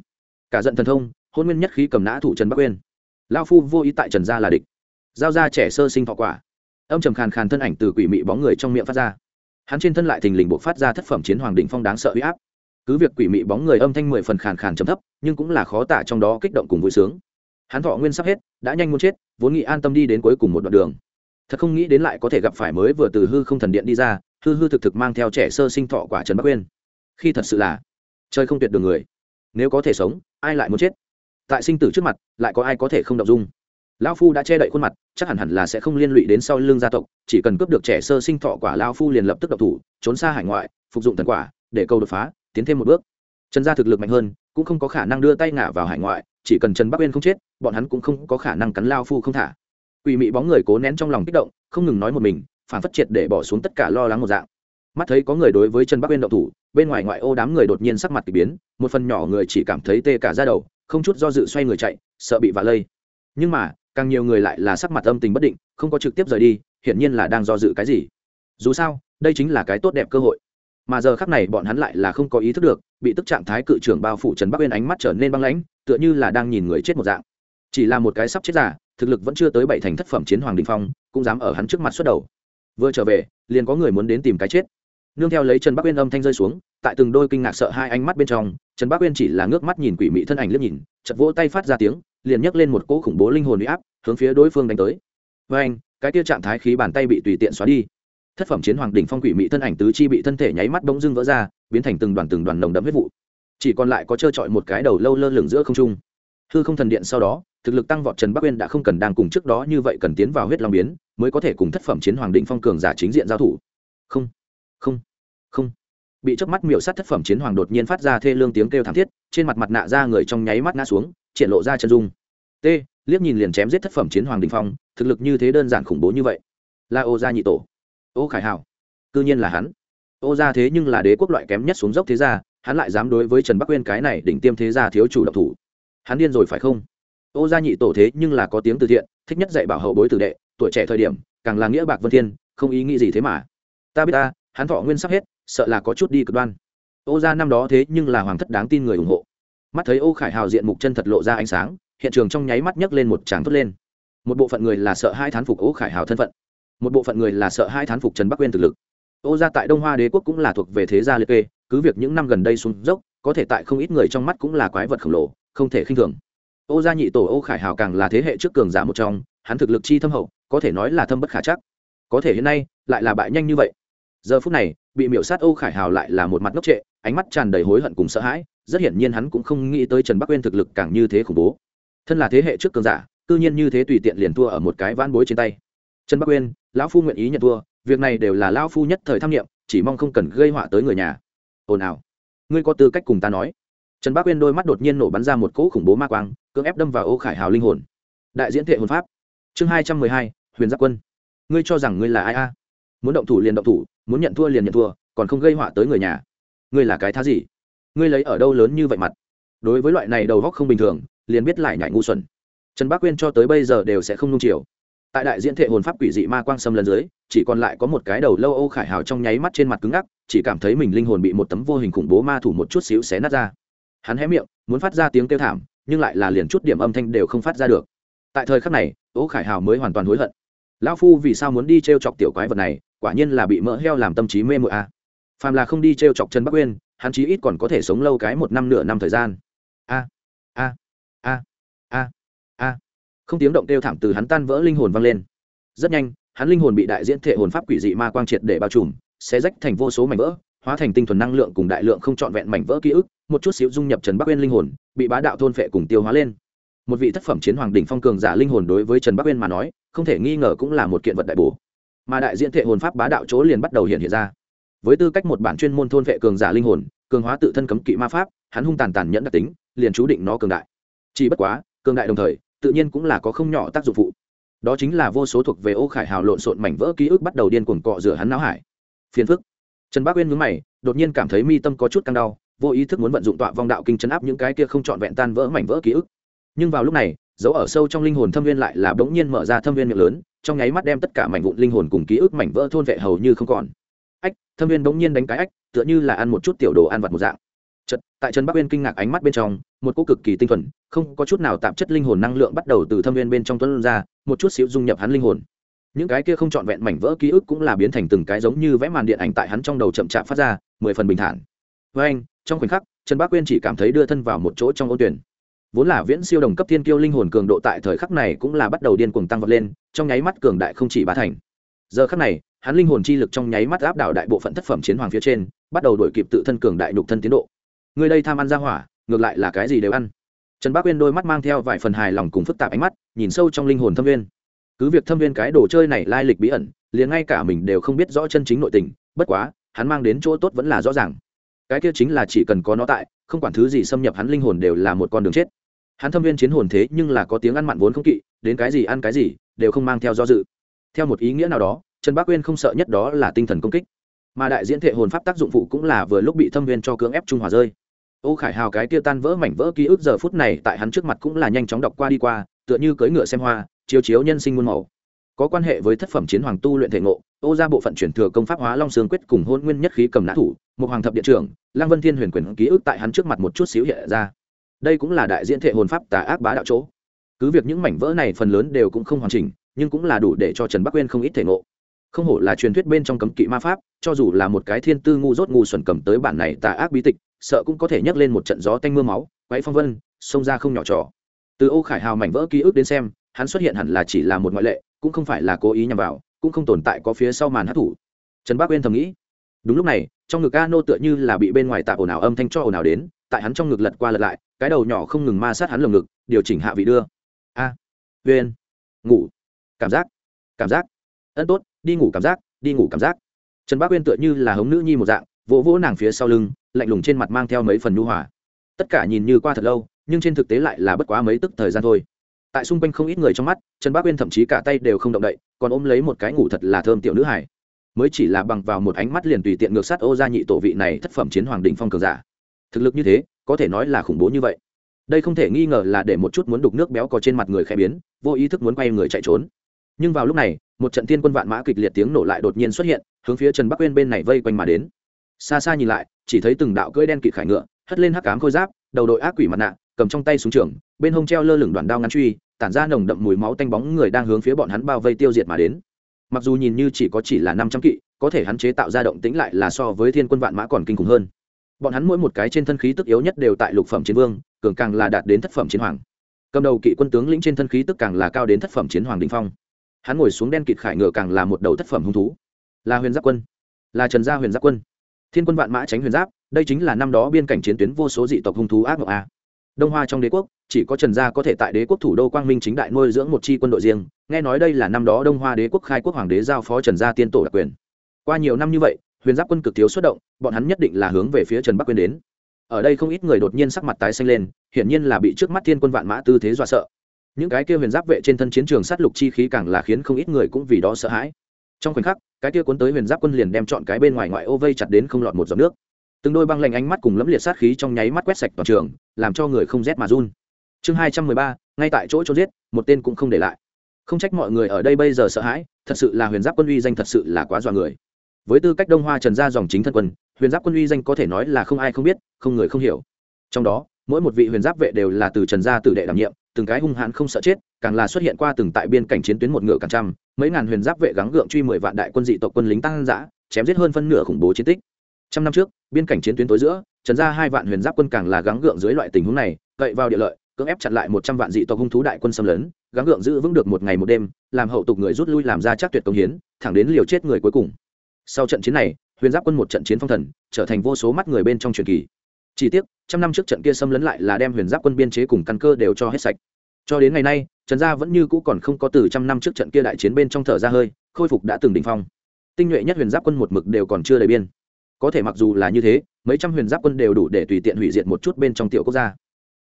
Speaker 1: Cả giận thần thông, hôn nguyên nhất khí cầm nã thủ trần bắc quên lao phu vô ý tại trần gia là địch. Giao ra trẻ sơ sinh thọ quả. Âm trầm khàn khàn thân ảnh từ quỷ mị bóng người trong miệng phát ra hắn trên thân lại thình lình buộc phát ra thất phẩm chiến hoàng đỉnh phong đáng sợ huy áp. Cứ việc quỷ mị bóng người âm thanh mười phần khàn khàn chấm thấp, nhưng cũng là khó tả trong đó kích động cùng vui sướng. Hắn thọ nguyên sắp hết, đã nhanh muốn chết, vốn nghĩ an tâm đi đến cuối cùng một đoạn đường. Thật không nghĩ đến lại có thể gặp phải mới vừa từ hư không thần điện đi ra, hư hư thực thực mang theo trẻ sơ sinh thọ quả trần bắc quên. khi thật sự là chơi không tuyệt đường người. Nếu có thể sống, ai lại muốn chết? Tại sinh tử trước mặt, lại có ai có thể không động dung? Lão phu đã che đậy khuôn mặt, chắc hẳn hẳn là sẽ không liên lụy đến sau lưng gia tộc, chỉ cần cướp được trẻ sơ sinh thọ quả, lão phu liền lập tức độc thủ, trốn xa hải ngoại, phục dụng thần quả, để câu đột phá, tiến thêm một bước. Trần gia thực lực mạnh hơn, cũng không có khả năng đưa tay ngả vào hải ngoại, chỉ cần trần bắc uyên không chết, bọn hắn cũng không có khả năng cắn lao phu không thả. Quỷ mị bóng người cố nén trong lòng kích động, không ngừng nói một mình, phản phất triệt để bỏ xuống tất cả lo lắng một dạng. Mắt thấy có người đối với trần bắc uyên động thủ, bên ngoài ngoại ô đám người đột nhiên sắc mặt k ỳ biến, một phần nhỏ người chỉ cảm thấy tê cả ra đầu, không chút do dự xoay người chạy, sợ bị vạ lây. Nhưng mà càng nhiều người lại là sắc mặt âm tình bất định, không có trực tiếp rời đi, hiển nhiên là đang do dự cái gì. Dù sao, đây chính là cái tốt đẹp cơ hội. Mà giờ khắc này bọn hắn lại là không có ý thức được, bị tức trạng thái cự trưởng bao phủ trần bắc uyên ánh mắt trở nên băng lãnh, tựa như là đang nhìn người chết một dạng. Chỉ là một cái sắp chết giả thực lực vẫn chưa tới bảy thành thất phẩm chiến hoàng đình phong, cũng dám ở hắn trước mặt xuất đầu. Vừa trở về, liền có người muốn đến tìm cái chết. Nương theo lấy trần bắc uyên âm thanh rơi xuống, tại từng đôi kinh ngạc sợ hai ánh mắt bên trong, trần bắc uyên chỉ là ngước mắt nhìn quỷ mị thân ảnh liếc nhìn chật vỗ tay phát ra tiếng liền nhấc lên một cỗ khủng bố linh hồn uy áp, hướng phía đối phương đánh tới. Với anh, cái tiêu trạng thái khí bàn tay bị tùy tiện xóa đi. Thất phẩm chiến hoàng đỉnh phong quỷ mỹ thân ảnh tứ chi bị thân thể nháy mắt bỗng dưng vỡ ra, biến thành từng đoàn từng đoàn nồng đậm huyết vụ. Chỉ còn lại có trơ trọi một cái đầu lâu lơ lửng giữa không trung. Hư không thần điện sau đó, thực lực tăng vọt trần bắc uyên đã không cần đang cùng trước đó như vậy cần tiến vào huyết long biến, mới có thể cùng thất phẩm chiến hoàng định phong cường giả chính diện giao thủ. Không không không. Bị chớp mắt miểu sát thất phẩm chiến hoàng đột nhiên phát ra thê lương tiếng kêu thảm thiết, trên mặt mặt nạ ra người trong nháy mắt ngã xuống triển lộ ra chân dung. T, liếc nhìn liền chém giết thất phẩm chiến hoàng đình phong, thực lực như thế đơn giản khủng bố như vậy. Là ô gia nhị tổ. Ô khải hào cư nhiên là hắn. Ô gia thế nhưng là đế quốc loại kém nhất xuống dốc thế gia, hắn lại dám đối với trần bắc uyên cái này đỉnh tiêm thế gia thiếu chủ động thủ. Hắn điên rồi phải không? Ô gia nhị tổ thế nhưng là có tiếng từ thiện, thích nhất dạy bảo hậu bối tử đệ, tuổi trẻ thời điểm, càng là nghĩa bạc vân thiên, không ý nghĩ gì thế mà. Ta biết ta, hắn thọ nguyên sắp hết, sợ là có chút đi cực đoan. Ô gia năm đó thế nhưng là hoàng thất đáng tin người ủng hộ mắt thấy ô khải hào diện mục chân thật lộ ra ánh sáng, hiện trường trong nháy mắt nhấc lên một tràng thốt lên. Một bộ phận người là sợ hai thán phục ô khải hào thân phận, một bộ phận người là sợ hai thán phục trần bắc uyên thực lực. Ô gia tại đông hoa đế quốc cũng là thuộc về thế gia liệt kê, cứ việc những năm gần đây xuống dốc, có thể tại không ít người trong mắt cũng là quái vật khổng lồ, không thể khinh thường. Ô gia nhị tổ ô khải hào càng là thế hệ trước cường giả một trong, hắn thực lực chi thâm hậu, có thể nói là thâm bất khả chắc. Có thể hiện nay, lại là bại nhanh như vậy. Giờ phút này, bị miểu sát ô khải hào lại là một mặt ngốc trệ, ánh mắt tràn đầy hối hận cùng sợ hãi rất hiển nhiên hắn cũng không nghĩ tới trần bắc uyên thực lực càng như thế khủng bố. Thân là thế hệ trước cường giả, cư nhiên như thế tùy tiện liền thua ở một cái ván bối trên tay. Trần bắc uyên, lão phu nguyện ý nhận thua, việc này đều là lão phu nhất thời tham nghiệm chỉ mong không cần gây họa tới người nhà. Ồn ào. Ngươi có tư cách cùng ta nói. Trần bắc uyên đôi mắt đột nhiên nổ bắn ra một cỗ khủng bố ma quang, cưỡng ép đâm vào ô khải hào linh hồn. Đại diễn thệ hồn pháp. Chương hai trăm mười hai, huyền giáp quân. Ngươi cho rằng ngươi là ai a? Muốn động thủ liền động thủ, muốn nhận thua liền nhận thua, còn không gây họa tới người nhà. Ngươi là cái thá gì? Ngươi lấy ở đâu lớn như vậy mặt? Đối với loại này đầu góc không bình thường, liền biết lại nhảy ngu xuẩn. Trần bác quyên cho tới bây giờ đều sẽ không nung chiều. Tại đại diễn thể hồn pháp quỷ dị ma quang xâm lần dưới, chỉ còn lại có một cái đầu lâu Âu khải hào trong nháy mắt trên mặt cứng ngắc, chỉ cảm thấy mình linh hồn bị một tấm vô hình khủng bố ma thủ một chút xíu xé nát ra. Hắn hé miệng, muốn phát ra tiếng kêu thảm, nhưng lại là liền chút điểm âm thanh đều không phát ra được. Tại thời khắc này Âu khải hào mới hoàn toàn hối hận. Lão phu vì sao muốn đi t r e o chọc tiểu quái vật này, quả nhiên là bị mỡ heo làm tâm trí mê mụa a. À. phàm là không đi t r e o chọc trần bắc uyên hắn chí ít còn có thể sống lâu cái một năm nửa năm thời gian. A a a a a. Không tiếng động kêu thảm từ hắn tan vỡ linh hồn vang lên. Rất nhanh, hắn linh hồn bị đại diễn thể hồn pháp quỷ dị ma quang triệt để bao trùm sẽ rách thành vô số mảnh vỡ, hóa thành tinh thuần năng lượng cùng đại lượng không trọn vẹn mảnh vỡ ký ức, một chút xíu dung nhập trần bắc uyên linh hồn, bị bá đạo thôn phệ cùng tiêu hóa lên. Một vị thất phẩm chiến hoàng đỉnh phong cường giả linh hồn đối với trần bắc uyên mà nói, không thể nghi ngờ cũng là một kiện vật đại bổ. Mà đại diện thể hồn pháp bá đạo chỗ liền bắt đầu hiện hiện ra. Với tư cách một bản chuyên môn thôn vệ cường giả linh hồn cường hóa tự thân cấm kỵ ma pháp, hắn hung tàn tàn nhẫn đặc tính, liền chú định nó cường đại. Chỉ bất quá, cường đại đồng thời, tự nhiên cũng là có không nhỏ tác dụng phụ. Đó chính là vô số thuộc về ô khải hào lộn xộn mảnh vỡ ký ức bắt đầu điên cuồng cọ rửa hắn não hải. Phiền phức. Trần bác uyên mướn mày, đột nhiên cảm thấy mi tâm có chút căng đau, vô ý thức muốn vận dụng tọa vong đạo kinh chấn áp những cái kia không trọn vẹn tan vỡ mảnh vỡ ký ức. Nhưng vào lúc này, dấu ở sâu trong linh hồn thâm viên lại là bỗng nhiên mở ra thâm viên miệng lớn, trong nháy mắt đem tất cả mảnh vụn linh hồn cùng ký ức mảnh vỡ thôn vệ hầu như không còn thâm viên bỗng nhiên đánh cái ách tựa như là ăn một chút tiểu đồ ăn vặt một dạng. Chật, tại trần bắc uyên kinh ngạc ánh mắt bên trong một cô cực kỳ tinh thuần không có chút nào tạp chất linh hồn năng lượng bắt đầu từ thâm viên bên trong tuấn ra một chút xíu dung nhập hắn linh hồn. Những cái kia không trọn vẹn mảnh vỡ ký ức cũng là biến thành từng cái giống như vẽ màn điện ảnh tại hắn trong đầu chậm chạp phát ra mười phần bình thản. Với anh trong khoảnh khắc trần bắc uyên chỉ cảm thấy đưa thân vào một chỗ trong ô tuyển. Vốn là viễn siêu đồng cấp thiên kiêu linh hồn cường độ tại thời khắc này cũng là bắt đầu điên cuồng tăng vọt lên trong nháy mắt cường đại không chỉ bá thành giờ khắc này, hắn linh hồn chi lực trong nháy mắt áp đảo đại bộ phận thất phẩm chiến hoàng phía trên, bắt đầu đổi kịp tự thân cường đại nhục thân tiến độ. Người đây tham ăn ra hỏa, ngược lại là cái gì đều ăn. Trần bác uyên đôi mắt mang theo vài phần hài lòng cùng phức tạp ánh mắt, nhìn sâu trong linh hồn thâm viên. Cứ việc thâm viên cái đồ chơi này lai lịch bí ẩn, liền ngay cả mình đều không biết rõ chân chính nội tình, bất quá, hắn mang đến chỗ tốt vẫn là rõ ràng. Cái kia chính là chỉ cần có nó tại, không quản thứ gì xâm nhập hắn linh hồn đều là một con đường chết. Hắn thâm viên chiến hồn thế nhưng là có tiếng ăn mặn vốn không kỵ, đến cái gì ăn cái gì, đều không mang theo do dự theo một ý nghĩa nào đó, trần bác uyên không sợ nhất đó là tinh thần công kích. Mà đại diễn thể hồn pháp tác dụng phụ cũng là vừa lúc bị thâm viên cho cưỡng ép trung hòa rơi. Ô khải hào cái kia tan vỡ mảnh vỡ ký ức giờ phút này tại hắn trước mặt cũng là nhanh chóng đọc qua đi qua, tựa như cưỡi ngựa xem hoa, chiếu chiếu nhân sinh muôn màu. Có quan hệ với thất phẩm chiến hoàng tu luyện thể ngộ, ô ra bộ phận chuyển thừa công pháp hóa long sương quyết cùng hôn nguyên nhất khí cầm nã thủ, một hoàng thập điện trưởng, lăng vân thiên huyền quyền ký ức tại hắn trước mặt một chút xíu hiện ra. Đây cũng là đại diễn thể hồn pháp tà ác bá đạo chỗ. Cứ việc những mảnh vỡ này phần lớn đều cũng không hoàn chỉnh nhưng cũng là đủ để cho trần bắc uyên không ít thể ngộ. Không hổ là truyền thuyết bên trong cấm kỵ ma pháp cho dù là một cái thiên tư ngu dốt ngu xuẩn cầm tới bản này tà ác bí tịch sợ cũng có thể nhấc lên một trận gió tanh mưa máu quáy phong vân xông ra không nhỏ trò. Từ ô khải hào mảnh vỡ ký ức đến xem hắn xuất hiện hẳn là chỉ là một ngoại lệ cũng không phải là cố ý nhằm vào cũng không tồn tại có phía sau màn hát thủ trần bác uyên thầm nghĩ đúng lúc này trong ngực a nô tựa như là bị bên ngoài tạp ồn ào âm thanh cho ồn ào đến tại hắn trong ngực lật qua lật lại cái đầu nhỏ không ngừng ma sát hắn lồng ngực điều chỉnh hạ vị đưa. A à, uyên ngủ cảm giác. Cảm giác. Ân tốt, đi ngủ cảm giác, đi ngủ cảm giác. Trần bác uyên tựa như là hống nữ nhi một dạng, vỗ vỗ nàng phía sau lưng, lạnh lùng trên mặt mang theo mấy phần nhu hòa. Tất cả nhìn như qua thật lâu, nhưng trên thực tế lại là bất quá mấy tức thời gian thôi. Tại xung quanh không ít người trong mắt, trần bác uyên thậm chí cả tay đều không động đậy, còn ôm lấy một cái ngủ thật là thơm tiểu nữ hải mới chỉ là bằng vào một ánh mắt liền tùy tiện ngược sát ô gia nhị tổ vị này thất phẩm chiến hoàng đình phong cường giả. Thực lực như thế, có thể nói là khủng bố như vậy. Đây không thể nghi ngờ là để một chút muốn đục nước béo có trên mặt người khẽ biến, vô ý thức muốn quay người chạy trốn nhưng vào lúc này, một trận thiên quân vạn mã kịch liệt tiếng nổ lại đột nhiên xuất hiện, hướng phía trần bắc uyên bên này vây quanh mà đến. Xa xa nhìn lại, chỉ thấy từng đạo cưỡi đen kịt khải ngựa, hất lên hắc cám khôi giáp, đầu đội ác quỷ mặt nạ, cầm trong tay súng trường, bên hông treo lơ lửng đoạn đao ngắn truy, tản ra nồng đậm mùi máu tanh bóng người đang hướng phía bọn hắn bao vây tiêu diệt mà đến. Mặc dù nhìn như chỉ có chỉ là năm trăm kỵ, có thể hắn chế tạo ra động tĩnh lại là so với thiên quân vạn mã còn kinh khủng hơn. Bọn hắn mỗi một cái trên thân khí tức yếu nhất đều tại lục phẩm chiến vương, cường càng là đạt đến thất phẩm chiến hoàng. Cầm đầu kỵ quân tướng lĩnh trên thân khí tức càng là cao đến thất phẩm chiến hoàng đình phong hắn ngồi xuống đen kịt khải ngựa càng là một đầu thất phẩm hung thú. Là huyền giáp quân. Là trần gia huyền giáp quân. Thiên quân vạn mã tránh huyền giáp, đây chính là năm đó biên cảnh chiến tuyến vô số dị tộc hung thú ác mộng a. Đông hoa trong đế quốc, chỉ có trần gia có thể tại đế quốc thủ đô quang minh chính đại nuôi dưỡng một chi quân đội riêng. Nghe nói đây là năm đó đông hoa đế quốc khai quốc hoàng đế giao phó trần gia tiên tổ đặc quyền. Qua nhiều năm như vậy, huyền giáp quân cực thiếu xuất động, bọn hắn nhất định là hướng về phía trần bắc quyên đến. Ở đây không ít người đột nhiên sắc mặt tái xanh lên, hiển nhiên là bị trước mắt thiên quân vạn mã tư thế dọa sợ những cái kia huyền giáp vệ trên thân chiến trường sát lục chi khí càng là khiến không ít người cũng vì đó sợ hãi. Trong khoảnh khắc, cái kia cuốn tới huyền giáp quân liền đem chọn cái bên ngoài ngoại ô vây chặt đến không lọt một giọt nước. Từng đôi băng lạnh ánh mắt cùng lẫm liệt sát khí trong nháy mắt quét sạch toàn trường, làm cho người không rét mà run. Chương hai trăm mười ba, ngay tại chỗ cho giết, một tên cũng không để lại. Không trách mọi người ở đây bây giờ sợ hãi, thật sự là huyền giáp quân uy danh thật sự là quá dọa người. Với tư cách đông hoa trần gia dòng chính thân quân, huyền giáp quân uy danh có thể nói là không ai không biết, không người không hiểu. Trong đó, mỗi một vị huyền giáp vệ đều là từ trần gia tử đệ đảm nhiệm từng cái hung hãn không sợ chết, càng là xuất hiện qua từng tại biên cảnh chiến tuyến một ngựa càng trăm, mấy ngàn huyền giáp vệ gắng gượng truy mười vạn đại quân dị tộc quân lính tăng giã chém giết hơn phân nửa khủng bố chiến tích. Trăm năm trước, biên cảnh chiến tuyến tối giữa, trần gia hai vạn huyền giáp quân càng là gắng gượng dưới loại tình huống này, cậy vào địa lợi, cưỡng ép chặn lại một trăm vạn dị tộc hung thú đại quân xâm lấn, gắng gượng giữ vững được một ngày một đêm, làm hậu tục người rút lui làm ra chắc tuyệt công hiến, thẳng đến liều chết người cuối cùng. Sau trận chiến này, huyền giáp quân một trận chiến phong thần, trở thành vô số mắt người bên trong truyền kỳ chỉ tiếc, trăm năm trước trận kia xâm lấn lại là đem huyền giáp quân biên chế cùng căn cơ đều cho hết sạch. Cho đến ngày nay, trần gia vẫn như cũ còn không có từ trăm năm trước trận kia đại chiến bên trong thở ra hơi, khôi phục đã từng đỉnh phong. Tinh nhuệ nhất huyền giáp quân một mực đều còn chưa đầy biên. Có thể mặc dù là như thế, mấy trăm huyền giáp quân đều đủ để tùy tiện hủy diệt một chút bên trong tiểu quốc gia.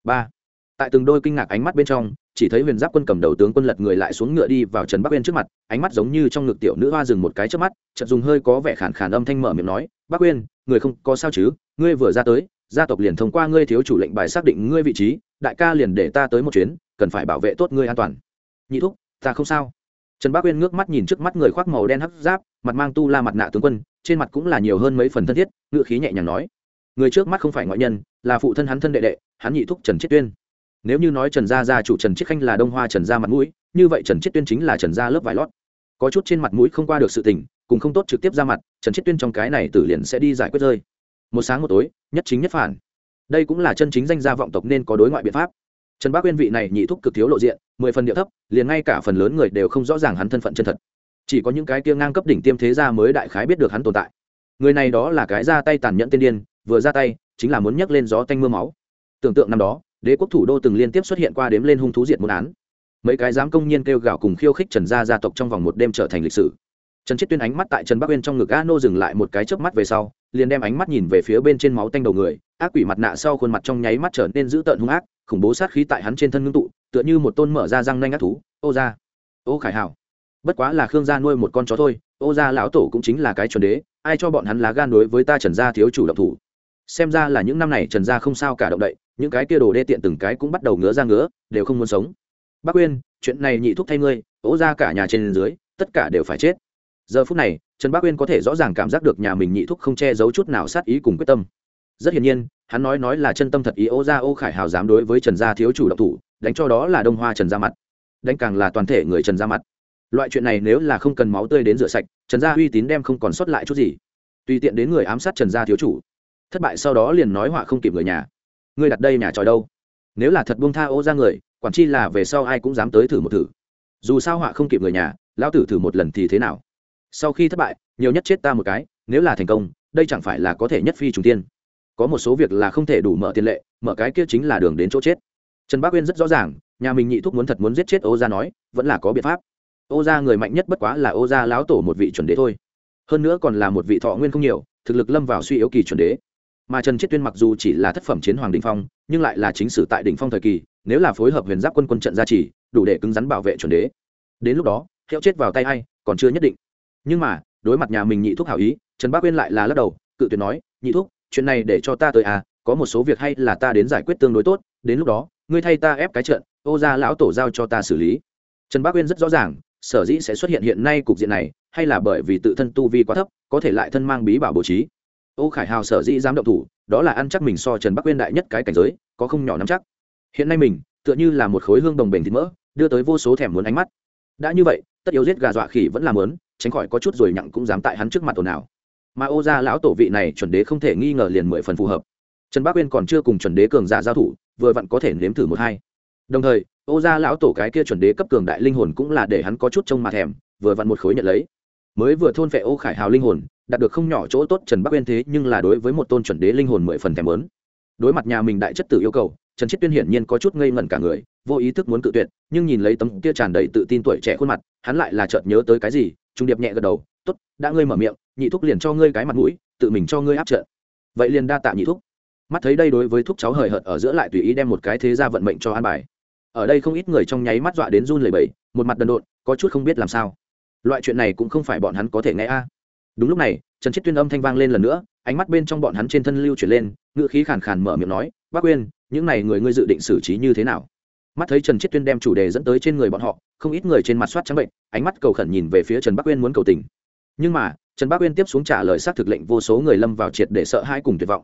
Speaker 1: Ba. Tại từng đôi kinh ngạc ánh mắt bên trong, chỉ thấy huyền giáp quân cầm đầu tướng quân lật người lại xuống ngựa đi vào trần bắc uyên trước mặt, ánh mắt giống như trong ngực tiểu nữ hoa dừng một cái trước mắt, chợt dùng hơi có vẻ khản khản âm thanh mở miệng nói, bắc uyên, người không có sao chứ? Ngươi vừa ra tới gia tộc liền thông qua ngươi thiếu chủ lệnh bài xác định ngươi vị trí, đại ca liền để ta tới một chuyến, cần phải bảo vệ tốt ngươi an toàn. Nhị thúc, ta không sao. Trần bác uyên ngước mắt nhìn trước mắt người khoác màu đen hấp giáp, mặt mang tu la mặt nạ tướng quân, trên mặt cũng là nhiều hơn mấy phần thân thiết ngự khí nhẹ nhàng nói. Người trước mắt không phải ngoại nhân, là phụ thân hắn thân đệ đệ, hắn nhị thúc trần chiết tuyên. Nếu như nói trần gia gia chủ trần chiết khanh là đông hoa trần gia mặt mũi, như vậy trần chiết tuyên chính là trần gia lớp vải lót. Có chút trên mặt mũi không qua được sự tình, cùng không tốt trực tiếp ra mặt, trần chiết tuyên trong cái này tử liền sẽ đi giải quyết rơi một sáng một tối, nhất chính nhất phản. Đây cũng là chân chính danh gia vọng tộc nên có đối ngoại biện pháp. Trần bác uyên vị này nhị thúc cực thiếu lộ diện, mười phần địa thấp, liền ngay cả phần lớn người đều không rõ ràng hắn thân phận chân thật. Chỉ có những cái kia ngang cấp đỉnh tiêm thế gia mới đại khái biết được hắn tồn tại. Người này đó là cái ra tay tàn nhẫn tiên điên, vừa ra tay, chính là muốn nhấc lên gió tanh mưa máu. Tưởng tượng năm đó, đế quốc thủ đô từng liên tiếp xuất hiện qua đếm lên hung thú diệt một án. Mấy cái dám công nhiên kêu gào cùng khiêu khích trần gia gia tộc trong vòng một đêm trở thành lịch sử. Trần chiết tuyên ánh mắt tại trần bắc uyên trong ngực a nô dừng lại một cái chớp mắt về sau liền đem ánh mắt nhìn về phía bên trên máu tanh đầu người, ác quỷ mặt nạ sau khuôn mặt trong nháy mắt trở nên dữ tợn hung ác, khủng bố sát khí tại hắn trên thân ngưng tụ, tựa như một tôn mở ra răng nanh ác thú. Ô ra ô khải hảo, bất quá là khương gia nuôi một con chó thôi, ô gia lão tổ cũng chính là cái chuẩn đế, ai cho bọn hắn lá gan đối với ta trần gia thiếu chủ động thủ? Xem ra là những năm này trần gia không sao cả động đậy, những cái kia đồ đê tiện từng cái cũng bắt đầu ngứa ra ngứa, đều không muốn sống. Bác quyên, chuyện này nhị thúc thay ngươi, ô gia cả nhà trên dưới, tất cả đều phải chết giờ phút này, trần bác uyên có thể rõ ràng cảm giác được nhà mình nhị thúc không che giấu chút nào sát ý cùng quyết tâm. Rất hiển nhiên, hắn nói nói là chân tâm thật ý, ô ra ô khải hào dám đối với trần gia thiếu chủ độc thủ, đánh cho đó là đông hoa trần gia mặt. Đánh càng là toàn thể người trần gia mặt. Loại chuyện này nếu là không cần máu tươi đến rửa sạch, trần gia uy tín đem không còn sót lại chút gì. Tùy tiện đến người ám sát trần gia thiếu chủ. Thất bại sau đó liền nói họa không kịp người nhà. Ngươi đặt đây nhà tròi đâu? Nếu là thật buông tha ô ra người, quản chi là về sau ai cũng dám tới thử một thử. Dù sao họa không kịp người nhà, lão tử thử một lần thì thế nào? Sau khi thất bại, nhiều nhất chết ta một cái, nếu là thành công, đây chẳng phải là có thể nhất phi trùng tiên có một số việc là không thể đủ mở tiền lệ, mở cái kia chính là đường đến chỗ chết. Trần bác uyên rất rõ ràng, nhà mình nhị thúc muốn thật muốn giết chết ô gia nói, vẫn là có biện pháp. Ô gia người mạnh nhất bất quá là ô gia lão tổ một vị chuẩn đế thôi. Hơn nữa còn là một vị thọ nguyên không nhiều, thực lực lâm vào suy yếu kỳ chuẩn đế. Mà trần chiết tuyên mặc dù chỉ là thất phẩm chiến hoàng đình phong, nhưng lại là chính sử tại đỉnh phong thời kỳ, nếu là phối hợp huyền giáp quân quân trận gia trì, đủ để cứng rắn bảo vệ chuẩn đế. Đến lúc đó, hiệu chết vào tay a i còn chưa nhất định nhưng mà, đối mặt nhà mình nhị thúc hảo ý, trần bác uyên lại là lắc đầu, cự tuyệt nói, nhị thúc, chuyện này để cho ta tới à có một số việc hay là ta đến giải quyết tương đối tốt, đến lúc đó, ngươi thay ta ép cái trận, ô gia lão tổ giao cho ta xử lý. Trần bác uyên rất rõ ràng, sở dĩ sẽ xuất hiện hiện nay cục diện này, hay là bởi vì tự thân tu vi quá thấp, có thể lại thân mang bí bảo bố trí. Ô khải hào sở dĩ dám động thủ, đó là ăn chắc mình so trần bắc quyên đại nhất cái cảnh giới, có không nhỏ nắm chắc. Hiện nay mình, tựa như là một khối hương đồng bền thịt mỡ, đưa tới vô số thèm muốn ánh mắt. Đã như vậy, tất yếu giết gà dọa khỉ vẫn làm lớn tránh khỏi có chút rồi nhặng cũng dám tại hắn trước mặt ồn ào. Mà ô gia lão tổ vị này chuẩn đế không thể nghi ngờ liền mười phần phù hợp. Trần bác uyên còn chưa cùng chuẩn đế cường giả giao thủ, vừa vặn có thể nếm thử một hai. Đồng thời, ô gia lão tổ cái kia chuẩn đế cấp cường đại linh hồn cũng là để hắn có chút trông mặt thèm, vừa vặn một khối nhận lấy. Mới vừa thôn phệ ô khải hào linh hồn, đạt được không nhỏ chỗ tốt, trần bắc uyên thế nhưng là đối với một tôn chuẩn đế linh hồn mười phần thèm lớn đối mặt nhà mình đại chất tử yêu cầu, trần chiết tuyên hiển nhiên có chút ngây ngẩn cả người, vô ý thức muốn cự tuyệt, nhưng nhìn lấy tấm kia tràn đầy tự tin tuổi trẻ khuôn mặt, hắn lại là chợt nhớ tới cái gì trung điệp nhẹ gật đầu tốt đã ngươi mở miệng nhị thúc liền cho ngươi cái mặt mũi tự mình cho ngươi áp trợ. vậy liền đa tạ nhị thúc. Mắt thấy đây đối với thúc cháu hời hợt ở giữa lại tùy ý đem một cái thế ra vận mệnh cho an bài. Ở đây không ít người trong nháy mắt dọa đến run lẩy bẩy một mặt đần độn có chút không biết làm sao. Loại chuyện này cũng không phải bọn hắn có thể nghe a. Đúng lúc này trần chiết tuyên âm thanh vang lên lần nữa ánh mắt bên trong bọn hắn trên thân lưu chuyển lên ngựa khí khàn khàn mở miệng nói bác quên, những này người ngươi dự định xử trí như thế nào? Mắt thấy trần chiết tuyên đem chủ đề dẫn tới trên người bọn họ, không ít người trên mặt soát trắng bệnh, ánh mắt cầu khẩn nhìn về phía trần bắc uyên muốn cầu tình. Nhưng mà, trần bắc uyên tiếp xuống trả lời xác thực lệnh vô số người lâm vào triệt để sợ hãi cùng tuyệt vọng.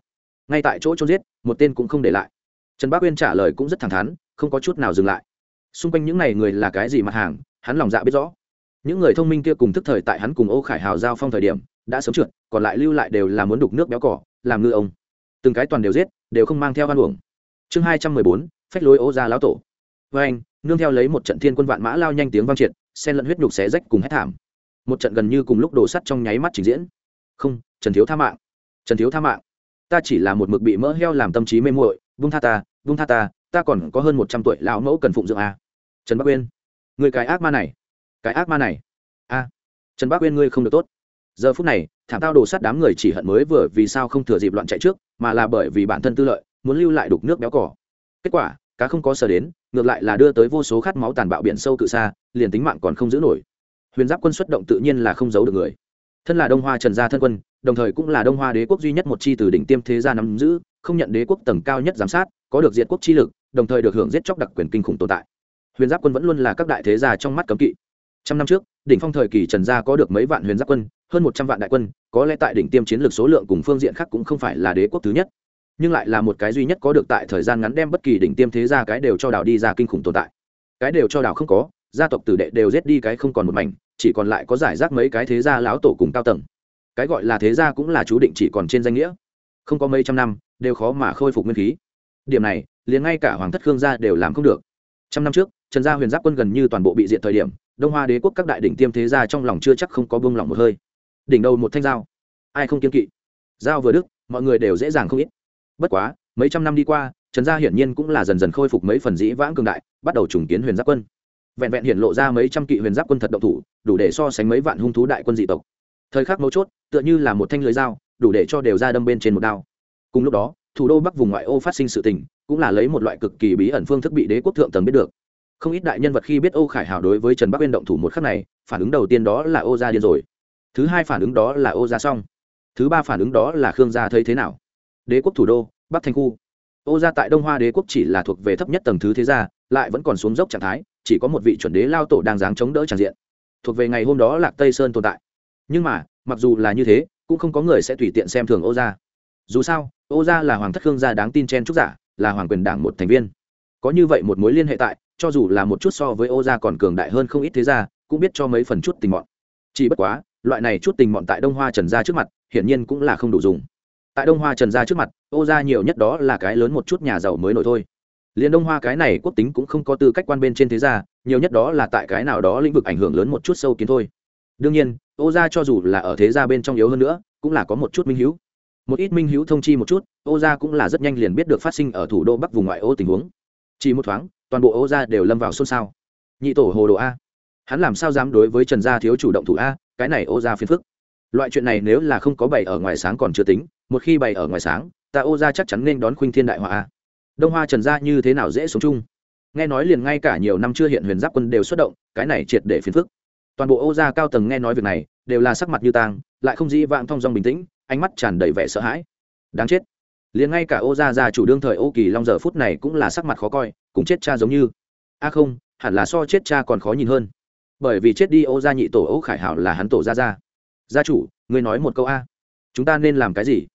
Speaker 1: Ngay tại chỗ cho giết, một tên cũng không để lại. Trần bắc uyên trả lời cũng rất thẳng thắn, không có chút nào dừng lại. Xung quanh những n à y người là cái gì mặt hàng, hắn lòng dạ biết rõ. Những người thông minh kia cùng thức thời tại hắn cùng ô khải hào giao phong thời điểm, đã sớm trượt, còn lại lưu lại đều là muốn đục nước béo cỏ, làm ngư ông. Từng cái toàn đều giết, đều không mang theo văn uổng. Chương hai trăm mười bốn, phách lối ô gia lão tổ với anh, nương theo lấy một trận thiên quân vạn mã lao nhanh tiếng vang triệt sen lẫn huyết nhục xé rách cùng hét thảm. Một trận gần như cùng lúc đổ sắt trong nháy mắt trình diễn. Không, trần thiếu tha mạng. Trần thiếu tha mạng. Ta chỉ là một mực bị mỡ heo làm tâm trí mê muội, vung tha ta, vung tha ta ta còn có hơn một trăm tuổi lão mẫu cần phụng dưỡng a trần bắc uyên. Người cái ác ma này. Cái ác ma này. A. Trần bắc uyên, ngươi không được tốt. Giờ phút này, thảm tao đổ sắt đám người chỉ hận mới vừa vì sao không thừa dịp loạn chạy trước, mà là bởi vì bản thân tư lợi, muốn lưu lại đục nước béo cỏ. Kết quả, cá không có sở đến ngược lại là đưa tới vô số khát máu tàn bạo biển sâu cự xa, liền tính mạng còn không giữ nổi. Huyền giáp quân xuất động tự nhiên là không giấu được người. Thân là đông hoa trần gia thân quân, đồng thời cũng là đông hoa đế quốc duy nhất một chi từ đỉnh tiêm thế gia nắm giữ, không nhận đế quốc tầng cao nhất giám sát, có được diện quốc chi lực, đồng thời được hưởng giết chóc đặc quyền kinh khủng tồn tại. Huyền giáp quân vẫn luôn là các đại thế gia trong mắt cấm kỵ. Trăm năm trước, đỉnh phong thời kỳ trần gia có được mấy vạn huyền giáp quân, hơn một trăm vạn đại quân, có lẽ tại đỉnh tiêm chiến lược số lượng cùng phương diện khác cũng không phải là đế quốc thứ nhất nhưng lại là một cái duy nhất có được tại thời gian ngắn đem bất kỳ đỉnh tiêm thế gia cái đều cho đảo đi ra kinh khủng tồn tại. Cái đều cho đảo không có, gia tộc tử đệ đều giết đi cái không còn một mảnh, chỉ còn lại có giải rác mấy cái thế gia lão tổ cùng cao tầng. Cái gọi là thế gia cũng là chú định chỉ còn trên danh nghĩa. Không có mấy trăm năm, đều khó mà khôi phục nguyên khí. Điểm này, liền ngay cả hoàng thất khương gia đều làm không được. Trăm năm trước, trần gia huyền giáp quân gần như toàn bộ bị diện thời điểm, đông hoa đế quốc các đại đỉnh tiêm thế gia trong lòng chưa chắc không có bông lòng một hơi. Đỉnh đầu một thanh dao ai không kiên kỵ? Dao vừa đức, mọi người đều dễ dàng không ít bất quá, mấy trăm năm đi qua, trần gia hiển nhiên cũng là dần dần khôi phục mấy phần dĩ vãng cường đại, bắt đầu trùng kiến huyền giáp quân. Vẹn vẹn hiện lộ ra mấy trăm kỵ huyền giáp quân thật động thủ, đủ để so sánh mấy vạn hung thú đại quân dị tộc. Thời khắc mấu chốt, tựa như là một thanh lưới dao, đủ để cho đều ra đâm bên trên một đao. Cùng lúc đó, thủ đô bắc vùng ngoại ô phát sinh sự tình, cũng là lấy một loại cực kỳ bí ẩn phương thức bị đế quốc thượng tầng biết được. Không ít đại nhân vật khi biết ô khải hào đối với trần bắc uyên động thủ một khắc này, phản ứng đầu tiên đó là ô gia điên rồi. Thứ hai phản ứng đó là ô gia xong. Thứ ba phản ứng đó là khương gia thấy thế nào đế quốc thủ đô, bắc thành khu. Ô gia tại đông hoa đế quốc chỉ là thuộc về thấp nhất tầng thứ thế gia, lại vẫn còn xuống dốc trạng thái, chỉ có một vị chuẩn đế lao tổ đang dáng chống đỡ tràn diện. Thuộc về ngày hôm đó lạc tây sơn tồn tại. Nhưng mà, mặc dù là như thế, cũng không có người sẽ tùy tiện xem thường ô gia. Dù sao, ô gia là hoàng thất khương gia đáng tin chen trúc giả, là hoàng quyền đảng một thành viên. Có như vậy một mối liên hệ tại, cho dù là một chút so với ô gia còn cường đại hơn không ít thế gia, cũng biết cho mấy phần chút tình mọn. Chỉ bất quá, loại này chút tình mọn tại đông hoa trần gia trước mặt, hiển nhiên cũng là không đủ dùng tại đông hoa trần gia trước mặt, ô gia nhiều nhất đó là cái lớn một chút nhà giàu mới nổi thôi. Liền đông hoa cái này quốc tính cũng không có tư cách quan bên trên thế gia, nhiều nhất đó là tại cái nào đó lĩnh vực ảnh hưởng lớn một chút sâu kiến thôi. Đương nhiên, ô gia cho dù là ở thế gia bên trong yếu hơn nữa, cũng là có một chút minh hữu. Một ít minh hữu thông chi một chút, ô gia cũng là rất nhanh liền biết được phát sinh ở thủ đô bắc vùng ngoại ô tình huống. Chỉ một thoáng, toàn bộ ô gia đều lâm vào xôn xao. Nhị tổ hồ đồ a. Hắn làm sao dám đối với trần gia thiếu chủ động thủ a, cái này ô gia phiền phức loại chuyện này nếu là không có bày ở ngoài sáng còn chưa tính, một khi bày ở ngoài sáng, ta ô gia chắc chắn nên đón khuynh thiên đại họa đông hoa trần gia như thế nào dễ sống chung? Nghe nói liền ngay cả nhiều năm chưa hiện huyền giáp quân đều xuất động, cái này triệt để phiền phức. Toàn bộ ô gia cao tầng nghe nói việc này, đều là sắc mặt như tang, lại không dĩ vãng thong dong bình tĩnh, ánh mắt tràn đầy vẻ sợ hãi. Đáng chết. Liền ngay cả ô gia gia chủ đương thời ô kỳ long giờ phút này cũng là sắc mặt khó coi, cùng chết cha giống như. A không, hẳn là so chết cha còn khó nhìn hơn. Bởi vì chết đi ô gia nhị tổ ô khải hảo là hắn tổ gia gia gia chủ, ngươi nói một câu a. Chúng ta nên làm cái gì?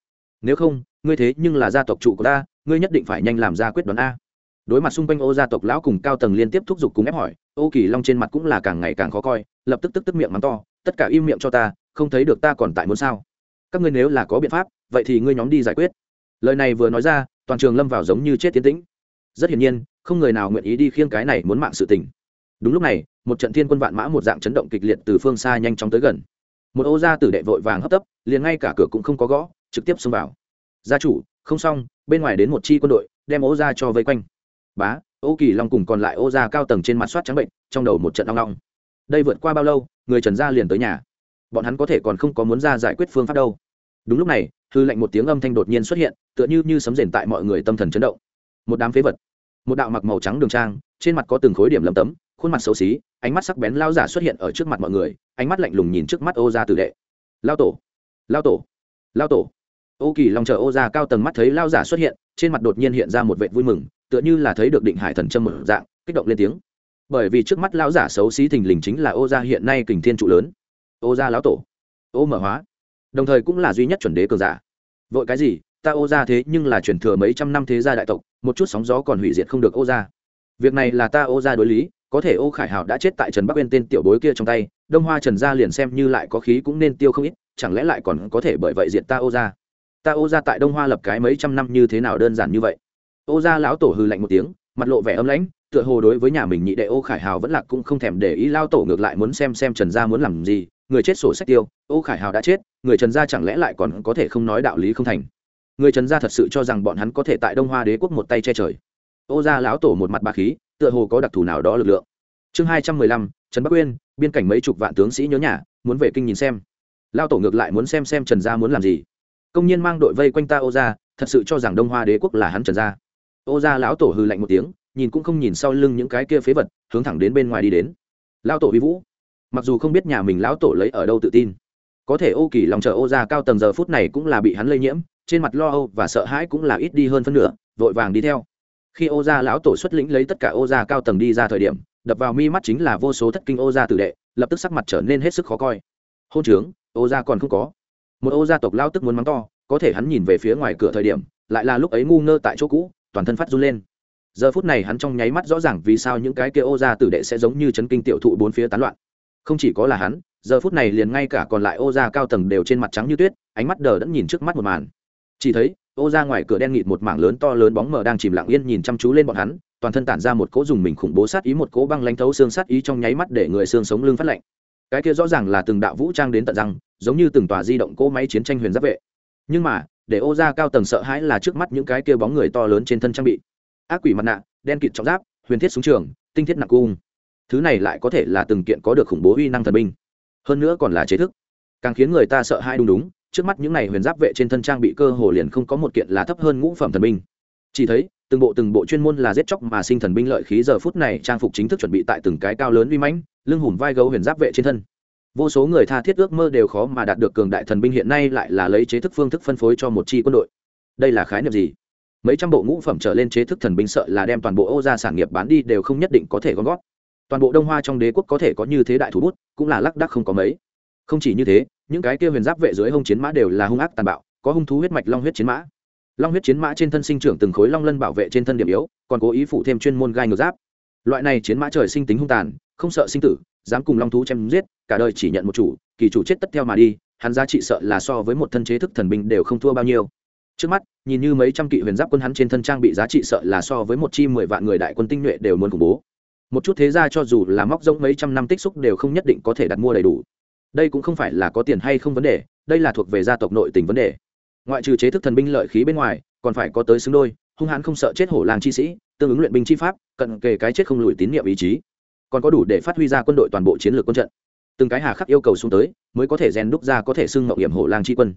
Speaker 1: Nếu không, ngươi thế nhưng là gia tộc trụ của ta, ngươi nhất định phải nhanh làm ra quyết đoán a. Đối mặt xung quanh ô gia tộc lão cùng cao tầng liên tiếp thúc giục cùng ép hỏi, ô kỳ long trên mặt cũng là càng ngày càng khó coi, lập tức tức tức miệng mắng to, tất cả im miệng cho ta, không thấy được ta còn tại muốn sao? Các ngươi nếu là có biện pháp, vậy thì ngươi nhóm đi giải quyết. Lời này vừa nói ra, toàn trường lâm vào giống như chết tiến tĩnh. Rất hiển nhiên, không người nào nguyện ý đi khiêng cái này muốn mạng sự tình. Đúng lúc này, một trận thiên quân vạn mã một dạng chấn động kịch liệt từ phương xa nhanh chóng tới gần một ô gia tử đệ vội vàng hấp tấp, liền ngay cả cửa cũng không có gõ, trực tiếp xông vào. Gia chủ, không xong, bên ngoài đến một chi quân đội, đem ô gia cho vây quanh. Bá, ô kỳ long cùng còn lại ô gia cao tầng trên mặt soát trắng bệnh, trong đầu một trận long long. Đây vượt qua bao lâu, người trần gia liền tới nhà. Bọn hắn có thể còn không có muốn ra giải quyết phương pháp đâu. Đúng lúc này, hư lệnh một tiếng âm thanh đột nhiên xuất hiện, tựa như như sấm rền tại mọi người tâm thần chấn động. Một đám phế vật. Một đạo mặc màu trắng đường trang, trên mặt có từng khối điểm lấm tấm khuôn mặt xấu xí, ánh mắt sắc bén lao giả xuất hiện ở trước mặt mọi người, ánh mắt lạnh lùng nhìn trước mắt ô gia tử đệ. Lao tổ lao tổ lao tổ. Ô kỳ long chờ ô gia cao tầng mắt thấy lao giả xuất hiện, trên mặt đột nhiên hiện ra một vệ vui mừng, tựa như là thấy được định hải thần châm một dạng, kích động lên tiếng. Bởi vì trước mắt lão giả xấu xí thình lình chính là ô gia hiện nay kình thiên trụ lớn. Ô gia lão tổ, ô mở hóa. Đồng thời cũng là duy nhất chuẩn đế cường giả. Vội cái gì, ta ô gia thế nhưng là truyền thừa mấy trăm năm thế gia đại tộc, một chút sóng gió còn hủy diệt không được ô gia. Việc này là ta ô gia đối lý có thể ô khải hào đã chết tại trần bắc uyên tên tiểu bối kia trong tay, đông hoa trần gia liền xem như lại có khí cũng nên tiêu không ít, chẳng lẽ lại còn có thể bởi vậy diện ta ô gia? Ta ô gia tại đông hoa lập cái mấy trăm năm như thế nào đơn giản như vậy? Ô gia lão tổ hư lạnh một tiếng, mặt lộ vẻ âm lãnh, tựa hồ đối với nhà mình nhị đệ ô khải hào vẫn lạc cũng không thèm để ý lao tổ ngược lại muốn xem xem trần gia muốn làm gì, người chết sổ sách tiêu, ô khải hào đã chết, người trần gia chẳng lẽ lại còn có thể không nói đạo lý không thành? Người trần gia thật sự cho rằng bọn hắn có thể tại đông hoa đế quốc một tay che trời ô gia lão tổ một mặt bà khí, tựa hồ có đặc thù nào đó lực lượng. Chương hai trăm mười lăm, trần bắc uyên, biên cảnh mấy chục vạn tướng sĩ nhớ nhà, muốn về kinh nhìn xem. Lao tổ ngược lại muốn xem xem trần gia muốn làm gì. Công nhân mang đội vây quanh ta ô gia, thật sự cho rằng đông hoa đế quốc là hắn trần gia. Ô gia lão tổ hư lạnh một tiếng, nhìn cũng không nhìn sau lưng những cái kia phế vật, hướng thẳng đến bên ngoài đi đến. Lao tổ vi vũ. Mặc dù không biết nhà mình lão tổ lấy ở đâu tự tin, có thể ô kỳ lòng chờ ô gia cao tầng giờ phút này cũng là bị hắn lây nhiễm, trên mặt lo âu và sợ hãi cũng là ít đi hơn phân nửa, vội vàng đi theo khi ô gia lão tổ xuất lĩnh lấy tất cả ô gia cao tầng đi ra thời điểm, đập vào mi mắt chính là vô số thất kinh ô gia tử đệ, lập tức sắc mặt trở nên hết sức khó coi. Hôn trướng, ô gia còn không có. Một ô gia tộc lao tức muốn mắng to, có thể hắn nhìn về phía ngoài cửa thời điểm, lại là lúc ấy ngu ngơ tại chỗ cũ, toàn thân phát run lên. Giờ phút này hắn trong nháy mắt rõ ràng vì sao những cái kia ô gia tử đệ sẽ giống như chấn kinh tiểu thụ bốn phía tán loạn. Không chỉ có là hắn, giờ phút này liền ngay cả còn lại ô gia cao tầng đều trên mặt trắng như tuyết, ánh mắt đờ đẫn nhìn trước mắt một màn. Chỉ thấy ô ra ngoài cửa đen nghịt một mảng lớn to lớn bóng mờ đang chìm lặng yên nhìn chăm chú lên bọn hắn, toàn thân tản ra một cỗ dùng mình khủng bố sát ý, một cỗ băng lanh thấu xương sát ý trong nháy mắt để người xương sống lưng phát lạnh. Cái kia rõ ràng là từng đạo vũ trang đến tận răng, giống như từng tòa di động cỗ máy chiến tranh huyền giáp vệ. Nhưng mà, để ô ra cao tầng sợ hãi là trước mắt những cái kia bóng người to lớn trên thân trang bị. Ác quỷ mặt nạ, đen kịt trọng giáp, huyền thiết súng trường, tinh thiết nặng cung. Thứ này lại có thể là từng kiện có được khủng bố uy năng thần binh. Hơn nữa còn là chế thức. Càng khiến người ta sợ hãi đúng đúng trước mắt những này huyền giáp vệ trên thân trang bị cơ hồ liền không có một kiện là thấp hơn ngũ phẩm thần binh. Chỉ thấy, từng bộ từng bộ chuyên môn là giết chóc mà sinh thần binh lợi khí giờ phút này trang phục chính thức chuẩn bị tại từng cái cao lớn uy mãnh, lưng hùm vai gấu huyền giáp vệ trên thân. Vô số người tha thiết ước mơ đều khó mà đạt được cường đại thần binh hiện nay lại là lấy chế thức phương thức phân phối cho một chi quân đội. Đây là khái niệm gì? Mấy trăm bộ ngũ phẩm trở lên chế thức thần binh sợ là đem toàn bộ ô gia sản nghiệp bán đi đều không nhất định có thể gom gót toàn bộ đông hoa trong đế quốc có thể có như thế đại thủ bút, cũng là lắc đắc không có mấy. Không chỉ như thế những cái kia huyền giáp vệ dưới hung chiến mã đều là hung ác tàn bạo, có hung thú huyết mạch long huyết chiến mã. Long huyết chiến mã trên thân sinh trưởng từng khối long lân bảo vệ trên thân điểm yếu, còn cố ý phụ thêm chuyên môn gai ngược giáp. Loại này chiến mã trời sinh tính hung tàn, không sợ sinh tử, dám cùng long thú chém giết, cả đời chỉ nhận một chủ, kỳ chủ chết tất theo mà đi, hắn giá trị sợ là so với một thân chế thức thần binh đều không thua bao nhiêu. Trước mắt, nhìn như mấy trăm kỵ huyền giáp quân hắn trên thân trang bị giá trị sợ là so với một chi mười vạn người đại quân tinh nhuệ đều muốn khủng bố. Một chút thế ra cho dù là móc rỗng mấy trăm năm tích xúc đều không nhất định có thể đặt mua đầy đủ đây cũng không phải là có tiền hay không vấn đề, đây là thuộc về gia tộc nội tình vấn đề. Ngoại trừ chế thức thần binh lợi khí bên ngoài, còn phải có tới xứng đôi, hung hãn không sợ chết hổ làng chi sĩ, tương ứng luyện binh chi pháp, cận kề cái chết không lùi tín nhiệm ý chí. Còn có đủ để phát huy ra quân đội toàn bộ chiến lược quân trận. Từng cái hà khắc yêu cầu xuống tới, mới có thể rèn đúc ra có thể xưng mậu hiểm hổ lang chi quân.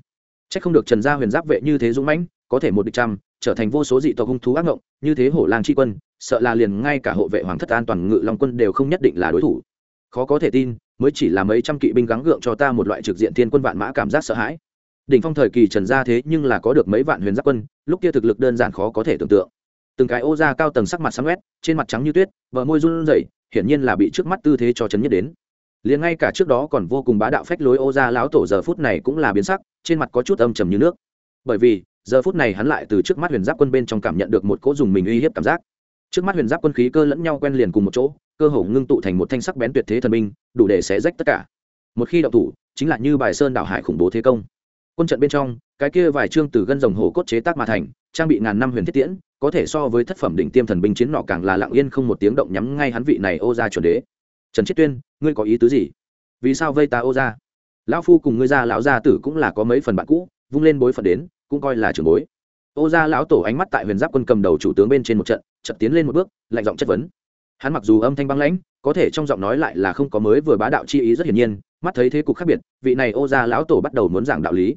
Speaker 1: C h ắ c không được trần gia huyền giáp vệ như thế dũng mãnh, có thể một địch trăm, trở thành vô số dị tộc hung thú ác ngộng, như thế hổ lang chi quân, sợ là liền ngay cả hộ vệ hoàng thất an toàn ngự long quân đều không nhất định là đối thủ. Khó có thể tin mới chỉ là mấy trăm kỵ binh gắng gượng cho ta một loại trực diện thiên quân vạn mã cảm giác sợ hãi. Đỉnh phong thời kỳ trần gia thế nhưng là có được mấy vạn huyền giáp quân, lúc kia thực lực đơn giản khó có thể tưởng tượng. Từng cái ô da cao tầng sắc mặt sáng quét trên mặt trắng như tuyết vợ môi run rẩy, hiển nhiên là bị trước mắt tư thế cho chấn nhất đến. Liền ngay cả trước đó còn vô cùng bá đạo phách lối ô gia lão tổ giờ phút này cũng là biến sắc, trên mặt có chút âm trầm như nước. Bởi vì, giờ phút này hắn lại từ trước mắt huyền giáp quân bên trong cảm nhận được một cỗ dùng mình uy hiếp cảm giác trước mắt huyền giáp quân khí cơ lẫn nhau quen liền cùng một chỗ, cơ hồ ngưng tụ thành một thanh sắc bén tuyệt thế thần binh, đủ để xé rách tất cả. Một khi đạo thủ, chính là như bài sơn đảo hải khủng bố thế công. Quân trận bên trong, cái kia vài chương từ gân rồng hổ cốt chế tác mà thành, trang bị ngàn năm huyền thiết tiễn, có thể so với thất phẩm đỉnh tiêm thần binh chiến nọ càng là lặng yên không một tiếng động nhắm ngay hắn vị này ô gia chuẩn đế. Trần chiết tuyên, ngươi có ý tứ gì? Vì sao vây ta ô gia? Lão phu cùng ngươi gia lão gia tử cũng là có mấy phần bạn cũ, vung lên bối phận đến, cũng coi là trưởng bối. Ô gia lão tổ ánh mắt tại huyền giáp quân cầm đầu chủ tướng bên trên một trận chợt tiến lên một bước, lạnh giọng chất vấn. Hắn mặc dù âm thanh băng lãnh, có thể trong giọng nói lại là không có mới vừa bá đạo chi ý rất hiển nhiên, mắt thấy thế cục khác biệt, vị này ô gia lão tổ bắt đầu muốn giảng đạo lý.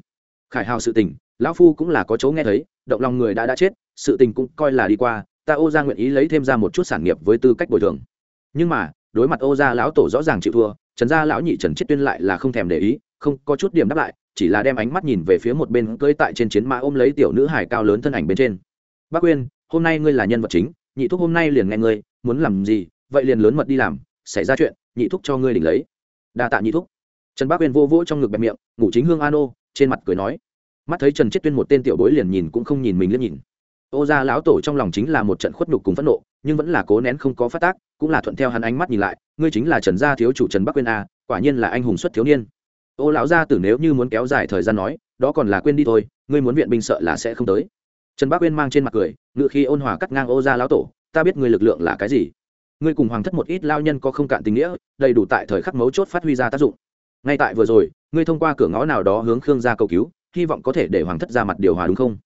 Speaker 1: Khải hào sự tình, lão phu cũng là có chỗ nghe thấy, động lòng người đã đã chết, sự tình cũng coi là đi qua, ta ô gia nguyện ý lấy thêm ra một chút sản nghiệp với tư cách bồi thường. Nhưng mà, đối mặt ô gia lão tổ rõ ràng chịu thua, trần gia lão nhị trần chết tuyên lại là không thèm để ý, không có chút điểm đáp lại, chỉ là đem ánh mắt nhìn về phía một bên cưỡi tại trên chiến mã ôm lấy tiểu nữ hải cao lớn thân ảnh bên trên. Bác quyên hôm nay ngươi là nhân vật chính, nhị thúc hôm nay liền nghe ngươi, muốn làm gì, vậy liền lớn mật đi làm, xảy ra chuyện, nhị thúc cho ngươi đỉnh lấy. Đa tạ nhị thúc. Trần bác Uyên vô vỗ trong ngực bẹp miệng, ngủ chính hương an ô, trên mặt cười nói. Mắt thấy trần chết tuyên một tên tiểu bối liền nhìn cũng không nhìn mình liếc nhìn. Ô gia lão tổ trong lòng chính là một trận khuất nhục cùng phẫn nộ, nhưng vẫn là cố nén không có phát tác, cũng là thuận theo hắn ánh mắt nhìn lại, ngươi chính là trần gia thiếu chủ trần bắc quên a, quả nhiên là anh hùng xuất thiếu niên. Ô lão gia tử nếu như muốn kéo dài thời gian nói, đó còn là quên đi thôi, ngươi muốn viện binh sợ là sẽ không tới trần bác uyên mang trên mặt cười, ngựa khi ôn hòa cắt ngang ô gia lão tổ, ta biết ngươi lực lượng là cái gì. Ngươi cùng hoàng thất một ít lao nhân có không cạn tình nghĩa, đầy đủ tại thời khắc mấu chốt phát huy ra tác dụng. Ngay tại vừa rồi, ngươi thông qua cửa ngõ nào đó hướng khương gia cầu cứu, hy vọng có thể để hoàng thất ra mặt điều hòa đúng không?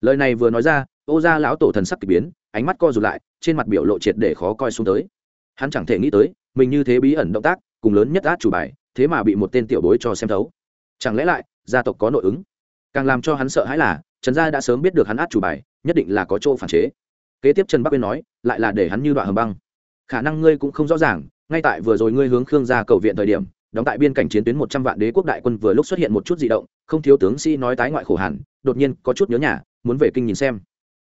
Speaker 1: Lời này vừa nói ra, ô gia lão tổ thần sắc k ỳ biến, ánh mắt co rụt lại, trên mặt biểu lộ triệt để khó coi xuống tới. Hắn chẳng thể nghĩ tới, mình như thế bí ẩn động tác, cùng lớn nhất át chủ bài, thế mà bị một tên tiểu bối cho xem thấu. Chẳng lẽ lại, gia tộc có nội ứng? Càng làm cho hắn sợ hãi là trần gia đã sớm biết được hắn át chủ bài, nhất định là có chỗ phản chế. Kế tiếp trần bắc Uyên nói, lại là để hắn như đoạn hầm băng. Khả năng ngươi cũng không rõ ràng, ngay tại vừa rồi ngươi hướng khương gia cầu viện thời điểm, đóng tại biên cảnh chiến tuyến một trăm vạn đế quốc đại quân vừa lúc xuất hiện một chút di động, không thiếu tướng sĩ nói tái ngoại khổ hẳn, đột nhiên có chút nhớ nhà, muốn về kinh nhìn xem.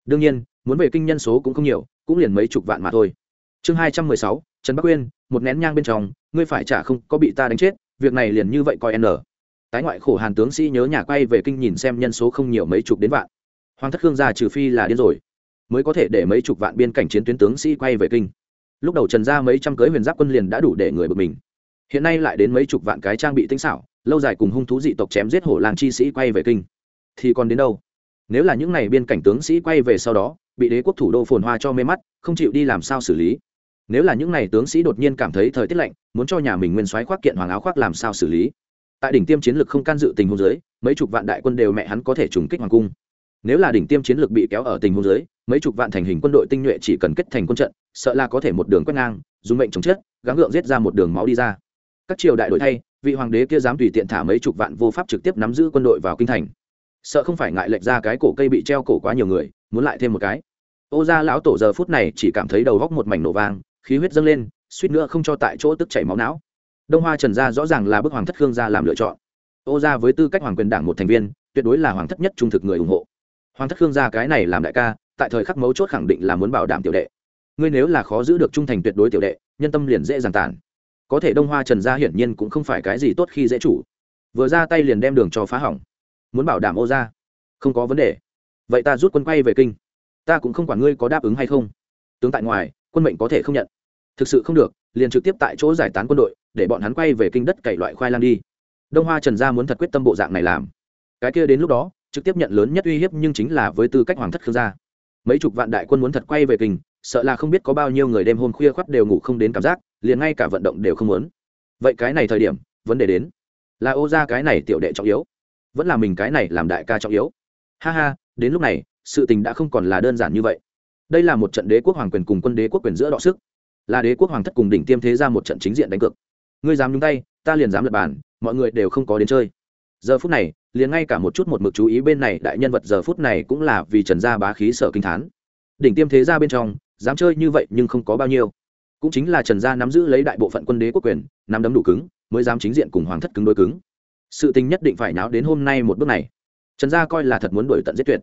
Speaker 1: Đương nhiên, muốn về kinh nhân số cũng không nhiều, cũng liền mấy chục vạn mà thôi. Chương hai trăm mười sáu, trần bắc uyên, một nén nhang bên trong, ngươi phải trả không có bị ta đánh chết, việc này liền như vậy coi n tái ngoại khổ hàn tướng sĩ nhớ nhà quay về kinh nhìn xem nhân số không nhiều mấy chục đến vạn. Hoàng thất khương gia trừ phi là điên rồi, mới có thể để mấy chục vạn biên cảnh chiến tuyến tướng sĩ quay về kinh. Lúc đầu trần ra mấy trăm cưới huyền giáp quân liền đã đủ để người bực mình. Hiện nay lại đến mấy chục vạn cái trang bị tinh xảo, lâu dài cùng hung thú dị tộc chém giết hổ làng chi sĩ quay về kinh. Thì còn đến đâu? Nếu là những n à y biên cảnh tướng sĩ quay về sau đó, bị đế quốc thủ đô phồn hoa cho mê mắt, không chịu đi làm sao xử lý? Nếu là những n à y tướng sĩ đột nhiên cảm thấy thời tiết lạnh, muốn cho nhà mình nguyên soái khoác kiện hoàng áo khoác làm sao xử lý? Tại đỉnh tiêm chiến lược không can dự tình huống giới mấy chục vạn đại quân đều mẹ hắn có thể trùng kích hoàng cung. Nếu là đỉnh tiêm chiến lược bị kéo ở tình huống giới mấy chục vạn thành hình quân đội tinh nhuệ chỉ cần kết thành quân trận, sợ là có thể một đường quét ngang, dùng mệnh chống chết, gắng gượng giết ra một đường máu đi ra. Các triều đại đội thay, vị hoàng đế kia dám tùy tiện thả mấy chục vạn vô pháp trực tiếp nắm giữ quân đội vào kinh thành. Sợ không phải ngại lệch ra cái cổ cây bị treo cổ quá nhiều người, muốn lại thêm một cái. Ô gia lão tổ giờ phút này chỉ cảm thấy đầu góc một mảnh nổ vang, khí huyết dâng lên, suýt nữa không cho tại chỗ tức chảy máu não đông hoa trần gia rõ ràng là bức hoàng thất khương gia làm lựa chọn. Ô gia với tư cách hoàng quyền đảng một thành viên tuyệt đối là hoàng thất nhất trung thực người ủng hộ. Hoàng thất khương gia cái này làm đại ca tại thời khắc mấu chốt khẳng định là muốn bảo đảm tiểu đệ. Ngươi nếu là khó giữ được trung thành tuyệt đối tiểu đệ nhân tâm liền dễ giàn tản. có thể đông hoa trần gia hiển nhiên cũng không phải cái gì tốt khi dễ chủ. Vừa ra tay liền đem đường cho phá hỏng. Muốn bảo đảm ô Gia, không có vấn đề. Vậy ta rút quân quay về kinh. Ta cũng không quản ngươi có đáp ứng hay không. Tướng tại ngoài quân mệnh có thể không nhận. Thực sự không được liền trực tiếp tại chỗ giải tán quân đội để bọn hắn quay về kinh đất cày loại khoai lang đi. Đông hoa trần gia muốn thật quyết tâm bộ dạng này làm. Cái kia đến lúc đó, trực tiếp nhận lớn nhất uy hiếp nhưng chính là với tư cách hoàng thất khương gia. Mấy chục vạn đại quân muốn thật quay về kinh, sợ là không biết có bao nhiêu người đêm hôm khuya khoắt đều ngủ không đến cảm giác, liền ngay cả vận động đều không muốn. Vậy cái này thời điểm, vấn đề đến. Là ô ra cái này tiểu đệ trọng yếu. Vẫn là mình cái này làm đại ca trọng yếu. Ha ha, đến lúc này, sự tình đã không còn là đơn giản như vậy. Đây là một trận đế quốc hoàng quyền cùng quân đế quốc quyền giữa đọ sức. Là đế quốc hoàng thất cùng đỉnh tiêm thế ra một trận chính diện đánh cược ngươi dám nhúng tay, ta liền dám lập bàn, mọi người đều không có đến chơi. Giờ phút này, liền ngay cả một chút một mực chú ý bên này đại nhân vật giờ phút này cũng là vì trần gia bá khí sở kinh thán. Đỉnh tiêm thế ra bên trong, dám chơi như vậy nhưng không có bao nhiêu. Cũng chính là trần gia nắm giữ lấy đại bộ phận quân đế quốc quyền, nắm đấm đủ cứng, mới dám chính diện cùng hoàng thất cứng đối cứng. Sự tình nhất định phải náo đến hôm nay một bước này. Trần gia coi là thật muốn đuổi tận giết tuyệt.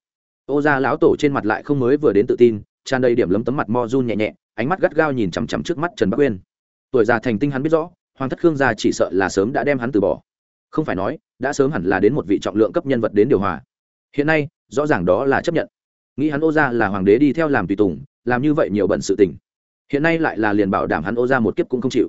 Speaker 1: Ô gia lão tổ trên mặt lại không mới vừa đến tự tin, tràn đầy điểm lấm tấm mặt mo run nhẹ nhẹ, ánh mắt gắt gao nhìn chằm chằm trước mắt trần bắc uyên. Tuổi già thành tinh hắn biết rõ hoàng thất khương gia chỉ sợ là sớm đã đem hắn từ bỏ. Không phải nói, đã sớm hẳn là đến một vị trọng lượng cấp nhân vật đến điều hòa. Hiện nay, rõ ràng đó là chấp nhận. Nghĩ hắn ô gia là hoàng đế đi theo làm tùy tùng, làm như vậy nhiều bận sự tình. Hiện nay lại là liền bảo đảm hắn ô gia một kiếp cũng không chịu.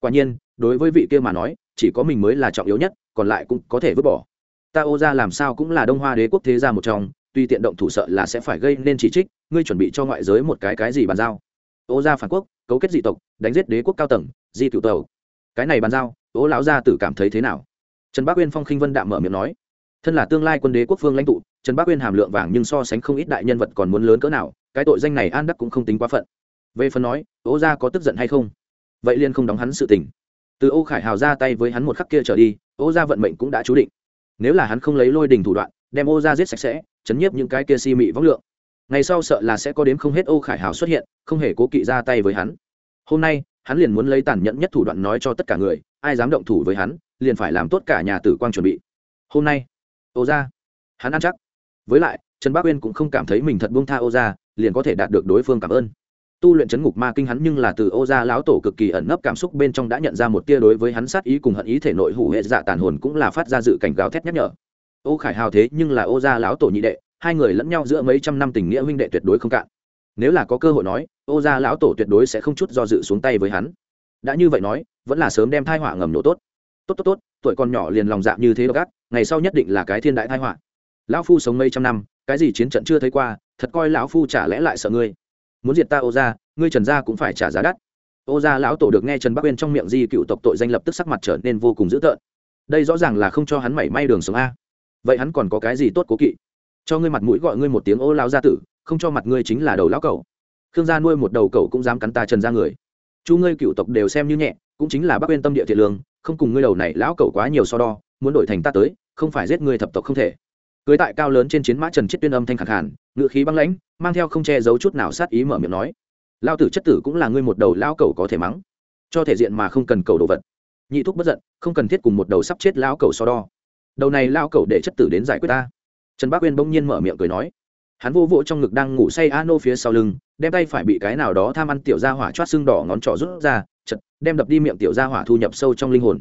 Speaker 1: Quả nhiên, đối với vị kia mà nói, chỉ có mình mới là trọng yếu nhất, còn lại cũng có thể vứt bỏ. Ta ô gia làm sao cũng là đông hoa đế quốc thế gia một trong, tuy tiện động thủ sợ là sẽ phải gây nên chỉ trích, ngươi chuẩn bị cho ngoại giới một cái cái gì bàn giao? Ô gia phản quốc, cấu kết dị tộc, đánh giết đế quốc cao tầng, di cựu tàu cái này bàn giao ô lão gia tử cảm thấy thế nào? Trần bác uyên phong khinh vân đạm mở miệng nói, thân là tương lai quân đế quốc phương lãnh tụ, trần bác uyên hàm lượng vàng nhưng so sánh không ít đại nhân vật còn muốn lớn cỡ nào, cái tội danh này an đắc cũng không tính quá phận. Về phần nói ô gia có tức giận hay không? Vậy liên không đóng hắn sự tình. Từ ô khải hào ra tay với hắn một khắc kia trở đi ô gia vận mệnh cũng đã chú định. Nếu là hắn không lấy lôi đình thủ đoạn, đem ô gia giết sạch sẽ, chấn nhiếp những cái kia si mị võng lượng. Ngày sau sợ là sẽ có đếm không hết ô khải hào xuất hiện, không hề cố kỵ ra tay với hắn. Hôm nay hắn liền muốn lấy tàn nhẫn nhất thủ đoạn nói cho tất cả người, ai dám động thủ với hắn, liền phải làm tốt cả nhà tử quang chuẩn bị. Hôm nay, ô gia, hắn ăn chắc. Với lại, trần bác uyên cũng không cảm thấy mình thật buông tha ô gia, liền có thể đạt được đối phương cảm ơn. Tu luyện chấn ngục ma kinh hắn nhưng là từ ô gia lão tổ cực kỳ ẩn nấp cảm xúc bên trong đã nhận ra một tia đối với hắn sát ý cùng hận ý thể nội hủ hệ dạ tàn hồn cũng là phát ra dự cảnh gào thét nhắc nhở. Ô khải hào thế nhưng là ô gia lão tổ nhị đệ, hai người lẫn nhau giữa mấy trăm năm tình nghĩa huynh đệ tuyệt đối không cạn. Nếu là có cơ hội nói ô gia lão tổ tuyệt đối sẽ không chút do dự xuống tay với hắn. Đã như vậy nói, vẫn là sớm đem thai họa ngầm nổ tốt. Tốt tốt tốt, tuổi còn nhỏ liền lòng dạ như thế gác ngày sau nhất định là cái thiên đại thai họa. Lão phu sống mấy trăm năm, cái gì chiến trận chưa thấy qua, thật coi lão phu chả lẽ lại sợ ngươi. Muốn diệt ta ô gia, ngươi trần gia cũng phải trả giá đắt. Ô gia lão tổ được nghe trần bắc uyên trong miệng di cựu tộc tội danh lập tức sắc mặt trở nên vô cùng dữ tợn. Đây rõ ràng là không cho hắn mảy may đường sống a. Vậy hắn còn có cái gì tốt cố kỵ? Cho ngươi mặt mũi gọi ngươi một tiếng ô lão gia tử, không cho mặt ngươi chính là đầu lão cẩu khương gia nuôi một đầu cẩu cũng dám cắn ta trần ra người. Chú ngươi cựu tộc đều xem như nhẹ, cũng chính là bắc uyên tâm địa thiện lương, không cùng ngươi đầu này lão cẩu quá nhiều so đo, muốn đổi thành ta tới, không phải giết ngươi thập tộc không thể. Cưới tại cao lớn trên chiến mã trần chết tuyên âm thanh khẳng hẳn ngự khí băng lãnh, mang theo không che giấu chút nào sát ý mở miệng nói. Lao tử chất tử cũng là ngươi một đầu lao cầu có thể mắng. Cho thể diện mà không cần cầu đồ vật. Nhị thúc bất giận, không cần thiết cùng một đầu sắp chết lao cầu so đo. Đầu này lao cầu để chất tử đến giải quyết ta. Trần bác uyên bỗng nhiên mở miệng cười nói hắn vô vỗ trong ngực đang ngủ say a nô phía sau lưng, đem tay phải bị cái nào đó tham ăn tiểu gia hỏa choát xương đỏ ngón trỏ rút ra, chật, đem đập đi miệng tiểu gia hỏa thu nhập sâu trong linh hồn.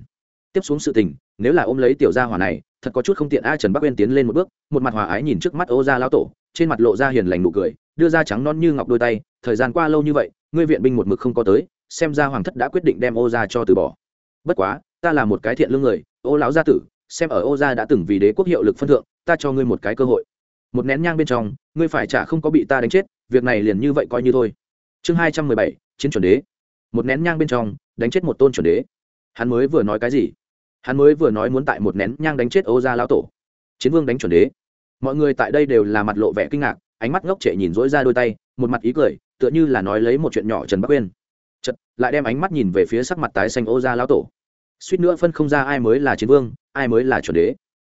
Speaker 1: Tiếp xuống sự tình, nếu là ôm lấy tiểu gia hỏa này, thật có chút không tiện. A trần bắc uyên tiến lên một bước, một mặt hòa ái nhìn trước mắt ô gia lão tổ, trên mặt lộ ra hiền lành nụ cười, đưa ra trắng non như ngọc đôi tay, thời gian qua lâu như vậy, ngươi viện binh một mực không có tới, xem ra hoàng thất đã quyết định đem ô gia cho từ bỏ. Bất quá, ta là một cái thiện lương người, ô lão gia tử, xem ở ô gia đã từng vì đế quốc hiệu lực phân thượng, ta cho ngươi một cái cơ hội một nén nhang bên trong, ngươi phải trả không có bị ta đánh chết, việc này liền như vậy coi như thôi. Chương hai trăm mười bảy, chiến chuẩn đế. Một nén nhang bên trong, đánh chết một tôn chuẩn đế. Hắn mới vừa nói cái gì? Hắn mới vừa nói muốn tại một nén nhang đánh chết ô gia lão tổ. Chiến vương đánh chuẩn đế. Mọi người tại đây đều là mặt lộ vẻ kinh ngạc, ánh mắt ngốc trệ nhìn dỗi ra đôi tay, một mặt ý cười, tựa như là nói lấy một chuyện nhỏ trần bắc uyên chật lại đem ánh mắt nhìn về phía sắc mặt tái xanh ô gia lão tổ. Suýt nữa phân không ra ai mới là chiến vương, ai mới là chuẩn đế.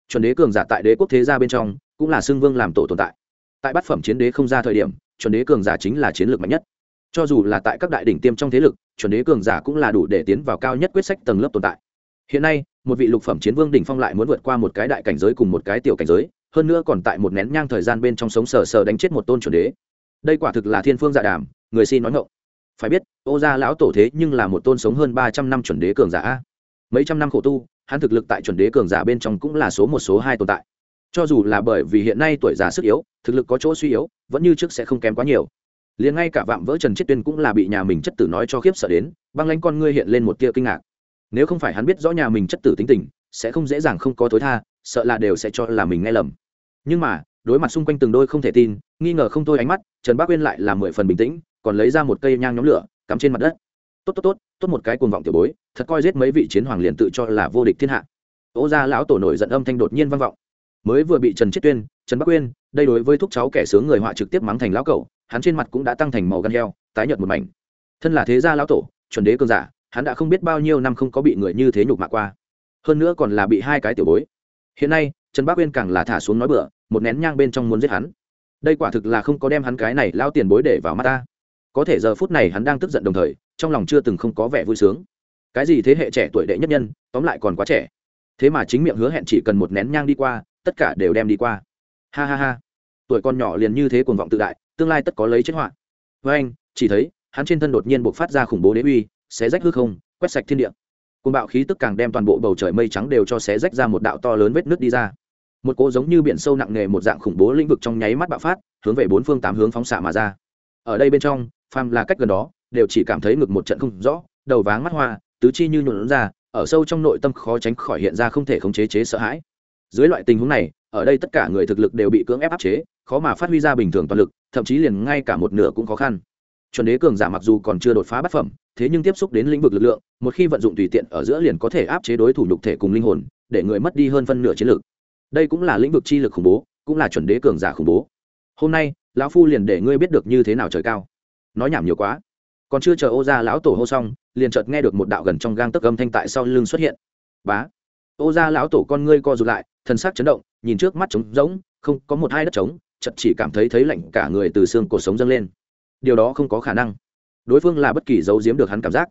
Speaker 1: Chuẩn đế cường giả tại đế quốc thế gia bên trong cũng là xưng vương làm tổ tồn tại. Tại bát phẩm chiến đế không ra thời điểm, chuẩn đế cường giả chính là chiến lược mạnh nhất. Cho dù là tại các đại đỉnh tiêm trong thế lực, chuẩn đế cường giả cũng là đủ để tiến vào cao nhất quyết sách tầng lớp tồn tại. Hiện nay, một vị lục phẩm chiến vương đỉnh phong lại muốn vượt qua một cái đại cảnh giới cùng một cái tiểu cảnh giới, hơn nữa còn tại một nén nhang thời gian bên trong sống sờ sờ đánh chết một tôn chuẩn đế. Đây quả thực là thiên phương dạ đàm, người xin nói ngộng phải biết, ô gia lão tổ thế nhưng là một tôn sống hơn ba trăm năm chuẩn đế cường giả mấy trăm năm khổ tu, hắn thực lực tại chuẩn đế cường giả bên trong cũng là số một, số hai tồn tại cho dù là bởi vì hiện nay tuổi già sức yếu, thực lực có chỗ suy yếu, vẫn như trước sẽ không kém quá nhiều. Liền ngay cả vạm vỡ trần chiết tuyên cũng là bị nhà mình chất tử nói cho khiếp sợ đến, băng lánh con ngươi hiện lên một tia kinh ngạc. Nếu không phải hắn biết rõ nhà mình chất tử tính tình, sẽ không dễ dàng không có tối tha, sợ là đều sẽ cho là mình nghe lầm. Nhưng mà, đối mặt xung quanh từng đôi không thể tin, nghi ngờ không thôi ánh mắt, trần bác uyên lại là mười phần bình tĩnh, còn lấy ra một cây nhang nhóm lửa, cắm trên mặt đất. Tốt tốt tốt tốt một cái cuồng vọng tiểu bối, thật coi giết mấy vị chiến hoàng liền tự cho là vô địch thiên hạ. Ô gia lão tổ nổi giận âm thanh đột nhiên vang vọng mới vừa bị trần chiết tuyên, trần bắc uyên, đây đối với thúc cháu kẻ sướng người họa trực tiếp mắng thành lão cẩu, hắn trên mặt cũng đã tăng thành màu gan heo, tái nhợt một mảnh. Thân là thế gia lão tổ, chuẩn đế cơn giả, hắn đã không biết bao nhiêu năm không có bị người như thế nhục mạ qua. Hơn nữa còn là bị hai cái tiểu bối. Hiện nay, trần Bắc uyên càng là thả xuống nói bựa một nén nhang bên trong muốn giết hắn. Đây quả thực là không có đem hắn cái này lao tiền bối để vào mắt ta. Có thể giờ phút này hắn đang tức giận đồng thời, trong lòng chưa từng không có vẻ vui sướng. Cái gì thế hệ trẻ tuổi đệ nhất nhân, tóm lại còn quá trẻ. Thế mà chính miệng hứa hẹn chỉ cần một nén nhang đi qua tất cả đều đem đi qua. Ha ha ha. Tuổi con nhỏ liền như thế cuồng vọng tự đại, tương lai tất có lấy chết họa. Với anh, chỉ thấy, hắn trên thân đột nhiên buộc phát ra khủng bố đế uy, xé rách hư không, quét sạch thiên địa. Côn bạo khí tức càng đem toàn bộ bầu trời mây trắng đều cho xé rách ra một đạo to lớn vết nước đi ra. Một cỗ giống như biển sâu nặng nề một dạng khủng bố lĩnh vực trong nháy mắt bạo phát, hướng về bốn phương tám hướng phóng xạ mà ra. Ở đây bên trong, phàm là cách gần đó, đều chỉ cảm thấy ngực một trận không rõ, đầu váng mắt hoa, tứ chi như nhuộn ra, ở sâu trong nội tâm khó tránh khỏi hiện ra không thể khống chế chế sợ hãi dưới loại tình huống này, ở đây tất cả người thực lực đều bị cưỡng ép áp chế, khó mà phát huy ra bình thường toàn lực, thậm chí liền ngay cả một nửa cũng khó khăn. Chuẩn đế cường giả mặc dù còn chưa đột phá bát phẩm, thế nhưng tiếp xúc đến lĩnh vực lực lượng, một khi vận dụng tùy tiện ở giữa liền có thể áp chế đối thủ nhục thể cùng linh hồn, để người mất đi hơn phân nửa chiến lược đây cũng là lĩnh vực chi lực khủng bố, cũng là chuẩn đế cường giả khủng bố. Hôm nay, lão phu liền để ngươi biết được như thế nào trời cao. Nói nhảm nhiều quá. Còn chưa chờ ô gia lão tổ hô xong, liền chợt nghe được một đạo gần trong gang tấc âm thanh tại sau lưng xuất hiện. Bá. Ô gia lão tổ con ngươi co rụt lại thân xác chấn động, nhìn trước mắt trống rỗng, không có một hai đất trống, chợt chỉ cảm thấy thấy lạnh cả người từ xương cổ sống dâng lên. Điều đó không có khả năng. Đối phương là bất kỳ giấu giếm được hắn cảm giác.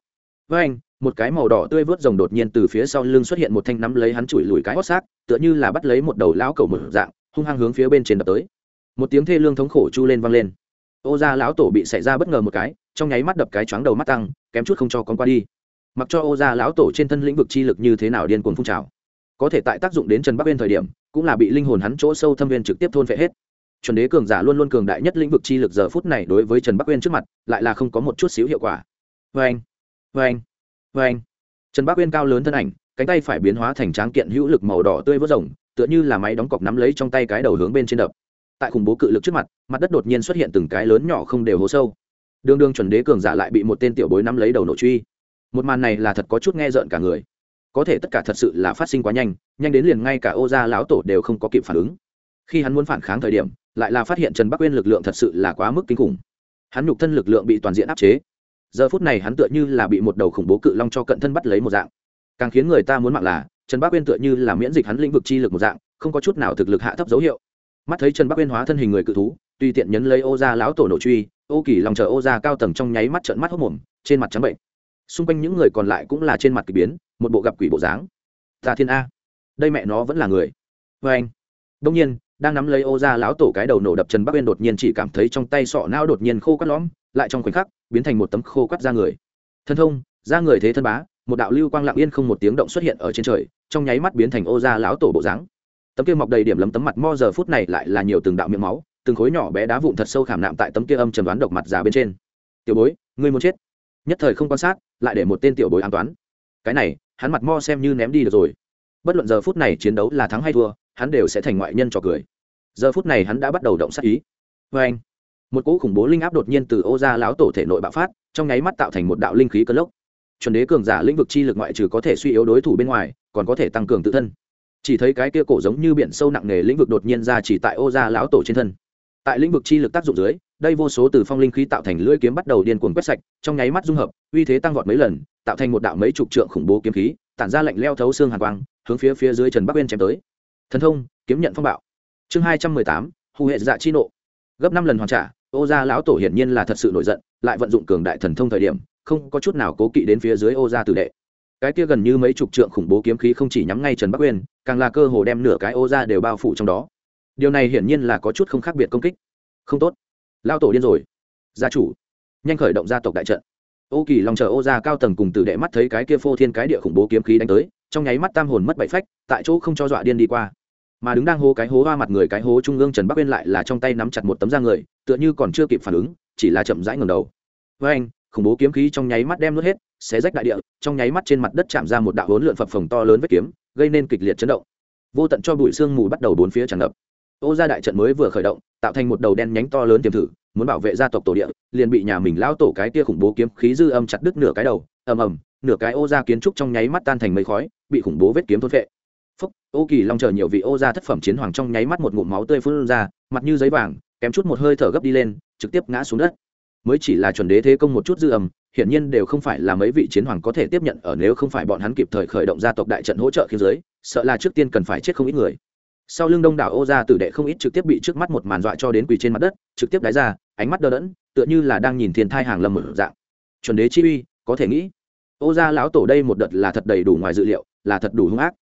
Speaker 1: Với anh, một cái màu đỏ tươi vớt rồng đột nhiên từ phía sau lưng xuất hiện một thanh nắm lấy hắn chùi lùi cái hót xác, tựa như là bắt lấy một đầu lão cầu mở dạng, hung hăng hướng phía bên trên đập tới. Một tiếng thê lương thống khổ chu lên vang lên. Ô gia lão tổ bị xảy ra bất ngờ một cái, trong nháy mắt đập cái chóng đầu mắt tăng, kém chút không cho con qua đi. Mặc cho ô gia lão tổ trên thân lĩnh vực chi lực như thế nào điên cuồng phun trào có thể tại tác dụng đến trần bắc bên thời điểm, cũng là bị linh hồn hắn chỗ sâu thâm viên trực tiếp thôn phệ hết. Chuẩn đế cường giả luôn luôn cường đại nhất lĩnh vực chi lực giờ phút này đối với trần bắc uyên trước mặt, lại là không có một chút xíu hiệu quả. Vê anh vê anh vê anh trần bắc uyên cao lớn thân ảnh, cánh tay phải biến hóa thành tráng kiện hữu lực màu đỏ tươi vớt rồng, tựa như là máy đóng cọc nắm lấy trong tay cái đầu hướng bên trên đập. Tại khủng bố cự lực trước mặt mặt đất đột nhiên xuất hiện từng cái lớn nhỏ không đều hố sâu. Đương đương chuẩn đế cường giả lại bị một tên tiểu bối nắm lấy đầu nổ truy. Một màn này là thật có chút nghe rợn cả người có thể tất cả thật sự là phát sinh quá nhanh nhanh đến liền ngay cả ô gia lão tổ đều không có kịp phản ứng. Khi hắn muốn phản kháng thời điểm, lại là phát hiện trần bắc uyên lực lượng thật sự là quá mức kinh khủng. Hắn nhục thân lực lượng bị toàn diện áp chế. Giờ phút này hắn tựa như là bị một đầu khủng bố cự long cho cận thân bắt lấy một dạng. Càng khiến người ta muốn mạng là, trần bắc uyên tựa như là miễn dịch hắn lĩnh vực chi lực một dạng, không có chút nào thực lực hạ thấp dấu hiệu. Mắt thấy trần bắc uyên hóa thân hình người cự thú, tùy tiện nhấn lấy ô gia lão tổ nổ truy, ô kỳ lòng chờ ô gia cao tầng trong nháy mắt trợn mắt hốc mồm, trên mặt trắng bệnh xung quanh những người còn lại cũng là trên mặt k ỳ biến, một bộ gặp quỷ bộ dáng. Tà thiên a. Đây mẹ nó vẫn là người. Vê anh. Đông nhiên, đang nắm lấy ô ra lão tổ cái đầu nổ đập trần bắc uyên đột nhiên chỉ cảm thấy trong tay sọ não đột nhiên khô quắt lõm, lại trong khoảnh khắc, biến thành một tấm khô quắt ra người. Thân thông ra người thế thân bá, một đạo lưu quang lặng yên không một tiếng động xuất hiện ở trên trời, trong nháy mắt biến thành ô ra lão tổ bộ dáng. Tấm kia mọc đầy điểm lấm tấm mặt mo giờ phút này lại là nhiều từng đạo miệng máu, từng khối nhỏ bé đá vụn thật sâu khảm nạm tại tấm kia âm trần đoán độc mặt già bên trên. Tiểu bối, ngươi muốn chết? Nhất thời không quan sát, lại để một tên tiểu bối an toán. Cái này, hắn mặt mo xem như ném đi được rồi. Bất luận giờ phút này chiến đấu là thắng hay thua, hắn đều sẽ thành ngoại nhân trò cười. Giờ phút này hắn đã bắt đầu động sát ý. Vê anh, một cỗ khủng bố linh áp đột nhiên từ ô ra lão tổ thể nội bạo phát, trong nháy mắt tạo thành một đạo linh khí cơn lốc. Chuẩn đế cường giả lĩnh vực chi lực ngoại trừ có thể suy yếu đối thủ bên ngoài, còn có thể tăng cường tự thân. Chỉ thấy cái kia cổ giống như biển sâu nặng nề lĩnh vực đột nhiên ra chỉ tại ô ra lão tổ trên thân tại lĩnh vực chi lực tác dụng dưới, đây vô số từ phong linh khí tạo thành lưỡi kiếm bắt đầu điên cuồng quét sạch, trong nháy mắt dung hợp, uy thế tăng vọt mấy lần, tạo thành một đạo mấy chục trượng khủng bố kiếm khí, tản ra lạnh leo thấu xương hàn quang, hướng phía phía dưới trần bắc bên chém tới. Thần thông, kiếm nhận phong bạo. Chương hai trăm mười tám, hù hệ dạ chi nộ. Gấp năm lần hoàn trả, ô gia lão tổ hiển nhiên là thật sự nổi giận, lại vận dụng cường đại thần thông thời điểm, không có chút nào cố kỵ đến phía dưới ô gia tử đệ. Cái kia gần như mấy chục trượng khủng bố kiếm khí không chỉ nhắm ngay trần bắc uyên, càng là cơ hồ đem nửa cái ô gia đều bao phủ trong đó điều này hiển nhiên là có chút không khác biệt công kích. Không tốt. Lao tổ điên rồi. Gia chủ. Nhanh khởi động gia tộc đại trận. Ô kỳ lòng chờ ô gia cao tầng cùng tử đệ mắt thấy cái kia phô thiên cái địa khủng bố kiếm khí đánh tới, trong nháy mắt tam hồn mất bảy phách, tại chỗ không cho dọa điên đi qua. Mà đứng đang hô cái hố hoa mặt người cái hố trung ương trần bắc bên lại là trong tay nắm chặt một tấm da người, tựa như còn chưa kịp phản ứng, chỉ là chậm rãi ngầm đầu. Với anh, khủng bố kiếm khí trong nháy mắt đem nuốt hết, xé rách đại địa, trong nháy mắt trên mặt đất chạm ra một đạo hốn lượn phập phồng to lớn vết kiếm, gây nên kịch liệt chấn động. Vô tận cho bụi sương mù bắt đầu bốn phía tràn ngập ô gia đại trận mới vừa khởi động tạo thành một đầu đen nhánh to lớn tiềm thử muốn bảo vệ gia tộc tổ địa liền bị nhà mình lao tổ cái kia khủng bố kiếm khí dư âm chặt đứt nửa cái đầu ầm ầm nửa cái ô gia kiến trúc trong nháy mắt tan thành mây khói bị khủng bố vết kiếm thôn phệ. Phúc ô kỳ long chờ nhiều vị ô gia thất phẩm chiến hoàng trong nháy mắt một ngụm máu tươi phun ra mặt như giấy vàng kém chút một hơi thở gấp đi lên trực tiếp ngã xuống đất. Mới chỉ là chuẩn đế thế công một chút dư âm, hiển nhiên đều không phải là mấy vị chiến hoàng có thể tiếp nhận ở nếu không phải bọn hắn kịp thời khởi động gia tộc đại trận hỗ trợ khiến giới sợ là trước tiên cần phải chết không ít người sau lưng đông đảo ô gia tử đệ không ít trực tiếp bị trước mắt một màn dọa cho đến quỳ trên mặt đất, trực tiếp đáy ra, ánh mắt đờ đẫn, tựa như là đang nhìn thiên thai hàng lâm một dạng. Chuẩn đế chi uy, có thể nghĩ. Ô gia lão tổ đây một đợt là thật đầy đủ ngoài dự liệu, là thật đủ hung ác.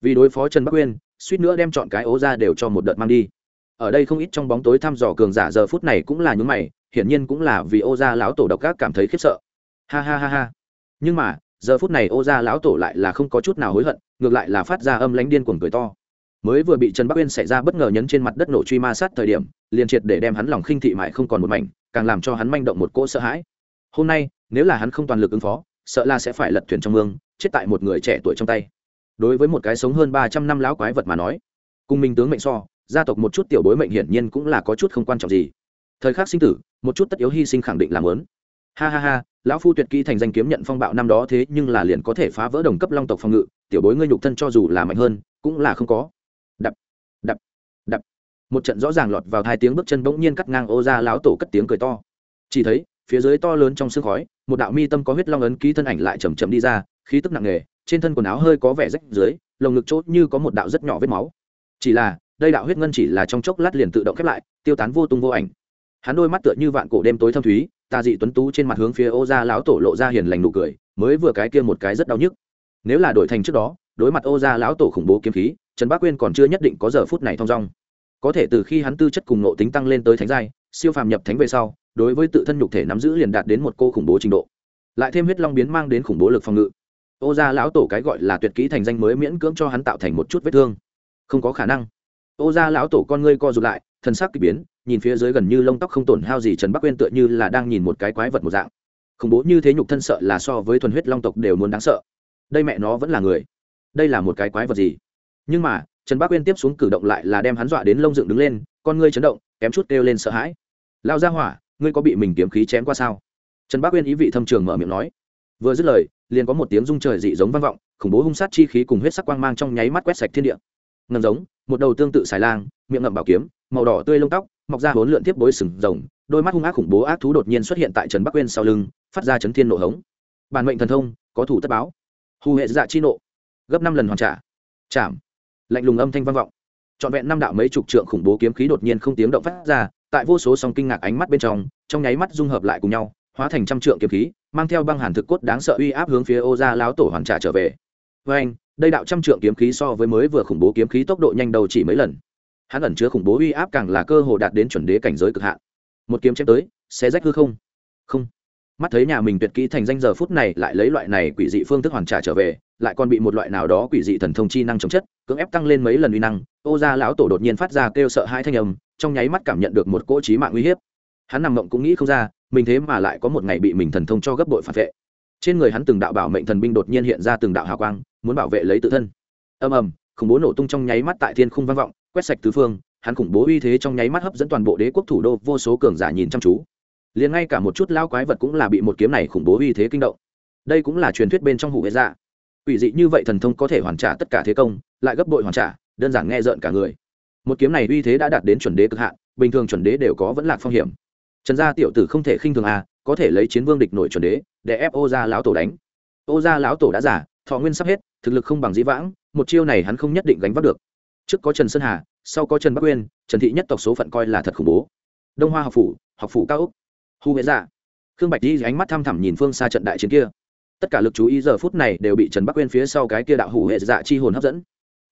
Speaker 1: Vì đối phó trần bắc uyên suýt nữa đem chọn cái ô gia đều cho một đợt mang đi. Ở đây không ít trong bóng tối thăm dò cường giả giờ phút này cũng là những mày, hiển nhiên cũng là vì ô gia lão tổ độc ác cảm thấy khiếp sợ. Ha ha ha ha. Nhưng mà, giờ phút này ô gia lão tổ lại là không có chút nào hối hận, ngược lại là phát ra âm lánh điên cuồng cười to mới vừa bị trần bắc uyên xảy ra bất ngờ nhấn trên mặt đất nổ truy ma sát thời điểm, liền triệt để đem hắn lòng khinh thị mại không còn một mảnh, càng làm cho hắn manh động một cỗ sợ hãi. Hôm nay, nếu là hắn không toàn lực ứng phó, sợ là sẽ phải lật thuyền trong mương, chết tại một người trẻ tuổi trong tay. Đối với một cái sống hơn ba trăm năm lão quái vật mà nói, cùng minh tướng mệnh so, gia tộc một chút tiểu bối mệnh hiển nhiên cũng là có chút không quan trọng gì. Thời khắc sinh tử, một chút tất yếu hy sinh khẳng định làm lớn ha ha ha, lão phu tuyệt kỹ thành danh kiếm nhận phong bạo năm đó thế nhưng là liền có thể phá vỡ đồng cấp long tộc phòng ngự, tiểu bối ngươi nhục thân cho dù là mạnh hơn, cũng là không có đập đập đập. Một trận rõ ràng lọt vào hai tiếng bước chân bỗng nhiên cắt ngang ô ra lão tổ cất tiếng cười to. Chỉ thấy, phía dưới to lớn trong sương khói, một đạo mi tâm có huyết long ấn ký thân ảnh lại chầm chậm đi ra, khí tức nặng nề, trên thân quần áo hơi có vẻ rách dưới, lồng ngực chốt như có một đạo rất nhỏ vết máu. Chỉ là, đây đạo huyết ngân chỉ là trong chốc lát liền tự động khép lại, tiêu tán vô tung vô ảnh. Hắn đôi mắt tựa như vạn cổ đêm tối thâm thúy Ta dị tuấn tú trên mặt hướng phía ô gia lão tổ lộ ra hiền lành nụ cười, mới vừa cái kia một cái rất đau nhức. Nếu là đổi thành trước đó, đối mặt ô gia lão tổ khủng bố kiếm khí trần bác quyên còn chưa nhất định có giờ phút này thong dong. Có thể từ khi hắn tư chất cùng nộ tính tăng lên tới thánh giai, siêu phàm nhập thánh về sau, đối với tự thân nhục thể nắm giữ liền đạt đến một cô khủng bố trình độ. Lại thêm huyết long biến mang đến khủng bố lực phòng ngự. Ô gia lão tổ cái gọi là tuyệt kỹ thành danh mới miễn cưỡng cho hắn tạo thành một chút vết thương. Không có khả năng. Ô gia lão tổ con ngươi co rụt lại thân sắc k ỳ biến, nhìn phía dưới gần như lông tóc không tổn hao gì trần bắc quên tựa như là đang nhìn một cái quái vật một dạng. Khủng bố như thế nhục thân sợ là so với thuần huyết long tộc đều muốn đáng sợ. Đây mẹ nó vẫn là người. Đây là một cái quái vật gì? Nhưng mà, trần bắc Uyên tiếp xuống cử động lại là đem hắn dọa đến lông dựng đứng lên, con ngươi chấn động, kém chút kêu lên sợ hãi. Lao ra hỏa, ngươi có bị mình kiếm khí chém qua sao? Trần bắc Uyên ý vị thâm trường mở miệng nói. Vừa dứt lời, liền có một tiếng rung trời dị giống vang vọng, khủng bố hung sát chi khí cùng huyết sắc quang mang trong nháy mắt quét sạch thiên địa. Ngầm giống, một đầu tương tự xài lang, miệng ngậm bảo kiếm, màu đỏ tươi lông tóc, mọc ra hốn lượn tiếp bối sừng rồng, đôi mắt hung ác khủng bố ác thú đột nhiên xuất hiện tại trần bắc quên sau lưng, phát ra chấn thiên nộ hống. Bản mệnh thần thông, có thủ tất báo. Hù hệ dạ chi nộ. Gấp năm lần hoàn trả. Chạm lạnh lùng âm thanh vang vọng. Trọn vẹn năm đạo mấy chục trượng khủng bố kiếm khí đột nhiên không tiếng động phát ra, tại vô số song kinh ngạc ánh mắt bên trong trong nháy mắt dung hợp lại cùng nhau, hóa thành trăm trượng kiếm khí, mang theo băng hàn thực cốt đáng sợ uy áp hướng phía ô gia láo tổ hoàn trả trở về. Với anh đây đạo trăm trượng kiếm khí so với mới vừa khủng bố kiếm khí tốc độ nhanh đầu chỉ mấy lần. Hắn ẩn chứa khủng bố uy áp càng là cơ hồ đạt đến chuẩn đế cảnh giới cực hạn. Một kiếm chém tới, sẽ rách hư không? Không. Mắt thấy nhà mình tuyệt kỹ thành danh giờ phút này lại lấy loại này quỷ dị phương thức hoàn trả trở về lại còn bị một loại nào đó quỷ dị thần thông chi năng chống chất, cưỡng ép tăng lên mấy lần uy năng, ô gia lão tổ đột nhiên phát ra kêu sợ hai thanh âm, trong nháy mắt cảm nhận được một cỗ trí mạng uy hiếp. Hắn nằm mộng cũng nghĩ không ra, mình thế mà lại có một ngày bị mình thần thông cho gấp bội phản vệ. Trên người hắn từng đạo bảo mệnh thần binh đột nhiên hiện ra từng đạo hào quang, muốn bảo vệ lấy tự thân. Ầm ầm, khủng bố nổ tung trong nháy mắt tại thiên không vang vọng, quét sạch tứ phương, hắn khủng bố uy thế trong nháy mắt hấp dẫn toàn bộ đế quốc thủ đô, vô số cường giả nhìn chăm chú. Liền ngay cả một chút lao quái vật cũng là bị một kiếm này khủng bố uy thế kinh động. Đây cũng là truyền thuyết bên trong hủ hệ dạ quỷ dị như vậy thần thông có thể hoàn trả tất cả thế công, lại gấp bội hoàn trả, đơn giản nghe rợn cả người. Một kiếm này uy thế đã đạt đến chuẩn đế cực hạn, bình thường chuẩn đế đều có vẫn lạc phong hiểm. Trần gia tiểu tử không thể khinh thường à có thể lấy chiến vương địch nổi chuẩn đế, để ép ô gia lão tổ đánh. Ô gia lão tổ đã giả thọ nguyên sắp hết, thực lực không bằng dĩ vãng, một chiêu này hắn không nhất định gánh vác được. Trước có trần sơn hà, sau có trần bắc uyên, trần thị nhất tộc số phận coi là thật khủng bố. Đông hoa học phủ học phủ cao úc hu huệ dạ. Khương bạch đi ánh mắt thăm thẳm nhìn phương xa trận đại chiến kia tất cả lực chú ý giờ phút này đều bị trần bắc uyên phía sau cái kia đạo hủ hệ dạ chi hồn hấp dẫn.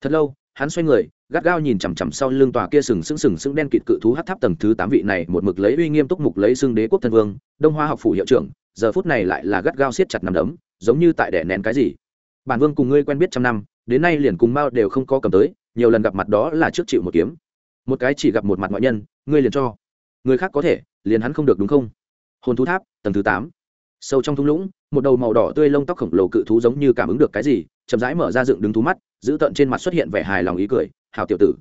Speaker 1: Thật lâu, hắn xoay người, gắt gao nhìn chằm chằm sau lưng tòa kia sừng sững sừng sững đen kịt cự thú hát tháp tầng thứ tám vị này, một mực lấy uy nghiêm túc mục lấy xưng đế quốc thân vương, đông hoa học phủ hiệu trưởng, giờ phút này lại là gắt gao siết chặt nằm đấm, giống như tại đẻ nén cái gì. Bản vương cùng ngươi quen biết trăm năm, đến nay liền cùng mao đều không có cầm tới, nhiều lần gặp mặt đó là trước chịu một kiếm. Một cái chỉ gặp một mặt ngoại nhân, ngươi liền cho. Người khác có thể, liền hắn không được đúng không? Hồn thú tháp, tầng thứ tám sâu trong thung lũng, một đầu màu đỏ tươi lông tóc khổng lồ cự thú giống như cảm ứng được cái gì, chậm rãi mở ra dựng đứng thú mắt, giữ tận trên mặt xuất hiện vẻ hài lòng ý cười hào tiểu tử